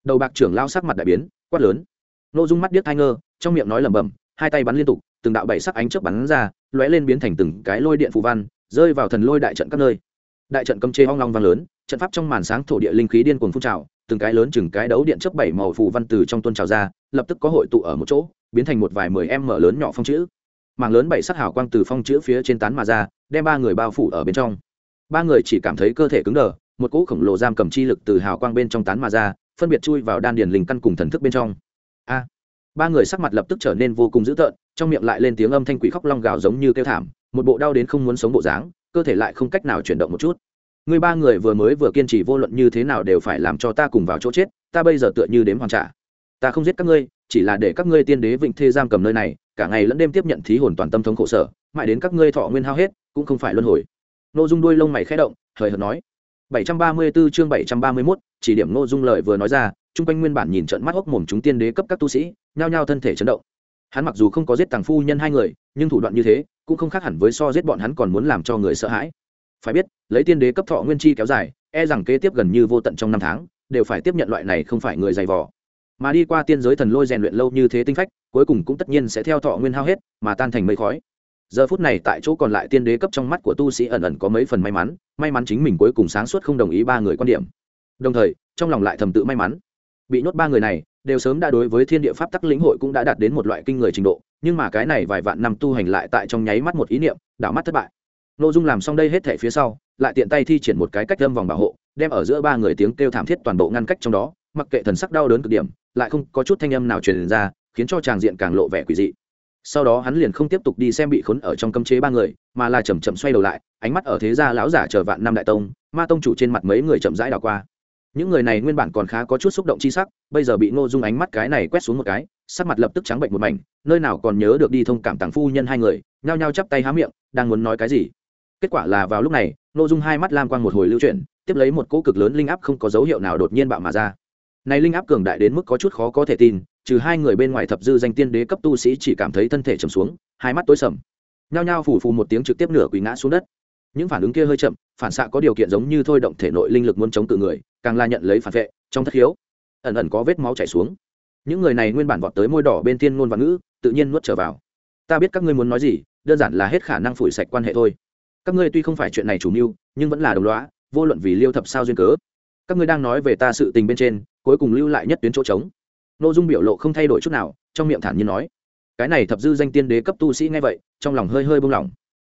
Đầu bạc trưởng lao sắc mặt đại biến, quát lớn. Nội dung mắt điếc thai ngơ, trong miệng nói lẩm bẩm, hai tay bắn liên tục, từng đạo bảy sắc ánh chớp bắn ra lóe lên biến thành từng cái lôi điện phù văn, rơi vào thần lôi đại trận các nơi. Đại trận cấm chế hoang long vang lớn, trận pháp trong màn sáng thổ địa linh khí điên cuồng phun trào, từng cái lớn chừng cái đấu điện chớp bảy màu phù văn từ trong tuôn trào ra, lập tức có hội tụ ở một chỗ, biến thành một vài mười em mở lớn nhỏ phong chữ. Mảng lớn bảy sắc hào quang từ phong chữ phía trên tán mà ra, đem ba người bao phủ ở bên trong. Ba người chỉ cảm thấy cơ thể cứng đờ, một cỗ khổng lồ giam cầm chi lực từ hào quang bên trong tán mà ra, phân biệt chui vào đan điền linh căn cùng thần thức bên trong. A! Ba người sắc mặt lập tức trở nên vô cùng dữ tợn trong miệng lại lên tiếng âm thanh quỷ khóc long gào giống như kêu thảm một bộ đau đến không muốn sống bộ dáng cơ thể lại không cách nào chuyển động một chút. Người ba người vừa mới vừa kiên trì vô luận như thế nào đều phải làm cho ta cùng vào chỗ chết ta bây giờ tựa như đếm hoàn trả. Ta không giết các ngươi chỉ là để các ngươi tiên đế vịnh thê giam cầm nơi này cả ngày lẫn đêm tiếp nhận thí hồn toàn tâm thống khổ sở mãi đến các ngươi thọ nguyên hao hết cũng không phải luân hồi. Nội dung đuôi lông mày khẽ động hời hợt nói. 734 chương 731, chỉ điểm nội Dung lời vừa nói ra, trung quanh nguyên bản nhìn trận mắt hốc mồm chúng tiên đế cấp các tu sĩ, nhao nhao thân thể chấn động. Hắn mặc dù không có giết tàng phu nhân hai người, nhưng thủ đoạn như thế, cũng không khác hẳn với so giết bọn hắn còn muốn làm cho người sợ hãi. Phải biết, lấy tiên đế cấp thọ nguyên chi kéo dài, e rằng kế tiếp gần như vô tận trong năm tháng, đều phải tiếp nhận loại này không phải người dày vò. Mà đi qua tiên giới thần lôi rèn luyện lâu như thế tinh phách, cuối cùng cũng tất nhiên sẽ theo thọ nguyên hao hết, mà tan thành mây khói giờ phút này tại chỗ còn lại tiên đế cấp trong mắt của tu sĩ ẩn ẩn có mấy phần may mắn may mắn chính mình cuối cùng sáng suốt không đồng ý ba người quan điểm đồng thời trong lòng lại thầm tự may mắn bị nhốt ba người này, đều sớm đã đối với thiên địa pháp tắc lĩnh hội cũng đã đạt đến một loại kinh người trình độ, nhưng mà cái này vài vạn năm tu hành lại tại trong nháy mắt một ý niệm, đảo mắt thất bại. N ô dung làm xong đây hết thể phía sau, lại tiện tay thi triển một cái cách đâm vòng bảo hộ, đem ở giữa ba người tiếng kêu thảm thiết toàn bộ ngăn cách trong đó, mặc kệ thần sắc đau đớn cực điểm, lại không có chút thanh âm nào truyền ra, khiến cho tràng diện càng lộ vẻ quỷ dị. Sau đó hắn liền không tiếp tục đi xem bị khốn ở trong cấm chế ba người, mà là chầm chậm xoay đầu lại, ánh mắt ở thế gia lão giả chờ vạn năm đại tông, ma tông chủ trên mặt mấy người chậm rãi đảo qua những người này nguyên bản còn khá có chút xúc động chi sắc, bây giờ bị ngô dung ánh mắt cái này quét xuống một cái, sắc mặt lập tức trắng bệnh một mảnh, nơi nào còn nhớ được đi thông cảm tàng phu nhân hai người, nhao nhao chắp tay há miệng, đang muốn nói cái gì. Kết quả là vào lúc này, ngô dung hai mắt lam quang một hồi lưu chuyển, tiếp lấy một cỗ cực lớn linh áp không có dấu hiệu nào đột nhiên bạo mà ra. Này linh áp cường đại đến mức có chút khó có thể tin, trừ hai người bên ngoài thập dư danh tiên đế cấp tu sĩ chỉ cảm thấy thân thể trầm xuống, hai mắt tối sầm. Nhao nhao phủ phù một tiếng trực tiếp nửa quỳ ngã xuống đất. Những phản ứng kia hơi chậm phản xạ có điều kiện giống như thôi động thể nội linh lực muốn chống cự người, càng la nhận lấy phản vệ, trong thất khiếu ẩn ẩn có vết máu chảy xuống. Những người này nguyên bản vọt tới môi đỏ bên tiên ngôn và ngữ, tự nhiên nuốt trở vào. Ta biết các ngươi muốn nói gì, đơn giản là hết khả năng phủi sạch quan hệ thôi. Các ngươi tuy không phải chuyện này chủ mưu, nhưng vẫn là đồng loá vô luận vì liêu thập sao duyên cớ. Các ngươi đang nói về ta sự tình bên trên, cuối cùng lưu lại nhất tuyến chỗ trống. N ô dung biểu lộ không thay đổi chút nào, trong miệng thản nhiên nói. Cái này thập dư danh tiên đế cấp tu sĩ nghe vậy, trong lòng hơi hơi bông lỏng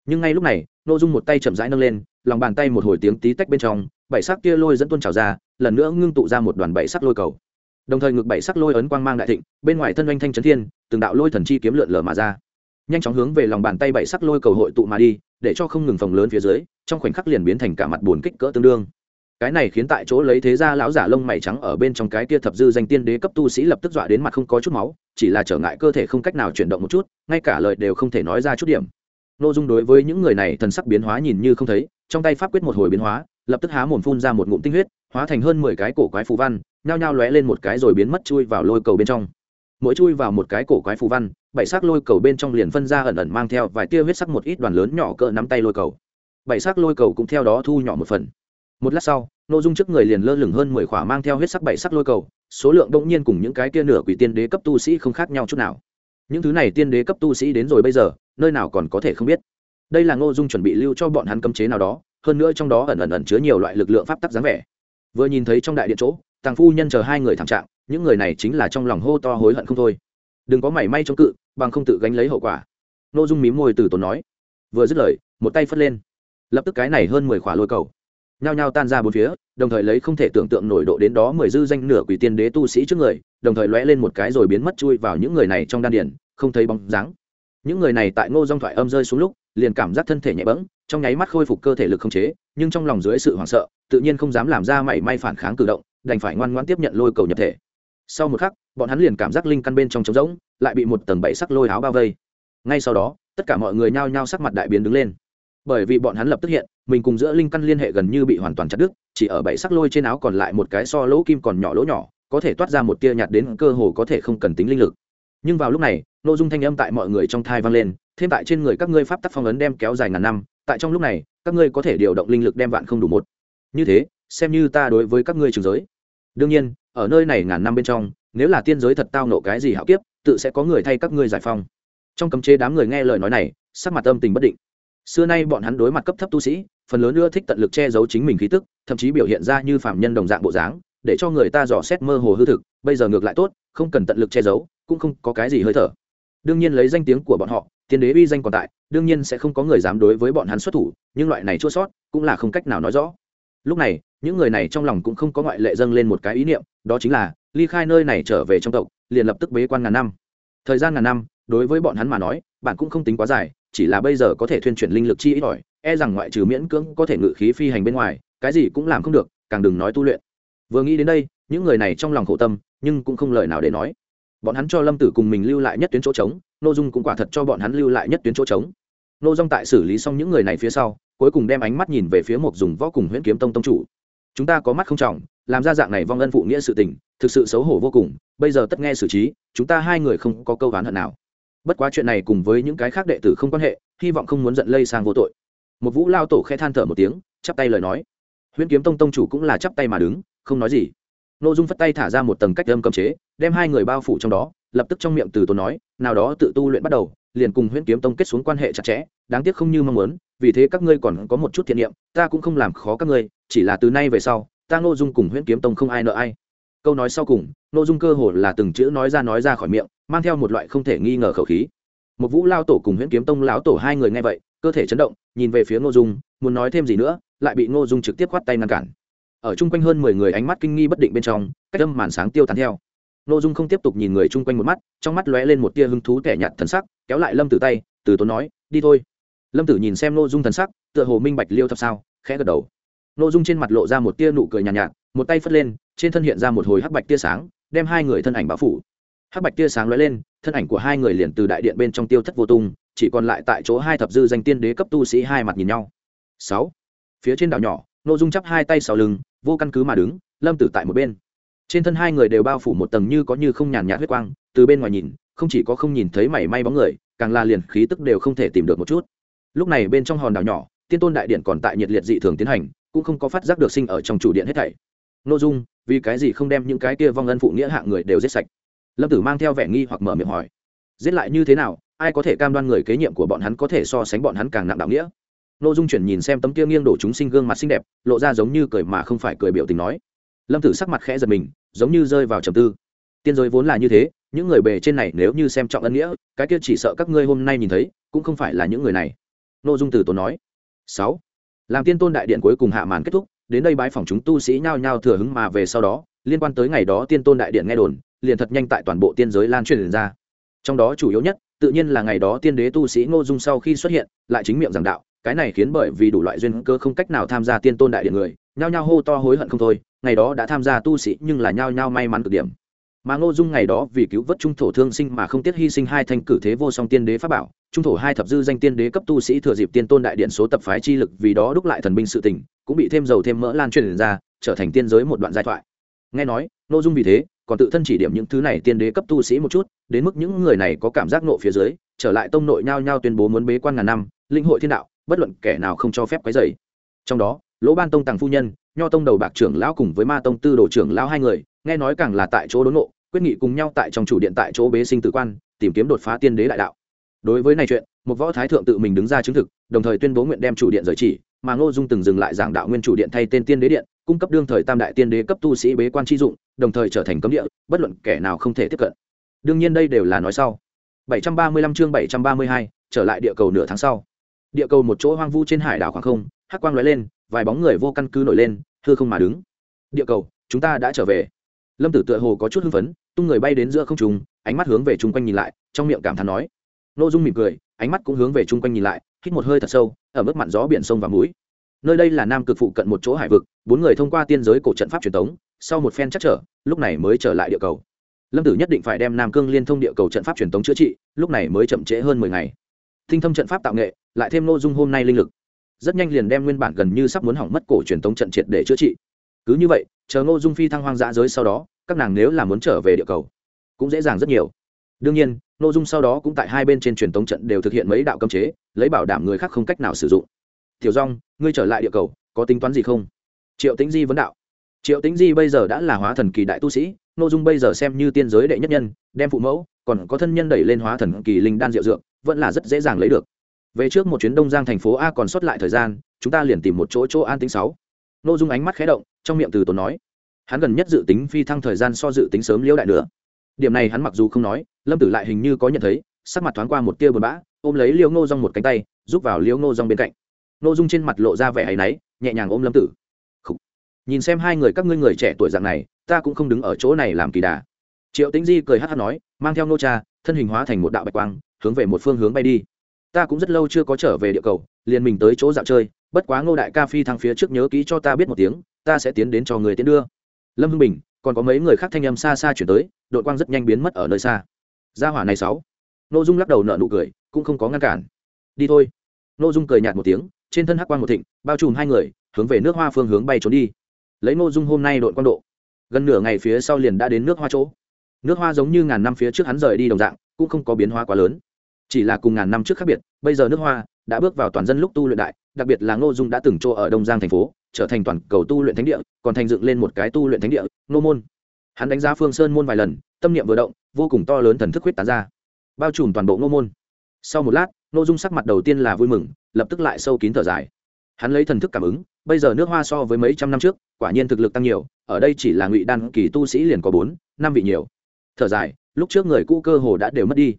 nhưng ngay lúc này n ô dung một tay chậm rãi nâng lên, lòng bàn tay một hồi tiếng tí tách bên trong, bảy sắc kia lôi dẫn tuôn trào ra, lần nữa ngưng tụ ra một đoàn bảy sắc lôi cầu. Đồng thời ngược bảy sắc lôi ấn quang mang đại thịnh, bên ngoài thân oanh thanh trấn thiên, từng đạo lôi thần chi kiếm lượn lờ mà ra. Nhanh chóng hướng về lòng bàn tay bảy sắc lôi cầu hội tụ mà đi, để cho không ngừng phòng lớn phía dưới, trong khoảnh khắc liền biến thành cả mặt buồn kích cỡ tương đương. Cái này khiến tại chỗ lấy thế ra lão giả lông mày trắng ở bên trong cái kia thập dư danh tiên đế cấp tu sĩ lập tức dọa đến mặt không có chút máu, chỉ là trở ngại cơ thể không cách nào chuyển động một chút, ngay cả lời đều không thể nói ra chút điểm nội dung đối với những người này thần sắc biến hóa nhìn như không thấy, trong tay pháp quyết một hồi biến hóa, lập tức há mồm phun ra một ngụm tinh huyết, hóa thành hơn mười cái cổ quái phù văn, nhao nhao lóe lên một cái rồi biến mất chui vào lôi cầu bên trong. Mỗi chui vào một cái cổ quái phù văn, bảy sắc lôi cầu bên trong liền phân ra ẩn ẩn mang theo vài tia huyết sắc một ít đoàn lớn nhỏ cỡ nắm tay lôi cầu. Bảy sắc lôi cầu cũng theo đó thu nhỏ một phần. Một lát sau nội dung trước người liền lơ lửng hơn mười khỏa mang theo huyết sắc bảy sắc lôi cầu, số lượng đông nhiên cùng những cái kia nửa quỷ tiên đế cấp tu sĩ không khác nhau chút nào những thứ này tiên đế cấp tu sĩ đến rồi bây giờ, nơi nào còn có thể không biết. Đây là ngô dung chuẩn bị lưu cho bọn hắn cấm chế nào đó, hơn nữa trong đó ẩn ẩn ẩn chứa nhiều loại lực lượng pháp tắc dáng vẻ. Vừa nhìn thấy trong đại điện chỗ, tàng phu nhân chờ hai người thảm trạng, những người này chính là trong lòng hô to hối hận không thôi. Đừng có mảy may chống cự, bằng không tự gánh lấy hậu quả. Ngô dung mím môi từ tốn nói. Vừa dứt lời, một tay phất lên. Lập tức cái này hơn mười khỏa lôi cầu nhao nhao tan ra bốn phía, đồng thời lấy không thể tưởng tượng nổi độ đến đó mười dư danh nửa quỷ tiên đế tu sĩ trước người, đồng thời lóe lên một cái rồi biến mất chui vào những người này trong đan điển không thấy bóng dáng. Những người này tại ngô dong thoại âm rơi xuống lúc, liền cảm giác thân thể nhẹ bẫng, trong nháy mắt khôi phục cơ thể lực không chế, nhưng trong lòng dưới sự hoảng sợ, tự nhiên không dám làm ra mảy may phản kháng cử động, đành phải ngoan ngoãn tiếp nhận lôi cầu nhập thể. Sau một khắc, bọn hắn liền cảm giác linh căn bên trong trống rỗng, lại bị một tầng bảy sắc lôi áo bao vây. Ngay sau đó, tất cả mọi người nhao nhao sắc mặt đại biến đứng lên bởi vì bọn hắn lập tức hiện, mình cùng giữa linh căn liên hệ gần như bị hoàn toàn chặt đứt, chỉ ở bảy sắc lôi trên áo còn lại một cái so lỗ kim còn nhỏ lỗ nhỏ, có thể toát ra một tia nhạt đến cơ hồ có thể không cần tính linh lực. Nhưng vào lúc này nội dung thanh âm tại mọi người trong thai vang lên, thêm tại trên người các ngươi pháp tắc phong ấn đem kéo dài ngàn năm, tại trong lúc này, các ngươi có thể điều động linh lực đem vạn không đủ một. Như thế, xem như ta đối với các ngươi trường giới. Đương nhiên, ở nơi này ngàn năm bên trong, nếu là tiên giới thật tao nộ cái gì hạo kiếp, tự sẽ có người thay các ngươi giải phong. Trong cấm chế đám người nghe lời nói này, sắc mặt âm tình bất định xưa nay bọn hắn đối mặt cấp thấp tu sĩ, phần lớn ưa thích tận lực che giấu chính mình khí tức, thậm chí biểu hiện ra như phạm nhân đồng dạng bộ dáng, để cho người ta dò xét mơ hồ hư thực, bây giờ ngược lại tốt, không cần tận lực che giấu, cũng không có cái gì hơi thở. Đương nhiên lấy danh tiếng của bọn họ, tiên đế uy danh còn tại, đương nhiên sẽ không có người dám đối với bọn hắn xuất thủ, nhưng loại này chua sót cũng là không cách nào nói rõ. Lúc này, những người này trong lòng cũng không có ngoại lệ dâng lên một cái ý niệm, đó chính là, ly khai nơi này trở về trong tộc, liền lập tức bế quan ngàn năm. Thời gian ngàn năm, đối với bọn hắn mà nói, bạn cũng không tính quá dài chỉ là bây giờ có thể thuyên chuyển linh lực chi ít ỏi e rằng ngoại trừ miễn cưỡng có thể ngự khí phi hành bên ngoài, cái gì cũng làm không được, càng đừng nói tu luyện. Vừa nghĩ đến đây, những người này trong lòng khổ tâm, nhưng cũng không lời nào để nói. Bọn hắn cho lâm tử cùng mình lưu lại nhất tuyến chỗ trống n ô dung cũng quả thật cho bọn hắn lưu lại nhất tuyến chỗ trống. N ô dung tại xử lý xong những người này phía sau, cuối cùng đem ánh mắt nhìn về phía một dùng võ cùng huyễn kiếm tông tông chủ. Chúng ta có mắt không trọng, làm ra dạng này vong ân phụ nghĩa sự tình, thực sự xấu hổ vô cùng, bây giờ tất nghe xử trí, chúng ta hai người không có câu oán hận nào bất quá chuyện này cùng với những cái khác đệ tử không quan hệ, hy vọng không muốn giận lây sang vô tội. Một vũ lao tổ khe than thở một tiếng, chắp tay lời nói. Huyễn kiếm tông tông chủ cũng là chắp tay mà đứng, không nói gì. N ô dung phất tay thả ra một tầng cách âm cầm chế, đem hai người bao phủ trong đó, lập tức trong miệng từ tốn nói, nào đó tự tu luyện bắt đầu, liền cùng huyễn kiếm tông kết xuống quan hệ chặt chẽ, đáng tiếc không như mong muốn, vì thế các ngươi còn có một chút thiện niệm, ta cũng không làm khó các ngươi, chỉ là từ nay về sau, ta ngô dung cùng huyễn kiếm tông không ai nợ ai. Câu nói sau cùng nội dung cơ hồ là từng chữ nói ra nói ra khỏi miệng mang theo một loại không thể nghi ngờ khẩu khí. Một vũ lao tổ cùng huyễn kiếm tông lão tổ hai người nghe vậy cơ thể chấn động nhìn về phía ngô dung muốn nói thêm gì nữa lại bị ngô dung trực tiếp khoát tay ngăn cản. Ở chung quanh hơn mười người ánh mắt kinh nghi bất định bên trong cách âm màn sáng tiêu tán theo. Ngô dung không tiếp tục nhìn người chung quanh một mắt trong mắt lóe lên một tia hứng thú tẻ nhạt thần sắc kéo lại lâm tử tay từ tốn nói đi thôi. Lâm tử nhìn xem ngô dung thần sắc tựa hồ minh bạch liêu thập sao khẽ gật đầu. Ngô dung trên mặt lộ ra một tia nụ cười nhàn nhạt, nhạt một tay phất lên trên thân hiện ra một hồi hắc bạch tia sáng đem hai người thân ảnh bao phủ hắc bạch tia sáng lóe lên, thân ảnh của hai người liền từ đại điện bên trong tiêu thất vô tung, chỉ còn lại tại chỗ hai thập dư danh tiên đế cấp tu sĩ hai mặt nhìn nhau. Sáu, phía trên đảo nhỏ nội dung chắp hai tay sau lưng, vô căn cứ mà đứng, lâm tử tại một bên. Trên thân hai người đều bao phủ một tầng như có như không nhàn nhạt huyết quang, từ bên ngoài nhìn, không chỉ có không nhìn thấy mảy may bóng người, càng là liền khí tức đều không thể tìm được một chút. Lúc này bên trong hòn đảo nhỏ, tiên tôn đại điện còn tại nhiệt liệt dị thường tiến hành, cũng không có phát giác được sinh ở trong chủ điện hết thảy. Nội dung, vì cái gì không đem những cái kia vong ân phụ nghĩa hạng người đều giết sạch? Lâm tử mang theo vẻ nghi hoặc mở miệng hỏi, giết lại như thế nào? Ai có thể cam đoan người kế nhiệm của bọn hắn có thể so sánh bọn hắn càng nặng đạo nghĩa? N ô dung chuyển nhìn xem tấm kia nghiêng đổ chúng sinh gương mặt xinh đẹp, lộ ra giống như cười mà không phải cười biểu tình nói. Lâm tử sắc mặt khẽ giật mình, giống như rơi vào trầm tư. Tiên giới vốn là như thế, những người bề trên này nếu như xem trọng ân nghĩa, cái kia chỉ sợ các ngươi hôm nay nhìn thấy, cũng không phải là những người này. N ô dung từ tốn nói. Sáu, làm tiên tôn đại điện cuối cùng hạ màn kết thúc, đến đây bái phòng chúng tu sĩ nhao nhao thừa hứng mà về sau đó, liên quan tới ngày đó tiên tôn đại điện nghe đồn liền thật nhanh tại toàn bộ tiên giới lan truyền ra. Trong đó chủ yếu nhất, tự nhiên là ngày đó tiên đế tu sĩ ngô dung sau khi xuất hiện, lại chính miệng giảng đạo, cái này khiến bởi vì đủ loại duyên cơ không cách nào tham gia tiên tôn đại điện người, nhao nhao hô to hối hận không thôi, ngày đó đã tham gia tu sĩ nhưng là nhao nhao may mắn cực điểm. Mà ngô dung ngày đó vì cứu vớt trung thổ thương sinh mà không tiếc hy sinh hai thanh cử thế vô song tiên đế pháp bảo, trung thổ hai thập dư danh tiên đế cấp tu sĩ thừa dịp tiên tôn đại điện số tập phái chi lực vì đó đúc lại thần binh sự tình, cũng bị thêm dầu thêm mỡ lan truyền ra, trở thành tiên giới một đoạn giai thoại. Nghe nói, ngô dung vì thế còn tự thân chỉ điểm những thứ này tiên đế cấp tu sĩ một chút, đến mức những người này có cảm giác nộ phía dưới, trở lại tông nội nhao nhao tuyên bố muốn bế quan ngàn năm, linh hội thiên đạo, bất luận kẻ nào không cho phép quấy dày trong đó, lỗ ban tông tàng phu nhân, nho tông đầu bạc trưởng lão cùng với ma tông tư đồ trưởng lão hai người, nghe nói càng là tại chỗ đốn nộ quyết nghị cùng nhau tại trong chủ điện tại chỗ bế sinh tử quan, tìm kiếm đột phá tiên đế đại đạo. Đối với này chuyện, một võ thái thượng tự mình đứng ra chứng thực, đồng thời tuyên bố nguyện đem chủ điện rời chỉ, mà ngô dung từng dừng lại giảng đạo nguyên chủ điện thay tên tiên đế điện, cung cấp đương thời tam đại tiên đế cấp tu sĩ bế quan chi dụng đồng thời trở thành cấm địa bất luận kẻ nào không thể tiếp cận. Đương nhiên đây đều là nói sau. 735 chương 732, trở lại địa cầu nửa tháng sau. Địa cầu một chỗ hoang vu trên hải đảo khoảng không hắc quang lóe lên vài bóng người vô căn cứ nổi lên hư không mà đứng. Địa cầu chúng ta đã trở về. Lâm tử tựa hồ có chút hưng phấn tung người bay đến giữa không trung ánh mắt hướng về chung quanh nhìn lại trong miệng cảm thán nói. Nội dung mỉm cười ánh mắt cũng hướng về chung quanh nhìn lại hít một hơi thật sâu ở mức mặn gió biển sông và mũi. Nơi đây là nam cực phụ cận một chỗ hải vực bốn người thông qua tiên giới cổ trận pháp truyền thống sau một phen chắc trở, lúc này mới trở lại địa cầu. Lâm tử nhất định phải đem nam cương liên thông địa cầu trận pháp truyền thống chữa trị, lúc này mới chậm trễ hơn mười ngày. Thinh thâm trận pháp tạo nghệ, lại thêm nội dung hôm nay linh lực. Rất nhanh liền đem nguyên bản gần như sắp muốn hỏng mất cổ truyền thống trận triệt để chữa trị. Cứ như vậy, chờ ngô dung phi thăng hoang dã giới sau đó, các nàng nếu là muốn trở về địa cầu, cũng dễ dàng rất nhiều. Đương nhiên nội dung sau đó cũng tại hai bên trên truyền thống trận đều thực hiện mấy đạo cấm chế, lấy bảo đảm người khác không cách nào sử dụng. Tiểu rong ngươi trở lại địa cầu, có tính toán gì không? Triệu tính di vấn đạo triệu tính di bây giờ đã là hóa thần kỳ đại tu sĩ nội dung bây giờ xem như tiên giới đệ nhất nhân, đem phụ mẫu, còn có thân nhân đẩy lên hóa thần kỳ linh đan diệu dược, vẫn là rất dễ dàng lấy được. Về trước một chuyến đông giang thành phố a còn sót lại thời gian, chúng ta liền tìm một chỗ chỗ an tính sáu. Nội dung ánh mắt khé động, trong miệng từ tốn nói, hắn gần nhất dự tính phi thăng thời gian so dự tính sớm liễu đại nữa điểm này hắn mặc dù không nói, lâm tử lại hình như có nhận thấy, sắc mặt thoáng qua một tia buồn bã, ôm lấy liễu ngô rong một cánh tay, giúp vào liễu ngô rong bên cạnh. Nội dung trên mặt lộ ra vẻ hay náy, nhẹ nhàng ôm lâm tử nhìn xem hai người các ngươi người trẻ tuổi dạng này, ta cũng không đứng ở chỗ này làm kỳ đà. Triệu tĩnh di cười hát hát nói, mang theo nô cha, thân hình hóa thành một đạo bạch quang, hướng về một phương hướng bay đi. Ta cũng rất lâu chưa có trở về địa cầu, liền mình tới chỗ dạo chơi, bất quá ngô đại ca phi thăng phía trước nhớ kỹ cho ta biết một tiếng, ta sẽ tiến đến cho người tiến đưa. Lâm hưng bình, còn có mấy người khác thanh âm xa xa chuyển tới, đội quang rất nhanh biến mất ở nơi xa. Gia hỏa này sáu. N ô dung lắc đầu nợ nụ cười, cũng không có ngăn cản. Đi thôi. N ô dung cười nhạt một tiếng, trên thân hắc quang một thịnh, bao trùm hai người, hướng về nước hoa phương hướng bay trốn đi lấy nội dung hôm nay đội quan độ. Gần nửa ngày phía sau liền đã đến nước hoa chỗ. Nước hoa giống như ngàn năm phía trước hắn rời đi đồng dạng, cũng không có biến hóa quá lớn. Chỉ là cùng ngàn năm trước khác biệt, bây giờ nước hoa đã bước vào toàn dân lúc tu luyện đại, đặc biệt là ngô dung đã từng chỗ ở đông giang thành phố, trở thành toàn cầu tu luyện thánh địa, còn thành dựng lên một cái tu luyện thánh địa, ngô môn. Hắn đánh giá phương sơn môn vài lần, tâm niệm vừa động, vô cùng to lớn thần thức huyết tán ra. Bao trùm toàn bộ ngô môn. Sau một lát, ngô dung sắc mặt đầu tiên là vui mừng, lập tức lại sâu kín thở dài hắn lấy thần thức cảm ứng, bây giờ nước hoa so với mấy trăm năm trước, quả nhiên thực lực tăng nhiều, ở đây chỉ là ngụy đan kỳ tu sĩ liền có bốn, năm vị nhiều. Thở dài, lúc trước người cũ cơ hồ đã đều mất đi.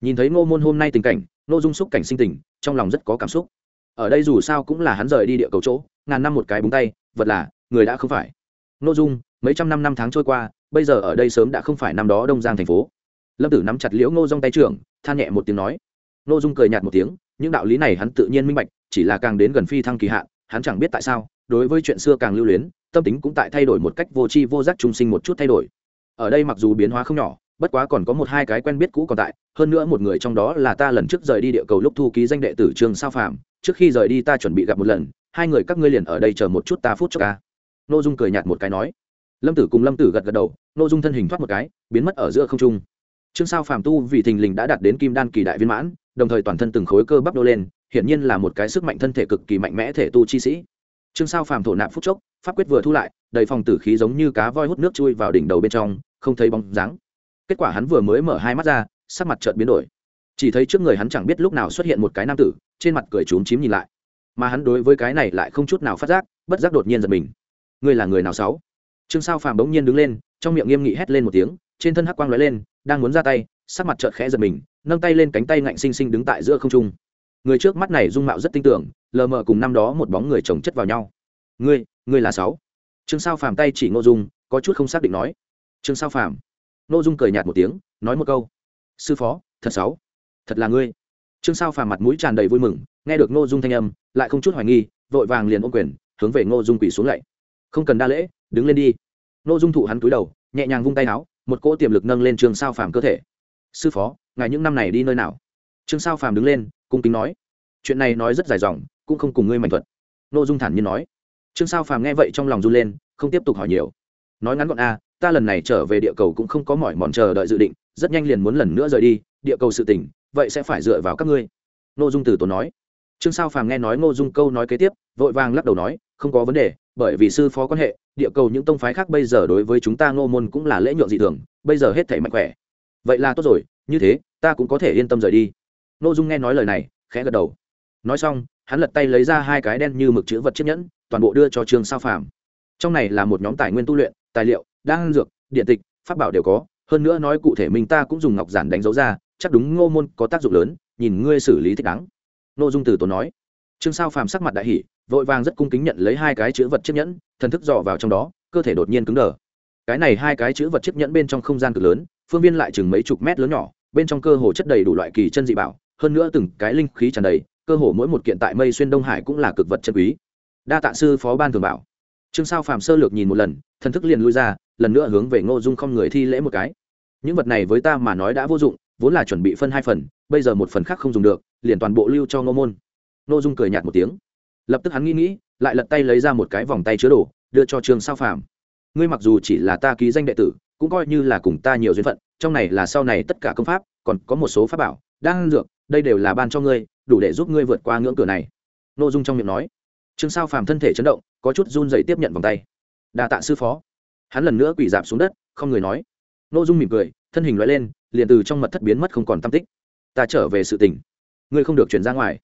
Nhìn thấy ngô môn hôm nay tình cảnh, ngô dung xúc cảnh sinh tình, trong lòng rất có cảm xúc. Ở đây dù sao cũng là hắn rời đi địa cầu chỗ, ngàn năm một cái búng tay, vật là, người đã không phải. Ngô dung, mấy trăm năm năm tháng trôi qua, bây giờ ở đây sớm đã không phải năm đó đông giang thành phố. Lâm tử nắm chặt liễu ngô dong tay trưởng, than nhẹ một tiếng nói. Ngô dung cười nhạt một tiếng, những đạo lý này hắn tự nhiên minh bạch chỉ là càng đến gần phi thăng kỳ hạn, hắn chẳng biết tại sao, đối với chuyện xưa càng lưu luyến, tâm tính cũng tại thay đổi một cách vô tri vô giác trung sinh một chút thay đổi. Ở đây mặc dù biến hóa không nhỏ, bất quá còn có một hai cái quen biết cũ còn tại, hơn nữa một người trong đó là ta lần trước rời đi địa cầu lúc thu ký danh đệ tử trường sao phạm trước khi rời đi ta chuẩn bị gặp một lần, hai người các ngươi liền ở đây chờ một chút ta phút cho ca. N ô dung cười nhạt một cái nói. Lâm tử cùng lâm tử gật gật đầu n ô dung thân hình thoát một cái, biến mất ở giữa không trung. Trương sao phàm tu vì thình lình đã đạt đến kim đan kỳ đại viên mãn, đồng thời toàn thân từng khối cơ bắp đô lên hiển nhiên là một cái sức mạnh thân thể cực kỳ mạnh mẽ thể tu chi sĩ. Trương sao phàm thổ nạp phúc chốc, pháp quyết vừa thu lại, đầy phòng tử khí giống như cá voi hút nước chui vào đỉnh đầu bên trong, không thấy bóng dáng. Kết quả hắn vừa mới mở hai mắt ra, sắc mặt chợt biến đổi. Chỉ thấy trước người hắn chẳng biết lúc nào xuất hiện một cái nam tử, trên mặt cười trúng chím nhìn lại. Mà hắn đối với cái này lại không chút nào phát giác, bất giác đột nhiên giật mình. Ngươi là người nào sáu? Trương sao phàm bỗng nhiên đứng lên, trong miệng nghiêm nghị hét lên một tiếng, trên thân hắc quang lóe lên, đang muốn ra tay, sắc mặt chợt khẽ giật mình, nâng tay lên cánh tay ngạnh sinh sinh đứng tại giữa không trung người trước mắt này dung mạo rất tinh tưởng, lờ mờ cùng năm đó một bóng người chồng chất vào nhau. Ngươi ngươi là sáu. Trương sao phàm tay chỉ ngô dung, có chút không xác định nói. Trương sao phàm. Ngô dung cười nhạt một tiếng, nói một câu. Sư phó, thật sáu. Thật là ngươi. Trương sao phàm mặt mũi tràn đầy vui mừng, nghe được ngô dung thanh âm, lại không chút hoài nghi, vội vàng liền ôm quyền, hướng về ngô dung quỳ xuống lạy. Không cần đa lễ, đứng lên đi. Ngô dung thụ hắn cúi đầu, nhẹ nhàng vung tay áo, một cỗ tiềm lực nâng lên trương sao phàm cơ thể. Sư phó, ngài những năm này đi nơi nào? Trương sao phàm đứng lên cung kính nói. Chuyện này nói rất dài dòng, cũng không cùng ngươi mạnh thuật. Ngô dung thản nhiên nói. Trương sao phàm nghe vậy trong lòng run lên, không tiếp tục hỏi nhiều. Nói ngắn gọn a ta lần này trở về địa cầu cũng không có mỏi mòn chờ đợi dự định, rất nhanh liền muốn lần nữa rời đi, địa cầu sự tỉnh vậy sẽ phải dựa vào các ngươi. Ngô dung từ tốn nói. Trương sao phàm nghe nói ngô dung câu nói kế tiếp, vội vàng lắc đầu nói, không có vấn đề, bởi vì sư phó quan hệ, địa cầu những tông phái khác bây giờ đối với chúng ta ngô môn cũng là lễ nhượng dị thường, bây giờ hết thể mạnh khỏe. Vậy là tốt rồi, như thế, ta cũng có thể yên tâm rời đi ngô dung nghe nói lời này, khẽ gật đầu. Nói xong, hắn lật tay lấy ra hai cái đen như mực chữ vật chiếc nhẫn, toàn bộ đưa cho trương sao phàm. Trong này là một nhóm tài nguyên tu luyện, tài liệu, đan dược, điện tịch, pháp bảo đều có. Hơn nữa nói cụ thể mình ta cũng dùng ngọc giản đánh dấu ra, chắc đúng ngô môn có tác dụng lớn, nhìn ngươi xử lý thích đáng. Nội dung từ tốn nói. Trương sao phàm sắc mặt đại hỷ vội vàng rất cung kính nhận lấy hai cái chữ vật chiếc nhẫn, thần thức dò vào trong đó, cơ thể đột nhiên cứng đờ. Cái này hai cái chữ vật chiếc nhẫn bên trong không gian cực lớn, phương viên lại chừng mấy chục mét lớn nhỏ, bên trong cơ hồ chất đầy đủ loại kỳ chân dị bảo hơn nữa từng cái linh khí tràn đầy, cơ hồ mỗi một kiện tại mây xuyên đông hải cũng là cực vật chân quý. Đa tạ sư phó ban thường bảo. Trương sao phàm sơ lược nhìn một lần, thần thức liền lui ra, lần nữa hướng về ngô dung không người thi lễ một cái. Những vật này với ta mà nói đã vô dụng, vốn là chuẩn bị phân hai phần, bây giờ một phần khác không dùng được, liền toàn bộ lưu cho ngô môn. Ngô dung cười nhạt một tiếng. Lập tức hắn nghĩ nghĩ, lại lật tay lấy ra một cái vòng tay chứa đồ, đưa cho trương sao phàm. Ngươi mặc dù chỉ là ta ký danh đệ tử, cũng coi như là cùng ta nhiều duyên phận, trong này là sau này tất cả công pháp còn có một số pháp bảo đang dược, đây đều là ban cho ngươi, đủ để giúp ngươi vượt qua ngưỡng cửa này. N ô dung trong miệng nói. Trương sao phàm thân thể chấn động, có chút run dày tiếp nhận vòng tay. Đa tạ sư phó. Hắn lần nữa quỳ dạp xuống đất, không người nói. N ô dung mỉm cười, thân hình loại lên, liền từ trong mật thất biến mất không còn tam tích. Ta trở về sự tỉnh ngươi không được chuyển ra ngoài.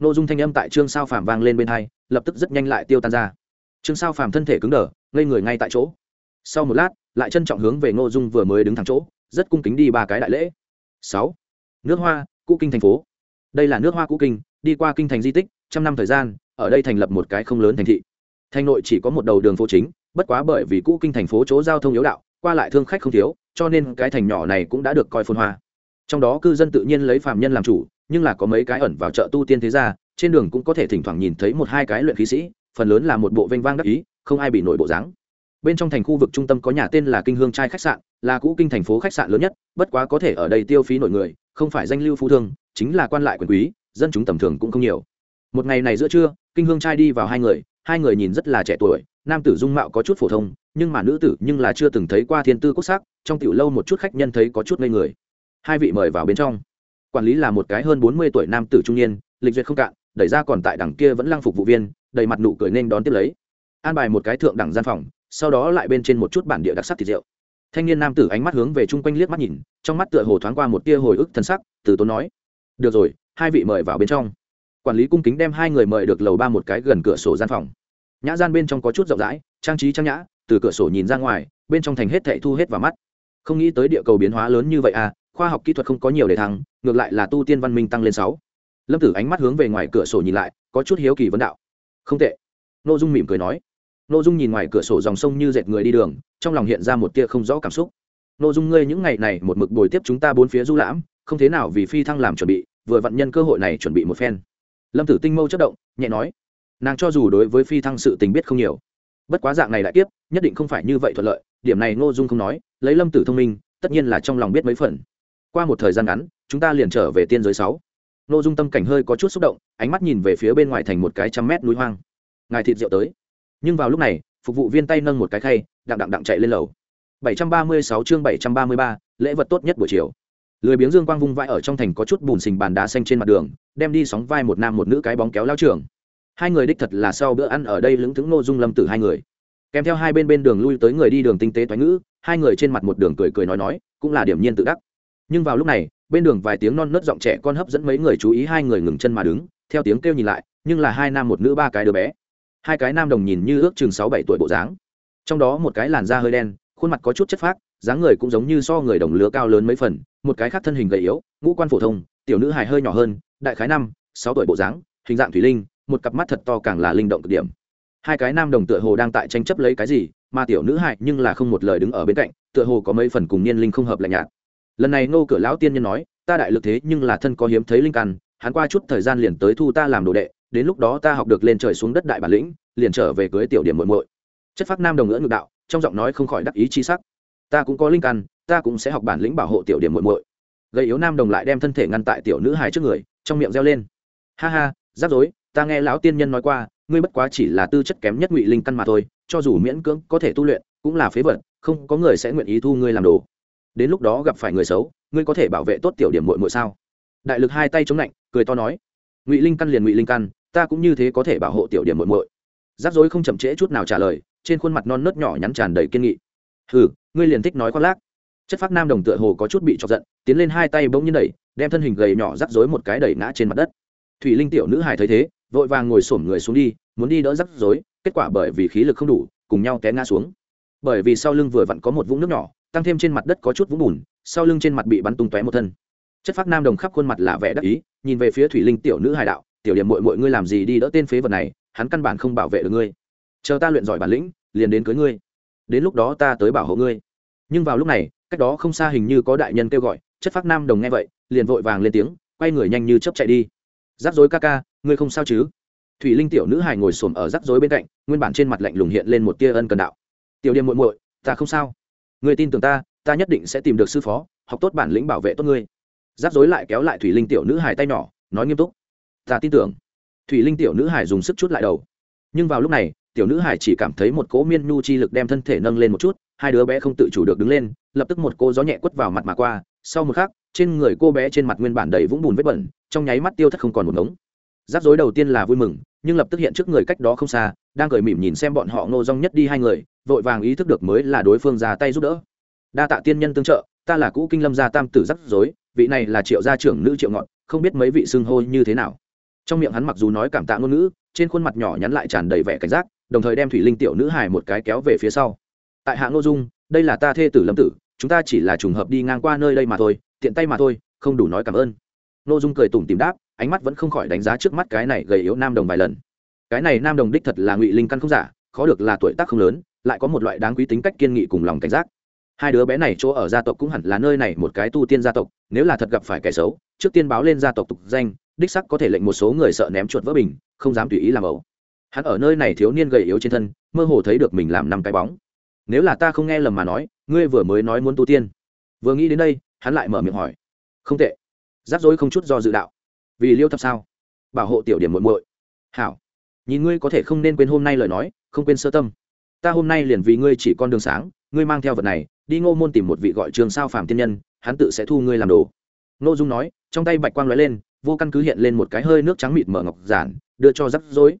N ô dung thanh âm tại trương sao phàm vang lên bên hai, lập tức rất nhanh lại tiêu tan ra. Trương sao phàm thân thể cứng đờ, ngây người ngay tại chỗ. Sau một lát, lại trân trọng hướng về ngô dung vừa mới đứng thẳng chỗ, rất cung kính đi ba cái đại lễ sáu. Nước hoa, cũ kinh thành phố. Đây là nước hoa cũ kinh, đi qua kinh thành di tích, trăm năm thời gian, ở đây thành lập một cái không lớn thành thị. Thành nội chỉ có một đầu đường phố chính, bất quá bởi vì cũ kinh thành phố chỗ giao thông yếu đạo, qua lại thương khách không thiếu, cho nên cái thành nhỏ này cũng đã được coi phồn hoa. Trong đó cư dân tự nhiên lấy phạm nhân làm chủ, nhưng là có mấy cái ẩn vào chợ tu tiên thế gia, trên đường cũng có thể thỉnh thoảng nhìn thấy một hai cái luyện khí sĩ, phần lớn là một bộ vênh vang đắc ý, không ai bị nổi bộ dáng. Bên trong thành khu vực trung tâm có nhà tên là kinh hương trai khách sạn là cũ kinh thành phố khách sạn lớn nhất, bất quá có thể ở đây tiêu phí nội người, không phải danh lưu phú thương, chính là quan lại quyền quý, dân chúng tầm thường cũng không nhiều. Một ngày này giữa trưa, kinh hương trai đi vào hai người hai người nhìn rất là trẻ tuổi, nam tử dung mạo có chút phổ thông, nhưng mà nữ tử nhưng là chưa từng thấy qua thiên tư quốc sắc, trong tiểu lâu một chút khách nhân thấy có chút ngây người. Hai vị mời vào bên trong. Quản lý là một cái hơn bốn mươi tuổi nam tử trung niên, lịch duyệt không cạn, đẩy ra còn tại đằng kia vẫn lăng phục vụ viên, đầy mặt nụ cười nên đón tiếp lấy. An bài một cái thượng đẳng gian phòng, sau đó lại bên trên một chút bản địa đặc sắc thịt rượu thanh niên nam tử ánh mắt hướng về chung quanh liếc mắt nhìn, trong mắt tựa hồ thoáng qua một tia hồi ức thân sắc, từ tốn nói, được rồi, hai vị mời vào bên trong. Quản lý cung kính đem hai người mời được lầu ba một cái gần cửa sổ gian phòng. Nhã gian bên trong có chút rộng rãi, trang trí trang nhã, từ cửa sổ nhìn ra ngoài, bên trong thành hết thệ thu hết vào mắt. Không nghĩ tới địa cầu biến hóa lớn như vậy à khoa học kỹ thuật không có nhiều để thắng ngược lại là tu tiên văn minh tăng lên sáu. Lâm tử ánh mắt hướng về ngoài cửa sổ nhìn lại, có chút hiếu kỳ vấn đạo. Không tệ. Nội dung mỉm cười nói nội dung nhìn ngoài cửa sổ dòng sông như dệt người đi đường, trong lòng hiện ra một tia không rõ cảm xúc. Nội dung ngươi những ngày này một mực bồi tiếp chúng ta bốn phía du lãm, không thế nào vì phi thăng làm chuẩn bị, vừa vận nhân cơ hội này chuẩn bị một phen. Lâm tử tinh mâu chất động, nhẹ nói, nàng cho dù đối với phi thăng sự tình biết không nhiều, bất quá dạng này lại tiếp, nhất định không phải như vậy thuận lợi. Điểm này ngô dung không nói, lấy lâm tử thông minh, tất nhiên là trong lòng biết mấy phần. Qua một thời gian ngắn, chúng ta liền trở về tiên giới sáu. Ngô dung tâm cảnh hơi có chút xúc động, ánh mắt nhìn về phía bên ngoài thành một cái trăm mét núi hoang. Ngài thịt rượu tới nhưng vào lúc này phục vụ viên tay nâng một cái khay đặng đặng đặng chạy lên lầu. 736 chương 733, lễ vật tốt nhất buổi chiều. Lười biếng dương quang vung vai ở trong thành có chút bùn xình bàn đá xanh trên mặt đường đem đi sóng vai một nam một nữ cái bóng kéo lao trường. Hai người đích thật là sau bữa ăn ở đây lững thững nô dung lâm tử hai người. Kèm theo hai bên bên đường lui tới người đi đường tinh tế toán ngữ hai người trên mặt một đường cười cười nói nói cũng là điểm nhiên tự đắc. Nhưng vào lúc này bên đường vài tiếng non nớt giọng trẻ con hấp dẫn mấy người chú ý hai người ngừng chân mà đứng theo tiếng kêu nhìn lại nhưng là hai nam một nữ ba cái đứa bé hai cái nam đồng nhìn như ước chừng sáu bảy tuổi bộ dáng. Trong đó một cái làn da hơi đen, khuôn mặt có chút chất phác, dáng người cũng giống như so người đồng lứa cao lớn mấy phần, một cái khác thân hình gầy yếu, ngũ quan phổ thông, tiểu nữ hài hơi nhỏ hơn, đại khái năm, sáu tuổi bộ dáng, hình dạng thủy linh, một cặp mắt thật to càng là linh động cực điểm. Hai cái nam đồng tựa hồ đang tại tranh chấp lấy cái gì, mà tiểu nữ hài nhưng là không một lời đứng ở bên cạnh, tựa hồ có mấy phần cùng niên linh không hợp lạnh nhạt. Lần này ngô cửa lão tiên nhân nói, ta đại lực thế nhưng là thân có hiếm thấy linh căn, hắn qua chút thời gian liền tới thu ta làm đồ đệ đến lúc đó ta học được lên trời xuống đất đại bản lĩnh, liền trở về cưới tiểu điểm muội muội. Chất phác nam đồng ngữ ngược đạo, trong giọng nói không khỏi đắc ý chi sắc. Ta cũng có linh căn, ta cũng sẽ học bản lĩnh bảo hộ tiểu điểm muội muội. Gây yếu nam đồng lại đem thân thể ngăn tại tiểu nữ hài trước người, trong miệng reo lên. Ha ha, rắc rối, ta nghe lão tiên nhân nói qua, ngươi bất quá chỉ là tư chất kém nhất ngụy linh căn mà thôi, cho dù miễn cưỡng có thể tu luyện, cũng là phế vật, không có người sẽ nguyện ý thu ngươi làm đồ. Đến lúc đó gặp phải người xấu, ngươi có thể bảo vệ tốt tiểu điểm muội muội sao? Đại lực hai tay chống lạnh, cười to nói. Ngụy linh căn liền ngụy linh căn ta cũng như thế có thể bảo hộ tiểu điểm muội muội. Rắc rối không chậm trễ chút nào trả lời, trên khuôn mặt non nớt nhỏ nhắn tràn đầy kiên nghị. Hừ, ngươi liền thích nói khoác lác. Chất phác nam đồng tựa hồ có chút bị chọc giận, tiến lên hai tay bỗng nhiên đẩy, đem thân hình gầy nhỏ rắc rối một cái đẩy ngã trên mặt đất. Thủy linh tiểu nữ hài thấy thế, vội vàng ngồi xổm người xuống đi, muốn đi đỡ rắc rối, kết quả bởi vì khí lực không đủ, cùng nhau té ngã xuống. Bởi vì sau lưng vừa vặn có một vũng nước nhỏ, tăng thêm trên mặt đất có chút vũng bùn, sau lưng trên mặt bị bắn tung tóe một thân. Chất phác nam đồng khắp khuôn mặt là vẻ đắc ý, nhìn về phía thủy linh tiểu nữ hài đạo tiểu điểm mội mội ngươi làm gì đi đỡ tên phế vật này, hắn căn bản không bảo vệ được ngươi. Chờ ta luyện giỏi bản lĩnh, liền đến cưới ngươi. Đến lúc đó ta tới bảo hộ ngươi. Nhưng vào lúc này, cách đó không xa hình như có đại nhân kêu gọi, chất phác nam đồng nghe vậy, liền vội vàng lên tiếng, quay người nhanh như chấp chạy đi. Rắc rối ca ca, ngươi không sao chứ? Thủy linh tiểu nữ hài ngồi xổm ở rắc rối bên cạnh, nguyên bản trên mặt lạnh lùng hiện lên một tia ân cần đạo. Tiểu điềm muội muội ta không sao. Ngươi tin tưởng ta ta nhất định sẽ tìm được sư phó, học tốt bản lĩnh bảo vệ tốt ngươi. Rắc rối lại kéo lại thủy linh tiểu nữ hài tay nhỏ, nói nghiêm túc ta tin tưởng. Thủy linh tiểu nữ hải dùng sức chút lại đầu. Nhưng vào lúc này, tiểu nữ hải chỉ cảm thấy một cỗ miên nhu chi lực đem thân thể nâng lên một chút, hai đứa bé không tự chủ được đứng lên, lập tức một cô gió nhẹ quất vào mặt mà qua, sau một khắc, trên người cô bé trên mặt nguyên bản đầy vũng bùn vết bẩn, trong nháy mắt tiêu thất không còn một ngống. Rắc rối đầu tiên là vui mừng, nhưng lập tức hiện trước người cách đó không xa, đang cười mỉm nhìn xem bọn họ ngô rong nhất đi hai người, vội vàng ý thức được mới là đối phương ra tay giúp đỡ. Đa tạ tiên nhân tương trợ, ta là cũ kinh lâm gia tam tử rắc rối, vị này là triệu gia trưởng nữ triệu ngọn, không biết mấy vị xưng hô như thế nào trong miệng hắn mặc dù nói cảm tạ ngôn ngữ, trên khuôn mặt nhỏ nhắn lại tràn đầy vẻ cảnh giác, đồng thời đem thủy linh tiểu nữ hài một cái kéo về phía sau. Tại hạ ngô dung, đây là ta thê tử lâm tử, chúng ta chỉ là trùng hợp đi ngang qua nơi đây mà thôi, tiện tay mà thôi, không đủ nói cảm ơn. Ngô dung cười tủm tìm đáp, ánh mắt vẫn không khỏi đánh giá trước mắt cái này gầy yếu nam đồng vài lần. Cái này nam đồng đích thật là ngụy linh căn không giả, khó được là tuổi tác không lớn, lại có một loại đáng quý tính cách kiên nghị cùng lòng cảnh giác. Hai đứa bé này chỗ ở gia tộc cũng hẳn là nơi này một cái tu tiên gia tộc, nếu là thật gặp phải kẻ xấu, trước tiên báo lên gia tộc tục danh đích sắc có thể lệnh một số người sợ ném chuột vỡ bình, không dám tùy ý làm ẩu. Hắn ở nơi này thiếu niên gầy yếu trên thân, mơ hồ thấy được mình làm năm cái bóng. Nếu là ta không nghe lầm mà nói, ngươi vừa mới nói muốn tu tiên. Vừa nghĩ đến đây, hắn lại mở miệng hỏi. Không tệ. Rắc rối không chút do dự đạo. Vì liêu thập sao? Bảo hộ tiểu điểm muội muội. Hảo. Nhìn ngươi có thể không nên quên hôm nay lời nói, không quên sơ tâm. Ta hôm nay liền vì ngươi chỉ con đường sáng, ngươi mang theo vật này, đi ngô môn tìm một vị gọi trường sao phàm tiên nhân, hắn tự sẽ thu ngươi làm đồ. Ngô dung nói, trong tay bạch quang nói lên vô căn cứ hiện lên một cái hơi nước trắng mịt mở ngọc giản, đưa cho rắc rối.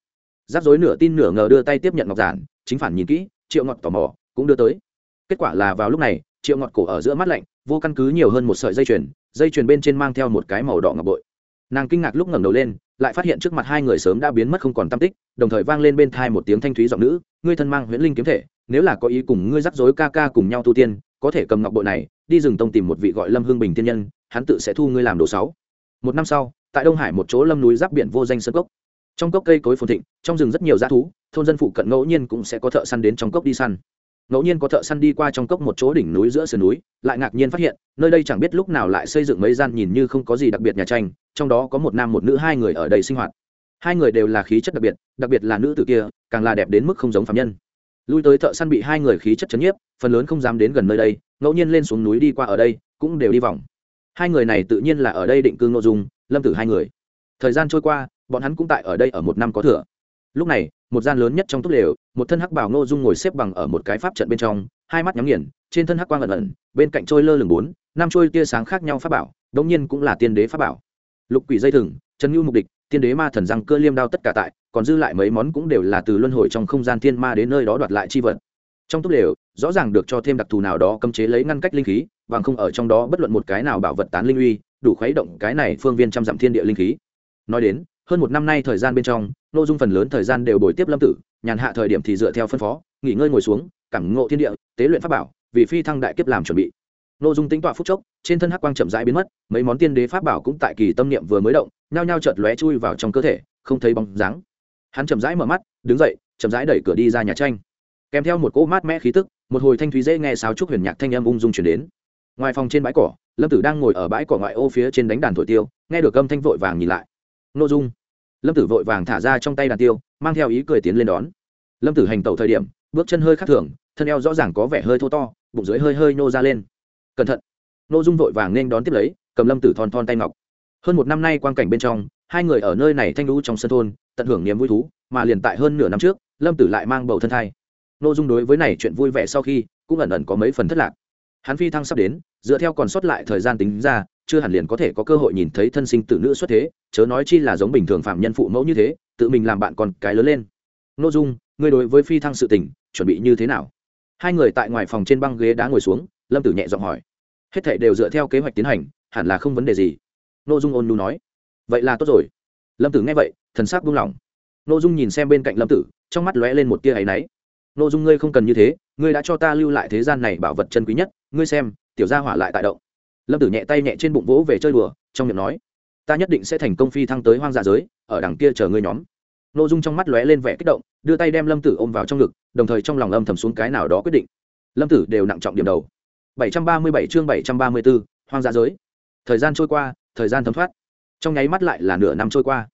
Rắc rối nửa tin nửa ngờ đưa tay tiếp nhận ngọc giản, chính phản nhìn kỹ, triệu ngọt tò mò, cũng đưa tới. Kết quả là vào lúc này, triệu ngọt cổ ở giữa mắt lạnh, vô căn cứ nhiều hơn một sợi dây chuyền dây chuyền bên trên mang theo một cái màu đỏ ngọc bội. Nàng kinh ngạc lúc ngẩng đầu lên, lại phát hiện trước mặt hai người sớm đã biến mất không còn tam tích, đồng thời vang lên bên thai một tiếng thanh thúy giọng nữ, ngươi thân mang huyễn linh kiếm thể, nếu là có ý cùng ngươi rắc rối ca ca cùng nhau tu tiên, có thể cầm ngọc bội này, đi rừng tông tìm một vị gọi lâm hương bình tiên nhân, hắn tự sẽ thu ngươi làm đồ sáu một năm sau, tại đông hải một chỗ lâm núi giáp biển vô danh sơn cốc. Trong cốc cây cối phồn thịnh, trong rừng rất nhiều g thú, thôn dân phụ cận ngẫu nhiên cũng sẽ có thợ săn đến trong cốc đi săn. Ngẫu nhiên có thợ săn đi qua trong cốc một chỗ đỉnh núi giữa sườn núi, lại ngạc nhiên phát hiện, nơi đây chẳng biết lúc nào lại xây dựng mấy gian nhìn như không có gì đặc biệt nhà tranh, trong đó có một nam một nữ hai người ở đây sinh hoạt. Hai người đều là khí chất đặc biệt đặc biệt là nữ tử kia, càng là đẹp đến mức không giống phạm nhân. Lui tới thợ săn bị hai người khí chất chấn nhiếp, phần lớn không dám đến gần nơi đây, ngẫu nhiên lên xuống núi đi qua ở đây, cũng đều đi vòng hai người này tự nhiên là ở đây định cư nội dung, lâm tử hai người. Thời gian trôi qua, bọn hắn cũng tại ở đây ở một năm có thừa. Lúc này, một gian lớn nhất trong túp lều, một thân hắc bảo ngô dung ngồi xếp bằng ở một cái pháp trận bên trong, hai mắt nhắm nghiền, trên thân hắc quang ẩn ẩn, bên cạnh trôi lơ lửng bốn, năm trôi tia sáng khác nhau pháp bảo, đống nhiên cũng là tiên đế pháp bảo. Lục quỷ dây thừng, trần nhu mục địch, tiên đế ma thần răng cơ liêm đao tất cả tại, còn dư lại mấy món cũng đều là từ luân hồi trong không gian thiên ma đến nơi đó đoạt lại chi vật. Trong túp lều, rõ ràng được cho thêm đặc thù nào đó cấm chế lấy ngăn cách linh khí và không ở trong đó bất luận một cái nào bảo vật tán linh uy, đủ khuấy động cái này phương viên trăm dặm thiên địa linh khí. Nói đến, hơn một năm nay thời gian bên trong nội dung phần lớn thời gian đều bồi tiếp lâm tử, nhàn hạ thời điểm thì dựa theo phân phó, nghỉ ngơi ngồi xuống, cảm ngộ thiên địa, tế luyện pháp bảo, vì phi thăng đại kiếp làm chuẩn bị. Nội dung tính tọa phúc chốc, trên thân hắc quang chậm rãi biến mất, mấy món tiên đế pháp bảo cũng tại kỳ tâm niệm vừa mới động, nhao nhao chợt lóe chui vào trong cơ thể, không thấy bóng dáng. Hắn chậm rãi mở mắt, đứng dậy, chậm rãi đẩy cửa đi ra nhà tranh. Kèm theo một cỗ mát mẽ khí tức, một hồi thanh thúy dễ nghe sáo trúc huyền nhạc thanh âm ung dung chuyển đến ngoài phòng trên bãi cỏ, lâm tử đang ngồi ở bãi cỏ ngoại ô phía trên đánh đàn thổi tiêu, nghe được âm thanh vội vàng nhìn lại. Nội dung. Lâm tử vội vàng thả ra trong tay đàn tiêu, mang theo ý cười tiến lên đón. Lâm tử hành tẩu thời điểm, bước chân hơi khác thường, thân eo rõ ràng có vẻ hơi thô to, bụng dưới hơi hơi nô ra lên. Cẩn thận. Nô dung vội vàng nên đón tiếp lấy, cầm lâm tử thon thon tay ngọc. Hơn một năm nay quan cảnh bên trong, hai người ở nơi này thanh lũ trong sân thôn, tận hưởng niềm vui thú, mà liền tại hơn nửa năm trước, lâm tử lại mang bầu thân thai. Nô dung đối với này chuyện vui vẻ sau khi, cũng ẩn ẩn có mấy phần thất lạc hắn phi thăng sắp đến, dựa theo còn sót lại thời gian tính ra, chưa hẳn liền có thể có cơ hội nhìn thấy thân sinh tử nữ xuất thế, chớ nói chi là giống bình thường phạm nhân phụ mẫu như thế, tự mình làm bạn còn cái lớn lên. N ô dung, ngươi đối với phi thăng sự tình, chuẩn bị như thế nào? Hai người tại ngoài phòng trên băng ghế đã ngồi xuống, lâm tử nhẹ giọng hỏi. Hết thảy đều dựa theo kế hoạch tiến hành, hẳn là không vấn đề gì. N ô dung ôn nu nói. Vậy là tốt rồi. Lâm tử nghe vậy, thần sắc buông lỏng. N ô dung nhìn xem bên cạnh lâm tử, trong mắt lóe lên một tia áy náy. N ô dung, ngươi không cần như thế, ngươi đã cho ta lưu lại thế gian này bảo vật chân quý nhất ngươi xem tiểu gia hỏa lại tại động. Lâm tử nhẹ tay nhẹ trên bụng vỗ về chơi đùa trong miệng nói ta nhất định sẽ thành công phi thăng tới hoang dạ giới ở đằng kia chờ ngươi nhóm. Nội dung trong mắt lóe lên vẻ kích động đưa tay đem lâm tử ôm vào trong ngực đồng thời trong lòng âm thầm xuống cái nào đó quyết định. Lâm tử đều nặng trọng điểm đầu. 737 chương 734, hoang dạ giới. Thời gian trôi qua thời gian thấm thoát. Trong nháy mắt lại là nửa năm trôi qua.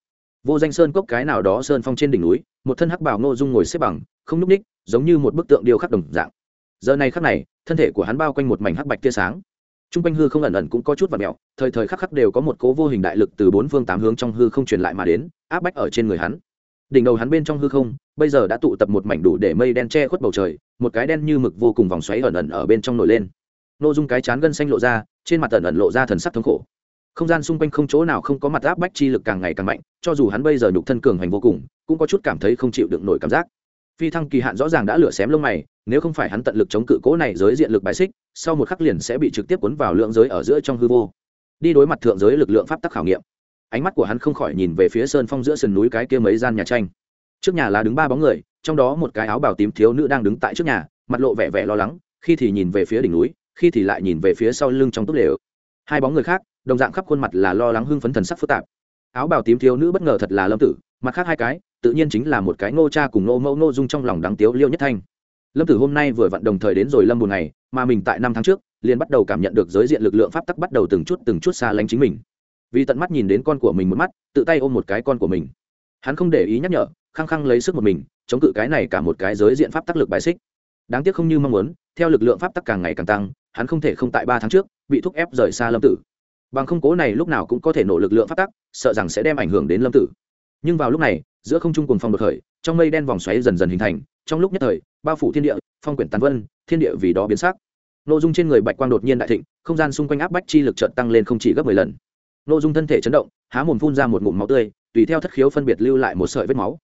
Vô danh sơn cốc cái nào đó sơn phong trên đỉnh núi một thân hắc bảo ngô dung ngồi xếp bằng không nhúc ních giống như một bức tượng điêu khắc đồng dạng. Giờ này khắc này thân thể của hắn bao quanh một mảnh hắc bạch tia sáng Trung quanh hư không ẩn ẩn cũng có chút vật mèo, thời thời khắc khắc đều có một cố vô hình đại lực từ bốn phương tám hướng trong hư không truyền lại mà đến, áp bách ở trên người hắn. Đỉnh đầu hắn bên trong hư không, bây giờ đã tụ tập một mảnh đủ để mây đen che khuất bầu trời, một cái đen như mực vô cùng vòng xoáy ẩn ẩn ở bên trong nổi lên. Nô Dung cái chán gân xanh lộ ra, trên mặt ẩn ẩn lộ ra thần sắc thống khổ. Không gian xung quanh không chỗ nào không có mặt áp bách chi lực càng ngày càng mạnh, cho dù hắn bây giờ nhục thân cường hành vô cùng, cũng có chút cảm thấy không chịu đựng nổi cảm giác. Phi thăng kỳ hạn rõ ràng đã lửa xém lông mày, nếu không phải hắn tận lực chống cự cố này giới diện lực bài xích, sau một khắc liền sẽ bị trực tiếp cuốn vào lượng giới ở giữa trong hư vô. Đi đối mặt thượng giới lực lượng pháp tắc khảo nghiệm. Ánh mắt của hắn không khỏi nhìn về phía sơn phong giữa sườn núi cái kia mấy gian nhà tranh. Trước nhà là đứng ba bóng người, trong đó một cái áo bào tím thiếu nữ đang đứng tại trước nhà, mặt lộ vẻ vẻ lo lắng, khi thì nhìn về phía đỉnh núi, khi thì lại nhìn về phía sau lưng trong túp lều. Hai bóng người khác, đồng dạng khắp khuôn mặt là lo lắng hưng phấn thần sắc phức tạp. Áo bào tím thiếu nữ bất ngờ thật là lâm tử, mặt khác hai cái, tự nhiên chính là một cái ngô cha cùng ngô mẫu ngô dung trong lòng đáng tiếu liêu nhất thanh lâm tử hôm nay vừa vặn đồng thời đến rồi lâm một ngày, mà mình tại năm tháng trước, liền bắt đầu cảm nhận được giới diện lực lượng pháp tắc bắt đầu từng chút từng chút xa lánh chính mình. Vì tận mắt nhìn đến con của mình một mắt, tự tay ôm một cái con của mình. Hắn không để ý nhắc nhở, khăng khăng lấy sức một mình, chống cự cái này cả một cái giới diện pháp tắc lực bài xích. Đáng tiếc không như mong muốn, theo lực lượng pháp tắc càng ngày càng tăng, hắn không thể không tại ba tháng trước, bị thúc ép rời xa lâm tử. Bằng không cố này lúc nào cũng có thể nổ lực lượng pháp tắc, sợ rằng sẽ đem ảnh hưởng đến lâm tử. Nhưng vào lúc này, giữa không trung cùng phong đột khởi, trong mây đen vòng xoáy dần dần hình thành, trong lúc nhất thời bao phủ thiên địa, phong quyển tàn vân, thiên địa vì đó biến sắc. Ô dung trên người bạch quang đột nhiên đại thịnh, không gian xung quanh áp bách chi lực trợn tăng lên không chỉ gấp mười lần. Nội dung thân thể chấn động, há mồm phun ra một ngụm máu tươi, tùy theo thất khiếu phân biệt lưu lại một sợi vết máu.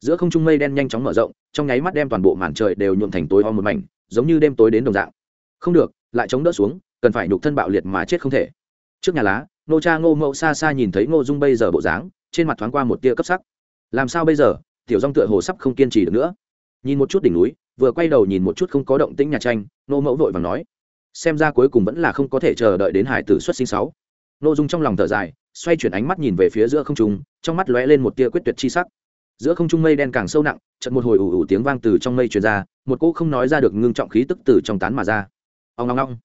Giữa không trung mây đen nhanh chóng mở rộng, trong nháy mắt đem toàn bộ màn trời đều nhuộm thành tối om một mảnh, giống như đêm tối đến đồng dạng. Không được, lại chống đỡ xuống, cần phải nhục thân bạo liệt mà chết không thể. Trước nhà lá, nô cha ngô mẫu xa xa nhìn thấy ngô dung bây giờ bộ dáng, trên mặt thoáng qua một tia cấp sắc. Làm sao bây giờ? Tiểu dong tựa hồ sắp không kiên trì được nữa nhìn một chút đỉnh núi, vừa quay đầu nhìn một chút không có động tĩnh nhà tranh, nô mẫu vội và nói, xem ra cuối cùng vẫn là không có thể chờ đợi đến hải tử xuất sinh sáu. Nô dung trong lòng thở dài, xoay chuyển ánh mắt nhìn về phía giữa không trung, trong mắt lóe lên một tia quyết tuyệt chi sắc. Giữa không trung mây đen càng sâu nặng trận một hồi ủ ủ tiếng vang từ trong mây truyền ra, một cỗ không nói ra được ngưng trọng khí tức từ trong tán mà ra. Ông ngong ngong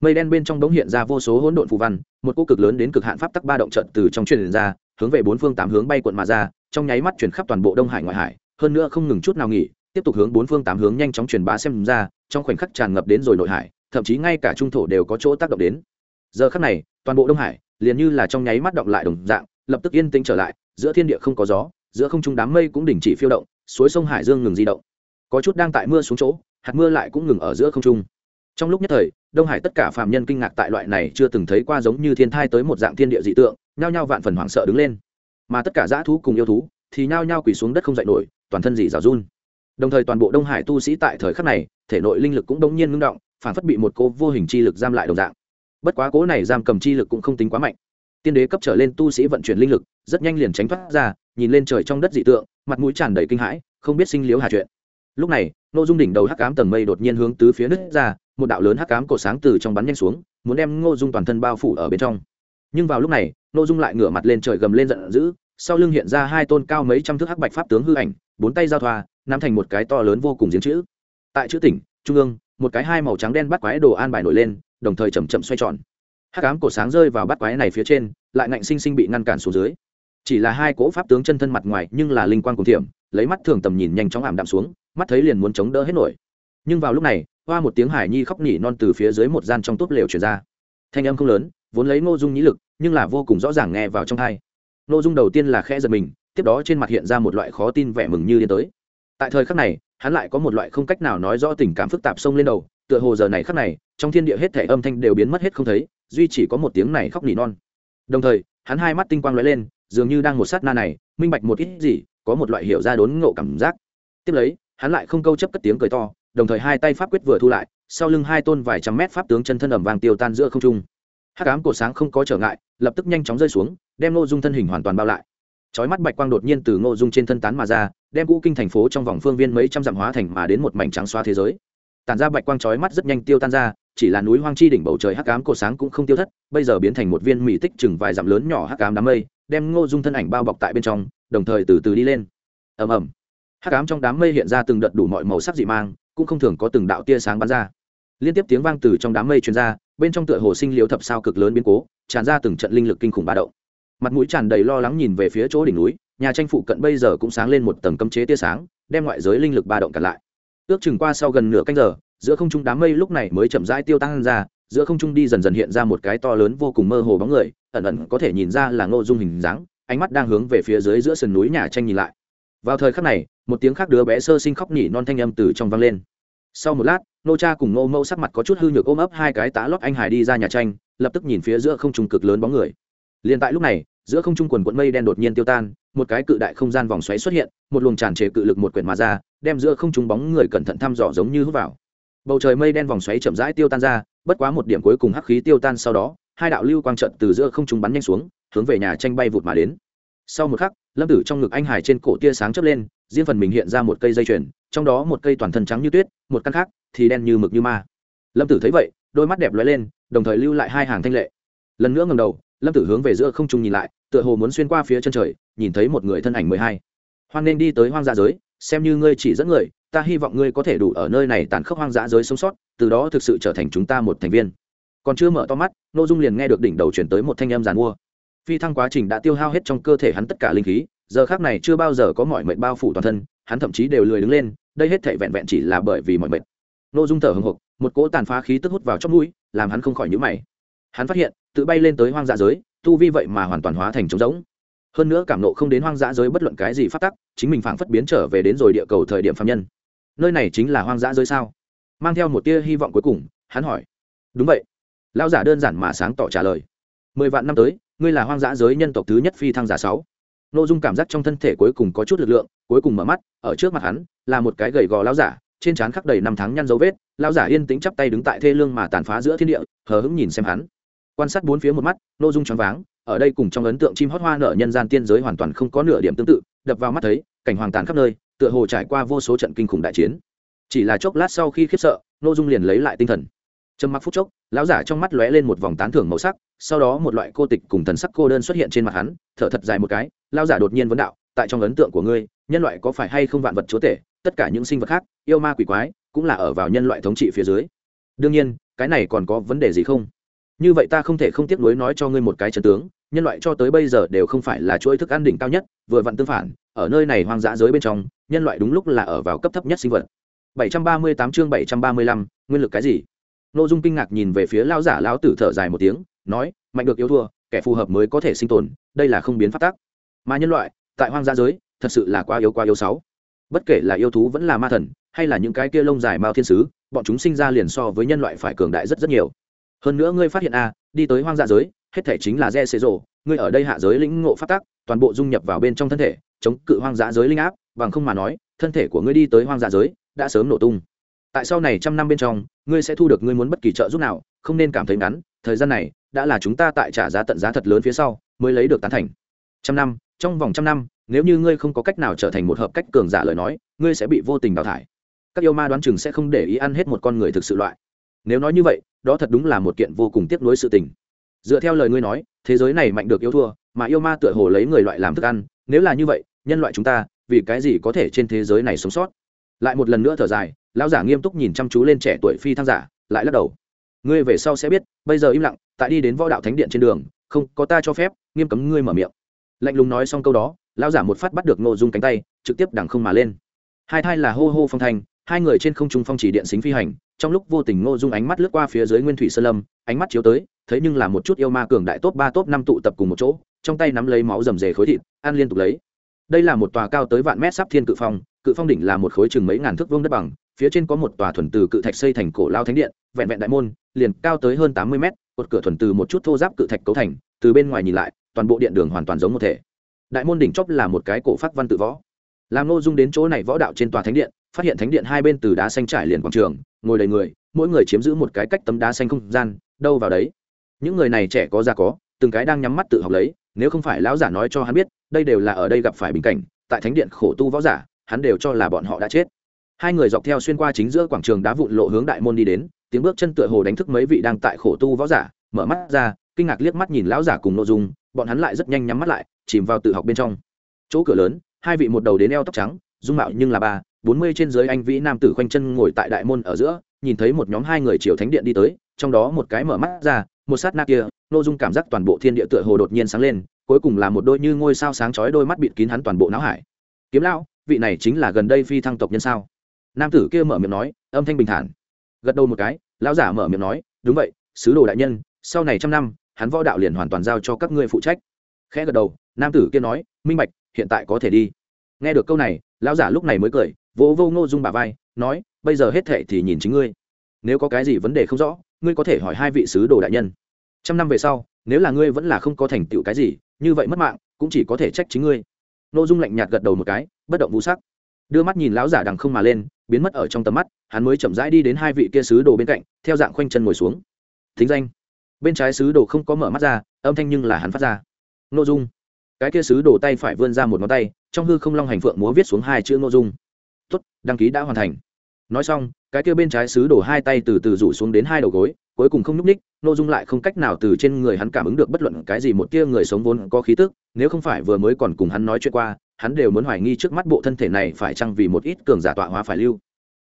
mây đen bên trong đống hiện ra vô số hỗn độn phù văn, một cỗ cực lớn đến cực hạn pháp tắc ba động trận từ trong truyền ra, hướng về bốn phương tám hướng bay cuộn mà ra, trong nháy mắt chuyển khắp toàn bộ đông hải ngoại hải, hơn nữa không ngừng chút nào nghỉ tiếp tục hướng bốn phương tám hướng nhanh chóng truyền bá xem ra, trong khoảnh khắc tràn ngập đến rồi nội hải, thậm chí ngay cả trung thổ đều có chỗ tác động đến. Giờ khắc này, toàn bộ đông hải liền như là trong nháy mắt động lại đồng dạng, lập tức yên tĩnh trở lại, giữa thiên địa không có gió, giữa không trung đám mây cũng đình chỉ phiêu động, suối sông hải dương ngừng di động. Có chút đang tại mưa xuống chỗ, hạt mưa lại cũng ngừng ở giữa không trung. Trong lúc nhất thời, đông hải tất cả phạm nhân kinh ngạc tại loại này chưa từng thấy qua giống như thiên thai tới một dạng thiên địa dị tượng, nhao nhao vạn phần hoảng sợ đứng lên. Mà tất cả dã thú cùng yêu thú thì nhao nhao quỳ xuống đất không dậy nổi, toàn thân dị rào run đồng thời toàn bộ đông hải tu sĩ tại thời khắc này, thể nội linh lực cũng đông nhiên ngưng động, phản phất bị một cô vô hình chi lực giam lại đồng dạng. Bất quá cố này giam cầm chi lực cũng không tính quá mạnh. Tiên đế cấp trở lên tu sĩ vận chuyển linh lực, rất nhanh liền tránh thoát ra, nhìn lên trời trong đất dị tượng, mặt mũi tràn đầy kinh hãi, không biết sinh liếu hà chuyện. Lúc này nội dung đỉnh đầu hắc cám tầng mây đột nhiên hướng tứ phía nứt ra, một đạo lớn hắc cám cổ sáng từ trong bắn nhanh xuống, muốn đem ngô dung toàn thân bao phủ ở bên trong. Nhưng vào lúc này nội dung lại ngửa mặt lên trời gầm lên giận dữ, sau lưng hiện ra hai tôn cao mấy trăm thước hắc bạch pháp tướng hư ảnh bốn tay giao thoa, nắm thành một cái to lớn vô cùng giếng chữ. Tại chữ tỉnh, trung ương, một cái hai màu trắng đen bắt quái đồ an bài nổi lên, đồng thời chầm chậm xoay tròn. Hắc ám cổ sáng rơi vào bắt quái này phía trên, lại ngạnh sinh sinh bị ngăn cản xuống dưới. Chỉ là hai cỗ pháp tướng chân thân mặt ngoài, nhưng là linh quan cùng thiểm, lấy mắt thường tầm nhìn nhanh chóng ảm đạm xuống, mắt thấy liền muốn chống đỡ hết nổi. Nhưng vào lúc này, hoa một tiếng hải nhi khóc nỉ non từ phía dưới một gian trong túp lều truyền ra. Thanh âm không lớn, vốn lấy ngô dung nhĩ lực, nhưng là vô cùng rõ ràng nghe vào trong thai ngô dung đầu tiên là khẽ giật mình tiếp đó trên mặt hiện ra một loại khó tin vẻ mừng như điên tới. Tại thời khắc này, hắn lại có một loại không cách nào nói rõ tình cảm phức tạp xông lên đầu, tựa hồ giờ này khắc này, trong thiên địa hết thể âm thanh đều biến mất hết không thấy, duy chỉ có một tiếng này khóc nỉ non. Đồng thời, hắn hai mắt tinh quang lóe lên, dường như đang một sát na này, minh bạch một ít gì, có một loại hiểu ra đốn ngộ cảm giác. Tiếp lấy, hắn lại không câu chấp cất tiếng cười to, đồng thời hai tay pháp quyết vừa thu lại, sau lưng hai tôn vài trăm mét pháp tướng chân thân ẩm vàng tiêu tan giữa không trung. Hắc ám cổ sáng không có trở ngại, lập tức nhanh chóng rơi xuống, đem nội dung thân hình hoàn toàn bao lại chói mắt bạch quang đột nhiên từ ngô dung trên thân tán mà ra, đem cũ kinh thành phố trong vòng phương viên mấy trăm dặm hóa thành mà đến một mảnh trắng xóa thế giới. Tản ra bạch quang chói mắt rất nhanh tiêu tan ra, chỉ là núi hoang chi đỉnh bầu trời hắc ám cổ sáng cũng không tiêu thất, bây giờ biến thành một viên mỹ tích chừng vài dặm lớn nhỏ hắc ám đám mây, đem ngô dung thân ảnh bao bọc tại bên trong, đồng thời từ từ đi lên. Ầm ầm. Hắc ám trong đám mây hiện ra từng đợt đủ mọi màu sắc dị mang, cũng không thường có từng đạo tia sáng bắn ra. Liên tiếp tiếng vang từ trong đám mây truyền ra, bên trong tựa hồ sinh liếu thập sao cực lớn biến cố, tràn ra từng trận linh lực kinh khủng ba động mặt mũi tràn đầy lo lắng nhìn về phía chỗ đỉnh núi, nhà tranh phụ cận bây giờ cũng sáng lên một tầng cấm chế tia sáng, đem ngoại giới linh lực ba động cản lại. Ước chừng qua sau gần nửa canh giờ, giữa không trung đám mây lúc này mới chậm rãi tiêu tăng ra, giữa không trung đi dần dần hiện ra một cái to lớn vô cùng mơ hồ bóng người, ẩn ẩn có thể nhìn ra là ngô dung hình dáng, ánh mắt đang hướng về phía dưới giữa sườn núi nhà tranh nhìn lại. Vào thời khắc này, một tiếng khác đứa bé sơ sinh khóc nhỉ non thanh âm từ trong vang lên. Sau một lát nô cha cùng Ngô mẫu sắc mặt có chút hư nhược ôm ấp hai cái tá lót anh hải đi ra nhà tranh, lập tức nhìn phía giữa không trung cực lớn bóng người. Liền tại lúc này giữa không trung quần quận mây đen đột nhiên tiêu tan, một cái cự đại không gian vòng xoáy xuất hiện, một luồng tràn trề cự lực một quyển mà ra, đem giữa không trung bóng người cẩn thận thăm dò giống như hút vào. Bầu trời mây đen vòng xoáy chậm rãi tiêu tan ra, bất quá một điểm cuối cùng hắc khí tiêu tan sau đó, hai đạo lưu quang trận từ giữa không trung bắn nhanh xuống, hướng về nhà tranh bay vụt mà đến. Sau một khắc, lâm tử trong ngực anh hải trên cổ tia sáng chớp lên, riêng phần mình hiện ra một cây dây chuyền, trong đó một cây toàn thân trắng như tuyết, một căn khác thì đen như mực như ma. Lâm tử thấy vậy, đôi mắt đẹp lóe lên, đồng thời lưu lại hai hàng thanh lệ. Lần nữa ngầm đầu lâm tử hướng về giữa không trung nhìn lại, tựa hồ muốn xuyên qua phía chân trời, nhìn thấy một người thân ảnh mười hai. Hoan nên đi tới hoang dã giới, xem như ngươi chỉ dẫn người, ta hy vọng ngươi có thể đủ ở nơi này tàn khốc hoang dã giới sống sót, từ đó thực sự trở thành chúng ta một thành viên. Còn chưa mở to mắt n ô dung liền nghe được đỉnh đầu chuyển tới một thanh âm giàn mua. Phi thăng quá trình đã tiêu hao hết trong cơ thể hắn tất cả linh khí, giờ khác này chưa bao giờ có mọi mệnh bao phủ toàn thân, hắn thậm chí đều lười đứng lên, đây hết thể vẹn vẹn chỉ là bởi vì mọi mệnh. N dung thở hồng hộc một cỗ tàn phá khí tức hút vào trong mũi, làm hắn không khỏi nhữ mày hắn phát hiện, tự bay lên tới hoang dã giới, tu vi vậy mà hoàn toàn hóa thành trống rỗng. Hơn nữa cảm nộ không đến hoang dã giới bất luận cái gì phát tắc, chính mình phảng phất biến trở về đến rồi địa cầu thời điểm phạm nhân. Nơi này chính là hoang dã giới sao? Mang theo một tia hy vọng cuối cùng, hắn hỏi. Đúng vậy. Lão giả đơn giản mà sáng tỏ trả lời. Mười vạn năm tới, ngươi là hoang dã giới nhân tộc thứ nhất phi thăng giả sáu. N ô dung cảm giác trong thân thể cuối cùng có chút lực lượng, cuối cùng mở mắt, ở trước mặt hắn, là một cái gầy gò lão giả, trên trán khắc đầy năm tháng nhăn dấu vết. Lão giả yên tĩnh chắp tay đứng tại thê lương mà tàn phá giữa thiên địa, hờ hững nhìn xem hắn quan sát bốn phía một mắt n ô dung choáng váng, ở đây cùng trong ấn tượng chim hót hoa nở nhân gian tiên giới hoàn toàn không có nửa điểm tương tự, đập vào mắt thấy, cảnh hoàng tàn khắp nơi, tựa hồ trải qua vô số trận kinh khủng đại chiến. Chỉ là chốc lát sau khi khiếp sợ, nội dung liền lấy lại tinh thần. Trầm mặc phút chốc, lão giả trong mắt lóe lên một vòng tán thưởng màu sắc, sau đó một loại cô tịch cùng thần sắc cô đơn xuất hiện trên mặt hắn, thở thật dài một cái, lão giả đột nhiên vấn đạo, tại trong ấn tượng của ngươi, nhân loại có phải hay không vạn vật chúa tể, tất cả những sinh vật khác, yêu ma quỷ quái, cũng là ở vào nhân loại thống trị phía dưới. Đương nhiên, cái này còn có vấn đề gì không? Như vậy ta không thể không tiếc nuối nói cho ngươi một cái chân tướng nhân loại cho tới bây giờ đều không phải là chuỗi thức ăn đỉnh cao nhất vừa vặn tương phản ở nơi này hoang dã giới bên trong nhân loại đúng lúc là ở vào cấp thấp nhất sinh vật. 738 chương 735, nguyên lực cái gì? Nội dung kinh ngạc nhìn về phía lão giả lão tử thở dài một tiếng nói mạnh được yếu thua kẻ phù hợp mới có thể sinh tồn đây là không biến phát tác mà nhân loại tại hoang dã giới thật sự là quá yếu quá yếu sáu. Bất kể là yêu thú vẫn là ma thần hay là những cái kia lông dài mao thiên sứ bọn chúng sinh ra liền so với nhân loại phải cường đại rất rất nhiều hơn nữa ngươi phát hiện a đi tới hoang dã giới, hết thể chính là re xế rộ ngươi ở đây hạ giới lĩnh ngộ phát tác toàn bộ dung nhập vào bên trong thân thể, chống cự hoang dã giới linh áp, bằng không mà nói, thân thể của ngươi đi tới hoang dã giới đã sớm nổ tung. Tại sau này trăm năm bên trong, ngươi sẽ thu được ngươi muốn bất kỳ trợ giúp nào, không nên cảm thấy ngắn, thời gian này đã là chúng ta tại trả giá tận giá thật lớn phía sau mới lấy được tán thành. Trăm năm, trong vòng trăm năm, nếu như ngươi không có cách nào trở thành một hợp cách cường giả lời nói, ngươi sẽ bị vô tình đào thải. Các yêu ma đoán chừng sẽ không để ý ăn hết một con người thực sự loại. Nếu nói như vậy đó thật đúng là một kiện vô cùng tiếc nuối sự tình. Dựa theo lời ngươi nói, thế giới này mạnh được yêu thua, mà yêu ma tựa hồ lấy người loại làm thức ăn, nếu là như vậy, nhân loại chúng ta, vì cái gì có thể trên thế giới này sống sót? Lại một lần nữa thở dài, lão giả nghiêm túc nhìn chăm chú lên trẻ tuổi phi thăng giả, lại lắc đầu. Ngươi về sau sẽ biết, bây giờ im lặng, tại đi đến võ đạo thánh điện trên đường, không, có ta cho phép, nghiêm cấm ngươi mở miệng. Lạnh lùng nói xong câu đó, lão giả một phát bắt được nội dung cánh tay, trực tiếp đằng không mà lên. Hai thai là hô hô phong thanh, hai người trên không trung phong chỉ điện xính phi hành trong lúc vô tình ngô dung ánh mắt lướt qua phía dưới nguyên thủy sơn lâm, ánh mắt chiếu tới, thấy nhưng là một chút yêu ma cường đại top ba, top năm tụ tập cùng một chỗ, trong tay nắm lấy máu rầm rề khối thịt, ăn liên tục lấy. Đây là một tòa cao tới vạn mét sắp thiên cự phong cự phong đỉnh là một khối chừng mấy ngàn thước vuông đất bằng, phía trên có một tòa thuần từ cự thạch xây thành cổ lao thánh điện, vẹn vẹn đại môn, liền cao tới hơn tám mươi mét, cột cửa thuần từ một chút thô giáp cự thạch cấu thành, từ bên ngoài nhìn lại, toàn bộ điện đường hoàn toàn giống một thể. Đại môn đỉnh chóp là một cái cổ phát văn tự võ. Làm nội dung đến chỗ này võ đạo trên tòa thánh điện, phát hiện thánh điện hai bên từ đá xanh trải liền quảng trường ngồi đầy người, mỗi người chiếm giữ một cái cách tấm đá xanh không gian, đâu vào đấy. Những người này trẻ có già có, từng cái đang nhắm mắt tự học lấy, nếu không phải lão giả nói cho hắn biết, đây đều là ở đây gặp phải bình cảnh, tại thánh điện khổ tu võ giả, hắn đều cho là bọn họ đã chết. Hai người dọc theo xuyên qua chính giữa quảng trường đá vụn lộ hướng đại môn đi đến, tiếng bước chân tựa hồ đánh thức mấy vị đang tại khổ tu võ giả, mở mắt ra, kinh ngạc liếc mắt nhìn lão giả cùng nội dung, bọn hắn lại rất nhanh nhắm mắt lại, chìm vào tự học bên trong. Chỗ cửa lớn, hai vị một đầu đến eo tóc trắng, dung mạo nhưng là ba bốn mươi trên dưới anh vĩ nam tử khoanh chân ngồi tại đại môn ở giữa, nhìn thấy một nhóm hai người chiều thánh điện đi tới, trong đó một cái mở mắt ra, một sát na kia nội dung cảm giác toàn bộ thiên địa tựa hồ đột nhiên sáng lên, cuối cùng là một đôi như ngôi sao sáng chói đôi mắt bịt kín hắn toàn bộ não hải. Kiếm lão, vị này chính là gần đây phi thăng tộc nhân sao? Nam tử kia mở miệng nói, âm thanh bình thản. Gật đầu một cái, lão giả mở miệng nói, đúng vậy, sứ đồ đại nhân, sau này trăm năm, hắn võ đạo liền hoàn toàn giao cho các ngươi phụ trách. Khẽ gật đầu, nam tử kia nói, minh bạch, hiện tại có thể đi. Nghe được câu này, lão giả lúc này mới cười vỗ vô ngô dung bà vai, nói, bây giờ hết thệ thì nhìn chính ngươi. Nếu có cái gì vấn đề không rõ, ngươi có thể hỏi hai vị sứ đồ đại nhân. Trăm năm về sau, nếu là ngươi vẫn là không có thành tựu cái gì, như vậy mất mạng, cũng chỉ có thể trách chính ngươi. Nội dung lạnh nhạt gật đầu một cái, bất động vũ sắc. Đưa mắt nhìn lão giả đằng không mà lên, biến mất ở trong tầm mắt, hắn mới chậm rãi đi đến hai vị kia sứ đồ bên cạnh, theo dạng khoanh chân ngồi xuống. Thính danh. Bên trái sứ đồ không có mở mắt ra, âm thanh nhưng là hắn phát ra. Nội dung. Cái kia sứ đồ tay phải vươn ra một ngón tay, trong hư không long hành phượng múa viết xuống hai chữ nội dung tốt, đăng ký đã hoàn thành. Nói xong, cái kia bên trái sứ đổ hai tay từ từ rủ xuống đến hai đầu gối, cuối cùng không nhúc ních nội dung lại không cách nào từ trên người hắn cảm ứng được bất luận cái gì một tia người sống vốn có khí tức, nếu không phải vừa mới còn cùng hắn nói chuyện qua, hắn đều muốn hoài nghi trước mắt bộ thân thể này phải chăng vì một ít cường giả tọa hóa phải lưu.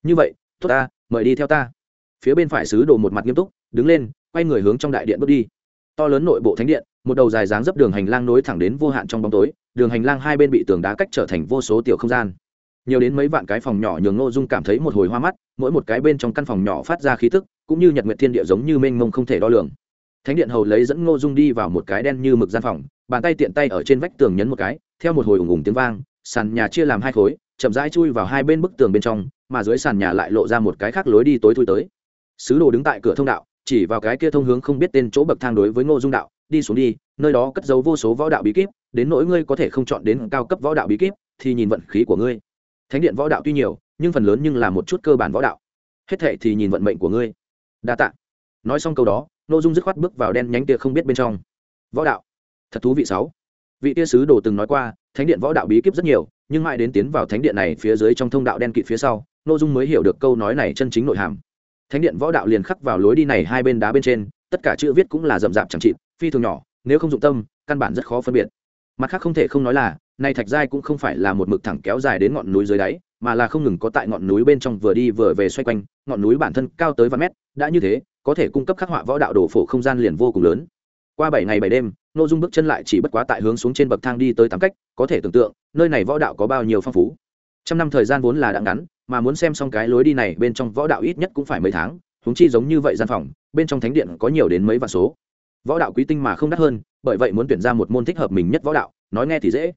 Như vậy, tốt ta, mời đi theo ta. Phía bên phải sứ đồ một mặt nghiêm túc, đứng lên, quay người hướng trong đại điện bước đi. To lớn nội bộ thánh điện, một đầu dài dáng dấp đường hành lang nối thẳng đến vô hạn trong bóng tối, đường hành lang hai bên bị tường đá cách trở thành vô số tiểu không gian nhiều đến mấy vạn cái phòng nhỏ nhường ngô dung cảm thấy một hồi hoa mắt, mỗi một cái bên trong căn phòng nhỏ phát ra khí tức, cũng như nhật nguyệt thiên địa giống như mênh mông không thể đo lường. Thánh điện hầu lấy dẫn ngô dung đi vào một cái đen như mực gian phòng, bàn tay tiện tay ở trên vách tường nhấn một cái, theo một hồi ủng ủng tiếng vang, sàn nhà chia làm hai khối, chậm rãi chui vào hai bên bức tường bên trong, mà dưới sàn nhà lại lộ ra một cái khác lối đi tối thui tới. Sứ đồ đứng tại cửa thông đạo, chỉ vào cái kia thông hướng không biết tên chỗ bậc thang đối với ngô dung đạo, đi xuống đi, nơi đó cất giấu vô số võ đạo bí kíp, đến nỗi ngươi có thể không chọn đến cao cấp võ đạo bí kíp, thì nhìn vận khí của ngươi thánh điện võ đạo tuy nhiều, nhưng phần lớn nhưng là một chút cơ bản võ đạo. Hết thệ thì nhìn vận mệnh của ngươi. Đa t ạ nói xong câu đó n ô dung dứt khoát bước vào đen nhánh tia không biết bên trong. Võ đạo. Thật thú vị sáu. Vị tia sứ đồ từng nói qua, thánh điện võ đạo bí kíp rất nhiều, nhưng mãi đến tiến vào thánh điện này phía dưới trong thông đạo đen kịt phía sau nội dung mới hiểu được câu nói này chân chính nội hàm. Thánh điện võ đạo liền khắc vào lối đi này hai bên đá bên trên, tất cả chữ viết cũng là rậm rạp chẳng chịt, phi thường nhỏ, nếu không dụng tâm, căn bản rất khó phân biệt mặt khác không thể không nói là này thạch giai cũng không phải là một mực thẳng kéo dài đến ngọn núi dưới đáy, mà là không ngừng có tại ngọn núi bên trong vừa đi vừa về xoay quanh, ngọn núi bản thân cao tới vài mét, đã như thế, có thể cung cấp khắc họa võ đạo đồ phổ không gian liền vô cùng lớn. Qua bảy ngày bảy đêm n ô dung bước chân lại chỉ bất quá tại hướng xuống trên bậc thang đi tới tám cách, có thể tưởng tượng, nơi này võ đạo có bao nhiêu phong phú. Trăm năm thời gian vốn là đã ngắn, mà muốn xem xong cái lối đi này bên trong võ đạo ít nhất cũng phải mấy tháng húng chi giống như vậy gian phòng, bên trong thánh điện có nhiều đến mấy vạn số võ đạo quý tinh mà không đắt hơn, bởi vậy muốn tuyển ra một môn thích hợp mình nhất võ đạo, nói nghe thì dễ.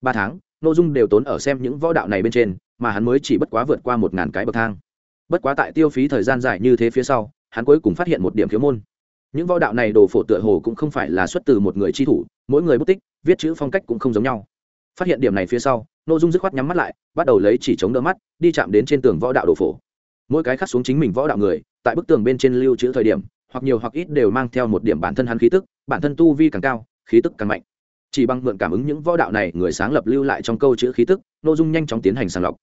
Ba tháng n ô dung đều tốn ở xem những võ đạo này bên trên, mà hắn mới chỉ bất quá vượt qua một ngàn cái bậc thang. Bất quá tại tiêu phí thời gian dài như thế phía sau, hắn cuối cùng phát hiện một điểm khiếu môn. Những võ đạo này đồ phổ tựa hồ cũng không phải là xuất từ một người chi thủ, mỗi người bút tích, viết chữ phong cách cũng không giống nhau. Phát hiện điểm này phía sau n ô dung dứt khoát nhắm mắt lại, bắt đầu lấy chỉ chống đỡ mắt, đi chạm đến trên tường võ đạo đồ phổ. Mỗi cái khắc xuống chính mình võ đạo người, tại bức tường bên trên lưu trữ thời điểm hoặc nhiều hoặc ít đều mang theo một điểm bản thân hắn khí tức, bản thân tu vi càng cao, khí tức càng mạnh. Chỉ bằng mượn cảm ứng những võ đạo này, người sáng lập lưu lại trong câu chữ khí tức n ô dung nhanh chóng tiến hành sàng lọc.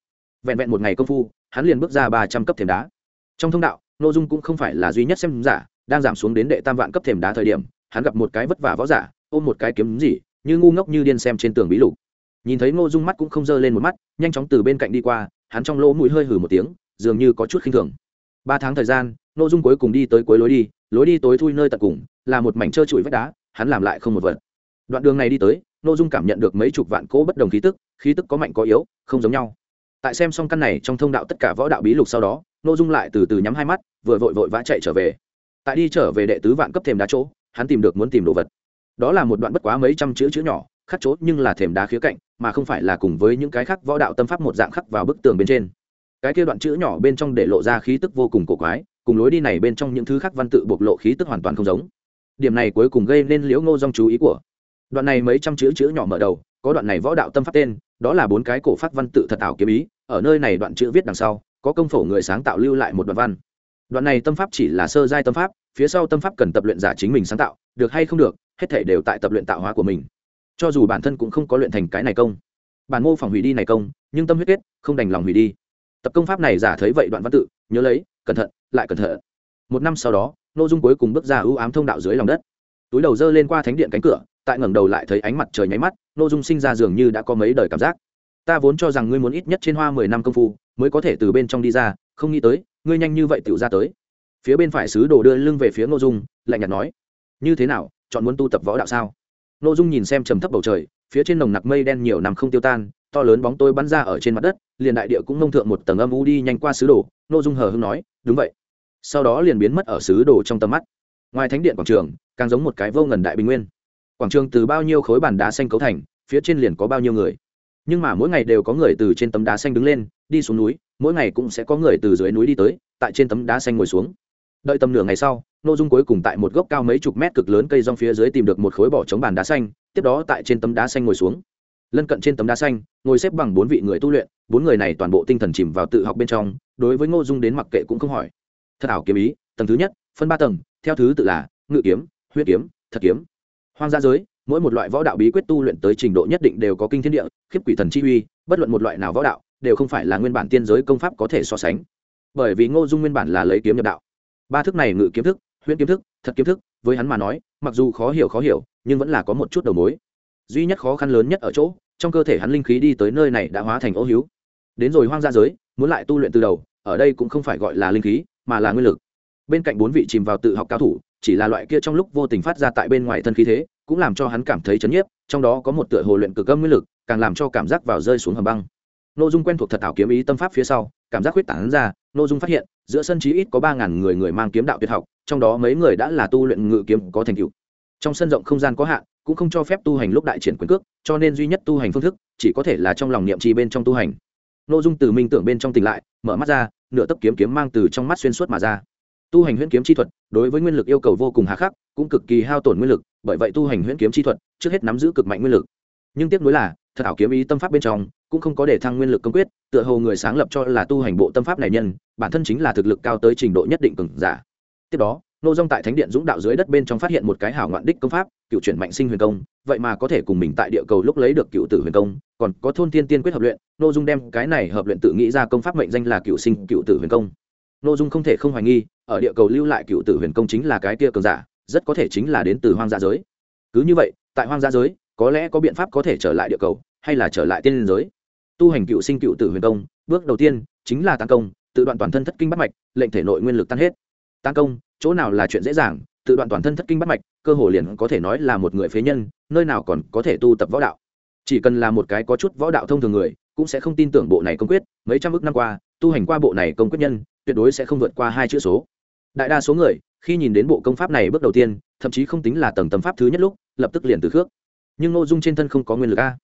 Vẹn vẹn một ngày công phu, hắn liền bước ra ba trăm cấp thềm đá. Trong thông đạo n ô dung cũng không phải là duy nhất xem giả, đang giảm xuống đến đệ tam vạn cấp thềm đá thời điểm, hắn gặp một cái vất vả võ giả, ôm một cái kiếm gì, như ngu ngốc như điên xem trên tường bí lục. Nhìn thấy ngô dung mắt cũng không dơ lên một mắt, nhanh chóng từ bên cạnh đi qua, hắn trong lỗ mũi hơi hử một tiếng, dường như có chút khinh thường. Ba tháng thời gian ngô dung cuối cùng đi tới cuối lối đi lối đi tối thui nơi tận cùng, là một mảnh trơ trụi vách đá, hắn làm lại không một vật. Đoạn đường này đi tới nội dung cảm nhận được mấy chục vạn cỗ bất đồng khí tức khí tức có mạnh có yếu, không giống nhau. Tại xem xong căn này trong thông đạo tất cả võ đạo bí lục sau đó nội dung lại từ từ nhắm hai mắt, vừa vội vội vã chạy trở về. Tại đi trở về đệ tứ vạn cấp thềm đá chỗ, hắn tìm được muốn tìm đồ vật. Đó là một đoạn bất quá mấy trăm chữ chữ nhỏ, khắc chốt nhưng là thềm đá khía cạnh, mà không phải là cùng với những cái khác võ đạo tâm pháp một dạng khắc vào bức tường bên trên. Cái kia đoạn chữ nhỏ bên trong để lộ ra khí tức vô cùng cổ quái cùng lối đi này bên trong những thứ khác văn tự bộc lộ khí tức hoàn toàn không giống. Điểm này cuối cùng gây nên liễu ngô dong chú ý của. Đoạn này mấy trăm chữ chữ nhỏ mở đầu, có đoạn này võ đạo tâm pháp tên, đó là bốn cái cổ phát văn tự thật ảo kiếm ý, ở nơi này đoạn chữ viết đằng sau, có công phổ người sáng tạo lưu lại một đoạn văn. Đoạn này tâm pháp chỉ là sơ giai tâm pháp, phía sau tâm pháp cần tập luyện giả chính mình sáng tạo, được hay không được, hết thể đều tại tập luyện tạo hóa của mình. Cho dù bản thân cũng không có luyện thành cái này công. Bản mô phỏng hủy đi này công, nhưng tâm huyết kết, không đành lòng hủy đi. Tập công pháp này giả thấy vậy đoạn văn tự nhớ lấy, cẩn thận, lại cẩn thận. Một năm sau đó nội dung cuối cùng bước ra ưu ám thông đạo dưới lòng đất. Túi đầu dơ lên qua thánh điện cánh cửa, tại ngẩng đầu lại thấy ánh mặt trời nháy mắt nội dung sinh ra dường như đã có mấy đời cảm giác. Ta vốn cho rằng ngươi muốn ít nhất trên hoa mười năm công phu, mới có thể từ bên trong đi ra, không nghĩ tới, ngươi nhanh như vậy tự ra tới. Phía bên phải sứ đồ đưa lưng về phía ngô dung, lạnh nhạt nói, như thế nào, chọn muốn tu tập võ đạo sao? Ngô dung nhìn xem trầm thấp bầu trời, phía trên nồng nặc mây đen nhiều nằm không tiêu tan to lớn bóng tôi bắn ra ở trên mặt đất, liền đại địa cũng nông thượng một tầng âm u đi nhanh qua sứ đồ, ngô dung hờ hưng nói, đúng vậy. Sau đó liền biến mất ở sứ đồ trong tầm mắt. Ngoài thánh điện quảng trường, càng giống một cái vô ngần đại bình nguyên. Quảng trường từ bao nhiêu khối bàn đá xanh cấu thành, phía trên liền có bao nhiêu người. Nhưng mà mỗi ngày đều có người từ trên tấm đá xanh đứng lên, đi xuống núi, mỗi ngày cũng sẽ có người từ dưới núi đi tới, tại trên tấm đá xanh ngồi xuống. Đợi tầm nửa ngày sau nội dung cuối cùng tại một gốc cao mấy chục mét cực lớn cây rong phía dưới tìm được một khối bỏ trống bàn đá xanh, tiếp đó tại trên tấm đá xanh ngồi xuống lân cận trên tấm đá xanh, ngồi xếp bằng bốn vị người tu luyện, bốn người này toàn bộ tinh thần chìm vào tự học bên trong, đối với ngô dung đến mặc kệ cũng không hỏi. Thật ảo kiếm ý, tầng thứ nhất, phân ba tầng, theo thứ tự là ngự kiếm, huyết kiếm, thật kiếm. Hoang gia giới, mỗi một loại võ đạo bí quyết tu luyện tới trình độ nhất định đều có kinh thiên địa, khiếp quỷ thần chi uy, bất luận một loại nào võ đạo, đều không phải là nguyên bản tiên giới công pháp có thể so sánh. Bởi vì ngô dung nguyên bản là lấy kiếm nhập đạo. Ba thức này ngự kiếm thức huyễn kiếm thức, thật kiếm thức, với hắn mà nói, mặc dù khó hiểu khó hiểu, nhưng vẫn là có một chút đầu mối duy nhất khó khăn lớn nhất ở chỗ, trong cơ thể hắn linh khí đi tới nơi này đã hóa thành ô hiếu. Đến rồi hoang gia giới, muốn lại tu luyện từ đầu, ở đây cũng không phải gọi là linh khí, mà là nguyên lực. Bên cạnh bốn vị chìm vào tự học cao thủ, chỉ là loại kia trong lúc vô tình phát ra tại bên ngoài thân khí thế, cũng làm cho hắn cảm thấy chấn nhiếp, trong đó có một tựa hồ luyện cực âm nguyên lực, càng làm cho cảm giác vào rơi xuống hầm băng. N ô dung quen thuộc thật thảo kiếm ý tâm pháp phía sau, cảm giác huyết tản ra n ô dung phát hiện, giữa sân chí ít có ba ngàn người người mang kiếm đạo tuyệt học, trong đó mấy người đã là tu luyện ngự kiếm có thành tựu. Trong sân rộng không gian có hạn cũng không cho phép tu hành lúc đại triển quyền cước, cho nên duy nhất tu hành phương thức chỉ có thể là trong lòng niệm trì bên trong tu hành. N ô dung từ minh tưởng bên trong tỉnh lại, mở mắt ra, nửa tấc kiếm kiếm mang từ trong mắt xuyên suốt mà ra. Tu hành huyễn kiếm chi thuật, đối với nguyên lực yêu cầu vô cùng hà khắc, cũng cực kỳ hao tổn nguyên lực, bởi vậy tu hành huyễn kiếm chi thuật, trước hết nắm giữ cực mạnh nguyên lực. Nhưng tiếc nuối là, thật ảo kiếm ý tâm pháp bên trong, cũng không có để thăng nguyên lực công quyết, tựa hồ người sáng lập cho là tu hành bộ tâm pháp này nhân, bản thân chính là thực lực cao tới trình độ nhất định cường giả. Tiếp đó nô dung tại thánh điện dũng đạo dưới đất bên trong phát hiện một cái hảo ngoạn đích công pháp, cựu chuyển mạnh sinh huyền công, vậy mà có thể cùng mình tại địa cầu lúc lấy được cựu tử huyền công, còn có thôn tiên tiên quyết hợp luyện, nô dung đem cái này hợp luyện tự nghĩ ra công pháp mệnh danh là cựu sinh, cựu tử huyền công. Nô dung không thể không hoài nghi, ở địa cầu lưu lại cựu tử huyền công chính là cái kia cường giả, rất có thể chính là đến từ hoang gia giới. Cứ như vậy, tại hoang gia giới, có lẽ có biện pháp có thể trở lại địa cầu, hay là trở lại tiên liên giới. Tu hành cựu sinh, cựu tử huyền công, bước đầu tiên chính là tăng công, tự đoạn toàn thân thất kinh bắt mạch, lệnh thể nội nguyên lực tan hết. Tăng công chỗ nào là chuyện dễ dàng, tự đoạn toàn thân thất kinh bắt mạch, cơ hồ liền có thể nói là một người phế nhân, nơi nào còn có thể tu tập võ đạo. Chỉ cần là một cái có chút võ đạo thông thường người, cũng sẽ không tin tưởng bộ này công quyết, mấy trăm ước năm qua, tu hành qua bộ này công quyết nhân, tuyệt đối sẽ không vượt qua hai chữ số. Đại đa số người, khi nhìn đến bộ công pháp này bước đầu tiên, thậm chí không tính là tầng tâm pháp thứ nhất lúc, lập tức liền từ khước. Nhưng nội dung trên thân không có nguyên lực a.